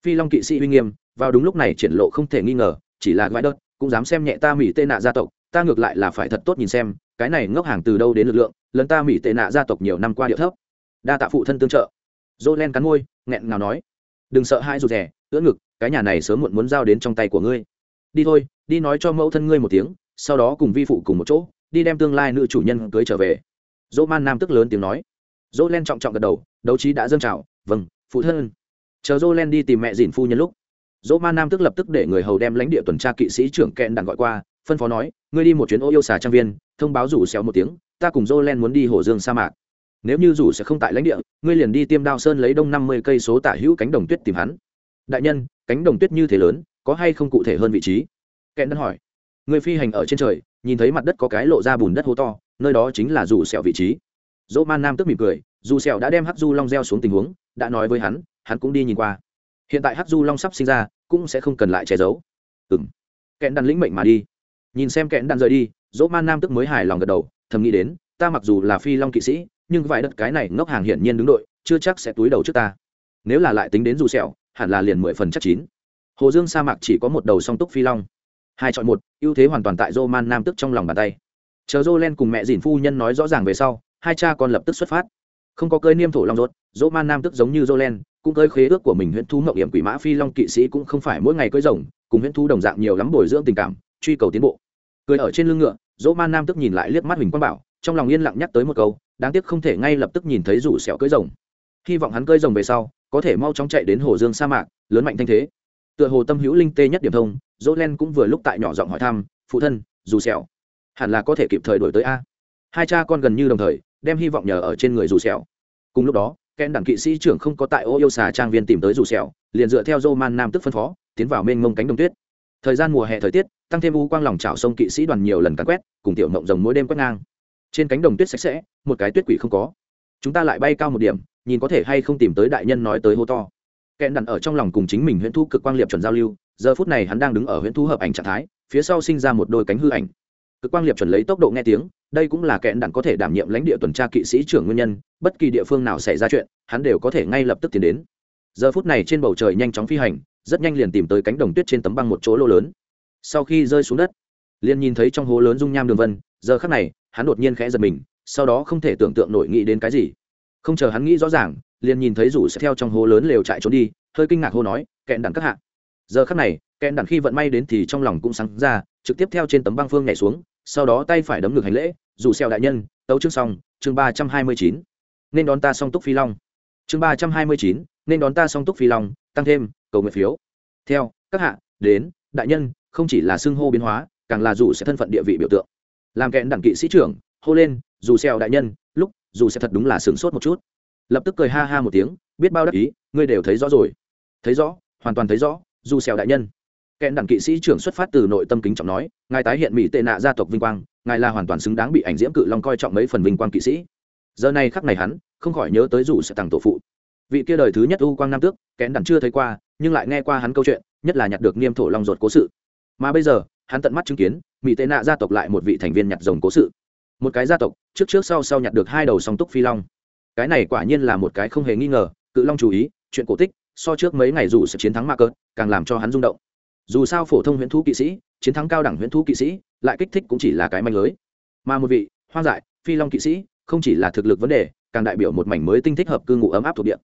Phi long kỵ sĩ uy nghiêm vào đúng lúc này triển lộ không thể nghi ngờ, chỉ là gãi đất cũng dám xem nhẹ ta mỹ tệ nạ gia tộc, ta ngược lại là phải thật tốt nhìn xem, cái này ngốc hàng từ đâu đến lực lượng, lần ta mỹ tệ nạ gia tộc nhiều năm qua điệu thấp. Đa tạ phụ thân tương trợ. Dỗ len cắn môi, nghẹn ngào nói, đừng sợ hai rụt rẻ ưỡn ngực, cái nhà này sớm muộn muốn giao đến trong tay của ngươi. Đi thôi, đi nói cho mẫu thân ngươi một tiếng, sau đó cùng vi phụ cùng một chỗ, đi đem tương lai nữ chủ nhân cưới trở về. Dỗ man nam tức lớn tiếng nói. Dỗ len trọng trọng gật đầu, đấu trí đã dâng trào vâng phụ thân. Chờ dỗ len đi tìm mẹ dìn phu nhân lúc dỗ man nam tức lập tức để người hầu đem lãnh địa tuần tra kỵ sĩ trưởng kẹn đặng gọi qua, phân phó nói, ngươi đi một chuyến ô yêu xà trang viên, thông báo rủ xéo một tiếng, ta cùng dô len muốn đi hồ dương sa mạc. Nếu như rủ sẽ không tại lãnh địa, ngươi liền đi tiêm đao sơn lấy đông năm mươi cây số tả hữu cánh đồng tuyết tìm hắn. Đại nhân, cánh đồng tuyết như thế lớn, có hay không cụ thể hơn vị trí? Kẹn đặng hỏi. Người phi hành ở trên trời, nhìn thấy mặt đất có cái lộ ra bùn đất hố to, nơi đó chính là rủ sẹo vị trí. Dỗ man nam tức mỉm cười, dù sẹo đã đem hắc du long gieo xuống tình huống, đã nói với hắn hắn cũng đi nhìn qua hiện tại hắc du long sắp sinh ra, cũng sẽ không cần lại che giấu. Ừm. Kẹn đan lĩnh mệnh mà đi. Nhìn xem kẹn đan rời đi, dỗ man nam tức mới hài lòng gật đầu, thầm nghĩ đến, ta mặc dù là phi long kỵ sĩ, nhưng vài đất cái này ngốc hàng hiển nhiên đứng đội, chưa chắc sẽ túi đầu trước ta. Nếu là lại tính đến dù sẹo, hẳn là liền mười phần chắc chín. Hồ dương sa mạc chỉ có một đầu song túc phi long. Hai chọn một, ưu thế hoàn toàn tại dô man nam tức trong lòng bàn tay. Chờ dô len cùng mẹ dìn phu nhân nói rõ ràng về sau, hai cha con lập tức xuất phát. Không có cơi niêm thổ long rốt dô man nam tức giống như dô len cũng cơi khế ước của mình huyễn thú mộng hiểm quỷ mã phi long kỵ sĩ cũng không phải mỗi ngày cưới rồng, cùng huyễn thú đồng dạng nhiều lắm bồi dưỡng tình cảm, truy cầu tiến bộ. Cười ở trên lưng ngựa, dỗ man nam tức nhìn lại liếc mắt huỳnh quang bảo, trong lòng yên lặng nhắc tới một câu, đáng tiếc không thể ngay lập tức nhìn thấy rủ sẹo cưới rồng. Hy vọng hắn cưới rồng về sau, có thể mau chóng chạy đến hồ dương sa mạc, lớn mạnh thanh thế. Tựa hồ tâm hữu linh tê nhất điểm thông, dỗ len cũng vừa lúc tại nhỏ giọng hỏi thăm, phụ thân dù sẹo, hẳn là có thể kịp thời đổi tới a? Hai cha con gần như đồng thời, đem hy vọng nhờ ở trên người dù sẹo. Cùng lúc đó kẽn đảng kỵ sĩ trưởng không có tại ô yêu xà trang viên tìm tới dù sẹo, liền dựa theo dô man nam tức phân phó, tiến vào mênh mông cánh đồng tuyết. Thời gian mùa hè thời tiết, tăng thêm u quang lòng trào sông kỵ sĩ đoàn nhiều lần cắn quét, cùng tiểu mộng rồng mỗi đêm quét ngang. Trên cánh đồng tuyết sạch sẽ, một cái tuyết quỷ không có. Chúng ta lại bay cao một điểm, nhìn có thể hay không tìm tới đại nhân nói tới hô to. Kẹn đặn ở trong lòng cùng chính mình huyễn thu cực quang liệp chuẩn giao lưu, giờ phút này hắn đang đứng ở huyễn thu hợp ảnh trạng thái, phía sau sinh ra một đôi cánh hư ảnh cực quang liệp chuẩn lấy tốc độ nghe tiếng, đây cũng là kẹn đạn có thể đảm nhiệm lãnh địa tuần tra kỵ sĩ trưởng nguyên nhân, bất kỳ địa phương nào xảy ra chuyện, hắn đều có thể ngay lập tức tiến đến. Giờ phút này trên bầu trời nhanh chóng phi hành, rất nhanh liền tìm tới cánh đồng tuyết trên tấm băng một chỗ lô lớn. Sau khi rơi xuống đất, liền nhìn thấy trong hố lớn dung nham đường vân, giờ khắc này, hắn đột nhiên khẽ giật mình, sau đó không thể tưởng tượng nổi nghĩ đến cái gì. Không chờ hắn nghĩ rõ ràng, liền nhìn thấy rủ sẽ theo trong hố lớn lều chạy trốn đi, hơi kinh ngạc hô nói kẹn đạn các hạ. Giờ khắc này kẹn đạn khi vận may đến thì trong lòng cũng sáng ra, trực tiếp theo trên tấm băng phương nhảy xuống sau đó tay phải đấm ngược hành lễ, dù xeo đại nhân, tấu chương xong, chương ba trăm hai mươi chín. Nên đón ta song túc phi long. Chương ba trăm hai mươi chín, nên đón ta song túc phi long, tăng thêm, cầu nguyện phiếu. Theo, các hạ, đến, đại nhân, không chỉ là xưng hô biến hóa, càng là dù sẽ thân phận địa vị biểu tượng. Làm kẹn đẳng kỵ sĩ trưởng, hô lên, dù xeo đại nhân, lúc, dù sẽ thật đúng là sướng sốt một chút. Lập tức cười ha ha một tiếng, biết bao đắc ý, ngươi đều thấy rõ rồi. Thấy rõ, hoàn toàn thấy rõ, dù xeo đại nhân kẹn đẳng kỵ sĩ trưởng xuất phát từ nội tâm kính trọng nói, ngài tái hiện mỹ tệ nạ gia tộc vinh quang, ngài là hoàn toàn xứng đáng bị ảnh diễm cự long coi trọng mấy phần vinh quang kỵ sĩ. Giờ này khắc này hắn không khỏi nhớ tới rủ sẽ tặng tổ phụ. Vị kia đời thứ nhất u quang nam tước kẽn đẳng chưa thấy qua, nhưng lại nghe qua hắn câu chuyện, nhất là nhặt được niêm thổ long ruột cố sự. Mà bây giờ, hắn tận mắt chứng kiến, mỹ tệ nạ gia tộc lại một vị thành viên nhặt rồng cố sự. Một cái gia tộc, trước trước sau sau nhặt được hai đầu song túc phi long. Cái này quả nhiên là một cái không hề nghi ngờ, cự long chú ý, chuyện cổ tích, so trước mấy ngày dù sẽ chiến thắng ma cơn càng làm cho hắn rung động dù sao phổ thông huyễn thú kỵ sĩ chiến thắng cao đẳng huyễn thú kỵ sĩ lại kích thích cũng chỉ là cái manh lưới. Mà một vị hoang dại phi long kỵ sĩ không chỉ là thực lực vấn đề càng đại biểu một mảnh mới tinh thích hợp cư ngụ ấm áp thuộc địa.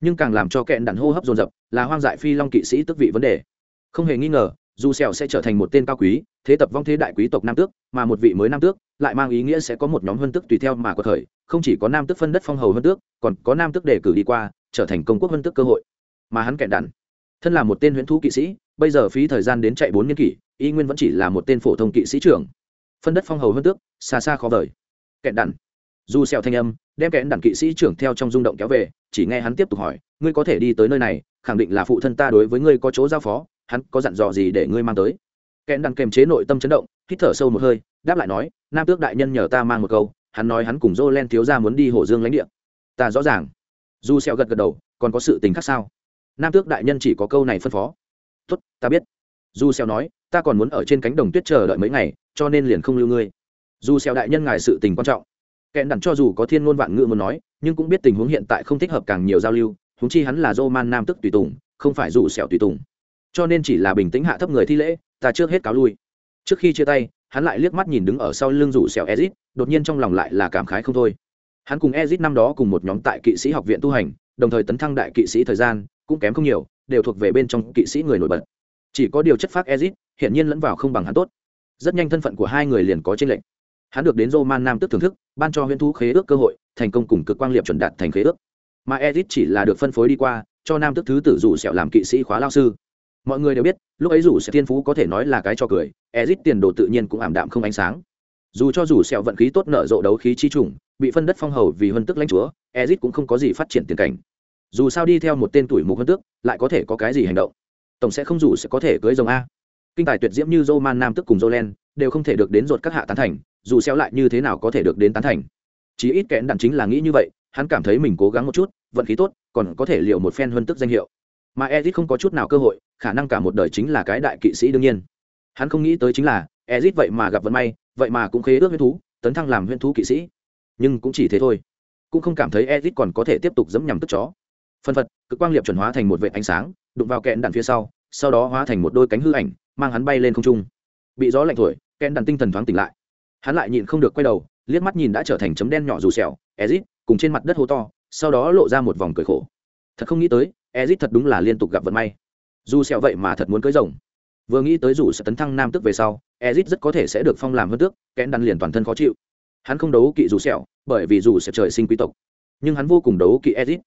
Nhưng càng làm cho kẹn đạn hô hấp dồn dập là hoang dại phi long kỵ sĩ tức vị vấn đề. Không hề nghi ngờ dù sẹo sẽ trở thành một tên cao quý thế tập vong thế đại quý tộc nam tước mà một vị mới nam tước lại mang ý nghĩa sẽ có một nhóm huân tước tùy theo mà có thời không chỉ có nam tước phân đất phong hầu huân tước còn có nam tước đề cử đi qua trở thành công quốc huân tước cơ hội. Mà hắn kẹn đạn, thân là một tên huyễn thú kỵ sĩ bây giờ phí thời gian đến chạy bốn niên kỷ, y nguyên vẫn chỉ là một tên phổ thông kỵ sĩ trưởng. Phân đất phong hầu hơn tước, xa xa khó vời. Kẹn đặn dù sẹo thanh âm, đem kẹn đặn kỵ sĩ trưởng theo trong rung động kéo về, chỉ nghe hắn tiếp tục hỏi, ngươi có thể đi tới nơi này, khẳng định là phụ thân ta đối với ngươi có chỗ giao phó, hắn có dặn dò gì để ngươi mang tới? Kẹn đặn kềm chế nội tâm chấn động, hít thở sâu một hơi, đáp lại nói, nam tước đại nhân nhờ ta mang một câu, hắn nói hắn cùng dô len thiếu gia muốn đi hồ dương lãnh địa. Ta rõ ràng. Dù xẹo gật gật đầu, còn có sự tình khác sao? Nam tước đại nhân chỉ có câu này phân phó tốt, ta biết. Du xeo nói, ta còn muốn ở trên cánh đồng tuyết chờ đợi mấy ngày, cho nên liền không lưu ngươi. Du xeo đại nhân ngài sự tình quan trọng. Kẹn đằng cho dù có thiên ngôn vạn ngữ muốn nói, nhưng cũng biết tình huống hiện tại không thích hợp càng nhiều giao lưu, huống chi hắn là dô man nam tức tùy tùng, không phải dù xeo tùy tùng. Cho nên chỉ là bình tĩnh hạ thấp người thi lễ, ta trước hết cáo lui. Trước khi chia tay, hắn lại liếc mắt nhìn đứng ở sau lưng rủ xẻo ezit, đột nhiên trong lòng lại là cảm khái không thôi. Hắn cùng ezit năm đó cùng một nhóm tại kỵ sĩ học viện tu hành, đồng thời tấn thăng đại kỵ sĩ thời gian, cũng kém không nhiều đều thuộc về bên trong kỵ sĩ người nổi bật. Chỉ có điều chất phác ezit, hiển nhiên lẫn vào không bằng hắn tốt. Rất nhanh thân phận của hai người liền có tranh lệnh hắn được đến roman nam tức thưởng thức, ban cho huyễn thú khế ước cơ hội, thành công cùng cực quang liệp chuẩn đạt thành khế ước. Mà ezit chỉ là được phân phối đi qua, cho nam tức thứ tử dù sẹo làm kỵ sĩ khóa lao sư. Mọi người đều biết, lúc ấy dù sẹo thiên phú có thể nói là cái cho cười, ezit tiền đồ tự nhiên cũng ảm đạm không ánh sáng. Dù cho dù sẹo vận khí tốt nợ rộ đấu khí chi trùng, bị phân đất phong hầu vì huân tức lãnh chúa, ezit cũng không có gì phát triển tiền cảnh dù sao đi theo một tên tuổi mục hơn tước lại có thể có cái gì hành động tổng sẽ không dù sẽ có thể cưới rồng a kinh tài tuyệt diễm như Roman Nam tức cùng Jolen đều không thể được đến ruột các hạ tán thành, dù xéo lại như thế nào có thể được đến tán thành. Chí ít kẽn đạn chính là nghĩ như vậy, hắn cảm thấy mình cố gắng một chút, vận khí tốt, còn có thể liệu một phen hơn tức danh hiệu. Mà Ezic không có chút nào cơ hội, khả năng cả một đời chính là cái đại kỵ sĩ đương nhiên. Hắn không nghĩ tới chính là, Ezic vậy mà gặp vận may, vậy mà cũng khế ước huyễn thú, tấn thăng làm huyễn thú kỵ sĩ. Nhưng cũng chỉ thế thôi, cũng không cảm thấy Ezic còn có thể tiếp tục dẫm nhằm tức chó. Phân phật, cực quang liệp chuẩn hóa thành một vệt ánh sáng, đụng vào kẽn đạn phía sau, sau đó hóa thành một đôi cánh hư ảnh, mang hắn bay lên không trung. Bị gió lạnh thổi kẽn đạn tinh thần thoáng tỉnh lại. Hắn lại nhịn không được quay đầu liếc mắt nhìn đã trở thành chấm đen nhỏ dù sẹo ezit cùng trên mặt đất hố to sau đó lộ ra một vòng cười khổ. Thật không nghĩ tới ezit thật đúng là liên tục gặp vận may. Dù sẹo vậy mà thật muốn cưới rồng. Vừa nghĩ tới dù sẽ tấn thăng nam tước về sau ezit rất có thể sẽ được phong làm hơn tước kẽn đạn liền toàn thân khó chịu. Hắn không đấu kỵ dù sẹo bởi vì dù sẽ trời sinh quý tộc. Nhưng hắn vô cùng đấu kỵ ezit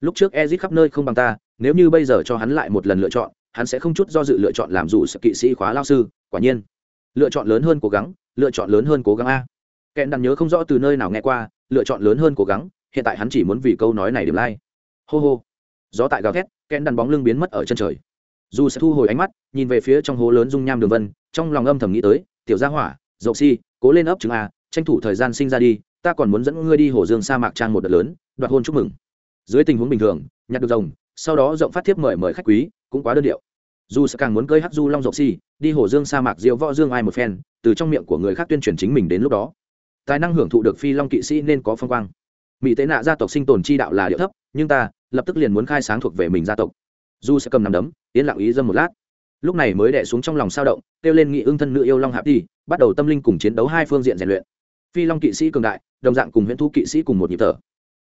lúc trước ezit khắp nơi không bằng ta, nếu như bây giờ cho hắn lại một lần lựa chọn, hắn sẽ không chút do dự lựa chọn làm dù sự kỵ sĩ khóa lao sư, quả nhiên. Lựa chọn lớn hơn cố gắng, lựa chọn lớn hơn cố gắng a. Kẹn đàn nhớ không rõ từ nơi nào nghe qua, lựa chọn lớn hơn cố gắng, hiện tại hắn chỉ muốn vì câu nói này điểm lai、like. hô hô. Gió tại gào thét kẹn đàn bóng lưng biến mất ở chân trời. Dù sẽ thu hồi ánh mắt, nhìn về phía trong hố lớn dung nham đường vân, trong lòng âm thầm nghĩ tới, tiểu gia hỏa, dậu si, cố lên ấp chừng a, tranh thủ thời gian sinh ra đi, ta còn muốn dẫn ngươi đi hồ dương sa mạc trang một đợt lớn, đoạt hôn chúc mừng dưới tình huống bình thường, nhặt được rồng, sau đó rộng phát thiếp mời mời khách quý, cũng quá đơn điệu. Dù sẽ càng muốn cơi hắc du long rộng si đi hồ dương sa mạc diễu võ dương ai một phen, từ trong miệng của người khác tuyên truyền chính mình đến lúc đó. Tài năng hưởng thụ được phi long kỵ sĩ nên có phong quang. Mỹ tế nạ gia tộc sinh tồn chi đạo là điệu thấp, nhưng ta, lập tức liền muốn khai sáng thuộc về mình gia tộc. Du sẽ cầm nằm đấm tiến lặng ý dâm một lát. Lúc này mới đẻ xuống trong lòng sao động, kêu lên nghị ương thân nữ yêu long hạp đi, bắt đầu tâm linh cùng chiến đấu hai phương diện rèn luyện. Phi long kỵ sĩ cường đại, đồng dạng cùng huyễn thu kỵ sĩ cùng một nhịp thở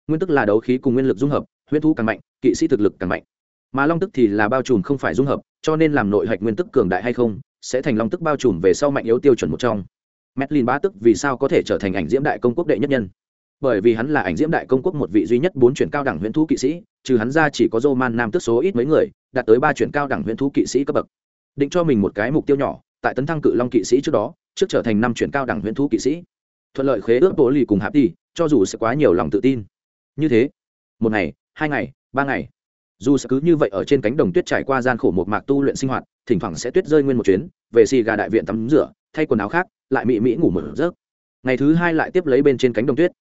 nguyên tức là đấu khí cùng nguyên lực dung hợp, huyễn thú càng mạnh, kỵ sĩ thực lực càng mạnh. Mà long tức thì là bao trùm không phải dung hợp, cho nên làm nội hạch nguyên tức cường đại hay không, sẽ thành long tức bao trùm về sau mạnh yếu tiêu chuẩn một trong. Medlin ba tức vì sao có thể trở thành ảnh diễm đại công quốc đệ nhất nhân? Bởi vì hắn là ảnh diễm đại công quốc một vị duy nhất bốn chuyển cao đẳng huyễn thú kỵ sĩ, trừ hắn ra chỉ có roman nam tức số ít mấy người, đạt tới ba chuyển cao đẳng huyễn thú kỵ sĩ cấp bậc. Định cho mình một cái mục tiêu nhỏ, tại tấn thăng cự long kỵ sĩ trước đó, trước trở thành năm chuyển cao đẳng huyễn thú kỵ sĩ. Thuận lợi khế ước bộ lì cùng hạp đi cho dù sẽ quá nhiều lòng tự tin như thế. Một ngày, hai ngày, ba ngày. Dù sẽ cứ như vậy ở trên cánh đồng tuyết trải qua gian khổ một mạc tu luyện sinh hoạt, thỉnh thoảng sẽ tuyết rơi nguyên một chuyến, về xì gà đại viện tắm rửa, thay quần áo khác, lại mị mỹ ngủ một giấc. Ngày thứ hai lại tiếp lấy bên trên cánh đồng tuyết.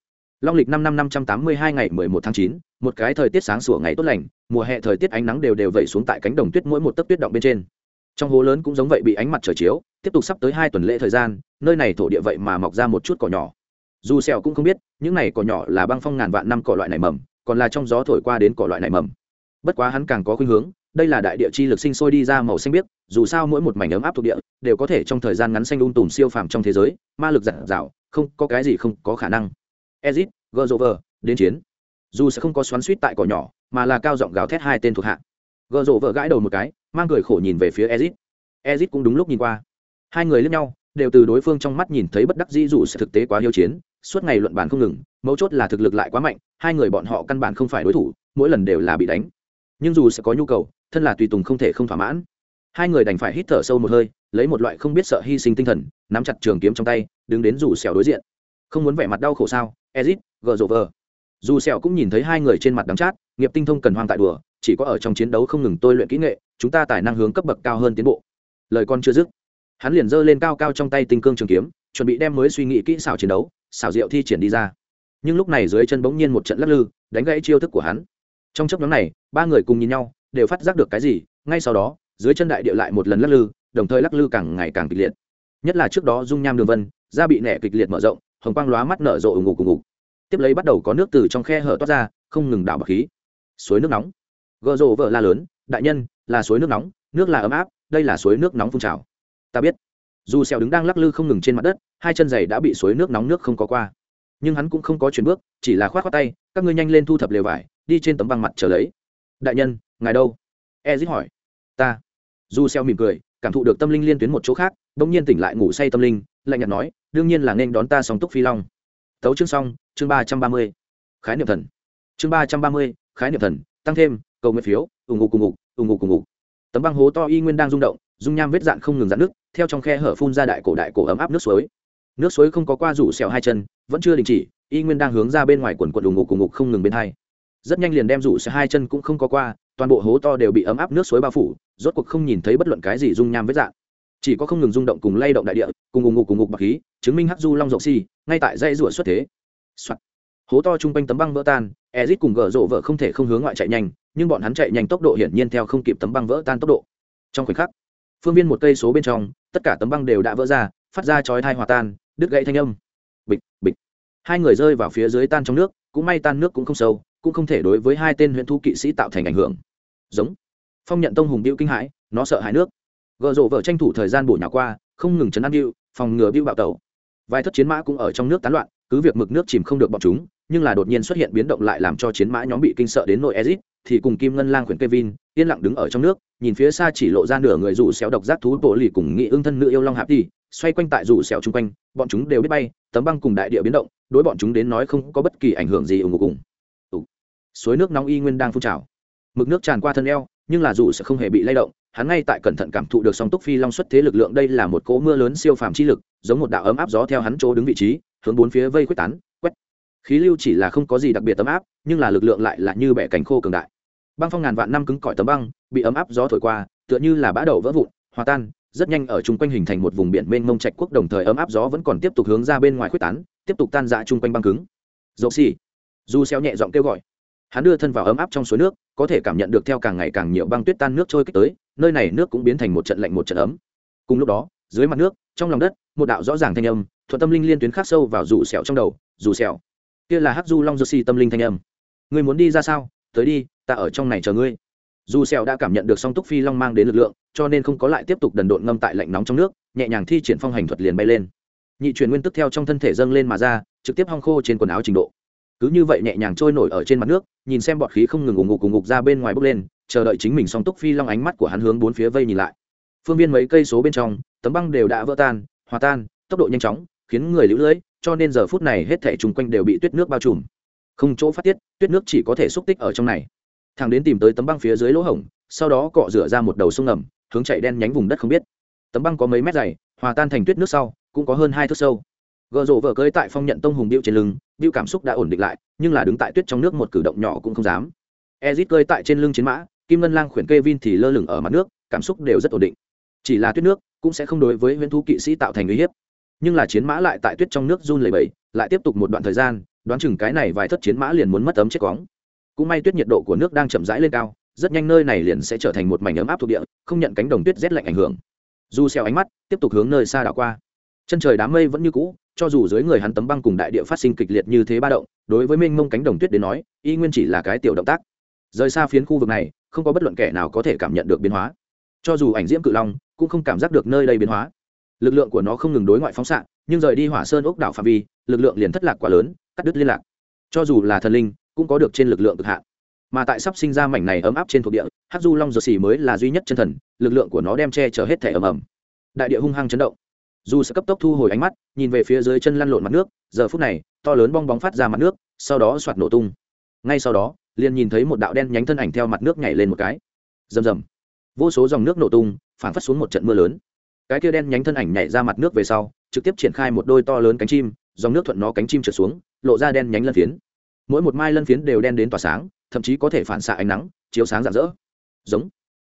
Long lịch năm năm năm trăm tám mươi hai ngày mười một tháng chín, một cái thời tiết sáng sủa ngày tốt lành, mùa hè thời tiết ánh nắng đều đều vẩy xuống tại cánh đồng tuyết mỗi một tấc tuyết động bên trên. Trong hố lớn cũng giống vậy bị ánh mặt trời chiếu, tiếp tục sắp tới hai tuần lễ thời gian, nơi này thổ địa vậy mà mọc ra một chút cỏ nhỏ dù sẹo cũng không biết những này cỏ nhỏ là băng phong ngàn vạn năm cỏ loại này mầm còn là trong gió thổi qua đến cỏ loại này mầm. Bất quá hắn càng có khuynh hướng đây là đại địa chi lực sinh sôi đi ra màu xanh biếc dù sao mỗi một mảnh ấm áp thuộc địa đều có thể trong thời gian ngắn xanh lung tùm siêu phàm trong thế giới ma lực giản dạo không có cái gì không có khả năng. Ezit Gorover, đến chiến. Dù sẽ không có xoắn suýt tại cỏ nhỏ mà là cao giọng gào thét hai tên thuộc hạ. Gorover rộ gãi đầu một cái mang cười khổ nhìn về phía ezit. Ezit cũng đúng lúc nhìn qua. Hai người lướt nhau đều từ đối phương trong mắt nhìn thấy bất đắc dĩ dù sẽ thực tế quá hiếu chiến suốt ngày luận bàn không ngừng, mấu chốt là thực lực lại quá mạnh, hai người bọn họ căn bản không phải đối thủ, mỗi lần đều là bị đánh. Nhưng dù sẽ có nhu cầu, thân là tùy tùng không thể không thỏa mãn. Hai người đành phải hít thở sâu một hơi, lấy một loại không biết sợ hy sinh tinh thần, nắm chặt trường kiếm trong tay, đứng đến dù xẻo đối diện. Không muốn vẻ mặt đau khổ sao? Ezit, gờ rộ vờ. Dù xẻo cũng nhìn thấy hai người trên mặt đắng chát, nghiệp tinh thông cần hoang tại đùa, chỉ có ở trong chiến đấu không ngừng tôi luyện kỹ nghệ, chúng ta tài năng hướng cấp bậc cao hơn tiến bộ. Lời con chưa dứt, hắn liền giơ lên cao cao trong tay tinh cương trường kiếm, chuẩn bị đem mới suy nghĩ kỹ xảo chiến đấu xảo diệu thi triển đi ra. Nhưng lúc này dưới chân bỗng nhiên một trận lắc lư, đánh gãy chiêu thức của hắn. Trong chấp nhóm này, ba người cùng nhìn nhau, đều phát giác được cái gì, ngay sau đó, dưới chân đại địa lại một lần lắc lư, đồng thời lắc lư càng ngày càng kịch liệt. Nhất là trước đó dung nham đường vân, da bị nẻ kịch liệt mở rộng, hồng quang lóa mắt nở rộ ủng ngục ủng ngục. Tiếp lấy bắt đầu có nước từ trong khe hở toát ra, không ngừng đảo bạc khí. Suối nước nóng. Gợ rộ vợ la lớn, đại nhân, là suối nước nóng, nước là ấm áp, đây là suối nước nóng phun trào. Ta biết dù xèo đứng đang lắc lư không ngừng trên mặt đất, hai chân giày đã bị suối nước nóng nước không có qua. Nhưng hắn cũng không có chuyển bước, chỉ là khoát khoát tay, các ngươi nhanh lên thu thập lều vải, đi trên tấm băng mặt chờ lấy. Đại nhân, ngài đâu? Ezit hỏi. Ta. Dù xèo mỉm cười, cảm thụ được tâm linh liên tuyến một chỗ khác, bỗng nhiên tỉnh lại ngủ say tâm linh, lạnh nhạt nói, đương nhiên là nên đón ta song túc phi long. Tấu chương xong, chương ba trăm ba mươi. Khái niệm thần. Chương ba trăm ba mươi, khái niệm thần, tăng thêm, cầu nguyện phiếu, ủng hộ cùng ngục, ủng hộ cùng ngục. Tấm băng hố to y nguyên đang rung động dung nham vết dạn không ngừng dạn nước, theo trong khe hở phun ra đại cổ đại cổ ấm áp nước suối. Nước suối không có qua rủ xẹo hai chân, vẫn chưa đình chỉ, y nguyên đang hướng ra bên ngoài quần quần đùng ngục cùng ngục không ngừng bên hai. Rất nhanh liền đem rủ xẹo hai chân cũng không có qua, toàn bộ hố to đều bị ấm áp nước suối bao phủ, rốt cuộc không nhìn thấy bất luận cái gì dung nham vết dạn. Chỉ có không ngừng rung động cùng lay động đại địa, cùng ngục cùng ngục bạc khí, chứng minh hắc du long rộng si, ngay tại dây rủa xuất thế. Soạn. hố to chung quanh tấm băng vỡ tan ezit cùng gờ rộ vợ không thể không hướng ngoại chạy nhanh, nhưng bọn hắn chạy nhanh tốc độ hiển nhiên theo không kịp tấm băng vỡ tan tốc độ. Trong khoảnh khắc phương viên một cây số bên trong, tất cả tấm băng đều đã vỡ ra, phát ra chói thai hòa tan, đứt gãy thanh âm. Bịch bịch. Hai người rơi vào phía dưới tan trong nước, cũng may tan nước cũng không sâu, cũng không thể đối với hai tên huyện thu kỵ sĩ tạo thành ảnh hưởng. Giống. Phong nhận tông hùng điệu kinh hãi, nó sợ hãi nước. Gợ rộ vợ tranh thủ thời gian bổ nhỏ qua, không ngừng chấn an điệu phòng ngừa điệu bạo tẩu. Vài thất chiến mã cũng ở trong nước tán loạn, cứ việc mực nước chìm không được bọn chúng, nhưng là đột nhiên xuất hiện biến động lại làm cho chiến mã nhóm bị kinh sợ đến nội ezit, thì cùng kim ngân lang khuyển kevin yên lặng đứng ở trong nước, nhìn phía xa chỉ lộ ra nửa người rủ xéo độc giác thú bộ lì cùng nghị ương thân nữ yêu long hạp đi xoay quanh tại rủ xéo chung quanh, bọn chúng đều biết bay, tấm băng cùng đại địa biến động, đối bọn chúng đến nói không có bất kỳ ảnh hưởng gì ủng hộ cùng. Suối nước nóng y nguyên đang phun trào. Mực nước tràn qua thân eo, nhưng là dù sẽ không hề bị lay động, hắn ngay tại cẩn thận cảm thụ được song túc phi long xuất thế lực lượng đây là một cỗ mưa lớn siêu phàm chi lực, giống một đạo ấm áp gió theo hắn chỗ đứng vị trí, hướng bốn phía vây quyết tán, quét. Khí lưu chỉ là không có gì đặc biệt tấm áp, nhưng là lực lượng lại là như bẻ cánh khô cường đại băng phong ngàn vạn năm cứng cỏi tấm băng, bị ấm áp gió thổi qua, tựa như là bã đậu vỡ vụn, hòa tan, rất nhanh ở chung quanh hình thành một vùng biển mênh mông trạch quốc, đồng thời ấm áp gió vẫn còn tiếp tục hướng ra bên ngoài khuếch tán, tiếp tục tan dã chung quanh băng cứng. Dầu xì du xeo nhẹ giọng kêu gọi, hắn đưa thân vào ấm áp trong suối nước, có thể cảm nhận được theo càng ngày càng nhiều băng tuyết tan nước trôi kích tới, nơi này nước cũng biến thành một trận lạnh một trận ấm. Cùng lúc đó, dưới mặt nước, trong lòng đất, một đạo rõ ràng thanh âm, thuận tâm linh liên tuyến khắc sâu vào rủ sẹo trong đầu rủ sẹo kia là hắc du long dơ si tâm linh thanh âm. Ngươi muốn đi ra sao? Tới đi ta ở trong này chờ ngươi. Dù xèo đã cảm nhận được song túc phi long mang đến lực lượng, cho nên không có lại tiếp tục đần độn ngâm tại lạnh nóng trong nước, nhẹ nhàng thi triển phong hành thuật liền bay lên. Nhị truyền nguyên tức theo trong thân thể dâng lên mà ra, trực tiếp hong khô trên quần áo trình độ. Cứ như vậy nhẹ nhàng trôi nổi ở trên mặt nước, nhìn xem bọt khí không ngừng ủng ngục ủng ngục ra bên ngoài bốc lên, chờ đợi chính mình song túc phi long ánh mắt của hắn hướng bốn phía vây nhìn lại. Phương viên mấy cây số bên trong, tấm băng đều đã vỡ tan, hòa tan, tốc độ nhanh chóng, khiến người lũ lưỡi cho nên giờ phút này hết thảy chung quanh đều bị tuyết nước bao trùm. Không chỗ phát tiết, tuyết nước chỉ có thể xúc tích ở trong này thằng đến tìm tới tấm băng phía dưới lỗ hổng, sau đó cọ rửa ra một đầu sông ngầm, hướng chạy đen nhánh vùng đất không biết. Tấm băng có mấy mét dày, hòa tan thành tuyết nước sau, cũng có hơn hai thước sâu. Gợ rộ vợ cơi tại phong nhận tông hùng điệu trên lưng, điệu cảm xúc đã ổn định lại, nhưng là đứng tại tuyết trong nước một cử động nhỏ cũng không dám. Ezit cơi tại trên lưng chiến mã, kim ngân lang khuyển kê vin thì lơ lửng ở mặt nước, cảm xúc đều rất ổn định. Chỉ là tuyết nước cũng sẽ không đối với huyễn thú kỵ sĩ tạo thành uy hiếp. Nhưng là chiến mã lại tại tuyết trong nước run lẩy bẩy, lại tiếp tục một đoạn thời gian, đoán chừng cái này vài thất chiến mã liền muốn mất ấm chết cóng cũng may tuyết nhiệt độ của nước đang chậm rãi lên cao, rất nhanh nơi này liền sẽ trở thành một mảnh ấm áp thuộc địa, không nhận cánh đồng tuyết rét lạnh ảnh hưởng. Dù xeo ánh mắt tiếp tục hướng nơi xa đảo qua. Chân trời đám mây vẫn như cũ, cho dù dưới người hắn tấm băng cùng đại địa phát sinh kịch liệt như thế ba động, đối với mênh mông cánh đồng tuyết đến nói, y nguyên chỉ là cái tiểu động tác. Rời xa phiến khu vực này, không có bất luận kẻ nào có thể cảm nhận được biến hóa. Cho dù ảnh diễm cự long, cũng không cảm giác được nơi đây biến hóa. Lực lượng của nó không ngừng đối ngoại phóng xạ, nhưng rời đi hỏa sơn ốc đảo phạm vi, lực lượng liền thất lạc quá lớn, cắt đứt liên lạc. Cho dù là thần linh cũng có được trên lực lượng cực hạn. Mà tại sắp sinh ra mảnh này ấm áp trên thuộc địa hát du long dược xì mới là duy nhất chân thần, lực lượng của nó đem che chở hết thể ầm ầm. Đại địa hung hăng chấn động. Dù sẽ cấp tốc thu hồi ánh mắt, nhìn về phía dưới chân lăn lộn mặt nước, giờ phút này, to lớn bong bóng phát ra mặt nước, sau đó soạt nổ tung. Ngay sau đó, liền nhìn thấy một đạo đen nhánh thân ảnh theo mặt nước nhảy lên một cái. Rầm rầm. Vô số dòng nước nổ tung phản phát xuống một trận mưa lớn. Cái kia đen nhánh thân ảnh nhảy ra mặt nước về sau, trực tiếp triển khai một đôi to lớn cánh chim, dòng nước thuận nó cánh chim trượt xuống, lộ ra đen nhánh lân phiến mỗi một mai lân phiến đều đen đến tỏa sáng, thậm chí có thể phản xạ ánh nắng, chiếu sáng rạng rỡ. Giống.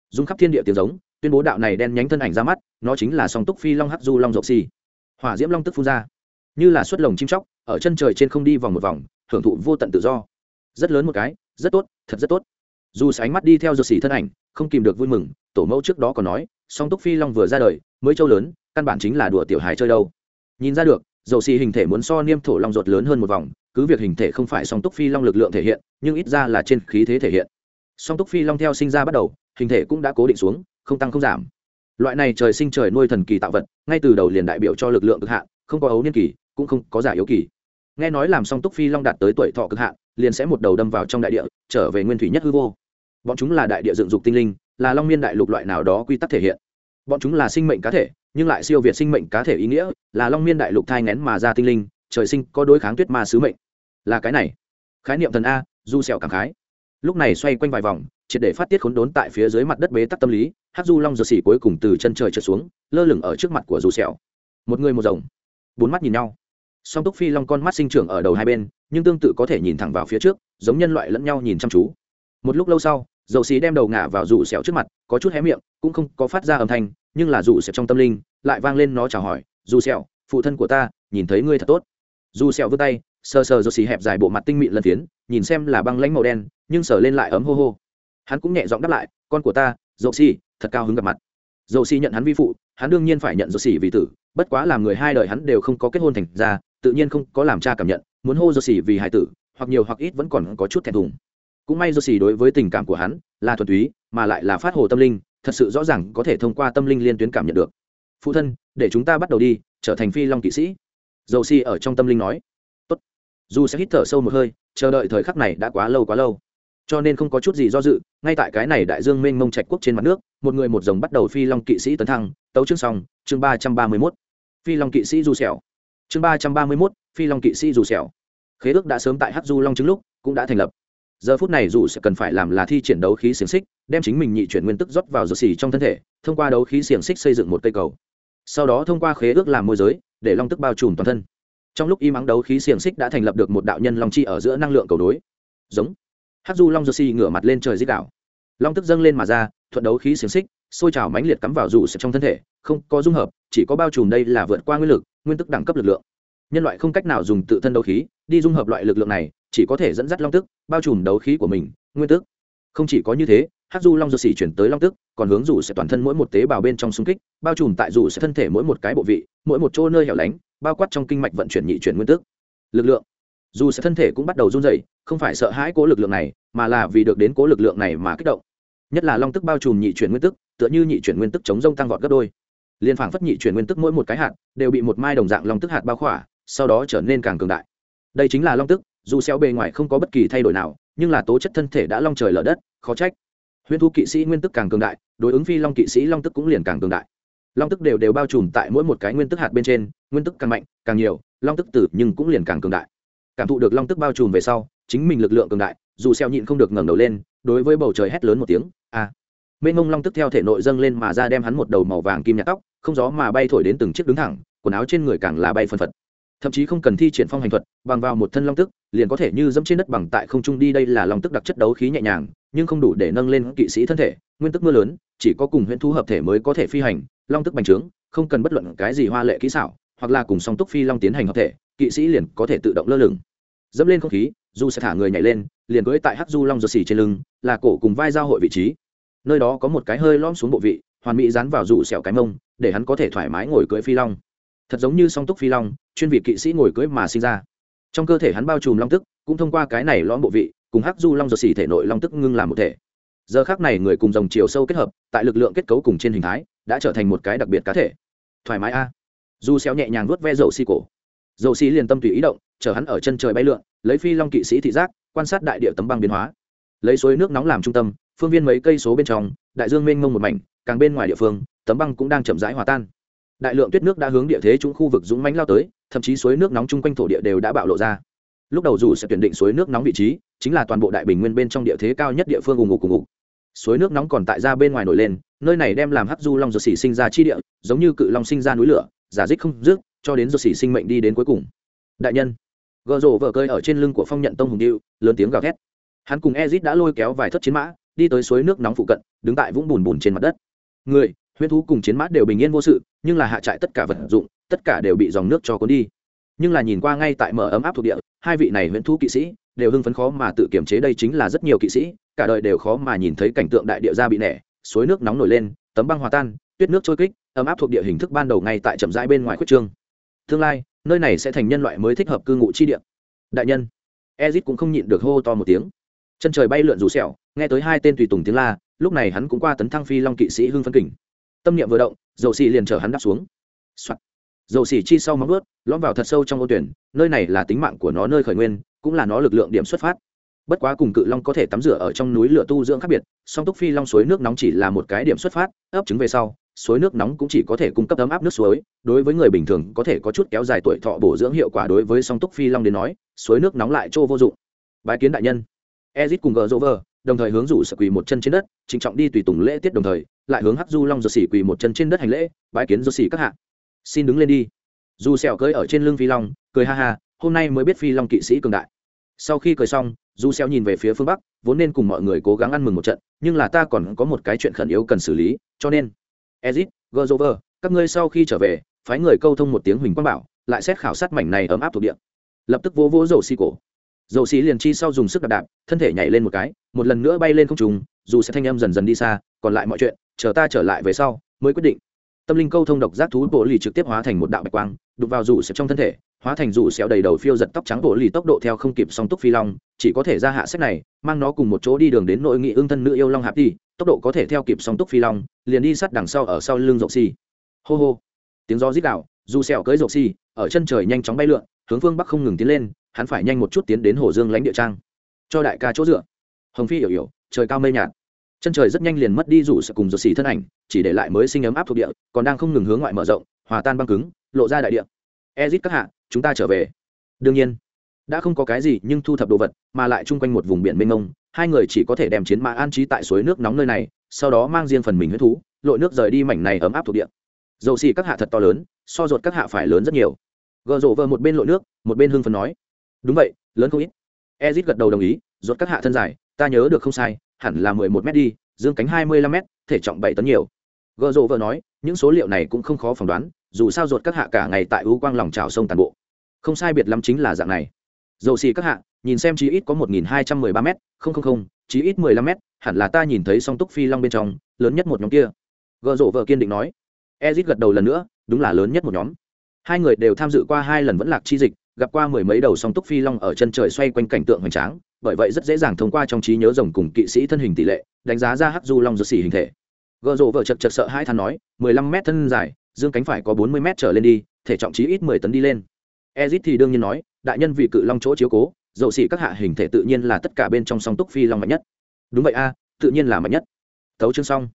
Dung khắp thiên địa tiếng giống, tuyên bố đạo này đen nhánh thân ảnh ra mắt, nó chính là song túc phi long hắc du long dọc xì. Hỏa diễm long tức phun ra. Như là suất lồng chim chóc, ở chân trời trên không đi vòng một vòng, hưởng thụ vô tận tự do. Rất lớn một cái, rất tốt, thật rất tốt. Dù ánh mắt đi theo dược xì thân ảnh, không kìm được vui mừng, tổ mẫu trước đó còn nói, song túc phi long vừa ra đời, mới châu lớn, căn bản chính là đùa tiểu hài chơi đâu. Nhìn ra được dầu xì hình thể muốn so niêm thổ long ruột lớn hơn một vòng, cứ việc hình thể không phải song túc phi long lực lượng thể hiện, nhưng ít ra là trên khí thế thể hiện. Song túc phi long theo sinh ra bắt đầu, hình thể cũng đã cố định xuống, không tăng không giảm. Loại này trời sinh trời nuôi thần kỳ tạo vật, ngay từ đầu liền đại biểu cho lực lượng cực hạn, không có ấu niên kỳ, cũng không có giả yếu kỳ. Nghe nói làm song túc phi long đạt tới tuổi thọ cực hạn, liền sẽ một đầu đâm vào trong đại địa, trở về nguyên thủy nhất hư vô. Bọn chúng là đại địa dựng dục tinh linh, là long miên đại lục loại nào đó quy tắc thể hiện bọn chúng là sinh mệnh cá thể, nhưng lại siêu việt sinh mệnh cá thể ý nghĩa, là long miên đại lục thai ngén mà ra tinh linh, trời sinh có đối kháng tuyết ma sứ mệnh. Là cái này. Khái niệm thần a, du sẹo cảm khái. Lúc này xoay quanh vài vòng, triệt để phát tiết khốn đốn tại phía dưới mặt đất bế tắc tâm lý hát du long giật xỉ cuối cùng từ chân trời trượt xuống, lơ lửng ở trước mặt của du sẹo. Một người một rồng. Bốn mắt nhìn nhau. Song túc phi long con mắt sinh trưởng ở đầu hai bên, nhưng tương tự có thể nhìn thẳng vào phía trước, giống nhân loại lẫn nhau nhìn chăm chú. Một lúc lâu sau dầu xì đem đầu ngả vào rủ sẹo trước mặt có chút hé miệng cũng không có phát ra âm thanh nhưng là rủ sẹo trong tâm linh lại vang lên nó chào hỏi dù sẹo phụ thân của ta nhìn thấy ngươi thật tốt. Dù sẹo vươn tay sờ sờ dầu xì hẹp dài bộ mặt tinh mịn lần tiến nhìn xem là băng lãnh màu đen nhưng sờ lên lại ấm hô hô. Hắn cũng nhẹ giọng đáp lại con của ta dầu xì, thật cao hứng gặp mặt. Dầu xì nhận hắn vi phụ hắn đương nhiên phải nhận dầu xì vì tử bất quá làm người hai đời hắn đều không có kết hôn thành ra tự nhiên không có làm cha cảm nhận muốn hô dầu xì vì hài tử hoặc nhiều hoặc ít vẫn còn có chút thẹn thùng cũng may do xì đối với tình cảm của hắn là thuần túy, mà lại là phát hồ tâm linh, thật sự rõ ràng có thể thông qua tâm linh liên tuyến cảm nhận được. Phụ thân, để chúng ta bắt đầu đi, trở thành phi long kỵ sĩ. Dầu xì ở trong tâm linh nói. Tốt. dù sẽ hít thở sâu một hơi, chờ đợi thời khắc này đã quá lâu quá lâu. Cho nên không có chút gì do dự, ngay tại cái này đại dương mênh mông trạch quốc trên mặt nước, một người một dòng bắt đầu phi long kỵ sĩ tấn thăng. Tấu chương xong, chương ba trăm ba mươi mốt. Phi long kỵ sĩ du xẻo chương ba trăm ba mươi mốt, phi long kỵ sĩ du xẻo khế ước đã sớm tại hát du long trứng lúc, cũng đã thành lập giờ phút này dù sẽ cần phải làm là thi triển đấu khí xiềng xích, đem chính mình nhị chuyển nguyên tức rót vào ruột xì trong thân thể, thông qua đấu khí xiềng xích xây dựng một cây cầu. Sau đó thông qua khế ước làm môi giới, để long tức bao trùm toàn thân. Trong lúc y mắng đấu khí xiềng xích đã thành lập được một đạo nhân long chi ở giữa năng lượng cầu đối. Giống. Hát du long ruột xì ngửa mặt lên trời dích đạo long tức dâng lên mà ra, thuận đấu khí xiềng xích xôi trào mãnh liệt cắm vào dù sẽ trong thân thể, không có dung hợp, chỉ có bao trùm đây là vượt qua nguyên lực, nguyên tức đẳng cấp lực lượng nhân loại không cách nào dùng tự thân đấu khí, đi dung hợp loại lực lượng này, chỉ có thể dẫn dắt long tức, bao trùm đấu khí của mình, nguyên tức không chỉ có như thế hát du long dược xỉ chuyển tới long tức, còn hướng rủ sẽ toàn thân mỗi một tế bào bên trong xung kích, bao trùm tại rủ sẽ thân thể mỗi một cái bộ vị, mỗi một chỗ nơi hẻo lánh, bao quát trong kinh mạch vận chuyển nhị chuyển nguyên tức lực lượng. Dù sẽ thân thể cũng bắt đầu run dày không phải sợ hãi cố lực lượng này, mà là vì được đến cố lực lượng này mà kích động. Nhất là long tức bao trùm nhị chuyển nguyên tức tựa như nhị chuyển nguyên tức chống rông tăng vọt gấp đôi. Liên phảng phất nhị chuyển nguyên tức mỗi một cái hạt, đều bị một mai đồng dạng long tức hạt bao khỏa sau đó trở nên càng cường đại. Đây chính là long tức, dù xéo bề ngoài không có bất kỳ thay đổi nào, nhưng là tố chất thân thể đã long trời lở đất, khó trách. Huyễn thu kỵ sĩ nguyên tức càng cường đại, đối ứng phi long kỵ sĩ long tức cũng liền càng cường đại. Long tức đều đều bao trùm tại mỗi một cái nguyên tức hạt bên trên, nguyên tức càng mạnh, càng nhiều, long tức tử nhưng cũng liền càng cường đại. Cảm thụ được long tức bao trùm về sau, chính mình lực lượng cường đại, dù xeo nhịn không được ngẩng đầu lên, đối với bầu trời hét lớn một tiếng a à. mênh mông long tức theo thể nội dâng lên mà ra đem hắn một đầu màu vàng kim nhạt tóc, không gió mà bay thổi đến từng chiếc đứng thẳng, quần áo trên người càng là bay phân phật thậm chí không cần thi triển phong hành thuật, bằng vào một thân long tức, liền có thể như dẫm trên đất bằng tại không trung đi, đây là long tức đặc chất đấu khí nhẹ nhàng, nhưng không đủ để nâng lên kỵ sĩ thân thể, nguyên tức mưa lớn, chỉ có cùng huyễn thu hợp thể mới có thể phi hành, long tức bành trướng, không cần bất luận cái gì hoa lệ kỹ xảo, hoặc là cùng song túc phi long tiến hành hợp thể, kỵ sĩ liền có thể tự động lơ lửng. Dẫm lên không khí du sẽ thả người nhảy lên, liền cưỡi tại hắc du long giật xì trên lưng, là cổ cùng vai giao hội vị trí. Nơi đó có một cái hơi lom xuống bộ vị, hoàn mỹ dán vào rủ sẹo cái mông, để hắn có thể thoải mái ngồi cưỡi phi long. Thật giống như song túc phi long chuyên vị kỵ sĩ ngồi cưỡi mà sinh ra. Trong cơ thể hắn bao trùm long tức, cũng thông qua cái này lõm bộ vị, cùng hắc du long giật xỉ thể nội long tức ngưng làm một thể. Giờ khác này người cùng dòng chiều sâu kết hợp, tại lực lượng kết cấu cùng trên hình thái, đã trở thành một cái đặc biệt cá thể. Thoải mái a. Du xéo nhẹ nhàng vuốt ve dầu xi cổ. Dầu xi liền tâm tùy ý động chở hắn ở chân trời bay lượn, lấy phi long kỵ sĩ thị giác, quan sát đại địa tấm băng biến hóa. Lấy suối nước nóng làm trung tâm, phương viên mấy cây số bên trong, đại dương mênh mông một mảnh, càng bên ngoài địa phương, tấm băng cũng đang chậm rãi hòa tan đại lượng tuyết nước đã hướng địa thế chúng khu vực dũng mãnh lao tới, thậm chí suối nước nóng chung quanh thổ địa đều đã bạo lộ ra. Lúc đầu dù sẽ tuyển định suối nước nóng vị trí, chính là toàn bộ đại bình nguyên bên trong địa thế cao nhất địa phương ủng ngục cùng ngục. Suối nước nóng còn tại ra bên ngoài nổi lên, nơi này đem làm hắc du long dược xỉ sinh ra chi địa, giống như cự long sinh ra núi lửa, giả dích không dứt, cho đến dược xỉ sinh mệnh đi đến cuối cùng. Đại nhân gợ rổ vợ cơi ở trên lưng của phong nhận tông hùng điệu, lớn tiếng gào thét. Hắn cùng ezit đã lôi kéo vài thất chiến mã, đi tới suối nước nóng phụ cận, đứng tại vũng bùn bùn trên mặt đất. Người huyễn thú cùng chiến mã đều bình yên vô sự, nhưng là hạ trại tất cả vật dụng, tất cả đều bị dòng nước cho cuốn đi. Nhưng là nhìn qua ngay tại mở ấm áp thuộc địa, hai vị này huyễn thú kỵ sĩ đều hưng phấn khó mà tự kiểm chế đây chính là rất nhiều kỵ sĩ, cả đời đều khó mà nhìn thấy cảnh tượng đại địa ra bị nẻ, suối nước nóng nổi lên, tấm băng hòa tan, tuyết nước trôi kích, ấm áp thuộc địa hình thức ban đầu ngay tại chậm rãi bên ngoài khuất trương. Tương lai, nơi này sẽ thành nhân loại mới thích hợp cư ngụ chi địa. Đại nhân, ezit cũng không nhịn được hô to một tiếng. Chân trời bay lượn rủ sẹo, nghe tới hai tên tùy tùng tiếng la, lúc này hắn cũng qua tấn thăng phi long kỵ sĩ hưng phân kình tâm niệm vừa động, dầu xì liền chở hắn đáp xuống、Soạn. dầu xì chi sau móng ướt lõm vào thật sâu trong ô tuyển, nơi này là tính mạng của nó nơi khởi nguyên, cũng là nó lực lượng điểm xuất phát. Bất quá cùng cự long có thể tắm rửa ở trong núi lửa tu dưỡng khác biệt, song túc phi long suối nước nóng chỉ là một cái điểm xuất phát, ấp trứng về sau, suối nước nóng cũng chỉ có thể cung cấp ấm áp nước suối, đối với người bình thường có thể có chút kéo dài tuổi thọ bổ dưỡng hiệu quả đối với song túc phi long đến nói, suối nước nóng lại trô vô dụng. Bái kiến đại nhân. Ezit cùng gờ dỗ vờ đồng thời hướng rủ sợ quỳ một chân trên đất, trịnh trọng đi tùy tùng lễ tiết đồng thời lại hướng hắc du long giật xỉ quỳ một chân trên đất hành lễ, bái kiến giật xỉ các hạ. Xin đứng lên đi. Dù sẹo cưỡi ở trên lưng phi long, cười ha ha, hôm nay mới biết phi long kỵ sĩ cường đại. Sau khi cười xong, dù sẹo nhìn về phía phương bắc, vốn nên cùng mọi người cố gắng ăn mừng một trận, nhưng là ta còn có một cái chuyện khẩn yếu cần xử lý, cho nên, ezit gerzover các ngươi sau khi trở về, phái người câu thông một tiếng huỳnh quang bảo, lại xét khảo sát mảnh này ấm áp thuộc địa. Lập tức vỗ vỗ dầu xi cổ. Dầu xi liền chi sau dùng sức đạp đạp, thân thể nhảy lên một cái, một lần nữa bay lên không trùng dù sẽ thanh âm dần dần đi xa, còn lại mọi chuyện chờ ta trở lại về sau, mới quyết định. Tâm linh câu thông độc giác thú bộ lì trực tiếp hóa thành một đạo bạch quang, đục vào rủ xẹo trong thân thể, hóa thành rủ xẹo đầy đầu phiêu giật tóc trắng bộ lì tốc độ theo không kịp song túc phi long, chỉ có thể ra hạ sách này, mang nó cùng một chỗ đi đường đến nội nghị ương thân nữ yêu long hạp đi, tốc độ có thể theo kịp song túc phi long, liền đi sát đằng sau ở sau lưng rộng xi hô hô. Tiếng gió rít đạo dù sẹo cưỡi rộng xi ở chân trời nhanh chóng bay lượn, hướng phương bắc không ngừng tiến lên, hắn phải nhanh một chút tiến đến hồ dương lãnh địa trang. Cho đại ca chỗ dựa. Hồng phi hiểu hiểu, trời cao mây nhạt chân trời rất nhanh liền mất đi rủ sợ cùng rột xỉ thân ảnh, chỉ để lại mới sinh ấm áp thuộc địa, còn đang không ngừng hướng ngoại mở rộng, hòa tan băng cứng, lộ ra đại địa. Ezit các hạ, chúng ta trở về. Đương nhiên, đã không có cái gì nhưng thu thập đồ vật, mà lại chung quanh một vùng biển mênh mông, hai người chỉ có thể đem chiến mã an trí tại suối nước nóng nơi này, sau đó mang riêng phần mình huyết thú, lội nước rời đi mảnh này ấm áp thuộc địa. Dầu xì các hạ thật to lớn, so ruột các hạ phải lớn rất nhiều. Gợ rộ vợ một bên lội nước, một bên hưng phần nói. Đúng vậy, lớn không ít. Ezit gật đầu đồng ý, ruột các hạ thân dài, ta nhớ được không sai hẳn là mười một m đi, dương cánh hai mươi lăm m thể trọng bảy tấn nhiều. Gợ rộ vợ nói, những số liệu này cũng không khó phỏng đoán, dù sao ruột các hạ cả ngày tại u quang lòng trào sông tàn bộ. Không sai biệt lắm chính là dạng này. Dầu xì các hạ, nhìn xem chí ít có một nghìn hai trăm mười ba m không không không chí ít mười lăm m hẳn là ta nhìn thấy song túc phi long bên trong, lớn nhất một nhóm kia. Gợ rộ vợ kiên định nói. Ezit gật đầu lần nữa, đúng là lớn nhất một nhóm. Hai người đều tham dự qua hai lần vẫn lạc chi dịch, gặp qua mười mấy đầu song túc phi long ở chân trời xoay quanh cảnh tượng hoành tráng bởi vậy rất dễ dàng thông qua trong trí nhớ rồng cùng kỵ sĩ thân hình tỷ lệ, đánh giá ra hắc du long dược xỉ hình thể. Gợ rộ vợ chật chật sợ hai thằng nói, mười lăm m thân dài, dương cánh phải có bốn mươi m trở lên đi, thể trọng trí ít mười tấn đi lên. Ezit thì đương nhiên nói, đại nhân vì cự long chỗ chiếu cố, dầu xỉ các hạ hình thể tự nhiên là tất cả bên trong song túc phi long mạnh nhất. Đúng vậy a, tự nhiên là mạnh nhất. Tấu chương xong.